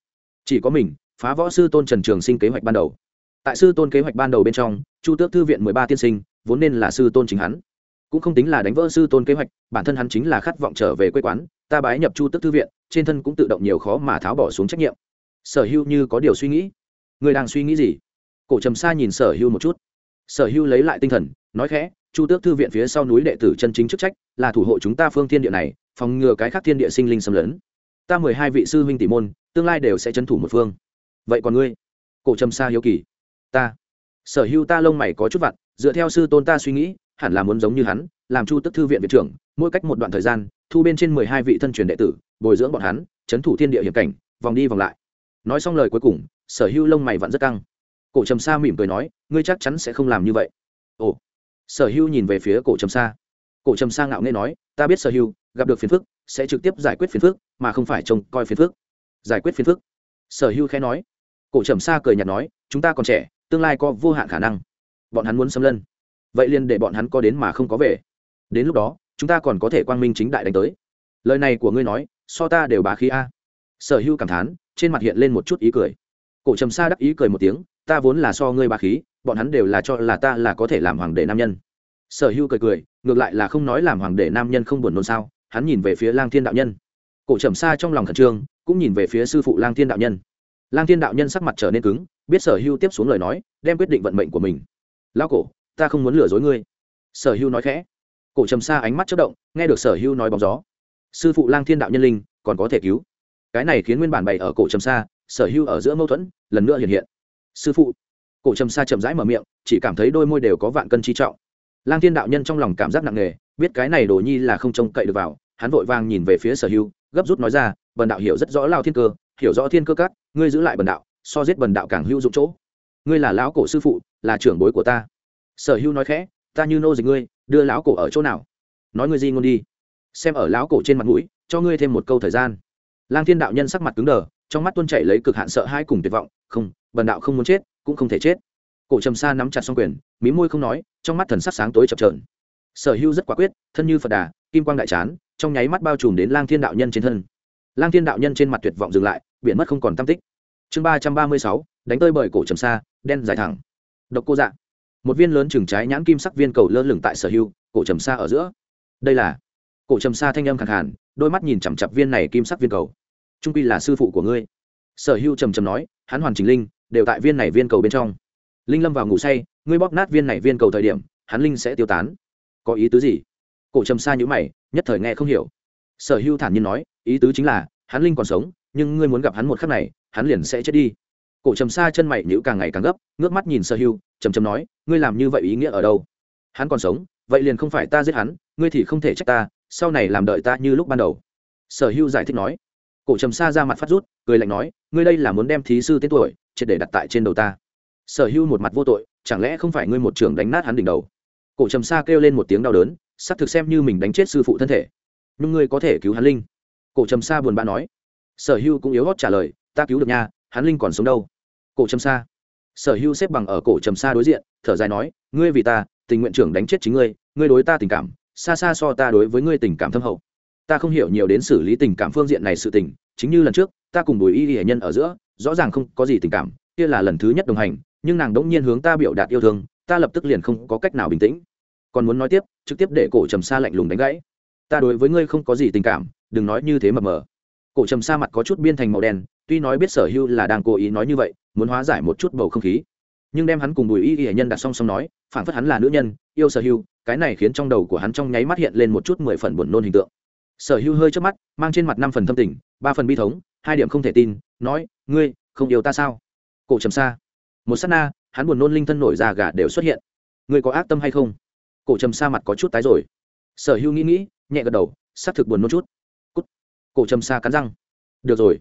Chỉ có mình, phá võ sư tôn trần trường sinh kế hoạch ban đầu. Tại sư tôn kế hoạch ban đầu bên trong, chu tước thư viện mười ba tiên sinh, vốn nên là sư tôn chính hắn. Cũng không tính là đánh vỡ sư tôn kế hoạch, bản thân hắn chính là khát vọng trở về quê quán, ta bái nhập chu tước thư viện, trên thân cũng tự động nhiều khó mà tháo bỏ xuống trách nhiệm. Sở hưu như có điều suy nghĩ. Người đang suy nghĩ gì? Cổ trầm xa nhìn sở hưu một chút. Sở hưu lấy lại tinh thần, nói khẽ chu tước thư viện phía sau núi đệ tử chân chính chức trách là thủ hộ chúng ta phương thiên địa này, phòng ngừa cái khác thiên địa sinh linh xâm lấn. Ta mười hai vị sư huynh tỷ môn, tương lai đều sẽ trấn thủ một phương. Vậy còn ngươi? Cổ trầm Sa hiếu kỳ. Ta. Sở hữu ta lông mày có chút vặn, dựa theo sư tôn ta suy nghĩ, hẳn là muốn giống như hắn, làm chu tức thư viện viện trưởng, mỗi cách một đoạn thời gian, thu bên trên mười hai vị thân truyền đệ tử, bồi dưỡng bọn hắn, trấn thủ thiên địa hiểm cảnh, vòng đi vòng lại. Nói xong lời cuối cùng, sở hữu lông mày vặn rất căng. Cổ trầm sa mỉm cười nói, ngươi chắc chắn sẽ không làm như vậy. Ồ sở Hưu nhìn về phía cổ trầm sa. Cổ trầm sa ngạo nghê nói, ta biết sở Hưu gặp được phiền phức, sẽ trực tiếp giải quyết phiền phức, mà không phải trông coi phiền phức. Giải quyết phiền phức? Sở Hưu khẽ nói. Cổ trầm sa cười nhạt nói, chúng ta còn trẻ, tương lai có vô hạn khả năng. Bọn hắn muốn xâm lân. Vậy liền để bọn hắn có đến mà không có về. Đến lúc đó, chúng ta còn có thể quang minh chính đại đánh tới. Lời này của ngươi nói, so ta đều bá khí a. Sở Hưu cảm thán, trên mặt hiện lên một chút ý cười. Cổ trầm sa đắc ý cười một tiếng, ta vốn là so ngươi bá khí bọn hắn đều là cho là ta là có thể làm hoàng đệ nam nhân. Sở hữu cười cười, ngược lại là không nói làm hoàng đệ nam nhân không buồn nôn sao? Hắn nhìn về phía lang thiên đạo nhân. Cổ trầm sa trong lòng khẩn trương, cũng nhìn về phía sư phụ lang thiên đạo nhân. Lang thiên đạo nhân sắc mặt trở nên cứng, biết sở hữu tiếp xuống lời nói, đem quyết định vận mệnh của mình. Lao cổ, ta không muốn lừa dối ngươi. Sở hữu nói khẽ. Cổ trầm xa ánh mắt chất động, nghe được sở hữu nói bóng gió. Sư phụ lang thiên đạo nhân linh, còn có thể cứu? Cái này khiến nguyên bản bày ở cổ trầm xa sở hữu ở giữa mâu thuẫn, lần nữa hiện hiện. Sư phụ cổ trầm xa chậm rãi mở miệng, chỉ cảm thấy đôi môi đều có vạn cân chi trọng. Lang thiên đạo nhân trong lòng cảm giác nặng nề, biết cái này đồ nhi là không trông cậy được vào, hắn vội vàng nhìn về phía sở hưu gấp rút nói ra, bần đạo hiểu rất rõ lao thiên cơ, hiểu rõ thiên cơ các, ngươi giữ lại bần đạo, so giết bần đạo càng hữu dụng chỗ. Ngươi là lão cổ sư phụ, là trưởng bối của ta. Sở hưu nói khẽ, ta như nô dịch ngươi, đưa lão cổ ở chỗ nào? Nói ngươi gì ngôn đi. Xem ở lão cổ trên mặt mũi, cho ngươi thêm một câu thời gian. Lang thiên đạo nhân sắc mặt cứng đờ, trong mắt tuôn chảy lấy cực hạn sợ hai cùng tuyệt vọng, không, bần đạo không muốn chết cũng không thể chết. Cổ trầm sa nắm chặt song quyền mí môi không nói trong mắt thần sắc sáng tối chập trờn sở hữu rất quả quyết thân như phật đà kim quang đại chán trong nháy mắt bao trùm đến lang thiên đạo nhân trên thân. Lang thiên đạo nhân trên mặt tuyệt vọng dừng lại biển mất không còn tam tích. Chương ba trăm ba mươi sáu đánh tơi bởi cổ trầm sa, đen dài thẳng. Độc cô dạ. Một viên lớn chừng trái nhãn kim sắc viên cầu lơ lửng tại sở hưu cổ trầm sa ở giữa. Đây là cổ trầm sa thanh âm khẳng hẳn đôi mắt nhìn chằm chặp viên này kim sắc viên cầu. Trung quy là sư phụ của ngươi. Sở hưu trầm trầm nói hắn hoàn chỉnh linh đều tại viên này viên cầu bên trong. Linh lâm vào ngủ say, ngươi bóp nát viên này viên cầu thời điểm, hắn linh sẽ tiêu tán. Có ý tứ gì? Cổ trầm xa nhữ mày, nhất thời nghe không hiểu. Sở hưu thản nhiên nói, ý tứ chính là, hắn linh còn sống, nhưng ngươi muốn gặp hắn một khắc này, hắn liền sẽ chết đi. Cổ trầm xa chân mày nhữ càng ngày càng gấp, ngước mắt nhìn sở hưu, trầm trầm nói, ngươi làm như vậy ý nghĩa ở đâu? Hắn còn sống, vậy liền không phải ta giết hắn, ngươi thì không thể trách ta, sau này làm đợi ta như lúc ban đầu. Sở hưu giải thích nói cổ trầm xa ra mặt phát rút, cười lạnh nói, ngươi đây là muốn đem thí sư tên tuổi triệt để đặt tại trên đầu ta. Sở hưu một mặt vô tội, chẳng lẽ không phải ngươi một trường đánh nát hắn đỉnh đầu? Cổ trầm xa kêu lên một tiếng đau đớn, sắp thực xem như mình đánh chết sư phụ thân thể. Nhưng ngươi có thể cứu hắn linh. Cổ trầm xa buồn bã nói. Sở hưu cũng yếu hót trả lời, ta cứu được nha, hắn linh còn sống đâu? Cổ trầm xa sở hưu xếp bằng ở cổ trầm xa đối diện, thở dài nói, ngươi vì ta, tình nguyện trưởng đánh chết chính ngươi ngươi đối ta tình cảm, xa xa so ta đối với ngươi tình cảm thâm hậu ta không hiểu nhiều đến xử lý tình cảm phương diện này sự tình, chính như lần trước, ta cùng bùi y y hệ nhân ở giữa, rõ ràng không có gì tình cảm, kia là lần thứ nhất đồng hành, nhưng nàng đỗng nhiên hướng ta biểu đạt yêu thương, ta lập tức liền không có cách nào bình tĩnh. Còn muốn nói tiếp, trực tiếp để cổ trầm Sa lạnh lùng đánh gãy. Ta đối với ngươi không có gì tình cảm, đừng nói như thế mập mờ. Cổ trầm Sa mặt có chút biên thành màu đen, tuy nói biết sở hưu là đang cố ý nói như vậy, muốn hóa giải một chút bầu không khí. Nhưng đem hắn cùng bùi y y hệ nhân đặt song song nói phản phất hắn là nữ nhân, yêu sở hưu cái này khiến trong đầu của hắn trong nháy mắt hiện lên một chút mười phần buồn nôn hình tượng sở hưu hơi trước mắt, mang trên mặt năm phần thâm tình, ba phần bi thống, hai điểm không thể tin, nói, ngươi, không yêu ta sao? Cổ trầm xa. Một s á t na, hắn buồn nôn linh thân nổi già gà đều xuất hiện. Ngươi có ác tâm hay không? Cổ trầm xa mặt có chút tái rồi. Sở hưu nghĩ nghĩ, nhẹ gật đầu s á c thực buồn nôn chút. Cút. cổ trầm xa cắn răng. Được rồi.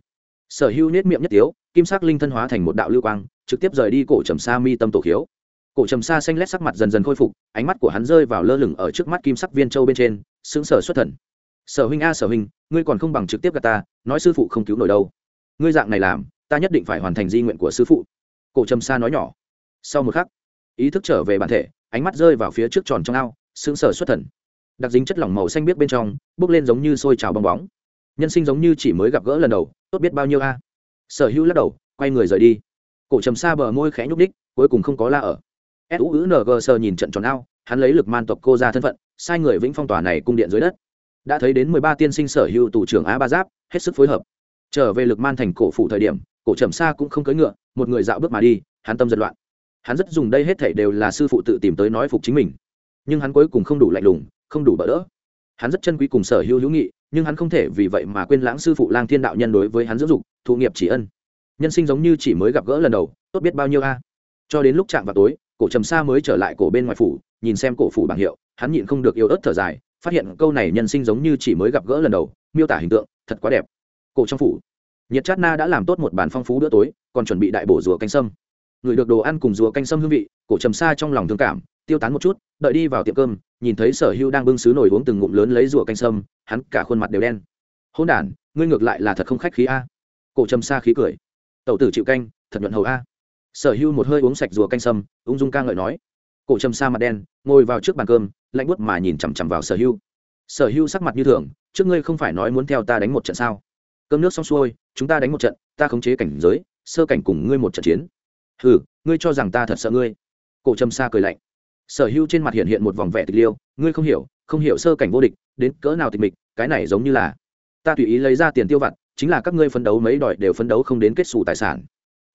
Sở hưu nết miệng nhất tiếu, kim sắc linh thân hóa thành một đạo lưu quang, trực tiếp rời đi cổ trầm xa mi tâm tổ khiếu. Cổ trầm xa xanh lét sắc mặt dần dần khôi phục, ánh mắt của hắn rơi vào lơ lửng ở trước mắt kim sắc viên châu bên trên xứng sở xuất thần sở huynh a, sở huynh, ngươi còn không bằng trực tiếp gà ta, nói sư phụ không cứu nổi đâu. Ngươi dạng này làm, ta nhất định phải hoàn thành di nguyện của sư phụ. Cổ trầm Sa nói nhỏ. Sau một khắc, ý thức trở về bản thể, ánh mắt rơi vào phía trước tròn trong ao, sững sở xuất thần. Đặc dính chất lỏng màu xanh biếc bên trong, bốc lên giống như sôi trào bong bóng. Nhân sinh giống như chỉ mới gặp gỡ lần đầu, tốt biết bao nhiêu a. Sở hữu lắc đầu, quay người rời đi. Cổ trầm xa bờ môi khẽ nhúc đích cuối cùng không có la ở. S u ng sờ nhìn trận tròn ao, hắn lấy lực man tộc cô ra thân phận, sai người vĩnh phong tỏa này cung điện dưới đất đã thấy đến mười ba tiên sinh sở hữu tù trưởng a ba giáp hết sức phối hợp. Trở về lực man thành cổ phủ thời điểm, cổ trầm xa cũng không cưỡi ngựa, một người dạo bước mà đi, hắn tâm giật loạn. Hắn rất dùng đây hết thảy đều là sư phụ tự tìm tới nói phục chính mình. Nhưng hắn cuối cùng không đủ lạnh lùng, không đủ bỡ đỡ. Hắn rất chân quý cùng sở hữu hữu nghị, nhưng hắn không thể vì vậy mà quên lãng sư phụ lang thiên đạo nhân đối với hắn dưỡng dục, thụ nghiệp chỉ ân. Nhân sinh giống như chỉ mới gặp gỡ lần đầu, tốt biết bao nhiêu a. Cho đến lúc chạm vào tối, cổ trầm xa mới trở lại cổ bên ngoài phủ, nhìn xem cổ phủ bảng hiệu, hắn nhịn không được yêu ớt thở dài phát hiện câu này nhân sinh giống như chỉ mới gặp gỡ lần đầu, miêu tả hình tượng, thật quá đẹp. Cổ trong phủ, nhiệt chát na đã làm tốt một bàn phong phú bữa tối, còn chuẩn bị đại bổ rùa canh sâm. Người được đồ ăn cùng rùa canh sâm hương vị, cổ trầm xa trong lòng thương cảm, tiêu tán một chút, đợi đi vào tiệm cơm, nhìn thấy sở hưu đang bưng xứ nổi uống từng ngụm lớn lấy rùa canh sâm, hắn cả khuôn mặt đều đen. Hôn đ ngươi ngược lại là thật không khách khí a. Cổ trầm xa khí cười. Tẩu tử chịu canh, thật nhuận hầu a. Sở hưu một hơi uống sạch rùa canh sâm, ung dung ca ngợi nói cổ trầm sa mặt đen, ngồi vào trước bàn cơm, lạnh buốt mà nhìn chằm chằm vào sở hưu sở hưu sắc mặt như thường, trước ngươi không phải nói muốn theo ta đánh một trận sao? Cơm nước xong xuôi, chúng ta đánh một trận, ta khống chế cảnh giới, sơ cảnh cùng ngươi một trận chiến. Hừ, ngươi cho rằng ta thật sợ ngươi? Cổ trầm sa cười lạnh. Sở hưu trên mặt hiện hiện một vòng vẻ tịch liêu, ngươi không hiểu không hiểu sơ cảnh vô địch, đến cỡ nào tịch mịch, cái này giống như là ta tùy ý lấy ra tiền tiêu vặt, chính là các ngươi phấn đấu mấy đòi đều phấn đấu không đến kết xù tài sản.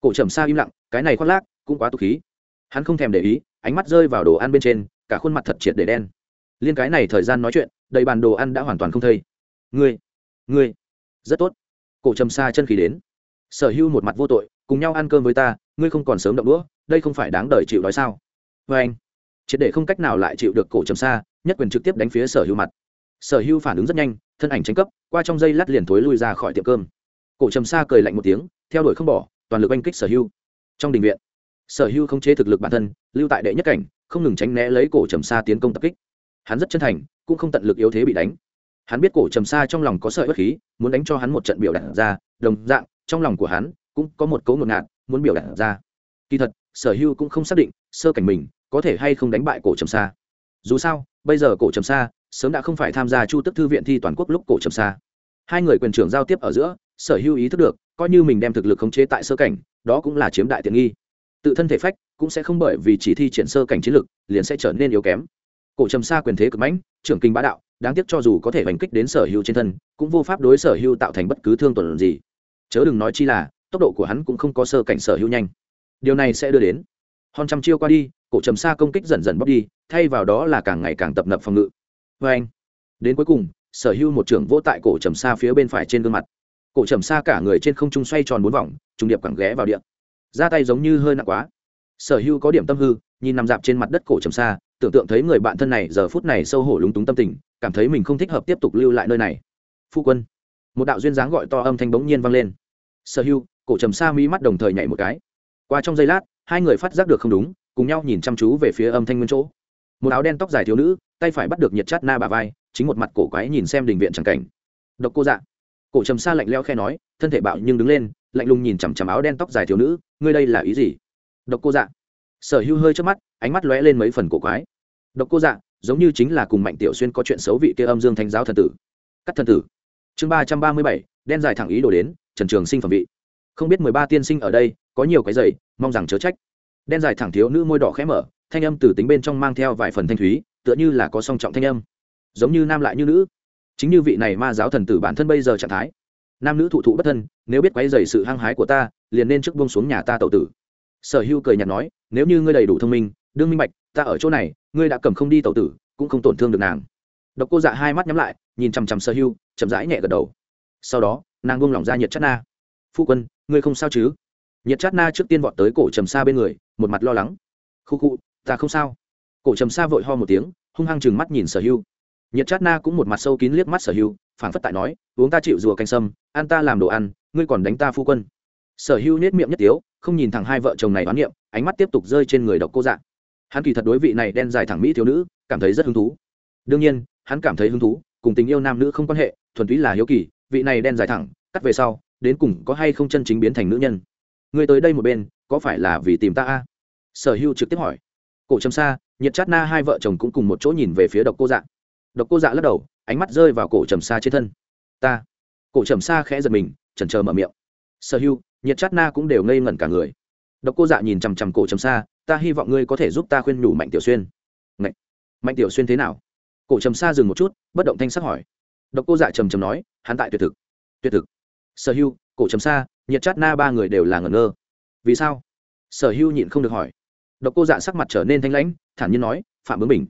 Cổ trầm sa im lặng, cái này khoác lác, cũng quá tục khí. Hắn không thèm để ý ánh mắt rơi vào đồ ăn bên trên, cả khuôn mặt thật triệt để đen. Liên cái này thời gian nói chuyện, đầy bàn đồ ăn đã hoàn toàn không thây ngươi ngươi, rất tốt. Cổ trầm sa chân khí đến. Sở hữu một mặt vô tội, cùng nhau ăn cơm với ta, ngươi không còn sớm động đũa, đây không phải đáng đời chịu đói sao? Vê anh, triệt để không cách nào lại chịu được cổ trầm sa, nhất quyền trực tiếp đánh phía sở hữu mặt. Sở hữu phản ứng rất nhanh, thân ảnh tranh cấp, qua trong dây lát liền thối lui ra khỏi tiệm cơm. Cổ trầm sa cười lạnh một tiếng, theo đuổi không bỏ, toàn lực oanh kích sở hữu trong đình viện sở hưu không chế thực lực bản thân, lưu tại đệ nhất cảnh, không ngừng tránh né lấy cổ trầm xa tiến công tập kích hắn rất chân thành, cũng không tận lực yếu thế bị đánh hắn biết cổ trầm xa trong lòng có sợi bất khí, muốn đánh cho hắn một trận biểu đạt ra, đồng dạng, trong lòng của hắn cũng có một cấu ngột ngạt, muốn biểu đạt ra kỳ thật, sở hưu cũng không xác định, sơ cảnh mình có thể hay không đánh bại cổ trầm xa. dù sao, bây giờ cổ trầm xa sớm đã không phải tham gia chu tức thư viện thi toàn quốc lúc cổ trầm xa. hai người quyền trưởng giao tiếp ở giữa, sở hữu ý thức được, coi như mình đem thực lực khống chế tại sơ cảnh, đó cũng là chiếm đại tiện nghi tự thân thể phách cũng sẽ không bởi vì chỉ thi triển sơ cảnh chiến lực liền sẽ trở nên yếu kém. Cổ trầm xa quyền thế cực mãnh trưởng kinh bá đạo, đáng tiếc cho dù có thể đánh kích đến sở hữu trên thân, cũng vô pháp đối sở hữu tạo thành bất cứ thương tổn gì. Chớ đừng nói chi là, tốc độ của hắn cũng không có sơ cảnh sở hữu nhanh. Điều này sẽ đưa đến hòn trăm chiêu qua đi, cổ trầm xa công kích dần dần bóc đi, thay vào đó là càng ngày càng tập nập phòng ngự. Vê anh, đến cuối cùng, sở hữu một trưởng vỗ tại cổ trầm xa phía bên phải trên gương mặt. Cổ trầm xa cả người trên không trung xoay tròn bốn vòng, trùng điệp cẳng ghé vào điện ra tay giống như hơi nặng quá. Sở hữu có điểm tâm hư, nhìn nằm dạp trên mặt đất cổ trầm xa, tưởng tượng thấy người bạn thân này giờ phút này sâu hổ lúng túng tâm tình, cảm thấy mình không thích hợp tiếp tục lưu lại nơi này. Phu quân, một đạo duyên dáng gọi to âm thanh bỗng nhiên vang lên. Sở hữu, cổ trầm xa mi mắt đồng thời nhảy một cái. Qua trong giây lát, hai người phát giác được không đúng, cùng nhau nhìn chăm chú về phía âm thanh nguyên chỗ. Một áo đen tóc dài thiếu nữ, tay phải bắt được nhiệt chát na bà vai, chính một mặt cổ quái nhìn xem đình viện c cảnh. Độc cô dạ. Cổ trầm xa lạnh leo khe nói, thân thể bạo nhưng đứng lên lạnh lùng nhìn chằm chằm áo đen tóc dài thiếu nữ, ngươi đây là ý gì? Độc cô dạ. Sở hưu hơi trước mắt, ánh mắt lóe lên mấy phần cổ quái. Độc cô dạ giống như chính là cùng mạnh tiểu xuyên có chuyện xấu vị kia âm dương thánh giáo thần tử. Cắt thần tử. Chương ba trăm ba mươi bảy, đen dài thẳng ý đổ đến, trần trường sinh phẩm vị. Không biết mười ba tiên sinh ở đây, có nhiều cái dày mong rằng chớ trách. Đen dài thẳng thiếu nữ môi đỏ khẽ mở, thanh âm từ tính bên trong mang theo vài phần thanh thúy, tựa như là có song trọng thanh âm. Giống như nam lại như nữ. Chính như vị này ma giáo thần tử bản thân bây giờ trạng thái nam nữ thụ thụ bất thân, nếu biết quấy dày sự hăng hái của ta, liền nên trước bông xuống nhà ta tậu tử. Sở hưu cười nhạt nói, nếu như ngươi đầy đủ thông minh, đương minh bạch, ta ở chỗ này, ngươi đã cầm không đi tậu tử, cũng không tổn thương được nàng. Độc cô dạ hai mắt nhắm lại, nhìn chằm chằm sở hưu, chậm rãi nhẹ gật đầu. Sau đó, nàng buông lỏng ra nhiệt chát na. Phu quân, ngươi không sao chứ? Nhiệt chát na trước tiên vọt tới cổ trầm xa bên người, một mặt lo lắng. Khu khu, ta không sao. Cổ trầm xa vội ho một tiếng, hung hăng chừng mắt nhìn sở hưu nhiệt chát na cũng một mặt sâu kín liếc mắt sở hưu phản phất tại nói, uống ta chịu rùa canh sâm, ăn ta làm đồ ăn, ngươi còn đánh ta phu quân. Sở hưu nết miệng nhất tiếu, không nhìn thẳng hai vợ chồng này đoán niệm, ánh mắt tiếp tục rơi trên người độc cô dạng hắn kỳ thật đối vị này đen dài thẳng mỹ thiếu nữ, cảm thấy rất hứng thú. Đương nhiên, hắn cảm thấy hứng thú, cùng tình yêu nam nữ không quan hệ, thuần túy là hiếu kỳ, vị này đen dài thẳng, cắt về sau, đến cùng có hay không chân chính biến thành nữ nhân. Ngươi tới đây một bên, có phải là vì tìm ta a? Sở hưu trực tiếp hỏi. Cổ trầm xa, nhiệt chát na hai vợ chồng cũng cùng một chỗ nhìn về phía độc cô Dạng độc cô dạ lắc đầu, ánh mắt rơi vào cổ trầm xa trên thân. Ta. Cổ trầm xa khẽ giật mình, chần chờ mở miệng. Sở hưu, nhiệt chát na cũng đều ngây ngẩn cả người. Độc cô dạ nhìn chằm chằm cổ trầm xa, ta hy vọng ngươi có thể giúp ta khuyên nhủ mạnh tiểu xuyên. Ngậy! mạnh tiểu xuyên thế nào? Cổ trầm xa dừng một chút, bất động thanh sắc hỏi. Độc cô dạ trầm trầm nói, hắn tại tuyệt thực. Tuyệt thực? Sở hưu, cổ trầm xa, nhiệt chát na ba người đều là ngẩn ngơ. Vì sao? Sở hưu nhịn không được hỏi. Độc cô dạ sắc mặt trở nên thanh lãnh, thản nhiên nói, phạm bướng bình.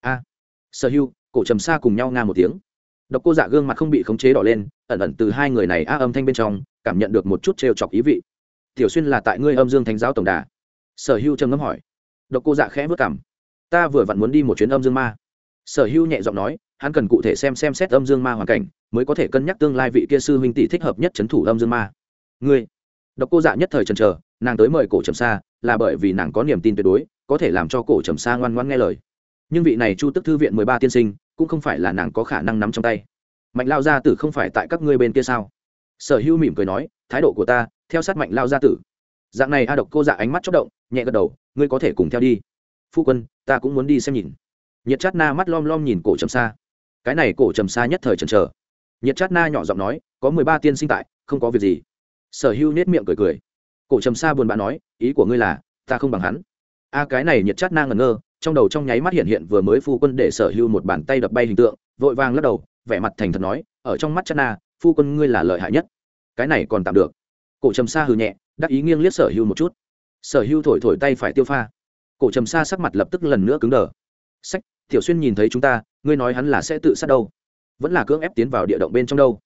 A. Sở hưu cổ trầm xa cùng nhau nga một tiếng. Độc cô dạ gương mặt không bị khống chế đỏ lên ẩn ẩn từ hai người này a âm thanh bên trong cảm nhận được một chút trêu chọc ý vị. Tiểu xuyên là tại ngươi âm dương thánh giáo tổng đà? Sở hưu trầm ngâm hỏi. Độc cô dạ khẽ vất cảm. Ta vừa vặn muốn đi một chuyến âm dương ma. Sở hưu nhẹ giọng nói hắn cần cụ thể xem xem xét âm dương ma hoàn cảnh mới có thể cân nhắc tương lai vị kia sư huynh tỷ thích hợp nhất c h ấ n thủ âm dương ma. Ngươi. Độc cô dạ nhất thời trần trờ nàng tới mời cổ trầm xa, là bởi vì nàng có niềm tin tuyệt đối có thể làm cho cổ trầm xa ngoan ngoan nghe lời nhưng vị này chu tức thư viện mười ba tiên sinh, cũng không phải là nàng có khả năng nắm trong tay. Mạnh lao gia tử không phải tại các ngươi bên kia sao? Sở hữu mỉm cười nói, thái độ của ta, theo sát mạnh lao gia tử. Dạng này a độc cô dạ ánh mắt chốc động, nhẹ gật đầu, ngươi có thể cùng theo đi. Phu quân, ta cũng muốn đi xem nhìn. Nhiệt chát na mắt lom lom nhìn cổ trầm sa cái này cổ trầm sa nhất thời trần trờ nhiệt chát na nhỏ giọng nói, có mười ba tiên sinh tại, không có việc gì. Sở hưu nết miệng cười cười. Cổ trầm sa buồn bã nói, ý của ngươi là, ta không bằng hắn. A cái này nhiệt chát na ngẩn ngơ trong đầu trong nháy mắt hiện hiện vừa mới phu quân để sở hưu một bàn tay đập bay hình tượng, vội vàng lắc đầu, vẻ mặt thành thật nói, ở trong mắt chát na, phu quân ngươi là lợi hại nhất. Cái này còn tạm được. Cổ trầm sa hừ nhẹ, đắc ý nghiêng liếc sở hưu một chút. Sở hưu thổi thổi tay phải tiêu pha. Cổ trầm sa sắc mặt lập tức lần nữa cứng đờ. Sách, tiểu xuyên nhìn thấy chúng ta, ngươi nói hắn là sẽ tự sát đâu? Vẫn là cưỡng ép tiến vào địa động bên trong đâu?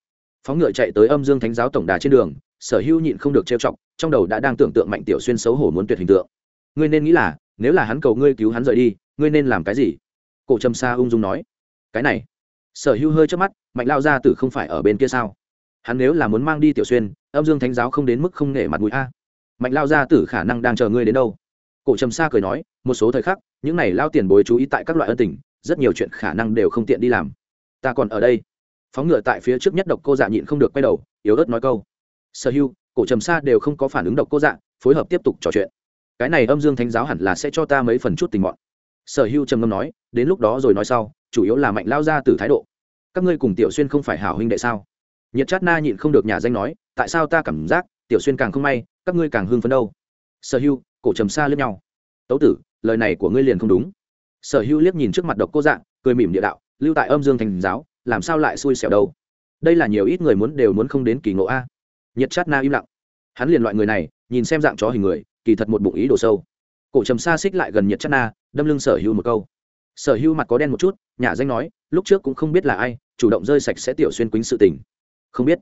Phóng ngựa chạy tới âm dương thánh giáo tổng đà trên đường, sở Hưu nhịn không được trêu chọc, trong đầu đã đang tưởng tượng mạnh tiểu xuyên xấu hổ muốn tuyệt hình tượng. Ngươi nên nghĩ là nếu là hắn cầu ngươi cứu hắn rời đi, ngươi nên làm cái gì? Cổ trầm sa ung dung nói. Cái này, sở hữu hơi trước mắt, mạnh lao ra tử không phải ở bên kia sao? Hắn nếu là muốn mang đi tiểu xuyên, âm dương thánh giáo không đến mức không nể mặt mũi a. Mạnh lao ra tử khả năng đang chờ ngươi đến đâu? Cổ trầm sa cười nói, một số thời khắc, những này lao tiền bối chú ý tại các loại ân tình, rất nhiều chuyện khả năng đều không tiện đi làm. Ta còn ở đây. Phóng ngựa tại phía trước nhất độc cô dạ nhịn không được quay đầu, yếu ớt nói câu. Sở hưu cổ trầm sa đều không có phản ứng độc cô dạ phối hợp tiếp tục trò chuyện cái này âm dương thánh giáo hẳn là sẽ cho ta mấy phần chút tình mọn sở hưu trầm ngâm nói, đến lúc đó rồi nói sau, chủ yếu là mạnh lao ra từ thái độ. Các ngươi cùng tiểu xuyên không phải hảo huynh đệ sao? Nhiệt chát na nhịn không được nhà danh nói, tại sao ta cảm giác tiểu xuyên càng không may, các ngươi càng hưng phấn đâu? Sở hưu, cổ trầm xa lướt nhau. Tấu tử, lời này của ngươi liền không đúng. Sở hưu liếc nhìn trước mặt độc cô dạng, cười mỉm địa đạo, lưu tại âm dương thành giáo, làm sao lại xui xẻo đâu? Đây là nhiều ít người muốn đều muốn không đến kỳ ngộ a. Nhiệt chát na im lặng. Hắn liền loại người này, nhìn xem dạng chó hình người kỳ thật một bụng ý đồ sâu. Cổ trầm xa xích lại gần nhiệt chất na, đâm lưng sở hưu một câu. Sở hưu mặt có đen một chút nhà danh nói, lúc trước cũng không biết là ai, chủ động rơi sạch sẽ tiểu xuyên quýnh sự tình. Không biết.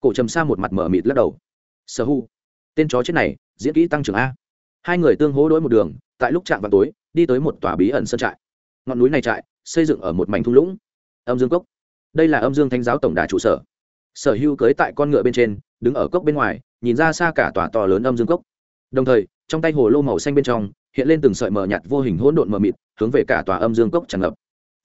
Cổ trầm xa một mặt mở mịt lắc đầu. Sở hưu tên chó chết này, diễn kỹ tăng trưởng a. Hai người tương hố đ một đường, tại lúc chạm vào tối, đi tới một tòa bí ẩn sân trại. Ngọn núi này trại, xây dựng ở một mảnh thung lũng. Âm dương cốc. Đây là âm dương thánh giáo tổng đà trụ sở. Sở hưu cưới tại con ngựa bên trên, đứng ở cốc bên ngoài, nhìn ra xa cả tòa to lớn âm dương cốc đồng thời, trong tay hồ lô màu xanh bên trong, hiện lên từng sợi mờ nhạt vô hình hỗn độn mờ mịt, hướng về cả tòa âm dương cốc tràn ngập.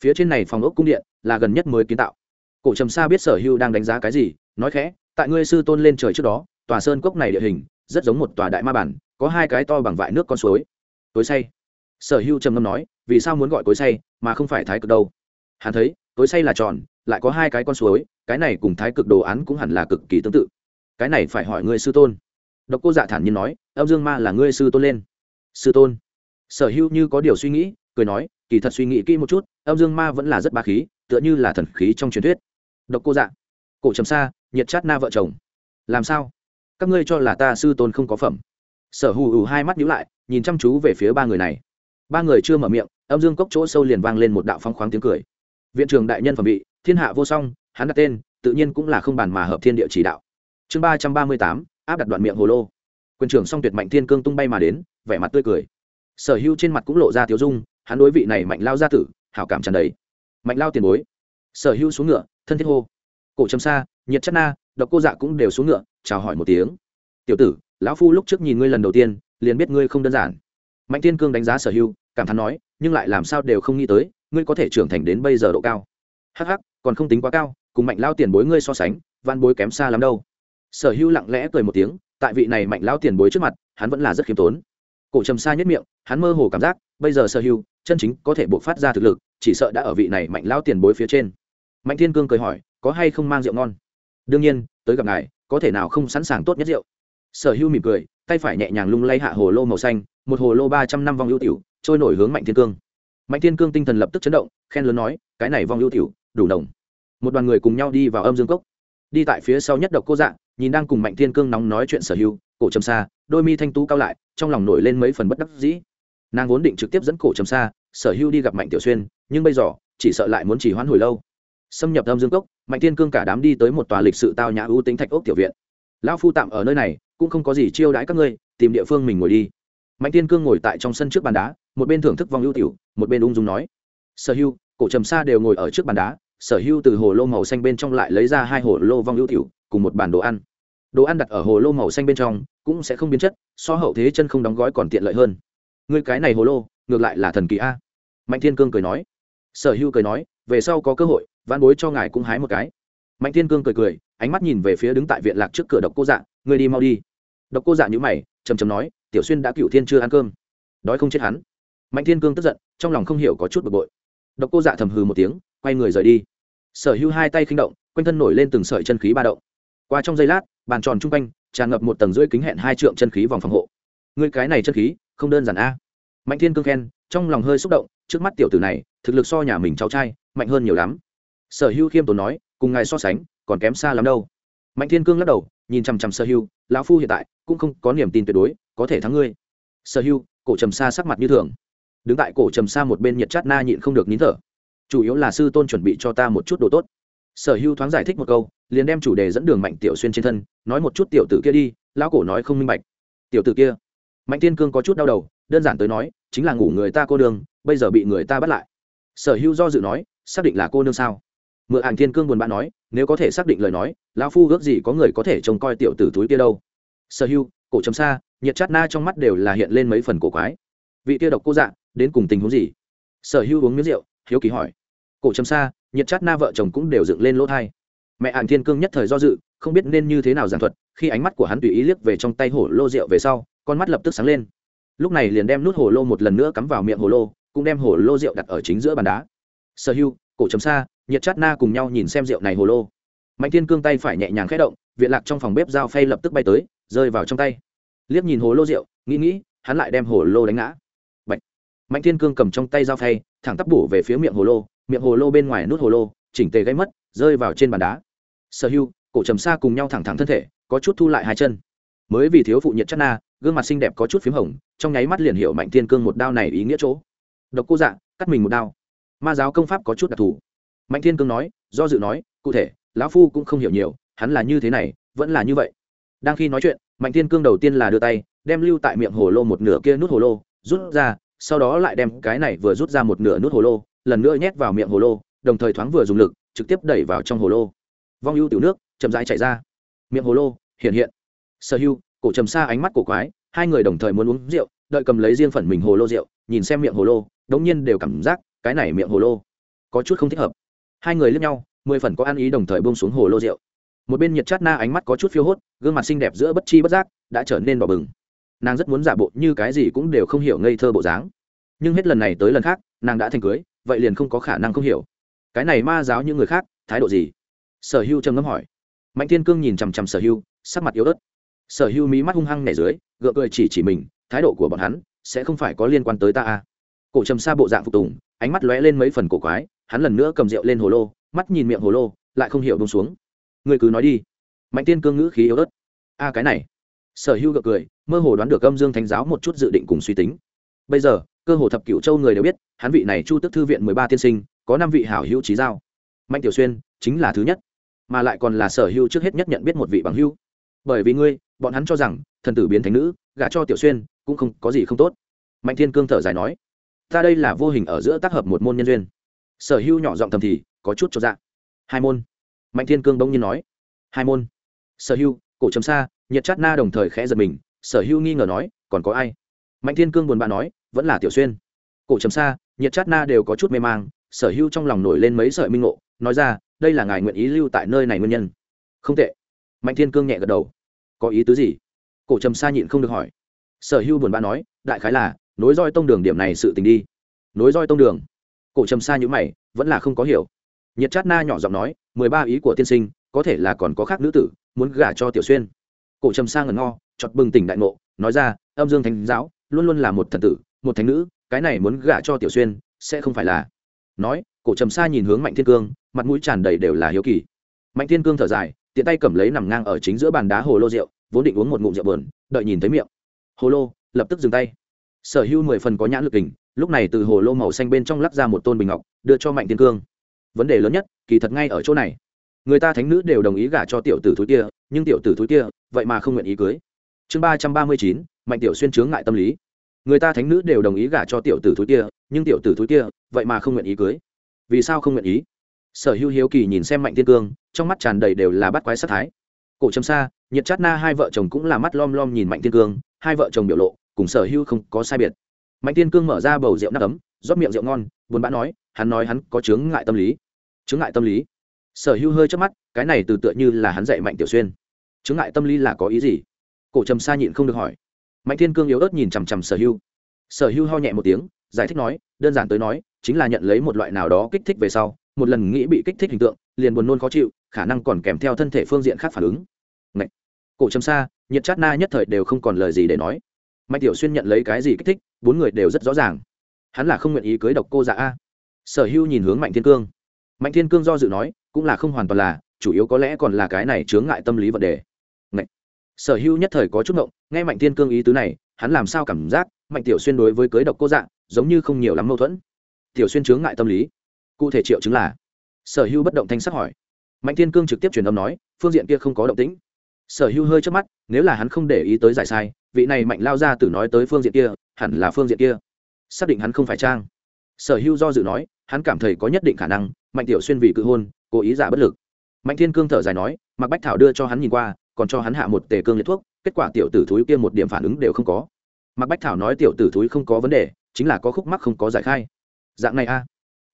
Phía trên này phòng ốc cung điện là gần nhất mới kiến tạo. Cổ trầm sa biết sở hưu đang đánh giá cái gì, nói khẽ, tại ngươi sư tôn lên trời trước đó, tòa sơn cốc này địa hình rất giống một tòa đại ma bản, có hai cái to bằng vại nước con suối. Tối say. Sở hưu trầm ngâm nói, vì sao muốn gọi tối say, mà không phải thái cực đâu? Hắn thấy, tối say là tròn, lại có hai cái con suối, cái này cùng thái cực đồ án cũng hẳn là cực kỳ tương tự. Cái này phải hỏi ngươi sư tôn độc cô dạ thản nhiên nói âm dương ma là ngươi sư tôn lên. Sư tôn? Sở hưu như có điều suy nghĩ cười nói kỳ thật suy nghĩ kỹ một chút âm dương ma vẫn là rất ba khí tựa như là thần khí trong truyền thuyết. Độc cô dạ. Cổ trầm xa nhiệt chát na vợ chồng. Làm sao? Các ngươi cho là ta sư tôn không có phẩm. Sở hù ủ hai mắt nhíu lại nhìn chăm chú về phía ba người này. Ba người chưa mở miệng âm dương cốc chỗ sâu liền vang lên một đạo phong khoáng tiếng cười. Viện trưởng đại nhân phẩm bị, thiên hạ vô song hắn đặt tên tự nhiên cũng là không bàn mà hợp thiên địa chỉ đạo. Chương ba trăm ba mươi tám áp đặt đoạn miệng hồ lô. Quyền trưởng song tuyệt mạnh thiên cương tung bay mà đến, vẻ mặt tươi cười. Sở hữu trên mặt cũng lộ ra thiếu dung, hắn đối vị này mạnh lao gia tử, hảo cảm tràn đầy. Mạnh lao tiền bối. Sở hữu xuống ngựa, thân thiết hô. Cổ trầm xa, nhiệt chất na, độc cô dạ cũng đều xuống ngựa, chào hỏi một tiếng. Tiểu tử, lão phu lúc trước nhìn ngươi lần đầu tiên, liền biết ngươi không đơn giản. Mạnh thiên cương đánh giá sở hữu, cảm thán nói, nhưng lại làm sao đều không nghĩ tới, ngươi có thể trưởng thành đến bây giờ độ cao. Hắc hắc, còn không tính quá cao, cùng mạnh lao tiền bối ngươi so sánh văn bối kém xa lắm đâu sở hữu lặng lẽ cười một tiếng, tại vị này mạnh lao tiền bối trước mặt, hắn vẫn là rất khiêm tốn. Cổ trầm xa nhất miệng, hắn mơ hồ cảm giác, bây giờ sở hữu, chân chính có thể buộc phát ra thực lực, chỉ sợ đã ở vị này mạnh lao tiền bối phía trên. Mạnh thiên cương cười hỏi, có hay không mang rượu ngon? Đương nhiên, tới gặp ngài, có thể nào không sẵn sàng tốt nhất rượu? Sở hữu mỉm cười, tay phải nhẹ nhàng lung lay hạ hồ lô màu xanh, một hồ lô ba trăm năm vong ưu tiểu, trôi nổi hướng mạnh thiên cương. Mạnh thiên cương tinh thần lập tức chấn động, khen lớn nói, cái này vong ưu tiểu, đủ đồng. Một đoàn người cùng nhau đi vào âm dương cốc. Đi tại phía sau nhất độc cô dạng nhìn đang cùng mạnh thiên cương nóng nói chuyện sở hữu, cổ trầm xa, đôi mi thanh tú cao lại, trong lòng nổi lên mấy phần bất đắc dĩ. Nàng vốn định trực tiếp dẫn cổ trầm xa, sở hữu đi gặp mạnh tiểu xuyên, nhưng bây giờ, chỉ sợ lại muốn chỉ hoãn hồi lâu. Xâm nhập âm dương cốc, mạnh thiên cương cả đám đi tới một tòa lịch sự tao nhã ưu tính thạch ốc tiểu viện. Lão phu tạm ở nơi này, cũng không có gì chiêu đãi các ngươi, tìm địa phương mình ngồi đi. Mạnh thiên cương ngồi tại trong sân trước bàn đá, một bên thưởng thức vong ưu tiểu, một bên ung dung nói. Sở hưu cổ trầm xa đều ngồi ở trước bàn đá, sở hưu từ hồ lô màu xanh bên trong lại lấy ra hai hồ lô vong ưu tiểu, cùng một bàn đồ ăn đồ ăn đặt ở hồ lô màu xanh bên trong, cũng sẽ không biến chất, so hậu thế chân không đóng gói còn tiện lợi hơn. Người cái này hồ lô, ngược lại là thần kỳ a. Mạnh thiên cương cười nói. Sở hưu cười nói, về sau có cơ hội văn bối cho ngài cũng hái một cái. Mạnh thiên cương cười cười, ánh mắt nhìn về phía đứng tại viện lạc trước cửa độc cô dạ người đi mau đi. Độc cô dạ nhữ mày chầm chầm nói, tiểu xuyên đã cựu thiên chưa ăn cơm. Đói không chết hắn. Mạnh thiên cương tức giận, trong lòng không hiểu có chút bực bội. Độc cô dạ thầm hừ một tiếng, quay người rời đi. Sở hữu hai tay khinh động, quanh thân nổi lên từng sợi chân khí ba động qua trong giây lát, bàn tròn chung quanh, tràn ngập một tầng rưỡi kính hẹn hai trượng chân khí vòng phòng hộ. Người cái này chân khí, không đơn giản a. Mạnh thiên cương khen, trong lòng hơi xúc động, trước mắt tiểu tử này, thực lực so nhà mình cháu trai, mạnh hơn nhiều lắm. Sở hữu khiêm tốn nói, cùng ngài so sánh, còn kém xa lắm đâu. Mạnh thiên cương lắc đầu, nhìn chằm chằm sở hữu lão phu hiện tại, cũng không có niềm tin tuyệt đối, có thể thắng ngươi. Sở hữu cổ trầm xa sắc mặt như thường. Đứng tại cổ trầm xa một bên nhiệt chát na nhịn không được nín thở. Chủ yếu là sư tôn chuẩn bị cho ta một chút đồ tốt sở hữu thoáng giải thích một câu, liền đem chủ đề dẫn đường mạnh tiểu xuyên trên thân, nói một chút tiểu tử kia đi, lão cổ nói không minh bạch. Tiểu tử kia? Mạnh thiên cương có chút đau đầu, đơn giản tới nói, chính là ngủ người ta cô đường bây giờ bị người ta bắt lại. Sở hữu do dự nói, xác định là cô nương sao? Mượn hàng thiên cương buồn bã nói, nếu có thể xác định lời nói, lão phu ước gì có người có thể trông coi tiểu tử túi kia đâu? Sở hữu, cổ chấm xa, nhiệt chát na trong mắt đều là hiện lên mấy phần cổ quái. Vị kia độc cô dạ đến cùng tình huống gì? Sở hữu uống miếng rượu, hiếu kỳ hỏi cổ trầm xa, nhiệt chát na vợ chồng cũng đều dựng lên lỗ thai. Mẹ hàn thiên cương nhất thời do dự, không biết nên như thế nào giảng thuật, khi ánh mắt của hắn tùy ý liếc về trong tay hổ lô rượu về sau, con mắt lập tức sáng lên. Lúc này liền đem nút hổ lô một lần nữa cắm vào miệng hổ lô, cũng đem hổ lô rượu đặt ở chính giữa bàn đá. Sở hưu, cổ trầm xa, nhiệt chát na cùng nhau nhìn xem rượu này Hổ lô. Mạnh thiên cương tay phải nhẹ nhàng khẽ động, viện lạc trong phòng bếp dao phay lập tức bay tới, rơi vào trong tay. Liếc nhìn hồ lô rượu, nghĩ nghĩ, hắn lại đem hồ lô đánh ngã. Bạch. mạnh thiên cương cầm trong tay dao phay, thẳng tắp bổ về phía miệng hồ lô miệng hồ lô bên ngoài nút hồ lô, chỉnh tề gãy mất, rơi vào trên bàn đá. Sở hưu, cổ trầm xa cùng nhau thẳng thẳng thân thể, có chút thu lại hai chân. Mới vì thiếu phụ nhiệt chất na, gương mặt xinh đẹp có chút p h í m hồng, trong nháy mắt liền hiểu mạnh thiên cương một đao này ý nghĩa chỗ. Độc cô dạ cắt mình một đao. Ma giáo công pháp có chút đặc thù. Mạnh thiên cương nói, do dự nói, cụ thể, lão phu cũng không hiểu nhiều, hắn là như thế này, vẫn là như vậy. Đang khi nói chuyện, mạnh thiên cương đầu tiên là đưa tay, đem lưu tại miệng hồ lô một nửa kia nút hồ lô rút ra, sau đó lại đem cái này vừa rút ra một nửa nút hồ lô lần nữa nhét vào miệng hồ lô, đồng thời thoáng vừa dùng lực, trực tiếp đẩy vào trong hồ lô. Vong ưu tiểu nước, chậm rãi chạy ra. Miệng hồ lô, hiện hiện. Sở hưu, cổ trầm xa ánh mắt cổ quái, hai người đồng thời muốn uống rượu, đợi cầm lấy riêng phần mình hồ lô rượu, nhìn xem miệng hồ lô, đống nhiên đều cảm giác cái này miệng hồ lô có chút không thích hợp. Hai người liếc nhau, mười phần có ăn ý đồng thời bông xuống hồ lô rượu. Một bên nhiệt chát na ánh mắt có chút phiêu hốt, gương mặt xinh đẹp giữa bất chi bất giác đã trở nên đỏ bừng. Nàng rất muốn giả bộ như cái gì cũng đều không hiểu ngây thơ bộ dáng. Nhưng hết lần này tới lần khác, nàng đã thành cưới vậy liền không có khả năng không hiểu. Cái này ma giáo những người khác, thái độ gì? Sở hưu trầm ngâm hỏi. Mạnh thiên cương nhìn chằm chằm sở hưu, sắc mặt yếu ớt. Sở hưu mí mắt hung hăng nẻ dưới, gượng cười chỉ chỉ mình, thái độ của bọn hắn sẽ không phải có liên quan tới ta à. cổ trầm xa bộ dạng phục tùng, ánh mắt lóe lên mấy phần cổ quái, hắn lần nữa cầm rượu lên hồ lô, mắt nhìn miệng hồ lô, lại không hiểu đông xuống. Người cứ nói đi. Mạnh tiên cương ngữ khí yếu ớt. A cái này. Sở hưu gượng cười, mơ hồ đoán được âm dương thánh giáo một chút dự định cùng suy tính. Bây giờ cơ hồ thập cựu châu người đều biết, hắn vị này chu tức thư viện mười ba tiên sinh, có năm vị hảo hữu trí giao. Mạnh tiểu xuyên chính là thứ nhất, mà lại còn là sở hữu trước hết nhất nhận biết một vị bằng hữu. Bởi vì ngươi, bọn hắn cho rằng, thần tử biến thành nữ, gả cho tiểu xuyên cũng không có gì không tốt. Mạnh thiên cương thở dài nói, ta đây là vô hình ở giữa tác hợp một môn nhân duyên. Sở hữu nhỏ giọng thầm thì có chút cho dạ. Hai môn. Mạnh thiên cương bỗng nhiên nói, hai môn. Sở hưu cổ chấm xa, nhiệt chát na đồng thời khẽ giật mình, sở hưu nghi ngờ nói, còn có ai? Mạnh thiên cương buồn bã nói vẫn là tiểu xuyên. Cổ trầm xa nhiệt chát na đều có chút mê mang, sở hưu trong lòng nổi lên mấy sợi minh ngộ, nói ra, đây là ngài nguyện ý lưu tại nơi này nguyên nhân? Không tệ. Mạnh thiên cương nhẹ gật đầu. Có ý tứ gì? Cổ trầm xa nhịn không được hỏi. Sở hưu buồn bã nói, đại khái là, nối roi tông đường điểm này sự tình đi. Nối roi tông đường? Cổ trầm xa nhữ mày, vẫn là không có hiểu. Nhiệt chát na nhỏ giọng nói, mười ba ý của tiên sinh, có thể là còn có khác nữ tử, muốn gả cho tiểu xuyên. Cổ trầm sa ngẩn ngo chọt bừng tỉnh đại ngộ, nói ra, âm dương thánh giáo, luôn luôn là một thần tử một thánh nữ, cái này muốn gả cho tiểu xuyên, sẽ không phải là. Nói, cổ trầm sa nhìn hướng mạnh thiên cương, mặt mũi tràn đầy đều là hiếu kỳ. Mạnh thiên cương thở dài, tiện tay cầm lấy nằm ngang ở chính giữa bàn đá hồ lô rượu, vốn định uống một ngụm rượu bờn đợi nhìn thấy miệng. Hồ lô, lập tức dừng tay. Sở hữu mười phần có nhãn lực hình lúc này từ hồ lô màu xanh bên trong lắp ra một tôn bình ngọc, đưa cho mạnh thiên cương. Vấn đề lớn nhất, kỳ thật ngay ở chỗ này. Người ta thánh nữ đều đồng ý gả cho tiểu tử thúi kia, nhưng tiểu tử thúi kia, vậy mà không nguyện ý cưới. Chương ba trăm ba mươi chín, mạnh tiểu xuyên chướng ngại tâm lý người ta thánh nữ đều đồng ý gả cho tiểu tử thúi kia, nhưng tiểu tử thúi kia vậy mà không nguyện ý cưới. Vì sao không nguyện ý? Sở hữu hiếu kỳ nhìn xem mạnh thiên cương, trong mắt tràn đầy đều là bắt quái sát thái. Cổ trầm xa nhiệt chát na hai vợ chồng cũng là mắt lom lom nhìn mạnh thiên cương, hai vợ chồng biểu lộ cùng sở hữu không có sai biệt. Mạnh thiên cương mở ra bầu rượu nắp ấm, rót miệng rượu ngon, buồn bã nói, hắn nói hắn có chướng ngại tâm lý. Chướng ngại tâm lý? Sở hữu hơi chớp mắt, cái này từ tựa như là hắn dạy mạnh tiểu xuyên. Chướng ngại tâm lý là có ý gì? Cổ trầm sa nhịn không được hỏi mạnh thiên cương yếu ớt nhìn chằm chằm sở hưu. Sở hưu ho nhẹ một tiếng, giải thích nói, đơn giản tới nói, chính là nhận lấy một loại nào đó kích thích về sau, một lần nghĩ bị kích thích hình tượng, liền buồn nôn khó chịu, khả năng còn kèm theo thân thể phương diện khác phản ứng. Ngậy! cổ trầm sa, nhiệt chát na nhất thời đều không còn lời gì để nói. Mạnh tiểu xuyên nhận lấy cái gì kích thích, bốn người đều rất rõ ràng. Hắn là không nguyện ý cưới độc cô dạ a. Sở hưu nhìn hướng mạnh thiên cương. Mạnh thiên cương do dự nói, cũng là không hoàn toàn là, chủ yếu có lẽ còn là cái này chướng ngại tâm lý vấn đề sở hưu nhất thời có chút ngộng, nghe mạnh thiên cương ý tứ này, hắn làm sao cảm giác mạnh tiểu xuyên đối với cưới độc cô dạng giống như không nhiều lắm mâu thuẫn. Tiểu xuyên chướng ngại tâm lý. Cụ thể triệu chứng là? Sở hưu bất động thanh sắc hỏi. Mạnh thiên cương trực tiếp truyền âm nói, phương diện kia không có động tĩnh. Sở hưu hơi trước mắt, nếu là hắn không để ý tới giải sai, vị này mạnh lao ra từ nói tới phương diện kia, hẳn là phương diện kia. Xác định hắn không phải trang. Sở hữu do dự nói, hắn cảm thấy có nhất định khả năng, mạnh tiểu xuyên vì cự hôn, cố ý giả bất lực. Mạnh thiên cương thở dài nói, mặc bách thảo đưa cho hắn nhìn qua còn cho hắn hạ một tề cương liệt thuốc, kết quả tiểu tử thúi kia một điểm phản ứng đều không có. Mạc bách thảo nói tiểu tử thúi không có vấn đề, chính là có khúc mắc không có giải khai. Dạng này a.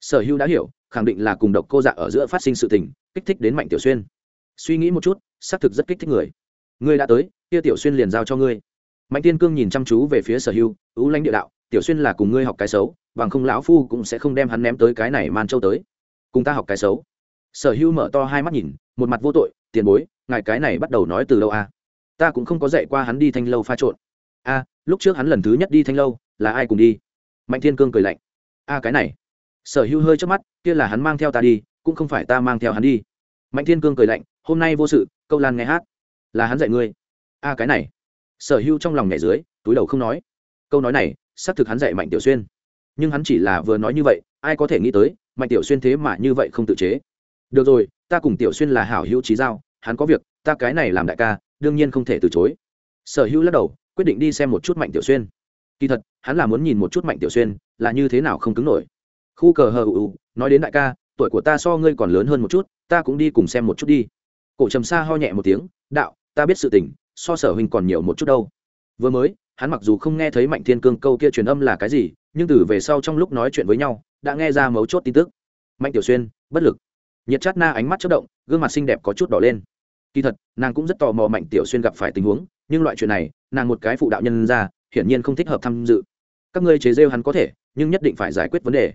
Sở hữu đã hiểu, khẳng định là cùng độc cô dạ ở giữa phát sinh sự tình, kích thích đến mạnh tiểu xuyên. Suy nghĩ một chút, xác thực rất kích thích người. Ngươi đã tới, kia tiểu xuyên liền giao cho ngươi. Mạnh tiên cương nhìn chăm chú về phía sở hữu ưu lãnh địa đạo, tiểu xuyên là cùng ngươi học cái xấu, bằng không lão phu cũng sẽ không đem hắn ném tới cái này man châu tới. Cùng ta học cái xấu. Sở hữu mở to hai mắt nhìn, một mặt vô tội, tiền bối ngài cái này bắt đầu nói từ đâu a à? ta cũng không có dạy qua hắn đi thanh lâu pha trộn. A lúc trước hắn lần thứ nhất đi thanh lâu, là ai cùng đi? Mạnh thiên cương cười lạnh. A cái này. Sở hữu hơi trước mắt, kia là hắn mang theo ta đi, cũng không phải ta mang theo hắn đi. Mạnh thiên cương cười lạnh, hôm nay vô sự, câu lan nghe hát. Là hắn dạy ngươi. A cái này. Sở hữu trong lòng nhảy dưới, túi đầu không nói. Câu nói này, xác thực hắn dạy mạnh tiểu xuyên. Nhưng hắn chỉ là vừa nói như vậy, ai có thể nghĩ tới, mạnh tiểu xuyên thế mà như vậy không tự chế. Được rồi, ta cùng tiểu xuyên là hảo hữu trí giao hắn có việc, ta cái này làm đại ca, đương nhiên không thể từ chối. Sở hữu lắc đầu, quyết định đi xem một chút mạnh tiểu xuyên. Kỳ thật, hắn là muốn nhìn một chút mạnh tiểu xuyên, là như thế nào không cứng nổi. Khu cờ hờ ưu nói đến đại ca, tuổi của ta so ngươi còn lớn hơn một chút, ta cũng đi cùng xem một chút đi. Cổ trầm sa ho nhẹ một tiếng, đạo, ta biết sự tình, so sở huynh còn nhiều một chút đâu. Vừa mới, hắn mặc dù không nghe thấy mạnh thiên cương câu kia truyền âm là cái gì, nhưng từ về sau trong lúc nói chuyện với nhau, đã nghe ra mấu chốt tin tức. Mạnh tiểu xuyên, bất lực. Nhiệt chát na ánh mắt chất động, gương mặt xinh đẹp có chút đỏ lên kỳ thật, nàng cũng rất tò mò mạnh tiểu xuyên gặp phải tình huống, nhưng loại chuyện này, nàng một cái phụ đạo nhân ra, hiển nhiên không thích hợp tham dự. Các ngươi chế rêu hắn có thể, nhưng nhất định phải giải quyết vấn đề.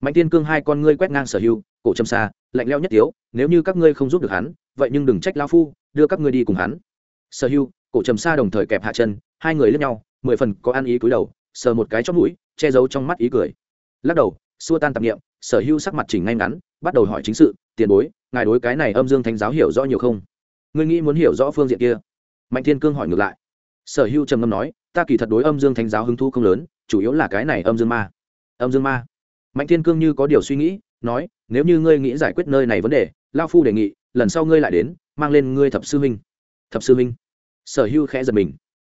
Mạnh tiên cương hai con ngươi quét ngang sở hưu cổ châm xa, lạnh leo nhất tiếu, nếu như các ngươi không giúp được hắn, vậy nhưng đừng trách lao phu, đưa các ngươi đi cùng hắn. Sở hưu cổ trầm xa đồng thời kẹp hạ chân, hai người lướt nhau, mười phần có ăn ý cúi đầu, sờ một cái chót mũi, che giấu trong mắt ý cười. Lắc đầu, xua tan tạp nghiệm sở hưu sắc mặt chỉnh ngay ngắn, bắt đầu hỏi chính sự, tiền bối, ngài đối cái này âm dương thánh giáo hiểu rõ nhiều không? Ngươi nghĩ muốn hiểu rõ phương diện kia? Mạnh thiên cương hỏi ngược lại. Sở hưu trầm ngâm nói, ta kỳ thật đối âm dương thánh giáo hứng thu không lớn, chủ yếu là cái này âm dương ma. Âm dương ma. Mạnh thiên cương như có điều suy nghĩ, nói, nếu như ngươi nghĩ giải quyết nơi này vấn đề lao phu đề nghị, lần sau ngươi lại đến, mang lên ngươi thập sư huynh. Thập sư huynh. Sở hưu khẽ giật mình.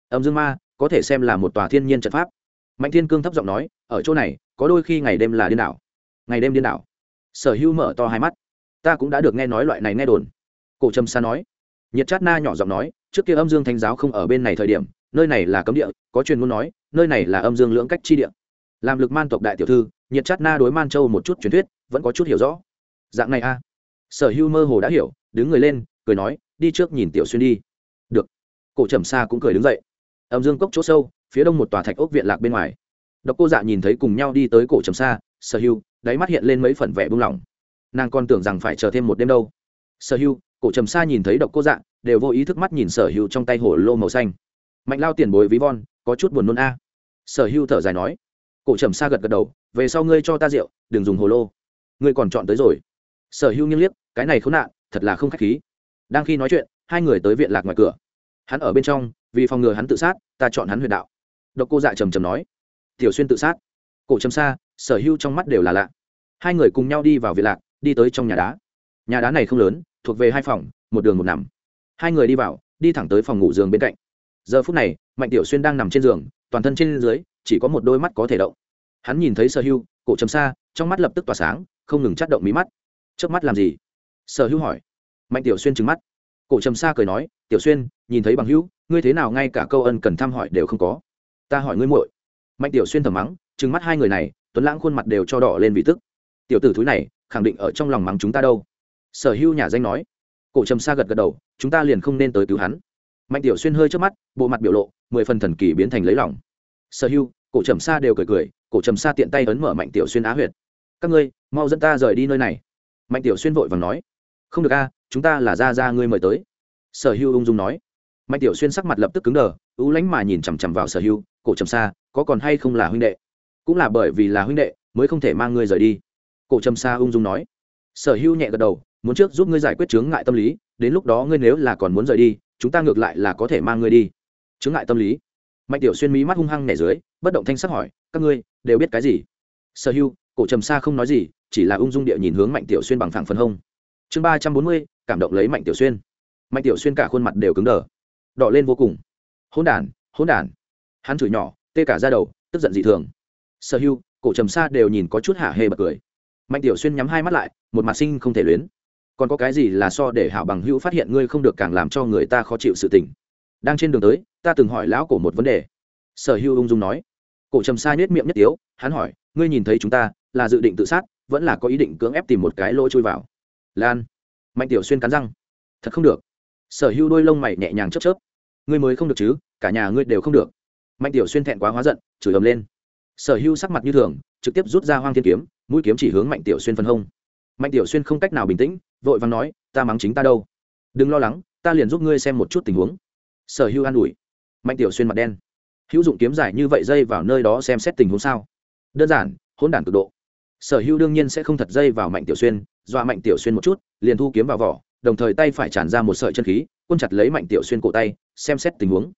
Âm dương ma, có thể xem là một tòa thiên nhiên trận pháp. Mạnh thiên cương thấp giọng nói, ở chỗ này, có đôi khi ngày đêm là điên đảo. Ngày đêm điên đảo. Sở hưu mở to hai mắt. Ta cũng đã được nghe nói loại này nghe đồn. Cổ trầm sa nói nhiệt chát na nhỏ giọng nói, trước kia âm dương thánh giáo không ở bên này thời điểm, nơi này là cấm địa, có truyền muốn nói, nơi này là âm dương lưỡng cách chi địa. Làm lực man tộc đại tiểu thư, nhiệt chát na đối man châu một chút truyền thuyết, vẫn có chút hiểu rõ. Dạng này a. Sở hưu mơ hồ đã hiểu, đứng người lên, cười nói, đi trước nhìn tiểu xuyên đi. Được. Cổ trầm sa cũng cười đứng dậy. Âm dương cốc chỗ sâu, phía đông một tòa thạch ốc viện lạc bên ngoài. Độc cô dạ nhìn thấy cùng nhau đi tới cổ trầm sa, sở hưu, đáy mắt hiện lên mấy phần vẻ buông lỏng. Nàng còn tưởng rằng phải chờ thêm một đêm đâu sở hưu cổ trầm sa nhìn thấy độc cô dạ đều vô ý thức mắt nhìn sở hưu trong tay hổ lô màu xanh. Mạnh lao tiền bối ví von có chút buồn nôn a. Sở hưu thở dài nói. Cổ trầm sa gật gật đầu về sau ngươi cho ta rượu đừng dùng hồ lô. Ngươi còn chọn tới rồi. Sở hưu nghiêng liếc cái này khốn nạn thật là không k h á c h khí. Đang khi nói chuyện hai người tới viện lạc ngoài cửa. Hắn ở bên trong vì phòng ngừa hắn tự sát ta chọn hắn huyền đạo. Độc cô dạ trầm trầm nói. Tiểu xuyên tự sát. Cổ trầm Sa, sở hưu trong mắt đều là lạ. Hai người cùng nhau đi vào viện lạc đi tới trong nhà đá. Nhà đá này không lớn thuộc về hai phòng, một đường một nằm. Hai người đi vào, đi thẳng tới phòng ngủ giường bên cạnh. Giờ phút này, mạnh tiểu xuyên đang nằm trên giường, toàn thân trên dưới, chỉ có một đôi mắt có thể động. Hắn nhìn thấy sở hưu, cổ chấm xa, trong mắt lập tức tỏa sáng, không ngừng chát động mí mắt. Trước mắt làm gì? Sở hưu hỏi. Mạnh tiểu xuyên trừng mắt. Cổ trầm xa cười nói, tiểu xuyên, nhìn thấy bằng hữu, ngươi thế nào ngay cả câu ân cần thăm hỏi đều không có. Ta hỏi ngươi muội. Mạnh tiểu xuyên thầm mắng, trừng mắt hai người này, tuấn lãng khuôn mặt đều cho đỏ lên vì tức. Tiểu tử thúi này, khẳng định ở trong lòng mắng chúng ta đâu sở hưu nhà danh nói. Cổ trầm Sa gật gật đầu chúng ta liền không nên tới cứu hắn. Mạnh tiểu xuyên hơi trước mắt bộ mặt biểu lộ mười phần thần kỳ biến thành lấy lòng. Sở hưu cổ trầm Sa đều cười cười cổ trầm Sa tiện tay ấn mở mạnh tiểu xuyên á huyệt. Các ngươi mau dẫn ta rời đi nơi này. Mạnh tiểu xuyên vội và nói. Không được a chúng ta là ra ra ngươi mời tới. Sở hưu ung dung nói. Mạnh tiểu xuyên sắc mặt lập tức cứng đờ ú lánh mà nhìn chằm chằm vào sở hưu cổ trầm Sa, có còn hay không là huynh đệ? Cũng là bởi vì là huynh đệ mới không thể mang ngươi rời đi. Cổ trầm Sa ung dung nói sở hữu nhẹ gật đầu, muốn trước giúp ngươi giải quyết chướng ngại tâm lý, đến lúc đó ngươi nếu là còn muốn rời đi, chúng ta ngược lại là có thể mang ngươi đi. Chướng ngại tâm lý. Mạnh tiểu xuyên mí mắt hung hăng nhảy dưới, bất động thanh sắc hỏi, các ngươi đều biết cái gì? Sở hữu, cổ trầm xa không nói gì, chỉ là ung dung địa nhìn hướng mạnh tiểu xuyên bằng thẳng phân hông. Chương ba trăm bốn mươi, cảm động lấy mạnh tiểu xuyên. Mạnh tiểu xuyên cả khuôn mặt đều cứng đờ, đỏ lên vô cùng. Hỗn đản hỗn đản. Hắn chửi nhỏ, tê cả ra đầu, tức giận dị thường. Sở hữu, cổ trầm xa đều nhìn có chút hạ hê bật cười mạnh tiểu xuyên nhắm hai mắt lại, một mặt sinh không thể luyến. Còn có cái gì là so để hảo bằng hữu phát hiện ngươi không được càng làm cho người ta khó chịu sự tình? Đang trên đường tới, ta từng hỏi lão cổ một vấn đề. Sở hưu ung dung nói. Cổ trầm sai nhếch miệng nhất tiếu, hắn hỏi, ngươi nhìn thấy chúng ta, là dự định tự sát, vẫn là có ý định cưỡng ép tìm một cái lỗ chui vào? Lan. Mạnh tiểu xuyên cắn răng. Thật không được. Sở hữu đôi lông mày nhẹ nhàng chớp chớp. Ngươi mới không được chứ, cả nhà ngươi đều không được. Mạnh tiểu xuyên thẹn quá hóa giận, chửi ầm lên. Sở hữu sắc mặt như thường, trực tiếp rút ra hoang thiên kiếm mũi kiếm chỉ hướng mạnh tiểu xuyên phân hông. Mạnh tiểu xuyên không cách nào bình tĩnh, vội vàng nói, ta mắng chính ta đâu? Đừng lo lắng, ta liền giúp ngươi xem một chút tình huống. Sở hữu an ủi. Mạnh tiểu xuyên mặt đen. Hữu dụng kiếm giải như vậy dây vào nơi đó xem xét tình huống sao? Đơn giản, hỗn đản cực độ. Sở hữu đương nhiên sẽ không thật dây vào mạnh tiểu xuyên, dọa mạnh tiểu xuyên một chút, liền thu kiếm vào vỏ, đồng thời tay phải tràn ra một sợi chân khí, quân chặt lấy mạnh tiểu xuyên cổ tay, xem xét tình huống.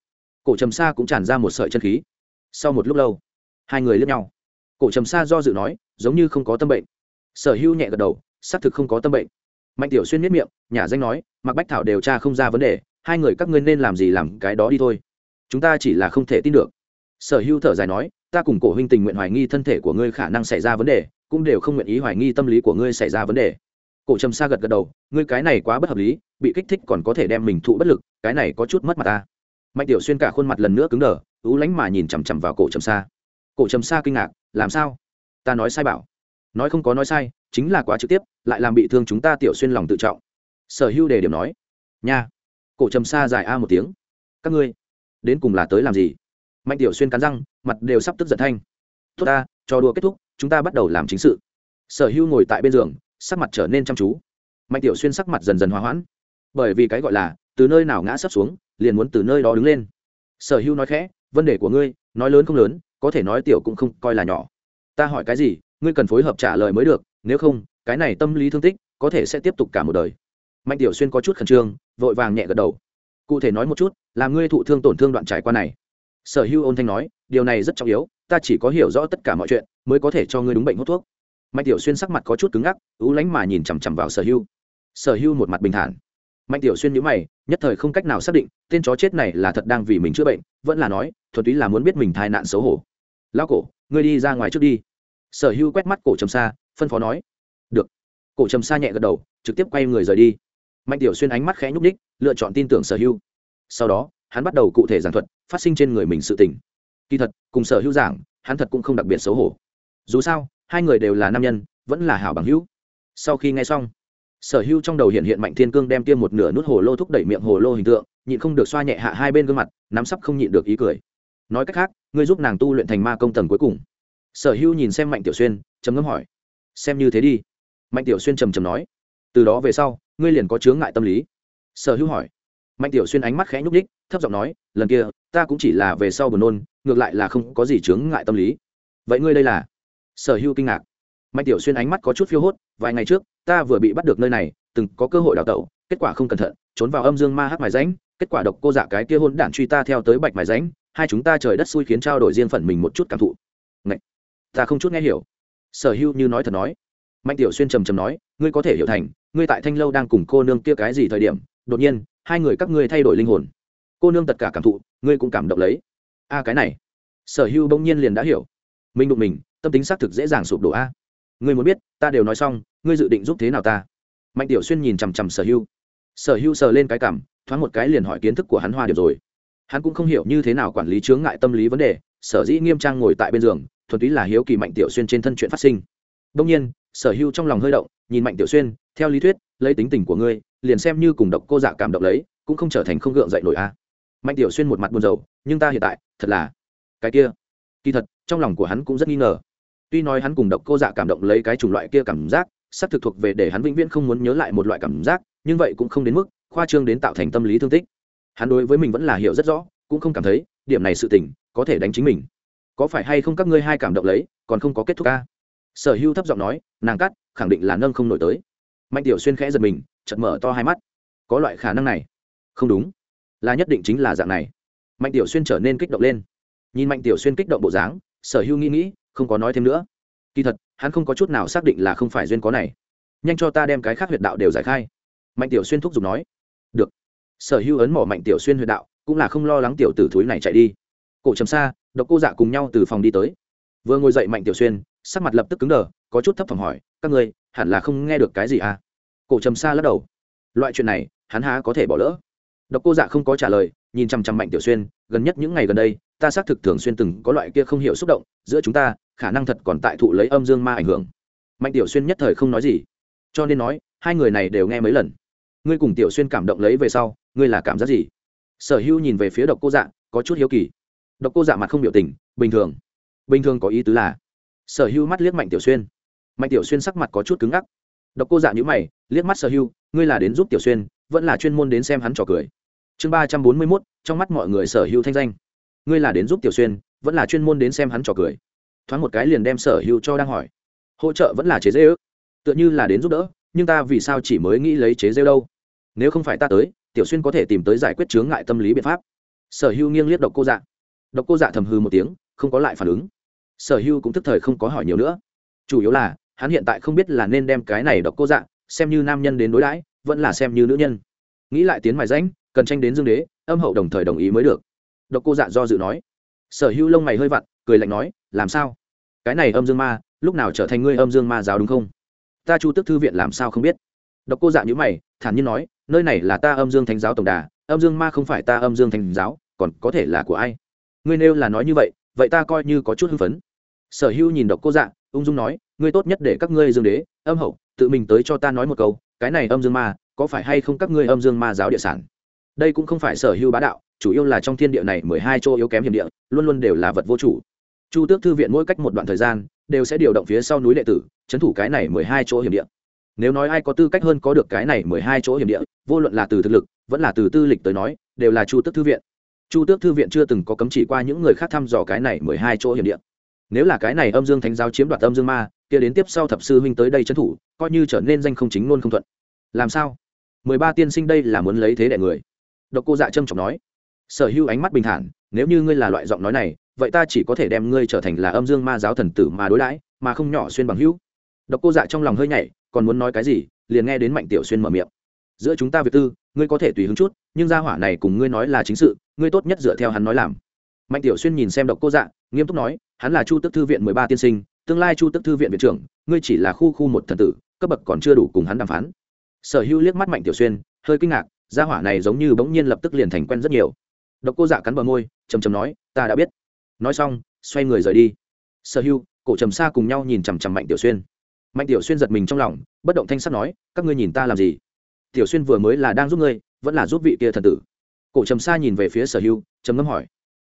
Cổ trầm sa cũng tràn ra một sợi chân khí. Sau một lúc lâu, hai người lướt nhau. Cổ trầm sa do dự nói giống như không có tâm bệnh. Sở hữu nhẹ gật đầu, xác thực không có tâm bệnh. Mạnh tiểu xuyên miết miệng, nhà danh nói mặc bách thảo điều tra không ra vấn đề, hai người các ngươi nên làm gì làm cái đó đi thôi. Chúng ta chỉ là không thể tin được. Sở hữu thở dài nói, ta cùng cổ huynh tình nguyện hoài nghi thân thể của ngươi khả năng xảy ra vấn đề, cũng đều không nguyện ý hoài nghi tâm lý của ngươi xảy ra vấn đề. Cổ trầm sa gật gật đầu, ngươi cái này quá bất hợp lý, bị kích thích còn có thể đem mình thụ bất lực, cái này có chút mất mặt ta. Mạnh tiểu xuyên cả khuôn mặt lần nữa cứng đờ, ú lánh mà nhìn chằm chằm vào cổ trầm sa. Cổ trầm sa kinh ngạc, làm sao? Ta nói sai bảo. Nói không có nói sai, chính là quá trực tiếp, lại làm bị thương chúng ta tiểu xuyên lòng tự trọng. Sở hữu đề điểm nói, nha. Cổ trầm sa dài a một tiếng, các ngươi, đến cùng là tới làm gì? Mạnh tiểu xuyên cắn răng, mặt đều sắp tức giận thanh, tốt ta cho đùa kết thúc, chúng ta bắt đầu làm chính sự. Sở hữu ngồi tại bên giường, sắc mặt trở nên chăm chú. Mạnh tiểu xuyên sắc mặt dần dần hòa hoãn, bởi vì cái gọi là, từ nơi nào ngã sắp xuống, liền muốn từ nơi đó đứng lên. Sở hữu nói khẽ, vấn đề của ngươi, nói lớn không lớn, có thể nói tiểu cũng không coi là nhỏ ta hỏi cái gì, ngươi cần phối hợp trả lời mới được, nếu không, cái này tâm lý thương tích có thể sẽ tiếp tục cả một đời. Mạnh tiểu xuyên có chút khẩn trương, vội vàng nhẹ gật đầu. Cụ thể nói một chút, là ngươi thụ thương tổn thương đoạn trải qua này. Sở hữu ôn thanh nói, điều này rất trọng yếu, ta chỉ có hiểu rõ tất cả mọi chuyện, mới có thể cho ngươi đúng bệnh hút thuốc. Mạnh tiểu xuyên sắc mặt có chút cứng ngắc, ú lánh mà nhìn chằm chằm vào sở hữu. Sở hữu một mặt bình thản. Mạnh tiểu xuyên nhữ mày, nhất thời không cách nào xác định, tên chó chết này là thật đang vì mình chữa bệnh, vẫn là nói thuật túy là muốn biết mình thai nạn xấu hổ lao cổ, ngươi đi ra ngoài trước đi. Sở hữu quét mắt cổ trầm xa phân phó nói. Được. Cổ trầm xa nhẹ gật đầu, trực tiếp quay người rời đi. Mạnh tiểu xuyên ánh mắt khẽ nhúc ních lựa chọn tin tưởng sở hữu. Sau đó, hắn bắt đầu cụ thể giảng thuật, phát sinh trên người mình sự tình. Kỳ thật, cùng sở hữu giảng, hắn thật cũng không đặc biệt xấu hổ. Dù sao, hai người đều là nam nhân, vẫn là hảo bằng hữu. Sau khi nghe xong, sở hữu trong đầu hiện hiện mạnh thiên cương đem tiêm một nửa nút hồ lô thúc đẩy miệng hồ lô hình tượng, nhịn không được xoa nhẹ hạ hai bên gương mặt, nắm sắp không nhịn được ý cười. Nói cách khác ngươi giúp nàng tu luyện thành ma công tầng cuối cùng. Sở hữu nhìn xem mạnh tiểu xuyên trầm ngâm hỏi xem như thế đi. Mạnh tiểu xuyên trầm trầm nói từ đó về sau ngươi liền có chướng ngại tâm lý. Sở hữu hỏi mạnh tiểu xuyên ánh mắt khẽ nhúc ních, thấp giọng nói lần kia ta cũng chỉ là về sau buồn nôn ngược lại là không có gì chướng ngại tâm lý. Vậy ngươi đây là? Sở hữu kinh ngạc. Mạnh tiểu xuyên ánh mắt có chút phiêu hốt vài ngày trước ta vừa bị bắt được nơi này từng có cơ hội đào tẩu kết quả không cẩn thận trốn vào âm dương ma hát mài ránh kết quả độc cô dạ cái kia hôn đản truy ta theo tới bạch mài ránh hai chúng ta trời đất xui khiến trao đổi riêng phần mình một chút cảm thụ. Ngậy! ta không chút nghe hiểu. Sở hữu như nói thật nói. Mạnh tiểu xuyên trầm trầm nói, ngươi có thể hiểu thành, ngươi tại thanh lâu đang cùng cô nương kia cái gì thời điểm, đột nhiên, hai người các ngươi thay đổi linh hồn. Cô nương tất cả cảm thụ, ngươi cũng cảm động lấy. A, cái này. Sở hữu bỗng nhiên liền đã hiểu. Mình đụng mình, tâm tính xác thực dễ dàng sụp đổ a. Ngươi muốn biết, ta đều nói xong, ngươi dự định giúp thế nào ta? Mạnh tiểu xuyên nhìn chằm chằm sở hữu. Sở hữu sờ lên cái cảm, thoáng một cái liền hỏi kiến thức của hắn hoa điệp rồi hắn cũng không hiểu như thế nào quản lý chướng ngại tâm lý vấn đề, sở dĩ nghiêm trang ngồi tại bên giường, thuần túy là hiếu kỳ mạnh tiểu xuyên trên thân chuyện phát sinh. Đông nhiên, sở hưu trong lòng hơi động, nhìn mạnh tiểu xuyên, theo lý thuyết, lấy tính tình của ngươi, liền xem như cùng độc cô dạ cảm động lấy, cũng không trở thành không gượng dậy nổi a. Mạnh tiểu xuyên một mặt buồn rầu, nhưng ta hiện tại, thật là cái kia. Kỳ thật, trong lòng của hắn cũng rất nghi ngờ. Tuy nói hắn cùng độc cô dạ cảm động lấy cái chủng loại kia cảm giác, sắp thực thuộc về để hắn vĩnh viễn không muốn nhớ lại một loại cảm giác, nhưng vậy cũng không đến mức khoa trương đến tạo thành tâm lý thương tích hắn đối với mình vẫn là hiểu rất rõ, cũng không cảm thấy điểm này sự tình có thể đánh chính mình. Có phải hay không các ngươi hai cảm động lấy, còn không có kết thúc ca? Sở hưu thấp giọng nói, nàng cắt, khẳng định là nâng không nổi tới. Mạnh tiểu xuyên khẽ giật mình chật mở to hai mắt. Có loại khả năng này. Không đúng. Là nhất định chính là dạng này. Mạnh tiểu xuyên trở nên kích động lên. Nhìn mạnh tiểu xuyên kích động bộ dáng, sở hưu nghĩ nghĩ, không có nói thêm nữa. Kỳ thật, hắn không có chút nào xác định là không phải duyên có này. Nhanh cho ta đem cái khác huyệt đạo đều giải khai. Mạnh tiểu xuyên thúc giục nói. Được sở hưu ấn mỏ mạnh tiểu xuyên huyệt đạo, cũng là không lo lắng tiểu tử thúi này chạy đi. Cổ trầm xa độc cô dạ cùng nhau từ phòng đi tới. Vừa ngồi dậy mạnh tiểu xuyên, sắc mặt lập tức cứng đờ, có chút thấp thỏm hỏi, các ngươi, hẳn là không nghe được cái gì à? Cổ trầm xa lắc đầu. Loại chuyện này, hắn há có thể bỏ lỡ? Độc cô dạ không có trả lời, nhìn chằm chằm mạnh tiểu xuyên, gần nhất những ngày gần đây, ta xác thực thường xuyên từng có loại kia không hiểu xúc động, giữa chúng ta, khả năng thật còn tại thụ lấy âm dương ma ảnh hưởng. Mạnh tiểu xuyên nhất thời không nói gì. Cho nên nói, hai người này đều nghe mấy lần. Ngươi cùng tiểu xuyên cảm động lấy về sau ngươi là cảm giác gì? Sở hữu nhìn về phía độc cô dạ có chút hiếu kỳ. Độc cô dạ mặt không biểu tình, bình thường. Bình thường có ý tứ là, sở hữu mắt liếc mạnh tiểu xuyên. Mạnh tiểu xuyên sắc mặt có chút cứng ngắc. Độc cô dạ nhữ mày, liếc mắt sở hưu ngươi là đến giúp tiểu xuyên, vẫn là chuyên môn đến xem hắn trò cười. Chương ba trăm bốn mươi mốt, trong mắt mọi người sở hưu thanh danh. Ngươi là đến giúp tiểu xuyên, vẫn là chuyên môn đến xem hắn trò cười. Thoáng một cái liền đem sở hưu cho đang hỏi. Hỗ trợ vẫn là chế dễ ước tựa như là đến giúp đỡ, nhưng ta vì sao chỉ mới nghĩ lấy chế rêu đâu? Nếu không phải ta tới tiểu xuyên có thể tìm tới giải quyết chướng ngại tâm lý biện pháp. Sở hưu nghiêng liếc độc cô dạ. Độc cô dạ thầm hư một tiếng không có lại phản ứng. Sở hưu cũng thức thời không có hỏi nhiều nữa. Chủ yếu là hắn hiện tại không biết là nên đem cái này độc cô dạ xem như nam nhân đến đối đãi vẫn là xem như nữ nhân. Nghĩ lại tiến mài ránh, cần tranh đến dương đế âm hậu đồng thời đồng ý mới được. Độc cô dạ do dự nói. Sở hữu lông mày hơi vặn cười lạnh nói làm sao? Cái này âm dương ma lúc nào trở thành ngươi âm dương ma giáo đúng không? Ta chu tức thư viện làm sao không biết? Độc cô dạ nhữ mày thản nhiên nói nơi này là ta âm dương thánh giáo tổng đà, âm dương ma không phải ta âm dương thánh giáo, còn có thể là của ai? Ngươi nêu là nói như vậy vậy ta coi như có chút hưng phấn. Sở hữu nhìn độc cô dạ ung dung nói, ngươi tốt nhất để các ngươi dương đế, âm hậu, tự mình tới cho ta nói một câu, cái này âm dương ma, có phải hay không các ngươi âm dương ma giáo địa sản? Đây cũng không phải sở hữu bá đạo, chủ yếu là trong thiên địa này mười hai chỗ yếu kém hiểm địa, luôn luôn đều là vật vô chủ. Chu tước thư viện mỗi cách một đoạn thời gian, đều sẽ điều động phía sau núi đệ tử trấn thủ cái này mười hai chỗ hiểm địa. Nếu nói ai có tư cách hơn có được cái này mười hai chỗ hiểm địa vô luận là từ thực lực, vẫn là từ tư lịch tới nói, đều là chu tước thư viện. Chu tước thư viện chưa từng có cấm chỉ qua những người khác thăm dò cái này mười hai chỗ hiểm địa. Nếu là cái này âm dương thánh giáo chiếm đoạt âm dương ma, kia đến tiếp sau thập sư huynh tới đây trấn thủ, coi như trở nên danh không chính luôn không thuận. Làm sao? Mười ba tiên sinh đây là muốn lấy thế đẻ người? Độc cô dạ trâm trọng nói. Sở hữu ánh mắt bình thản, nếu như ngươi là loại giọng nói này, vậy ta chỉ có thể đem ngươi trở thành là âm dương ma giáo thần tử mà đối đãi, mà không nhỏ xuyên bằng hữu. Độc cô dạ trong lòng hơi nhảy, còn muốn nói cái gì, liền nghe đến mạnh tiểu xuyên mở miệng giữa chúng ta việc tư, ngươi có thể tùy hứng chút, nhưng gia hỏa này cùng ngươi nói là chính sự, ngươi tốt nhất dựa theo hắn nói làm. Mạnh tiểu xuyên nhìn xem độc cô dạ nghiêm túc nói, hắn là chu tức thư viện mười ba tiên sinh, tương lai chu tức thư viện viện trưởng, ngươi chỉ là khu khu một thần tử, cấp bậc còn chưa đủ cùng hắn đàm phán. Sở hữu liếc mắt mạnh tiểu xuyên, hơi kinh ngạc, gia hỏa này giống như bỗng nhiên lập tức liền thành quen rất nhiều. Độc cô dạ cắn bờ môi chầm chầm nói, ta đã biết. Nói xong, xoay người rời đi. Sở hữu, cổ trầm xa cùng nhau nhìn chằm chằm mạnh tiểu xuyên. Mạnh tiểu xuyên giật mình trong lòng, bất động thanh sắt nói, các ngươi nhìn ta làm gì? Tiểu xuyên vừa mới là đang giúp ngươi, vẫn là giúp vị kia thần tử. Cổ trầm xa nhìn về phía sở hữu trầm ngâm hỏi.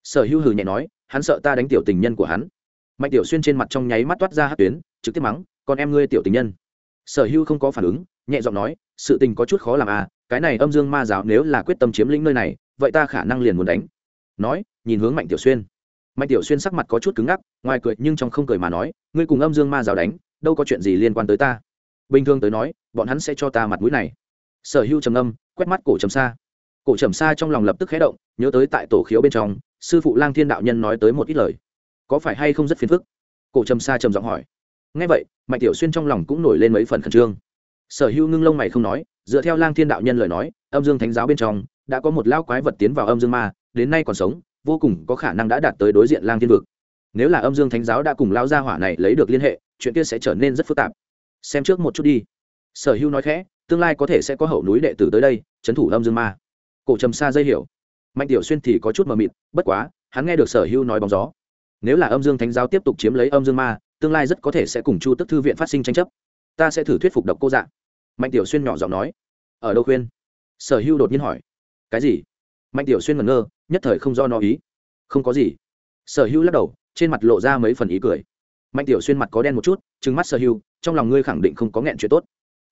Sở hữu hừ nhẹ nói, hắn sợ ta đánh tiểu tình nhân của hắn. Mạnh tiểu xuyên trên mặt trong nháy mắt toát ra hát tuyến, trực tiếp mắng, con em ngươi tiểu tình nhân. Sở hữu không có phản ứng, nhẹ giọng nói, sự tình có chút khó làm à cái này âm dương ma giáo nếu là quyết tâm chiếm lĩnh nơi này, vậy ta khả năng liền muốn đánh. Nói, nhìn hướng mạnh tiểu xuyên. Mạnh tiểu xuyên sắc mặt có chút cứng ngắc, ngoài cười nhưng trong không cười mà nói, ngươi cùng âm dương ma giáo đánh, đâu có chuyện gì liên quan tới ta. Bình thường tới nói, bọn hắn sẽ cho ta mặt mũi này sở hữu trầm âm, quét mắt cổ trầm xa. Cổ trầm xa trong lòng lập tức khé động, nhớ tới tại tổ khiếu bên trong, sư phụ lang thiên đạo nhân nói tới một ít lời. Có phải hay không rất phiền phức? Cổ trầm xa trầm giọng hỏi. Ngay vậy, mạnh tiểu xuyên trong lòng cũng nổi lên mấy phần khẩn trương. Sở hữu ngưng lông mày không nói, dựa theo lang thiên đạo nhân lời nói, âm dương thánh giáo bên trong, đã có một lao quái vật tiến vào âm dương ma, đến nay còn sống, vô cùng có khả năng đã đạt tới đối diện lang thiên vực. Nếu là âm dương thánh giáo đã cùng lao gia hỏa này lấy được liên hệ, chuyện kia sẽ trở nên rất phức tạp. Xem trước một chút đi. Sở hữu nói khẽ tương lai có thể sẽ có hậu núi đệ tử tới đây, trấn thủ âm dương ma. Cổ trầm xa dây hiểu. Mạnh tiểu xuyên thì có chút mờ mịt, bất quá, hắn nghe được sở hữu nói bóng gió. Nếu là âm dương thánh giáo tiếp tục chiếm lấy âm dương ma, tương lai rất có thể sẽ cùng chu tức thư viện phát sinh tranh chấp. Ta sẽ thử thuyết phục độc cô dạ. Mạnh tiểu xuyên nhỏ giọng nói. Ở đâu khuyên? Sở hữu đột nhiên hỏi. Cái gì? Mạnh tiểu xuyên ngẩn ngơ, nhất thời không do nó ý. Không có gì. Sở hữu lắc đầu, trên mặt lộ ra mấy phần ý cười. Mạnh tiểu xuyên mặt có đen một chút, trừng mắt sở hữu, trong lòng ngươi khẳng định không có nghẹn chuyện tốt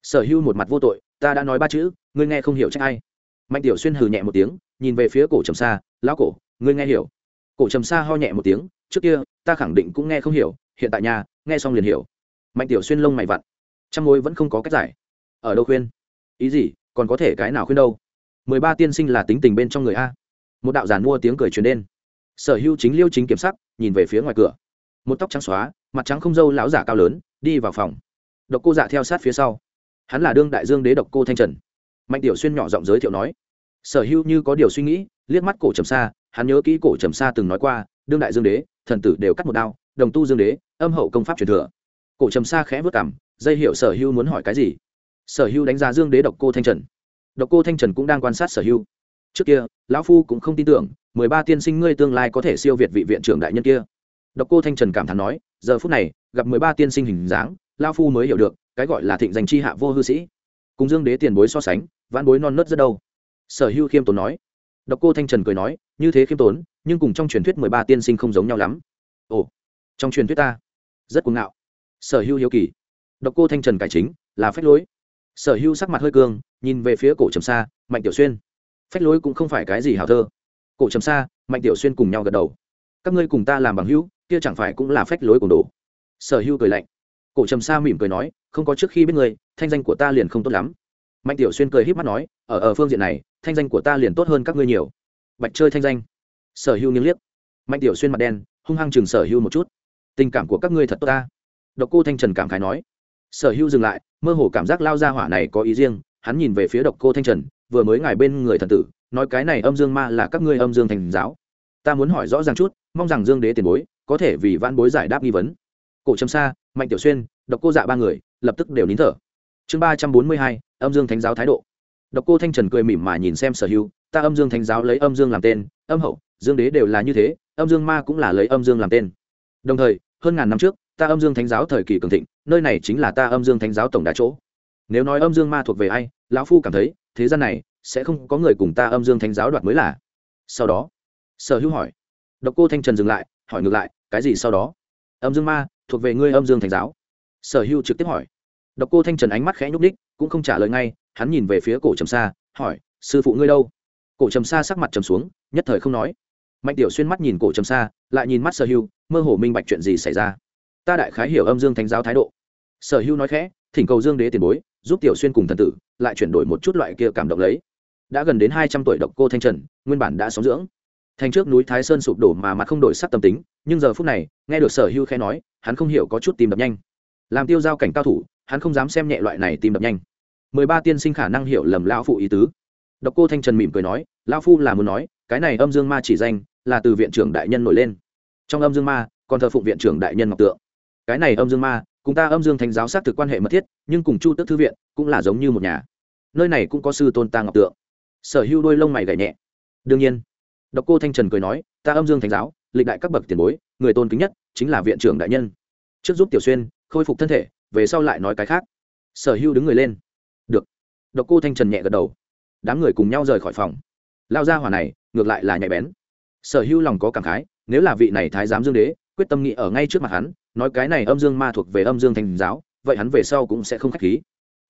sở hữu một mặt vô tội, ta đã nói ba chữ, ngươi nghe không hiểu trách ai. Mạnh tiểu xuyên hừ nhẹ một tiếng, nhìn về phía cổ trầm sa, lão cổ, ngươi nghe hiểu. Cổ trầm sa ho nhẹ một tiếng, trước kia, ta khẳng định cũng nghe không hiểu, hiện tại nhà nghe xong liền hiểu. Mạnh tiểu xuyên lông mày vặn, trăm mối vẫn không có cách giải. Ở đâu khuyên? Ý gì? Còn có thể cái nào khuyên đâu? Mười ba tiên sinh là tính tình bên trong người a. Một đạo giàn mua tiếng cười truyền đen sở hữu chính liêu chính kiểm sắc, nhìn về phía ngoài cửa. Một tóc trắng xóa, mặt trắng không dâu lão giả cao lớn, đi vào phòng. Độc cô dạ theo sát phía sau hắn là đương đại dương đế độc cô thanh trần. Mạnh tiểu xuyên nhỏ giọng giới thiệu nói, sở hữu như có điều suy nghĩ, liếc mắt cổ trầm xa hắn nhớ kỹ cổ trầm xa từng nói qua, đương đại dương đế, thần tử đều cắt một đao, đồng tu dương đế, âm hậu công pháp truyền thừa. Cổ trầm xa khẽ vớt cảm dây hiệu sở hữu muốn hỏi cái gì? Sở hữu đánh giá dương đế độc cô thanh trần. Độc cô thanh trần cũng đang quan sát sở hữu. Trước kia, lão phu cũng không tin tưởng, mười ba tiên sinh ngươi tương lai có thể siêu việt vị viện trưởng đại nhân kia. Độc cô thanh trần cảm thán nói, giờ phút này, gặp mười ba tiên sinh hình dáng, lão phu mới hiểu được cái gọi là thịnh danh chi hạ vô hư sĩ. Cùng dương đế tiền bối so sánh, vãn bối non nớt rất đâu. Sở hữu khiêm tốn nói. Độc cô thanh trần cười nói, như thế khiêm tốn, nhưng cùng trong truyền thuyết mười ba tiên sinh không giống nhau lắm. Ồ, trong truyền thuyết ta, rất cuồng ngạo. Sở hữu hiếu kỳ. Độc cô thanh trần cải chính, là phách lối. Sở hưu sắc mặt hơi cương, nhìn về phía cổ trầm sa, mạnh tiểu xuyên. Phách lối cũng không phải cái gì hào thơ. Cổ trầm sa, mạnh tiểu xuyên cùng nhau gật đầu. Các ngươi cùng ta làm bằng hữu, kia chẳng phải cũng là phách lối cùng đồ. Sở hưu cười lạnh cổ trầm sa mỉm cười nói, không có trước khi biết ngươi, thanh danh của ta liền không tốt lắm. Mạnh tiểu xuyên cười h í p mắt nói, ở ở phương diện này, thanh danh của ta liền tốt hơn các ngươi nhiều. Bạch chơi thanh danh? Sở hưu nghiêng liếc. Mạnh tiểu xuyên mặt đen, hung hăng chừng sở hưu một chút. Tình cảm của các ngươi thật tốt ta. Độc cô thanh trần cảm khái nói. Sở hưu dừng lại, mơ hồ cảm giác lao ra hỏa này có ý riêng, hắn nhìn về phía độc cô thanh trần, vừa mới ngài bên người thần tử, nói cái này âm dương ma là các ngươi âm dương thành giáo. Ta muốn hỏi rõ ràng chút, mong rằng dương đế tiền bối, có thể vì vãn bối giải đáp nghi vấn cổ trầm sa, mạnh tiểu xuyên, độc cô dạ ba người, lập tức đều nín thở. Chương ba trăm bốn mươi hai, âm dương thánh giáo thái độ. Độc cô thanh trần cười mỉm mà nhìn xem sở hữu, ta âm dương thánh giáo lấy âm dương làm tên, âm hậu, dương đế đều là như thế, âm dương ma cũng là lấy âm dương làm tên. Đồng thời, hơn ngàn năm trước, ta âm dương thánh giáo thời kỳ cường thịnh, nơi này chính là ta âm dương thánh giáo tổng đà chỗ. Nếu nói âm dương ma thuộc về ai, lão phu cảm thấy, thế gian này sẽ không có người cùng ta âm dương thánh giáo đoạt mới là. Sau đó, sở hữu hỏi. Độc cô thanh trần dừng lại, hỏi ngược lại, cái gì sau đó? Âm dương ma thuộc về ngươi âm dương thánh giáo. Sở hữu trực tiếp hỏi. Độc cô thanh trần ánh mắt khẽ nhúc ních cũng không trả lời ngay, hắn nhìn về phía cổ trầm sa, hỏi, sư phụ ngươi đâu? Cổ trầm sa sắc mặt trầm xuống, nhất thời không nói. Mạnh tiểu xuyên mắt nhìn cổ trầm sa, lại nhìn mắt sở hữu mơ hồ minh bạch chuyện gì xảy ra. Ta đại khái hiểu âm dương thánh giáo thái độ. Sở hữu nói khẽ, thỉnh cầu dương đế tiền bối, giúp tiểu xuyên cùng thần tử, lại chuyển đổi một chút loại kia cảm động lấy. Đã gần đến hai trăm tuổi độc cô thanh trần, nguyên bản đã sống dưỡng thành trước núi thái sơn sụp đổ mà mặt không đổi sắc tâm tính, nhưng giờ phút này, nghe được sở hưu khẽ nói, hắn không hiểu có chút tìm đập nhanh. Làm tiêu giao cảnh cao thủ, hắn không dám xem nhẹ loại này tìm đập nhanh. Mười ba tiên sinh khả năng hiểu lầm lão phụ ý tứ. Độc cô thanh trần mỉm cười nói, lão phu là muốn nói, cái này âm dương ma chỉ danh, là từ viện trưởng đại nhân nổi lên. Trong âm dương ma, còn thờ phụng viện trưởng đại nhân ngọc tượng. Cái này âm dương ma, cùng ta âm dương thánh giáo xác thực quan hệ mật thiết, nhưng cùng chu tức thư viện, cũng là giống như một nhà. Nơi này cũng có sư tôn ta ngọc tượng. Sở hữu đôi lông mày gảy nhẹ. Đương nhiên độc cô thanh trần cười nói, ta âm dương thánh giáo, lịch đại các bậc tiền bối, người tôn kính nhất chính là viện trưởng đại nhân. Trước giúp tiểu xuyên khôi phục thân thể, về sau lại nói cái khác. Sở Hưu đứng người lên. Được. Độc cô thanh trần nhẹ gật đầu. Đám người cùng nhau rời khỏi phòng. Lao ra hỏa này, ngược lại là nhạy bén. Sở Hưu lòng có cảm khái, nếu là vị này thái giám dương đế, quyết tâm nghĩ ở ngay trước mặt hắn, nói cái này âm dương ma thuộc về âm dương Thánh giáo, vậy hắn về sau cũng sẽ không khách khí.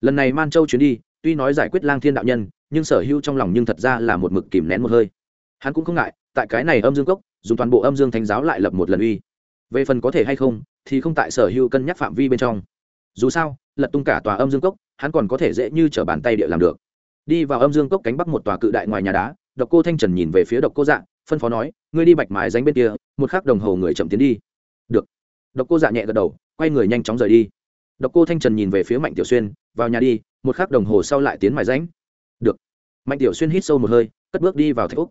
Lần này man châu chuyến đi, tuy nói giải quyết lang thiên đạo nhân, nhưng sở Hưu trong lòng nhưng thật ra là một mực kìm nén một hơi hắn cũng không ngại, tại cái này âm dương cốc, dùng toàn bộ âm dương thánh giáo lại lập một lần uy. Về phần có thể hay không, thì không tại sở hữu cân nhắc phạm vi bên trong. Dù sao, lật tung cả tòa âm dương cốc, hắn còn có thể dễ như t r ở bàn tay địa làm được. Đi vào âm dương cốc cánh bắc một tòa cự đại ngoài nhà đá, độc cô thanh trần nhìn về phía độc cô dạ phân phó nói, ngươi đi bạch mái dánh bên kia, một khắc đồng hồ người chậm tiến đi. Được. Độc cô dạ nhẹ gật đầu, quay người nhanh chóng rời đi. Độc cô thanh trần nhìn về phía mạnh tiểu xuyên, vào nhà đi, một khắc đồng hồ sau lại tiến mài ránh được. Mạnh tiểu xuyên hít sâu một hơi, cất bước đi vào thạch úc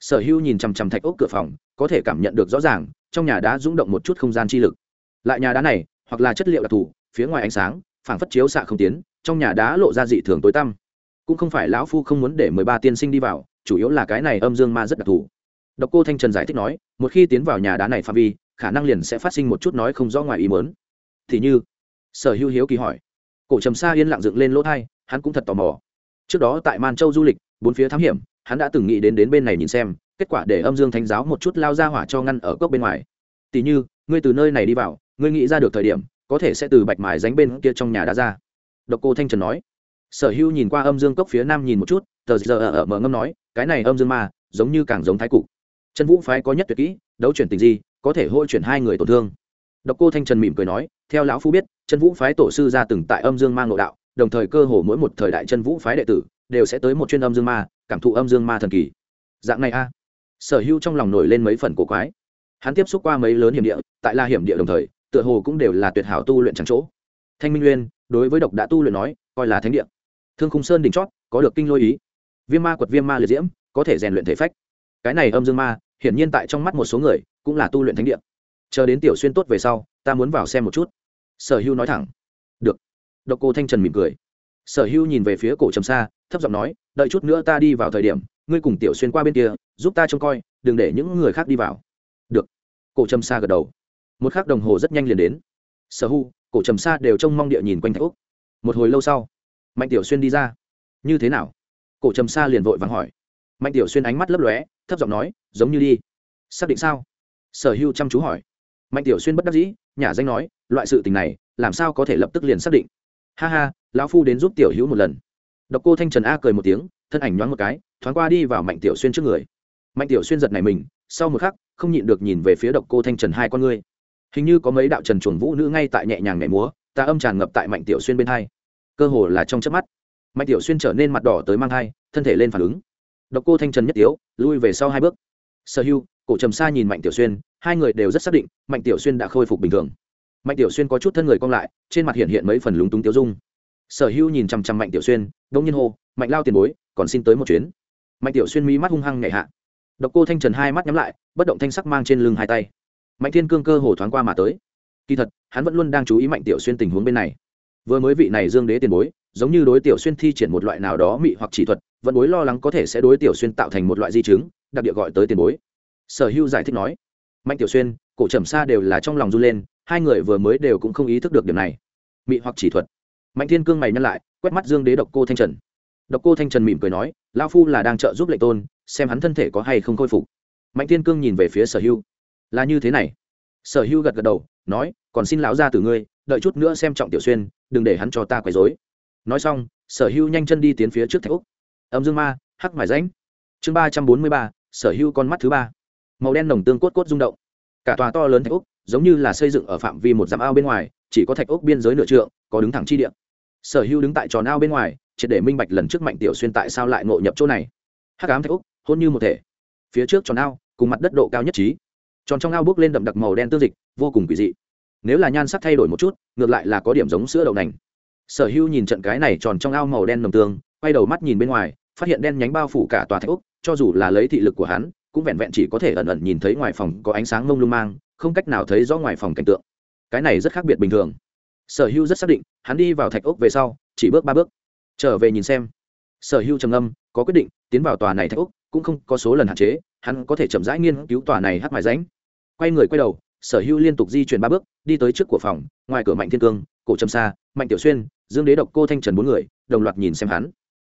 sở hưu nhìn chằm chằm thạch ốc cửa phòng, có thể cảm nhận được rõ ràng, trong nhà đã rung động một chút không gian chi lực. Lại nhà đá này, hoặc là chất liệu đặc thù, phía ngoài ánh sáng, phảng phất chiếu xạ không tiến, trong nhà đá lộ ra dị thường tối tăm. Cũng không phải lão phu không muốn để mười ba tiên sinh đi vào, chủ yếu là cái này âm dương ma rất đặc thù. Độc cô thanh trần giải thích nói, một khi tiến vào nhà đá này pha vi, khả năng liền sẽ phát sinh một chút nói không rõ ngoài ý mớn thì như, sở hữu hiếu kỳ hỏi. Cổ trầm sa yên lặng dựng lên lỗ thai, hắn cũng thật tò mò. Trước đó tại man châu du lịch, bốn phía thám hiểm hắn đã từng nghĩ đến đến bên này nhìn xem, kết quả để âm dương thánh giáo một chút lao ra hỏa cho ngăn ở cốc bên ngoài. Tỉ như, ngươi từ nơi này đi vào, ngươi nghĩ ra được thời điểm, có thể sẽ từ bạch mài dánh bên kia trong nhà đá ra. Độc cô thanh trần nói. Sở hữu nhìn qua âm dương cốc phía nam nhìn một chút, tờ giờ ở mở ngâm nói, cái này âm dương ma, giống như càng giống thái cụ chân vũ phái có nhất tuyệt kỹ, đấu chuyển tình gì có thể hôi chuyển hai người tổn thương. Độc cô thanh trần mỉm cười nói, theo lão phu biết, chân vũ phái tổ sư ra từng tại âm dương mang nội đạo, đồng thời cơ hồ mỗi một thời đại chân vũ phái đệ tử, đều sẽ tới một chuyên âm dương ma cảm thụ âm dương ma thần kỳ. Dạng này a. Sở hữu trong lòng nổi lên mấy phần cổ quái. Hắn tiếp xúc qua mấy lớn hiểm địa, tại la hiểm địa đồng thời, tựa hồ cũng đều là tuyệt hảo tu luyện trắng chỗ. Thanh minh nguyên, đối với độc đã tu luyện nói, coi là thánh địa. Thương khung sơn đỉnh chót, có được kinh lôi ý. Viêm ma quật viêm ma liệt diễm, có thể rèn luyện thể phách. Cái này âm dương ma, hiển nhiên tại trong mắt một số người, cũng là tu luyện thánh địa. Chờ đến tiểu xuyên tốt về sau, ta muốn vào xem một chút. Sở hưu nói thẳng. Được. Độc cô thanh trần mỉm cười. Sở hưu nhìn về phía cổ trầm xa thấp giọng nói, đợi chút nữa ta đi vào thời điểm, ngươi cùng tiểu xuyên qua bên kia, giúp ta trông coi, đừng để những người khác đi vào. Được. Cổ trầm Sa gật đầu. Một khắc đồng hồ rất nhanh liền đến. Sở hu cổ trầm Sa đều trông mong địa nhìn quanh thạch úc một hồi lâu sau, mạnh tiểu xuyên đi ra. Như thế nào? Cổ trầm Sa liền vội vàng hỏi. Mạnh tiểu xuyên ánh mắt lấp lóe, thấp giọng nói, giống như đi. Xác định sao? Sở hưu chăm chú hỏi. Mạnh tiểu xuyên bất đắc dĩ nhà danh nói, loại sự tình này, làm sao có thể lập tức liền xác định? Ha ha, lão phu đến giúp tiểu hữu một lần độc cô thanh trần a cười một tiếng, thân ảnh nhoáng một cái, thoáng qua đi vào mạnh tiểu xuyên trước người. Mạnh tiểu xuyên giật này mình, sau một khắc, không nhịn được nhìn về phía độc cô thanh trần hai con ngươi. Hình như có mấy đạo trần chuồng vũ nữ ngay tại nhẹ nhàng nhảy múa, ta âm tràn ngập tại mạnh tiểu xuyên bên hai. Cơ hồ là trong chớp mắt, mạnh tiểu xuyên trở nên mặt đỏ tới mang hai thân thể lên phản ứng. Độc cô thanh trần nhất tiếu, lui về sau hai bước. Sở hưu, cổ trầm sa nhìn mạnh tiểu xuyên, hai người đều rất xác định, mạnh tiểu xuyên đã khôi phục bình thường. Mạnh tiểu xuyên có chút thân người cong lại, trên mặt hiện hiện mấy phần lúng túng tiêu dung sở hưu nhìn chằm chằm mạnh tiểu xuyên đông nhiên hô, mạnh lao tiền bối, còn xin tới một chuyến. Mạnh tiểu xuyên mí mắt hung hăng nhảy hạ. Độc cô thanh trần hai mắt nhắm lại, bất động thanh sắc mang trên lưng hai tay. Mạnh thiên cương cơ hồ thoáng qua mà tới. Kỳ thật, hắn vẫn luôn đang chú ý mạnh tiểu xuyên tình huống bên này. Vừa mới vị này dương đế tiền bối, giống như đối tiểu xuyên thi triển một loại nào đó mị hoặc chỉ thuật, vẫn bối lo lắng có thể sẽ đối tiểu xuyên tạo thành một loại di chứng, đặc địa gọi tới tiền bối. Sở hưu giải thích nói, mạnh tiểu xuyên, cổ trầm xa đều là trong lòng run lên, hai người vừa mới đều cũng không ý thức được điểm này. Mị hoặc chỉ thuật mạnh thiên cương mày nhăn lại, quét mắt dương đế độc cô thanh trần. Độc cô thanh trần mỉm cười nói lao phu là đang trợ giúp lệnh tôn, xem hắn thân thể có hay không khôi phục. Mạnh thiên cương nhìn về phía sở hưu. Là như thế này. Sở hưu gật gật đầu, nói, còn xin lão ra từ ngươi, đợi chút nữa xem trọng tiểu xuyên, đừng để hắn cho ta quấy dối nói xong, sở hưu nhanh chân đi tiến phía trước thạch úc. Âm dương ma, hắc mải ránh. Chương ba trăm bốn mươi ba, sở hưu con mắt thứ ba. Màu đen nồng tương cốt cốt rung động. Cả tòa to lớn thạch úc giống như là xây dựng ở phạm vi một dặm ao bên ngoài, chỉ có thạch úc biên giới nửa trượng, có đứng thẳng chi điện sở hưu đứng tại tròn ao bên ngoài, triệt để minh bạch lần trước mạnh tiểu xuyên tại sao lại ngộ nhập chỗ này. Hắc ám thạch úc, hôn như một thể. Phía trước tròn ao cùng mặt đất độ cao nhất trí. Tròn trong ao bước lên đậm đặc màu đen tương dịch, vô cùng kỳ dị. Nếu là nhan sắc thay đổi một chút, ngược lại là có điểm giống sữa đậu nành. Sở hưu nhìn trận cái này tròn trong ao màu đen nồng tương, quay đầu mắt nhìn bên ngoài, phát hiện đen nhánh bao phủ cả tòa thạch úc, cho dù là lấy thị lực của hắn, cũng vẹn vẹn chỉ có thể ẩn ẩn nhìn thấy ngoài phòng có ánh sáng mông lung mang, không cách nào thấy rõ ngoài phòng cảnh tượng. Cái này rất khác biệt bình thường sở hưu rất xác định, hắn đi vào thạch ốc về sau, chỉ bước ba bước, trở về nhìn xem. Sở hưu trầm âm có quyết định, tiến vào tòa này thạch ốc, cũng không có số lần hạn chế, hắn có thể chậm rãi nghiên cứu tòa này hắc mài ránh quay người quay đầu, sở hưu liên tục di chuyển ba bước, đi tới trước của phòng, ngoài cửa mạnh thiên cương, cổ trầm sa mạnh tiểu xuyên, dương đế độc, cô thanh trần bốn người, đồng loạt nhìn xem hắn.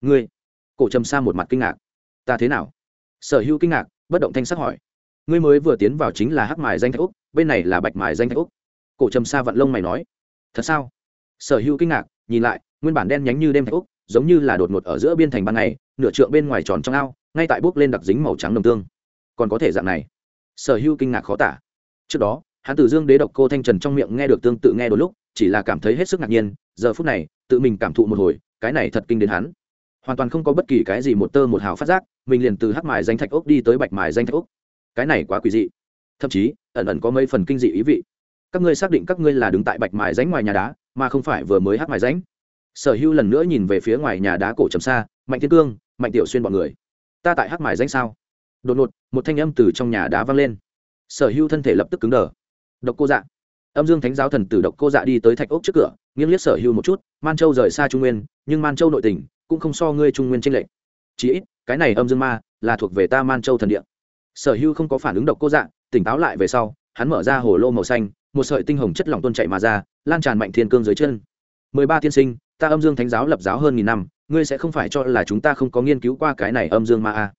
Ngươi? Cổ trầm sa một mặt kinh ngạc. Ta thế nào? Sở hưu kinh ngạc, bất động thanh sắc hỏi. Ngươi mới vừa tiến vào chính là hắc mài danh thạch úc bên này là bạch mài danh thạch úc cổ trầm sa vận lông mày nói thật sao? Sở hưu kinh ngạc, nhìn lại, nguyên bản đen nhánh như đêm thạch úc, giống như là đột ngột ở giữa biên thành ban ngày, nửa trượng bên ngoài tròn trong ao, ngay tại bước lên đặc dính màu trắng đồng tương. Còn có thể dạng này? Sở hưu kinh ngạc khó tả. Trước đó, hắn từ dương đế độc cô thanh trần trong miệng nghe được tương tự nghe đôi lúc, chỉ là cảm thấy hết sức ngạc nhiên, giờ phút này, tự mình cảm thụ một hồi, cái này thật kinh đến hắn. Hoàn toàn không có bất kỳ cái gì một tơ một hào phát giác, mình liền từ hắc mài danh thạch ốc đi tới bạch mài danh thạch ốc cái này quá quỷ dị. Thậm chí, ẩn ẩn có mấy phần kinh dị ý vị các ngươi xác định các ngươi là đứng tại bạch mài ránh ngoài nhà đá, mà không phải vừa mới hát mài ránh sở hữu lần nữa nhìn về phía ngoài nhà đá cổ trầm xa, mạnh thiên cương, mạnh tiểu xuyên b ọ n người. Ta tại hát mài ránh sao? Đột ngột, một thanh âm từ trong nhà đá vang lên. Sở hữu thân thể lập tức cứng đờ. Độc cô dạ. Âm dương thánh giáo thần tử độc cô dạ đi tới thạch ốc trước cửa, nghiêng liếc sở hưu một chút, man châu rời xa trung nguyên, nhưng man châu nội tình cũng không so ngươi trung nguyên tranh lệch. Chí ít, cái này âm dương ma là thuộc về ta man châu thần địa. Sở hưu không có phản ứng độc cô dạ tỉnh táo lại về sau, hắn mở ra hồ lô màu xanh một sợi tinh hồng chất lỏng tuôn chảy mà ra, lan tràn mạnh thiên cương dưới chân. Mười ba tiên sinh, ta âm dương thánh giáo lập giáo hơn nghìn năm, ngươi sẽ không phải cho là chúng ta không có nghiên cứu qua cái này âm dương ma a.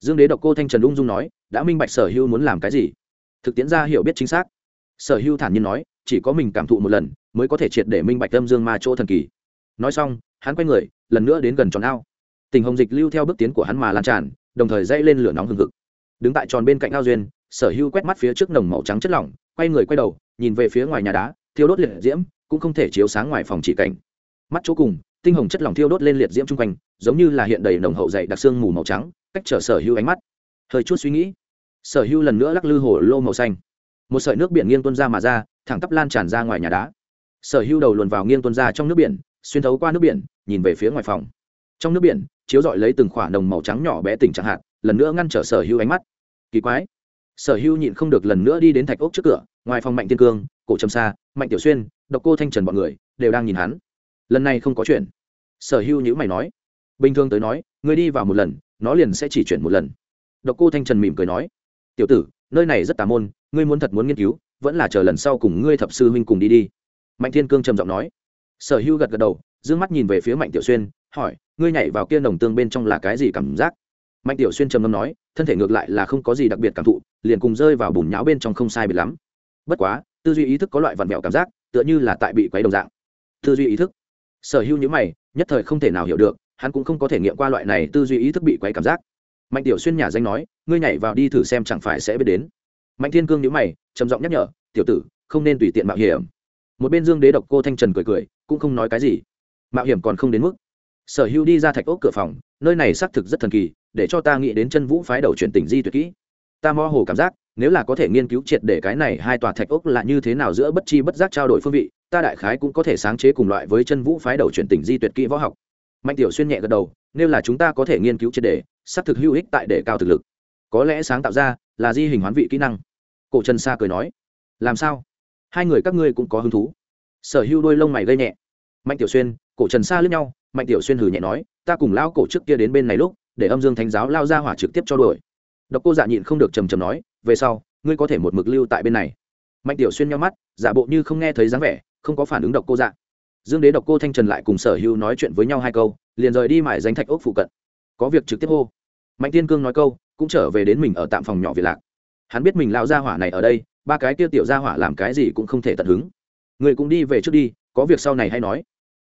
Dương đế độc cô thanh trần ung dung nói, đã minh bạch sở hưu muốn làm cái gì. Thực tiễn ra hiểu biết chính xác. Sở hưu thản nhiên nói, chỉ có mình cảm thụ một lần, mới có thể triệt để minh bạch âm dương ma chỗ thần kỳ. Nói xong, hắn quay người, lần nữa đến gần tròn ao. Tình hồng dịch lưu theo bước tiến của hắn mà lan tràn, đồng thời dây lên lửa nóng hừng hực. Đứng tại tròn bên cạnh ao duyên sở hưu quét mắt phía trước nồng màu trắng chất lỏng, quay người quay đầu, nhìn về phía ngoài nhà đá, thiêu đốt liệt diễm, cũng không thể chiếu sáng ngoài phòng chỉ cảnh. Mắt chỗ cùng, tinh hồng chất lỏng thiêu đốt lên liệt diễm chung quanh, giống như là hiện đầy nồng hậu dày đặc xương mù màu trắng, cách trở sở hưu ánh mắt. Hơi chút suy nghĩ, sở hưu lần nữa lắc lư hồ lô màu xanh. Một sợi nước biển nghiêng tuôn ra mà ra, thẳng tắp lan tràn ra ngoài nhà đá. Sở hưu đầu luồn vào nghiêng tuôn ra trong nước biển, xuyên thấu qua nước biển, nhìn về phía ngoài phòng. Trong nước biển, chiếu dọi lấy từng khoả nồng màu trắng nhỏ bé tỉnh chẳng hạn lần nữa ngăn trở sở hưu ánh mắt. Kỳ quái sở hưu nhịn không được lần nữa đi đến thạch ốc trước cửa ngoài phòng mạnh tiên cương cổ trầm Sa, mạnh tiểu xuyên độc cô thanh trần b ọ n người đều đang nhìn hắn. Lần này không có chuyện. Sở hưu nhữ mày nói. Bình thường tới nói người đi vào một lần nó liền sẽ chỉ chuyển một lần. Độc cô thanh trần mỉm cười nói. Tiểu tử nơi này rất tà môn ngươi muốn thật muốn nghiên cứu vẫn là chờ lần sau cùng ngươi thập sư huynh cùng đi đi. Mạnh thiên cương trầm giọng nói. Sở hưu gật gật đầu d ư ơ n g mắt nhìn về phía mạnh tiểu xuyên hỏi ngươi nhảy vào kia nồng tương bên trong là cái gì cảm giác? Mạnh tiểu xuyên trầm ngâm nói, thân thể ngược lại là không có gì đặc biệt cảm thụ, liền cùng rơi vào bùn nháo bên trong không sai biệt lắm. Bất quá, tư duy ý thức có loại vặn vẹo cảm giác, tựa như là tại bị quấy đồng dạng. Tư duy ý thức. Sở hữu những mày, nhất thời không thể nào hiểu được, hắn cũng không có thể nghiệm qua loại này tư duy ý thức bị quấy cảm giác. Mạnh tiểu xuyên nhà danh nói, ngươi nhảy vào đi thử xem chẳng phải sẽ biết đến. Mạnh thiên cương nhíu mày, trầm giọng nhắc nhở, tiểu tử, không nên tùy tiện mạo hiểm. Một bên dương đế độc cô thanh trần cười cười, cũng không nói cái gì. Mạo hiểm còn không đến mức sở hữu đi ra thạch ốc cửa phòng, nơi này xác thực rất thần kỳ, để cho ta nghĩ đến chân vũ phái đầu chuyển tỉnh di tuyệt kỹ. Ta mơ hồ cảm giác, nếu là có thể nghiên cứu triệt để cái này hai tòa thạch ốc là như thế nào giữa bất chi bất giác trao đổi phương vị, ta đại khái cũng có thể sáng chế cùng loại với chân vũ phái đầu chuyển tỉnh di tuyệt kỹ võ học. Mạnh tiểu xuyên nhẹ gật đầu, nếu là chúng ta có thể nghiên cứu triệt để, xác thực hữu ích tại để cao thực lực. Có lẽ sáng tạo ra là di hình hoán vị kỹ năng. Cổ trần sa cười nói, làm sao? Hai người các ngươi cũng có hứng thú. Sở hữu đôi lông mày gây nhẹ. Mạnh tiểu xuyên, cổ trần sa lướt nhau mạnh tiểu xuyên hừ nhẹ nói, ta cùng lao cổ trước kia đến bên này lúc, để âm dương thánh giáo lao ra hỏa trực tiếp cho đuổi. Độc cô dạ nhịn không được trầm trầm nói, về sau, ngươi có thể một mực lưu tại bên này. Mạnh tiểu xuyên nhau mắt, giả bộ như không nghe thấy dáng vẻ, không có phản ứng độc cô dạ. Dương đế độc cô thanh trần lại cùng sở hữu nói chuyện với nhau hai câu, liền rời đi mải danh thạch ốc phụ cận. Có việc trực tiếp hô. Mạnh tiên cương nói câu, cũng trở về đến mình ở tạm phòng nhỏ việt lạc. Hắn biết mình lao ra hỏa này ở đây, ba cái tiêu tiểu ra hỏa làm cái gì cũng không thể tận hứng. Người cũng đi về trước đi, có việc sau này hay nói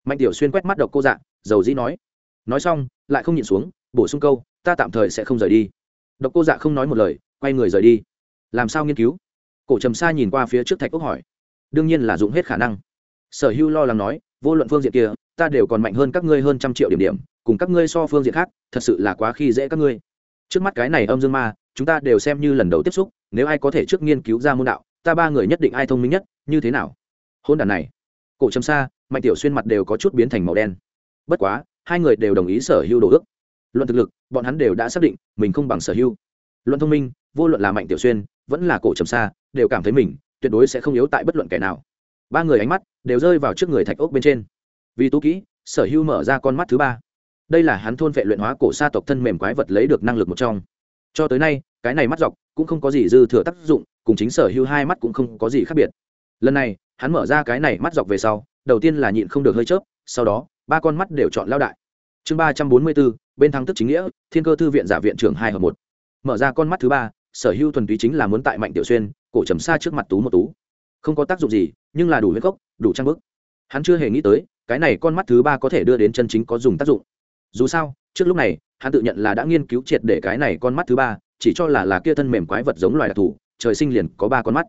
mạnh tiểu xuyên quét mắt độc cô dạ dầu dĩ nói. Nói xong, lại không nhịn xuống, bổ sung câu, ta tạm thời sẽ không rời đi. Độc cô dạ không nói một lời, quay người rời đi. Làm sao nghiên cứu? Cổ trầm sa nhìn qua phía trước thạch ốc hỏi. Đương nhiên là dụng hết khả năng. Sở hưu lo lắng nói, vô luận phương diện kia, ta đều còn mạnh hơn các ngươi hơn trăm triệu điểm điểm, cùng các ngươi so phương diện khác, thật sự là quá khi dễ các ngươi. Trước mắt cái này âm dương ma, chúng ta đều xem như lần đầu tiếp xúc, nếu ai có thể trước nghiên cứu ra môn đạo, ta ba người nhất định ai thông minh nhất, như thế nào? Hôn đàn này. Cổ trầm sa mạnh tiểu xuyên mặt đều có chút biến thành màu đen. Bất quá hai người đều đồng ý sở hữu đồ ước. Luận thực lực bọn hắn đều đã xác định mình không bằng sở hữu. Luận thông minh vô luận là mạnh tiểu xuyên vẫn là cổ trầm xa, đều cảm thấy mình tuyệt đối sẽ không yếu tại bất luận kẻ nào. Ba người ánh mắt đều rơi vào trước người thạch ốc bên trên. Vì tú kỹ sở hữu mở ra con mắt thứ ba. Đây là hắn thôn vệ luyện hóa cổ sa tộc thân mềm quái vật lấy được năng lực một trong. Cho tới nay cái này mắt dọc cũng không có gì dư thừa tác dụng cùng chính sở hữu hai mắt cũng không có gì khác biệt lần này, hắn mở ra cái này mắt dọc về sau, đầu tiên là nhịn không được hơi chớp, sau đó, ba con mắt đều chọn lao đại. Chương ba trăm bốn mươi bốn, bên thắng tức chính nghĩa, thiên cơ thư viện giả viện trưởng hai hợp một. Mở ra con mắt thứ ba, sở hữu thuần túy chính là muốn tại mạnh tiểu xuyên, cổ trầm xa trước mặt tú một tú. Không có tác dụng gì, nhưng là đủ huyết gốc, đủ trang bức. Hắn chưa hề nghĩ tới, cái này con mắt thứ ba có thể đưa đến chân chính có dùng tác dụng. Dù sao, trước lúc này, hắn tự nhận là đã nghiên cứu triệt để cái này con mắt thứ ba, chỉ cho là là kia thân mềm quái vật giống loài đặc thù, trời sinh liền có ba con mắt.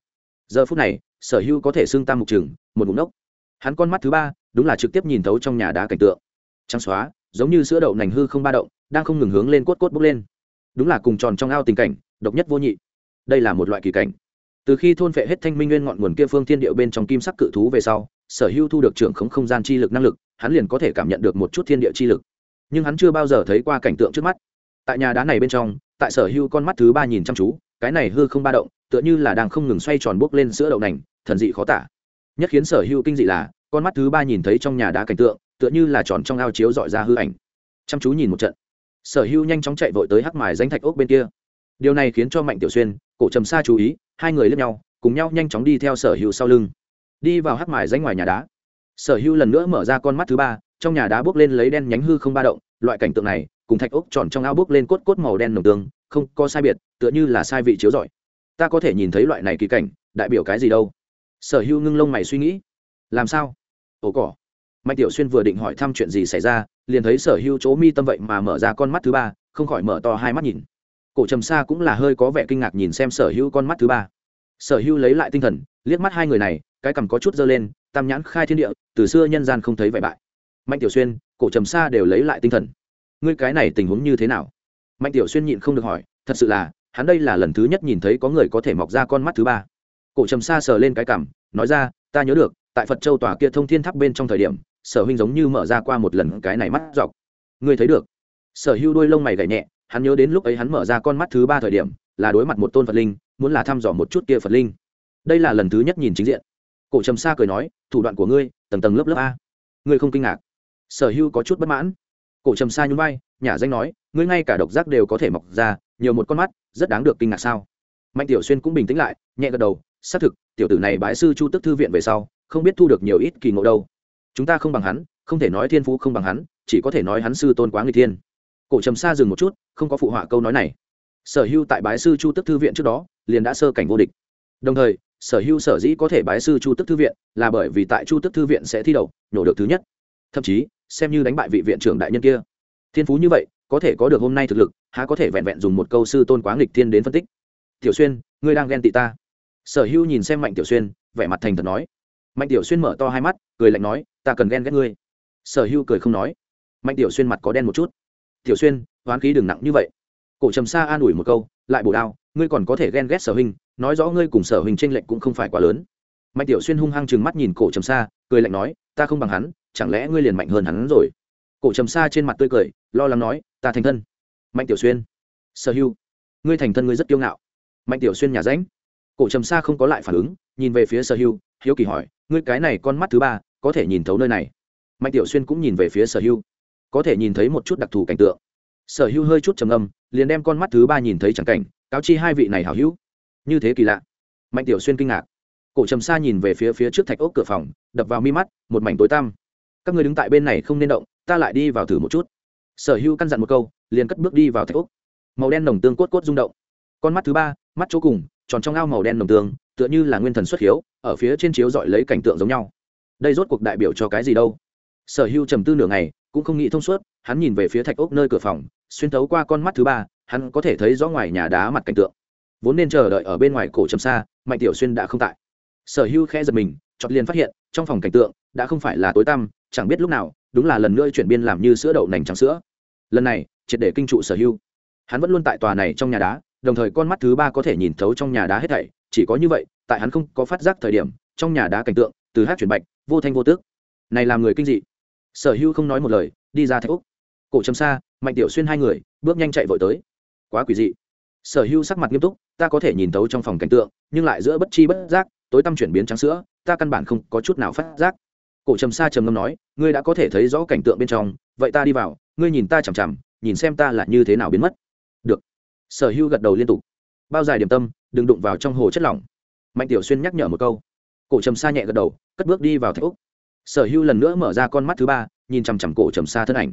Giờ phút này sở hữu có thể xưng tam mục trừng một mục nốc. Hắn con mắt thứ ba, đúng là trực tiếp nhìn thấu trong nhà đá cảnh tượng. Trắng xóa, giống như sữa đậu nành hư không ba động, đang không ngừng hướng lên cốt cốt bốc lên. Đúng là cùng tròn trong ao tình cảnh, độc nhất vô nhị. Đây là một loại kỳ cảnh. Từ khi thôn phệ hết thanh minh nguyên ngọn nguồn kia phương thiên điệu bên trong kim sắc cự thú về sau, sở hữu thu được trưởng khống không gian chi lực năng lực, hắn liền có thể cảm nhận được một chút thiên địa chi lực. Nhưng hắn chưa bao giờ thấy qua cảnh tượng trước mắt. Tại nhà đá này bên trong, tại sở hữu con mắt thứ ba nhìn chăm chú cái này hư không ba động, tựa như là đang không ngừng xoay tròn bốc lên sữa đậu nành, thần dị khó tả. Nhất khiến sở hữu kinh dị là, con mắt thứ ba nhìn thấy trong nhà đá cảnh tượng, tựa như là tròn trong ao chiếu dọi ra hư ảnh. Chăm chú nhìn một trận. Sở hữu nhanh chóng chạy vội tới hắc mài danh thạch ốc bên kia. Điều này khiến cho mạnh tiểu xuyên, cổ trầm xa chú ý, hai người lướt nhau, cùng nhau nhanh chóng đi theo sở hữu sau lưng. Đi vào hắc mài danh ngoài nhà đá. Sở hữu lần nữa mở ra con mắt thứ ba, trong nhà đá bước lên lấy đen nhánh hư không ba động, loại cảnh tượng này, cùng thạch ốc tròn trong ao bước lên cốt cốt màu đen nồng tương không có sai biệt, tựa như là sai vị chiếu giỏi ta có thể nhìn thấy loại này kỳ cảnh, đại biểu cái gì đâu? Sở hữu ngưng lông mày suy nghĩ. Làm sao? Ổ cỏ. Mạnh tiểu xuyên vừa định hỏi thăm chuyện gì xảy ra, liền thấy sở hữu chỗ mi tâm vậy mà mở ra con mắt thứ ba, không khỏi mở to hai mắt nhìn. Cổ trầm sa cũng là hơi có vẻ kinh ngạc nhìn xem sở hữu con mắt thứ ba. Sở hữu lấy lại tinh thần, liếc mắt hai người này, cái cằm có chút dơ lên, tam nhãn khai thiên địa, từ xưa nhân gian không thấy vẻ bại. Mạnh tiểu xuyên, cổ trầm sa đều lấy lại tinh thần. Ngươi cái này tình huống như thế nào? Mạnh tiểu xuyên nhịn không được hỏi, thật sự là, hắn đây là lần thứ nhất nhìn thấy có người có thể mọc ra con mắt thứ ba. Cổ trầm xa sờ lên cái cằm, nói ra, ta nhớ được, tại phật châu tòa kia thông thiên tháp bên trong thời điểm, sở huynh giống như mở ra qua một lần cái này mắt dọc. Ngươi thấy được? Sở hưu đôi lông mày gảy nhẹ, hắn nhớ đến lúc ấy hắn mở ra con mắt thứ ba thời điểm, là đối mặt một tôn phật linh, muốn là thăm dò một chút kia phật linh. Đây là lần thứ nhất nhìn chính diện. Cổ trầm xa cười nói, thủ đoạn của ngươi, tầng tầng lớp lớp a. Ngươi không kinh ngạc. Sở hưu có chút bất mãn. Cổ trầm xa nhún vai nhà danh nói ngươi ngay cả độc giác đều có thể mọc ra, nhiều một con mắt, rất đáng được kinh ngạc sao? Mạnh tiểu xuyên cũng bình tĩnh lại, nhẹ gật đầu, xác thực, tiểu tử này bãi sư chu tức thư viện về sau, không biết thu được nhiều ít kỳ ngộ đâu. Chúng ta không bằng hắn, không thể nói thiên phú không bằng hắn, chỉ có thể nói hắn sư tôn quá người thiên. Cổ trầm xa dừng một chút, không có phụ họa câu nói này. Sở hưu tại bái sư chu tức thư viện trước đó, liền đã sơ cảnh vô địch. Đồng thời, sở hưu sở dĩ có thể bái sư chu tức thư viện, là bởi vì tại chu tức thư viện sẽ thi đậu nhổ được thứ nhất. Thậm chí, xem như đánh bại vị viện trưởng đại nhân kia. Thiên phú như vậy có thể có được hôm nay thực lực, há có thể vẹn vẹn dùng một câu sư tôn quá nghịch thiên đến phân tích. Tiểu xuyên, ngươi đang ghen tị ta. Sở hữu nhìn xem mạnh tiểu xuyên, vẻ mặt thành thật nói. Mạnh tiểu xuyên mở to hai mắt, cười lạnh nói, ta cần ghen ghét ngươi. Sở hữu cười không nói. Mạnh tiểu xuyên mặt có đen một chút. Tiểu xuyên, hoán khí đừng nặng như vậy. Cổ trầm sa an ủi một câu, lại bổ đao, ngươi còn có thể ghen ghét sở huynh, nói rõ ngươi cùng sở huynh tranh lệch cũng không phải quá lớn. Mạnh tiểu xuyên hung hăng chừng mắt nhìn cổ trầm sa, cười lạnh nói, ta không bằng hắn, chẳng lẽ ngươi liền mạnh hơn hắn rồi? Cổ trầm xa trên mặt tươi cười, lo lắng nói, ta thành thân. Mạnh tiểu xuyên. Sở hưu ngươi thành thân ngươi rất kiêu ngạo. Mạnh tiểu xuyên nhà ránh cổ trầm xa không có lại phản ứng, nhìn về phía sở hưu hiếu kỳ hỏi, ngươi cái này con mắt thứ ba, có thể nhìn thấu nơi này? Mạnh tiểu xuyên cũng nhìn về phía sở hưu có thể nhìn thấy một chút đặc thù cảnh tượng. Sở hưu hơi chút trầm âm liền đem con mắt thứ ba nhìn thấy chẳng cảnh, cáo chi hai vị này hảo hữu. Như thế kỳ lạ. Mạnh tiểu xuyên kinh ngạc. Cổ trầm xa nhìn về phía phía trước thạch ốc cửa phòng, đập vào mi mắt, một mảnh tối tăm. Các người đứng tại bên này không nên động ta lại đi vào thử một chút. Sở hưu căn dặn một câu, liền cất bước đi vào thạch úc. màu đen nồng tương cốt cốt rung động. Con mắt thứ ba, mắt chỗ cùng, tròn trong ao màu đen nồng tương, tựa như là nguyên thần xuất hiếu, ở phía trên chiếu dọi lấy cảnh tượng giống nhau. Đây rốt cuộc đại biểu cho cái gì đâu? Sở hưu trầm tư nửa ngày, cũng không nghĩ thông suốt, hắn nhìn về phía thạch ốc nơi cửa phòng, xuyên thấu qua con mắt thứ ba, hắn có thể thấy rõ ngoài nhà đá mặt cảnh tượng. Vốn nên chờ đợi ở bên ngoài cổ trầm xa, mạnh tiểu xuyên đã không tại. Sở hưu khẽ giật mình chọt liền phát hiện, trong phòng cảnh tượng, đã không phải là tối tăm chẳng biết lúc nào, đúng là lần nữa chuyển biên làm như sữa đậu nành trắng sữa. Lần này, triệt để kinh trụ sở hưu hắn vẫn luôn tại tòa này trong nhà đá, đồng thời con mắt thứ ba có thể nhìn thấu trong nhà đá hết thảy. Chỉ có như vậy, tại hắn không có phát giác thời điểm, trong nhà đá cảnh tượng, từ hát chuyển bạch, vô thanh vô tước. Này làm người kinh dị. Sở hưu không nói một lời, đi ra thạch úc. Cổ trầm xa mạnh tiểu xuyên hai người, bước nhanh chạy vội tới. Quá quỷ dị. Sở hưu sắc mặt nghiêm túc, ta có thể nhìn thấu trong phòng cảnh tượng, nhưng lại giữa bất chi bất giác, tối tăm chuyển biến trắng sữa, ta căn bản không có chút nào phát giác cổ trầm sa trầm ngâm nói, ngươi đã có thể thấy rõ cảnh tượng bên trong, vậy ta đi vào, ngươi nhìn ta chằm chằm, nhìn xem ta là như thế nào biến mất. Được. Sở hưu gật đầu liên tục. Bao dài điểm tâm, đừng đụng vào trong hồ chất lỏng. Mạnh tiểu xuyên nhắc nhở một câu. Cổ trầm sa nhẹ gật đầu, cất bước đi vào thạch úc. Sở hưu lần nữa mở ra con mắt thứ ba, nhìn chằm chằm cổ trầm sa thân ảnh.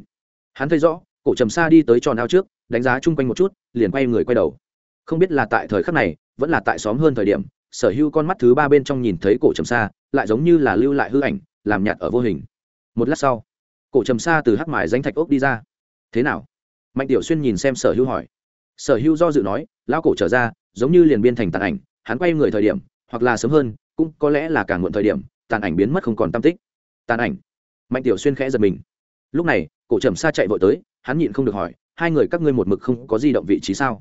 Hắn thấy rõ, cổ trầm sa đi tới tròn ao trước, đánh giá chung quanh một chút, liền quay người quay đầu. Không biết là tại thời khắc này, vẫn là tại xóm hơn thời điểm, sở hưu con mắt thứ ba bên trong nhìn thấy cổ trầm sa, lại giống như là lưu lại hư ảnh làm nhạt ở vô hình. Một lát sau, cổ trầm sa từ hắc mải danh thạch ốc đi ra. Thế nào? Mạnh tiểu xuyên nhìn xem sở hưu hỏi. Sở hưu do dự nói, lão cổ trở ra, giống như liền biên thành tàn ảnh, hắn quay người thời điểm, hoặc là sớm hơn, cũng có lẽ là càng muộn thời điểm, tàn ảnh biến mất không còn tam tích. Tàn ảnh. Mạnh tiểu xuyên khẽ giật mình. Lúc này, cổ trầm sa chạy vội tới, hắn nhịn không được hỏi, hai người các ngươi một mực không có di động vị trí sao?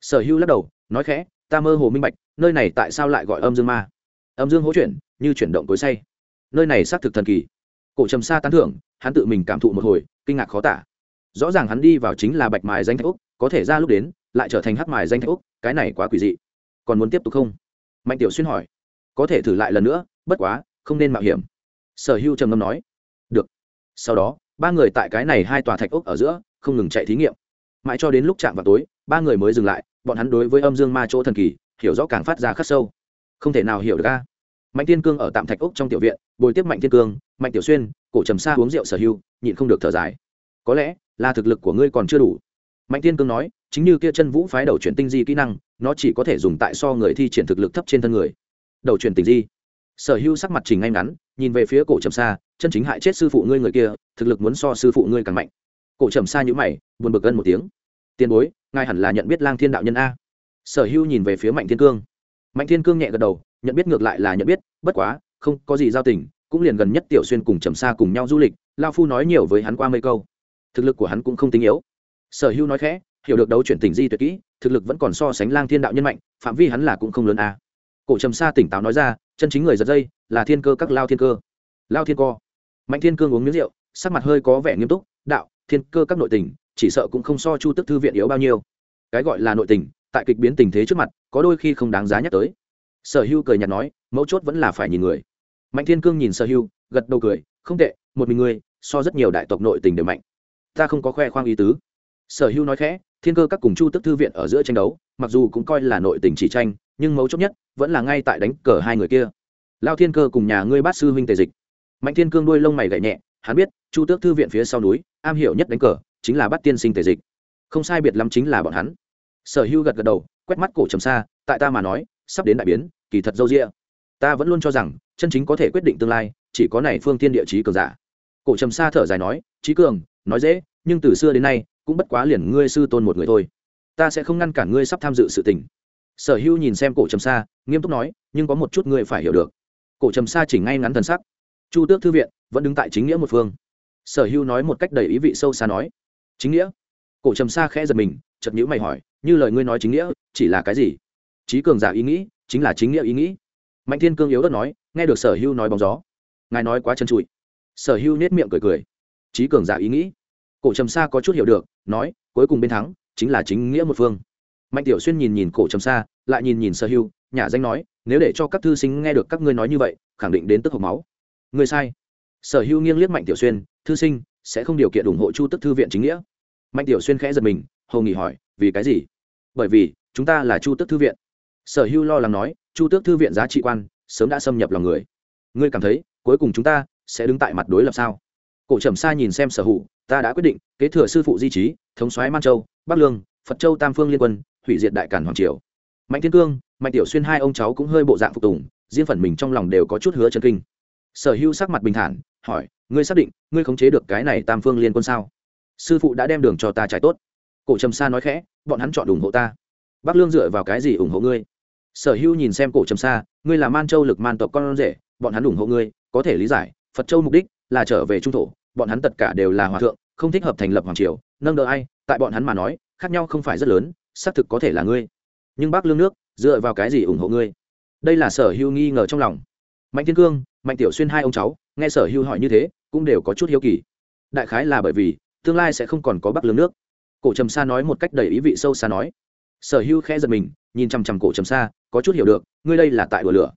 Sở hưu lắc đầu, nói khẽ, ta mơ hồ minh bạch, nơi này tại sao lại gọi âm dương ma? Âm dương hỗ chuyển, như chuyển động tối say nơi này xác thực thần kỳ. Cổ trầm sa tán thưởng, hắn tự mình cảm thụ một hồi, kinh ngạc khó tả. Rõ ràng hắn đi vào chính là bạch mài danh thạch úc, có thể ra lúc đến, lại trở thành hắc mài danh thạch úc, cái này quá quỷ dị. Còn muốn tiếp tục không? Mạnh tiểu xuyên hỏi. Có thể thử lại lần nữa, bất quá, không nên mạo hiểm. Sở hưu trầm ngâm nói. Được. Sau đó, ba người tại cái này hai tòa thạch úc ở giữa, không ngừng chạy thí nghiệm. Mãi cho đến lúc chạm vào tối, ba người mới dừng lại, bọn hắn đối với âm dương ma chỗ thần kỳ, hiểu rõ càng phát ra khắc sâu. Không thể nào hiểu được ca mạnh tiên cương ở tạm thạch ốc trong tiểu viện, bồi tiếp mạnh tiên cương, mạnh tiểu xuyên, cổ trầm sa uống rượu sở hưu nhịn không được thở dài. Có lẽ là thực lực của ngươi còn chưa đủ. Mạnh tiên cương nói, chính như kia chân vũ phái đầu chuyển tinh di kỹ năng, nó chỉ có thể dùng tại so người thi triển thực lực thấp trên thân người. Đầu chuyển tình di? Sở hưu sắc mặt trình ngay ngắn, nhìn về phía cổ trầm sa chân chính hại chết sư phụ ngươi người kia, thực lực muốn so sư phụ ngươi càng mạnh. Cổ trầm sa nhữ mày, buồn bực gân một tiếng. Tiền bối, ngài hẳn là nhận biết lang thiên đạo nhân a. Sở hưu nhìn về phía mạnh thiên cương. Mạnh thiên cương nhẹ gật đầu nhận biết ngược lại là nhận biết, bất quá, không có gì giao tình, cũng liền gần nhất tiểu xuyên cùng trầm xa cùng nhau du lịch, lao phu nói nhiều với hắn qua mấy câu. Thực lực của hắn cũng không tinh yếu. Sở hưu nói khẽ, hiểu được đấu chuyển tình di tuyệt kỹ, thực lực vẫn còn so sánh lang thiên đạo nhân mạnh, phạm vi hắn là cũng không lớn a. Cổ trầm xa tỉnh táo nói ra, chân chính người giật dây, là thiên cơ các lao thiên cơ. Lao thiên co. Mạnh thiên cương uống miếng rượu, sắc mặt hơi có vẻ nghiêm túc, đạo, thiên cơ các nội tình, chỉ sợ cũng không so chu tức thư viện yếu bao nhiêu. Cái gọi là nội tình, tại kịch biến tình thế trước mặt, có đôi khi không đáng giá nhắc tới sở hưu cười nhạt nói, mấu chốt vẫn là phải nhìn người. Mạnh thiên cương nhìn sở hưu gật đầu cười, không tệ, một mình người so rất nhiều đại tộc nội tình đều mạnh. Ta không có khoe khoang ý tứ. Sở hưu nói khẽ, thiên cơ các cùng chu tức thư viện ở giữa tranh đấu, mặc dù cũng coi là nội tình chỉ tranh, nhưng mấu chốt nhất vẫn là ngay tại đánh cờ hai người kia. Lao thiên cơ cùng nhà ngươi bát sư huynh tề dịch. Mạnh thiên cương đuôi lông mày gậy nhẹ, hắn biết, chu tước thư viện phía sau núi, am hiểu nhất đánh cờ, chính là bắt tiên sinh tề dịch. Không sai biệt lắm chính là bọn hắn. Sở hưu gật gật đầu, quét mắt cổ trầm xa, tại ta mà nói, sắp đến đại biến kỳ thật dâu rịa ta vẫn luôn cho rằng, chân chính có thể quyết định tương lai, chỉ có này phương tiên địa trí cường giả. Cổ trầm sa thở dài nói trí cường, nói dễ, nhưng từ xưa đến nay, cũng bất quá liền ngươi sư tôn một người thôi. Ta sẽ không ngăn cản ngươi sắp tham dự sự tình. Sở hữu nhìn xem cổ trầm sa, nghiêm túc nói, nhưng có một chút ngươi phải hiểu được. Cổ trầm sa chỉnh ngay ngắn thần sắc. Chu tước thư viện, vẫn đứng tại chính nghĩa một phương. Sở hữu nói một cách đầy ý vị sâu xa nói. Chính nghĩa? Cổ trầm sa khẽ giật mình, chợt nhữ mày hỏi, như lời ngươi nói chính nghĩa, chỉ là cái gì? Trí cường giả ý nghĩ chính là chính nghĩa ý nghĩ. Mạnh thiên cương yếu đất nói, nghe được sở hưu nói bóng gió. Ngài nói quá chân trụi. Sở hưu nết miệng cười cười. Trí cường giả ý nghĩ. Cổ trầm sa có chút hiểu được, nói, cuối cùng bên thắng, chính là chính nghĩa một phương. Mạnh tiểu xuyên nhìn nhìn cổ trầm sa, lại nhìn nhìn sở hưu nhà danh nói, nếu để cho các thư sinh nghe được các ngươi nói như vậy, khẳng định đến tức hộc máu. Ngươi sai. Sở hưu nghiêng liếc mạnh tiểu xuyên, thư sinh, sẽ không điều kiện ủng hộ chu tức thư viện chính nghĩa? Mạnh tiểu xuyên khẽ giật mình, hầu nghỉ hỏi, vì cái gì? Bởi vì, chúng ta là chu tức thư viện sở hữu lo lắng nói, chu tước thư viện giá trị quan, sớm đã xâm nhập lòng người. Ngươi cảm thấy, cuối cùng chúng ta sẽ đứng tại mặt đối lập sao? Cổ trầm sa nhìn xem sở hữu, ta đã quyết định, kế thừa sư phụ di trí, thống soái man châu, bắc lương, phật châu tam phương liên quân, hủy diệt đại cản hoàng triều. Mạnh thiên cương, mạnh tiểu xuyên hai ông cháu cũng hơi bộ dạng phục tùng, riêng phần mình trong lòng đều có chút hứa chân kinh. Sở hữu sắc mặt bình thản, hỏi, ngươi xác định, ngươi khống chế được cái này tam phương liên quân sao? Sư phụ đã đem đường cho ta trải tốt. Cổ trầm sa nói khẽ, bọn hắn chọn ủng hộ ta. Bắc lương dựa vào cái gì ủng hộ ngươi? Sở hữu nhìn xem cổ trầm sa ngươi là man châu lực man tộc con rể, bọn hắn ủng hộ ngươi, có thể lý giải, phật châu mục đích là trở về trung thổ, bọn hắn tất cả đều là hòa thượng, không thích hợp thành lập hoàng triều, nâng đỡ ai, tại bọn hắn mà nói, khác nhau không phải rất lớn, xác thực có thể là ngươi. Nhưng bác lương nước, dựa vào cái gì ủng hộ ngươi? Đây là sở hữu nghi ngờ trong lòng. Mạnh thiên cương, mạnh tiểu xuyên hai ông cháu, nghe sở hữu hỏi như thế, cũng đều có chút hiếu kỳ. Đại khái là bởi vì, tương lai sẽ không còn có bắc lương nước. Cổ trầm sa nói một cách đầy ý vị sâu xa nói. Sở hữu khẽ giật mình, nhìn chằm chằm cổ trầm sa có chút hiểu được, ngươi đây là tại đùa lửa.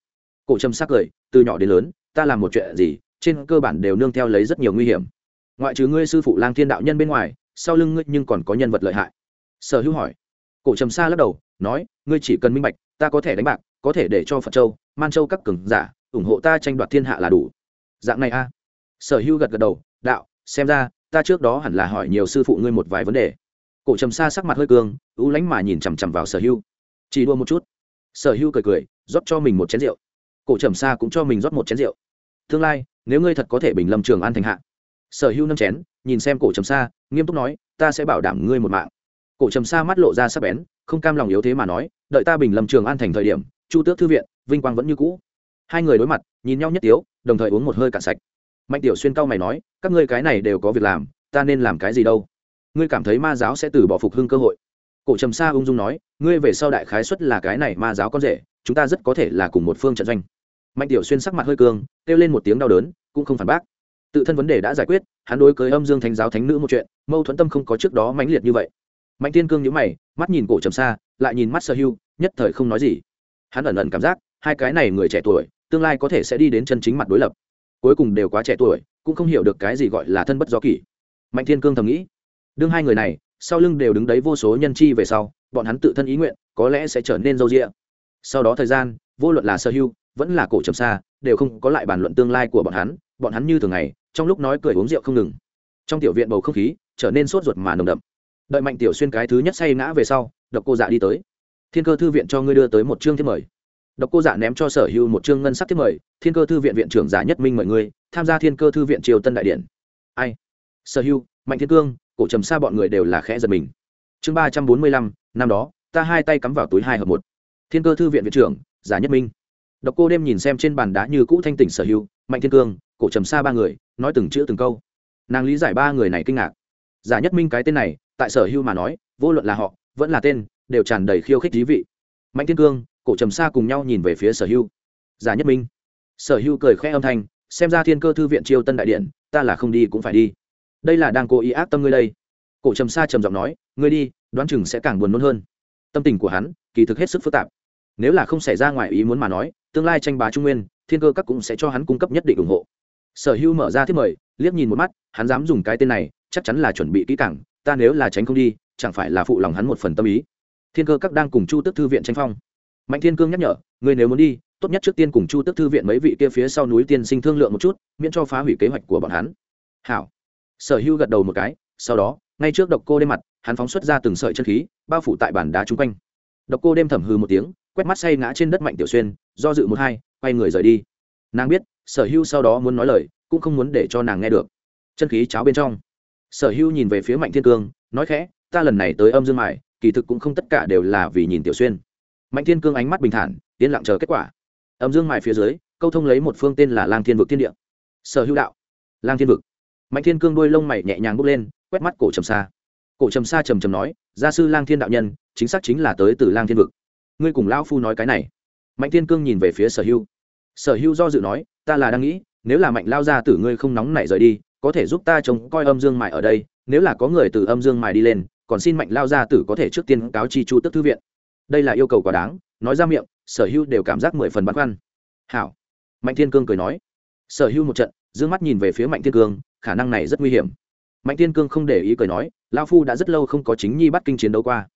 Cổ trầm sa cười, từ nhỏ đến lớn, ta làm một chuyện gì, trên cơ bản đều nương theo lấy rất nhiều nguy hiểm. Ngoại trừ ngươi sư phụ lang thiên đạo nhân bên ngoài, sau lưng ngươi nhưng còn có nhân vật lợi hại. Sở hữu hỏi. Cổ trầm sa lắc đầu, nói, ngươi chỉ cần minh bạch, ta có thể đánh bạc, có thể để cho phật châu, man châu các cường giả ủng hộ ta tranh đoạt thiên hạ là đủ. Dạng này a. Sở hữu gật gật đầu, đạo, xem ra, ta trước đó hẳn là hỏi nhiều sư phụ ngươi một vài vấn đề. Cổ trầm sa sắc mặt hơi cương ú lánh mà nhìn chằm chằm vào sở hữu. Chỉ đua một chút sở hữu cười cười, rót cho mình một chén rượu. Cổ trầm sa cũng cho mình rót một chén rượu. Tương lai, nếu ngươi thật có thể bình lâm trường an thành hạ. Sở hữu nâng chén, nhìn xem cổ trầm sa, nghiêm túc nói, ta sẽ bảo đảm ngươi một mạng. Cổ trầm sa mắt lộ ra sắc bén, không cam lòng yếu thế mà nói, đợi ta bình lâm trường an thành thời điểm, chu tước thư viện, vinh quang vẫn như cũ. Hai người đối mặt, nhìn nhau nhất tiếu, đồng thời uống một hơi cạn sạch. Mạnh tiểu xuyên cao mày nói, các ngươi cái này đều có việc làm, ta nên làm cái gì đâu? Ngươi cảm thấy ma giáo sẽ từ bỏ phục hưng cơ hội cổ trầm sa ung dung nói, ngươi về sau đại khái xuất là cái này ma giáo con rể, chúng ta rất có thể là cùng một phương trận doanh. Mạnh tiểu xuyên sắc mặt hơi cương, kêu lên một tiếng đau đớn, cũng không phản bác. Tự thân vấn đề đã giải quyết, hắn đối cưới âm dương thánh giáo thánh nữ một chuyện, mâu thuẫn tâm không có trước đó mãnh liệt như vậy. Mạnh tiên cương nhíu mày, mắt nhìn cổ trầm xa lại nhìn mắt sơ hưu, nhất thời không nói gì. Hắn ẩn ẩn cảm giác, hai cái này người trẻ tuổi, tương lai có thể sẽ đi đến chân chính mặt đối lập. Cuối cùng đều quá trẻ tuổi, cũng không hiểu được cái gì gọi là thân bất do kỷ. Mạnh thiên cương thầm nghĩ, đương hai người này sau lưng đều đứng đấy vô số nhân chi về sau, bọn hắn tự thân ý nguyện, có lẽ sẽ trở nên dâu rịa sau đó thời gian, vô luận là sở hưu vẫn là cổ trầm xa, đều không có lại bàn luận tương lai của bọn hắn bọn hắn như thường ngày, trong lúc nói cười uống rượu không ngừng. Trong tiểu viện bầu không khí, trở nên sốt ruột mà nồng đậm. Đợi mạnh tiểu xuyên cái thứ nhất say ngã về sau, độc cô dạ đi tới. Thiên cơ thư viện cho ngươi đưa tới một chương thiết mời. Độc cô dạ ném cho sở hưu một chương ngân sắc thiết mời, thiên cơ thư viện viện trưởng giả nhất minh mời ngươi, tham gia thiên cơ thư viện triều tân đại điển. ai? Sở hưu mạnh thiên cương cổ trầm xa bọn người đều là khẽ giật mình. Chương ba trăm bốn mươi lăm, năm đó, ta hai tay cắm vào túi hai hợp một. Thiên cơ thư viện viện trưởng, giả nhất minh. Độc cô đêm nhìn xem trên bàn đá như cũ thanh tỉnh sở hữu, mạnh thiên cương, cổ trầm xa ba người, nói từng chữ từng câu. Nàng lý giải ba người này kinh ngạc. Giả nhất minh cái tên này, tại sở hưu mà nói, vô luận là họ, vẫn là tên, đều tràn đầy khiêu khích thí vị. Mạnh thiên cương, cổ trầm xa cùng nhau nhìn về phía sở hưu giả nhất minh. Sở hưu cười khẽ âm thanh, xem ra thiên cơ thư viện triều tân đại điện, ta là không đi cũng phải đi đây là đang cố ý ác tâm ngươi đây. Cổ trầm xa trầm giọng nói, ngươi đi, đoán chừng sẽ càng buồn nôn hơn. Tâm tình của hắn, kỳ thực hết sức phức tạp. Nếu là không xảy ra ngoài ý muốn mà nói, tương lai tranh bá trung nguyên, thiên cơ các cũng sẽ cho hắn cung cấp nhất định ủng hộ. Sở hữu mở ra thiết mời, liếc nhìn một mắt, hắn dám dùng cái tên này, chắc chắn là chuẩn bị kỹ càng, ta nếu là tránh không đi, chẳng phải là phụ lòng hắn một phần tâm ý. Thiên cơ các đang cùng chu tức thư viện tranh phong. Mạnh thiên cương nhắc nhở người nếu muốn đi, tốt nhất trước tiên cùng chu tức thư viện mấy vị kia phía sau núi tiên sinh thương lượng một chút, miễn cho phá hủy kế hoạch của bọn hắn. Hảo sở hữu gật đầu một cái, sau đó, ngay trước độc cô đêm mặt, hắn phóng xuất ra từng sợi chân khí, bao phủ tại bản đá chung quanh. Độc cô đêm thẩm hư một tiếng, quét mắt say ngã trên đất mạnh tiểu xuyên, do dự một hai, quay người rời đi. Nàng biết, sở hữu sau đó muốn nói lời, cũng không muốn để cho nàng nghe được. Chân khí cháo bên trong. Sở hưu nhìn về phía mạnh thiên cương, nói khẽ, ta lần này tới âm dương mải kỳ thực cũng không tất cả đều là vì nhìn tiểu xuyên. Mạnh thiên cương ánh mắt bình thản, yên lặng chờ kết quả. Âm dương mải phía dưới, câu thông lấy một phương tên là lang thiên vực thiên địa. Sở hữu đạo. Lang thiên vực mạnh thiên cương đôi lông mày nhẹ nhàng bốc lên, quét mắt cổ trầm xa cổ trầm xa trầm trầm nói, gia sư lang thiên đạo nhân, chính xác chính là tới từ lang thiên vực. Ngươi cùng lão phu nói cái này. Mạnh thiên cương nhìn về phía sở Hưu. sở Hưu do dự nói, ta là đang nghĩ, nếu là mạnh lao ra tử ngươi không nóng nảy rời đi, có thể giúp ta trông coi âm dương mại ở đây, nếu là có người từ âm dương mại đi lên, còn xin mạnh lao ra tử có thể trước tiên cáo chi chu tức thư viện. Đây là yêu cầu quá đáng, nói ra miệng, sở Hưu đều cảm giác mười phần băn khoăn. Hảo. Mạnh thiên cương cười nói. Sở Hưu một trận d ư ơ n g mắt nhìn về phía mạnh thiên cương khả năng này rất nguy hiểm. Mạnh thiên cương không để ý cười nói lao phu đã rất lâu không có chính nhi bắt kinh chiến đấu qua.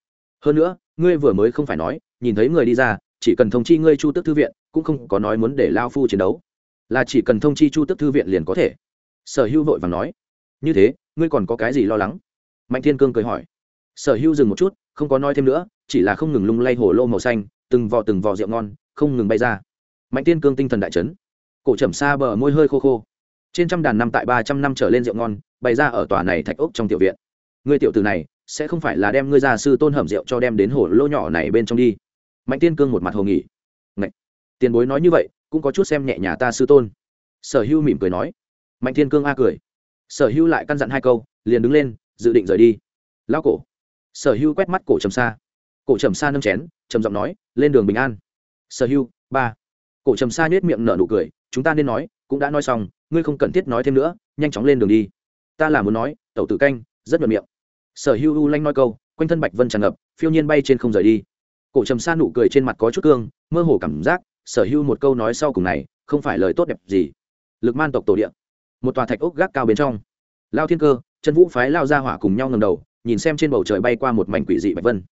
Hơn nữa, ngươi vừa mới không phải nói, nhìn thấy người đi ra, chỉ cần thông chi ngươi chu tức thư viện, cũng không có nói muốn để lao phu chiến đấu. Là chỉ cần thông chi chu tức thư viện liền có thể. Sở hữu vội và nói, như thế, ngươi còn có cái gì lo lắng? Mạnh thiên cương cười hỏi. Sở hữu dừng một chút, không có nói thêm nữa, chỉ là không ngừng lung lay hồ lô màu xanh, từng vò từng vò rượu ngon, không ngừng bay ra. Mạnh tiên cương tinh thần đại chấn. Cổ trầm xa bờ môi hơi khô khô trên trăm đàn năm tại ba trăm năm trở lên rượu ngon, bày ra ở tòa này thạch ốc trong tiểu viện. Người tiểu tử này, sẽ không phải là đem ngươi gia sư tôn hầm rượu cho đem đến hồ lô nhỏ này bên trong đi. Mạnh tiên cương một mặt hồ nghỉ. Ngậy! tiền bối nói như vậy, cũng có chút xem nhẹ nhà ta sư tôn. Sở hưu mỉm cười nói. Mạnh tiên cương a cười. Sở hưu lại căn dặn hai câu, liền đứng lên, dự định rời đi. Lao cổ. Sở hưu quét mắt cổ trầm xa cổ trầm xa nâng chén, trầm giọng nói, lên đường bình an. Sở hưu, ba. Cổ trầm xa nhếch miệng nở nụ cười, chúng ta nên nói cũng đã nói xong, ngươi không cần thiết nói thêm nữa, nhanh chóng lên đường đi. Ta là muốn nói, tẩu tử canh, rất nhuận miệng. Sở hưu u lanh nói câu, quanh thân bạch vân tràn ngập, phiêu nhiên bay trên không rời đi. Cổ trầm sa nụ cười trên mặt có chút cương, mơ hồ cảm giác, sở hưu một câu nói sau cùng này, không phải lời tốt đẹp gì. Lực man tộc tổ địa. Một tòa thạch ốc gác cao bên trong. Lao thiên cơ, chân vũ phái lao ra hỏa cùng nhau ngầm đầu, nhìn xem trên bầu trời bay qua một mảnh quỷ dị bạch vân.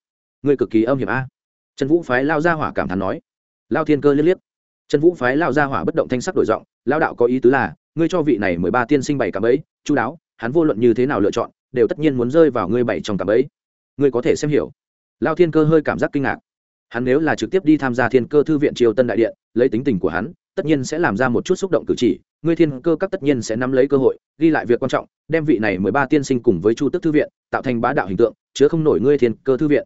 Ngươi cực kỳ âm hiểm a. Chân vũ phái lao ra hỏa cảm thán nói. Lao thiên cơ liếc liếc trần vũ phái lao ra hỏa bất động thanh sắc đổi giọng lao đạo có ý tứ là, ngươi cho vị này mười ba tiên sinh bảy cảm ấy chú đáo, hắn vô luận như thế nào lựa chọn, đều tất nhiên muốn rơi vào ngươi bảy trong cảm ấy ngươi có thể xem hiểu. Lao thiên cơ hơi cảm giác kinh ngạc. Hắn nếu là trực tiếp đi tham gia thiên cơ thư viện triều tân đại điện, lấy tính tình của hắn, tất nhiên sẽ làm ra một chút xúc động cử chỉ, ngươi thiên cơ các tất nhiên sẽ nắm lấy cơ hội, ghi lại việc quan trọng, đem vị này mười ba tiên sinh cùng với chu tức thư viện, tạo thành bá đạo hình tượng, chứa không nổi ngươi thiên cơ thư viện.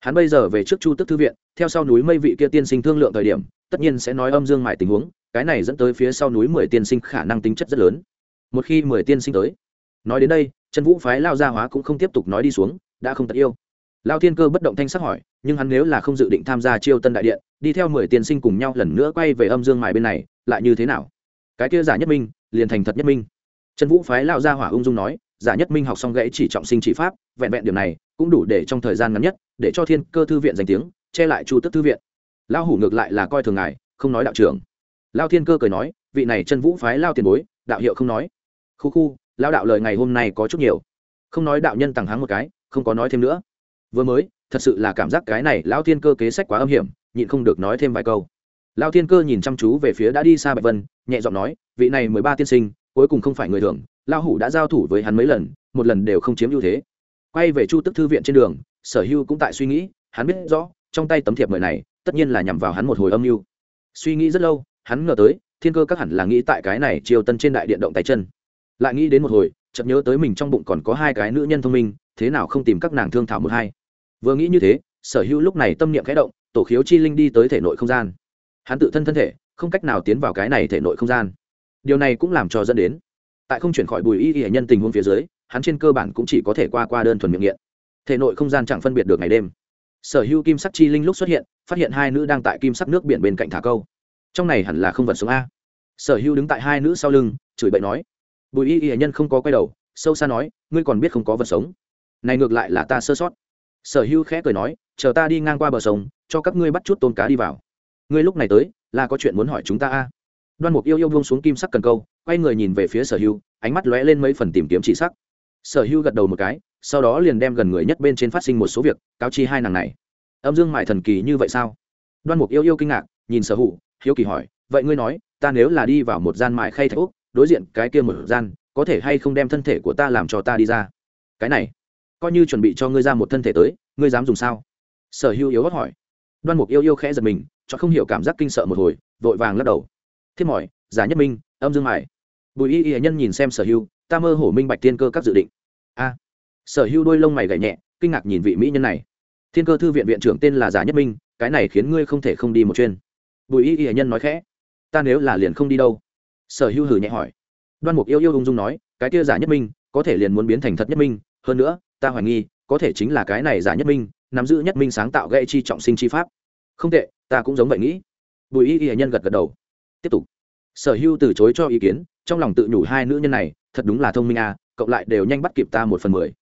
Hắn bây giờ về trước chu tức thư viện, theo sau núi mây vị kia tiên sinh thương lượng thời điểm tất nhiên sẽ nói âm dương mại tình huống, cái này dẫn tới phía sau núi mười tiên sinh khả năng tính chất rất lớn. Một khi mười tiên sinh tới, nói đến đây, trần vũ phái lao gia hóa cũng không tiếp tục nói đi xuống, đã không tất yêu. Lao thiên cơ bất động thanh sắc hỏi, nhưng hắn nếu là không dự định tham gia chiêu tân đại điện, đi theo mười tiên sinh cùng nhau lần nữa quay về âm dương mại bên này, lại như thế nào? Cái kia giả nhất minh, liền thành thật nhất minh. Trần vũ phái lao gia hỏa ung dung nói, giả nhất minh học xong gãy chỉ trọng sinh chỉ pháp, vẹn vẹn điểm này, cũng đủ để trong thời gian ngắn nhất, để cho thiên cơ thư viện danh tiếng, che lại chu tức thư viện lao hủ ngược lại là coi thường ngài, không nói đạo trưởng. Lao thiên cơ cười nói, vị này chân vũ phái lao tiền bối, đạo hiệu không nói. Khu khu lao đạo lời ngày hôm nay có chút nhiều. Không nói đạo nhân tằng háng một cái, không có nói thêm nữa. Vừa mới, thật sự là cảm giác cái này lao thiên cơ kế sách quá âm hiểm, nhịn không được nói thêm vài câu. Lao thiên cơ nhìn chăm chú về phía đã đi xa bạch vân, nhẹ giọng nói, vị này mười ba tiên sinh, cuối cùng không phải người thường lao hủ đã giao thủ với hắn mấy lần, một lần đều không chiếm ưu thế. Quay về chu tức thư viện trên đường, sở hưu cũng tại suy nghĩ, hắn biết rõ, trong tay tấm thiệp mời này tất nhiên là nhằm vào hắn một hồi âm mưu. Suy nghĩ rất lâu, hắn ngờ tới, thiên cơ các hẳn là nghĩ tại cái này triều tân trên đại điện động tay chân. Lại nghĩ đến một hồi, chợt nhớ tới mình trong bụng còn có hai cái nữ nhân thông minh, thế nào không tìm các nàng thương thảo một hai. Vừa nghĩ như thế, sở hữu lúc này tâm niệm khẽ động, tổ khiếu chi linh đi tới thể nội không gian. Hắn tự thân thân thể, không cách nào tiến vào cái này thể nội không gian. Điều này cũng làm cho dẫn đến, tại không chuyển khỏi bùi y y nhân tình huống phía dưới, hắn trên cơ bản cũng chỉ có thể qua qua đơn thuần miệng nghiện. Thể nội không gian chẳng phân biệt được ngày đêm sở hữu kim sắc chi linh lúc xuất hiện, phát hiện hai nữ đang tại kim sắc nước biển bên cạnh thả câu. Trong này hẳn là không vật sống a. Sở hữu đứng tại hai nữ sau lưng, chửi bậy nói. Bùi y y nhân không có quay đầu, sâu xa nói, ngươi còn biết không có vật sống này ngược lại là ta sơ sót. Sở hữu khẽ cười nói, chờ ta đi ngang qua bờ sông, cho các ngươi bắt chút tôm cá đi vào. Ngươi lúc này tới, là có chuyện muốn hỏi chúng ta a. Đoan mục yêu yêu buông xuống kim sắc cần câu, quay người nhìn về phía sở hữu, ánh mắt lóe lên mấy phần tìm kiếm chỉ sắc. Sở hữu gật đầu một cái sau đó liền đem gần người nhất bên trên phát sinh một số việc, cáo chi hai nàng này. Âm dương mại thần kỳ như vậy sao? Đoan mục yêu yêu kinh ngạc, nhìn sở hữu hiếu kỳ hỏi, vậy ngươi nói, ta nếu là đi vào một gian mại khay thạch úc đối diện cái kia một gian, có thể hay không đem thân thể của ta làm cho ta đi ra? Cái này, coi như chuẩn bị cho ngươi ra một thân thể tới, ngươi dám dùng sao? Sở hữu yếu hót hỏi. Đoan mục yêu yêu khẽ giật mình cho không hiểu cảm giác kinh sợ một hồi, vội vàng lắc đầu. Thiết mỏi, giả nhất minh, âm dương mại. Bùi y y nhân nhìn xem sở hữu ta mơ hồ minh bạch tiên cơ các dự định. A sở hữu đôi lông mày gảy nhẹ, kinh ngạc nhìn vị mỹ nhân này. Thiên cơ thư viện viện trưởng tên là giả nhất minh, cái này khiến ngươi không thể không đi một chuyên bùi y y nhân nói khẽ, ta nếu là liền không đi đâu. Sở hữu hử nhẹ hỏi. Đoan mục yêu yêu ung dung nói, cái kia giả nhất minh, có thể liền muốn biến thành thật nhất minh, hơn nữa, ta hoài nghi, có thể chính là cái này giả nhất minh, nắm giữ nhất minh sáng tạo gây chi trọng sinh chi pháp. Không tệ, ta cũng giống vậy nghĩ. Bùi y y nhân gật gật đầu. Tiếp tục. Sở hưu từ chối cho ý kiến, trong lòng tự nhủ hai nữ nhân này, thật đúng là thông minh à cộng lại đều nhanh bắt kịp ta một phần mười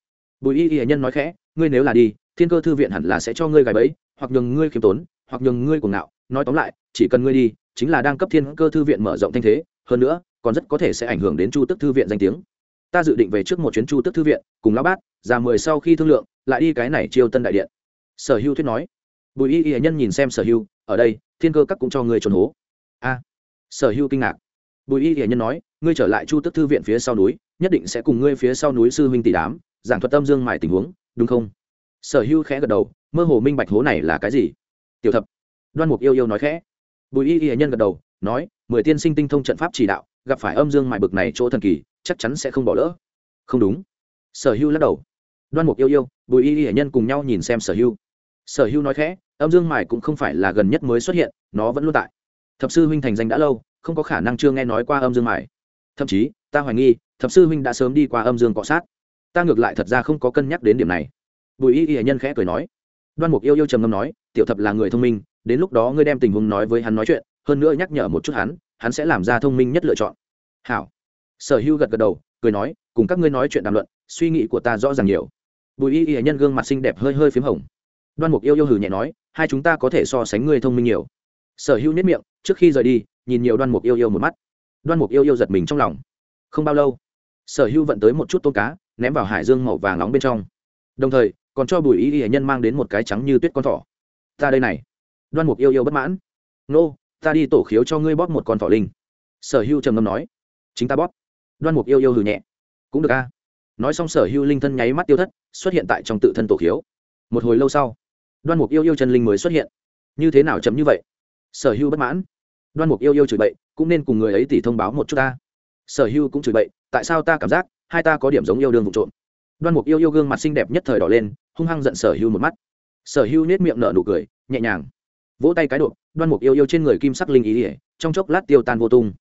bùi y y nhân nói khẽ, ngươi nếu là đi, thiên cơ thư viện hẳn là sẽ cho ngươi gài bẫy, hoặc nhường ngươi khiêm tốn, hoặc nhường ngươi cuồng ngạo. Nói tóm lại, chỉ cần ngươi đi, chính là đang cấp thiên cơ thư viện mở rộng thanh thế, hơn nữa, còn rất có thể sẽ ảnh hưởng đến chu tức thư viện danh tiếng. Ta dự định về trước một chuyến chu tức thư viện, cùng lão bát già mười sau khi thương lượng, lại đi cái này chiêu tân đại điện. Sở hưu thuyết nói. Bùi y y nhân nhìn xem sở hưu, ở đây, thiên cơ các cũng cho ngươi trốn hố. A. Sở hưu kinh ngạc. Bùi y y nhân nói, ngươi trở lại chu tức thư viện phía sau núi, nhất định sẽ cùng ngươi phía sau núi sư huynh tỷ đám giảng thuật tâm dương mài tình huống, đúng không? Sở hưu khẽ gật đầu, mơ hồ minh bạch hố này là cái gì. Tiểu thập. Đoan mục yêu yêu nói khẽ. Bùi y y nhân gật đầu, nói, mười tiên sinh tinh thông trận pháp chỉ đạo, gặp phải âm dương mài bực này chỗ thần kỳ, chắc chắn sẽ không bỏ lỡ. Không đúng. Sở hưu lắc đầu. Đoan mục yêu yêu, bùi y y nhân cùng nhau nhìn xem sở hưu. Sở hưu nói khẽ, âm dương mài cũng không phải là gần nhất mới xuất hiện, nó vẫn luôn tại. Thập sư huynh thành danh đã lâu, không có khả năng chưa nghe nói qua âm dương mài. Thậm chí, ta hoài nghi, thập sư huynh đã sớm đi qua âm dương cọ sát ta ngược lại thật ra không có cân nhắc đến điểm này. Bùi y y nhân khẽ cười nói. Đoan mục yêu yêu trầm ngâm nói, tiểu thập là người thông minh, đến lúc đó ngươi đem tình huống nói với hắn nói chuyện, hơn nữa nhắc nhở một chút hắn hắn sẽ làm ra thông minh nhất lựa chọn. Hảo. Sở hưu gật gật đầu, cười nói, cùng các ngươi nói chuyện đàm luận, suy nghĩ của ta rõ ràng nhiều. Bùi y y nhân gương mặt xinh đẹp hơi hơi p h í m hồng. Đoan mục yêu yêu hử nhẹ nói, hai chúng ta có thể so sánh ngươi thông minh nhiều. Sở hữu nhất miệng, trước khi rời đi, nhìn nhiều đoan mục yêu yêu một mắt. Đoan mục yêu yêu giật mình trong lòng. Không bao lâu sở hữu vận tới một chút tôm cá, ném vào hải dương màu vàng nóng bên trong. Đồng thời, còn cho bùi y y nhân mang đến một cái trắng như tuyết con thỏ. Ta đây này. Đoan mục yêu yêu bất mãn. Nô, ta đi tổ khiếu cho ngươi bóp một con thỏ linh. Sở hữu trầm ngâm nói. Chính ta bóp. Đoan mục yêu yêu hừ nhẹ. Cũng được a. Nói xong sở hữu linh thân nháy mắt tiêu thất, xuất hiện tại trong tự thân tổ khiếu. Một hồi lâu sau, đoan mục yêu yêu chân linh mới xuất hiện. Như thế nào chấm như vậy? Sở hữu bất mãn. Đoan mục yêu yêu chửi bậy, cũng nên cùng người ấy tỉ thông báo một chút ta. Sở hữu cũng chửi bậy tại sao ta cảm giác hai ta có điểm giống yêu đương vụ trộm? Đoan mục yêu yêu gương mặt xinh đẹp nhất thời đỏ lên, hung hăng giận sở hưu một mắt. Sở hưu nết miệng nở nụ cười, nhẹ nhàng, vỗ tay cái độ đoan mục yêu yêu trên người kim sắc linh ý ỉa, trong chốc lát tiêu tan vô tung.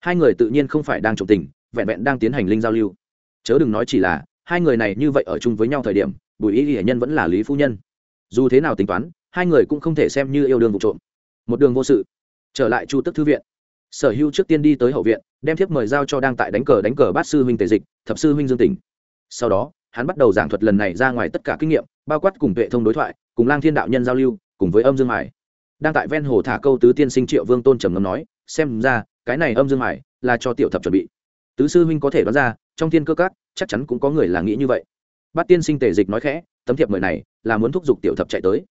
Hai người tự nhiên không phải đang trộm tình, vẹn vẹn đang tiến hành linh giao lưu. Chớ đừng nói chỉ là hai người này như vậy ở chung với nhau thời điểm, bùi ý ỉa nhân vẫn là lý phu nhân. Dù thế nào tính toán, hai người cũng không thể xem như yêu đương vụ trộm. Một đường vô sự. Trở lại chu tức thư viện sở hữu trước tiên đi tới hậu viện, đem thiếp mời giao cho đang tại đánh cờ đánh cờ bát sư huynh tề dịch, thập sư huynh dương tỉnh. Sau đó, hắn bắt đầu giảng thuật lần này ra ngoài tất cả kinh nghiệm, bao quát cùng tuệ thông đối thoại, cùng lang thiên đạo nhân giao lưu, cùng với âm dương mải đang tại ven hồ thả câu tứ tiên sinh triệu vương tôn trầm ngâm nói, xem ra, cái này âm dương mải là cho tiểu thập chuẩn bị. Tứ sư huynh có thể đoán ra, trong thiên cơ cát chắc chắn cũng có người là nghĩ như vậy. Bát tiên sinh tề dịch nói khẽ, tấm thiệp mời này là muốn thúc giục tiểu thập chạy tới.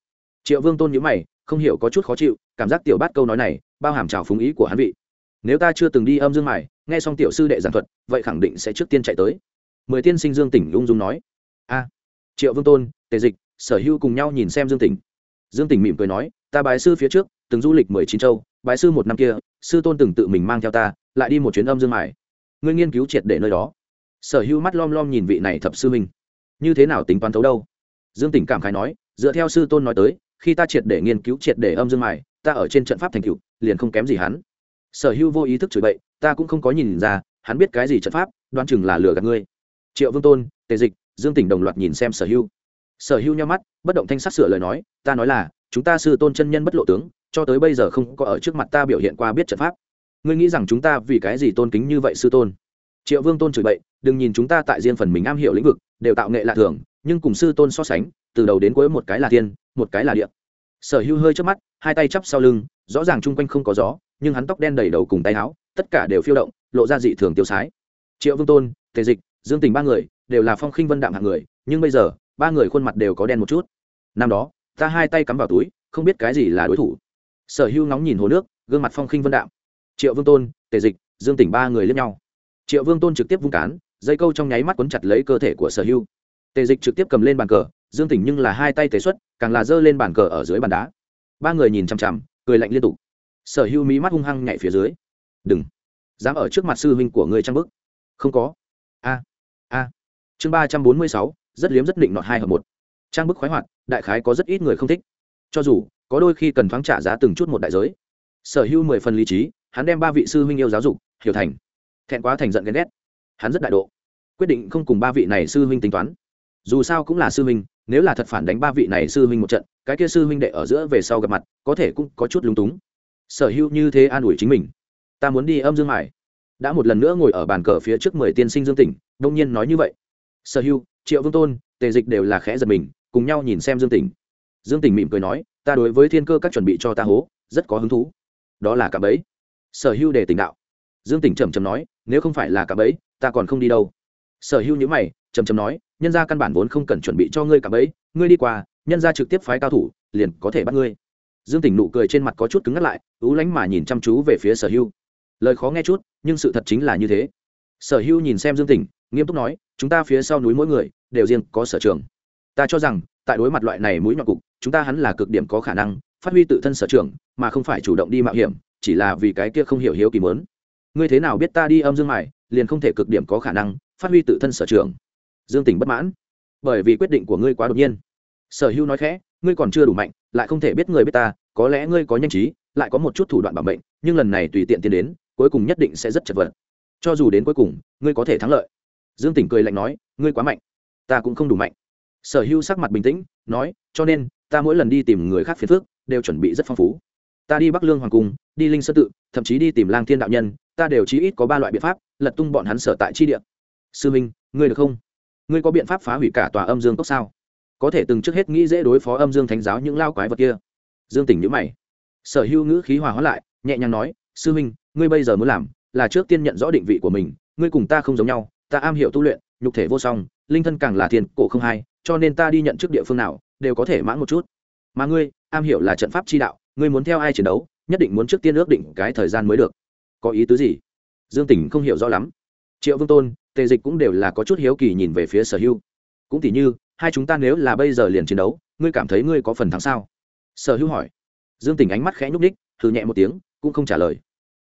Triệu vương tôn nhữ mày, không hiểu có chút khó chịu, cảm giác tiểu bát câu nói này bao hàm trào phúng ý của hắn vị nếu ta chưa từng đi âm dương mải nghe xong tiểu sư đệ giảng thuật, vậy khẳng định sẽ trước tiên chạy tới. Mười tiên sinh dương tỉnh ung dung nói. A. Triệu vương tôn, tề dịch, sở hữu cùng nhau nhìn xem dương tỉnh. Dương tỉnh mỉm cười nói, ta bái sư phía trước, từng du lịch mười chín châu, bái sư một năm kia, sư tôn từng tự mình mang theo ta, lại đi một chuyến âm dương mải ngươi nghiên cứu triệt để nơi đó. Sở hữu mắt lom lom nhìn vị này thập sư minh như thế nào tính toán thấu đâu? Dương tỉnh cảm khái nói, dựa theo sư tôn nói tới, khi ta triệt để nghiên cứu triệt để âm dương mải ta ở trên trận pháp thành cựu liền không kém gì hắn sở hữu vô ý thức chửi bậy, ta cũng không có nhìn ra, hắn biết cái gì trận pháp đoan chừng là lừa gạt ngươi. Triệu vương tôn, tề dịch, dương tỉnh đồng loạt nhìn xem sở hữu. Sở hữu nhau mắt, bất động thanh sắc sửa lời nói, ta nói là, chúng ta sư tôn chân nhân bất lộ tướng, cho tới bây giờ không có ở trước mặt ta biểu hiện qua biết trận pháp. Ngươi nghĩ rằng chúng ta vì cái gì tôn kính như vậy sư tôn? Triệu vương tôn chửi bậy, đừng nhìn chúng ta tại riêng phần mình am hiểu lĩnh vực, đều tạo nghệ lạ thường, nhưng cùng sư tôn so sánh, từ đầu đến cuối một cái là tiên một cái là địa. Sở hữu hơi trước mắt, hai tay chắp sau lưng, rõ ràng chung quanh không có gió nhưng hắn tóc đen đầy đầu cùng tay áo, tất cả đều phiêu động, lộ ra dị thường tiêu sái. Triệu vương tôn, tề dịch, dương tình ba người, đều là phong khinh vân đạm hạng người, nhưng bây giờ, ba người khuôn mặt đều có đen một chút. Năm đó, ta hai tay cắm vào túi, không biết cái gì là đối thủ. Sở Hưu nóng nhìn hồ nước, gương mặt phong khinh vân đạm. Triệu vương tôn, tề dịch, dương tỉnh ba người liếc nhau. Triệu vương tôn trực tiếp vung cán, dây câu trong nháy mắt quấn chặt lấy cơ thể của sở Hưu. tề dịch trực tiếp cầm lên bàn cờ, dương tỉnh nhưng là hai tay tề xuất, càng là giơ lên bàn cờ ở dưới bàn đá. Ba người nhìn chằm chằm, cười lạnh liên tục sở hữu mí mắt hung hăng nhảy phía dưới. Đừng. Dám ở trước mặt sư huynh của ngươi trang bức. Không có. A. A. Chương ba trăm bốn mươi sáu, rất liếm rất định nọt hai hợp một. Trang bức khoái hoạt, đại khái có rất ít người không thích. Cho dù, có đôi khi cần thoáng trả giá từng chút một đại giới. Sở hữu mười phần lý trí, hắn đem ba vị sư huynh yêu giáo dục, hiểu thành. Thẹn quá thành giận ghen ghét. Hắn rất đại độ. Quyết định không cùng ba vị này sư huynh tính toán. Dù sao cũng là sư huynh, nếu là thật phản đánh ba vị này sư huynh một trận, cái kia sư huynh đệ ở giữa về sau gặp mặt, có thể cũng có chút lúng túng sở hữu như thế an ủi chính mình. Ta muốn đi âm dương mải đã một lần nữa ngồi ở bàn cờ phía trước mười tiên sinh dương tỉnh đông nhiên nói như vậy. Sở hữu, triệu vương tôn, tề dịch đều là khẽ giật mình, cùng nhau nhìn xem dương tỉnh. Dương tỉnh mỉm cười nói, ta đối với thiên cơ các chuẩn bị cho ta hố, rất có hứng thú. Đó là cả bấy sở hữu để tỉnh đạo. Dương tỉnh trầm trầm nói, nếu không phải là cả bấy ta còn không đi đâu. Sở hữu nhữ mày trầm trầm nói, nhân gia căn bản vốn không cần chuẩn bị cho ngươi cả bấy ngươi đi qua, nhân gia trực tiếp phái cao thủ, liền có thể bắt ngươi dương tỉnh nụ cười trên mặt có chút cứng ngắt lại, ú lánh mà nhìn chăm chú về phía sở hưu. Lời khó nghe chút, nhưng sự thật chính là như thế. Sở hưu nhìn xem dương tỉnh, nghiêm túc nói, chúng ta phía sau núi mỗi người, đều riêng có sở trường. Ta cho rằng, tại đối mặt loại này mũi nhọn cục, chúng ta hắn là cực điểm có khả năng phát huy tự thân sở trường, mà không phải chủ động đi mạo hiểm, chỉ là vì cái kia không hiểu hiếu kỳ mớn ngươi thế nào biết ta đi âm dương mải liền không thể cực điểm có khả năng phát huy tự thân sở trường. Dương tỉnh bất mãn. Bởi vì quyết định của ngươi quá đột nhiên. Sở hữu nói khẽ, ngươi còn chưa đủ mạnh lại không thể biết người biết ta, có lẽ ngươi có nhanh trí, lại có một chút thủ đoạn bảo mệnh, nhưng lần này tùy tiện tiến đến, cuối cùng nhất định sẽ rất chật vật. Cho dù đến cuối cùng, ngươi có thể thắng lợi. Dương tỉnh cười lạnh nói, ngươi quá mạnh, ta cũng không đủ mạnh. Sở hữu sắc mặt bình tĩnh, nói, cho nên, ta mỗi lần đi tìm người khác phiền phước đều chuẩn bị rất phong phú. Ta đi bắc lương hoàng cung, đi linh sơn tự, thậm chí đi tìm lang thiên đạo nhân, ta đều chí ít có ba loại biện pháp, lật tung bọn hắn sở tại chi địa. Sư minh, ngươi được không? Ngươi có biện pháp phá hủy cả tòa âm dương cốc sao? Có thể từng trước hết nghĩ dễ đối phó âm dương thánh giáo những lao quái vật kia. Dương tỉnh nhữ mày. Sở hữu ngữ khí hòa hóa lại, nhẹ nhàng nói, sư minh ngươi bây giờ muốn làm là trước tiên nhận rõ định vị của mình, ngươi cùng ta không giống nhau, ta am hiểu tu luyện, nhục thể vô song, linh thân càng là tiền cổ không hai, cho nên ta đi nhận trước địa phương nào đều có thể mãn một chút. Mà ngươi, am hiểu là trận pháp chi đạo, ngươi muốn theo ai chiến đấu, nhất định muốn trước tiên ước định cái thời gian mới được. Có ý tứ gì? Dương tỉnh không hiểu rõ lắm. Triệu vương tôn, tề dịch cũng đều là có chút hiếu kỳ nhìn về phía sở hưu cũng tỉ như hai chúng ta nếu là bây giờ liền chiến đấu, ngươi cảm thấy ngươi có phần thắng sao? Sở hưu hỏi. Dương tình ánh mắt khẽ nhúc ních thử nhẹ một tiếng, cũng không trả lời.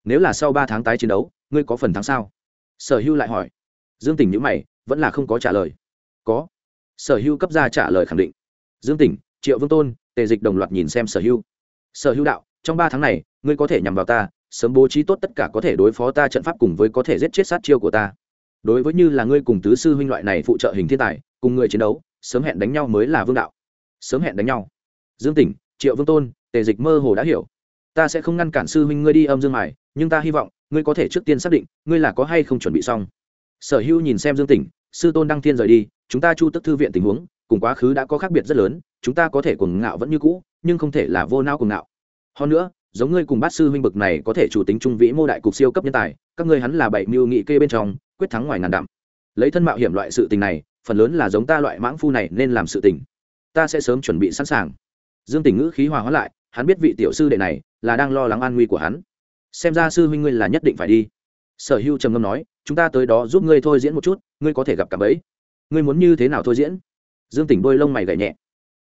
Nếu là sau ba tháng tái chiến đấu, ngươi có phần thắng sao? Sở hưu lại hỏi. Dương tình nhữ mày, vẫn là không có trả lời. Có. Sở hưu cấp ra trả lời khẳng định. Dương tỉnh triệu vương tôn, tề dịch đồng loạt nhìn xem sở hưu sở hưu đạo, trong ba tháng này, ngươi có thể nhằm vào ta, sớm bố trí tốt tất cả có thể đối phó ta trận pháp cùng với có thể giết chết sát chiêu của ta. Đối với như là ngươi cùng tứ sư huynh loại này phụ trợ hình thiên tài, cùng người chiến đấu sớm hẹn đánh nhau mới là vương đạo. Sớm hẹn đánh nhau. Dương tỉnh, triệu vương tôn, tề dịch mơ hồ đã hiểu. Ta sẽ không ngăn cản sư huynh ngươi đi âm dương mài, nhưng ta hy vọng, ngươi có thể trước tiên xác định, ngươi là có hay không chuẩn bị xong. Sở hữu nhìn xem dương tỉnh, sư tôn đăng thiên rời đi, chúng ta chu tức thư viện tình huống, cùng quá khứ đã có khác biệt rất lớn, chúng ta có thể cuồng ngạo vẫn như cũ, nhưng không thể là vô nao cuồng ngạo. Hơn nữa, giống ngươi cùng bát sư huynh bực này có thể chủ tính trung vĩ mô đại cục siêu cấp nhân tài, các ngươi hắn là bảy mưu nghị kê bên trong, quyết thắng ngoài ngàn dặm. Lấy thân mạo hiểm loại sự tình này phần lớn là giống ta loại mãng phu này nên làm sự tình. Ta sẽ sớm chuẩn bị sẵn sàng. Dương tình ngữ khí hòa hóa lại, hắn biết vị tiểu sư đệ này là đang lo lắng an nguy của hắn. Xem ra sư huynh ngươi là nhất định phải đi. Sở hưu trầm ngâm nói, chúng ta tới đó giúp ngươi thôi diễn một chút, ngươi có thể gặp cả bấy ngươi muốn như thế nào thôi diễn? Dương tỉnh đôi lông mày gảy nhẹ.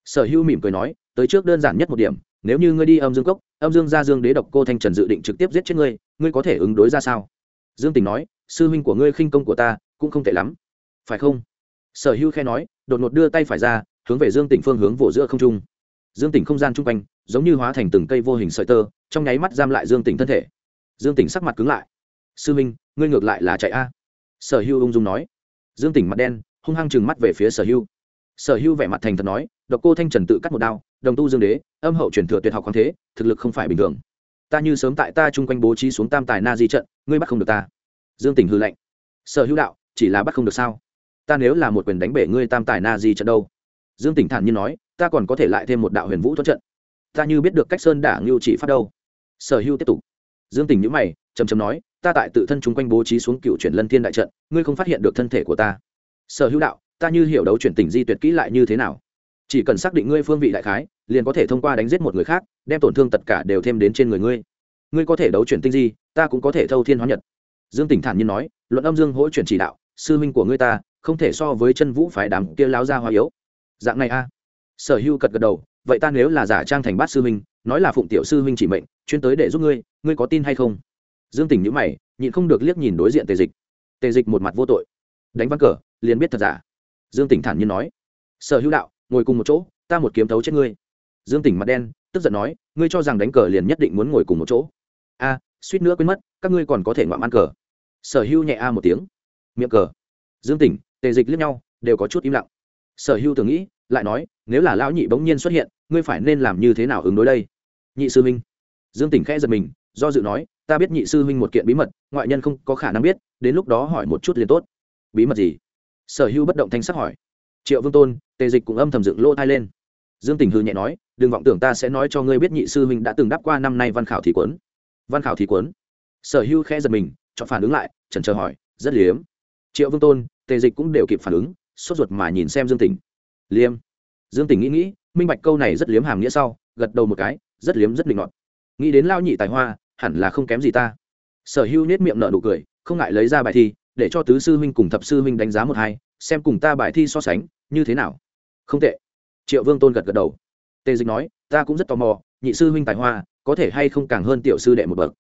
Sở hưu mỉm cười nói, tới trước đơn giản nhất một điểm, nếu như ngươi đi âm dương cốc, âm dương ra dương đế độc cô thanh trần dự định trực tiếp giết chết ngươi ngươi có thể ứng đối ra sao? Dương tỉnh nói, sư huynh của ngươi khinh công của ta cũng không tệ lắm. Phải không? Sở hưu khe nói, đột ngột đưa tay phải ra, hướng về dương tỉnh phương hướng vỗ giữa không trung. Dương tỉnh không gian chung quanh, giống như hóa thành từng cây vô hình sợi tơ, trong nháy mắt giam lại dương tỉnh thân thể. Dương tỉnh sắc mặt cứng lại. Sư minh, ngươi ngược lại là chạy a? Sở hưu ung dung nói. Dương tỉnh mặt đen, hung hăng chừng mắt về phía sở hưu. Sở hưu vẻ mặt thành thật nói, độc cô thanh trần tự cắt một đao, đồng tu dương đế, âm hậu truyền thừa tuyệt học khoáng thế, thực lực không phải bình thường. Ta như sớm tại ta chung quanh bố trí xuống tam tài na di trận, ngươi bắt không được ta. Dương tỉnh hư lệnh sở hữu đạo, chỉ là bắt không được sao? Ta nếu là một quyền đánh bể ngươi tam tài na di trận đâu? Dương tỉnh thản nhiên nói, ta còn có thể lại thêm một đạo huyền vũ thoát trận. Ta như biết được cách sơn đả ngưu chỉ phát đâu. Sở hữu tiếp tục. Dương tỉnh nhữ mày chầm chầm nói, ta tại tự thân chung quanh bố trí xuống cựu chuyển lân thiên đại trận, ngươi không phát hiện được thân thể của ta. Sở hữu đạo, ta như hiểu đấu chuyển tỉnh di tuyệt kỹ lại như thế nào? Chỉ cần xác định ngươi phương vị đại khái, liền có thể thông qua đánh giết một người khác, đem tổn thương tất cả đều thêm đến trên người ngươi. Ngươi có thể đấu chuyển tinh di, ta cũng có thể thâu thiên hóa nhật. Dương tỉnh thản nhiên nói, luận âm dương hỗ chuyển chỉ đạo, sư minh của ngươi ta không thể so với chân vũ phải đám kia láo ra hoa yếu. Dạng này a. Sở hưu cật gật đầu, vậy ta nếu là giả trang thành bát sư minh nói là phụng tiểu sư minh chỉ mệnh, chuyên tới để giúp ngươi ngươi có tin hay không? Dương tình nhữ mày, nhịn không được liếc nhìn đối diện tề dịch. Tề dịch một mặt vô tội. Đánh văn cờ, liền biết thật giả. Dương tỉnh thản nhiên nói. Sở hữu đạo, ngồi cùng một chỗ, ta một kiếm thấu chết ngươi. Dương tỉnh mặt đen, tức giận nói, ngươi cho rằng đánh cờ liền nhất định muốn ngồi cùng một chỗ. A, suýt nữa quên mất, các ngươi còn có thể ngoạm ăn cờ. Sở hữu nhẹ a một tiếng. Miệng cờ. Dương tỉnh tề dịch liếc nhau, đều có chút im lặng. Sở Hưu tưởng nghĩ, lại nói, nếu là lão nhị bỗng nhiên xuất hiện, ngươi phải nên làm như thế nào ứng đối đây? Nhị sư minh dương tỉnh khẽ giật mình, do dự nói, ta biết nhị sư huynh một kiện bí mật, ngoại nhân không có khả năng biết, đến lúc đó hỏi một chút liền tốt. Bí mật gì? Sở Hưu bất động thanh sắc hỏi. Triệu vương tôn, tề dịch cũng âm thầm dựng lỗ thai lên. Dương tỉnh hư nhẹ nói, đừng vọng tưởng ta sẽ nói cho ngươi biết nhị sư huynh đã từng đáp qua năm nay văn khảo thì quấn văn khảo thì quấn sở Hưu khẽ giật mình chọn phản ứng lại trần chờ hỏi, rất liếm. Triệu vương tôn tề dịch cũng đều kịp phản ứng, sốt ruột mà nhìn xem dương tỉnh. Liêm. Dương tỉnh nghĩ nghĩ, minh bạch câu này rất liếm hàm nghĩa sau, gật đầu một cái, rất liếm rất linh ngọt nghĩ đến lao nhị tài hoa, hẳn là không kém gì ta. Sở hữu nết miệng nở nụ cười, không ngại lấy ra bài thi, để cho tứ sư huynh cùng thập sư huynh đánh giá một hai, xem cùng ta bài thi so sánh, như thế nào. Không tệ. Triệu vương tôn gật gật đầu. Tề dịch nói, ta cũng rất tò mò, nhị sư huynh tài hoa, có thể hay không càng hơn tiểu sư đệ một bậc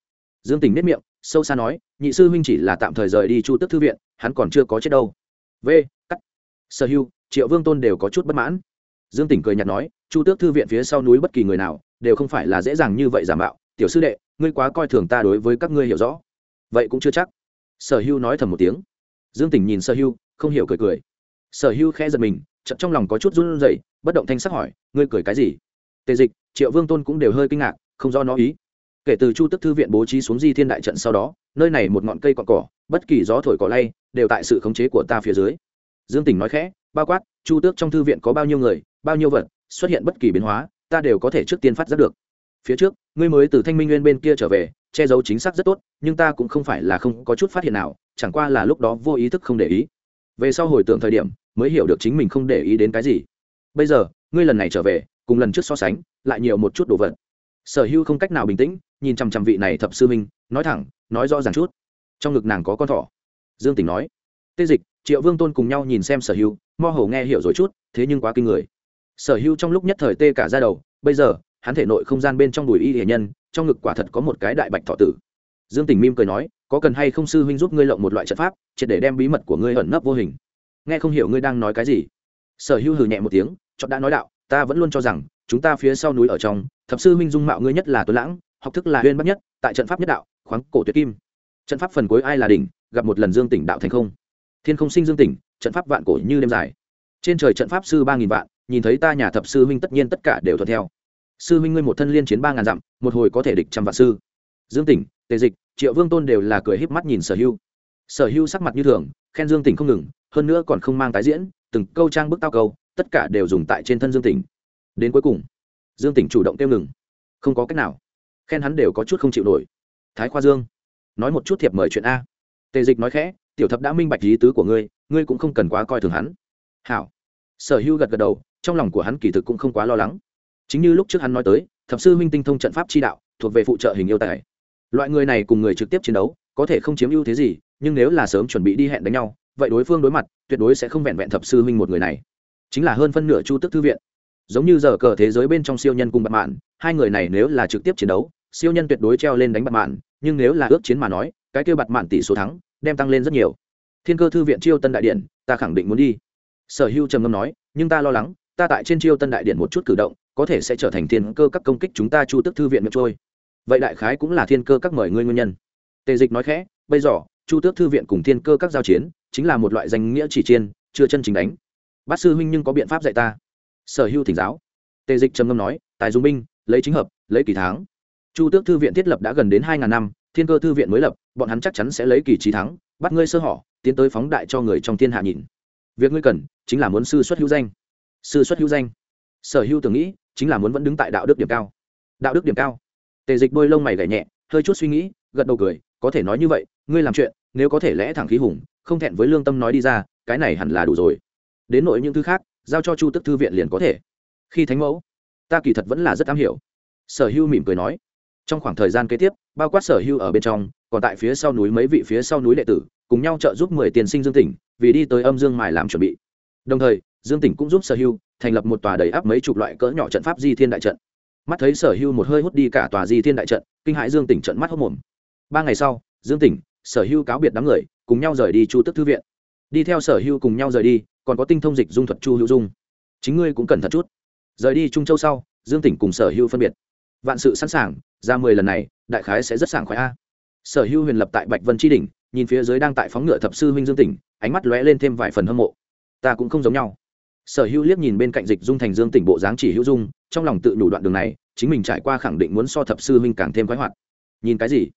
dương tình nết miệng, sâu xa nói, nhị sư huynh chỉ là tạm thời rời đi chu tức thư viện, hắn còn chưa có chết đâu. V cắt sở hưu, triệu vương tôn đều có chút bất mãn. Dương tỉnh cười nhạt nói, chu tước thư viện phía sau núi bất kỳ người nào, đều không phải là dễ dàng như vậy giả mạo. Tiểu sư đệ, ngươi quá coi thường ta đối với các ngươi hiểu rõ. Vậy cũng chưa chắc. Sở hưu nói thầm một tiếng. Dương tỉnh nhìn sở hưu, không hiểu cười cười. Sở hưu khẽ giật mình chậm trong lòng có chút run rẩy, bất động thanh sắc hỏi, ngươi cười cái gì? Tề dịch, triệu vương tôn cũng đều hơi kinh ngạc, không do nó ý kể từ chu tức thư viện bố trí xuống di thiên đại trận sau đó, nơi này một ngọn cây cọn cỏ, bất kỳ gió thổi cỏ lay, đều tại sự khống chế của ta phía dưới. Dương tỉnh nói khẽ, bao quát, chu tước trong thư viện có bao nhiêu người, bao nhiêu vật, xuất hiện bất kỳ biến hóa, ta đều có thể trước tiên phát giác được. Phía trước, ngươi mới từ thanh minh nguyên bên kia trở về, che giấu chính xác rất tốt, nhưng ta cũng không phải là không có chút phát hiện nào, chẳng qua là lúc đó vô ý thức không để ý. Về sau hồi tưởng thời điểm, mới hiểu được chính mình không để ý đến cái gì. Bây giờ, ngươi lần này trở về, cùng lần trước so sánh, lại nhiều một chút đồ vật. Sở hữu không cách nào bình tĩnh nhìn chằm chằm vị này thập sư minh nói thẳng, nói rõ ràng chút. Trong ngực nàng có con thỏ. Dương tỉnh nói. Tê dịch, triệu vương tôn cùng nhau nhìn xem sở hữu mo hầu nghe hiểu rồi chút, thế nhưng quá kinh người. Sở hữu trong lúc nhất thời tê cả ra đầu, bây giờ, hắn thể nội không gian bên trong đùi y hiền nhân, trong ngực quả thật có một cái đại bạch thọ tử. Dương tình mim cười nói, có cần hay không sư huynh giúp ngươi lộng một loại trận pháp, triệt để đem bí mật của ngươi ẩn nấp vô hình? Nghe không hiểu ngươi đang nói cái gì. Sở hữu hừ nhẹ một tiếng chọn đã nói đạo, ta vẫn luôn cho rằng, chúng ta phía sau núi ở trong, thập sư huynh dung mạo ngươi nhất là tuấn lãng học thức là huyên bắc nhất, tại trận pháp nhất đạo, khoáng cổ tuyệt kim. Trận pháp phần cuối ai là đỉnh, gặp một lần dương tỉnh đạo thành không. Thiên không sinh dương tỉnh, trận pháp vạn cổ như đêm dài. Trên trời trận pháp sư ba nghìn vạn, nhìn thấy ta nhà thập sư huynh tất nhiên tất cả đều thuận theo. Sư huynh ngươi một thân liên chiến ba ngàn dặm, một hồi có thể địch trăm vạn sư. Dương tỉnh, tề dịch, triệu vương tôn đều là cười híp mắt nhìn sở hưu. Sở hưu sắc mặt như thường, khen dương tỉnh không ngừng, hơn nữa còn không mang tái diễn, từng câu trang bức tao câu, tất cả đều dùng tại trên thân dương tỉnh. Đến cuối cùng, dương tỉnh chủ động kêu ngừng. Không có cách nào khen hắn đều có chút không chịu nổi. Thái khoa dương, nói một chút thiệp mời chuyện a. Tề dịch nói khẽ, tiểu thập đã minh bạch lý tứ của ngươi ngươi cũng không cần quá coi thường hắn. Hảo. Sở hưu gật gật đầu, trong lòng của hắn kỳ thực cũng không quá lo lắng. Chính như lúc trước hắn nói tới, thập sư huynh tinh thông trận pháp chi đạo, thuộc về phụ trợ hình yêu tài. Loại người này cùng người trực tiếp chiến đấu, có thể không chiếm ưu thế gì, nhưng nếu là sớm chuẩn bị đi hẹn đánh nhau, vậy đối phương đối mặt, tuyệt đối sẽ không vẹn vẹn thập sư huynh một người này. Chính là hơn phân nửa chu tức thư viện giống như giờ cờ thế giới bên trong siêu nhân cùng bặt mạn hai người này nếu là trực tiếp chiến đấu, siêu nhân tuyệt đối treo lên đánh bặt mạn nhưng nếu là ước chiến mà nói, cái kêu bặt mạn tỷ số thắng, đem tăng lên rất nhiều. Thiên cơ thư viện chiêu tân đại điện, ta khẳng định muốn đi. Sở hưu trầm ngâm nói, nhưng ta lo lắng, ta tại trên chiêu tân đại điện một chút cử động, có thể sẽ trở thành thiên cơ các công kích chúng ta chu tức thư viện miệng trôi. Vậy đại khái cũng là thiên cơ các mời ngươi nguyên nhân. Tề dịch nói khẽ, bây giờ, chu tước thư viện cùng thiên cơ các giao chiến, chính là một loại danh nghĩa chỉ chiên, chưa chân chính đánh. Bát sư huynh nhưng có biện pháp dạy ta sở hưu thỉnh giáo. Tề dịch trầm ngâm nói, tài dung binh, lấy chính hợp, lấy kỳ tháng chu tước thư viện thiết lập đã gần đến hai ngàn năm, thiên cơ thư viện mới lập, bọn hắn chắc chắn sẽ lấy kỳ trí thắng, bắt ngươi sơ hỏ tiến tới phóng đại cho người trong thiên hạ nhìn. Việc ngươi cần, chính là muốn sư xuất hữu danh. Sư xuất hữu danh. Sở hữu tưởng nghĩ, chính là muốn vẫn đứng tại đạo đức điểm cao. Đạo đức điểm cao. Tề dịch đôi lông mày gảy nhẹ, hơi chút suy nghĩ, gật đầu cười, có thể nói như vậy, ngươi làm chuyện, nếu có thể lẽ thẳng khí hùng, không thẹn với lương tâm nói đi ra, cái này hẳn là đủ rồi. Đến nội những thứ khác giao cho chu tức thư viện liền có thể. Khi thánh mẫu, ta kỳ thật vẫn là rất am hiểu. Sở hưu mỉm cười nói. Trong khoảng thời gian kế tiếp, bao quát sở hưu ở bên trong, còn tại phía sau núi mấy vị phía sau núi đệ tử, cùng nhau trợ giúp mười tiền sinh dương tỉnh, vì đi tới âm dương mài làm chuẩn bị. Đồng thời, dương tỉnh cũng giúp sở hưu thành lập một tòa đầy áp mấy chục loại cỡ nhỏ trận pháp di thiên đại trận. Mắt thấy sở hưu một hơi hút đi cả tòa di thiên đại trận, kinh hãi dương tỉnh trận mắt hốc mồm. Ba ngày sau, dương tỉnh, sở hưu cáo biệt đám người, cùng nhau rời đi chu tức thư viện đi theo sở hưu cùng nhau rời đi, còn có tinh thông dịch dung thuật chu hữu dung. Chính ngươi cũng cẩn thận chút. Rời đi trung châu sau, dương tỉnh cùng sở hưu phân biệt. Vạn sự sẵn sàng, ra mười lần này, đại khái sẽ rất sảng khoái a. Sở hưu huyền lập tại bạch vân tri đỉnh, nhìn phía dưới đang tại phóng ngựa thập sư huynh dương tỉnh, ánh mắt lóe lên thêm vài phần hâm mộ. Ta cũng không giống nhau. Sở hưu liếc nhìn bên cạnh dịch dung thành dương tỉnh bộ dáng chỉ hữu dung, trong lòng tự đủ đoạn đường này, chính mình trải qua khẳng định muốn so thập sư huynh càng thêm khoái hoạt. Nhìn cái gì?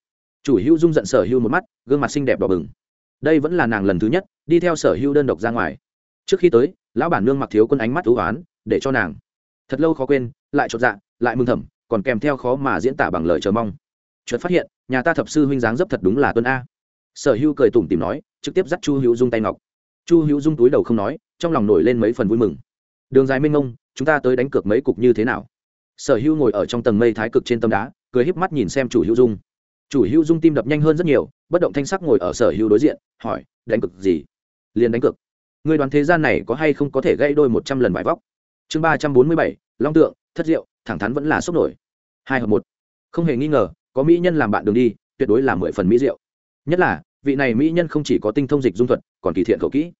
Chủ hữu dung giận sở hưu một mắt, gương mặt xinh đẹp đỏ bừng đây vẫn là nàng lần thứ nhất đi theo sở hữu đơn độc ra ngoài. Trước khi tới, lão bản nương mặc thiếu quân ánh mắt thú oán để cho nàng. Thật lâu khó quên, lại chột dạ lại mừng thầm, còn kèm theo khó mà diễn tả bằng lời chờ mong. Chợt phát hiện, nhà ta thập sư huynh dáng dấp thật đúng là tuân a. Sở hữu cười tủm tìm nói, trực tiếp dắt chu hữu dung tay ngọc. Chu hữu dung túi đầu không nói, trong lòng nổi lên mấy phần vui mừng. Đường dài mênh mông, chúng ta tới đánh cược mấy cục như thế nào? Sở hữu ngồi ở trong tầng mây thái cực trên tâm đá, cười híp mắt nhìn xem chủ hữu dung chủ hữu dung tim đập nhanh hơn rất nhiều, bất động thanh sắc ngồi ở sở hữu đối diện, hỏi, đánh cực gì? Liền đánh cực. người đoàn thế gian này có hay không có thể gây đôi một trăm lần vải vóc? Chương ba trăm bốn mươi bảy, long tượng, thất diệu, thẳng thắn vẫn là sốc nổi. Hai hợp một. Không hề nghi ngờ, có mỹ nhân làm bạn đường đi, tuyệt đối là mười phần mỹ diệu. Nhất là, vị này mỹ nhân không chỉ có tinh thông dịch dung thuật, còn kỳ thiện khẩu kỹ.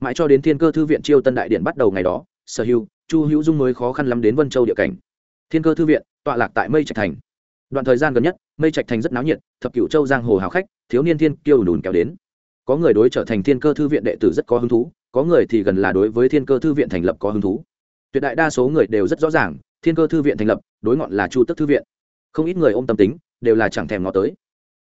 Mãi cho đến thiên cơ thư viện chiêu tân đại điện bắt đầu ngày đó, sở hữu, chu hữu dung mới khó khăn lắm đến vân châu địa cảnh. Thiên cơ thư viện, tọa lạc tại mây trạch thành đoạn thời gian gần nhất, mây trạch thành rất náo nhiệt, thập cựu châu giang hồ hào khách, thiếu niên thiên kiêu đùn kéo đến. Có người đối trở thành thiên cơ thư viện đệ tử rất có hứng thú, có người thì gần là đối với thiên cơ thư viện thành lập có hứng thú. Tuyệt đại đa số người đều rất rõ ràng, thiên cơ thư viện thành lập, đối ngọn là chu tức thư viện. Không ít người ôm tâm tính, đều là chẳng thèm ngó tới.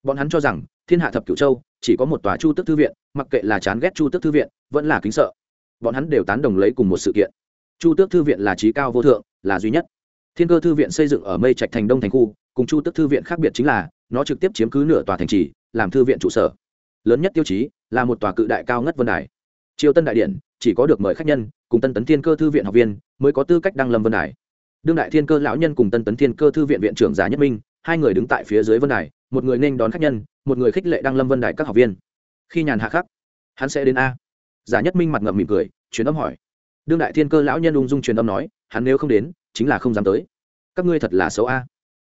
Bọn hắn cho rằng, thiên hạ thập cửu châu, chỉ có một tòa chu tức thư viện, mặc kệ là chán ghét chu tức thư viện, vẫn là kính sợ. Bọn hắn đều tán đồng lấy cùng một sự kiện. Chu tước thư viện là trí cao vô thượng, là duy nhất. Thiên cơ thư viện xây dựng ở mây trạch thành đông thành khu cùng chu tước thư viện khác biệt chính là, nó trực tiếp chiếm cứ nửa tòa thành trì, làm thư viện trụ sở. Lớn nhất tiêu chí là một tòa cự đại cao ngất vân đài. Triều tân đại điện chỉ có được mời khách nhân cùng tân tấn thiên cơ thư viện học viên mới có tư cách đăng lâm vân đài. Đương đại thiên cơ lão nhân cùng tân tấn thiên cơ thư viện viện trưởng giả nhất minh, hai người đứng tại phía dưới vân đài, một người nên đón khách nhân, một người khích lệ đăng lâm vân đài các học viên. Khi nhàn hạ khắc, hắn sẽ đến a. Giả nhất minh mặt ngậm mỉm cười, truyền âm hỏi. Đương đại thiên cơ lão nhân ung dung truyền âm nói, hắn nếu không đến, chính là không dám tới. Các ngươi thật là xấu a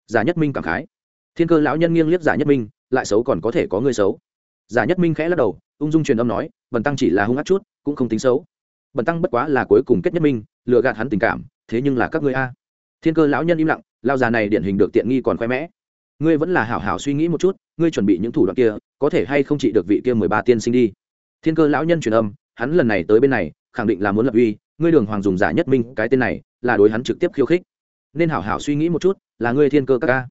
giả nhất minh cảm khái. Thiên cơ lão nhân nghiêng liếc giả nhất minh, lại xấu còn có thể có người xấu. Giả nhất minh khẽ lắc đầu, ung dung truyền âm nói, bần tăng chỉ là hung ác chút, cũng không tính xấu. Bần tăng bất quá là cuối cùng kết nhất minh, lừa gạt hắn tình cảm, thế nhưng là các ngươi a. Thiên cơ lão nhân im lặng, lao già này điển hình được tiện nghi còn khoe mẽ. Ngươi vẫn là hảo hảo suy nghĩ một chút, ngươi chuẩn bị những thủ đoạn kia, có thể hay không trị được vị kia mười ba tiên sinh đi? Thiên cơ lão nhân truyền âm, hắn lần này tới bên này, khẳng định là muốn lập uy, ngươi đường hoàng dùng giả nhất minh, cái tên này, là đối hắn trực tiếp khiêu khích. Nên hảo hảo suy nghĩ một chút là ngươi thiên cơ các ca.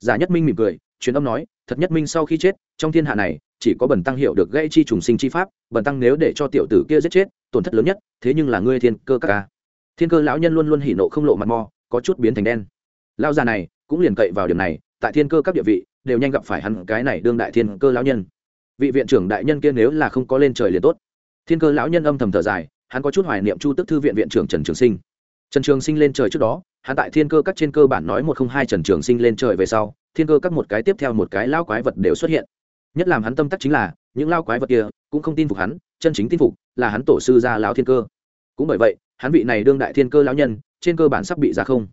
Giả nhất minh mỉm cười, truyền âm nói, thật nhất minh sau khi chết, trong thiên hạ này, chỉ có bần tăng hiểu được gây chi trùng sinh chi pháp, bần tăng nếu để cho tiểu tử kia giết chết, tổn thất lớn nhất, thế nhưng là ngươi thiên cơ các ca. Thiên cơ lão nhân luôn luôn hỉ nộ không lộ mặt mò có chút biến thành đen. Lão già này cũng liền cậy vào điểm này, tại thiên cơ các địa vị, đều nhanh gặp phải hắn cái này đương đại thiên cơ lão nhân. Vị viện trưởng đại nhân kia nếu là không có lên trời liền tốt. Thiên cơ lão nhân âm thầm thở dài, hắn có chút hoài niệm chu tức thư viện viện trưởng trần trường sinh trần trường sinh lên trời trước đó, hắn tại thiên cơ các trên cơ bản nói một không hai trần trường sinh lên trời về sau, thiên cơ các một cái tiếp theo một cái lao quái vật đều xuất hiện. Nhất làm hắn tâm tắc chính là, những lao quái vật kia cũng không tin phục hắn, chân chính tin phục là hắn tổ sư gia lão thiên cơ. Cũng bởi vậy, hắn vị này đương đại thiên cơ lão nhân, trên cơ bản sắp bị giả không.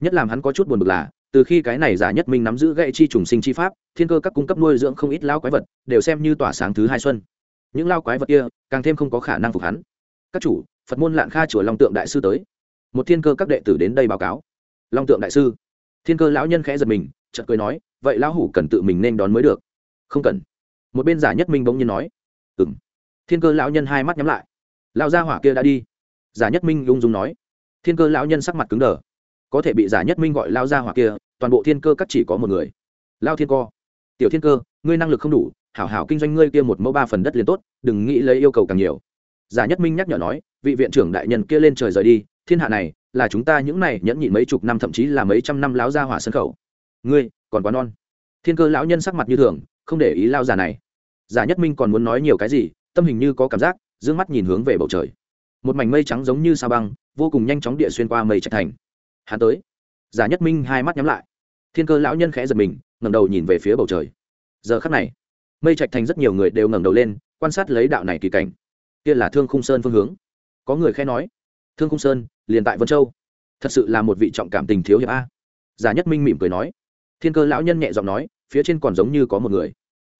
Nhất làm hắn có chút buồn bực là, từ khi cái này giả nhất minh nắm giữ gậy chi trùng sinh chi pháp, thiên cơ các cung cấp nuôi dưỡng không ít lao quái vật, đều xem như tỏa sáng thứ hai xuân. Những lao quái vật kia càng thêm không có khả năng phục hắn. Các chủ, phật môn lạn kha chùa long tượng đại sư tới một thiên cơ các đệ tử đến đây báo cáo. Long tượng đại sư. Thiên cơ lão nhân khẽ giật mình, chợt cười nói, vậy lão hủ cần tự mình nên đón mới được. Không cần. Một bên giả nhất minh bỗng nhiên nói. Ừng thiên cơ lão nhân hai mắt nhắm lại. Lão gia hỏa kia đã đi. Giả nhất minh ung dung nói. Thiên cơ lão nhân sắc mặt cứng đờ. Có thể bị giả nhất minh gọi lao gia hỏa kia, toàn bộ thiên cơ các chỉ có một người. Lao thiên co. Tiểu thiên cơ, ngươi năng lực không đủ, hảo hảo kinh doanh ngươi kia một mẫu ba phần đất liền tốt, đừng nghĩ lấy yêu cầu càng nhiều. Giả nhất minh nhắc nhở nói, vị viện trưởng đại nhân kia lên trời rời đi thiên hạ này là chúng ta những này nhẫn nhịn mấy chục năm, thậm chí là mấy trăm năm láo ra hỏa sân khẩu ngươi, còn quá non. Thiên cơ lão nhân sắc mặt như thường, không để ý lao già này. Giả nhất minh còn muốn nói nhiều cái gì, tâm hình như có cảm giác d ư ơ n g mắt nhìn hướng về bầu trời. Một mảnh mây trắng giống như sa băng, vô cùng nhanh chóng địa xuyên qua mây trạch thành. Hắn tới. Giả nhất minh hai mắt nhắm lại. Thiên cơ lão nhân khẽ giật mình, ngẩng đầu nhìn về phía bầu trời. Giờ khắc này, mây trạch thành rất nhiều người đều ngẩng đầu lên, quan sát lấy đạo này kỳ cảnh. Kia là thương khung sơn phương hướng. Có người khẽ nói thương khung sơn, liền tại vân châu. Thật sự là một vị trọng cảm tình thiếu hiệp a. Giả nhất minh mỉm cười nói. Thiên cơ lão nhân nhẹ giọng nói, phía trên còn giống như có một người.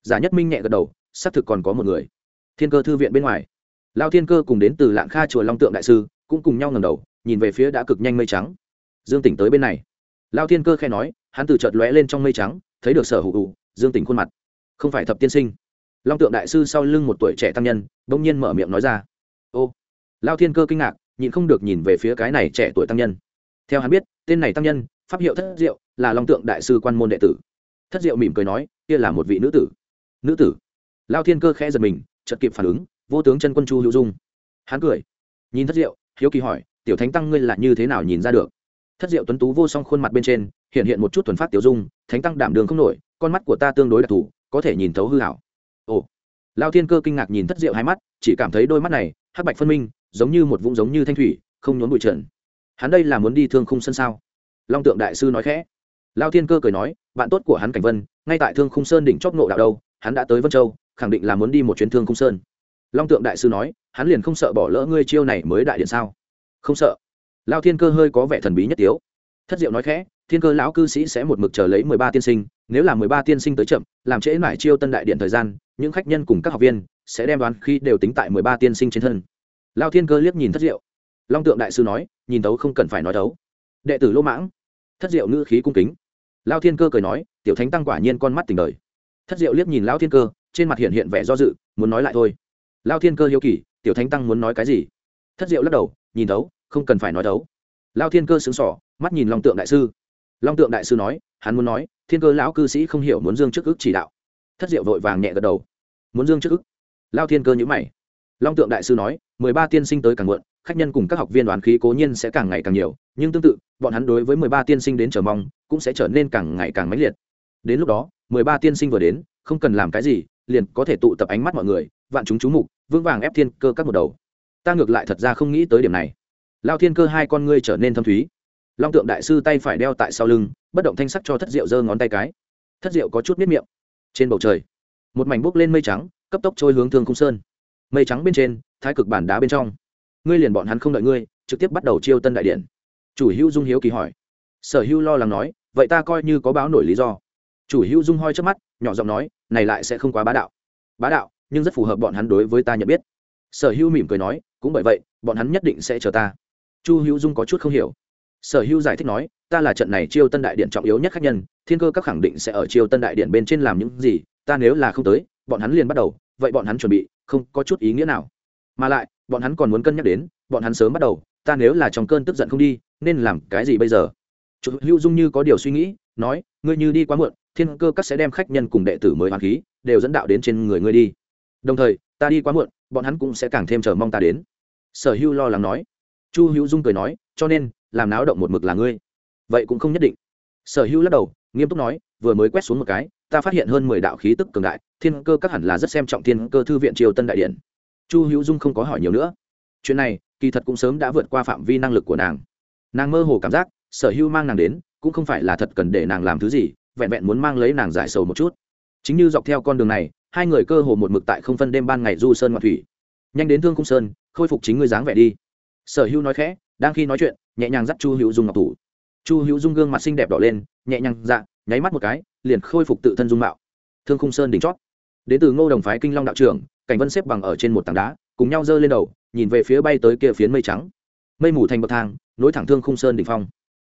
Giả nhất minh nhẹ gật đầu, xác thực còn có một người. Thiên cơ thư viện bên ngoài. Lao thiên cơ cùng đến từ lạng kha chùa long tượng đại sư, cũng cùng nhau ngầm đầu, nhìn về phía đã cực nhanh mây trắng. Dương tỉnh tới bên này. Lao thiên cơ khe nói, hắn từ chợt lóe lên trong mây trắng, thấy được sở hữu hữu dương tỉnh khuôn mặt. Không phải thập tiên sinh. Long tượng đại sư sau lưng một tuổi trẻ tăng nhân, bỗng nhiên mở miệng nói ra. Ô. Lao thiên cơ kinh ngạc nhịn không được nhìn về phía cái này trẻ tuổi tăng nhân. Theo hắn biết, tên này tăng nhân, pháp hiệu thất diệu, là long tượng đại sư quan môn đệ tử. Thất diệu mỉm cười nói, kia là một vị nữ tử. Nữ tử? Lao thiên cơ khẽ giật mình, chợt kịp phản ứng, vô tướng chân quân chu hữu dung. Hắn cười, nhìn thất diệu, hiếu kỳ hỏi, tiểu thánh tăng ngươi là như thế nào nhìn ra được? Thất diệu tuấn tú vô song khuôn mặt bên trên, hiện hiện một chút thuần phát tiểu dung, thánh tăng đảm đường không nổi, con mắt của ta tương đối đặc thù, có thể nhìn thấu hư hảo ồ. Lao thiên cơ kinh ngạc nhìn thất diệu hai mắt, chỉ cảm thấy đôi mắt này, hắc bạch phân minh giống như một vũng giống như thanh thủy, không nhốn bụi trần. Hắn đây là muốn đi thương khung sân sao? Long tượng đại sư nói khẽ. Lao thiên cơ cười nói, bạn tốt của hắn cảnh vân, ngay tại thương khung sơn đỉnh chóp nộ đạo đâu, hắn đã tới vân châu, khẳng định là muốn đi một chuyến thương khung sơn. Long tượng đại sư nói, hắn liền không sợ bỏ lỡ ngươi chiêu này mới đại điện sao? Không sợ. Lao thiên cơ hơi có vẻ thần bí nhất tiếu. Thất diệu nói khẽ, thiên cơ lão cư sĩ sẽ một mực chờ lấy mười ba tiên sinh, nếu là mười ba tiên sinh tới chậm, làm trễ mãi chiêu tân đại điện thời gian, những khách nhân cùng các học viên sẽ đem đoán khi đều tính tại mười ba tiên sinh trên thân lao thiên cơ liếc nhìn thất diệu. Long tượng đại sư nói, nhìn tấu không cần phải nói tấu đệ tử lỗ mãng. Thất diệu ngữ khí cung kính. Lao thiên cơ cười nói, tiểu thánh tăng quả nhiên con mắt tình đời. Thất diệu liếc nhìn lao thiên cơ, trên mặt hiện hiện vẻ do dự, muốn nói lại thôi. Lao thiên cơ hiếu kỳ, tiểu thánh tăng muốn nói cái gì? Thất diệu lắc đầu, nhìn tấu không cần phải nói tấu lao thiên cơ xứng sỏ mắt nhìn long tượng đại sư. Long tượng đại sư nói, hắn muốn nói, thiên cơ lão cư sĩ không hiểu muốn dương trước ức chỉ đạo. Thất diệu vội vàng nhẹ gật đầu. Muốn dương trước ức lao thiên cơ nhữ mày long tượng đại sư nói, mười ba tiên sinh tới càng muộn, khách nhân cùng các học viên đoán khí cố nhiên sẽ càng ngày càng nhiều, nhưng tương tự, bọn hắn đối với mười ba tiên sinh đến chờ mong, cũng sẽ trở nên càng ngày càng mãnh liệt. Đến lúc đó, mười ba tiên sinh vừa đến, không cần làm cái gì, liền có thể tụ tập ánh mắt mọi người, vạn chúng chú mục, vững vàng ép thiên cơ các một đầu. Ta ngược lại thật ra không nghĩ tới điểm này. Lao thiên cơ hai con ngươi trở nên thâm thúy. Long tượng đại sư tay phải đeo tại sau lưng, bất động thanh sắc cho thất diệu giơ ngón tay cái. Thất diệu có chút miết miệng. Trên bầu trời, một mảnh bốc lên mây trắng, cấp tốc trôi hướng thương khung sơn mây trắng bên trên, thái cực bản đá bên trong. Ngươi liền bọn hắn không đợi ngươi, trực tiếp bắt đầu chiêu tân đại điện. Chủ hữu dung hiếu kỳ hỏi. Sở hữu lo lắng nói, vậy ta coi như có báo nổi lý do. Chủ hữu dung hoi trước mắt, nhỏ giọng nói, này lại sẽ không quá bá đạo. Bá đạo, nhưng rất phù hợp bọn hắn đối với ta nhận biết. Sở hữu mỉm cười nói, cũng bởi vậy, bọn hắn nhất định sẽ chờ ta. Chu hữu dung có chút không hiểu. Sở hữu giải thích nói, ta là trận này chiêu tân đại điện trọng yếu nhất khách nhân, thiên cơ các khẳng định sẽ ở chiêu tân đại điện bên trên làm những gì, ta nếu là không tới, bọn hắn liền bắt đầu, vậy bọn hắn chuẩn bị không có chút ý nghĩa nào. Mà lại, bọn hắn còn muốn cân nhắc đến, bọn hắn sớm bắt đầu, ta nếu là trong cơn tức giận không đi, nên làm cái gì bây giờ? Chủ hữu dung như có điều suy nghĩ, nói, ngươi như đi quá muộn, thiên cơ các sẽ đem khách nhân cùng đệ tử mới hoàn khí, đều dẫn đạo đến trên người ngươi đi. Đồng thời, ta đi quá muộn, bọn hắn cũng sẽ càng thêm chờ mong ta đến. Sở hữu lo lắng nói. Chu hữu dung cười nói, cho nên, làm náo động một mực là ngươi. Vậy cũng không nhất định. Sở hữu lắc đầu, nghiêm túc nói, vừa mới quét xuống một cái ta phát hiện hơn mười đạo khí tức cường đại, thiên cơ các hẳn là rất xem trọng thiên cơ thư viện triều tân đại điện. Chu hữu dung không có hỏi nhiều nữa. Chuyện này, kỳ thật cũng sớm đã vượt qua phạm vi năng lực của nàng. Nàng mơ hồ cảm giác, sở hữu mang nàng đến, cũng không phải là thật cần để nàng làm thứ gì, vẹn vẹn muốn mang lấy nàng giải sầu một chút. Chính như dọc theo con đường này, hai người cơ hồ một mực tại không phân đêm ban ngày du sơn ngoại thủy. Nhanh đến thương cung sơn, khôi phục chính ngươi dáng vẻ đi. Sở hữu nói khẽ, đang khi nói chuyện, nhẹ nhàng dắt chu hữu dung ngọc thủ. Chu hữu dung gương mặt xinh đẹp đỏ lên, nhẹ nhàng dạ nháy mắt một cái, liền khôi phục tự thân dung mạo. Thương khung sơn đỉnh chót. Đến từ ngô đồng phái kinh long đạo trưởng, cảnh vân xếp bằng ở trên một tảng đá, cùng nhau giơ lên đầu, nhìn về phía bay tới kia phiến mây trắng. Mây mù thành bậc thang, nối thẳng thương khung sơn đỉnh phong.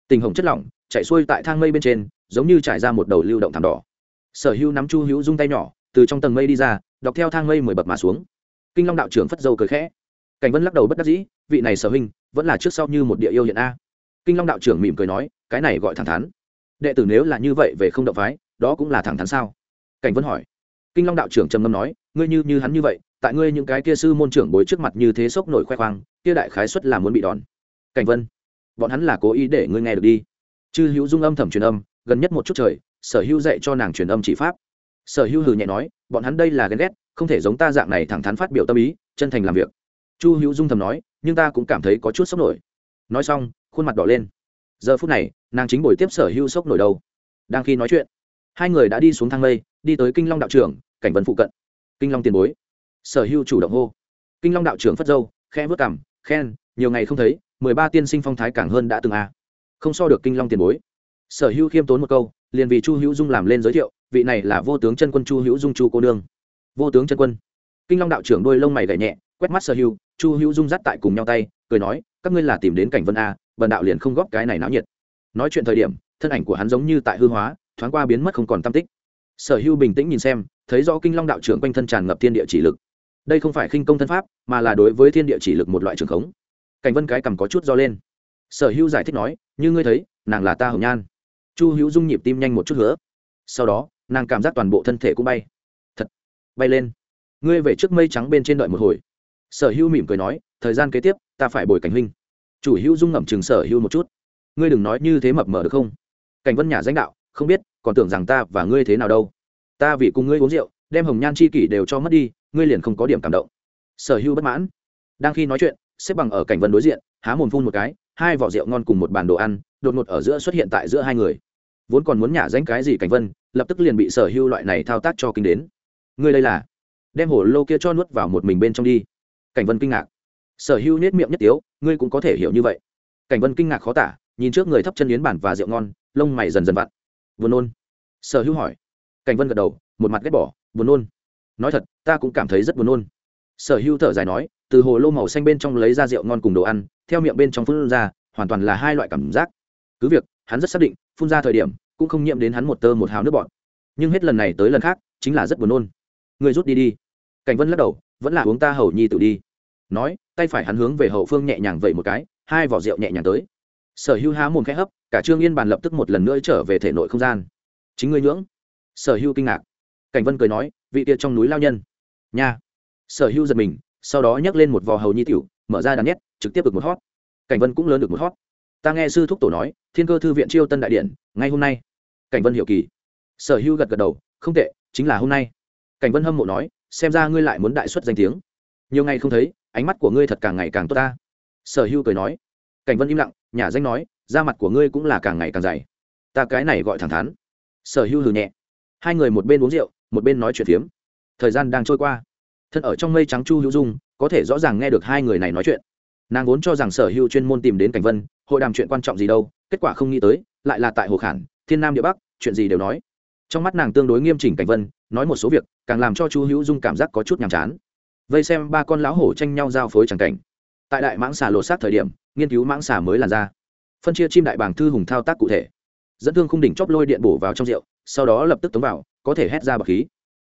Tình hồng chất lỏng, chạy xuôi tại thang mây bên trên, giống như trải ra một đầu lưu động thảm đỏ. Sở hữu nắm chu hữu dung tay nhỏ, từ trong tầng mây đi ra, đọc theo thang mây mười bậc mà xuống. Kinh long đạo trưởng phất dâu cười khẽ. Cảnh vân lắc đầu bất đắc dĩ, vị này sở huynh, vẫn là trước sau như một địa yêu hiện a. Kinh long đạo trưởng mỉm cười nói, cái này gọi thẳng thắn đệ tử nếu là như vậy về không động phái, đó cũng là thẳng thắn sao? Cảnh vân hỏi. Kinh long đạo trưởng trầm ngâm nói, ngươi như như hắn như vậy, tại ngươi những cái kia sư môn trưởng bối trước mặt như thế sốc nổi khoe khoang, kia đại khái xuất là muốn bị đòn. Cảnh vân, bọn hắn là cố ý để ngươi nghe được đi. Chư hữu dung âm thầm truyền âm, gần nhất một chút trời, sở hữu dạy cho nàng truyền âm chỉ pháp. Sở hữu hừ nhẹ nói, bọn hắn đây là ghen ghét, không thể giống ta dạng này thẳng thắn phát biểu tâm ý, chân thành làm việc. Chu hữu dung thầm nói, nhưng ta cũng cảm thấy có chút sốc nổi. Nói xong, khuôn mặt đỏ lên giờ phút này nàng chính buổi tiếp sở hưu sốc nổi đầu. đang khi nói chuyện hai người đã đi xuống thang lây đi tới kinh long đạo trưởng cảnh vân phụ cận. Kinh long tiền bối. Sở hưu chủ động hô. Kinh long đạo trưởng phất dâu khe vớt cảm khen nhiều ngày không thấy mười ba tiên sinh phong thái càng hơn đã từng a. Không so được kinh long tiền bối. Sở hưu khiêm tốn một câu liền vì chu hữu dung làm lên giới thiệu vị này là vô tướng chân quân chu hữu dung chu cô nương. Vô tướng chân quân. Kinh long đạo trưởng đôi lông mày gảy nhẹ quét mắt sở hưu, chu hữu dung dắt tại cùng nhau tay cười nói các ngươi là tìm đến cảnh vân a bần đạo liền không góp cái này náo nhiệt. Nói chuyện thời điểm, thân ảnh của hắn giống như tại hư hóa, thoáng qua biến mất không còn tam tích. Sở hưu bình tĩnh nhìn xem, thấy rõ kinh long đạo trưởng quanh thân tràn ngập thiên địa chỉ lực. Đây không phải khinh công thân pháp, mà là đối với thiên địa chỉ lực một loại trường khống. Cảnh vân cái cầm có chút do lên. Sở hưu giải thích nói, như ngươi thấy, nàng là ta hồng nhan. Chu hữu dung nhịp tim nhanh một chút nữa sau đó, nàng cảm giác toàn bộ thân thể cũng bay. Thật, bay lên. Ngươi về trước mây trắng bên trên đợi một hồi. Sở hưu mỉm cười nói, thời gian kế tiếp, ta phải bồi cảnh huynh chủ hữu dung ngậm chừng sở hữu một chút. Ngươi đừng nói như thế mập mờ được không? Cảnh vân nhà danh đạo, không biết, còn tưởng rằng ta và ngươi thế nào đâu. Ta vì cùng ngươi uống rượu, đem hồng nhan chi kỷ đều cho mất đi, ngươi liền không có điểm cảm động. Sở hữu bất mãn. Đang khi nói chuyện, xếp bằng ở cảnh vân đối diện, há mồm phun một cái, hai vỏ rượu ngon cùng một bàn đồ ăn, đột ngột ở giữa xuất hiện tại giữa hai người. Vốn còn muốn nhả danh cái gì cảnh vân, lập tức liền bị sở hữu loại này thao tác cho kinh đến. Ngươi đây là? Đem hổ lô kia cho nuốt vào một mình bên trong đi. Cảnh vân kinh ngạc sở hữu nết miệng nhất tiếu, ngươi cũng có thể hiểu như vậy. Cảnh vân kinh ngạc khó tả, nhìn trước người thấp chân yến bản và rượu ngon, lông mày dần dần vặn. Buồn nôn. Sở hữu hỏi. Cảnh vân gật đầu, một mặt ghét bỏ, buồn nôn. Nói thật, ta cũng cảm thấy rất buồn nôn. Sở hữu thở dài nói, từ hồ lô màu xanh bên trong lấy ra rượu ngon cùng đồ ăn, theo miệng bên trong phun ra, hoàn toàn là hai loại cảm giác. Cứ việc, hắn rất xác định, phun ra thời điểm, cũng không nhiễm đến hắn một tơ một hào nước bọt. Nhưng hết lần này tới lần khác, chính là rất buồn nôn. Người rút đi đi. Cảnh vân lắc đầu, vẫn là uống ta hầu nhi tự đi nói, tay phải hắn hướng về hậu phương nhẹ nhàng vẩy một cái, hai vỏ rượu nhẹ nhàng tới. Sở hữu há mồm khẽ hấp, cả trương yên bàn lập tức một lần nữa trở về thể nội không gian. Chính ngươi nhưỡng. Sở hữu kinh ngạc. Cảnh vân cười nói, vị tiệt trong núi lao nhân. Nha. Sở hữu giật mình, sau đó nhấc lên một vò hầu nhi tiểu, mở ra đàn nhét, trực tiếp được một hót. Cảnh vân cũng lớn được một hót. Ta nghe sư thúc tổ nói, thiên cơ thư viện chiêu tân đại điện ngay hôm nay. Cảnh vân hiểu kỳ. Sở hữu gật gật đầu, không tệ, chính là hôm nay. Cảnh vân hâm mộ nói, xem ra ngươi lại muốn đại xuất danh tiếng. Nhiều ngày không thấy ánh mắt của ngươi thật càng ngày càng tốt ta. Sở Hưu cười nói. Cảnh vân im lặng, nhà danh nói, da mặt của ngươi cũng là càng ngày càng dày. Ta cái này gọi thẳng thắn. Sở Hưu hừ nhẹ. Hai người một bên uống rượu, một bên nói chuyện phiếm. Thời gian đang trôi qua. Thân ở trong mây trắng chu hữu dung, có thể rõ ràng nghe được hai người này nói chuyện. Nàng vốn cho rằng sở hữu chuyên môn tìm đến cảnh vân, hội đàm chuyện quan trọng gì đâu, kết quả không nghĩ tới, lại là tại hồ khản, thiên nam địa bắc, chuyện gì đều nói. Trong mắt nàng tương đối nghiêm chỉnh cảnh vân, nói một số việc, càng làm cho chu hữu dung cảm giác có chút nhàm chán vây xem ba con lão hổ tranh nhau giao phối c cảnh. Tại đại mãng xà lột xác thời điểm, nghiên cứu mãng xà mới làn ra. Phân chia chim đại bàng thư hùng thao tác cụ thể. Dẫn thương khung đỉnh chóp lôi điện bổ vào trong rượu, sau đó lập tức tống vào, có thể hét ra bậc khí.